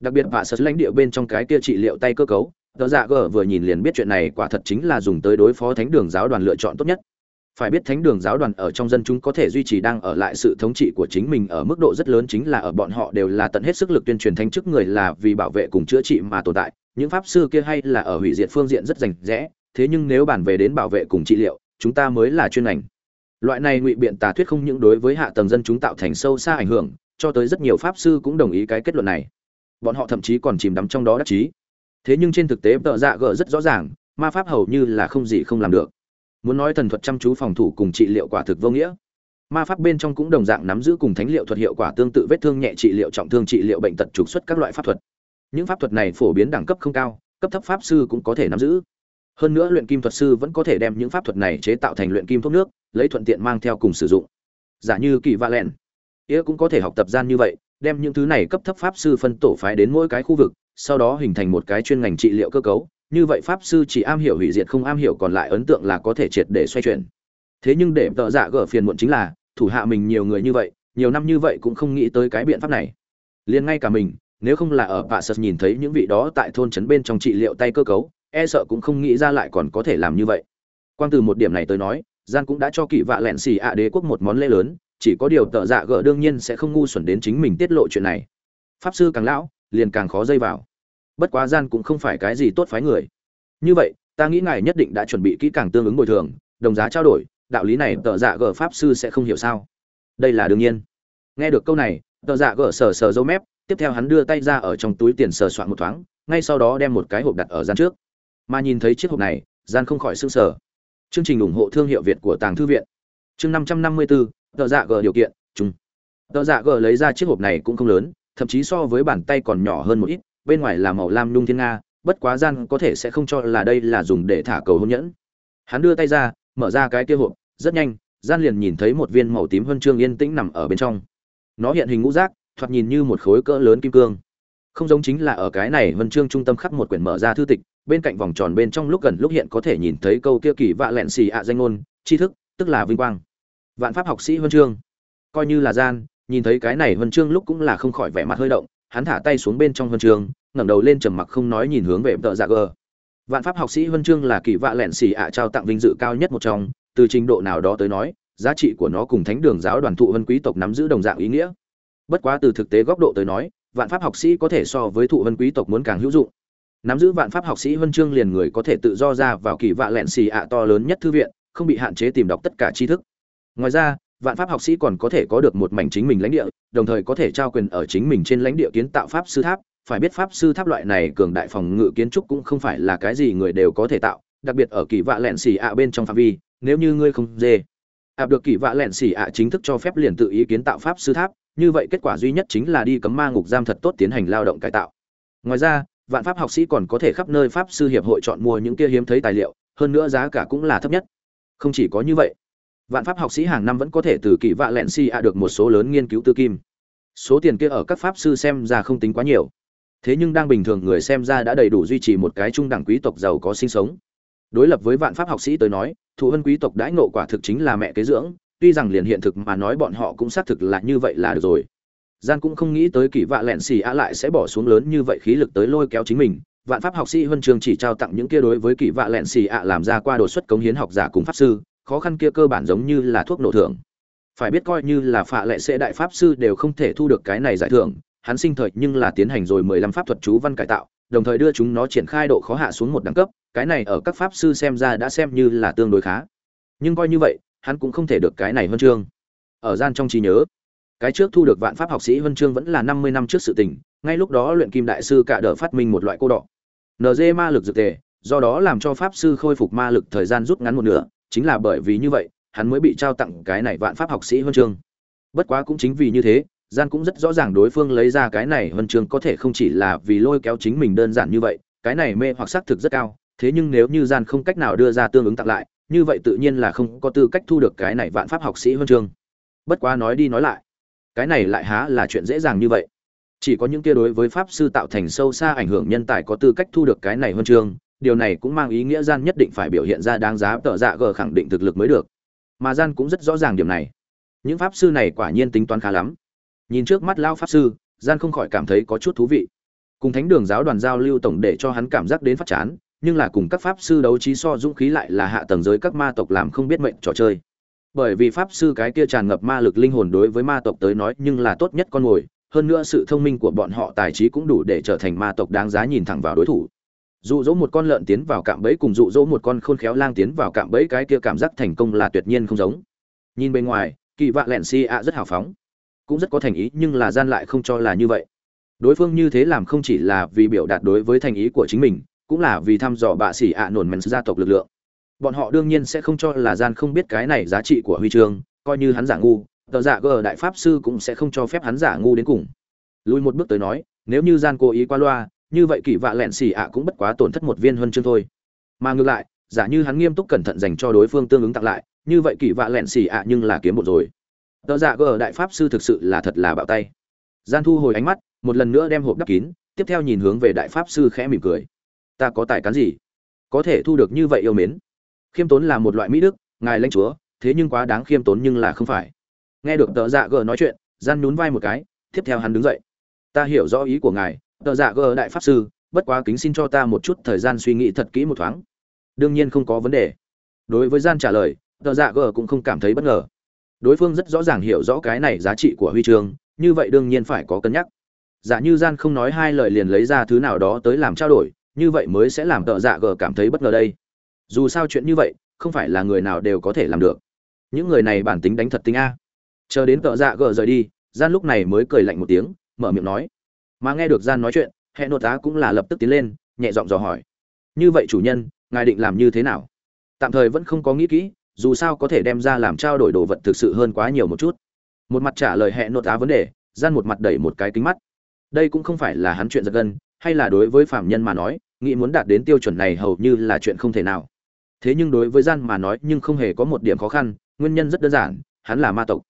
Đặc biệt vạ sật lãnh địa bên trong cái kia trị liệu tay cơ cấu tờ dạ gờ vừa nhìn liền biết chuyện này quả thật chính là dùng tới đối phó thánh đường giáo đoàn lựa chọn tốt nhất. Phải biết thánh đường giáo đoàn ở trong dân chúng có thể duy trì đang ở lại sự thống trị của chính mình ở mức độ rất lớn chính là ở bọn họ đều là tận hết sức lực tuyên truyền thánh chức người là vì bảo vệ cùng chữa trị mà tồn tại. Những pháp sư kia hay là ở hủy diệt phương diện rất rành rẽ, thế nhưng nếu bàn về đến bảo vệ cùng trị liệu, chúng ta mới là chuyên ngành. Loại này ngụy biện tà thuyết không những đối với hạ tầng dân chúng tạo thành sâu xa ảnh hưởng cho tới rất nhiều pháp sư cũng đồng ý cái kết luận này. Bọn họ thậm chí còn chìm đắm trong đó đắc chí. Thế nhưng trên thực tế, tợ dạ gờ rất rõ ràng, ma pháp hầu như là không gì không làm được. Muốn nói thần thuật chăm chú phòng thủ cùng trị liệu quả thực vô nghĩa. Ma pháp bên trong cũng đồng dạng nắm giữ cùng thánh liệu thuật hiệu quả tương tự vết thương nhẹ trị liệu, trọng thương trị liệu, bệnh tật trục xuất các loại pháp thuật. Những pháp thuật này phổ biến đẳng cấp không cao, cấp thấp pháp sư cũng có thể nắm giữ. Hơn nữa luyện kim thuật sư vẫn có thể đem những pháp thuật này chế tạo thành luyện kim thuốc nước, lấy thuận tiện mang theo cùng sử dụng. Giả như kỳ va len nghĩa cũng có thể học tập gian như vậy, đem những thứ này cấp thấp pháp sư phân tổ phái đến mỗi cái khu vực, sau đó hình thành một cái chuyên ngành trị liệu cơ cấu. Như vậy pháp sư chỉ am hiểu hủy diệt không am hiểu còn lại ấn tượng là có thể triệt để xoay chuyển. Thế nhưng để tợ dạ gở phiền muộn chính là, thủ hạ mình nhiều người như vậy, nhiều năm như vậy cũng không nghĩ tới cái biện pháp này. Liền ngay cả mình, nếu không là ở bạ sật nhìn thấy những vị đó tại thôn trấn bên trong trị liệu tay cơ cấu e sợ cũng không nghĩ ra lại còn có thể làm như vậy. Quang từ một điểm này tới nói, gian cũng đã cho kỵ vạ lẹn xì ạ đế quốc một món lễ lớn chỉ có điều tợ dạ gở đương nhiên sẽ không ngu xuẩn đến chính mình tiết lộ chuyện này. Pháp sư càng lão liền càng khó dây vào. Bất quá gian cũng không phải cái gì tốt phái người. Như vậy ta nghĩ ngài nhất định đã chuẩn bị kỹ càng tương ứng bồi thường đồng giá trao đổi đạo lý này tợ dạ gở pháp sư sẽ không hiểu sao? Đây là đương nhiên. Nghe được câu này tợ dạ gở sờ sờ dâu mép tiếp theo hắn đưa tay ra ở trong túi tiền sờ soạn một thoáng ngay sau đó đem một cái hộp đặt ở gian trước. Mà nhìn thấy chiếc hộp này gian không khỏi sững sờ. Chương trình ủng hộ thương hiệu việt của tàng thư viện. Chương năm năm mươi 554, tờ dạ g điều kiện, chung. Tờ dạ g lấy ra chiếc hộp này cũng không lớn, thậm chí so với bàn tay còn nhỏ hơn một ít, bên ngoài là màu lam nhung thiên nga, bất quá gian có thể sẽ không cho là đây là dùng để thả cầu hôn nhẫn. Hắn đưa tay ra, mở ra cái kia hộp, rất nhanh, gian liền nhìn thấy một viên màu tím huân chương yên tĩnh nằm ở bên trong. Nó hiện hình ngũ giác, thoạt nhìn như một khối cỡ lớn kim cương. Không giống chính là ở cái này huân chương trung tâm khắc một quyển mở ra thư tịch, bên cạnh vòng tròn bên trong lúc gần lúc hiện có thể nhìn thấy câu kia kỳ vạ lẹn xì ạ danh ngôn, tri thức, tức là vinh quang vạn pháp học sĩ huân chương. Coi như là gian, nhìn thấy cái này huân chương lúc cũng là không khỏi vẻ mặt hơi động, hắn thả tay xuống bên trong huân chương, ngẩng đầu lên trầm mặc không nói nhìn hướng về tợ dạ gờ. Vạn pháp học sĩ huân chương là kỳ vạ lẹn xì ạ trao tặng vinh dự cao nhất một trong, từ trình độ nào đó tới nói, giá trị của nó cùng thánh đường giáo đoàn thụ vân quý tộc nắm giữ đồng dạng ý nghĩa. Bất quá từ thực tế góc độ tới nói, vạn pháp học sĩ có thể so với thụ vân quý tộc muốn càng hữu dụng. Nắm giữ vạn pháp học sĩ huân chương liền người có thể tự do ra vào kỳ vạ lẹn xì ạ to lớn nhất thư viện, không bị hạn chế tìm đọc tất cả tri thức ngoài ra, vạn pháp học sĩ còn có thể có được một mảnh chính mình lãnh địa, đồng thời có thể trao quyền ở chính mình trên lãnh địa kiến tạo pháp sư tháp. Phải biết pháp sư tháp loại này cường đại phòng ngự kiến trúc cũng không phải là cái gì người đều có thể tạo, đặc biệt ở kỳ vạ lẹn xì ạ bên trong phạm vi, nếu như ngươi không dê. Ạp được kỳ vạ lẹn xì ạ chính thức cho phép liền tự ý kiến tạo pháp sư tháp, như vậy kết quả duy nhất chính là đi cấm ma ngục giam thật tốt tiến hành lao động cải tạo. Ngoài ra, vạn pháp học sĩ còn có thể khắp nơi pháp sư hiệp hội chọn mua những kia hiếm thấy tài liệu, hơn nữa giá cả cũng là thấp nhất. Không chỉ có như vậy vạn pháp học sĩ hàng năm vẫn có thể từ kỳ vạ lẹn xì ạ được một số lớn nghiên cứu tư kim. Số tiền kia ở các pháp sư xem ra không tính quá nhiều. Thế nhưng đang bình thường người xem ra đã đầy đủ duy trì một cái trung đẳng quý tộc giàu có sinh sống. Đối lập với vạn pháp học sĩ tới nói, thụ hân quý tộc đãi ngộ quả thực chính là mẹ kế dưỡng, tuy rằng liền hiện thực mà nói bọn họ cũng xác thực là như vậy là được rồi. Gian cũng không nghĩ tới kỳ vạ lẹn xì ạ lại sẽ bỏ xuống lớn như vậy khí lực tới lôi kéo chính mình. Vạn pháp học sĩ huân trường chỉ trao tặng những kia đối với kỳ vạ lẹn xì ạ làm ra qua đột xuất cống hiến học giả cùng pháp sư khó khăn kia cơ bản giống như là thuốc nổ thưởng. Phải biết coi như là phạ lệ sẽ đại pháp sư đều không thể thu được cái này giải thưởng, hắn sinh thời nhưng là tiến hành rồi mười lăm pháp thuật chú văn cải tạo, đồng thời đưa chúng nó triển khai độ khó hạ xuống một đẳng cấp, cái này ở các pháp sư xem ra đã xem như là tương đối khá. Nhưng coi như vậy, hắn cũng không thể được cái này huân chương. Ở gian trong trí nhớ, cái trước thu được vạn pháp học sĩ huân chương vẫn là năm mươi năm trước sự tình, ngay lúc đó luyện kim đại sư cả đỡ phát minh một loại cô đỏ. Nd ma lực dược tề, do đó làm cho pháp sư khôi phục ma lực thời gian rút ngắn một nửa chính là bởi vì như vậy, hắn mới bị trao tặng cái này vạn pháp học sĩ huân chương. Bất quá cũng chính vì như thế, gian cũng rất rõ ràng đối phương lấy ra cái này huân chương có thể không chỉ là vì lôi kéo chính mình đơn giản như vậy, cái này mê hoặc xác thực rất cao, thế nhưng nếu như gian không cách nào đưa ra tương ứng tặng lại, như vậy tự nhiên là không có tư cách thu được cái này vạn pháp học sĩ huân chương. Bất quá nói đi nói lại, cái này lại há là chuyện dễ dàng như vậy. Chỉ có những kia đối với pháp sư tạo thành sâu xa ảnh hưởng nhân tài có tư cách thu được cái này huân chương điều này cũng mang ý nghĩa gian nhất định phải biểu hiện ra đáng giá tợ dạ gờ khẳng định thực lực mới được. Mà gian cũng rất rõ ràng điểm này. Những pháp sư này quả nhiên tính toán khá lắm. Nhìn trước mắt lao pháp sư, gian không khỏi cảm thấy có chút thú vị. Cùng thánh đường giáo đoàn giao lưu tổng để cho hắn cảm giác đến phát chán, nhưng là cùng các pháp sư đấu trí so dũng khí lại là hạ tầng giới các ma tộc làm không biết mệnh trò chơi. Bởi vì pháp sư cái kia tràn ngập ma lực linh hồn đối với ma tộc tới nói nhưng là tốt nhất con mồi, hơn nữa sự thông minh của bọn họ tài trí cũng đủ để trở thành ma tộc đáng giá nhìn thẳng vào đối thủ dụ dỗ một con lợn tiến vào cạm bẫy cùng dụ dỗ một con khôn khéo lang tiến vào cạm bẫy, cái kia cảm giác thành công là tuyệt nhiên không giống. Nhìn bên ngoài, kỳ vạ lẹn si ạ rất hào phóng. Cũng rất có thành ý, nhưng là gian lại không cho là như vậy. Đối phương như thế làm không chỉ là vì biểu đạt đối với thành ý của chính mình, cũng là vì thăm dò bạ sĩ ạ nổn men gia tộc lực lượng. Bọn họ đương nhiên sẽ không cho là gian không biết cái này giá trị của huy chương, coi như hắn giả ngu, tờ giả gờ đại pháp sư cũng sẽ không cho phép hắn giả ngu đến cùng. Lùi một bước tới nói, nếu như gian cố ý qua loa như vậy kỳ vạ lẹn xì ạ cũng bất quá tổn thất một viên huân chương thôi. Mà ngược lại, giả như hắn nghiêm túc cẩn thận dành cho đối phương tương ứng tặng lại, như vậy kỳ vạ lẹn xì ạ nhưng là kiếm một rồi. Tờ dạ gờ đại pháp sư thực sự là thật là bạo tay. Gian thu hồi ánh mắt, một lần nữa đem hộp đắp kín, tiếp theo nhìn hướng về đại pháp sư khẽ mỉm cười. Ta có tài cán gì? Có thể thu được như vậy yêu mến. Khiêm tốn là một loại mỹ đức, ngài lãnh chúa, thế nhưng quá đáng khiêm tốn nhưng là không phải. Nghe được tờ dạ gờ nói chuyện, gian nhún vai một cái, tiếp theo hắn đứng dậy. Ta hiểu rõ ý của ngài tờ giả gờ đại pháp sư, bất quá kính xin cho ta một chút thời gian suy nghĩ thật kỹ một thoáng. Đương nhiên không có vấn đề. Đối với gian trả lời, tờ giả gờ cũng không cảm thấy bất ngờ. Đối phương rất rõ ràng hiểu rõ cái này giá trị của huy chương, như vậy đương nhiên phải có cân nhắc. Giả như gian không nói hai lời liền lấy ra thứ nào đó tới làm trao đổi, như vậy mới sẽ làm tợ dạ gờ cảm thấy bất ngờ đây. Dù sao chuyện như vậy, không phải là người nào đều có thể làm được. Những người này bản tính đánh thật tính a. Chờ đến tợ dạ gờ rời đi, gian lúc này mới cười lạnh một tiếng, mở miệng nói mà nghe được gian nói chuyện hệ nội tá cũng là lập tức tiến lên, nhẹ giọng dò hỏi. Như vậy chủ nhân, ngài định làm như thế nào? Tạm thời vẫn không có nghĩ kỹ, dù sao có thể đem ra làm trao đổi đồ vật thực sự hơn quá nhiều một chút. Một mặt trả lời hệ nội tá vấn đề, gian một mặt đẩy một cái kính mắt. Đây cũng không phải là hắn chuyện giật gân, hay là đối với phạm nhân mà nói, nghĩ muốn đạt đến tiêu chuẩn này hầu như là chuyện không thể nào. Thế nhưng đối với gian mà nói nhưng không hề có một điểm khó khăn, nguyên nhân rất đơn giản, hắn là ma tộc.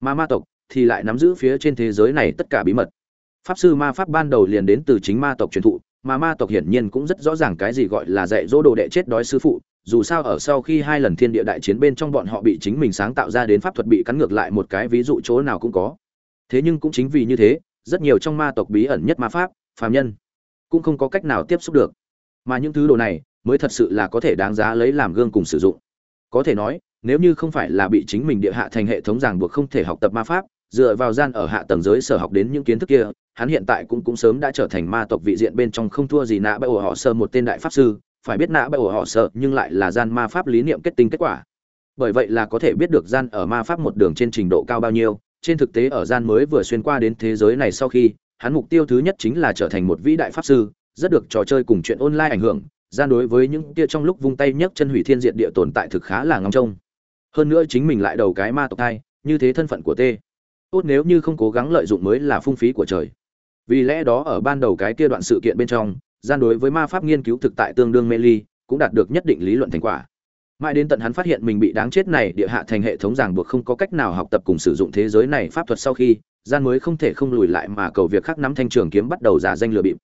Mà ma tộc thì lại nắm giữ phía trên thế giới này tất cả bí mật pháp sư ma pháp ban đầu liền đến từ chính ma tộc truyền thụ, mà ma tộc hiển nhiên cũng rất rõ ràng cái gì gọi là dạy dỗ đồ đệ chết đói sư phụ, dù sao ở sau khi hai lần thiên địa đại chiến bên trong bọn họ bị chính mình sáng tạo ra đến pháp thuật bị cắn ngược lại một cái ví dụ chỗ nào cũng có. Thế nhưng cũng chính vì như thế, rất nhiều trong ma tộc bí ẩn nhất ma pháp, phàm nhân cũng không có cách nào tiếp xúc được. Mà những thứ đồ này mới thật sự là có thể đáng giá lấy làm gương cùng sử dụng. Có thể nói, nếu như không phải là bị chính mình địa hạ thành hệ thống ràng buộc không thể học tập ma pháp, dựa vào gian ở hạ tầng giới sở học đến những kiến thức kia hắn hiện tại cũng cũng sớm đã trở thành ma tộc vị diện bên trong không thua gì nã bại ổ họ sơ một tên đại pháp sư, phải biết nã bại ổ họ sợ nhưng lại là gian ma pháp lý niệm kết tinh kết quả. Bởi vậy là có thể biết được gian ở ma pháp một đường trên trình độ cao bao nhiêu, trên thực tế ở gian mới vừa xuyên qua đến thế giới này sau khi, hắn mục tiêu thứ nhất chính là trở thành một vĩ đại pháp sư, rất được trò chơi cùng chuyện online ảnh hưởng, gian đối với những kia trong lúc vung tay nhấc chân hủy thiên diện địa tồn tại thực khá là ngóng trông. Hơn nữa chính mình lại đầu cái ma tộc thai, như thế thân phận của t tốt nếu như không cố gắng lợi dụng mới là phung phí của trời vì lẽ đó ở ban đầu cái kia đoạn sự kiện bên trong, gian đối với ma pháp nghiên cứu thực tại tương đương mê ly, cũng đạt được nhất định lý luận thành quả. Mãi đến tận hắn phát hiện mình bị đáng chết này địa hạ thành hệ thống ràng buộc không có cách nào học tập cùng sử dụng thế giới này pháp thuật sau khi, gian mới không thể không lùi lại mà cầu việc khác nắm thanh trường kiếm bắt đầu giả danh lừa bịp.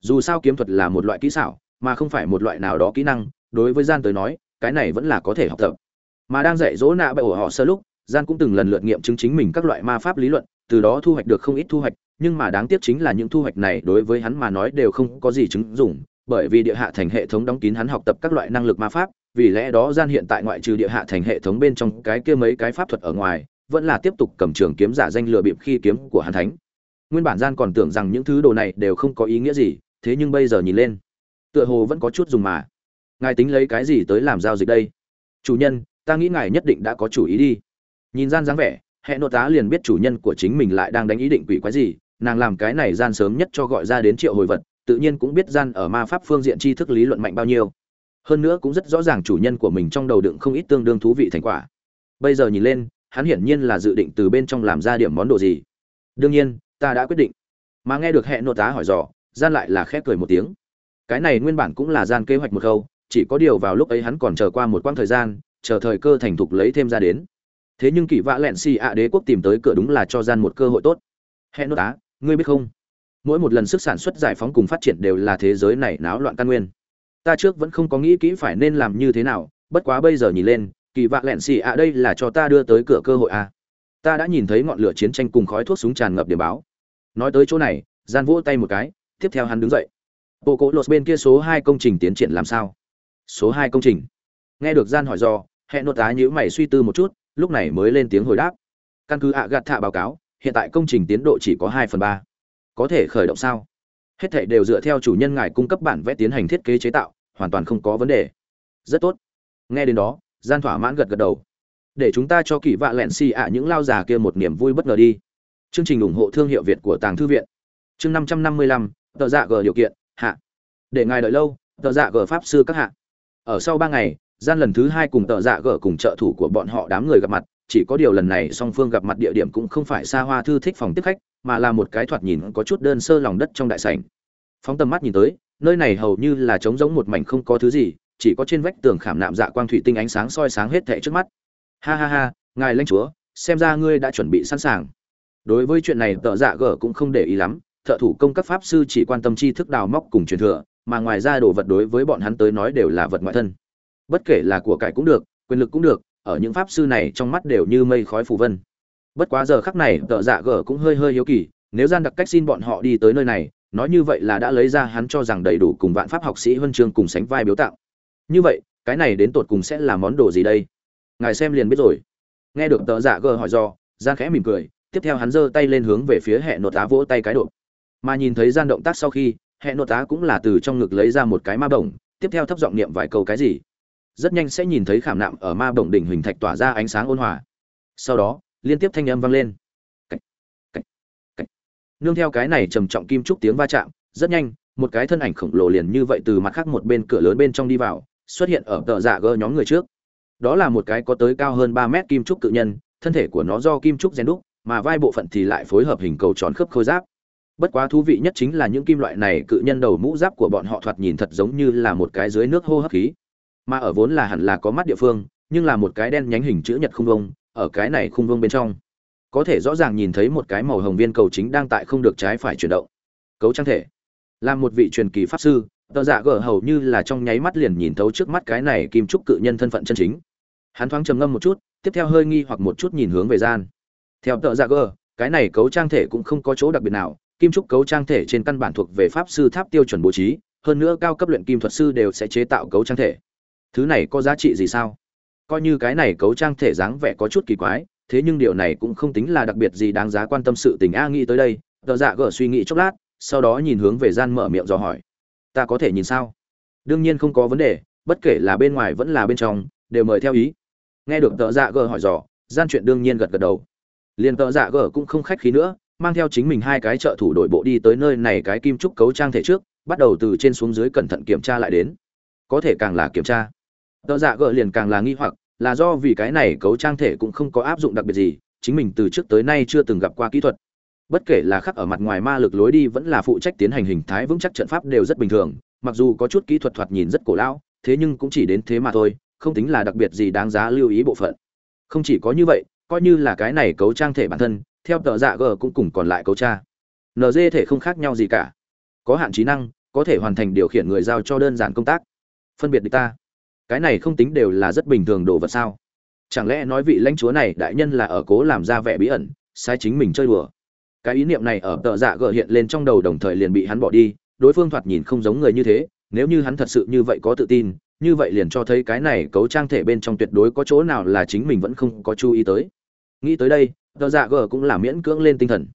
Dù sao kiếm thuật là một loại kỹ xảo, mà không phải một loại nào đó kỹ năng, đối với gian tới nói, cái này vẫn là có thể học tập. Mà đang dạy dỗ nạ bởi ổ họ sơ lúc, gian cũng từng lần lượt nghiệm chứng chính mình các loại ma pháp lý luận, từ đó thu hoạch được không ít thu hoạch nhưng mà đáng tiếc chính là những thu hoạch này đối với hắn mà nói đều không có gì chứng dụng, bởi vì địa hạ thành hệ thống đóng kín hắn học tập các loại năng lực ma pháp, vì lẽ đó gian hiện tại ngoại trừ địa hạ thành hệ thống bên trong cái kia mấy cái pháp thuật ở ngoài, vẫn là tiếp tục cầm trường kiếm giả danh lừa bịp khi kiếm của hắn thánh. Nguyên bản gian còn tưởng rằng những thứ đồ này đều không có ý nghĩa gì, thế nhưng bây giờ nhìn lên, tựa hồ vẫn có chút dùng mà. Ngài tính lấy cái gì tới làm giao dịch đây? Chủ nhân, ta nghĩ ngài nhất định đã có chủ ý đi. Nhìn gian dáng vẻ, hệ nội tá liền biết chủ nhân của chính mình lại đang đánh ý định quỷ quái gì nàng làm cái này gian sớm nhất cho gọi ra đến triệu hồi vật, tự nhiên cũng biết gian ở ma pháp phương diện tri thức lý luận mạnh bao nhiêu. Hơn nữa cũng rất rõ ràng chủ nhân của mình trong đầu đựng không ít tương đương thú vị thành quả. Bây giờ nhìn lên, hắn hiển nhiên là dự định từ bên trong làm ra điểm món đồ gì. Đương nhiên, ta đã quyết định. Mà nghe được hệ nội tá hỏi dò, gian lại là khép cười một tiếng. Cái này nguyên bản cũng là gian kế hoạch một khâu chỉ có điều vào lúc ấy hắn còn chờ qua một quãng thời gian, chờ thời cơ thành thục lấy thêm ra đến. Thế nhưng kỳ vạ lẹn xì ạ đế quốc tìm tới cửa đúng là cho gian một cơ hội tốt. Hệ nội tá ngươi biết không? Mỗi một lần sức sản xuất giải phóng cùng phát triển đều là thế giới này náo loạn căn nguyên. Ta trước vẫn không có nghĩ kỹ phải nên làm như thế nào, bất quá bây giờ nhìn lên, kỳ vạ lẹn xì ạ đây là cho ta đưa tới cửa cơ hội à. ta đã nhìn thấy ngọn lửa chiến tranh cùng khói thuốc súng tràn ngập điểm báo. Nói tới chỗ này, gian vỗ tay một cái, tiếp theo hắn đứng dậy. Bộ cỗ lột bên kia số hai công trình tiến triển làm sao? Số hai công trình. Nghe được gian hỏi do hẹn nội tá nhữ mày suy tư một chút, lúc này mới lên tiếng hồi đáp. Căn cứ ạ gạt thạ báo cáo hiện tại công trình tiến độ chỉ có hai phần ba. Có thể khởi động sao? Hết thảy đều dựa theo chủ nhân ngài cung cấp bản vẽ tiến hành thiết kế chế tạo, hoàn toàn không có vấn đề. Rất tốt. Nghe đến đó, gian thỏa mãn gật gật đầu. Để chúng ta cho kỳ vạ lẹn xì ạ những lao già kia một niềm vui bất ngờ đi. Chương trình ủng hộ thương hiệu việt của tàng thư viện. Chương năm trăm năm mươi lăm, tờ dạ g điều kiện, hạ. Để ngài đợi lâu, tờ dạ gờ pháp sư các hạ. Ở sau ba ngày, gian lần thứ hai cùng tờ dạ gờ cùng trợ thủ của bọn họ đám người gặp mặt chỉ có điều lần này song phương gặp mặt địa điểm cũng không phải xa hoa thư thích phòng tiếp khách, mà là một cái thoạt nhìn có chút đơn sơ lòng đất trong đại sảnh. Phóng tầm mắt nhìn tới, nơi này hầu như là trống rỗng một mảnh không có thứ gì, chỉ có trên vách tường khảm nạm dạ quang thủy tinh ánh sáng soi sáng hết thệ trước mắt. Ha ha ha, ngài lãnh chúa, xem ra ngươi đã chuẩn bị sẵn sàng. Đối với chuyện này, tợ dạ gở cũng không để ý lắm, thợ thủ công các pháp sư chỉ quan tâm tri thức đào móc cùng truyền thừa, mà ngoài ra đồ vật đối với bọn hắn tới nói đều là vật ngoại thân. Bất kể là của cải cũng được, quyền lực cũng được ở những pháp sư này trong mắt đều như mây khói phù vân. Bất quá giờ khắc này, tợ dạ gở cũng hơi hơi hiếu kỳ, nếu gian đặc cách xin bọn họ đi tới nơi này, nói như vậy là đã lấy ra hắn cho rằng đầy đủ cùng vạn pháp học sĩ huân chương cùng sánh vai biếu tạo như vậy, cái này đến tột cùng sẽ là món đồ gì đây? Ngài xem liền biết rồi. Nghe được tợ dạ gờ hỏi do gian khẽ mỉm cười, tiếp theo hắn giơ tay lên hướng về phía hệ nội tá vỗ tay cái độ. Mà nhìn thấy gian động tác sau khi, hệ nội tá cũng là từ trong ngực lấy ra một cái ma bổng, tiếp theo thấp giọng niệm vài câu cái gì rất nhanh sẽ nhìn thấy khảm nạm ở ma bổng đỉnh hình thạch tỏa ra ánh sáng ôn hòa. Sau đó liên tiếp thanh âm vang lên. Cách, cách, cách. nương theo cái này trầm trọng kim trúc tiếng va chạm rất nhanh một cái thân ảnh khổng lồ liền như vậy từ mặt khác một bên cửa lớn bên trong đi vào xuất hiện ở tờ dạ gơ nhóm người trước. Đó là một cái có tới cao hơn ba mét kim trúc cự nhân thân thể của nó do kim trúc rèn đúc mà vai bộ phận thì lại phối hợp hình cầu tròn khớp khôi giáp. Bất quá thú vị nhất chính là những kim loại này cự nhân đầu mũ giáp của bọn họ thoạt nhìn thật giống như là một cái dưới nước hô hấp khí mà ở vốn là hẳn là có mắt địa phương, nhưng là một cái đen nhánh hình chữ nhật khung vông, ở cái này khung vông bên trong. Có thể rõ ràng nhìn thấy một cái màu hồng viên cầu chính đang tại không được trái phải chuyển động. Cấu trang thể. Là một vị truyền kỳ pháp sư, tờ dạ gở hầu như là trong nháy mắt liền nhìn thấu trước mắt cái này kim trúc cự nhân thân phận chân chính. Hắn thoáng trầm ngâm một chút, tiếp theo hơi nghi hoặc một chút nhìn hướng về gian. Theo tờ dạ gở cái này cấu trang thể cũng không có chỗ đặc biệt nào, kim trúc cấu trang thể trên căn bản thuộc về pháp sư tháp tiêu chuẩn bố trí, hơn nữa cao cấp luyện kim thuật sư đều sẽ chế tạo cấu trang thể thứ này có giá trị gì sao? Coi như cái này cấu trang thể dáng vẻ có chút kỳ quái, thế nhưng điều này cũng không tính là đặc biệt gì đáng giá quan tâm sự tình a nghĩ tới đây, tờ dạ gở suy nghĩ chốc lát, sau đó nhìn hướng về gian mở miệng dò hỏi. Ta có thể nhìn sao? Đương nhiên không có vấn đề, bất kể là bên ngoài vẫn là bên trong, đều mời theo ý. Nghe được tờ dạ gờ hỏi dò, gian chuyện đương nhiên gật gật đầu. Liền tờ dạ gờ cũng không khách khí nữa, mang theo chính mình hai cái trợ thủ đội bộ đi tới nơi này cái kim trúc cấu trang thể trước, bắt đầu từ trên xuống dưới cẩn thận kiểm tra lại đến. Có thể càng là kiểm tra tợ dạ gờ liền càng là nghi hoặc, là do vì cái này cấu trang thể cũng không có áp dụng đặc biệt gì, chính mình từ trước tới nay chưa từng gặp qua kỹ thuật. Bất kể là khắc ở mặt ngoài ma lực lối đi vẫn là phụ trách tiến hành hình thái vững chắc trận pháp đều rất bình thường, mặc dù có chút kỹ thuật thoạt nhìn rất cổ lão, thế nhưng cũng chỉ đến thế mà thôi, không tính là đặc biệt gì đáng giá lưu ý bộ phận. Không chỉ có như vậy, coi như là cái này cấu trang thể bản thân, theo tờ dạ g cũng cùng còn lại cấu tra. Nd thể không khác nhau gì cả. Có hạn trí năng, có thể hoàn thành điều khiển người giao cho đơn giản công tác. Phân biệt địch ta cái này không tính đều là rất bình thường đồ vật sao? Chẳng lẽ nói vị lãnh chúa này đại nhân là ở cố làm ra vẻ bí ẩn, sai chính mình chơi đùa? Cái ý niệm này ở tợ dạ gờ hiện lên trong đầu đồng thời liền bị hắn bỏ đi, đối phương thoạt nhìn không giống người như thế, nếu như hắn thật sự như vậy có tự tin, như vậy liền cho thấy cái này cấu trang thể bên trong tuyệt đối có chỗ nào là chính mình vẫn không có chú ý tới. Nghĩ tới đây tợ dạ gờ cũng là miễn cưỡng lên tinh thần.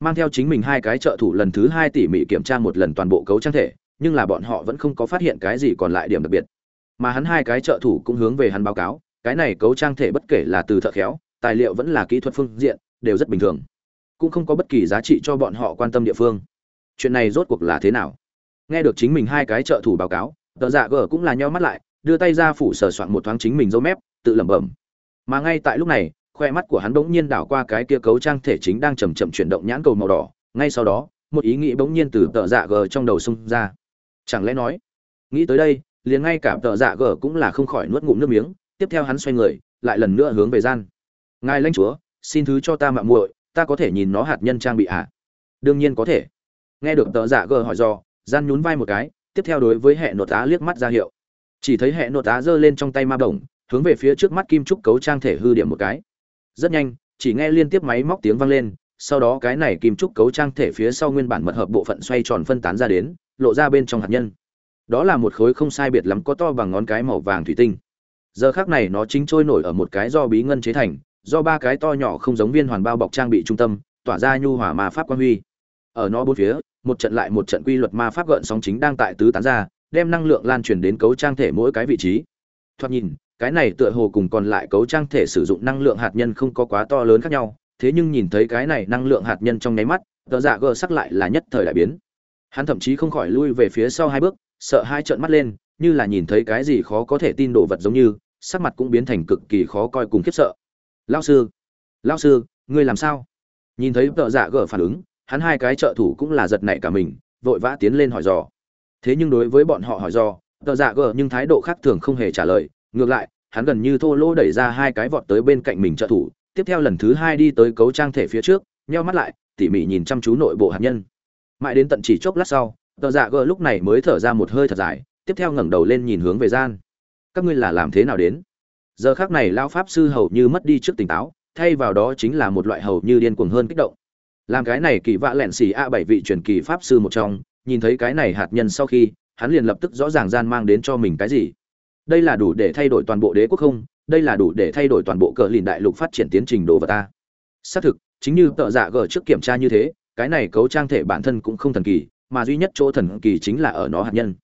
Mang theo chính mình hai cái trợ thủ lần thứ hai tỉ mỉ kiểm tra một lần toàn bộ cấu trang thể, nhưng là bọn họ vẫn không có phát hiện cái gì còn lại điểm đặc biệt mà hắn hai cái trợ thủ cũng hướng về hắn báo cáo, cái này cấu trang thể bất kể là từ thợ khéo, tài liệu vẫn là kỹ thuật phương diện, đều rất bình thường. Cũng không có bất kỳ giá trị cho bọn họ quan tâm địa phương. Chuyện này rốt cuộc là thế nào? Nghe được chính mình hai cái trợ thủ báo cáo, tờ dạ gờ cũng là nheo mắt lại, đưa tay ra phủ sờ soạn một thoáng chính mình dâu mép, tự lẩm bẩm. Mà ngay tại lúc này, khoe mắt của hắn bỗng nhiên đảo qua cái kia cấu trang thể chính đang chầm chậm chuyển động nhãn cầu màu đỏ, ngay sau đó, một ý nghĩ bỗng nhiên từ tờ dạ gờ trong đầu xông ra. Chẳng lẽ nói, nghĩ tới đây liền ngay cả tợ dạ gờ cũng là không khỏi nuốt ngụm nước miếng tiếp theo hắn xoay người lại lần nữa hướng về gian. Ngài lãnh chúa xin thứ cho ta mạng muội ta có thể nhìn nó hạt nhân trang bị ạ? À? đương nhiên có thể. Nghe được tợ dạ gờ hỏi do gian nhún vai một cái tiếp theo đối với hệ nội tá liếc mắt ra hiệu. Chỉ thấy hệ nội tá giơ lên trong tay ma đồng, hướng về phía trước mắt kim trúc cấu trang thể hư điểm một cái. Rất nhanh chỉ nghe liên tiếp máy móc tiếng vang lên sau đó cái này kim trúc cấu trang thể phía sau nguyên bản mật hợp bộ phận xoay tròn phân tán ra đến lộ ra bên trong hạt nhân đó là một khối không sai biệt lắm có to bằng ngón cái màu vàng thủy tinh. Giờ khác này nó chính trôi nổi ở một cái do bí ngân chế thành, do ba cái to nhỏ không giống viên hoàn bao bọc trang bị trung tâm, tỏa ra nhu hỏa ma pháp quan huy. Ở nó bốn phía, một trận lại một trận quy luật ma pháp gợn sóng chính đang tại tứ tán ra, đem năng lượng lan truyền đến cấu trang thể mỗi cái vị trí. Thoạt nhìn, cái này tựa hồ cùng còn lại cấu trang thể sử dụng năng lượng hạt nhân không có quá to lớn khác nhau, thế nhưng nhìn thấy cái này năng lượng hạt nhân trong nháy mắt, tờ giả gờ sắc lại là nhất thời đại biến. Hắn thậm chí không khỏi lui về phía sau hai bước sợ hai trợn mắt lên, như là nhìn thấy cái gì khó có thể tin đồ vật giống như, sắc mặt cũng biến thành cực kỳ khó coi cùng khiếp sợ. Lao sư lao sư, ngươi làm sao? Nhìn thấy tợ dạ gở phản ứng, hắn hai cái trợ thủ cũng là giật nảy cả mình, vội vã tiến lên hỏi dò. Thế nhưng đối với bọn họ hỏi dò tợ dạ gở nhưng thái độ khác thường không hề trả lời, ngược lại, hắn gần như thô lỗ đẩy ra hai cái vọt tới bên cạnh mình trợ thủ, tiếp theo lần thứ hai đi tới cấu trang thể phía trước, nheo mắt lại, tỉ mỉ nhìn chăm chú nội bộ hạt nhân. Mãi đến tận chỉ chốc lát sau tờ dạ gờ lúc này mới thở ra một hơi thật dài, tiếp theo ngẩng đầu lên nhìn hướng về gian. Các ngươi là làm thế nào đến? Giờ khác này lao pháp sư hầu như mất đi trước tỉnh táo, thay vào đó chính là một loại hầu như điên cuồng hơn kích động. Làm cái này kỳ vạ lẹn xì a bảy vị truyền kỳ pháp sư một trong, nhìn thấy cái này hạt nhân sau khi, hắn liền lập tức rõ ràng gian mang đến cho mình cái gì. Đây là đủ để thay đổi toàn bộ đế quốc không? Đây là đủ để thay đổi toàn bộ cờ lìn đại lục phát triển tiến trình đồ vật ta. Xác thực, chính như tợ dạ gờ trước kiểm tra như thế, cái này cấu trang thể bản thân cũng không thần kỳ mà duy nhất chỗ thần kỳ chính là ở nó hạt nhân.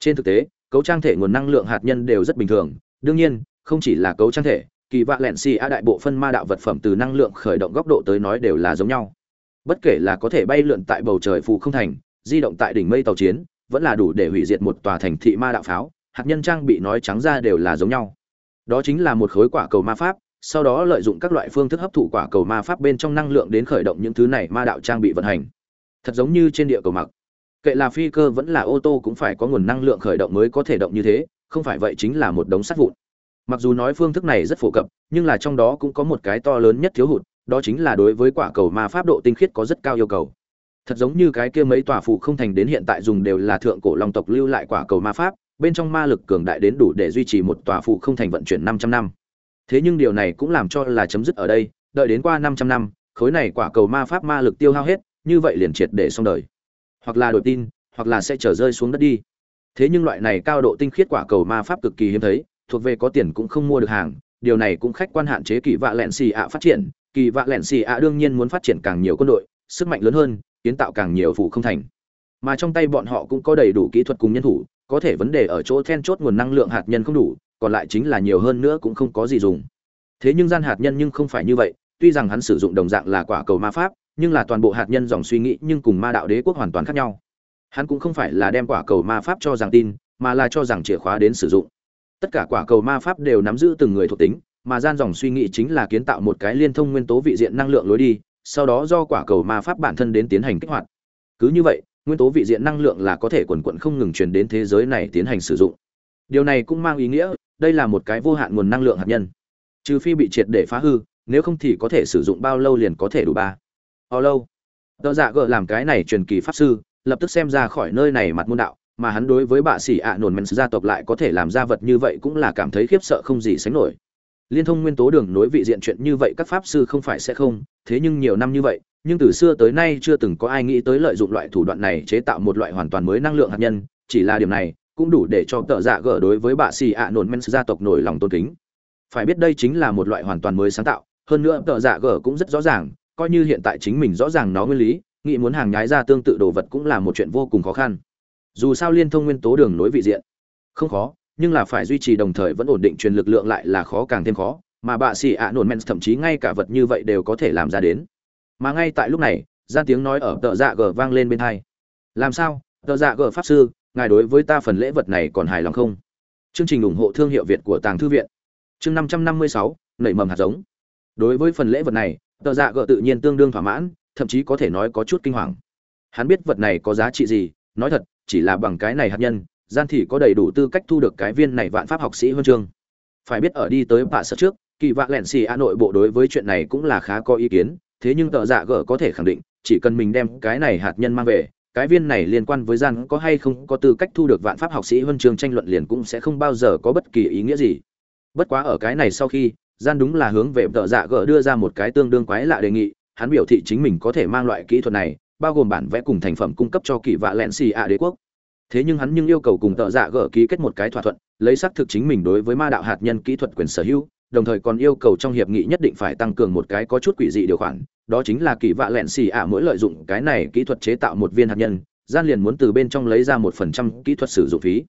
Trên thực tế, cấu trang thể nguồn năng lượng hạt nhân đều rất bình thường. Đương nhiên, không chỉ là cấu trang thể, kỳ vạ lẹn xì a đại bộ phân ma đạo vật phẩm từ năng lượng khởi động góc độ tới nói đều là giống nhau. Bất kể là có thể bay lượn tại bầu trời phù không thành, di động tại đỉnh mây tàu chiến, vẫn là đủ để hủy diệt một tòa thành thị ma đạo pháo, hạt nhân trang bị nói trắng ra đều là giống nhau. Đó chính là một khối quả cầu ma pháp, sau đó lợi dụng các loại phương thức hấp thụ quả cầu ma pháp bên trong năng lượng đến khởi động những thứ này ma đạo trang bị vận hành. Thật giống như trên địa cầu mặc kệ là phi cơ vẫn là ô tô cũng phải có nguồn năng lượng khởi động mới có thể động như thế, không phải vậy chính là một đống sắt vụn. Mặc dù nói phương thức này rất phổ cập, nhưng là trong đó cũng có một cái to lớn nhất thiếu hụt, đó chính là đối với quả cầu ma pháp độ tinh khiết có rất cao yêu cầu. Thật giống như cái kia mấy tòa phụ không thành đến hiện tại dùng đều là thượng cổ long tộc lưu lại quả cầu ma pháp, bên trong ma lực cường đại đến đủ để duy trì một tòa phụ không thành vận chuyển 500 năm. Thế nhưng điều này cũng làm cho là chấm dứt ở đây, đợi đến qua 500 năm, khối này quả cầu ma pháp ma lực tiêu hao hết, như vậy liền triệt để xong đời hoặc là đổi tin, hoặc là sẽ trở rơi xuống đất đi. Thế nhưng loại này cao độ tinh khiết quả cầu ma pháp cực kỳ hiếm thấy, thuộc về có tiền cũng không mua được hàng, điều này cũng khách quan hạn chế kỳ vạ lẹn xì ạ phát triển. Kỳ vạ lẹn xì ạ đương nhiên muốn phát triển càng nhiều quân đội, sức mạnh lớn hơn, kiến tạo càng nhiều phụ không thành. Mà trong tay bọn họ cũng có đầy đủ kỹ thuật cùng nhân thủ, có thể vấn đề ở chỗ then chốt nguồn năng lượng hạt nhân không đủ, còn lại chính là nhiều hơn nữa cũng không có gì dùng. Thế nhưng gian hạt nhân nhưng không phải như vậy, tuy rằng hắn sử dụng đồng dạng là quả cầu ma pháp nhưng là toàn bộ hạt nhân dòng suy nghĩ nhưng cùng ma đạo đế quốc hoàn toàn khác nhau. Hắn cũng không phải là đem quả cầu ma pháp cho rằng tin, mà là cho rằng chìa khóa đến sử dụng. Tất cả quả cầu ma pháp đều nắm giữ từng người thuộc tính, mà gian dòng suy nghĩ chính là kiến tạo một cái liên thông nguyên tố vị diện năng lượng lối đi, sau đó do quả cầu ma pháp bản thân đến tiến hành kích hoạt. Cứ như vậy, nguyên tố vị diện năng lượng là có thể quần quận không ngừng truyền đến thế giới này tiến hành sử dụng. Điều này cũng mang ý nghĩa, đây là một cái vô hạn nguồn năng lượng hạt nhân. Trừ phi bị triệt để phá hư, nếu không thì có thể sử dụng bao lâu liền có thể đủ ba bao lâu? Tờ dạ gợ làm cái này truyền kỳ pháp sư, lập tức xem ra khỏi nơi này mặt môn đạo, mà hắn đối với bạ sĩ ạ à nổn men gia tộc lại có thể làm ra vật như vậy cũng là cảm thấy khiếp sợ không gì sánh nổi. Liên thông nguyên tố đường nối vị diện chuyện như vậy các pháp sư không phải sẽ không, thế nhưng nhiều năm như vậy, nhưng từ xưa tới nay chưa từng có ai nghĩ tới lợi dụng loại thủ đoạn này chế tạo một loại hoàn toàn mới năng lượng hạt nhân, chỉ là điểm này cũng đủ để cho tợ dạ gở đối với bạ sĩ ạ nổn men gia tộc nổi lòng tôn kính. Phải biết đây chính là một loại hoàn toàn mới sáng tạo, hơn nữa tợ dạ gở cũng rất rõ ràng coi như hiện tại chính mình rõ ràng nó nguyên lý, nghĩ muốn hàng nhái ra tương tự đồ vật cũng là một chuyện vô cùng khó khăn. Dù sao liên thông nguyên tố đường nối vị diện, không khó, nhưng là phải duy trì đồng thời vẫn ổn định truyền lực lượng lại là khó càng thêm khó, mà bạ xì ạ nổn men thậm chí ngay cả vật như vậy đều có thể làm ra đến. Mà ngay tại lúc này, gian tiếng nói ở tợ dạ g vang lên bên hai. Làm sao? Tợ dạ g pháp sư, ngài đối với ta phần lễ vật này còn hài lòng không? Chương trình ủng hộ thương hiệu việt của tàng thư viện. Chương năm trăm năm mươi sáu, nảy mầm hạt giống. Đối với phần lễ vật này tờ dạ gỡ tự nhiên tương đương thỏa mãn, thậm chí có thể nói có chút kinh hoàng. Hắn biết vật này có giá trị gì, nói thật, chỉ là bằng cái này hạt nhân, gian thì có đầy đủ tư cách thu được cái viên này vạn pháp học sĩ huân chương. Phải biết ở đi tới bạ sợ trước, kỳ vạn lẹn xì a nội bộ đối với chuyện này cũng là khá có ý kiến, thế nhưng tờ dạ gở có thể khẳng định, chỉ cần mình đem cái này hạt nhân mang về, cái viên này liên quan với gian có hay không có tư cách thu được vạn pháp học sĩ huân chương tranh luận liền cũng sẽ không bao giờ có bất kỳ ý nghĩa gì. Bất quá ở cái này sau khi gian đúng là hướng về tợ dạ gỡ đưa ra một cái tương đương quái lạ đề nghị, hắn biểu thị chính mình có thể mang loại kỹ thuật này, bao gồm bản vẽ cùng thành phẩm cung cấp cho kỳ vạ lẹn xì ạ đế quốc. Thế nhưng hắn nhưng yêu cầu cùng tợ dạ gỡ ký kết một cái thỏa thuận, lấy xác thực chính mình đối với ma đạo hạt nhân kỹ thuật quyền sở hữu, đồng thời còn yêu cầu trong hiệp nghị nhất định phải tăng cường một cái có chút quỷ dị điều khoản, đó chính là kỳ vạ lẹn xì ạ mỗi lợi dụng cái này kỹ thuật chế tạo một viên hạt nhân, gian liền muốn từ bên trong lấy ra một phần trăm kỹ thuật sử dụng phí.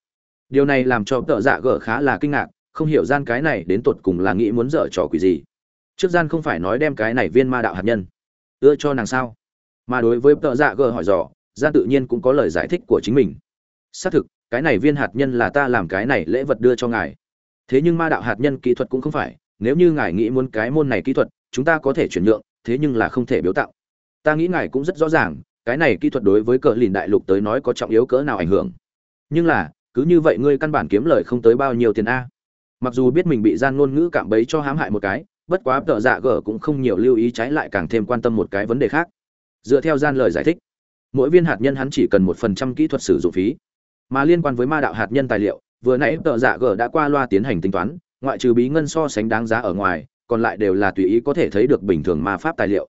Điều này làm cho tợ dạ gỡ khá là kinh ngạc không hiểu gian cái này đến tột cùng là nghĩ muốn dở trò quỷ gì. Trước gian không phải nói đem cái này viên ma đạo hạt nhân ưa cho nàng sao? Mà đối với tợ dạ gờ hỏi dò, gian tự nhiên cũng có lời giải thích của chính mình. Xác thực, cái này viên hạt nhân là ta làm cái này lễ vật đưa cho ngài. Thế nhưng ma đạo hạt nhân kỹ thuật cũng không phải, nếu như ngài nghĩ muốn cái môn này kỹ thuật, chúng ta có thể chuyển nhượng, thế nhưng là không thể biếu tặng. Ta nghĩ ngài cũng rất rõ ràng, cái này kỹ thuật đối với cờ lìn đại lục tới nói có trọng yếu cỡ nào ảnh hưởng. Nhưng là, cứ như vậy ngươi căn bản kiếm lời không tới bao nhiêu tiền a? Mặc dù biết mình bị gian ngôn ngữ cạm bấy cho hãm hại một cái, bất quá tợ dạ gở cũng không nhiều lưu ý trái lại càng thêm quan tâm một cái vấn đề khác. Dựa theo gian lời giải thích, mỗi viên hạt nhân hắn chỉ cần một phần trăm kỹ thuật sử dụng phí. Mà liên quan với ma đạo hạt nhân tài liệu, vừa nãy tợ dạ gở đã qua loa tiến hành tính toán, ngoại trừ bí ngân so sánh đáng giá ở ngoài, còn lại đều là tùy ý có thể thấy được bình thường ma pháp tài liệu.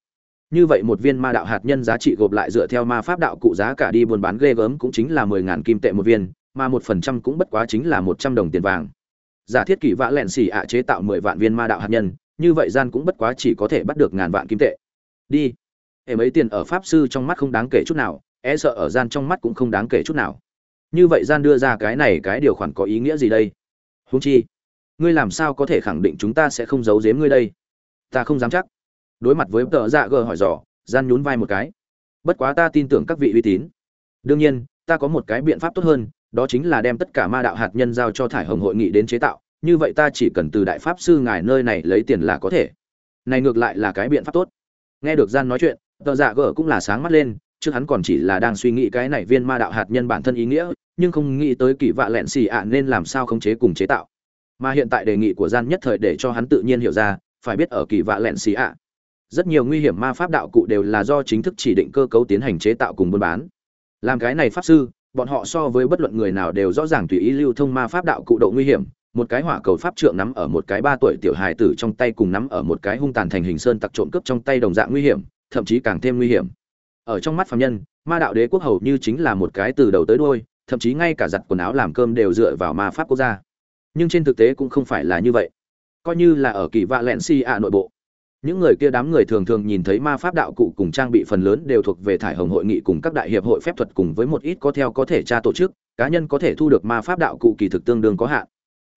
Như vậy một viên ma đạo hạt nhân giá trị gộp lại dựa theo ma pháp đạo cụ giá cả đi buôn bán ghê gớm cũng chính là mười ngàn kim tệ một viên, mà một phần trăm cũng bất quá chính là một trăm đồng tiền vàng giả thiết kỳ vã lẹn xì ạ chế tạo mười vạn viên ma đạo hạt nhân, như vậy gian cũng bất quá chỉ có thể bắt được ngàn vạn kim tệ. Đi. Hệ mấy tiền ở pháp sư trong mắt không đáng kể chút nào e sợ ở gian trong mắt cũng không đáng kể chút nào. Như vậy gian đưa ra cái này cái điều khoản có ý nghĩa gì đây? Húng chi, ngươi làm sao có thể khẳng định chúng ta sẽ không giấu giếm ngươi đây? Ta không dám chắc. Đối mặt với tờ dạ gờ hỏi dò, gian nhún vai một cái. Bất quá ta tin tưởng các vị uy tín. Đương nhiên, ta có một cái biện pháp tốt hơn đó chính là đem tất cả ma đạo hạt nhân giao cho thải hồng hội nghị đến chế tạo, như vậy ta chỉ cần từ đại pháp sư ngài nơi này lấy tiền là có thể. Này ngược lại là cái biện pháp tốt. Nghe được gian nói chuyện, tờ dạ gở cũng là sáng mắt lên, trước hắn còn chỉ là đang suy nghĩ cái này viên ma đạo hạt nhân bản thân ý nghĩa, nhưng không nghĩ tới kỳ vạ lẹn xì ạ nên làm sao khống chế cùng chế tạo. Mà hiện tại đề nghị của gian nhất thời để cho hắn tự nhiên hiểu ra, phải biết ở kỳ vạ lẹn xì ạ, rất nhiều nguy hiểm ma pháp đạo cụ đều là do chính thức chỉ định cơ cấu tiến hành chế tạo cùng buôn bán. Làm cái này pháp sư bọn họ so với bất luận người nào đều rõ ràng tùy ý lưu thông ma pháp đạo cụ độ nguy hiểm. Một cái hỏa cầu pháp trượng nắm ở một cái ba tuổi tiểu hài tử trong tay cùng nắm ở một cái hung tàn thành hình sơn tặc trộm cướp trong tay đồng dạng nguy hiểm, thậm chí càng thêm nguy hiểm. Ở trong mắt phạm nhân, ma đạo đế quốc hầu như chính là một cái từ đầu tới đuôi, thậm chí ngay cả giặt quần áo làm cơm đều dựa vào ma pháp quốc gia. Nhưng trên thực tế cũng không phải là như vậy. Coi như là ở kỳ vạ lẹn si ạ nội bộ những người kia đám người thường thường nhìn thấy ma pháp đạo cụ cùng trang bị phần lớn đều thuộc về thải hồng hội nghị cùng các đại hiệp hội phép thuật cùng với một ít có theo có thể tra tổ chức, cá nhân có thể thu được ma pháp đạo cụ kỳ thực tương đương có hạn.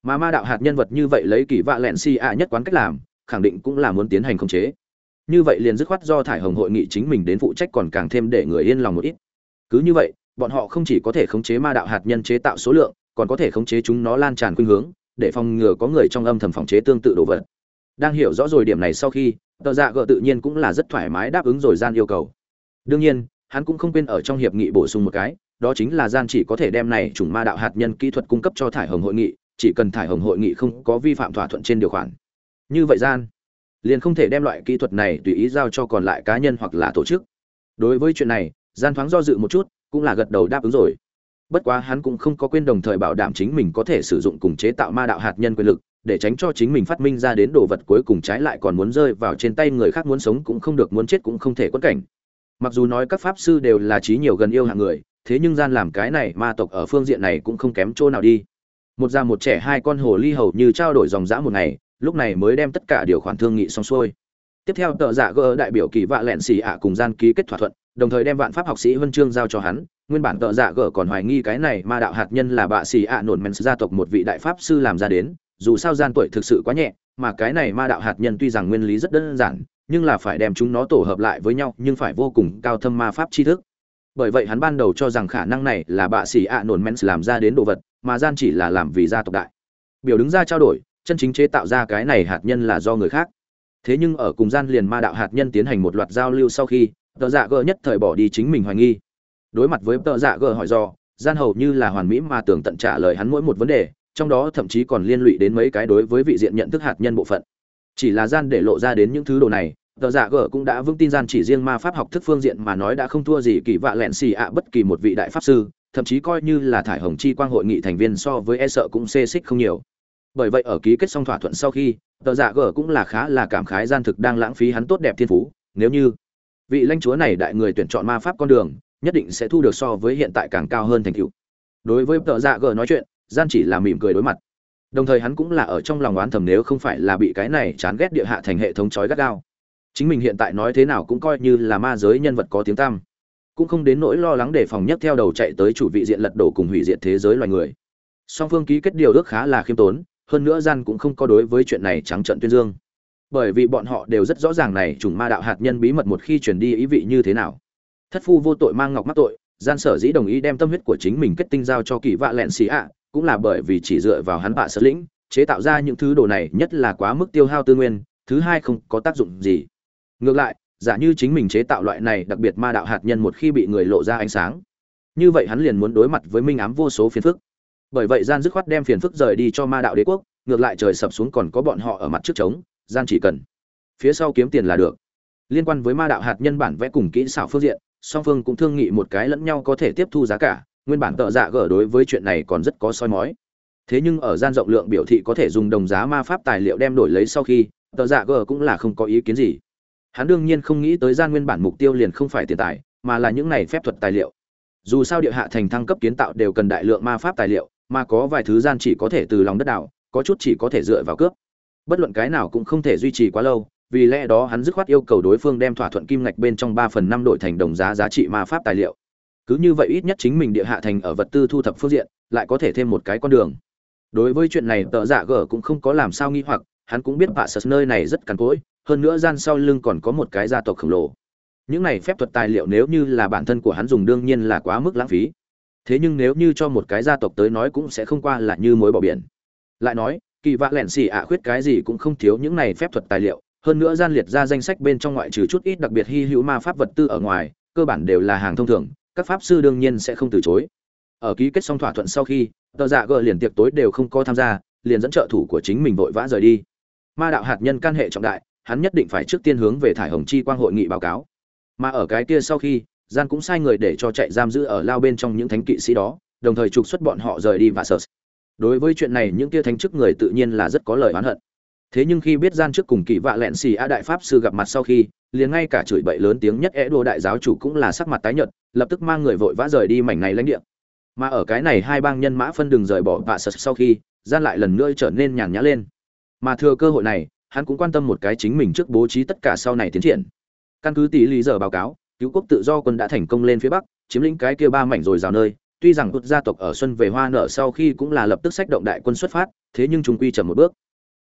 Mà ma đạo hạt nhân vật như vậy lấy kỳ vạ lẹn si ạ nhất quán cách làm, khẳng định cũng là muốn tiến hành khống chế. Như vậy liền dứt khoát do thải hồng hội nghị chính mình đến phụ trách còn càng thêm để người yên lòng một ít. Cứ như vậy, bọn họ không chỉ có thể khống chế ma đạo hạt nhân chế tạo số lượng, còn có thể khống chế chúng nó lan tràn khuynh hướng, để phòng ngừa có người trong âm thầm phòng chế tương tự đồ vật đang hiểu rõ rồi điểm này sau khi, tờ dạ gợ tự nhiên cũng là rất thoải mái đáp ứng rồi gian yêu cầu. Đương nhiên, hắn cũng không quên ở trong hiệp nghị bổ sung một cái, đó chính là gian chỉ có thể đem này chủng ma đạo hạt nhân kỹ thuật cung cấp cho thải hồng hội nghị, chỉ cần thải hồng hội nghị không có vi phạm thỏa thuận trên điều khoản. Như vậy gian, liền không thể đem loại kỹ thuật này tùy ý giao cho còn lại cá nhân hoặc là tổ chức. Đối với chuyện này, gian thoáng do dự một chút, cũng là gật đầu đáp ứng rồi. Bất quá hắn cũng không có quên đồng thời bảo đảm chính mình có thể sử dụng cùng chế tạo ma đạo hạt nhân quyền lực để tránh cho chính mình phát minh ra đến đồ vật cuối cùng trái lại còn muốn rơi vào trên tay người khác muốn sống cũng không được, muốn chết cũng không thể quất cảnh. Mặc dù nói các pháp sư đều là trí nhiều gần yêu hạng người, thế nhưng gian làm cái này ma tộc ở phương diện này cũng không kém chỗ nào đi. Một già một trẻ hai con hồ ly hầu như trao đổi dòng dã một ngày, lúc này mới đem tất cả điều khoản thương nghị xong xuôi. Tiếp theo, tờ giả gỡ đại biểu kỳ vạ lẹn xì ạ cùng gian ký kết thỏa thuận, đồng thời đem vạn pháp học sĩ huân chương giao cho hắn. Nguyên bản tờ giả gỡ còn hoài nghi cái này ma đạo hạt nhân là bạ xì ạ nổn men gia tộc một vị đại pháp sư làm ra đến dù sao gian tuổi thực sự quá nhẹ, mà cái này ma đạo hạt nhân tuy rằng nguyên lý rất đơn giản, nhưng là phải đem chúng nó tổ hợp lại với nhau, nhưng phải vô cùng cao thâm ma pháp tri thức. Bởi vậy hắn ban đầu cho rằng khả năng này là bạ sĩ ạ nổn men làm ra đến đồ vật, mà gian chỉ là làm vì gia tộc đại. Biểu đứng ra trao đổi, chân chính chế tạo ra cái này hạt nhân là do người khác. Thế nhưng ở cùng gian liền ma đạo hạt nhân tiến hành một loạt giao lưu sau khi, tờ dạ gờ nhất thời bỏ đi chính mình hoài nghi. Đối mặt với tờ dạ gờ hỏi do gian hầu như là hoàn mỹ mà tưởng tận trả lời hắn mỗi một vấn đề trong đó thậm chí còn liên lụy đến mấy cái đối với vị diện nhận thức hạt nhân bộ phận. Chỉ là gian để lộ ra đến những thứ đồ này, tờ dạ gở cũng đã vững tin gian chỉ riêng ma pháp học thức phương diện mà nói đã không thua gì kỳ vạ lẹn xì ạ bất kỳ một vị đại pháp sư, thậm chí coi như là thải hồng chi quang hội nghị thành viên so với e sợ cũng xê xích không nhiều. Bởi vậy ở ký kết xong thỏa thuận sau khi, tờ dạ gở cũng là khá là cảm khái gian thực đang lãng phí hắn tốt đẹp thiên phú, nếu như vị lãnh chúa này đại người tuyển chọn ma pháp con đường, nhất định sẽ thu được so với hiện tại càng cao hơn thành tựu. Đối với tờ dạ gở nói chuyện gian chỉ là mỉm cười đối mặt. Đồng thời hắn cũng là ở trong lòng oán thầm nếu không phải là bị cái này chán ghét địa hạ thành hệ thống chói gắt gao. Chính mình hiện tại nói thế nào cũng coi như là ma giới nhân vật có tiếng tăm. Cũng không đến nỗi lo lắng đề phòng nhất theo đầu chạy tới chủ vị diện lật đổ cùng hủy diệt thế giới loài người. Song phương ký kết điều ước khá là khiêm tốn, hơn nữa gian cũng không có đối với chuyện này trắng trận tuyên dương. Bởi vì bọn họ đều rất rõ ràng này chủng ma đạo hạt nhân bí mật một khi chuyển đi ý vị như thế nào. Thất phu vô tội mang ngọc mắc tội, gian sở dĩ đồng ý đem tâm huyết của chính mình kết tinh giao cho kỳ vạ lẹn xì ạ cũng là bởi vì chỉ dựa vào hắn bạ sở lĩnh, chế tạo ra những thứ đồ này nhất là quá mức tiêu hao tư nguyên, thứ hai không có tác dụng gì. Ngược lại, giả như chính mình chế tạo loại này đặc biệt ma đạo hạt nhân một khi bị người lộ ra ánh sáng, như vậy hắn liền muốn đối mặt với minh ám vô số phiền phức. Bởi vậy gian dứt khoát đem phiền phức rời đi cho ma đạo đế quốc, ngược lại trời sập xuống còn có bọn họ ở mặt trước trống, gian chỉ cần. Phía sau kiếm tiền là được. Liên quan với ma đạo hạt nhân bản vẽ cùng kỹ xảo phương diện, song phương cũng thương nghị một cái lẫn nhau có thể tiếp thu giá cả nguyên bản tợ dạ gở đối với chuyện này còn rất có soi mói. Thế nhưng ở gian rộng lượng biểu thị có thể dùng đồng giá ma pháp tài liệu đem đổi lấy sau khi, tợ dạ gở cũng là không có ý kiến gì. Hắn đương nhiên không nghĩ tới gian nguyên bản mục tiêu liền không phải tiền tài, mà là những này phép thuật tài liệu. Dù sao địa hạ thành thăng cấp kiến tạo đều cần đại lượng ma pháp tài liệu, mà có vài thứ gian chỉ có thể từ lòng đất đảo, có chút chỉ có thể dựa vào cướp. Bất luận cái nào cũng không thể duy trì quá lâu, vì lẽ đó hắn dứt khoát yêu cầu đối phương đem thỏa thuận kim ngạch bên trong ba phần năm đổi thành đồng giá giá trị ma pháp tài liệu cứ như vậy ít nhất chính mình địa hạ thành ở vật tư thu thập phương diện, lại có thể thêm một cái con đường. Đối với chuyện này tợ dạ gở cũng không có làm sao nghi hoặc, hắn cũng biết bạ sật nơi này rất cằn cỗi, hơn nữa gian sau lưng còn có một cái gia tộc khổng lồ. Những này phép thuật tài liệu nếu như là bản thân của hắn dùng đương nhiên là quá mức lãng phí. Thế nhưng nếu như cho một cái gia tộc tới nói cũng sẽ không qua là như mối bỏ biển. Lại nói, kỳ vạ lẹn xì ạ khuyết cái gì cũng không thiếu những này phép thuật tài liệu, hơn nữa gian liệt ra danh sách bên trong ngoại trừ chút ít đặc biệt hy hữu ma pháp vật tư ở ngoài, cơ bản đều là hàng thông thường các pháp sư đương nhiên sẽ không từ chối. Ở ký kết xong thỏa thuận sau khi, tờ dạ gờ liền tiệc tối đều không có tham gia, liền dẫn trợ thủ của chính mình vội vã rời đi. Ma đạo hạt nhân can hệ trọng đại, hắn nhất định phải trước tiên hướng về thải hồng chi quang hội nghị báo cáo. Mà ở cái kia sau khi, gian cũng sai người để cho chạy giam giữ ở lao bên trong những thánh kỵ sĩ đó, đồng thời trục xuất bọn họ rời đi và sợ. Đối với chuyện này, những kia thánh chức người tự nhiên là rất có lời oán hận thế nhưng khi biết gian trước cùng kỳ vạ lẹn xì a đại pháp sư gặp mặt sau khi, liền ngay cả chửi bậy lớn tiếng nhất é đô đại giáo chủ cũng là sắc mặt tái nhợt, lập tức mang người vội vã rời đi mảnh này lãnh địa. Mà ở cái này hai bang nhân mã phân đường rời bỏ vạ sật sau khi, gian lại lần nữa trở nên nhàn nhã lên. Mà thừa cơ hội này, hắn cũng quan tâm một cái chính mình trước bố trí tất cả sau này tiến triển. Căn cứ tỷ lý giờ báo cáo, cứu quốc tự do quân đã thành công lên phía bắc, chiếm lĩnh cái kia ba mảnh rồi rào nơi. Tuy rằng quốc gia tộc ở xuân về hoa nở sau khi cũng là lập tức sách động đại quân xuất phát, thế nhưng chúng quy chậm một bước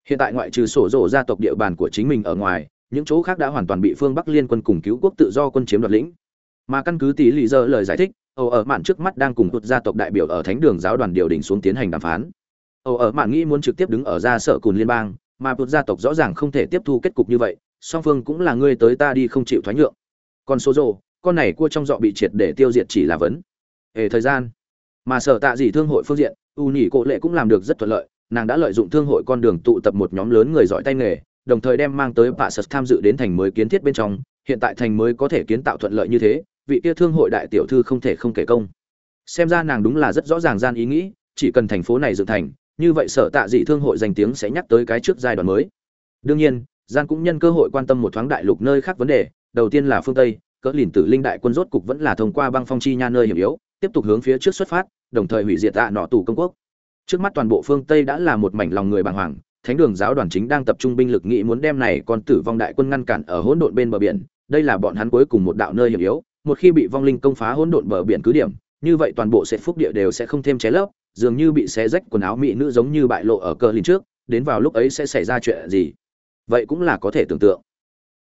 hiện tại ngoại trừ sổ rộ gia tộc địa bàn của chính mình ở ngoài, những chỗ khác đã hoàn toàn bị phương bắc liên quân cùng cứu quốc tự do quân chiếm đoạt lĩnh. Mà căn cứ tỷ lý giờ lời giải thích, âu ở mạn trước mắt đang cùng quốc gia tộc đại biểu ở thánh đường giáo đoàn điều đình xuống tiến hành đàm phán. Âu ở mạn nghĩ muốn trực tiếp đứng ở ra sở cùn liên bang, mà quốc gia tộc rõ ràng không thể tiếp thu kết cục như vậy, song phương cũng là ngươi tới ta đi không chịu thoái nhượng. Còn số rộ con này cua trong dọ bị triệt để tiêu diệt chỉ là vấn. Hệ thời gian. Mà sở tạ gì thương hội phương diện, u nhỉ cổ lệ cũng làm được rất thuận lợi nàng đã lợi dụng thương hội con đường tụ tập một nhóm lớn người giỏi tay nghề, đồng thời đem mang tới bạ sật tham dự đến thành mới kiến thiết bên trong, hiện tại thành mới có thể kiến tạo thuận lợi như thế, vị kia thương hội đại tiểu thư không thể không kể công. Xem ra nàng đúng là rất rõ ràng gian ý nghĩ, chỉ cần thành phố này dựng thành, như vậy sở tạ dị thương hội danh tiếng sẽ nhắc tới cái trước giai đoạn mới. Đương nhiên gian cũng nhân cơ hội quan tâm một thoáng đại lục nơi khác vấn đề, đầu tiên là phương tây, cỡ lìn tử linh đại quân rốt cục vẫn là thông qua băng phong chi nha nơi hiểm yếu, tiếp tục hướng phía trước xuất phát, đồng thời hủy diệt tạ nọ tù công quốc trước mắt toàn bộ phương tây đã là một mảnh lòng người bàng hoàng, thánh đường giáo đoàn chính đang tập trung binh lực nghĩ muốn đem này còn tử vong đại quân ngăn cản ở hỗn độn bên bờ biển. Đây là bọn hắn cuối cùng một đạo nơi hiểm yếu, một khi bị vong linh công phá hỗn độn bờ biển cứ điểm, như vậy toàn bộ sẽ phúc địa đều sẽ không thêm ché lấp, dường như bị xé rách quần áo mỹ nữ giống như bại lộ ở cờ lìn trước, đến vào lúc ấy sẽ xảy ra chuyện gì? Vậy cũng là có thể tưởng tượng.